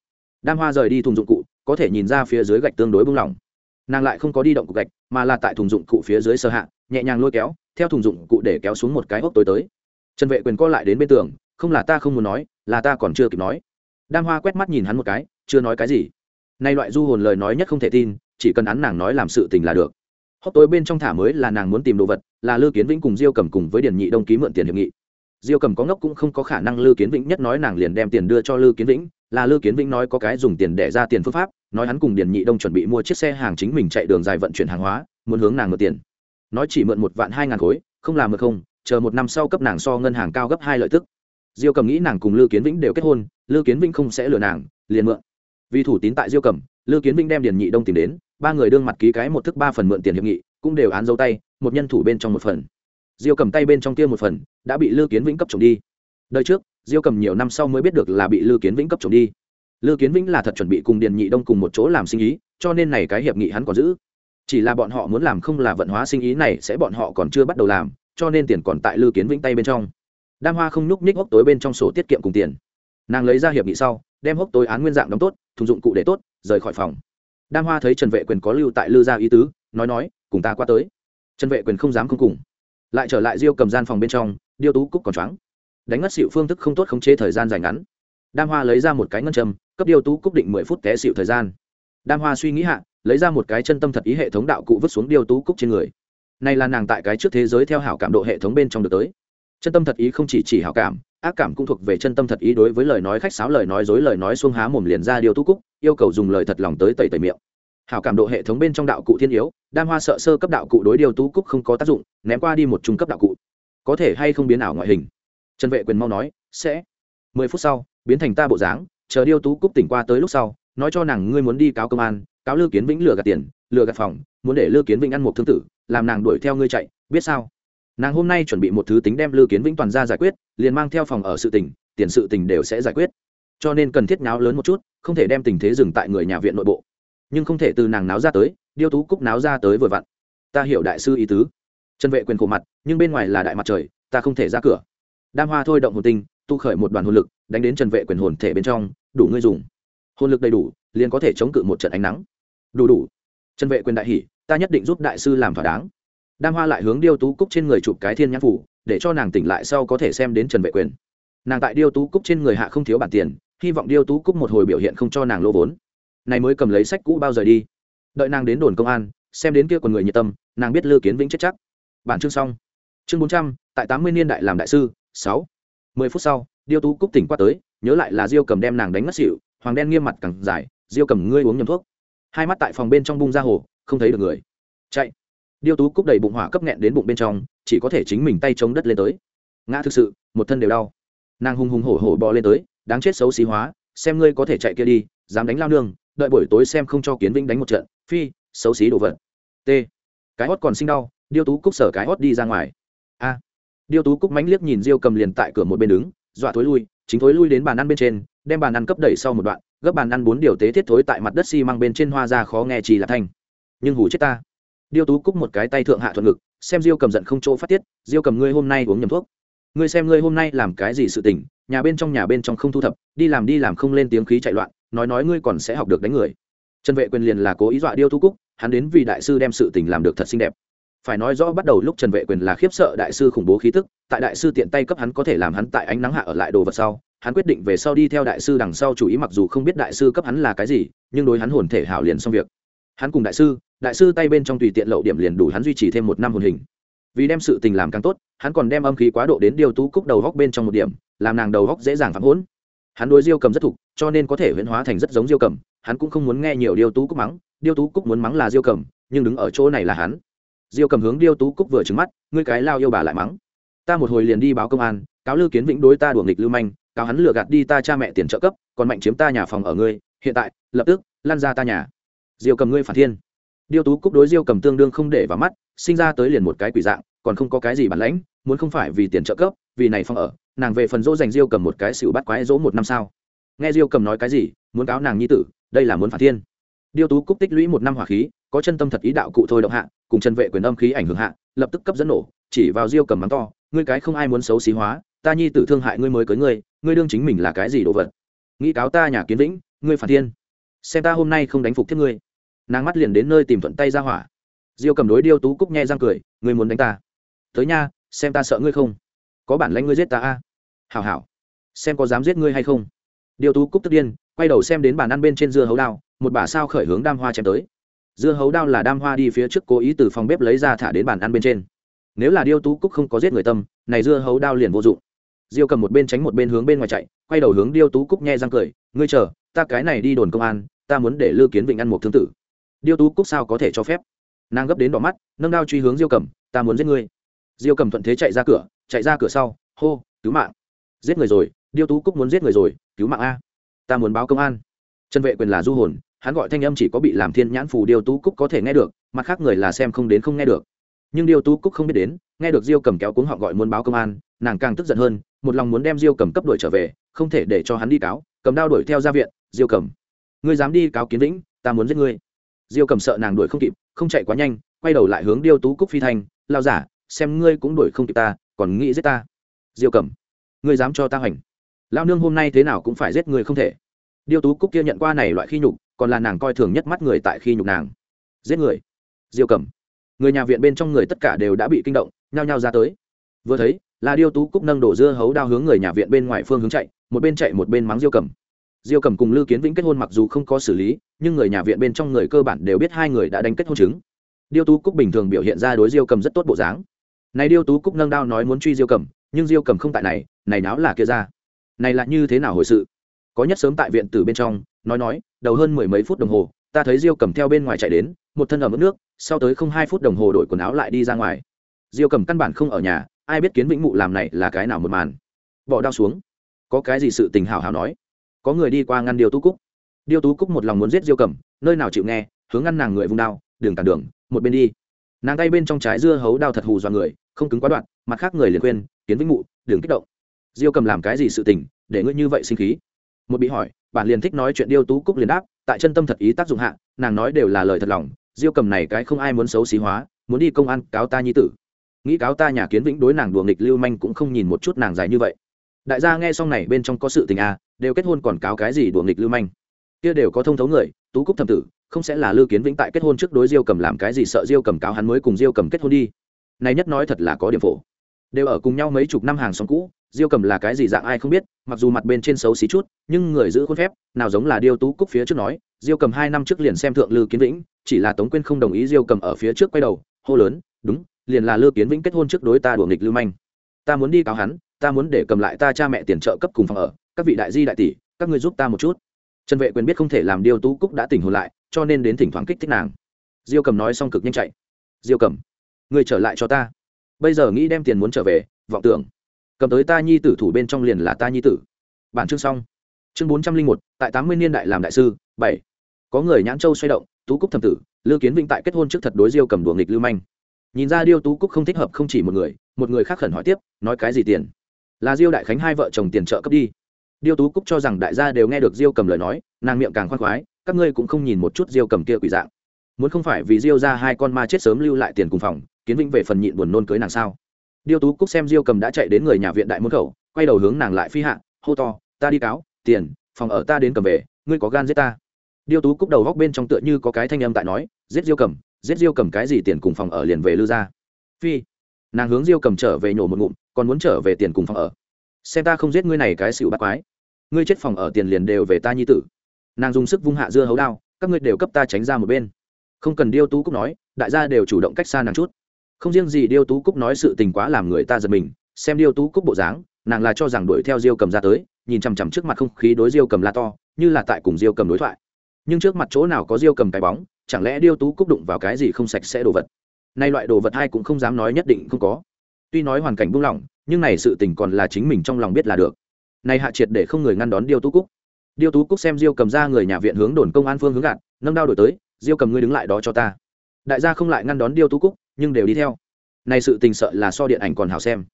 Đam hoa rời đi thùng dụng cụ, có thể nhìn ra phía dưới gạch tương đối bung lỏng. Nàng lại không có đi động cục gạch, mà là tại thùng dụng cụ phía dưới sơ hạ, nhẹ nhàng lôi kéo, theo thùng dụng cụ để kéo xuống một cái hốc tối tới. Trần vệ quyền co lại đến bên tường, không là ta không muốn nói, là ta còn chưa kịp nói. Đam hoa quét mắt nhìn hắn một cái, chưa nói cái gì. Nay loại du hồn lời nói nhất không thể tin, chỉ cần hắn nàng nói làm sự tình là được hốc tối bên trong thả mới là nàng muốn tìm đồ vật, là lư kiến vĩnh cùng diêu cầm cùng với điển nhị đông ký mượn tiền hiệp nghị. Diêu cầm có ngốc cũng không có khả năng lư kiến vĩnh nhất nói nàng liền đem tiền đưa cho lư kiến vĩnh, là lư kiến vĩnh nói có cái dùng tiền để ra tiền phương pháp, nói hắn cùng điển nhị đông chuẩn bị mua chiếc xe hàng chính mình chạy đường dài vận chuyển hàng hóa, muốn hướng nàng mượn tiền. Nói chỉ mượn một vạn hai ngàn khối, không làm được không, chờ một năm sau cấp nàng so ngân hàng cao gấp hai lợi tức. Diêu cầm nghĩ nàng cùng lư kiến vĩnh đều kết hôn, lư kiến vĩnh không sẽ lừa nàng, liền mượn. Vì thủ tín tại diêu cầm lư kiến Vinh đem điền nhị đông tìm đến, ba người đương mặt ký cái một thức ba phần mượn tiền hiệp nghị, cũng đều án dấu tay, một nhân thủ bên trong một phần. Diêu cầm tay bên trong kia một phần, đã bị lư kiến vĩnh cấp trộm đi. Đời trước, diêu cầm nhiều năm sau mới biết được là bị lư kiến vĩnh cấp trộm đi. Lư kiến vĩnh là thật chuẩn bị cùng điền nhị đông cùng một chỗ làm sinh ý, cho nên này cái hiệp nghị hắn còn giữ. Chỉ là bọn họ muốn làm không là vận hóa sinh ý này sẽ bọn họ còn chưa bắt đầu làm, cho nên tiền còn tại lư kiến vĩnh tay bên trong. Đam hoa không núp nhích hốc tối bên trong sổ tiết kiệm cùng tiền. Nàng lấy ra hiệp nghị sau, đem hốc tối án nguyên dạng đóng tốt, thùng dụng cụ để tốt rời khỏi phòng. Đam hoa thấy trần vệ quyền có lưu tại lư gia ý tứ, nói nói, cùng ta qua tới. Trần vệ quyền không dám không cùng. Lại trở lại diêu cầm gian phòng bên trong, điêu tú cúc còn choáng. Đánh ngất xịu phương thức không tốt khống chế thời gian dài ngắn. Đam hoa lấy ra một cái ngân châm, cấp điêu tú cúc định mười phút té xịu thời gian. Đam hoa suy nghĩ hạ, lấy ra một cái chân tâm thật ý hệ thống đạo cụ vứt xuống điêu tú cúc trên người. Này là nàng tại cái trước thế giới theo hảo cảm độ hệ thống bên trong được tới chân tâm thật ý không chỉ chỉ hảo cảm, ác cảm cũng thuộc về chân tâm thật ý đối với lời nói khách sáo, lời nói dối, lời nói xuông há mồm liền ra điều tu cúc, yêu cầu dùng lời thật lòng tới tẩy tẩy miệng. Hảo cảm độ hệ thống bên trong đạo cụ thiên yếu, đam hoa sợ sơ cấp đạo cụ đối điều tú cúc không có tác dụng, ném qua đi một trung cấp đạo cụ. Có thể hay không biến ảo ngoại hình? Trần vệ quyền mau nói, sẽ. Mười phút sau, biến thành ta bộ dáng, chờ điêu tú cúc tỉnh qua tới lúc sau, nói cho nàng, ngươi muốn đi cáo công an, cáo lư kiến vĩnh lừa gạt tiền, lừa gạt phòng, muốn để lư kiến vĩnh ăn một thương tử, làm nàng đuổi theo ngươi chạy, biết sao? Nàng hôm nay chuẩn bị một thứ tính đem lưu kiến vĩnh toàn ra giải quyết, liền mang theo phòng ở sự tình, tiền sự tình đều sẽ giải quyết. Cho nên cần thiết náo lớn một chút, không thể đem tình thế dừng tại người nhà viện nội bộ. Nhưng không thể từ nàng náo ra tới, điêu tú cúc náo ra tới vừa vặn. Ta hiểu đại sư ý tứ. Trần vệ quyền cổ mặt, nhưng bên ngoài là đại mặt trời, ta không thể ra cửa. Đam hoa thôi động hồn tinh, tu khởi một đoàn hồn lực, đánh đến trần vệ quyền hồn thể bên trong, đủ ngươi dùng. Hồn lực đầy đủ, liền có thể chống cự một trận ánh nắng. Đủ đủ. Trần vệ quyền đại hỷ ta nhất định giúp đại sư làm thỏa đáng đam hoa lại hướng điêu tú cúc trên người chụp cái thiên nhãn phủ, để cho nàng tỉnh lại sau có thể xem đến trần vệ quyền. Nàng tại điêu tú cúc trên người hạ không thiếu bản tiền, hy vọng điêu tú cúc một hồi biểu hiện không cho nàng lỗ vốn. Này mới cầm lấy sách cũ bao giờ đi. Đợi nàng đến đồn công an, xem đến kia còn người nhiệt tâm, nàng biết lư kiến vĩnh chết chắc. Bản chương xong. Chương bốn trăm, tại tám mươi niên đại làm đại sư, sáu. Mười phút sau, điêu tú cúc tỉnh qua tới, nhớ lại là diêu cầm đem nàng đánh ngất xỉu, hoàng đen nghiêm mặt càng dài, diêu cầm ngươi uống nhầm thuốc. Hai mắt tại phòng bên trong bung ra hồ, không thấy được người. Chạy điêu tú cúc đầy bụng hỏa cấp nghẹn đến bụng bên trong, chỉ có thể chính mình tay chống đất lên tới. Ngã thực sự, một thân đều đau. Nàng hùng hùng hổ hổ bò lên tới, đáng chết xấu xí hóa, xem ngươi có thể chạy kia đi, dám đánh lao nương, đợi buổi tối xem không cho kiến vĩnh đánh một trận, phi, xấu xí đồ vật. T. Cái hót còn sinh đau, điêu tú cúc sở cái hót đi ra ngoài. A. Điêu tú cúc mánh liếc nhìn diêu cầm liền tại cửa một bên đứng, dọa thối lui, chính thối lui đến bàn ăn bên trên, đem bàn ăn cấp đẩy sau một đoạn, gấp bàn ăn bốn điều tế thiết thối tại mặt đất xi măng bên trên hoa ra khó nghe chỉ là thanh nhưng hủ chết ta điêu tú cúc một cái tay thượng hạ thuận ngực, xem diêu cầm giận không chỗ phát tiết, diêu cầm ngươi hôm nay uống nhầm thuốc. Ngươi xem ngươi hôm nay làm cái gì sự tình, nhà bên trong nhà bên trong không thu thập, đi làm đi làm không lên tiếng khí chạy loạn, nói nói ngươi còn sẽ học được đánh người. Trần vệ quyền liền là cố ý dọa điêu tú cúc, hắn đến vì đại sư đem sự tình làm được thật xinh đẹp. Phải nói rõ bắt đầu lúc trần vệ quyền là khiếp sợ đại sư khủng bố khí tức, tại đại sư tiện tay cấp hắn có thể làm hắn tại ánh nắng hạ ở lại đồ vật sau, hắn quyết định về sau đi theo đại sư đằng sau chủ ý mặc dù không biết đại sư cấp hắn là cái gì, nhưng đối hắn hồn thể hảo liền xong việc. Hắn cùng đại sư đại sư tay bên trong tùy tiện lậu điểm liền đủ hắn duy trì thêm một năm hồn hình. Vì đem sự tình làm càng tốt, hắn còn đem âm khí quá độ đến điều tú cúc đầu góc bên trong một điểm, làm nàng đầu góc dễ dàng phạm hỗn. Hắn đối diêu cầm rất thục, cho nên có thể huyễn hóa thành rất giống diêu cầm, hắn cũng không muốn nghe nhiều điêu tú cúc mắng điêu tú cúc muốn mắng là diêu cầm, nhưng đứng ở chỗ này là hắn. Diêu cầm hướng điêu tú cúc vừa trứng mắt, ngươi cái lao yêu bà lại mắng. Ta một hồi liền đi báo công an, cáo lư kiến vĩnh đối ta đuổi nghịch lưu manh, cáo hắn lừa gạt đi ta cha mẹ tiền trợ cấp, còn mạnh chiếm ta nhà phòng ở ngươi, hiện tại, lập tức lan ra ta nhà. Diêu cầm ngươi phản thiên điêu tú cúc đối diêu cầm tương đương không để vào mắt, sinh ra tới liền một cái quỷ dạng, còn không có cái gì bản lãnh, muốn không phải vì tiền trợ cấp, vì này phong ở, nàng về phần dỗ dành diêu cầm một cái xỉu bắt quái dỗ một năm sao? Nghe diêu cầm nói cái gì, muốn cáo nàng nhi tử, đây là muốn phản thiên. Điêu tú cúc tích lũy một năm hỏa khí, có chân tâm thật ý đạo cụ thôi động hạ, cùng chân vệ quyền âm khí ảnh hưởng hạ, lập tức cấp dẫn nổ, chỉ vào diêu cầm mắng to, ngươi cái không ai muốn xấu xí hóa, ta nhi tử thương hại ngươi mới cưới ngươi ngươi đương chính mình là cái gì đồ vật? Nghĩ cáo ta nhà kiến vĩnh, ngươi phản thiên. Xem ta hôm nay không đánh phục thiết ngươi nàng mắt liền đến nơi tìm thuận tay ra hỏa. Diêu cầm đối điêu tú cúc nghe răng cười, ngươi muốn đánh ta? Tới nha, xem ta sợ ngươi không. Có bản lãnh ngươi giết ta a? À? hảo hảo, xem có dám giết ngươi hay không. Điêu tú cúc tức điên, quay đầu xem đến bàn ăn bên trên dưa hấu đao, một bả sao khởi hướng đam hoa chém tới. Dưa hấu đao là đam hoa đi phía trước cố ý từ phòng bếp lấy ra thả đến bàn ăn bên trên. Nếu là điêu tú cúc không có giết người tâm, này dưa hấu đao liền vô dụng. Diêu cầm một bên tránh một bên hướng bên ngoài chạy, quay đầu hướng điêu tú cúc nghe răng cười, ngươi chờ, ta cái này đi đồn công an, ta muốn để lư kiến vịnh ăn một thương tử điêu tú cúc sao có thể cho phép? Nàng gấp đến đỏ mắt nâng đao truy hướng diêu cầm ta muốn giết ngươi. Diêu cầm thuận thế chạy ra cửa chạy ra cửa sau hô cứu mạng. Giết người rồi điêu tú cúc muốn giết người rồi cứu mạng a. Ta muốn báo công an. Trần vệ quyền là du hồn hắn gọi thanh âm chỉ có bị làm thiên nhãn phù điêu tú cúc có thể nghe được mặt khác người là xem không đến không nghe được. Nhưng điêu tú cúc không biết đến nghe được diêu cầm kéo cuống họ gọi muốn báo công an nàng càng tức giận hơn một lòng muốn đem diêu cầm cấp đuổi trở về không thể để cho hắn đi cáo cầm đao đuổi theo ra viện diêu cầm ngươi dám đi cáo kiến lĩnh, ta muốn giết ngươi diêu cầm sợ nàng đuổi không kịp, không chạy quá nhanh, quay đầu lại hướng điêu tú cúc phi thanh lao giả, xem ngươi cũng đuổi không kịp ta, còn nghĩ giết ta. Diêu cầm ngươi dám cho ta hoành. Lao nương hôm nay thế nào cũng phải giết người không thể. Điêu tú cúc kia nhận qua này loại khi nhục, còn là nàng coi thường nhất mắt người tại khi nhục nàng. Giết người. Diêu cầm người nhà viện bên trong người tất cả đều đã bị kinh động, nhao nhao ra tới. Vừa thấy, là điêu tú cúc nâng đổ dưa hấu đao hướng người nhà viện bên ngoài phương hướng chạy, một bên chạy một bên mắng diêu cầm diêu cầm cùng lưu kiến vĩnh kết hôn mặc dù không có xử lý, nhưng người nhà viện bên trong người cơ bản đều biết hai người đã đánh kết hôn chứng. Điêu tú cúc bình thường biểu hiện ra đối diêu cầm rất tốt bộ dáng. Này điêu tú cúc nâng đao nói muốn truy diêu cầm nhưng diêu cầm không tại này này náo là kia ra. Này là như thế nào hồi sự? Có nhất sớm tại viện từ bên trong, nói nói, đầu hơn mười mấy phút đồng hồ, ta thấy diêu cầm theo bên ngoài chạy đến, một thân ở mức nước, sau tới không hai phút đồng hồ đổi quần áo lại đi ra ngoài. Diêu cầm căn bản không ở nhà, ai biết kiến vĩnh mụ làm này là cái nào một màn. Bỏ đao xuống. Có cái gì sự tình hào hào nói có người đi qua ngăn điều tú cúc. Điều tú cúc một lòng muốn giết diêu cầm nơi nào chịu nghe, hướng ngăn nàng người vung đao, đường cản đường, một bên đi. Nàng tay bên trong trái dưa hấu đao thật hù dọa người, không cứng quá đoạn, mặt khác người liền khuyên, kiến vĩnh mụ đường kích động. Diêu cầm làm cái gì sự tình, để ngươi như vậy sinh khí? Một bị hỏi bạn liền thích nói chuyện điêu tú cúc liền đáp, tại chân tâm thật ý tác dụng hạ, nàng nói đều là lời thật lòng, diêu cầm này cái không ai muốn xấu xí hóa, muốn đi công an cáo ta nhi tử. Nghĩ cáo ta nhà kiến vĩnh đối nàng đùa nghịch lưu manh cũng không nhìn một chút nàng dài như vậy đại gia nghe xong này bên trong có sự tình a à, đều kết hôn còn cáo cái gì đùa nghịch lưu manh. Kia đều có thông thấu người tú cúc thầm tử không sẽ là lưu kiến vĩnh tại kết hôn trước đối diêu cầm làm cái gì sợ diêu cầm cáo hắn mới cùng diêu cầm kết hôn đi. Này nhất nói thật là có điểm phổ. Đều ở cùng nhau mấy chục năm hàng xóm cũ diêu cầm là cái gì dạng ai không biết mặc dù mặt bên trên xấu xí chút nhưng người giữ khuôn phép nào giống là điêu tú cúc phía trước nói diêu cầm hai năm trước liền xem thượng lư kiến vĩnh chỉ là tống quyên không đồng ý diêu cầm ở phía trước quay đầu hô lớn đúng liền là lư kiến vĩnh kết hôn trước đối ta đuổi nghịch lưu manh. Ta muốn đi cáo hắn ta muốn để cầm lại ta cha mẹ tiền trợ cấp cùng phòng ở, các vị đại di đại tỷ, các ngươi giúp ta một chút. Trần vệ quyền biết không thể làm điều tú cúc đã tỉnh hồn lại, cho nên đến thỉnh thoảng kích thích nàng. Diêu cầm nói xong cực nhanh chạy. Diêu cầm người trở lại cho ta. Bây giờ nghĩ đem tiền muốn trở về, vọng tưởng. Cầm tới ta nhi tử thủ bên trong liền là ta nhi tử. Bản chương xong. Chương bốn trăm linh một, tại tám mươi niên đại làm đại sư, bảy. Có người nhãn châu xoay động, tú cúc thầm tử, lưu kiến vinh tại kết hôn trước thật đối diêu cầm đùa nghịch lưu manh. Nhìn ra điêu tú cúc không thích hợp không chỉ một người một người khác khẩn hỏi tiếp, nói cái gì tiền? Là diêu đại khánh hai vợ chồng tiền trợ cấp đi. Điêu tú cúc cho rằng đại gia đều nghe được diêu cầm lời nói, nàng miệng càng khoan khoái, các ngươi cũng không nhìn một chút diêu cầm kia quỷ dạng. Muốn không phải vì diêu ra hai con ma chết sớm lưu lại tiền cùng phòng, kiến vĩnh về phần nhịn buồn nôn cưới nàng sao? Điêu tú cúc xem diêu cầm đã chạy đến người nhà viện đại môn khẩu, quay đầu hướng nàng lại phi hạ, hô to, ta đi cáo, tiền, phòng ở ta đến cầm về, ngươi có gan giết ta. Điêu tú cúc đầu góc bên trong tựa như có cái thanh âm tại nói, giết diêu cầm, giết diêu cầm cái gì tiền cùng phòng ở liền về lưu ra. Phi, nàng hướng diêu cầm trở về nhổ một ngụm còn muốn trở về tiền cùng phòng ở. Xem ta không giết ngươi này cái xịu bắt quái. Ngươi chết phòng ở tiền liền đều về ta nhi tử. Nàng dùng sức vung hạ dưa hấu đao, các ngươi đều cấp ta tránh ra một bên. Không cần điêu tú cúc nói, đại gia đều chủ động cách xa nàng chút. Không riêng gì điêu tú cúc nói sự tình quá làm người ta giật mình, xem điêu tú cúc bộ dáng, nàng là cho rằng đuổi theo diêu cầm ra tới, nhìn chằm chằm trước mặt không khí đối diêu cầm la to, như là tại cùng diêu cầm đối thoại. Nhưng trước mặt chỗ nào có diêu cầm cái bóng, chẳng lẽ điêu tú cúc đụng vào cái gì không sạch sẽ đồ vật? Nay loại đồ vật hai cũng không dám nói nhất định không có tuy nói hoàn cảnh buông lỏng, nhưng này sự tình còn là chính mình trong lòng biết là được. Này hạ triệt để không người ngăn đón điêu tú cúc. Điêu tú cúc xem diêu cầm ra người nhà viện hướng đồn công an phương hướng gạt, nâng đao đổi tới, diêu cầm ngươi đứng lại đó cho ta. Đại gia không lại ngăn đón điêu tú cúc, nhưng đều đi theo. Này sự tình sợ là so điện ảnh còn hào xem.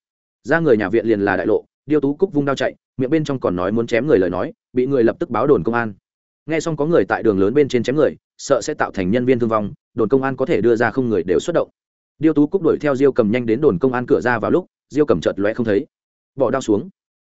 Ra người nhà viện liền là đại lộ, điêu tú cúc vung đao chạy, miệng bên trong còn nói muốn chém người lời nói, bị người lập tức báo đồn công an. Nghe xong có người tại đường lớn bên trên chém người, sợ sẽ tạo thành nhân viên thương vong, đồn công an có thể đưa ra không người đều xuất động điêu tú cúc đuổi theo diêu cầm nhanh đến đồn công an cửa ra vào lúc, diêu cầm chợt lóe không thấy. Bỏ đao xuống.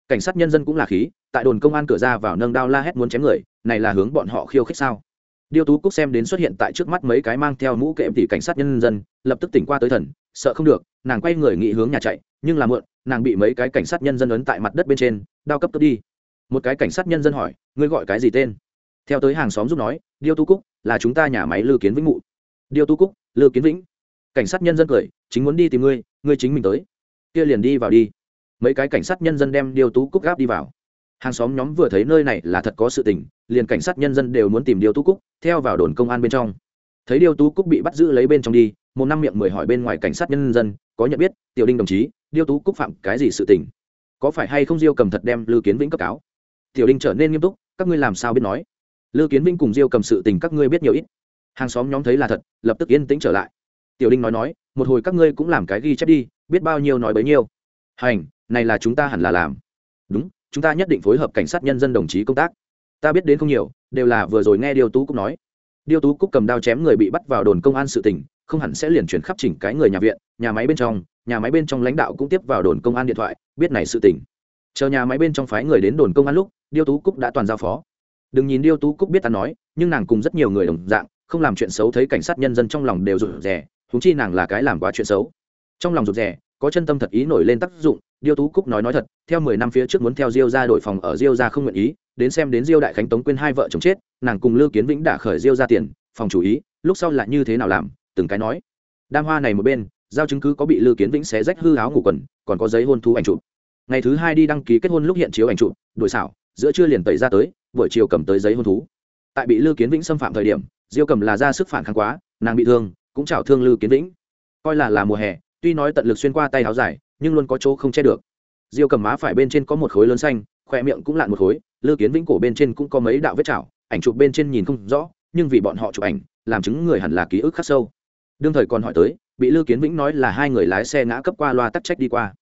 Cảnh sát nhân dân cũng là khí, tại đồn công an cửa ra vào nâng đao la hét muốn chém người, này là hướng bọn họ khiêu khích sao? Điêu tú cúc xem đến xuất hiện tại trước mắt mấy cái mang theo mũ kệm thì cảnh sát nhân dân, lập tức tỉnh qua tới thần, sợ không được, nàng quay người nghĩ hướng nhà chạy, nhưng là mượn nàng bị mấy cái cảnh sát nhân dân ấn tại mặt đất bên trên, đao cấp cấp đi. Một cái cảnh sát nhân dân hỏi, ngươi gọi cái gì tên? Theo tới hàng xóm giúp nói, điêu tú cúc, là chúng ta nhà máy lư kiến vĩnh mụ điêu tú cúc, lư kiến vĩnh cảnh sát nhân dân cười, chính muốn đi tìm ngươi ngươi chính mình tới. Kia liền đi vào đi. Mấy cái cảnh sát nhân dân đem điêu tú cúc gáp đi vào. Hàng xóm nhóm vừa thấy nơi này là thật có sự tình, liền cảnh sát nhân dân đều muốn tìm điêu tú cúc, theo vào đồn công an bên trong. Thấy điêu tú cúc bị bắt giữ lấy bên trong đi, một năm miệng mười hỏi bên ngoài cảnh sát nhân dân, có nhận biết, tiểu đinh đồng chí, điêu tú cúc phạm cái gì sự tình? Có phải hay không diêu cầm thật đem lưu kiến vĩnh cấp cáo? Tiểu đinh trở nên nghiêm túc, các ngươi làm sao biết nói? Lưu kiến vĩnh cùng diêu cầm sự tình các ngươi biết nhiều ít. Hàng xóm nhóm thấy là thật, lập tức yên tĩnh trở lại tiểu đinh nói nói, một hồi các ngươi cũng làm cái ghi chép đi, biết bao nhiêu nói bấy nhiêu. Hành, này là chúng ta hẳn là làm. Đúng, chúng ta nhất định phối hợp cảnh sát nhân dân đồng chí công tác. Ta biết đến không nhiều, đều là vừa rồi nghe điều tú cúc nói. Điều tú cúc cầm đao chém người bị bắt vào đồn công an sự tình không hẳn sẽ liền chuyển khắp chỉnh cái người nhà viện, nhà máy bên trong, nhà máy bên trong lãnh đạo cũng tiếp vào đồn công an điện thoại, biết này sự tình. Chờ nhà máy bên trong phái người đến đồn công an lúc, điêu tú cúc đã toàn giao phó. Đừng nhìn điêu tú cúc biết ta nói, nhưng nàng cùng rất nhiều người đồng dạng, không làm chuyện xấu thấy cảnh sát nhân dân trong lòng đều rụt rè húng chi nàng là cái làm quá chuyện xấu. Trong lòng rụt rè, có chân tâm thật ý nổi lên tác dụng điêu tú cúc nói nói thật, theo mười năm phía trước muốn theo diêu ra đội phòng ở diêu ra không nguyện ý, đến xem đến diêu đại khánh tống quên hai vợ chồng chết, nàng cùng lưu kiến vĩnh đã khởi diêu ra tiền, phòng chủ ý, lúc sau lại như thế nào làm, từng cái nói. Đam hoa này một bên, giao chứng cứ có bị lưu kiến vĩnh xé rách hư áo ngủ quần, còn có giấy hôn thú ảnh chụp. Ngày thứ hai đi đăng ký kết hôn lúc hiện chiếu ảnh chụp đuổi xảo, giữa trưa liền tẩy ra tới, buổi chiều cầm tới giấy hôn thú. Tại bị lưu kiến vĩnh xâm phạm thời điểm, diêu cầm là ra sức phản kháng quá, nàng bị thương cũng chảo thương lưu kiến vĩnh. Coi là là mùa hè, tuy nói tận lực xuyên qua tay áo dài, nhưng luôn có chỗ không che được. Diêu cầm má phải bên trên có một khối lớn xanh khoe miệng cũng lạn một khối lưu kiến vĩnh cổ bên trên cũng có mấy đạo vết chảo, ảnh chụp bên trên nhìn không rõ, nhưng vì bọn họ chụp ảnh, làm chứng người hẳn là ký ức khắc sâu. Đương thời còn hỏi tới, bị lưu kiến vĩnh nói là hai người lái xe ngã cấp qua loa tắc trách đi qua.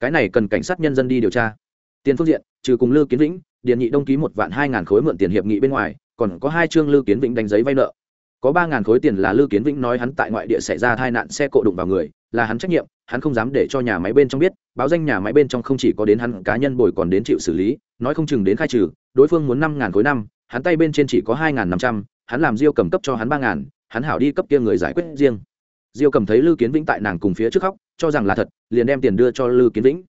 Cái này cần cảnh sát nhân dân đi điều tra. Tiền phương diện, trừ cùng lưu kiến vĩnh, điền nhị đông ký một vạn hai ngàn khối mượn tiền hiệp nghị bên ngoài, còn có hai chương lưu kiến vĩnh đánh giấy vay nợ có ba ngàn khối tiền là lưu kiến vĩnh nói hắn tại ngoại địa xảy ra tai nạn xe cộ đụng vào người, là hắn trách nhiệm, hắn không dám để cho nhà máy bên trong biết, báo danh nhà máy bên trong không chỉ có đến hắn, cá nhân bồi còn đến chịu xử lý, nói không chừng đến khai trừ, đối phương muốn năm ngàn khối năm, hắn tay bên trên chỉ có hai ngàn năm trăm, hắn làm diêu cầm cấp cho hắn ba ngàn, hắn hảo đi cấp kia người giải quyết riêng. Diêu cầm thấy lưu kiến vĩnh tại nàng cùng phía trước khóc, cho rằng là thật, liền đem tiền đưa cho lưu kiến vĩnh.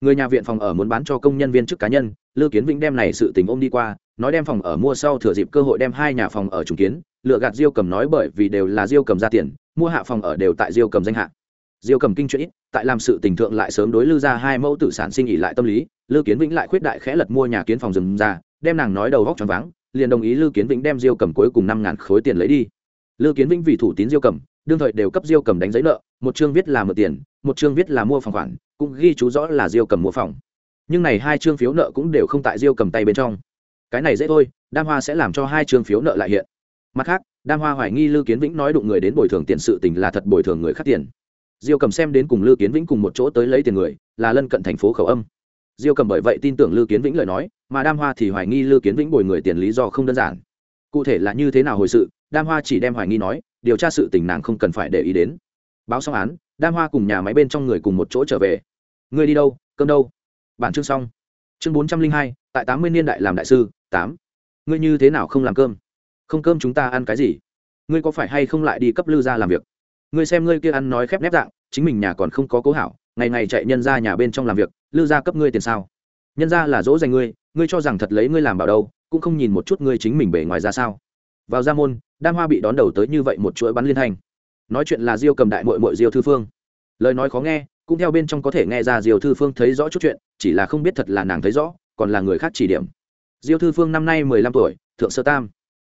Người nhà viện phòng ở muốn bán cho công nhân viên chức cá nhân lưu kiến vĩnh đem này sự tình ôm đi qua nói đem phòng ở mua sau thừa dịp cơ hội đem hai nhà phòng ở trùng kiến, lựa gạt diêu cầm nói bởi vì đều là diêu cầm ra tiền, mua hạ phòng ở đều tại diêu cầm danh hạ. Diêu cầm kinh chuyện tại làm sự tình thượng lại sớm đối lưu ra hai mẫu tự sản sinh nghỉ lại tâm lý lưu kiến vĩnh lại khuyết đại khẽ lật mua nhà kiến phòng rừng ra, đem nàng nói đầu góc tròn váng, liền đồng ý lưu kiến vĩnh đem diêu cầm cuối cùng năm ngàn khối tiền lấy đi. Lưu kiến vĩnh vì thủ tín diêu cầm, đương thời đều cấp diêu cầm đánh giấy nợ, một chương viết là mượn tiền, một chương viết là mua phòng khoản, cũng ghi chú rõ là diêu cầm mua phòng. Nhưng này hai chương phiếu nợ cũng đều không tại diêu cầm tay bên trong cái này dễ thôi, đam hoa sẽ làm cho hai trường phiếu nợ lại hiện. Mặt khác, đam hoa hoài nghi lưu kiến vĩnh nói đụng người đến bồi thường tiền sự tình là thật bồi thường người khác tiền. Diêu cầm xem đến cùng lưu kiến vĩnh cùng một chỗ tới lấy tiền người, là lân cận thành phố khẩu âm. Diêu cầm bởi vậy tin tưởng lưu kiến vĩnh lời nói, mà đam hoa thì hoài nghi lưu kiến vĩnh bồi người tiền lý do không đơn giản. Cụ thể là như thế nào hồi sự, đam hoa chỉ đem hoài nghi nói, điều tra sự tình nàng không cần phải để ý đến. Báo xong án, đam hoa cùng nhà máy bên trong người cùng một chỗ trở về. Người đi đâu, cơm đâu? Bản chương xong. Chương bốn trăm linh hai, tại tám mươi niên đại làm đại sư tám. Ngươi như thế nào không làm cơm? Không cơm chúng ta ăn cái gì? Ngươi có phải hay không lại đi cấp lư ra làm việc? Ngươi xem ngươi kia ăn nói khép nép dạng, chính mình nhà còn không có cố hảo, ngày ngày chạy nhân ra nhà bên trong làm việc, lư ra cấp ngươi tiền sao? Nhân ra là dỗ dành ngươi ngươi cho rằng thật lấy ngươi làm bảo đâu, cũng không nhìn một chút ngươi chính mình bề ngoài ra sao. Vào gia môn, đam hoa bị đón đầu tới như vậy một chuỗi bắn liên thành nói chuyện là diêu cầm đại mội mội diêu thư phương. Lời nói khó nghe, cũng theo bên trong có thể nghe ra diêu thư phương thấy rõ chút chuyện, chỉ là không biết thật là nàng thấy rõ, còn là người khác chỉ điểm diêu thư phương năm nay mười lăm tuổi, thượng sơ tam.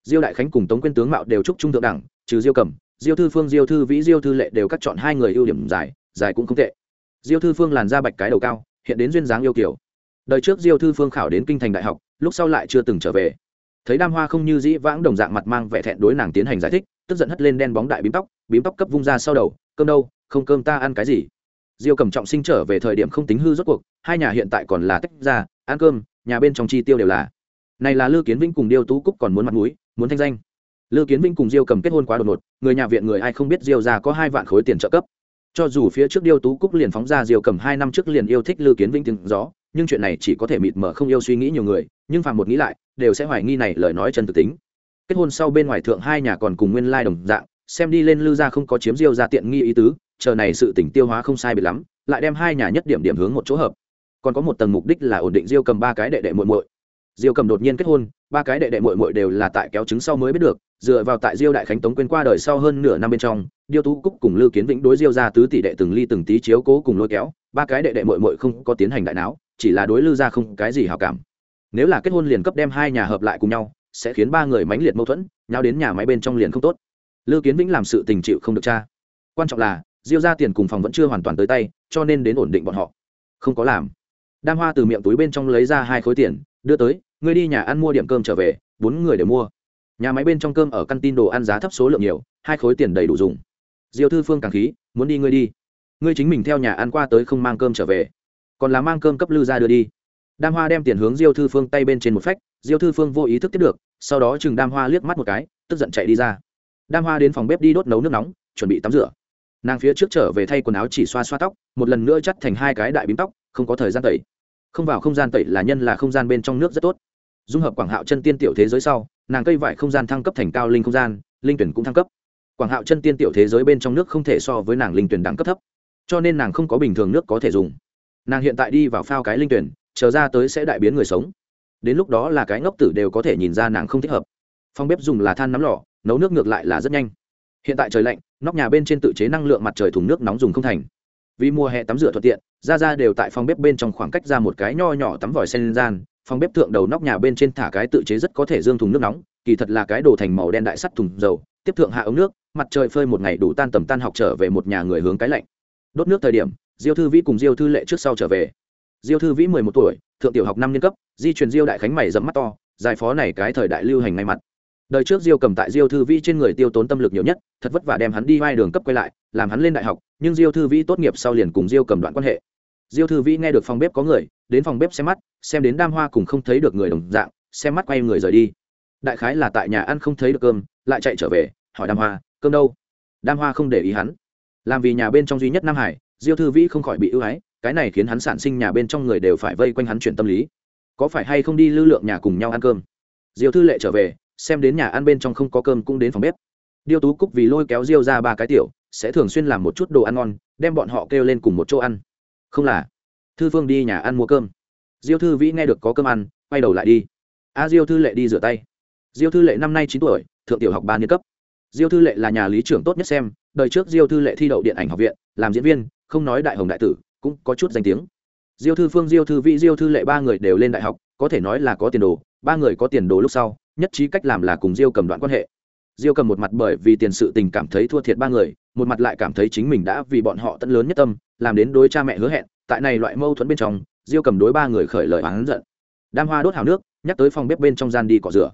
Diêu đại khánh cùng tống quyên tướng mạo đều trúc trung thượng đẳng, trừ diêu cầm diêu thư phương, diêu thư vĩ, diêu thư lệ đều cắt chọn hai người ưu điểm dài dài cũng không tệ. Diêu thư phương làn da bạch cái đầu cao, hiện đến duyên dáng yêu kiểu. Đời trước diêu thư phương khảo đến kinh thành đại học, lúc sau lại chưa từng trở về. Thấy đam hoa không như dĩ vãng đồng dạng mặt mang vẻ thẹn đối nàng tiến hành giải thích, tức giận hất lên đen bóng đại bím tóc bím tóc cấp vung ra sau đầu, cơm đâu, không cơm ta ăn cái gì? Diêu cầm trọng sinh trở về thời điểm không tính hư rốt cuộc, hai nhà hiện tại còn là tách ra, ăn cơm, nhà bên trong chi tiêu đều là này là lư kiến vĩnh cùng điêu tú cúc còn muốn mặt mũi, muốn thanh danh. Lư kiến vĩnh cùng diêu cầm kết hôn quá đột ngột, người nhà viện người ai không biết diêu ra có hai vạn khối tiền trợ cấp. Cho dù phía trước điêu tú cúc liền phóng ra diêu cầm hai năm trước liền yêu thích lư kiến vĩnh tiếng gió, nhưng chuyện này chỉ có thể mịt mờ không yêu suy nghĩ nhiều người, nhưng phàm một nghĩ lại, đều sẽ hoài nghi này lời nói chân thực tính. Kết hôn sau bên ngoài thượng hai nhà còn cùng nguyên lai đồng dạng, xem đi lên lư ra không có chiếm diêu ra tiện nghi ý tứ, chờ này sự tỉnh tiêu hóa không sai bị lắm, lại đem hai nhà nhất điểm điểm hướng một chỗ hợp. Còn có một tầng mục đích là ổn định diêu cầm ba cái đệ đệ muội muội diêu cầm đột nhiên kết hôn, ba cái đệ đệ muội muội đều là tại kéo trứng sau mới biết được, dựa vào tại diêu đại khánh tống quên qua đời sau hơn nửa năm bên trong điêu tú cúc cùng lưu kiến vĩnh đối diêu ra tứ tỷ đệ từng ly từng tí chiếu cố cùng lôi kéo, ba cái đệ đệ muội muội không có tiến hành đại não chỉ là đối lưu ra không cái gì hảo cảm. Nếu là kết hôn liền cấp đem hai nhà hợp lại cùng nhau, sẽ khiến ba người mãnh liệt mâu thuẫn nhau đến nhà máy bên trong liền không tốt. Lưu kiến vĩnh làm sự tình chịu không được cha. Quan trọng là, diêu ra tiền cùng phòng vẫn chưa hoàn toàn tới tay, cho nên đến ổn định bọn họ. Không có làm. Đam hoa từ miệng túi bên trong lấy ra hai khối tiền, đưa tới ngươi đi nhà ăn mua điểm cơm trở về, bốn người đều mua. Nhà máy bên trong cơm ở căn tin đồ ăn giá thấp số lượng nhiều, hai khối tiền đầy đủ dùng. Diêu thư phương càng khí, muốn đi ngươi đi. Ngươi chính mình theo nhà ăn qua tới không mang cơm trở về. Còn là mang cơm cấp lư ra đưa đi. Đam hoa đem tiền hướng diêu thư phương tay bên trên một phách, diêu thư phương vô ý thức tiếp được, sau đó chừng đam hoa liếc mắt một cái, tức giận chạy đi ra. Đam hoa đến phòng bếp đi đốt nấu nước nóng, chuẩn bị tắm rửa. Nàng phía trước trở về thay quần áo chỉ xoa xoa tóc, một lần nữa chắt thành hai cái đại bím tóc, không có thời gian tẩy. Không vào không gian tẩy là nhân là không gian bên trong nước rất tốt dung hợp quảng hạo chân tiên tiểu thế giới sau, nàng cây vải không gian thăng cấp thành cao linh không gian, linh tuyển cũng thăng cấp. Quảng hạo chân tiên tiểu thế giới bên trong nước không thể so với nàng linh tuyển đẳng cấp thấp, cho nên nàng không có bình thường nước có thể dùng. Nàng hiện tại đi vào phao cái linh tuyển, chờ ra tới sẽ đại biến người sống. Đến lúc đó là cái ngốc tử đều có thể nhìn ra nàng không thích hợp. Phòng bếp dùng là than nắm lò, nấu nước ngược lại là rất nhanh. Hiện tại trời lạnh, nóc nhà bên trên tự chế năng lượng mặt trời thùng nước nóng dùng không thành. Vì mùa hè tắm rửa thuận tiện, ra ra đều tại phòng bếp bên trong khoảng cách ra một cái nho nhỏ tắm vòi sen gian phòng bếp thượng đầu nóc nhà bên trên thả cái tự chế rất có thể dương thùng nước nóng, kỳ thật là cái đồ thành màu đen đại sắt thùng dầu, tiếp thượng hạ ống nước, mặt trời phơi một ngày đủ tan tầm tan học trở về một nhà người hướng cái lạnh. Đốt nước thời điểm, diêu thư vĩ cùng diêu thư lệ trước sau trở về. Diêu thư vĩ mười một tuổi, thượng tiểu học năm niên cấp, di truyền diêu đại khánh mày dẫm mắt to, giải phó này cái thời đại lưu hành ngay mặt. Đời trước diêu cầm tại diêu thư vĩ trên người tiêu tốn tâm lực nhiều nhất, thật vất vả đem hắn đi vai đường cấp quay lại, làm hắn lên đại học, nhưng diêu thư vĩ tốt nghiệp sau liền cùng diêu cầm đoạn quan hệ diêu thư vĩ nghe được phòng bếp có người, đến phòng bếp xem mắt, xem đến đam hoa cùng không thấy được người đồng dạng, xem mắt quay người rời đi. Đại khái là tại nhà ăn không thấy được cơm, lại chạy trở về, hỏi đam hoa, cơm đâu? Đam hoa không để ý hắn. Làm vì nhà bên trong duy nhất nam hải, diêu thư vĩ không khỏi bị ưu ái, cái này khiến hắn sản sinh nhà bên trong người đều phải vây quanh hắn chuyển tâm lý. Có phải hay không đi lưu lượng nhà cùng nhau ăn cơm? Diêu thư lệ trở về, xem đến nhà ăn bên trong không có cơm cũng đến phòng bếp. Điêu tú cúc vì lôi kéo diêu ra ba cái tiểu, sẽ thường xuyên làm một chút đồ ăn ngon, đem bọn họ kêu lên cùng một chỗ ăn không là. Thư phương đi nhà ăn mua cơm. Diêu thư vĩ nghe được có cơm ăn, quay đầu lại đi. A diêu thư lệ đi rửa tay. Diêu thư lệ năm nay chín tuổi, thượng tiểu học ba niên cấp. Diêu thư lệ là nhà lý trưởng tốt nhất xem, đời trước diêu thư lệ thi đậu điện ảnh học viện, làm diễn viên, không nói đại hồng đại tử, cũng có chút danh tiếng. Diêu thư phương, diêu thư vĩ, diêu thư lệ ba người đều lên đại học, có thể nói là có tiền đồ, ba người có tiền đồ lúc sau, nhất trí cách làm là cùng diêu cầm đoạn quan hệ. Diêu cầm một mặt bởi vì tiền sự tình cảm thấy thua thiệt ba người một mặt lại cảm thấy chính mình đã vì bọn họ tận lớn nhất tâm, làm đến đối cha mẹ hứa hẹn, tại này loại mâu thuẫn bên trong, diêu cầm đối ba người khởi lời oán giận. Đam hoa đốt hào nước, nhắc tới phòng bếp bên trong gian đi cọ rửa.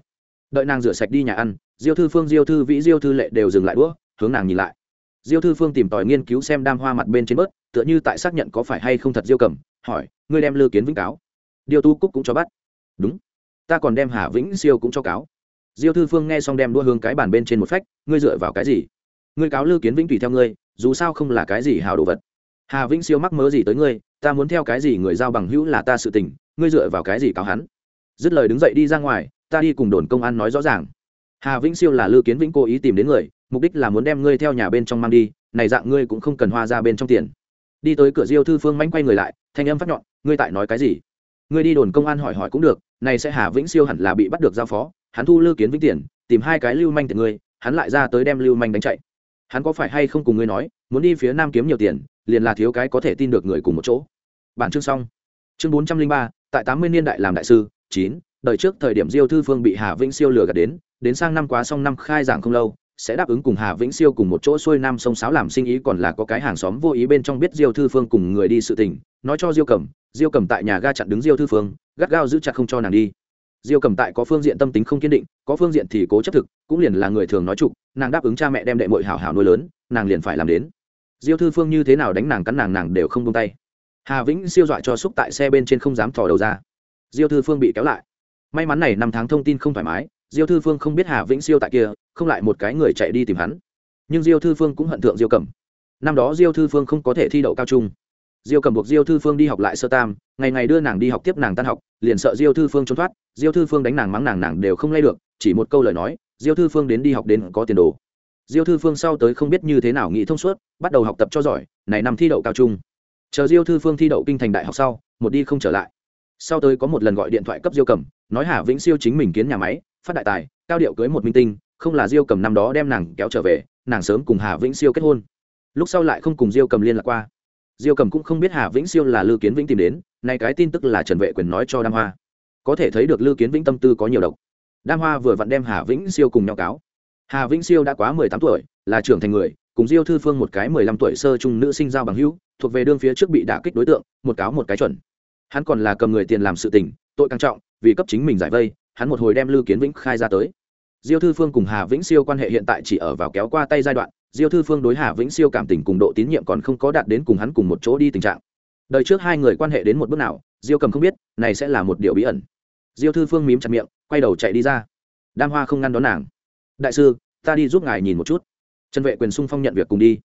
Đợi nàng rửa sạch đi nhà ăn, diêu thư phương, diêu thư vĩ, diêu thư lệ đều dừng lại đũa, hướng nàng nhìn lại. Diêu thư phương tìm tòi nghiên cứu xem đam hoa mặt bên trên bớt, tựa như tại xác nhận có phải hay không thật diêu cầm, hỏi, ngươi đem lư kiến vĩnh cáo? Điều tu cúc cũng cho bắt. Đúng, ta còn đem hà vĩnh siêu cũng cho cáo. Diêu thư phương nghe xong đem đua hướng cái bàn bên trên một phách, ngươi dựa vào cái gì? Ngươi cáo lư kiến vĩnh tùy theo ngươi, dù sao không là cái gì hào đồ vật. Hà vĩnh siêu mắc mớ gì tới ngươi, ta muốn theo cái gì người giao bằng hữu là ta sự tình, ngươi dựa vào cái gì cáo hắn? Dứt lời đứng dậy đi ra ngoài, ta đi cùng đồn công an nói rõ ràng. Hà vĩnh siêu là lư kiến vĩnh cố ý tìm đến người, mục đích là muốn đem ngươi theo nhà bên trong mang đi, này dạng ngươi cũng không cần hoa ra bên trong tiền. Đi tới cửa diêu thư phương mánh quay người lại, thanh âm phát nhọn, ngươi tại nói cái gì? Ngươi đi đồn công an hỏi hỏi cũng được, này sẽ hà vĩnh siêu hẳn là bị bắt được giao phó, hắn thu lưu kiến vĩnh tiền, tìm hai cái lưu manh tiền ngươi, hắn lại ra tới đem lưu manh đánh chạy hắn có phải hay không cùng ngươi nói, muốn đi phía nam kiếm nhiều tiền, liền là thiếu cái có thể tin được người cùng một chỗ. Bản chương xong. Chương bốn trăm linh ba, tại tám mươi niên đại làm đại sư, chín đợi trước thời điểm diêu thư phương bị hà vĩnh siêu lừa gạt đến đến sang năm quá xong năm khai giảng không lâu, sẽ đáp ứng cùng hà vĩnh siêu cùng một chỗ xuôi nam sông sáo làm sinh ý còn là có cái hàng xóm vô ý bên trong biết diêu thư phương cùng người đi sự tình, nói cho diêu cầm diêu cầm tại nhà ga chặn đứng diêu thư phương, gắt gao giữ chặt không cho nàng đi diêu cầm tại có phương diện tâm tính không kiên định, có phương diện thì cố chấp thực, cũng liền là người thường nói chụp nàng đáp ứng cha mẹ đem đệ mội hảo hảo nuôi lớn, nàng liền phải làm đến. Diêu thư phương như thế nào đánh nàng cắn nàng nàng đều không tung tay. Hà vĩnh siêu dọa cho xúc tại xe bên trên không dám thò đầu ra. Diêu thư phương bị kéo lại. May mắn này năm tháng thông tin không thoải mái, diêu thư phương không biết hà vĩnh siêu tại kia, không lại một cái người chạy đi tìm hắn. Nhưng diêu thư phương cũng hận thượng diêu cầm. Năm đó diêu thư phương không có thể thi đậu cao trung diêu cầm buộc diêu thư phương đi học lại sơ tam, ngày ngày đưa nàng đi học tiếp nàng tan học, liền sợ diêu thư phương trốn thoát, diêu thư phương đánh nàng mắng nàng nàng đều không lay được, chỉ một câu lời nói, diêu thư phương đến đi học đến có tiền đồ. Diêu thư phương sau tới không biết như thế nào nghĩ thông suốt, bắt đầu học tập cho giỏi, này năm thi đậu cao trung. Chờ diêu thư phương thi đậu kinh thành đại học sau, một đi không trở lại. Sau tới có một lần gọi điện thoại cấp diêu cầm, nói hà vĩnh siêu chính mình kiến nhà máy, phát đại tài, cao điệu cưới một minh tinh, không là diêu cầm năm đó đem nàng kéo trở về, nàng sớm cùng hà vĩnh siêu kết hôn. Lúc sau lại không cùng diêu cầm liên lạc qua diêu cầm cũng không biết hà vĩnh siêu là lư kiến vĩnh tìm đến, nay cái tin tức là trần vệ quyền nói cho đam hoa. Có thể thấy được lư kiến vĩnh tâm tư có nhiều độc. Đam hoa vừa vặn đem hà vĩnh siêu cùng nhau cáo. Hà vĩnh siêu đã quá mười tám tuổi, là trưởng thành người, cùng diêu thư phương một cái mười lăm tuổi sơ trung nữ sinh giao bằng hữu, thuộc về đương phía trước bị đả kích đối tượng, một cáo một cái chuẩn. Hắn còn là cầm người tiền làm sự tình, tội càng trọng, vì cấp chính mình giải vây, hắn một hồi đem lưu kiến vĩnh khai ra tới. Diêu thư phương cùng hà vĩnh siêu quan hệ hiện tại chỉ ở vào kéo qua tay giai đoạn diêu thư phương đối hà vĩnh siêu cảm tình cùng độ tín nhiệm còn không có đạt đến cùng hắn cùng một chỗ đi tình trạng. Đời trước hai người quan hệ đến một bước nào, diêu cầm không biết, này sẽ là một điều bí ẩn. Diêu thư phương mím chặt miệng, quay đầu chạy đi ra. Đam hoa không ngăn đón nàng. Đại sư, ta đi giúp ngài nhìn một chút. Trần vệ quyền sung phong nhận việc cùng đi.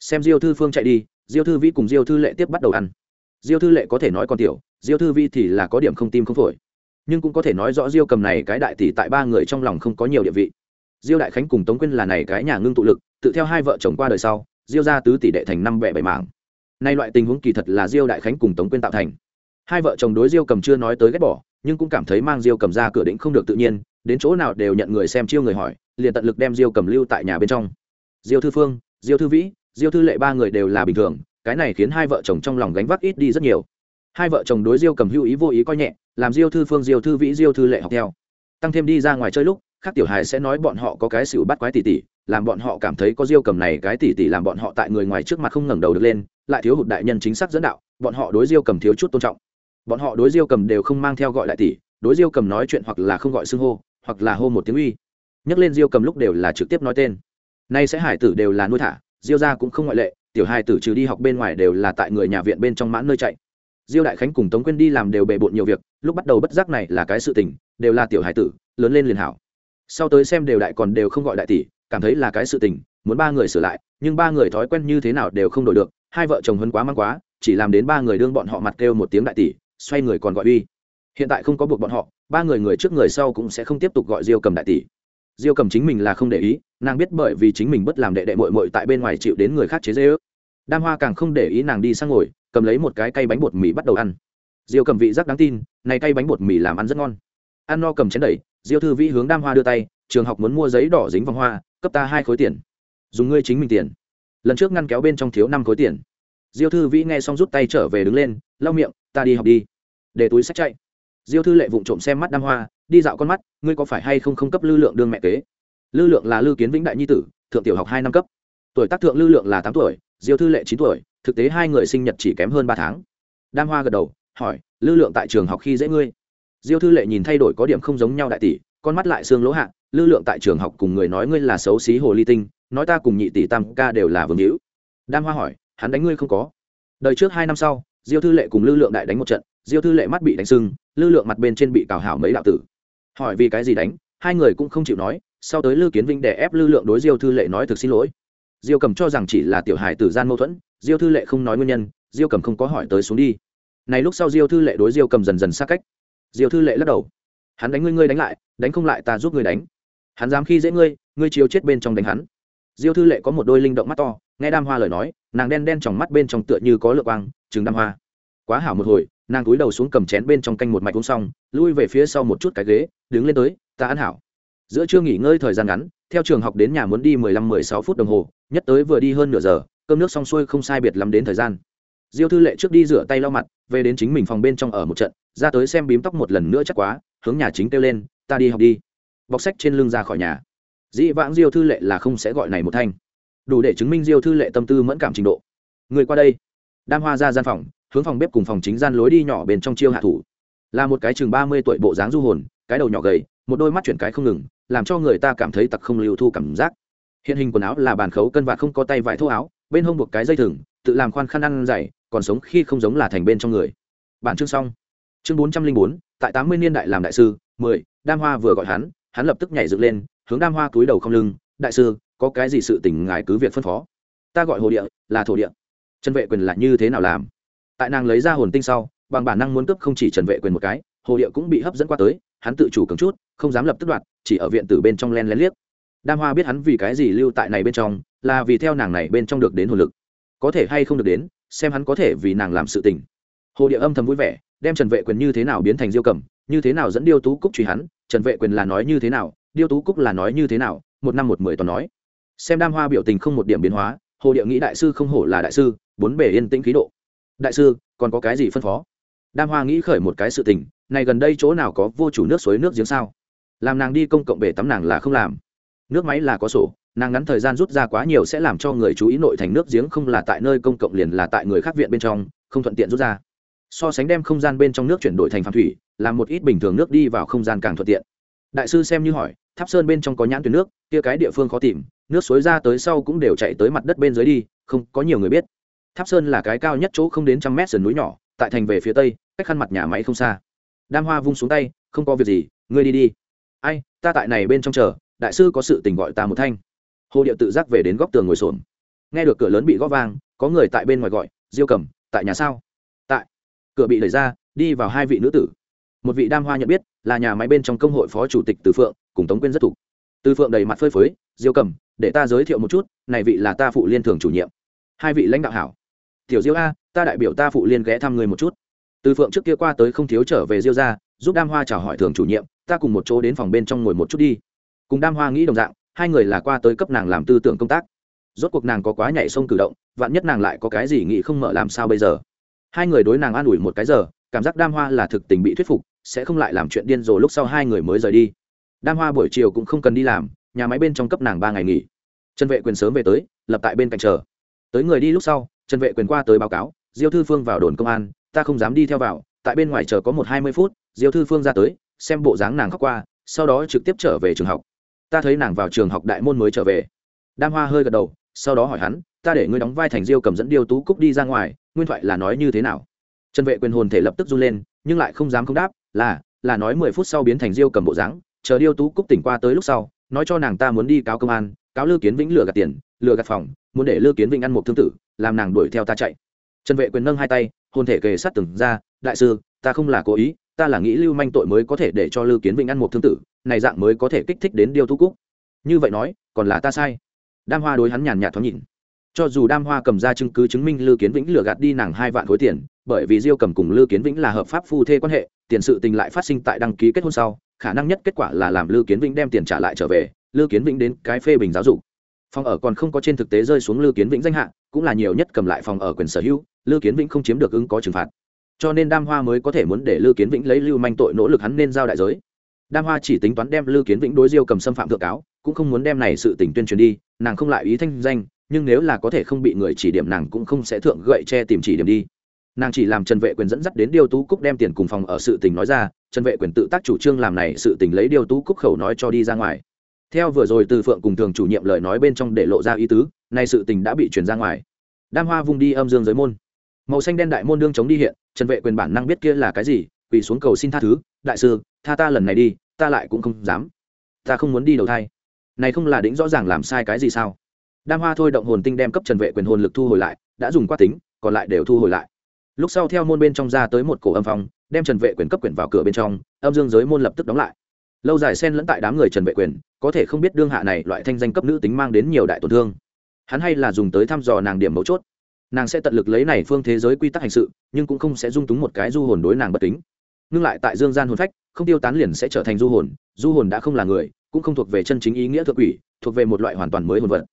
Xem diêu thư phương chạy đi, diêu thư vĩ cùng diêu thư lệ tiếp bắt đầu ăn. Diêu thư lệ có thể nói còn tiểu, diêu thư vi thì là có điểm không tim không phổi. Nhưng cũng có thể nói rõ diêu cầm này cái đại tỷ tại ba người trong lòng không có nhiều địa vị. Diêu đại khánh cùng tống quyên là này cái nhà ngưng tụ lực tự theo hai vợ chồng qua đời sau, diêu ra tứ tỷ đệ thành năm bẻ bảy mảng. Nay loại tình huống kỳ thật là diêu đại khánh cùng tống quyên tạo thành. Hai vợ chồng đối diêu cầm chưa nói tới ghét bỏ, nhưng cũng cảm thấy mang diêu cầm ra cửa định không được tự nhiên, đến chỗ nào đều nhận người xem chiêu người hỏi, liền tận lực đem diêu cầm lưu tại nhà bên trong. Diêu thư phương, diêu thư vĩ, diêu thư lệ ba người đều là bình thường, cái này khiến hai vợ chồng trong lòng gánh vác ít đi rất nhiều. Hai vợ chồng đối diêu cầm hưu ý vô ý coi nhẹ, làm diêu thư phương, diêu thư vĩ, diêu thư lệ học theo. Tăng thêm đi ra ngoài chơi lúc, khác tiểu hài sẽ nói bọn họ có cái xỉu bắt quái tỷ tỷ làm bọn họ cảm thấy có diêu cầm này cái tỷ tỷ làm bọn họ tại người ngoài trước mặt không ngẩng đầu được lên, lại thiếu hụt đại nhân chính xác dẫn đạo, bọn họ đối diêu cầm thiếu chút tôn trọng. Bọn họ đối diêu cầm đều không mang theo gọi đại tỷ đối diêu cầm nói chuyện hoặc là không gọi xưng hô, hoặc là hô một tiếng uy. Nhắc lên diêu cầm lúc đều là trực tiếp nói tên. Nay sẽ hải tử đều là nuôi thả, diêu ra cũng không ngoại lệ, tiểu hai tử trừ đi học bên ngoài đều là tại người nhà viện bên trong mãn nơi chạy. Diêu đại khánh cùng tống quyên đi làm đều bề bộn nhiều việc, lúc bắt đầu bất giác này là cái sự tình, đều là tiểu hải tử, lớn lên liền hảo. Sau tới xem đều đại còn đều không gọi đại tỷ cảm thấy là cái sự tình, muốn ba người sửa lại, nhưng ba người thói quen như thế nào đều không đổi được, hai vợ chồng hơn quá mang quá, chỉ làm đến ba người đương bọn họ mặt kêu một tiếng đại tỷ, xoay người còn gọi uy. Hiện tại không có buộc bọn họ, ba người người trước người sau cũng sẽ không tiếp tục gọi diêu cầm đại tỷ. Diêu cầm chính mình là không để ý, nàng biết bởi vì chính mình bất làm đệ đệ mội mội tại bên ngoài chịu đến người khác chế dễ ước đam hoa càng không để ý nàng đi sang ngồi, cầm lấy một cái cây bánh bột mì bắt đầu ăn. Diêu cầm vị giác đáng tin, này cây bánh bột mì làm ăn rất ngon. Ăn no cầm chén đẩy, diêu thư vĩ hướng đam hoa đưa tay, trường học muốn mua giấy đỏ dính vòng hoa cấp ta hai khối tiền. Dùng ngươi chính mình tiền. Lần trước ngăn kéo bên trong thiếu năm khối tiền. Diêu thư vĩ nghe xong rút tay trở về đứng lên, lau miệng, ta đi học đi. Để túi sách chạy. Diêu thư lệ vụng trộm xem mắt đam hoa, đi dạo con mắt, ngươi có phải hay không không cấp lưu lượng đương mẹ kế? Lưu lượng là lưu kiến vĩnh đại nhi tử, thượng tiểu học hai năm cấp. Tuổi tác thượng lưu lượng là tám tuổi, diêu thư lệ chín tuổi, thực tế hai người sinh nhật chỉ kém hơn ba tháng. Đam hoa gật đầu, hỏi lưu lượng tại trường học khi dễ ngươi? Diêu thư lệ nhìn thay đổi có điểm không giống nhau đại tỷ, con mắt lại xương lỗ hạ lưu lượng tại trường học cùng người nói ngươi là xấu xí hồ ly tinh, nói ta cùng nhị tỷ tam ca đều là vương hữu. Đam hoa hỏi, hắn đánh ngươi không có. Đời trước hai năm sau, diêu thư lệ cùng lưu lượng đại đánh một trận, diêu thư lệ mắt bị đánh sưng lưu lượng mặt bên trên bị cào hảo mấy đạo tử. Hỏi vì cái gì đánh, hai người cũng không chịu nói, sau tới lưu kiến vinh để ép lưu lượng đối diêu thư lệ nói thực xin lỗi. Diêu cầm cho rằng chỉ là tiểu hài tử gian mâu thuẫn, diêu thư lệ không nói nguyên nhân, diêu cầm không có hỏi tới xuống đi. Này lúc sau diêu thư lệ đối diêu cầm dần dần xa cách. Diêu thư lệ lắc đầu, hắn đánh ngươi ngươi đánh lại, đánh không lại ta giúp ngươi đánh hắn dám khi dễ ngươi ngươi chiếu chết bên trong đánh hắn. Diêu thư lệ có một đôi linh động mắt to, nghe đam hoa lời nói, nàng đen đen trong mắt bên trong tựa như có lựa quang chừng đam hoa. Quá hảo một hồi, nàng cúi đầu xuống cầm chén bên trong canh một mạch uống xong, lui về phía sau một chút cái ghế, đứng lên tới, ta ăn hảo. Giữa trưa nghỉ ngơi thời gian ngắn, theo trường học đến nhà muốn đi mười lăm, mười sáu phút đồng hồ, nhất tới vừa đi hơn nửa giờ, cơm nước xong xuôi không sai biệt lắm đến thời gian. Diêu thư lệ trước đi rửa tay lau mặt, về đến chính mình phòng bên trong ở một trận, ra tới xem bím tóc một lần nữa chắc quá, hướng nhà chính kêu lên, ta đi học đi bọc sách trên lưng ra khỏi nhà. Dĩ vãng diêu thư lệ là không sẽ gọi này một thanh. Đủ để chứng minh diêu thư lệ tâm tư mẫn cảm trình độ. Người qua đây. Đam hoa ra gian phòng, hướng phòng bếp cùng phòng chính gian lối đi nhỏ bên trong chiêu hạ thủ. Là một cái chừng ba mươi tuổi bộ dáng du hồn, cái đầu nhỏ gầy, một đôi mắt chuyển cái không ngừng, làm cho người ta cảm thấy tặc không lưu thu cảm giác. Hiện hình quần áo là bàn khấu cân vạt không có tay vải thô áo, bên hông buộc cái dây thừng, tự làm khoan khăn ăn dày, còn sống khi không giống là thành bên trong người. Bản chương xong. Chương bốn trăm linh bốn, tại tám mươi niên đại làm đại sư, mười, đam hoa vừa gọi hắn hắn lập tức nhảy dựng lên, hướng đam hoa túi đầu không lưng, đại sư, có cái gì sự tình ngài cứ việc phân phó. Ta gọi hồ địa, là thổ địa. Trần vệ quyền là như thế nào làm? Tại nàng lấy ra hồn tinh sau, bằng bản năng muốn cướp không chỉ trần vệ quyền một cái, hồ địa cũng bị hấp dẫn qua tới, hắn tự chủ cứng chút, không dám lập tức đoạt, chỉ ở viện tử bên trong len lén liếc. Đam hoa biết hắn vì cái gì lưu tại này bên trong, là vì theo nàng này bên trong được đến hồn lực. Có thể hay không được đến, xem hắn có thể vì nàng làm sự tình. Hồ địa âm thầm vui vẻ, đem trần vệ quyền như thế nào biến thành diêu cầm, như thế nào dẫn điêu tú cúc truy hắn trần vệ quyền là nói như thế nào, điêu tú cúc là nói như thế nào, một năm một mười toàn nói. Xem đam hoa biểu tình không một điểm biến hóa, hồ điệu nghĩ đại sư không hổ là đại sư, bốn bể yên tĩnh khí độ. Đại sư, còn có cái gì phân phó? Đam hoa nghĩ khởi một cái sự tình, này gần đây chỗ nào có vô chủ nước suối nước giếng sao? Làm nàng đi công cộng bể tắm nàng là không làm. Nước máy là có sổ, nàng ngắn thời gian rút ra quá nhiều sẽ làm cho người chú ý nội thành nước giếng không là tại nơi công cộng liền là tại người khác viện bên trong, không thuận tiện rút ra so sánh đem không gian bên trong nước chuyển đổi thành phản thủy, làm một ít bình thường nước đi vào không gian càng thuận tiện. Đại sư xem như hỏi, tháp sơn bên trong có nhãn tuyến nước, kia cái địa phương khó tìm, nước suối ra tới sau cũng đều chạy tới mặt đất bên dưới đi, không có nhiều người biết. Tháp sơn là cái cao nhất chỗ không đến trăm mét sườn núi nhỏ, tại thành về phía tây, cách khăn mặt nhà máy không xa. Đam hoa vung xuống tay, không có việc gì, ngươi đi đi. Ai, ta tại này bên trong chờ, đại sư có sự tình gọi ta một thanh. Hồ điệu tự giác về đến góc tường ngồi xổm. Nghe được cửa lớn bị gõ vang, có người tại bên ngoài gọi, diêu cầm, tại nhà sao? Cửa bị đẩy ra, đi vào hai vị nữ tử. Một vị đam hoa nhận biết, là nhà máy bên trong công hội phó chủ tịch từ phượng, cùng tống quyên rất thục từ phượng đầy mặt phơi phới, diêu cầm để ta giới thiệu một chút, này vị là ta phụ liên thường chủ nhiệm. Hai vị lãnh đạo hảo. Tiểu diêu a, ta đại biểu ta phụ liên ghé thăm người một chút. Từ phượng trước kia qua tới không thiếu trở về diêu ra giúp đam hoa chào hỏi thường chủ nhiệm, ta cùng một chỗ đến phòng bên trong ngồi một chút đi. Cùng đam hoa nghĩ đồng dạng, hai người là qua tới cấp nàng làm tư tưởng công tác. Rốt cuộc nàng có quá nhảy sông cử động, vạn nhất nàng lại có cái gì nghĩ không mở làm sao bây giờ? Hai người đối nàng an ủi một cái giờ, cảm giác đam hoa là thực tình bị thuyết phục, sẽ không lại làm chuyện điên rồ lúc sau hai người mới rời đi. Đam hoa buổi chiều cũng không cần đi làm, nhà máy bên trong cấp nàng ba ngày nghỉ. Trần vệ quyền sớm về tới, lập tại bên cạnh chờ. Tới người đi lúc sau, trần vệ quyền qua tới báo cáo, diêu thư phương vào đồn công an, ta không dám đi theo vào, tại bên ngoài chờ có một hai mươi phút, diêu thư phương ra tới, xem bộ dáng nàng khóc qua, sau đó trực tiếp trở về trường học. Ta thấy nàng vào trường học đại môn mới trở về. Đam hoa hơi gật đầu, sau đó hỏi hắn, ta để ngươi đóng vai thành diêu cầm dẫn điêu tú cúc đi ra ngoài nguyên thoại là nói như thế nào? Trần vệ quyền hồn thể lập tức run lên, nhưng lại không dám không đáp, là là nói mười phút sau biến thành diêu cầm bộ dáng, chờ điêu tú cúc tỉnh qua tới lúc sau, nói cho nàng ta muốn đi cáo công an, cáo lư kiến vĩnh lừa gạt tiền, lừa gạt phòng, muốn để lư kiến vĩnh ăn một thương tử, làm nàng đuổi theo ta chạy. Trần vệ quyền nâng hai tay, hồn thể kề sát từng ra, đại sư, ta không là cố ý, ta là nghĩ lưu manh tội mới có thể để cho lư kiến vĩnh ăn một thương tử, này dạng mới có thể kích thích đến điêu tú cúc. Như vậy nói, còn là ta sai. Đam hoa đối hắn nhàn nhạt thoáng nhìn cho dù đam hoa cầm ra chứng cứ chứng minh lư kiến vĩnh lừa gạt đi nàng hai vạn khối tiền, bởi vì diêu cầm cùng lư kiến vĩnh là hợp pháp phu thê quan hệ, tiền sự tình lại phát sinh tại đăng ký kết hôn sau, khả năng nhất kết quả là làm lư kiến vĩnh đem tiền trả lại trở về, lư kiến vĩnh đến cái phê bình giáo dục. Phòng ở còn không có trên thực tế rơi xuống lư kiến vĩnh danh hạ, cũng là nhiều nhất cầm lại phòng ở quyền sở hữu, lư kiến vĩnh không chiếm được ứng có trừng phạt. Cho nên đam hoa mới có thể muốn để lư kiến vĩnh lấy lưu manh tội nỗ lực hắn nên giao đại giới. Đam hoa chỉ tính toán đem lư kiến vĩnh đối diêu cầm xâm phạm thượng cáo, cũng không muốn đem này sự tình tuyên truyền đi, nàng không lại ý thanh danh nhưng nếu là có thể không bị người chỉ điểm nàng cũng không sẽ thượng gậy che tìm chỉ điểm đi. Nàng chỉ làm trần vệ quyền dẫn dắt đến điêu tú cúc đem tiền cùng phòng ở sự tình nói ra, trần vệ quyền tự tác chủ trương làm này sự tình lấy điêu tú cúc khẩu nói cho đi ra ngoài. Theo vừa rồi từ phượng cùng thường chủ nhiệm lời nói bên trong để lộ ra ý tứ, nay sự tình đã bị truyền ra ngoài. Đam hoa vung đi âm dương giới môn. Màu xanh đen đại môn đương chống đi hiện, trần vệ quyền bản năng biết kia là cái gì, quỳ xuống cầu xin tha thứ, đại sư, tha ta lần này đi, ta lại cũng không dám. Ta không muốn đi đầu thai. Này không là đĩnh rõ ràng làm sai cái gì sao? Đam hoa thôi động hồn tinh đem cấp trần vệ quyền hồn lực thu hồi lại, đã dùng qua tính, còn lại đều thu hồi lại. Lúc sau theo môn bên trong ra tới một cổ âm phong, đem trần vệ quyền cấp quyền vào cửa bên trong, âm dương giới môn lập tức đóng lại. Lâu dài xen lẫn tại đám người trần vệ quyền, có thể không biết đương hạ này loại thanh danh cấp nữ tính mang đến nhiều đại tổn thương. Hắn hay là dùng tới thăm dò nàng điểm mấu chốt. Nàng sẽ tận lực lấy này phương thế giới quy tắc hành sự, nhưng cũng không sẽ dung túng một cái du hồn đối nàng bất kính. Ngưng lại tại dương gian hồn phách, không tiêu tán liền sẽ trở thành du hồn du hồn đã không là người, cũng không thuộc về chân chính ý nghĩa thượng quỷ, thuộc về một loại hoàn toàn mới hồn vật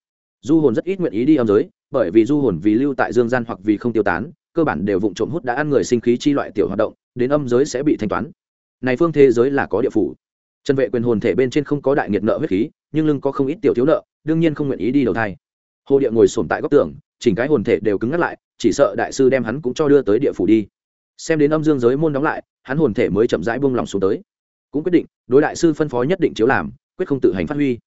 du hồn rất ít nguyện ý đi âm giới, bởi vì du hồn vì lưu tại dương gian hoặc vì không tiêu tán, cơ bản đều vụng trộm hút đã ăn người sinh khí chi loại tiểu hoạt động, đến âm giới sẽ bị thanh toán. Này phương thế giới là có địa phủ. Trần vệ quyền hồn thể bên trên không có đại nghiệt nợ huyết khí, nhưng lưng có không ít tiểu thiếu nợ, đương nhiên không nguyện ý đi đầu thai. Hồ địa ngồi sổm tại góc tường, chỉnh cái hồn thể đều cứng ngắt lại, chỉ sợ đại sư đem hắn cũng cho đưa tới địa phủ đi. Xem đến âm dương giới môn đóng lại, hắn hồn thể mới chậm rãi buông lòng xuống tới. Cũng quyết định, đối đại sư phân phó nhất định chiếu làm, quyết không tự hành phát huy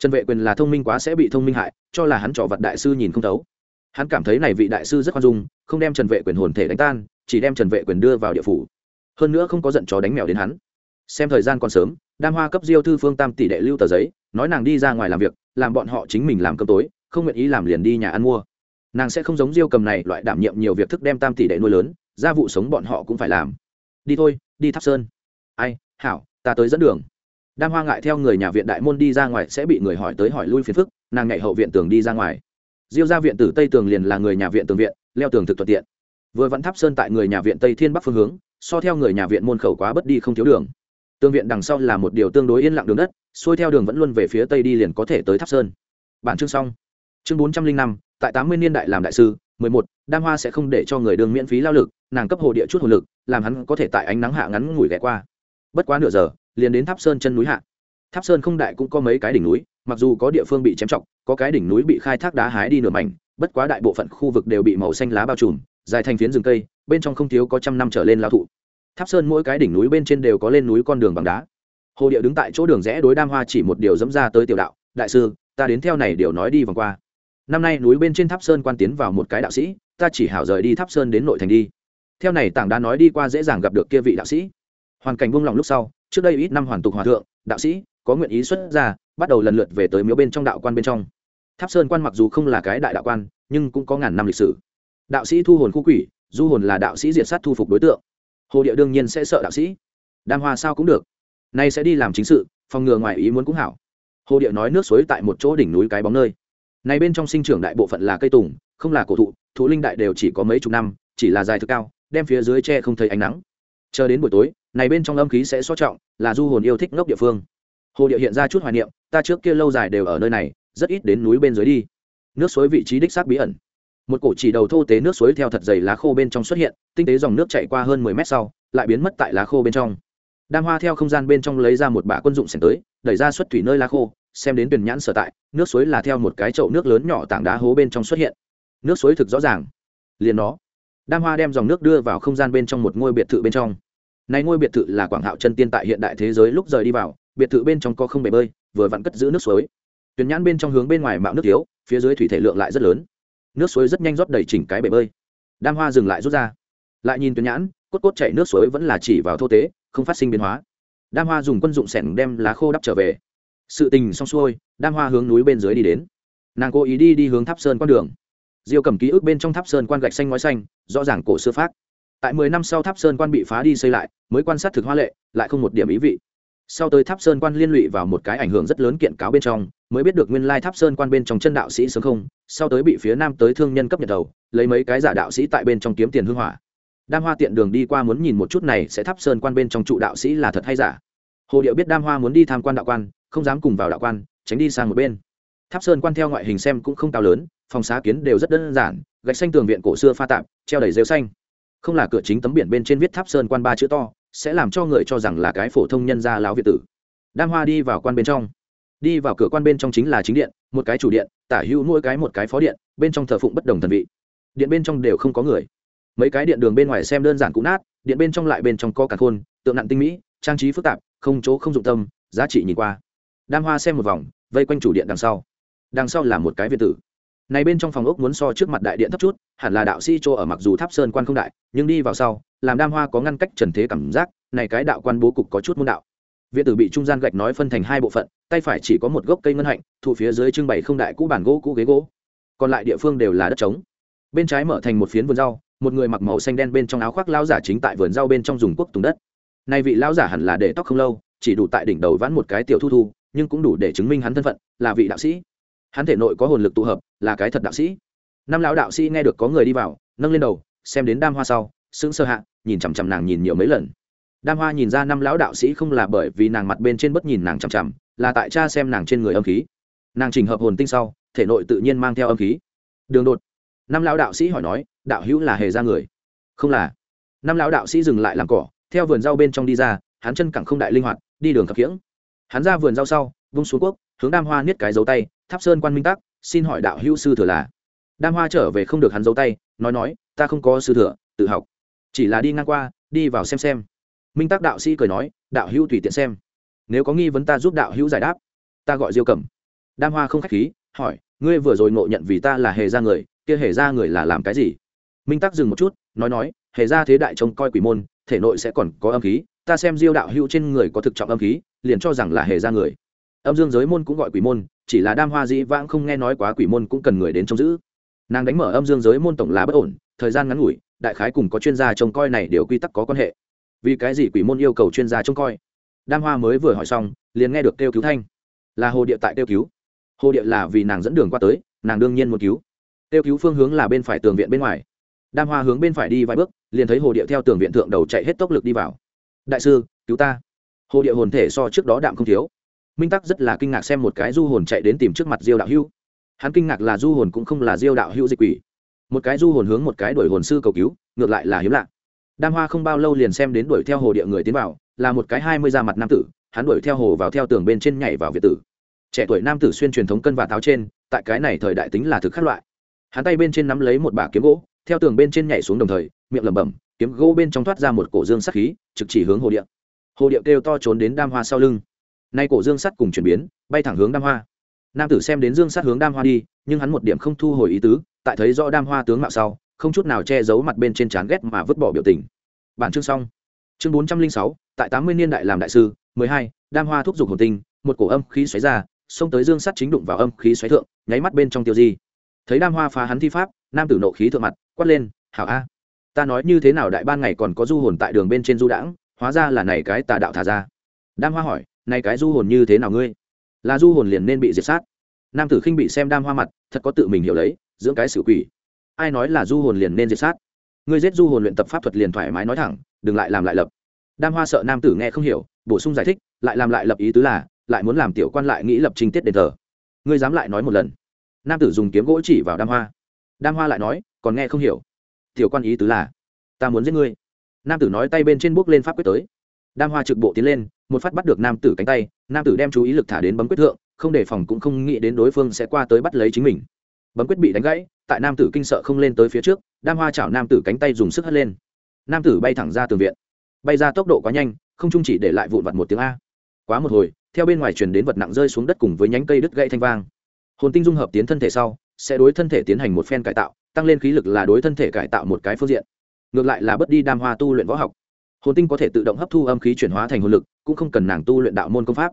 trần vệ quyền là thông minh quá sẽ bị thông minh hại, cho là hắn trò vật đại sư nhìn không thấu. Hắn cảm thấy này vị đại sư rất khoan dung, không đem trần vệ quyền hồn thể đánh tan, chỉ đem trần vệ quyền đưa vào địa phủ. Hơn nữa không có giận chó đánh mèo đến hắn. Xem thời gian còn sớm, đam hoa cấp diêu thư phương tam tỷ đệ lưu tờ giấy, nói nàng đi ra ngoài làm việc, làm bọn họ chính mình làm cơm tối, không nguyện ý làm liền đi nhà ăn mua. Nàng sẽ không giống diêu cầm này loại đảm nhiệm nhiều việc thức đem tam tỷ đệ nuôi lớn, gia vụ sống bọn họ cũng phải làm. Đi thôi, đi tháp sơn. Ai, hảo, ta tới dẫn đường đam hoa ngại theo người nhà viện đại môn đi ra ngoài sẽ bị người hỏi tới hỏi lui phiền phức, nàng nhảy hậu viện tường đi ra ngoài. Diêu ra viện tử tây tường liền là người nhà viện tường viện, leo tường thực thuận tiện. Vừa vẫn tháp sơn tại người nhà viện tây thiên bắc phương hướng, so theo người nhà viện môn khẩu quá bất đi không thiếu đường. Tương viện đằng sau là một điều tương đối yên lặng đường đất, xuôi theo đường vẫn luôn về phía tây đi liền có thể tới tháp sơn. Bản chương xong. Chương bốn trăm linh năm, tại tám mươi niên đại làm đại sư, mười một, đam hoa sẽ không để cho người đường miễn phí lao lực, nàng cấp hồ địa chút hồ lực, làm hắn có thể tại ánh nắng hạ ngắn ngủi ghé qua. Bất quá nửa giờ liền đến tháp sơn chân núi hạ. Tháp sơn không đại cũng có mấy cái đỉnh núi, mặc dù có địa phương bị chém trọc có cái đỉnh núi bị khai thác đá hái đi nửa mảnh, bất quá đại bộ phận khu vực đều bị màu xanh lá bao trùm, dài thành phiến rừng cây, bên trong không thiếu có trăm năm trở lên lao thụ. Tháp sơn mỗi cái đỉnh núi bên trên đều có lên núi con đường bằng đá. Hồ địa đứng tại chỗ đường rẽ đối đam hoa chỉ một điều dẫm ra tới tiểu đạo, đại sư, ta đến theo này điều nói đi vòng qua. Năm nay núi bên trên tháp sơn quan tiến vào một cái đạo sĩ, ta chỉ hảo rời đi tháp sơn đến nội thành đi. Theo này tảng đá nói đi qua dễ dàng gặp được kia vị đạo sĩ. Hoàn cảnh buông lòng lúc sau trước đây ít năm hoàn tục hòa thượng, đạo sĩ, có nguyện ý xuất ra bắt đầu lần lượt về tới miếu bên trong đạo quan bên trong. Tháp sơn quan mặc dù không là cái đại đạo quan, nhưng cũng có ngàn năm lịch sử. Đạo sĩ thu hồn khu quỷ, du hồn là đạo sĩ diệt sát thu phục đối tượng. Hồ địa đương nhiên sẽ sợ đạo sĩ. Đam hoa sao cũng được. Nay sẽ đi làm chính sự, phòng ngừa ngoài ý muốn cũng hảo. Hồ địa nói nước suối tại một chỗ đỉnh núi cái bóng nơi. Này bên trong sinh trưởng đại bộ phận là cây tùng, không là cổ thụ thụ linh đại đều chỉ có mấy chục năm, chỉ là dài thực cao, đem phía dưới tre không thấy ánh nắng. Chờ đến buổi tối này bên trong âm khí sẽ so trọng, là du hồn yêu thích ngốc địa phương. Hồ địa hiện ra chút hoài niệm, ta trước kia lâu dài đều ở nơi này, rất ít đến núi bên dưới đi. Nước suối vị trí đích xác bí ẩn. Một cổ chỉ đầu thô tế nước suối theo thật dày lá khô bên trong xuất hiện, tinh tế dòng nước chạy qua hơn mười mét sau, lại biến mất tại lá khô bên trong. Đam hoa theo không gian bên trong lấy ra một bả quân dụng sẻng tới, đẩy ra xuất thủy nơi lá khô, xem đến tuyển nhãn sở tại, nước suối là theo một cái chậu nước lớn nhỏ tảng đá hố bên trong xuất hiện. Nước suối thực rõ ràng. Liền nó. Đam hoa đem dòng nước đưa vào không gian bên trong một ngôi biệt thự bên trong này ngôi biệt thự là quảng hạo chân tiên tại hiện đại thế giới lúc rời đi vào, biệt thự bên trong có không bể bơi, vừa vặn cất giữ nước suối. Tuyển nhãn bên trong hướng bên ngoài mạo nước thiếu, phía dưới thủy thể lượng lại rất lớn. Nước suối rất nhanh rót đầy chỉnh cái bể bơi. Đam hoa dừng lại rút ra. Lại nhìn tuyển nhãn, cốt cốt chạy nước suối vẫn là chỉ vào thô tế, không phát sinh biến hóa. Đam hoa dùng quân dụng sẻng đem lá khô đắp trở về. Sự tình xong xuôi, đam hoa hướng núi bên dưới đi đến. Nàng cố ý đi đi hướng tháp sơn con đường. Diêu cầm ký ức bên trong tháp sơn quan gạch xanh ngói xanh, rõ ràng cổ xưa phát tại mười năm sau tháp sơn quan bị phá đi xây lại, mới quan sát thực hoa lệ, lại không một điểm ý vị. Sau tới tháp sơn quan liên lụy vào một cái ảnh hưởng rất lớn kiện cáo bên trong, mới biết được nguyên lai tháp sơn quan bên trong chân đạo sĩ sớm không, sau tới bị phía nam tới thương nhân cấp nhật đầu, lấy mấy cái giả đạo sĩ tại bên trong kiếm tiền hư hỏa. Đam hoa tiện đường đi qua muốn nhìn một chút này sẽ tháp sơn quan bên trong trụ đạo sĩ là thật hay giả. Hồ điệu biết đam hoa muốn đi tham quan đạo quan, không dám cùng vào đạo quan, tránh đi sang một bên. Tháp sơn quan theo ngoại hình xem cũng không cao lớn, phòng xá kiến đều rất đơn giản, gạch xanh tường viện cổ xưa pha tạp, treo đầy rêu xanh không là cửa chính tấm biển bên trên viết tháp sơn quan ba chữ to, sẽ làm cho người cho rằng là cái phổ thông nhân gia lão việt tử. Đam hoa đi vào quan bên trong. Đi vào cửa quan bên trong chính là chính điện, một cái chủ điện, tả hữu mỗi cái một cái phó điện, bên trong thờ phụng bất đồng thần vị. Điện bên trong đều không có người. Mấy cái điện đường bên ngoài xem đơn giản cũng nát, điện bên trong lại bên trong có cả khôn tượng nặng tinh mỹ, trang trí phức tạp, không chỗ không dụng tâm, giá trị nhìn qua. Đam hoa xem một vòng, vây quanh chủ điện đằng sau. Đằng sau là một cái việt tử này bên trong phòng ốc muốn so trước mặt đại điện thấp chút, hẳn là đạo sĩ chỗ ở mặc dù tháp sơn quan không đại, nhưng đi vào sau, làm đam hoa có ngăn cách trần thế cảm giác, này cái đạo quan bố cục có chút môn đạo. Viện tử bị trung gian gạch nói phân thành hai bộ phận, tay phải chỉ có một gốc cây ngân hạnh thụ phía dưới trưng bày không đại cũ bản gỗ cũ ghế gỗ. Còn lại địa phương đều là đất trống. Bên trái mở thành một phiến vườn rau, một người mặc màu xanh đen bên trong áo khoác lao giả chính tại vườn rau bên trong dùng quốc tùng đất. Nay vị lao giả hẳn là để tóc không lâu, chỉ đủ tại đỉnh đầu vãn một cái tiểu thu thu, nhưng cũng đủ để chứng minh hắn thân phận, là vị đạo sĩ hắn thể nội có hồn lực tụ hợp, là cái thật đạo sĩ. Năm lão đạo sĩ nghe được có người đi vào, nâng lên đầu, xem đến đam hoa sau, sững sơ hạ, nhìn chằm chằm nàng nhìn nhiều mấy lần. Đam hoa nhìn ra năm lão đạo sĩ không là bởi vì nàng mặt bên trên bất nhìn nàng chằm chằm, là tại cha xem nàng trên người âm khí. Nàng trình hợp hồn tinh sau, thể nội tự nhiên mang theo âm khí. Đường đột. Năm lão đạo sĩ hỏi nói, đạo hữu là hề ra người? Không là. Năm lão đạo sĩ dừng lại làm cỏ, theo vườn rau bên trong đi ra, hắn chân cẳng không đại linh hoạt, đi đường khập khiễng. Hắn ra vườn rau sau, vung xuống quốc, hướng đam hoa niết cái dấu tay tháp sơn quan minh tắc, xin hỏi đạo hữu sư thừa là? Đam hoa trở về không được hắn giấu tay, nói nói, ta không có sư thừa, tự học. Chỉ là đi ngang qua, đi vào xem xem. Minh tắc đạo sĩ cười nói, đạo hữu tùy tiện xem. Nếu có nghi vấn ta giúp đạo hữu giải đáp. Ta gọi diêu cẩm. Đam hoa không k h á c h khí, hỏi, ngươi vừa rồi ngộ nhận vì ta là hề ra người, kia hề ra người là làm cái gì? Minh tắc dừng một chút, nói nói, hề ra thế đại trông coi quỷ môn, thể nội sẽ còn có âm khí, ta xem diêu đạo hữu trên người có thực trọng âm khí, liền cho rằng là hề ra người âm dương giới môn cũng gọi quỷ môn, chỉ là đam hoa dĩ vãng không nghe nói quá quỷ môn cũng cần người đến trông giữ. Nàng đánh mở âm dương giới môn tổng là bất ổn, thời gian ngắn ngủi, đại khái cùng có chuyên gia trông coi này đều quy tắc có quan hệ. Vì cái gì quỷ môn yêu cầu chuyên gia trông coi? Đam hoa mới vừa hỏi xong, liền nghe được kêu cứu thanh. Là hồ địa tại kêu cứu. Hồ địa là vì nàng dẫn đường qua tới, nàng đương nhiên muốn cứu. Kêu cứu phương hướng là bên phải tường viện bên ngoài. Đam hoa hướng bên phải đi vài bước, liền thấy hồ địa theo tường viện thượng đầu chạy hết tốc lực đi vào. Đại sư, cứu ta. Hồ địa hồn thể so trước đó đạm không thiếu minh tắc rất là kinh ngạc xem một cái du hồn chạy đến tìm trước mặt diêu đạo hưu hắn kinh ngạc là du hồn cũng không là diêu đạo hưu dịch quỷ. Một cái du hồn hướng một cái đuổi hồn sư cầu cứu, ngược lại là hiếm lạ. Đam hoa không bao lâu liền xem đến đuổi theo hồ địa người tiến vào, là một cái hai mươi da mặt nam tử, hắn đuổi theo hồ vào theo tường bên trên nhảy vào việt tử. Trẻ tuổi nam tử xuyên truyền thống cân và tháo trên, tại cái này thời đại tính là thực khác loại. Hắn tay bên trên nắm lấy một bả kiếm gỗ, theo tường bên trên nhảy xuống đồng thời, miệng lẩm bẩm, kiếm gỗ bên trong thoát ra một cổ dương sắc khí, trực chỉ hướng hồ địa. Hồ địa kêu to trốn đến đam hoa sau lưng nay cổ dương sắt cùng chuyển biến, bay thẳng hướng đam hoa. Nam tử xem đến dương sắt hướng đam hoa đi, nhưng hắn một điểm không thu hồi ý tứ, tại thấy rõ đam hoa tướng mạo sau, không chút nào che giấu mặt bên trên trán ghét mà vứt bỏ biểu tình. Bản chương xong. Chương bốn trăm linh sáu, tại tám mươi niên đại làm đại sư, mười hai, đam hoa thúc giục hồn tinh, một cổ âm khí xoáy ra, xông tới dương sắt chính đụng vào âm khí xoáy thượng, nháy mắt bên trong tiêu di. Thấy đam hoa phá hắn thi pháp, nam tử nộ khí thượng mặt, quát lên, hảo a, ta nói như thế nào đại ban ngày còn có du hồn tại đường bên trên du đãng, hóa ra là này cái tà đạo thả ra. Đam hoa hỏi nay cái du hồn như thế nào ngươi? Là du hồn liền nên bị diệt sát. Nam tử khinh bị xem đam hoa mặt, thật có tự mình hiểu lấy, dưỡng cái xử quỷ. Ai nói là du hồn liền nên diệt sát? Ngươi giết du hồn luyện tập pháp thuật liền thoải mái nói thẳng, đừng lại làm lại lập. Đam hoa sợ nam tử nghe không hiểu, bổ sung giải thích, lại làm lại lập ý tứ là, lại muốn làm tiểu quan lại nghĩ lập trình tiết đền thờ. Ngươi dám lại nói một lần. Nam tử dùng kiếm gỗ chỉ vào đam hoa. Đam hoa lại nói, còn nghe không hiểu. Tiểu quan ý tứ là, ta muốn giết ngươi. Nam tử nói tay bên trên bước lên pháp quyết tới. Đam hoa trực bộ tiến lên một phát bắt được nam tử cánh tay, nam tử đem chú ý lực thả đến bấm quyết thượng, không đề phòng cũng không nghĩ đến đối phương sẽ qua tới bắt lấy chính mình. Bấm quyết bị đánh gãy, tại nam tử kinh sợ không lên tới phía trước, đam hoa chảo nam tử cánh tay dùng sức hất lên. Nam tử bay thẳng ra tường viện. Bay ra tốc độ quá nhanh, không chung chỉ để lại vụn vặt một tiếng a. Quá một hồi, theo bên ngoài truyền đến vật nặng rơi xuống đất cùng với nhánh cây đứt gãy thanh vang. Hồn tinh dung hợp tiến thân thể sau, sẽ đối thân thể tiến hành một phen cải tạo, tăng lên khí lực là đối thân thể cải tạo một cái phương diện. Ngược lại là bất đi đam hoa tu luyện võ học hồn tinh có thể tự động hấp thu âm khí chuyển hóa thành hồn lực, cũng không cần nàng tu luyện đạo môn công pháp.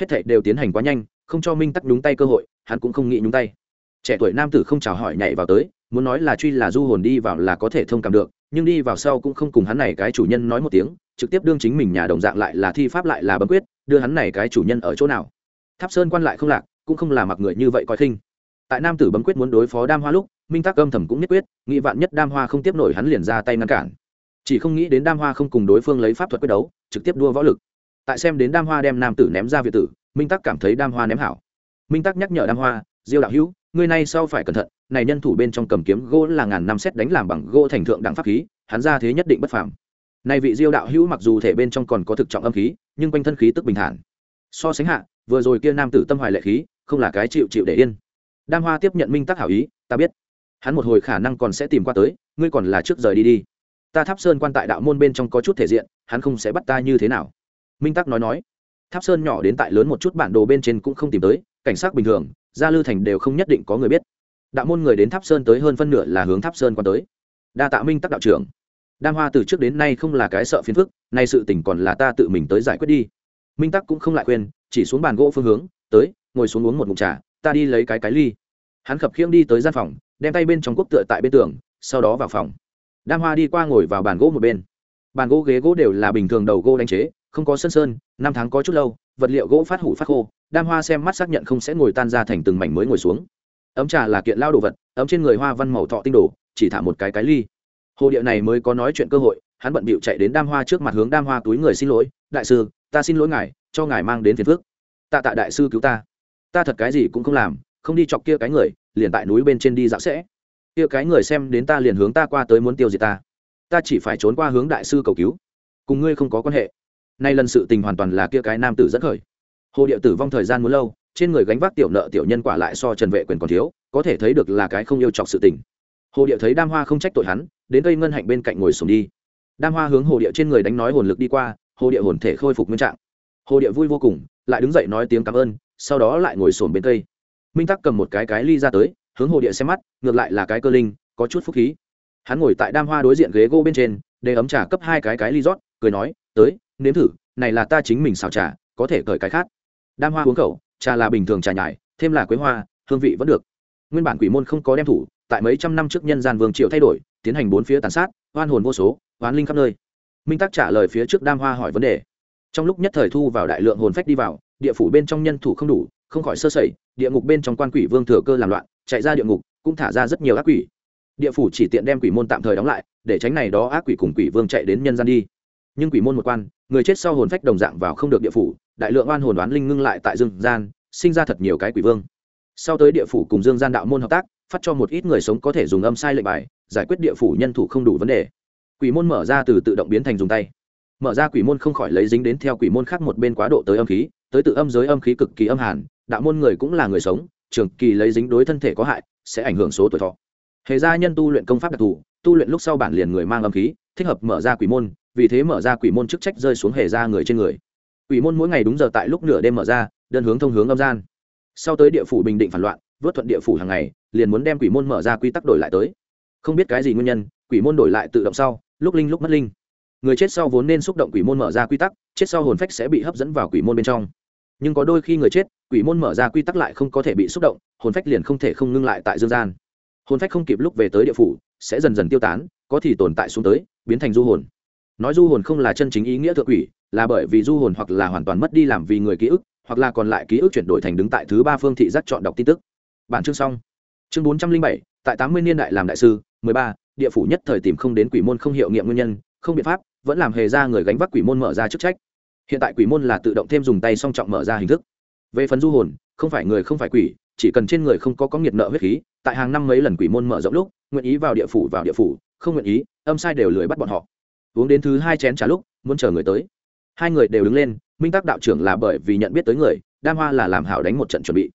Hết thể đều tiến hành quá nhanh, không cho minh tắc nhúng tay cơ hội, hắn cũng không nghĩ nhúng tay. Trẻ tuổi nam tử không chào hỏi nhảy vào tới, muốn nói là truy là du hồn đi vào là có thể thông cảm được, nhưng đi vào sau cũng không cùng hắn này cái chủ nhân nói một tiếng, trực tiếp đương chính mình nhà đồng dạng lại là thi pháp lại là bấm quyết, đưa hắn này cái chủ nhân ở chỗ nào. Tháp sơn quan lại không lạc, cũng không là mặc người như vậy coi khinh. Tại nam tử bấm quyết muốn đối phó đam hoa lúc, minh tác âm thầm cũng nhất quyết nghị vạn nhất đam hoa không tiếp nổi hắn liền ra tay ngăn cản chỉ không nghĩ đến đam hoa không cùng đối phương lấy pháp thuật quyết đấu, trực tiếp đua võ lực. Tại xem đến đam hoa đem nam tử ném ra việt tử, minh tắc cảm thấy đam hoa ném hảo. Minh tắc nhắc nhở đam hoa, diêu đạo hữu người này sau phải cẩn thận, này nhân thủ bên trong cầm kiếm gỗ là ngàn năm xét đánh làm bằng gỗ thành thượng đẳng pháp khí, hắn ra thế nhất định bất phàm. Này vị diêu đạo hữu mặc dù thể bên trong còn có thực trọng âm khí, nhưng quanh thân khí tức bình thản. So sánh hạ, vừa rồi kia nam tử tâm hoài lệ khí, không là cái chịu chịu để yên. Đam hoa tiếp nhận minh tắc hảo ý, ta biết, hắn một hồi khả năng còn sẽ tìm qua tới, ngươi còn là trước rời đi đi ta tháp sơn quan tại đạo môn bên trong có chút thể diện, hắn không sẽ bắt ta như thế nào. Minh tắc nói nói. Tháp sơn nhỏ đến tại lớn một chút bản đồ bên trên cũng không tìm tới, cảnh sát bình thường, gia lư thành đều không nhất định có người biết. Đạo môn người đến tháp sơn tới hơn phân nửa là hướng tháp sơn quan tới. Đa tạ minh tắc đạo trưởng. Đam hoa từ trước đến nay không là cái sợ phiền phức, nay sự tỉnh còn là ta tự mình tới giải quyết đi. Minh tắc cũng không lại khuyên, chỉ xuống bàn gỗ phương hướng, tới, ngồi xuống uống một mụn trà, ta đi lấy cái cái ly. Hắn khập khiễng đi tới gian phòng, đem tay bên trong quốc tựa tại bên tường, sau đó vào phòng đam hoa đi qua ngồi vào bàn gỗ một bên. Bàn gỗ ghế gỗ đều là bình thường đầu gỗ đánh chế, không có sân sơn, năm tháng có chút lâu, vật liệu gỗ phát hủ phát khô, đam hoa xem mắt xác nhận không sẽ ngồi tan ra thành từng mảnh mới ngồi xuống. Ấm trà là kiện lao đồ vật, ấm trên người hoa văn màu thọ tinh đồ, chỉ thả một cái cái ly. Hồ điệu này mới có nói chuyện cơ hội, hắn bận bịu chạy đến đam hoa trước mặt hướng đam hoa túi người xin lỗi, đại sư, ta xin lỗi ngài, cho ngài mang đến phiền phước tạ tạ đại sư cứu ta. Ta thật cái gì cũng không làm, không đi chọc kia cái người, liền tại núi bên trên đi dạo sẽ kia cái người xem đến ta liền hướng ta qua tới muốn tiêu diệt ta. Ta chỉ phải trốn qua hướng đại sư cầu cứu. Cùng ngươi không có quan hệ. Nay lần sự tình hoàn toàn là kia cái nam tử dẫn khởi. Hồ điệu tử vong thời gian muốn lâu, trên người gánh vác tiểu nợ tiểu nhân quả lại so trần vệ quyền còn thiếu, có thể thấy được là cái không yêu chọc sự tình. Hồ điệu thấy đam hoa không trách tội hắn, đến cây ngân hạnh bên cạnh ngồi sùng đi. Đam hoa hướng hồ điệu trên người đánh nói hồn lực đi qua, hồ điệu hồn thể khôi phục nguyên trạng. Hồ điệu vui vô cùng, lại đứng dậy nói tiếng cảm ơn, sau đó lại ngồi sồn bên cây. Minh tắc cầm một cái cái ly ra tới hướng hồ địa xem mắt, ngược lại là cái cơ linh, có chút phúc khí. Hắn ngồi tại đam hoa đối diện ghế gỗ bên trên, để ấm trà cấp hai cái cái ly rót, cười nói, tới, nếm thử, này là ta chính mình xào trà, có thể cởi cái khác. Đam hoa uống khẩu, trà là bình thường trà nhải, thêm là quế hoa, hương vị vẫn được. Nguyên bản quỷ môn không có đem thủ, tại mấy trăm năm trước nhân gian vương triệu thay đổi, tiến hành bốn phía tàn sát, oan hồn vô số, oán linh khắp nơi. Minh tác trả lời phía trước đam hoa hỏi vấn đề. Trong lúc nhất thời thu vào đại lượng hồn phách đi vào, địa phủ bên trong nhân thủ không đủ, không khỏi sơ sẩy, địa ngục bên trong quan quỷ vương thừa cơ làm loạn chạy ra địa ngục, cũng thả ra rất nhiều ác quỷ. Địa phủ chỉ tiện đem quỷ môn tạm thời đóng lại, để tránh này đó ác quỷ cùng quỷ vương chạy đến nhân gian đi. Nhưng quỷ môn một quan, người chết sau hồn phách đồng dạng vào không được địa phủ, đại lượng oan hồn đoán linh ngưng lại tại dương gian, sinh ra thật nhiều cái quỷ vương. Sau tới địa phủ cùng dương gian đạo môn hợp tác, phát cho một ít người sống có thể dùng âm sai lệnh bài, giải quyết địa phủ nhân thủ không đủ vấn đề. Quỷ môn mở ra từ tự động biến thành dùng tay. Mở ra quỷ môn không khỏi lấy dính đến theo quỷ môn khác một bên quá độ tới âm khí, tới tự âm giới âm khí cực kỳ âm hàn, đạo môn người cũng là người sống trường kỳ lấy dính đối thân thể có hại, sẽ ảnh hưởng số tuổi thọ. Hề gia nhân tu luyện công pháp đặc thù, tu luyện lúc sau bản liền người mang âm khí, thích hợp mở ra quỷ môn, vì thế mở ra quỷ môn chức trách rơi xuống hề gia người trên người. Quỷ môn mỗi ngày đúng giờ tại lúc nửa đêm mở ra, đơn hướng thông hướng âm gian. Sau tới địa phủ bình định phản loạn, vớt thuận địa phủ hàng ngày, liền muốn đem quỷ môn mở ra quy tắc đổi lại tới. Không biết cái gì nguyên nhân, quỷ môn đổi lại tự động sau, lúc linh lúc mất linh. Người chết sau vốn nên xúc động quỷ môn mở ra quy tắc, chết sau hồn phách sẽ bị hấp dẫn vào quỷ môn bên trong nhưng có đôi khi người chết, quỷ môn mở ra quy tắc lại không có thể bị xúc động, hồn phách liền không thể không ngưng lại tại dương gian. Hồn phách không kịp lúc về tới địa phủ, sẽ dần dần tiêu tán, có thì tồn tại xuống tới, biến thành du hồn. Nói du hồn không là chân chính ý nghĩa thượng quỷ, là bởi vì du hồn hoặc là hoàn toàn mất đi làm vì người ký ức, hoặc là còn lại ký ức chuyển đổi thành đứng tại thứ ba phương thị giác chọn đọc tin tức. Bản chương xong. Chương bốn trăm linh bảy, tại tám mươi niên đại làm đại sư, mười ba, địa phủ nhất thời tìm không đến quỷ môn không hiệu nghiệm nguyên nhân, không biện pháp, vẫn làm hề ra người gánh vác quỷ môn mở ra chức trách hiện tại quỷ môn là tự động thêm dùng tay song trọng mở ra hình thức. Về phần du hồn, không phải người không phải quỷ, chỉ cần trên người không có có nghiệt nợ huyết khí, tại hàng năm mấy lần quỷ môn mở rộng lúc, nguyện ý vào địa phủ, vào địa phủ, không nguyện ý, âm sai đều lười bắt bọn họ. Uống đến thứ hai chén trả lúc, muốn chờ người tới. Hai người đều đứng lên, minh tác đạo trưởng là bởi vì nhận biết tới người, đam hoa là làm hảo đánh một trận chuẩn bị.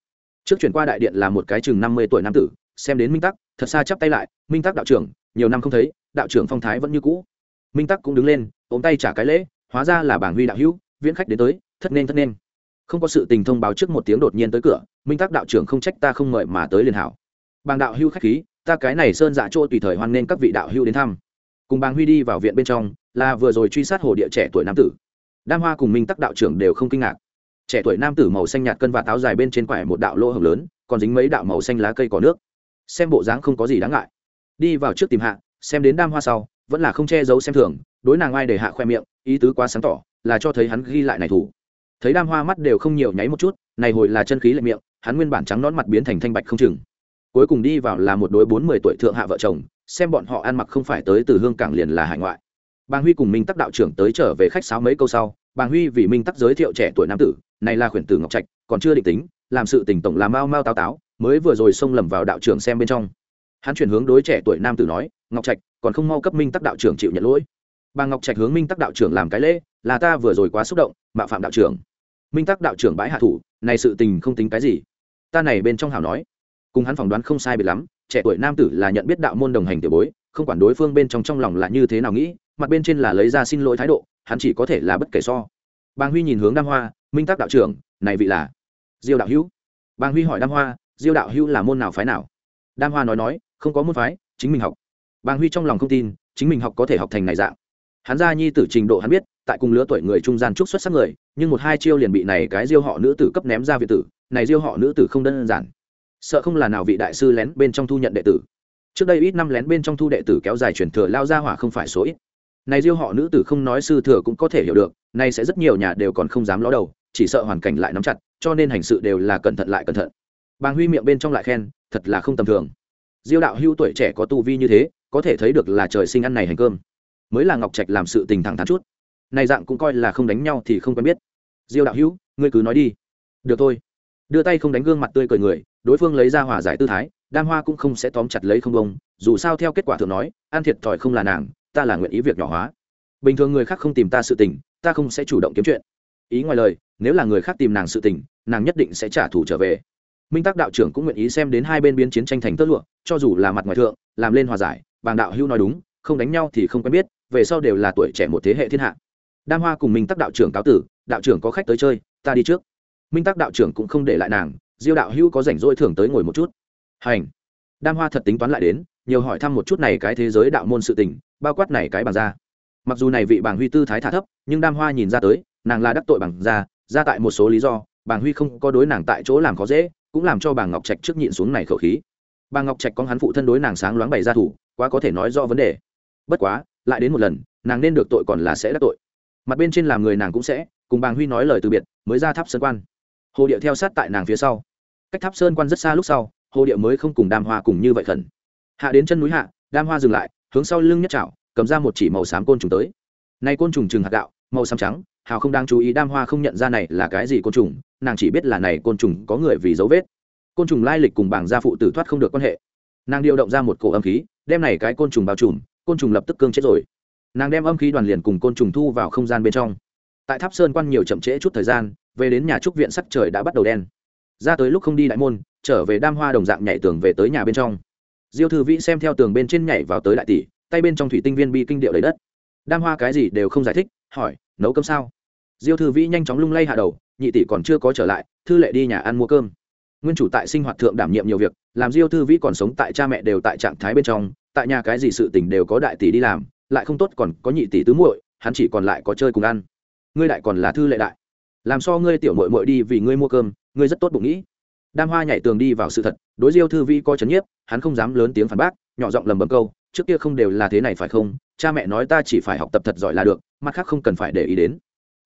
Trước chuyển qua đại điện là một cái chừng năm mươi tuổi nam tử, xem đến minh tắc, thật xa chắp tay lại, minh tắc đạo trưởng, nhiều năm không thấy, đạo trưởng phong thái vẫn như cũ. Minh tắc cũng đứng lên, ôm tay trả cái lễ hóa ra là bảng huy đạo hữu, viễn khách đến tới, thất nên thất nên. Không có sự tình thông báo trước một tiếng đột nhiên tới cửa, minh tắc đạo trưởng không trách ta không mời mà tới liền hảo. Bàng đạo hữu khách khí, ta cái này sơn dạ chỗ tùy thời hoan nên các vị đạo hữu đến thăm. Cùng bàng huy đi vào viện bên trong, là vừa rồi truy sát hồ địa trẻ tuổi nam tử. Đam hoa cùng minh tắc đạo trưởng đều không kinh ngạc. Trẻ tuổi nam tử màu xanh nhạt cân và táo dài bên trên quải một đạo lỗ hồng lớn, còn dính mấy đạo màu xanh lá cây cỏ nước. Xem bộ dáng không có gì đáng ngại. Đi vào trước tìm hạ, xem đến đam hoa sau, vẫn là không che giấu xem thường đối nàng ai để hạ khoe miệng, ý tứ quá sáng tỏ, là cho thấy hắn ghi lại này thủ. Thấy đam hoa mắt đều không nhiều nháy một chút, này hồi là chân khí lệ miệng, hắn nguyên bản trắng nón mặt biến thành thanh bạch không chừng. Cuối cùng đi vào là một đối bốn mươi tuổi thượng hạ vợ chồng, xem bọn họ ăn mặc không phải tới từ hương cảng liền là hải ngoại. Bàng huy cùng minh tắc đạo trưởng tới trở về khách sáo mấy câu sau, bàng huy vì minh tắc giới thiệu trẻ tuổi nam tử, này là khuyển tử ngọc trạch, còn chưa định tính, làm sự tỉnh tổng làm mau mau táo táo, mới vừa rồi xông lầm vào đạo trưởng xem bên trong. Hắn chuyển hướng đối trẻ tuổi nam tử nói, ngọc trạch, còn không mau cấp minh tắc đạo trưởng chịu nhận lỗi bà ngọc trạch hướng minh tắc đạo trưởng làm cái lễ, là ta vừa rồi quá xúc động, mạo phạm đạo trưởng. Minh tắc đạo trưởng bãi hạ thủ, này sự tình không tính cái gì. Ta này bên trong hảo nói. Cùng hắn phỏng đoán không sai biệt lắm, trẻ tuổi nam tử là nhận biết đạo môn đồng hành tiểu bối, không quản đối phương bên trong trong lòng là như thế nào nghĩ, mặt bên trên là lấy ra xin lỗi thái độ, hắn chỉ có thể là bất kể so. Bàng huy nhìn hướng đam hoa, minh tác đạo trưởng, này vị là diêu đạo hữu. Bàng huy hỏi đam hoa, diêu đạo hữu là môn nào phái nào? Đam hoa nói nói, không có môn phái, chính mình học. Bàng huy trong lòng không tin, chính mình học có thể học thành này dạng hắn ra nhi tử trình độ hắn biết, tại cùng lứa tuổi người trung gian trúc xuất sắc người, nhưng một hai chiêu liền bị này cái diêu họ nữ tử cấp ném ra viện tử, này diêu họ nữ tử không đơn giản. Sợ không là nào vị đại sư lén bên trong thu nhận đệ tử. Trước đây ít năm lén bên trong thu đệ tử kéo dài truyền thừa lao ra hỏa không phải số ít. Này diêu họ nữ tử không nói sư thừa cũng có thể hiểu được, nay sẽ rất nhiều nhà đều còn không dám ló đầu, chỉ sợ hoàn cảnh lại nắm chặt, cho nên hành sự đều là cẩn thận lại cẩn thận. Bàng huy miệng bên trong lại khen, thật là không tầm thường. Diêu đạo hưu tuổi trẻ có tu vi như thế, có thể thấy được là trời sinh ăn này hành cơm mới là ngọc trạch làm sự tình thẳng thắn chút. Này dạng cũng coi là không đánh nhau thì không quen biết. Diêu đạo hữu, ngươi cứ nói đi. Được thôi. Đưa tay không đánh gương mặt tươi cười người, đối phương lấy ra hòa giải tư thái, đam hoa cũng không sẽ tóm chặt lấy không bông, dù sao theo kết quả thường nói An thiệt thòi không là nàng, ta là nguyện ý việc nhỏ hóa. Bình thường người khác không tìm ta sự tình, ta không sẽ chủ động kiếm chuyện. Ý ngoài lời, nếu là người khác tìm nàng sự tình, nàng nhất định sẽ trả thù trở về. Minh tác đạo trưởng cũng nguyện ý xem đến hai bên biến chiến tranh thành tơ lụa, cho dù là mặt ngoài thượng, làm lên hòa giải, bàng đạo hưu nói đúng không đánh nhau thì không quen biết, về sau đều là tuổi trẻ một thế hệ thiên hạ. Đam hoa cùng minh Tắc đạo trưởng cáo tử, đạo trưởng có khách tới chơi, ta đi trước. Minh Tắc đạo trưởng cũng không để lại nàng, diêu đạo hưu có rảnh rỗi thường tới ngồi một chút. Hành. Đam hoa thật tính toán lại đến, nhiều hỏi thăm một chút này cái thế giới đạo môn sự tình, bao quát này cái bằng ra. Mặc dù này vị bàng huy tư thái thả thấp, nhưng đam hoa nhìn ra tới, nàng là đắc tội bằng ra ra tại một số lý do bàng huy không có đối nàng tại chỗ làm khó dễ, cũng làm cho bà ngọc trạch trước nhịn xuống này khẩu khí. Bà ngọc trạch có hắn phụ thân đối nàng sáng loáng bày ra thủ, quá có thể nói do vấn đề bất quá, lại đến một lần, nàng nên được tội còn là sẽ đắc tội. Mặt bên trên làm người nàng cũng sẽ, cùng bàng huy nói lời từ biệt, mới ra tháp sơn quan. Hồ điệu theo sát tại nàng phía sau. Cách tháp sơn quan rất xa lúc sau, hồ điệu mới không cùng đam hoa cùng như vậy khẩn. Hạ đến chân núi hạ, đam hoa dừng lại, hướng sau lưng nhất chảo, cầm ra một chỉ màu xám côn trùng tới. Nay côn trùng trừng hạt gạo, màu xám trắng, hào không đang chú ý, đam hoa không nhận ra này là cái gì côn trùng, nàng chỉ biết là này côn trùng có người vì dấu vết. Côn trùng lai lịch cùng bảng gia phụ tử thoát không được quan hệ. Nàng điều động ra một cổ âm khí, đem này cái côn trùng bao trùm côn trùng lập tức cương chết rồi. Nàng đem âm khí đoàn liền cùng côn trùng thu vào không gian bên trong. Tại tháp sơn quan nhiều chậm trễ chút thời gian, về đến nhà trúc viện sắc trời đã bắt đầu đen. Ra tới lúc không đi đại môn, trở về đam hoa đồng dạng nhảy tường về tới nhà bên trong. Diêu thư vĩ xem theo tường bên trên nhảy vào tới đại tỷ, tay bên trong thủy tinh viên bi kinh điệu lấy đất. Đam hoa cái gì đều không giải thích, hỏi, nấu cơm sao? Diêu thư vĩ nhanh chóng lung lay hạ đầu, nhị tỷ còn chưa có trở lại, thư lệ đi nhà ăn mua cơm. Nguyên chủ tại sinh hoạt thượng đảm nhiệm nhiều việc, làm diêu thư vĩ còn sống tại cha mẹ đều tại trạng thái bên trong tại nhà cái gì sự tình đều có đại tỷ đi làm, lại không tốt còn có nhị tỷ tứ muội, hắn chỉ còn lại có chơi cùng ăn. Ngươi đại còn là thư lệ đại. Làm sao ngươi tiểu muội muội đi vì ngươi mua cơm, ngươi rất tốt bụng nghĩ. Đam hoa nhảy tường đi vào sự thật, đối diêu thư Vi coi chấn nhiếp, hắn không dám lớn tiếng phản bác, nhỏ giọng lầm bầm câu, trước kia không đều là thế này phải không? Cha mẹ nói ta chỉ phải học tập thật giỏi là được, mặt khác không cần phải để ý đến.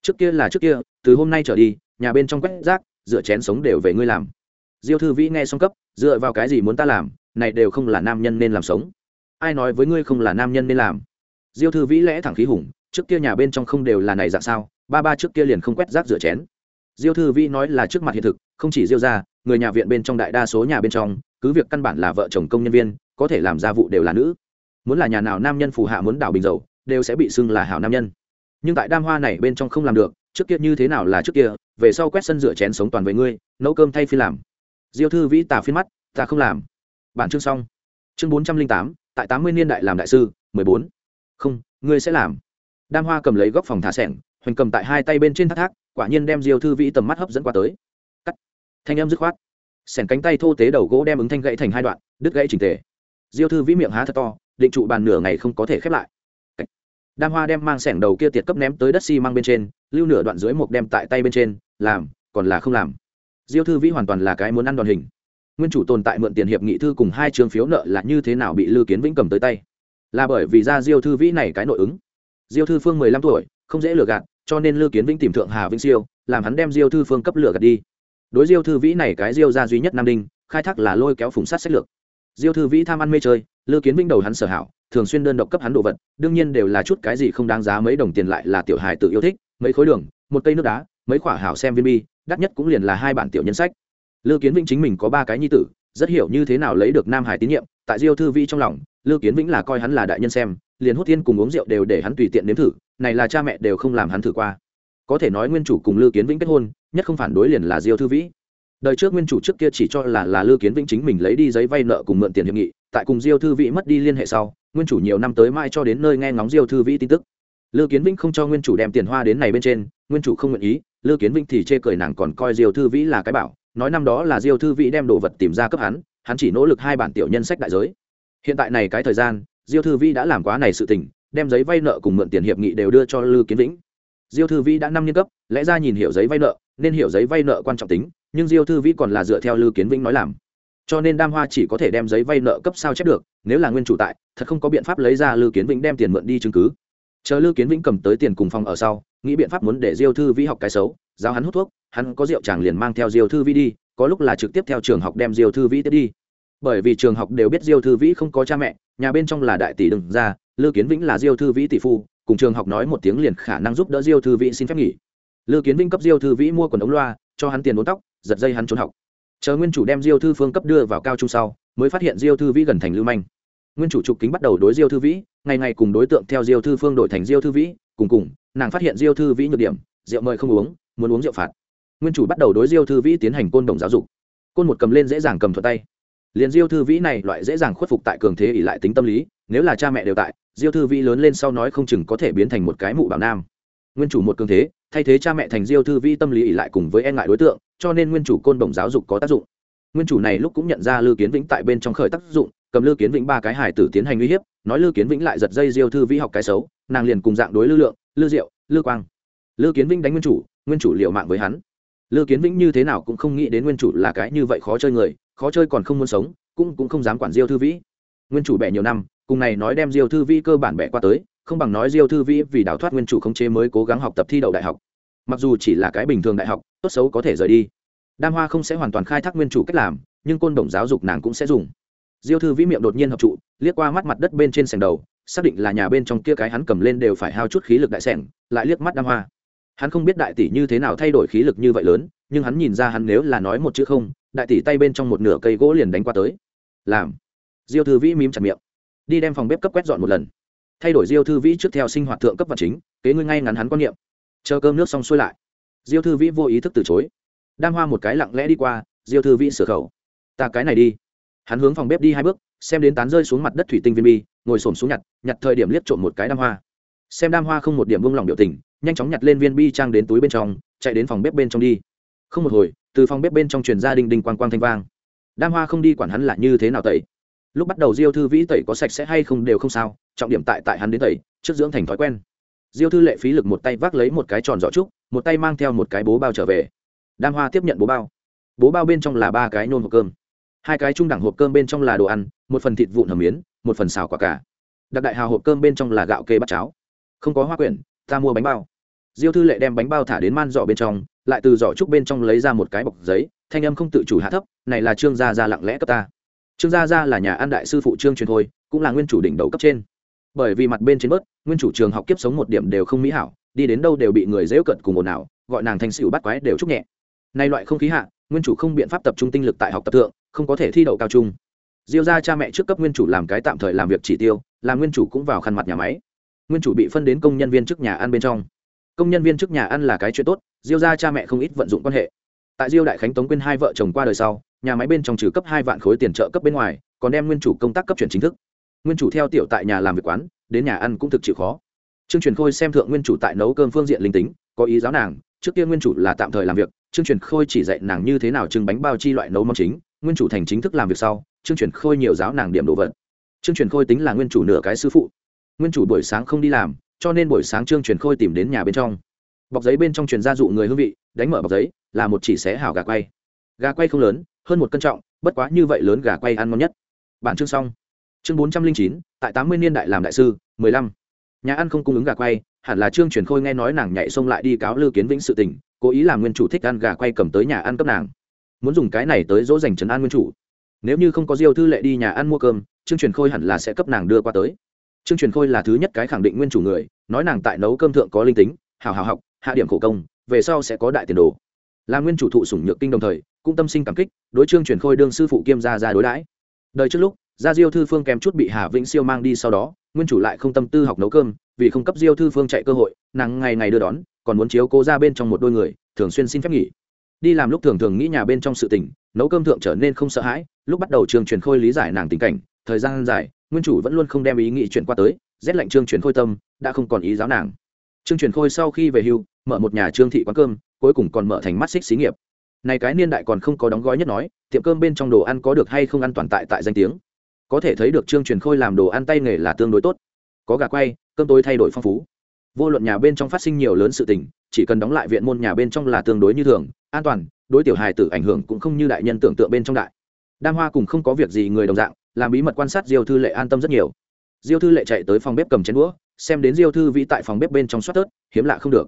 Trước kia là trước kia, từ hôm nay trở đi, nhà bên trong quét rác dựa chén sống đều về ngươi làm. Diêu thư vĩ nghe xong cấp, dựa vào cái gì muốn ta làm, này đều không là nam nhân nên làm sống ai nói với ngươi không là nam nhân nên làm? Diêu thư vĩ lẽ thẳng khí hùng, trước kia nhà bên trong không đều là này dạng sao, ba ba trước kia liền không quét rác rửa chén. Diêu thư vĩ nói là trước mặt hiện thực, không chỉ diêu ra người nhà viện bên trong đại đa số nhà bên trong, cứ việc căn bản là vợ chồng công nhân viên, có thể làm gia vụ đều là nữ. Muốn là nhà nào nam nhân phù hạ muốn đảo bình dầu, đều sẽ bị xưng là hảo nam nhân. Nhưng tại đam hoa này bên trong không làm được, trước kia như thế nào là trước kia, về sau quét sân rửa chén sống toàn với ngươi, nấu cơm thay phi làm. Diêu thư vĩ tà phiên mắt, ta không làm. Bản chương xong. Chương bốn trăm linh tám tại tám mươi niên đại làm đại sư, mười bốn. Không, ngươi sẽ làm. Đam hoa cầm lấy góc phòng thả sẻng, hoành cầm tại hai tay bên trên thác thác, quả nhiên đem diêu thư vĩ tầm mắt hấp dẫn qua tới. Cắt. Thanh âm dứt khoát. Sẻng cánh tay thô tế đầu gỗ đem ứng thanh gãy thành hai đoạn, đứt gãy trình tề. Diêu thư vĩ miệng há thật to, định trụ bàn nửa ngày không có thể khép lại. Đam hoa đem mang sẻng đầu kia tiệt cấp ném tới đất xi、si、măng bên trên, lưu nửa đoạn dưới một đem tại tay bên trên, làm, còn là không làm. Diêu thư vĩ hoàn toàn là cái muốn ăn đòn hình nguyên chủ tồn tại mượn tiền hiệp nghị thư cùng hai trường phiếu nợ là như thế nào bị lưu kiến vĩnh cầm tới tay? Là bởi vì ra diêu thư vĩ này cái nội ứng. Diêu thư phương mười lăm tuổi, không dễ lừa gạt, cho nên lưu kiến vĩnh tìm thượng hà vĩnh siêu, làm hắn đem diêu thư phương cấp lừa gạt đi. Đối diêu thư vĩ này cái diêu ra duy nhất nam đinh, khai thác là lôi kéo phùng sát sách lược. Diêu thư vĩ tham ăn mê chơi lưu kiến vĩnh đầu hắn sở hảo, thường xuyên đơn độc cấp hắn đồ vật, đương nhiên đều là chút cái gì không đáng giá mấy đồng tiền lại là tiểu hài tự yêu thích, mấy khối đường, một cây nước đá, mấy quả hảo xem viên bi, đắt nhất cũng liền là hai bản tiểu nhân sách lưu kiến vĩnh chính mình có ba cái nhi tử, rất hiểu như thế nào lấy được nam hải tín nhiệm, tại diêu thư vĩ trong lòng lưu kiến vĩnh là coi hắn là đại nhân xem, liền hút thiên cùng uống rượu đều để hắn tùy tiện nếm thử, này là cha mẹ đều không làm hắn thử qua. Có thể nói nguyên chủ cùng lưu kiến vĩnh kết hôn, nhất không phản đối liền là diêu thư vĩ. Đời trước nguyên chủ trước kia chỉ cho là là lưu kiến vĩnh chính mình lấy đi giấy vay nợ cùng mượn tiền hiệp nghị, tại cùng diêu thư vĩ mất đi liên hệ sau, nguyên chủ nhiều năm tới mai cho đến nơi nghe ngóng diêu thư vĩ tin tức. Lưu kiến vĩnh không cho nguyên chủ đem tiền hoa đến này bên trên, nguyên chủ không nguyện ý lưu kiến vĩnh thì chê cười nàng còn coi diêu thư vĩ là cái bảo nói năm đó là diêu thư vĩ đem đồ vật tìm ra cấp hắn hắn chỉ nỗ lực hai bản tiểu nhân sách đại giới. Hiện tại này cái thời gian, diêu thư vĩ đã làm quá này sự tình, đem giấy vay nợ cùng mượn tiền hiệp nghị đều đưa cho lưu kiến vĩnh. Diêu thư vĩ đã năm niên cấp, lẽ ra nhìn hiểu giấy vay nợ, nên hiểu giấy vay nợ quan trọng tính, nhưng diêu thư vĩ còn là dựa theo lưu kiến vĩnh nói làm. Cho nên đam hoa chỉ có thể đem giấy vay nợ cấp sao chép được, nếu là nguyên chủ tại, thật không có biện pháp lấy ra lưu kiến vĩnh đem tiền mượn đi chứng cứ chờ lưu kiến vĩnh cầm tới tiền cùng phòng ở sau, nghĩ biện pháp muốn để diêu thư vĩ học cái xấu, giáo hắn hút thuốc, hắn có rượu chàng liền mang theo diêu thư vĩ đi, có lúc là trực tiếp theo trường học đem diêu thư vĩ tiếp đi. Bởi vì trường học đều biết diêu thư vĩ không có cha mẹ, nhà bên trong là đại tỷ đừng ra lưu kiến vĩnh là diêu thư vĩ tỷ phu, cùng trường học nói một tiếng liền khả năng giúp đỡ diêu thư vĩ xin phép nghỉ. Lưu kiến vĩnh cấp diêu thư vĩ mua quần ống loa, cho hắn tiền đốn tóc, giật dây hắn trốn học. Chờ nguyên chủ đem diêu thư phương cấp đưa vào cao trung sau, mới phát hiện diêu thư vĩ gần thành lưu manh nguyên chủ trục kính bắt đầu đối diêu thư vĩ, ngày ngày cùng đối tượng theo diêu thư phương đổi thành diêu thư vĩ, cùng cùng, nàng phát hiện diêu thư vĩ nhược điểm, rượu mời không uống, muốn uống rượu phạt. Nguyên chủ bắt đầu đối diêu thư vĩ tiến hành côn đồng giáo dục. Côn một cầm lên dễ dàng cầm thuật tay. Liền diêu thư vĩ này loại dễ dàng khuất phục tại cường thế ỉ lại tính tâm lý, nếu là cha mẹ đều tại, diêu thư vĩ lớn lên sau nói không chừng có thể biến thành một cái mụ bảo nam. Nguyên chủ một cường thế, thay thế cha mẹ thành diêu thư vĩ tâm lý ỉ lại cùng với e ngại đối tượng, cho nên nguyên chủ côn đồng giáo dục có tác dụng. Nguyên chủ này lúc cũng nhận ra lư kiến vĩnh tại bên trong khởi tác dụng cầm lư kiến vĩnh ba cái hải tử tiến hành uy hiếp, nói lư kiến vĩnh lại giật dây diêu thư vĩ học cái xấu, nàng liền cùng dạng đối lư lượng, lư diệu, lư quang. Lư kiến vĩnh đánh nguyên chủ nguyên chủ liệu mạng với hắn. Lư kiến vĩnh như thế nào cũng không nghĩ đến nguyên chủ là cái như vậy khó chơi người, khó chơi còn không muốn sống, cũng cũng không dám quản diêu thư vĩ. Nguyên chủ bẻ nhiều năm, cùng này nói đem diêu thư vĩ cơ bản bẻ qua tới, không bằng nói diêu thư vĩ vì đào thoát nguyên chủ không chế mới cố gắng học tập thi đậu đại học. Mặc dù chỉ là cái bình thường đại học, tốt xấu có thể rời đi. Đam hoa không sẽ hoàn toàn khai thác nguyên chủ cách làm, nhưng côn đồng giáo dục nàng cũng sẽ dùng diêu thư vĩ miệng đột nhiên hợp trụ, liếc qua mắt mặt đất bên trên sành đầu, xác định là nhà bên trong kia cái hắn cầm lên đều phải hao chút khí lực đại sẻng lại liếc mắt đam hoa. Hắn không biết đại tỷ như thế nào thay đổi khí lực như vậy lớn, nhưng hắn nhìn ra hắn nếu là nói một chữ không, đại tỷ tay bên trong một nửa cây gỗ liền đánh qua tới. Làm. Diêu thư vĩ mím chặt miệng. Đi đem phòng bếp cấp quét dọn một lần. Thay đổi diêu thư vĩ trước theo sinh hoạt thượng cấp vật chính, kế ngươi ngay ngắn hắn quan niệm. Chờ cơm nước xong xuôi lại. Diêu thư vĩ vô ý thức từ chối. Đam hoa một cái lặng lẽ đi qua, diêu thư vĩ sửa khẩu. Ta cái này đi hắn hướng phòng bếp đi hai bước, xem đến tán rơi xuống mặt đất thủy tinh viên bi, ngồi xổm xuống nhặt nhặt thời điểm liếc trộm một cái đam hoa. Xem đam hoa không một điểm buông lỏng biểu tình, nhanh chóng nhặt lên viên bi trang đến túi bên trong, chạy đến phòng bếp bên trong đi. Không một hồi, từ phòng bếp bên trong truyền ra đinh đinh quang quang thanh vang. Đam hoa không đi quản hắn là như thế nào tẩy. Lúc bắt đầu diêu thư vĩ tẩy có sạch sẽ hay không đều không sao, trọng điểm tại tại hắn đến tẩy, trước dưỡng thành thói quen. Diêu thư lệ phí lực một tay vác lấy một cái tròn giỏ trúc, một tay mang theo một cái bố bao trở về. Đam hoa tiếp nhận bố bao. Bố bao bên trong là ba cái nôn hộp cơm hai cái trung đẳng hộp cơm bên trong là đồ ăn, một phần thịt vụn hầm miến, một phần xào quả cả đặc đại hào hộp cơm bên trong là gạo kê bát cháo. Không có hoa quyển, ta mua bánh bao. Diêu thư lệ đem bánh bao thả đến man giỏ bên trong, lại từ giỏ trúc bên trong lấy ra một cái bọc giấy, thanh âm không tự chủ hạ thấp, này là trương gia gia lặng lẽ cấp ta. Trương gia gia là nhà ăn đại sư phụ trương truyền thôi, cũng là nguyên chủ đỉnh đầu cấp trên. Bởi vì mặt bên trên bớt, nguyên chủ trường học kiếp sống một điểm đều không mỹ hảo, đi đến đâu đều bị người dễu cận cùng ồn ào, gọi nàng thành xỉu bắt quái đều trúc nhẹ. Nay loại không khí hạ nguyên chủ không biện pháp tập trung tinh lực tại học tập thượng, không có thể thi đậu cao trung. Diêu ra cha mẹ trước cấp nguyên chủ làm cái tạm thời làm việc chỉ tiêu, làm nguyên chủ cũng vào khăn mặt nhà máy. Nguyên chủ bị phân đến công nhân viên trước nhà ăn bên trong. Công nhân viên trước nhà ăn là cái chuyện tốt, diêu ra cha mẹ không ít vận dụng quan hệ. Tại diêu đại khánh tống quyên hai vợ chồng qua đời sau, nhà máy bên trong trừ cấp hai vạn khối tiền trợ cấp bên ngoài, còn đem nguyên chủ công tác cấp chuyển chính thức. Nguyên chủ theo tiểu tại nhà làm việc quán, đến nhà ăn cũng thực chịu khó. Trương truyền khôi xem thượng nguyên chủ tại nấu cơm phương diện linh tính, có ý giáo nàng trước kia nguyên chủ là tạm thời làm việc, trương truyền khôi chỉ dạy nàng như thế nào trưng bánh bao chi loại nấu món chính, nguyên chủ thành chính thức làm việc sau, trương truyền khôi nhiều giáo nàng điểm đồ vật. Trương truyền khôi tính là nguyên chủ nửa cái sư phụ. Nguyên chủ buổi sáng không đi làm, cho nên buổi sáng trương truyền khôi tìm đến nhà bên trong. Bọc giấy bên trong truyền gia dụ người hương vị, đánh mở bọc giấy, là một chỉ xé hảo gà quay. Gà quay không lớn, hơn một cân trọng, bất quá như vậy lớn gà quay ăn ngon nhất. Bản chương xong. Chương bốn trăm linh chín, tại tám mươi niên đại làm đại sư, mười lăm. Nhà ăn không cung ứng gà quay hẳn là trương truyền khôi nghe nói nàng nhảy xông lại đi cáo lư kiến vĩnh sự tình, cố ý làm nguyên chủ thích ăn gà quay cầm tới nhà ăn cấp nàng. Muốn dùng cái này tới dỗ dành trấn an nguyên chủ. Nếu như không có diêu thư lệ đi nhà ăn mua cơm, trương truyền khôi hẳn là sẽ cấp nàng đưa qua tới. Trương truyền khôi là thứ nhất cái khẳng định nguyên chủ người, nói nàng tại nấu cơm thượng có linh tính, hào hào học, hạ điểm khổ công, về sau sẽ có đại tiền đồ. Là nguyên chủ thụ sủng nhược kinh đồng thời, cũng tâm sinh cảm kích, đối trương truyền khôi đương sư phụ kiêm gia ra đối đãi. Đời trước lúc, gia diêu thư phương kèm chút bị hà vĩnh siêu mang đi sau đó nguyên chủ lại không tâm tư học nấu cơm, vì không cấp diêu thư phương chạy cơ hội, nàng ngày ngày đưa đón, còn muốn chiếu cố ra bên trong một đôi người, thường xuyên xin phép nghỉ. Đi làm lúc thường thường nghĩ nhà bên trong sự tình, nấu cơm thượng trở nên không sợ hãi, lúc bắt đầu trường truyền khôi lý giải nàng tình cảnh, thời gian dài, nguyên chủ vẫn luôn không đem ý nghĩ chuyển qua tới, rét lạnh trương truyền khôi tâm, đã không còn ý giáo nàng. Trương truyền khôi sau khi về hưu, mở một nhà trương thị quán cơm, cuối cùng còn mở thành mắt xích xí nghiệp. Này cái niên đại còn không có đóng gói nhất nói, tiệm cơm bên trong đồ ăn có được hay không ăn toàn tại tại danh tiếng có thể thấy được trương truyền khôi làm đồ ăn tay nghề là tương đối tốt. Có gà quay, cơm tối thay đổi phong phú. Vô luận nhà bên trong phát sinh nhiều lớn sự tình, chỉ cần đóng lại viện môn nhà bên trong là tương đối như thường, an toàn, đối tiểu hài tử ảnh hưởng cũng không như đại nhân tưởng tượng bên trong đại. Đam hoa cùng không có việc gì người đồng dạng, làm bí mật quan sát diêu thư lệ an tâm rất nhiều. Diêu thư lệ chạy tới phòng bếp cầm chén đũa, xem đến diêu thư vĩ tại phòng bếp bên trong soát tớt, hiếm lạ không được.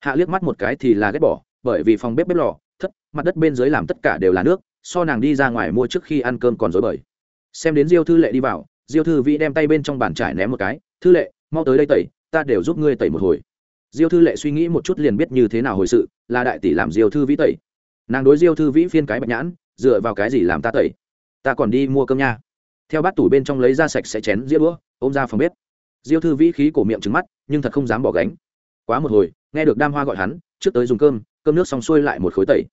Hạ liếc mắt một cái thì là ghét bỏ, bởi vì phòng bếp bếp lò, thất, mặt đất bên dưới làm tất cả đều là nước, so nàng đi ra ngoài mua trước khi ăn cơm còn dối bời xem đến diêu thư lệ đi vào, diêu thư vĩ đem tay bên trong bàn trải ném một cái, thư lệ, mau tới đây tẩy, ta đều giúp ngươi tẩy một hồi. Diêu thư lệ suy nghĩ một chút liền biết như thế nào hồi sự, là đại tỷ làm diêu thư vĩ tẩy. Nàng đối diêu thư vĩ phiên cái bạch nhãn, dựa vào cái gì làm ta tẩy? Ta còn đi mua cơm nha. Theo bát tủ bên trong lấy ra sạch sẽ chén dĩa đũa, ôm ra phòng bếp. Diêu thư vĩ khí cổ miệng trứng mắt, nhưng thật không dám bỏ gánh. Quá một hồi, nghe được đam hoa gọi hắn, trước tới dùng cơm cơm nước xong xuôi lại một khối tẩy.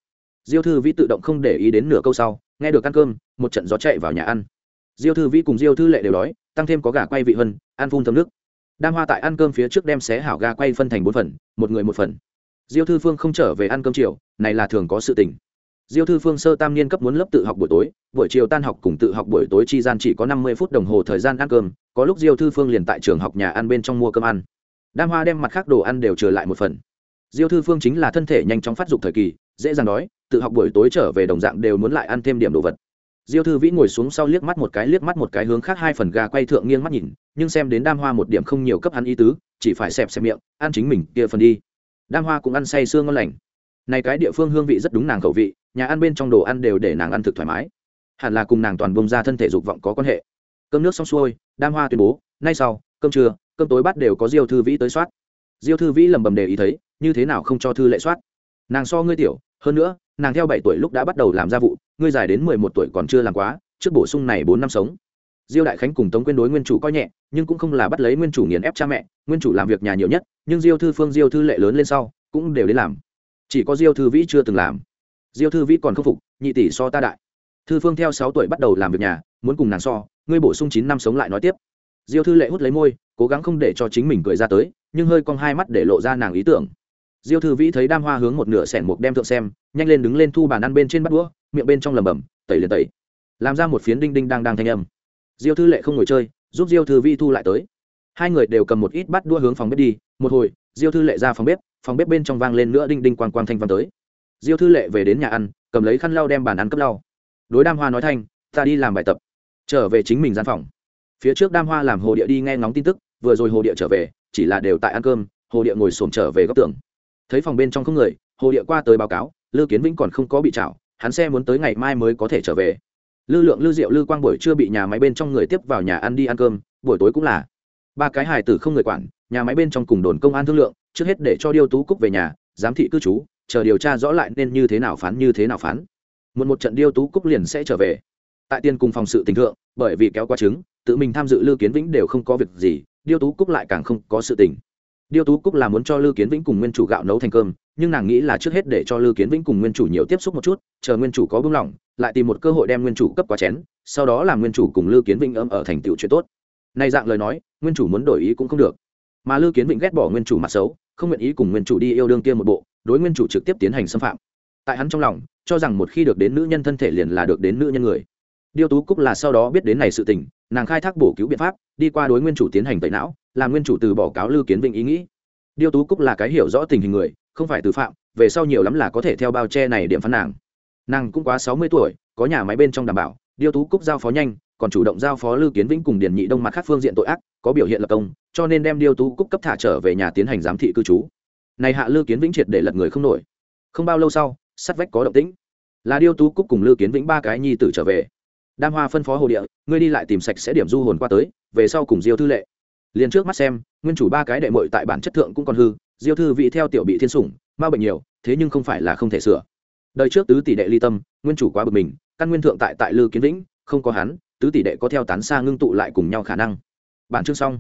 Diêu thư vĩ tự động không để ý đến nửa câu sau, nghe được ăn cơm, một trận gió chạy vào nhà ăn diêu thư vĩ cùng diêu thư lệ đều đói, tăng thêm có gà quay vị hơn ăn phun thấm nước. Đam hoa tại ăn cơm phía trước đem xé hảo gà quay phân thành bốn phần, một người một phần. Diêu thư phương không trở về ăn cơm chiều, này là thường có sự tình. Diêu thư phương sơ tam niên cấp muốn lớp tự học buổi tối, buổi chiều tan học cùng tự học buổi tối chi gian chỉ có năm mươi phút đồng hồ thời gian ăn cơm, có lúc diêu thư phương liền tại trường học nhà ăn bên trong mua cơm ăn. Đam hoa đem mặt khác đồ ăn đều trở lại một phần. Diêu thư phương chính là thân thể nhanh chóng phát dục thời kỳ, dễ dàng đói, tự học buổi tối trở về đồng dạng đều muốn lại ăn thêm điểm đồ vật diêu thư vĩ ngồi xuống sau liếc mắt một cái, liếc mắt một cái hướng khác hai phần gà quay thượng nghiêng mắt nhìn, nhưng xem đến đam hoa một điểm không nhiều cấp ăn ý tứ, chỉ phải xẹp xẹp miệng, ăn chính mình kia phần đi. Đam hoa cũng ăn say sương ngon lành. Này cái địa phương hương vị rất đúng nàng khẩu vị, nhà ăn bên trong đồ ăn đều để nàng ăn thực thoải mái. Hẳn là cùng nàng toàn bông ra thân thể dục vọng có quan hệ. Cơm nước xong xuôi, đam hoa tuyên bố, nay sau, cơm trưa, cơm tối bắt đều có diêu thư vĩ tới soát. Diêu thư vĩ lầm bầm đề ý thấy, như thế nào không cho thư lệ soát? Nàng so ngươi tiểu, hơn nữa, nàng theo bảy tuổi lúc đã bắt đầu làm gia vụ ngươi dài đến mười một tuổi còn chưa làm quá, trước bổ sung này bốn năm sống. Diêu đại khánh cùng tống quyên đối nguyên chủ coi nhẹ, nhưng cũng không là bắt lấy nguyên chủ nghiền ép cha mẹ, nguyên chủ làm việc nhà nhiều nhất, nhưng diêu thư phương, diêu thư lệ lớn lên sau, cũng đều đến làm. Chỉ có diêu thư vĩ chưa từng làm. Diêu thư vĩ còn không phục, nhị tỷ so ta đại. Thư phương theo sáu tuổi bắt đầu làm việc nhà, muốn cùng nàng so, ngươi bổ sung chín năm sống lại nói tiếp. Diêu thư lệ hút lấy môi, cố gắng không để cho chính mình cười ra tới, nhưng hơi cong hai mắt để lộ ra nàng ý tưởng. Diêu thư vĩ thấy đam hoa hướng một nửa sẻn mục đem thượng xem, nhanh lên đứng lên thu bàn ăn bên trên bắt đũa miệng bên trong lầm bầm tẩy liền tẩy. Làm ra một phiến đinh đinh đang đang thanh âm. Diêu thư lệ không ngồi chơi, giúp diêu thư vi thu lại tới. Hai người đều cầm một ít bắt đũa hướng phòng bếp đi, một hồi, diêu thư lệ ra phòng bếp phòng bếp bên trong vang lên nữa đinh đinh quang quang thanh vang tới. Diêu thư lệ về đến nhà ăn, cầm lấy khăn lau đem bàn ăn cấp lau. Đối đam hoa nói thanh, ta đi làm bài tập, trở về chính mình gian phòng. Phía trước đam hoa làm hồ địa đi nghe ngóng tin tức, vừa rồi hồ địa trở về, chỉ là đều tại ăn cơm, hồ địa ngồi xổm trở về góc tường. Thấy phòng bên trong không người, hồ địa qua tới báo cáo, lư kiến vĩnh còn không có bị chảo hắn xe muốn tới ngày mai mới có thể trở về. Lư lượng lư diệu lư quang buổi chưa bị nhà máy bên trong người tiếp vào nhà ăn đi ăn cơm, buổi tối cũng là. Ba cái hài tử không người quản, nhà máy bên trong cùng đồn công an thương lượng, trước hết để cho điêu tú cúc về nhà, giám thị cư trú, chờ điều tra rõ lại nên như thế nào phán như thế nào phán. Một một trận điêu tú cúc liền sẽ trở về. Tại tiên cùng phòng sự tình thượng, bởi vì kéo qua chứng, tự mình tham dự lư kiến vĩnh đều không có việc gì, điêu tú cúc lại càng không có sự tình điêu tú cúc là muốn cho lư kiến vĩnh cùng nguyên chủ gạo nấu thành cơm nhưng nàng nghĩ là trước hết để cho lư kiến vĩnh cùng nguyên chủ nhiều tiếp xúc một chút chờ nguyên chủ có bưng lỏng lại tìm một cơ hội đem nguyên chủ cấp quá chén sau đó làm nguyên chủ cùng lư kiến vĩnh ấm ở thành tựu chuyện tốt nay dạng lời nói nguyên chủ muốn đổi ý cũng không được mà lư kiến vĩnh ghét bỏ nguyên chủ mặt xấu không nguyện ý cùng nguyên chủ đi yêu đương kia một bộ đối nguyên chủ trực tiếp tiến hành xâm phạm tại hắn trong lòng cho rằng một khi được đến nữ nhân thân thể liền là được đến nữ nhân người điêu tú cúc là sau đó biết đến này sự tình nàng khai thác bổ cứu biện pháp đi qua đối nguyên chủ tiến hành tẩy não làm nguyên chủ từ bỏ cáo Lưu kiến vĩnh ý nghĩ. Điêu tú cúc là cái hiểu rõ tình hình người, không phải từ phạm, về sau nhiều lắm là có thể theo bao che này điểm phán nàng. Nàng cũng quá sáu mươi tuổi, có nhà máy bên trong đảm bảo, điêu tú cúc giao phó nhanh, còn chủ động giao phó Lưu kiến vĩnh cùng điền nhị đông mặt khác phương diện tội ác, có biểu hiện lập công, cho nên đem điêu tú cúc cấp thả trở về nhà tiến hành giám thị cư trú. Này hạ Lưu kiến vĩnh triệt để lật người không nổi. Không bao lâu sau, sắt vách có động tĩnh. Là điêu tú cúc cùng Lưu kiến vĩnh ba cái nhi tử trở về. Đam hoa phân phó hồ địa, ngươi đi lại tìm sạch sẽ điểm du hồn qua tới, về sau cùng diêu thư lệ liền trước mắt xem, nguyên chủ ba cái đệ mội tại bản chất thượng cũng còn hư, diêu thư vị theo tiểu bị thiên sủng, ma bệnh nhiều, thế nhưng không phải là không thể sửa. Đời trước tứ tỷ đệ ly tâm, nguyên chủ quá bực mình, căn nguyên thượng tại tại lư kiến vĩnh, không có hắn, tứ tỷ đệ có theo tán xa ngưng tụ lại cùng nhau khả năng. Bản chương xong.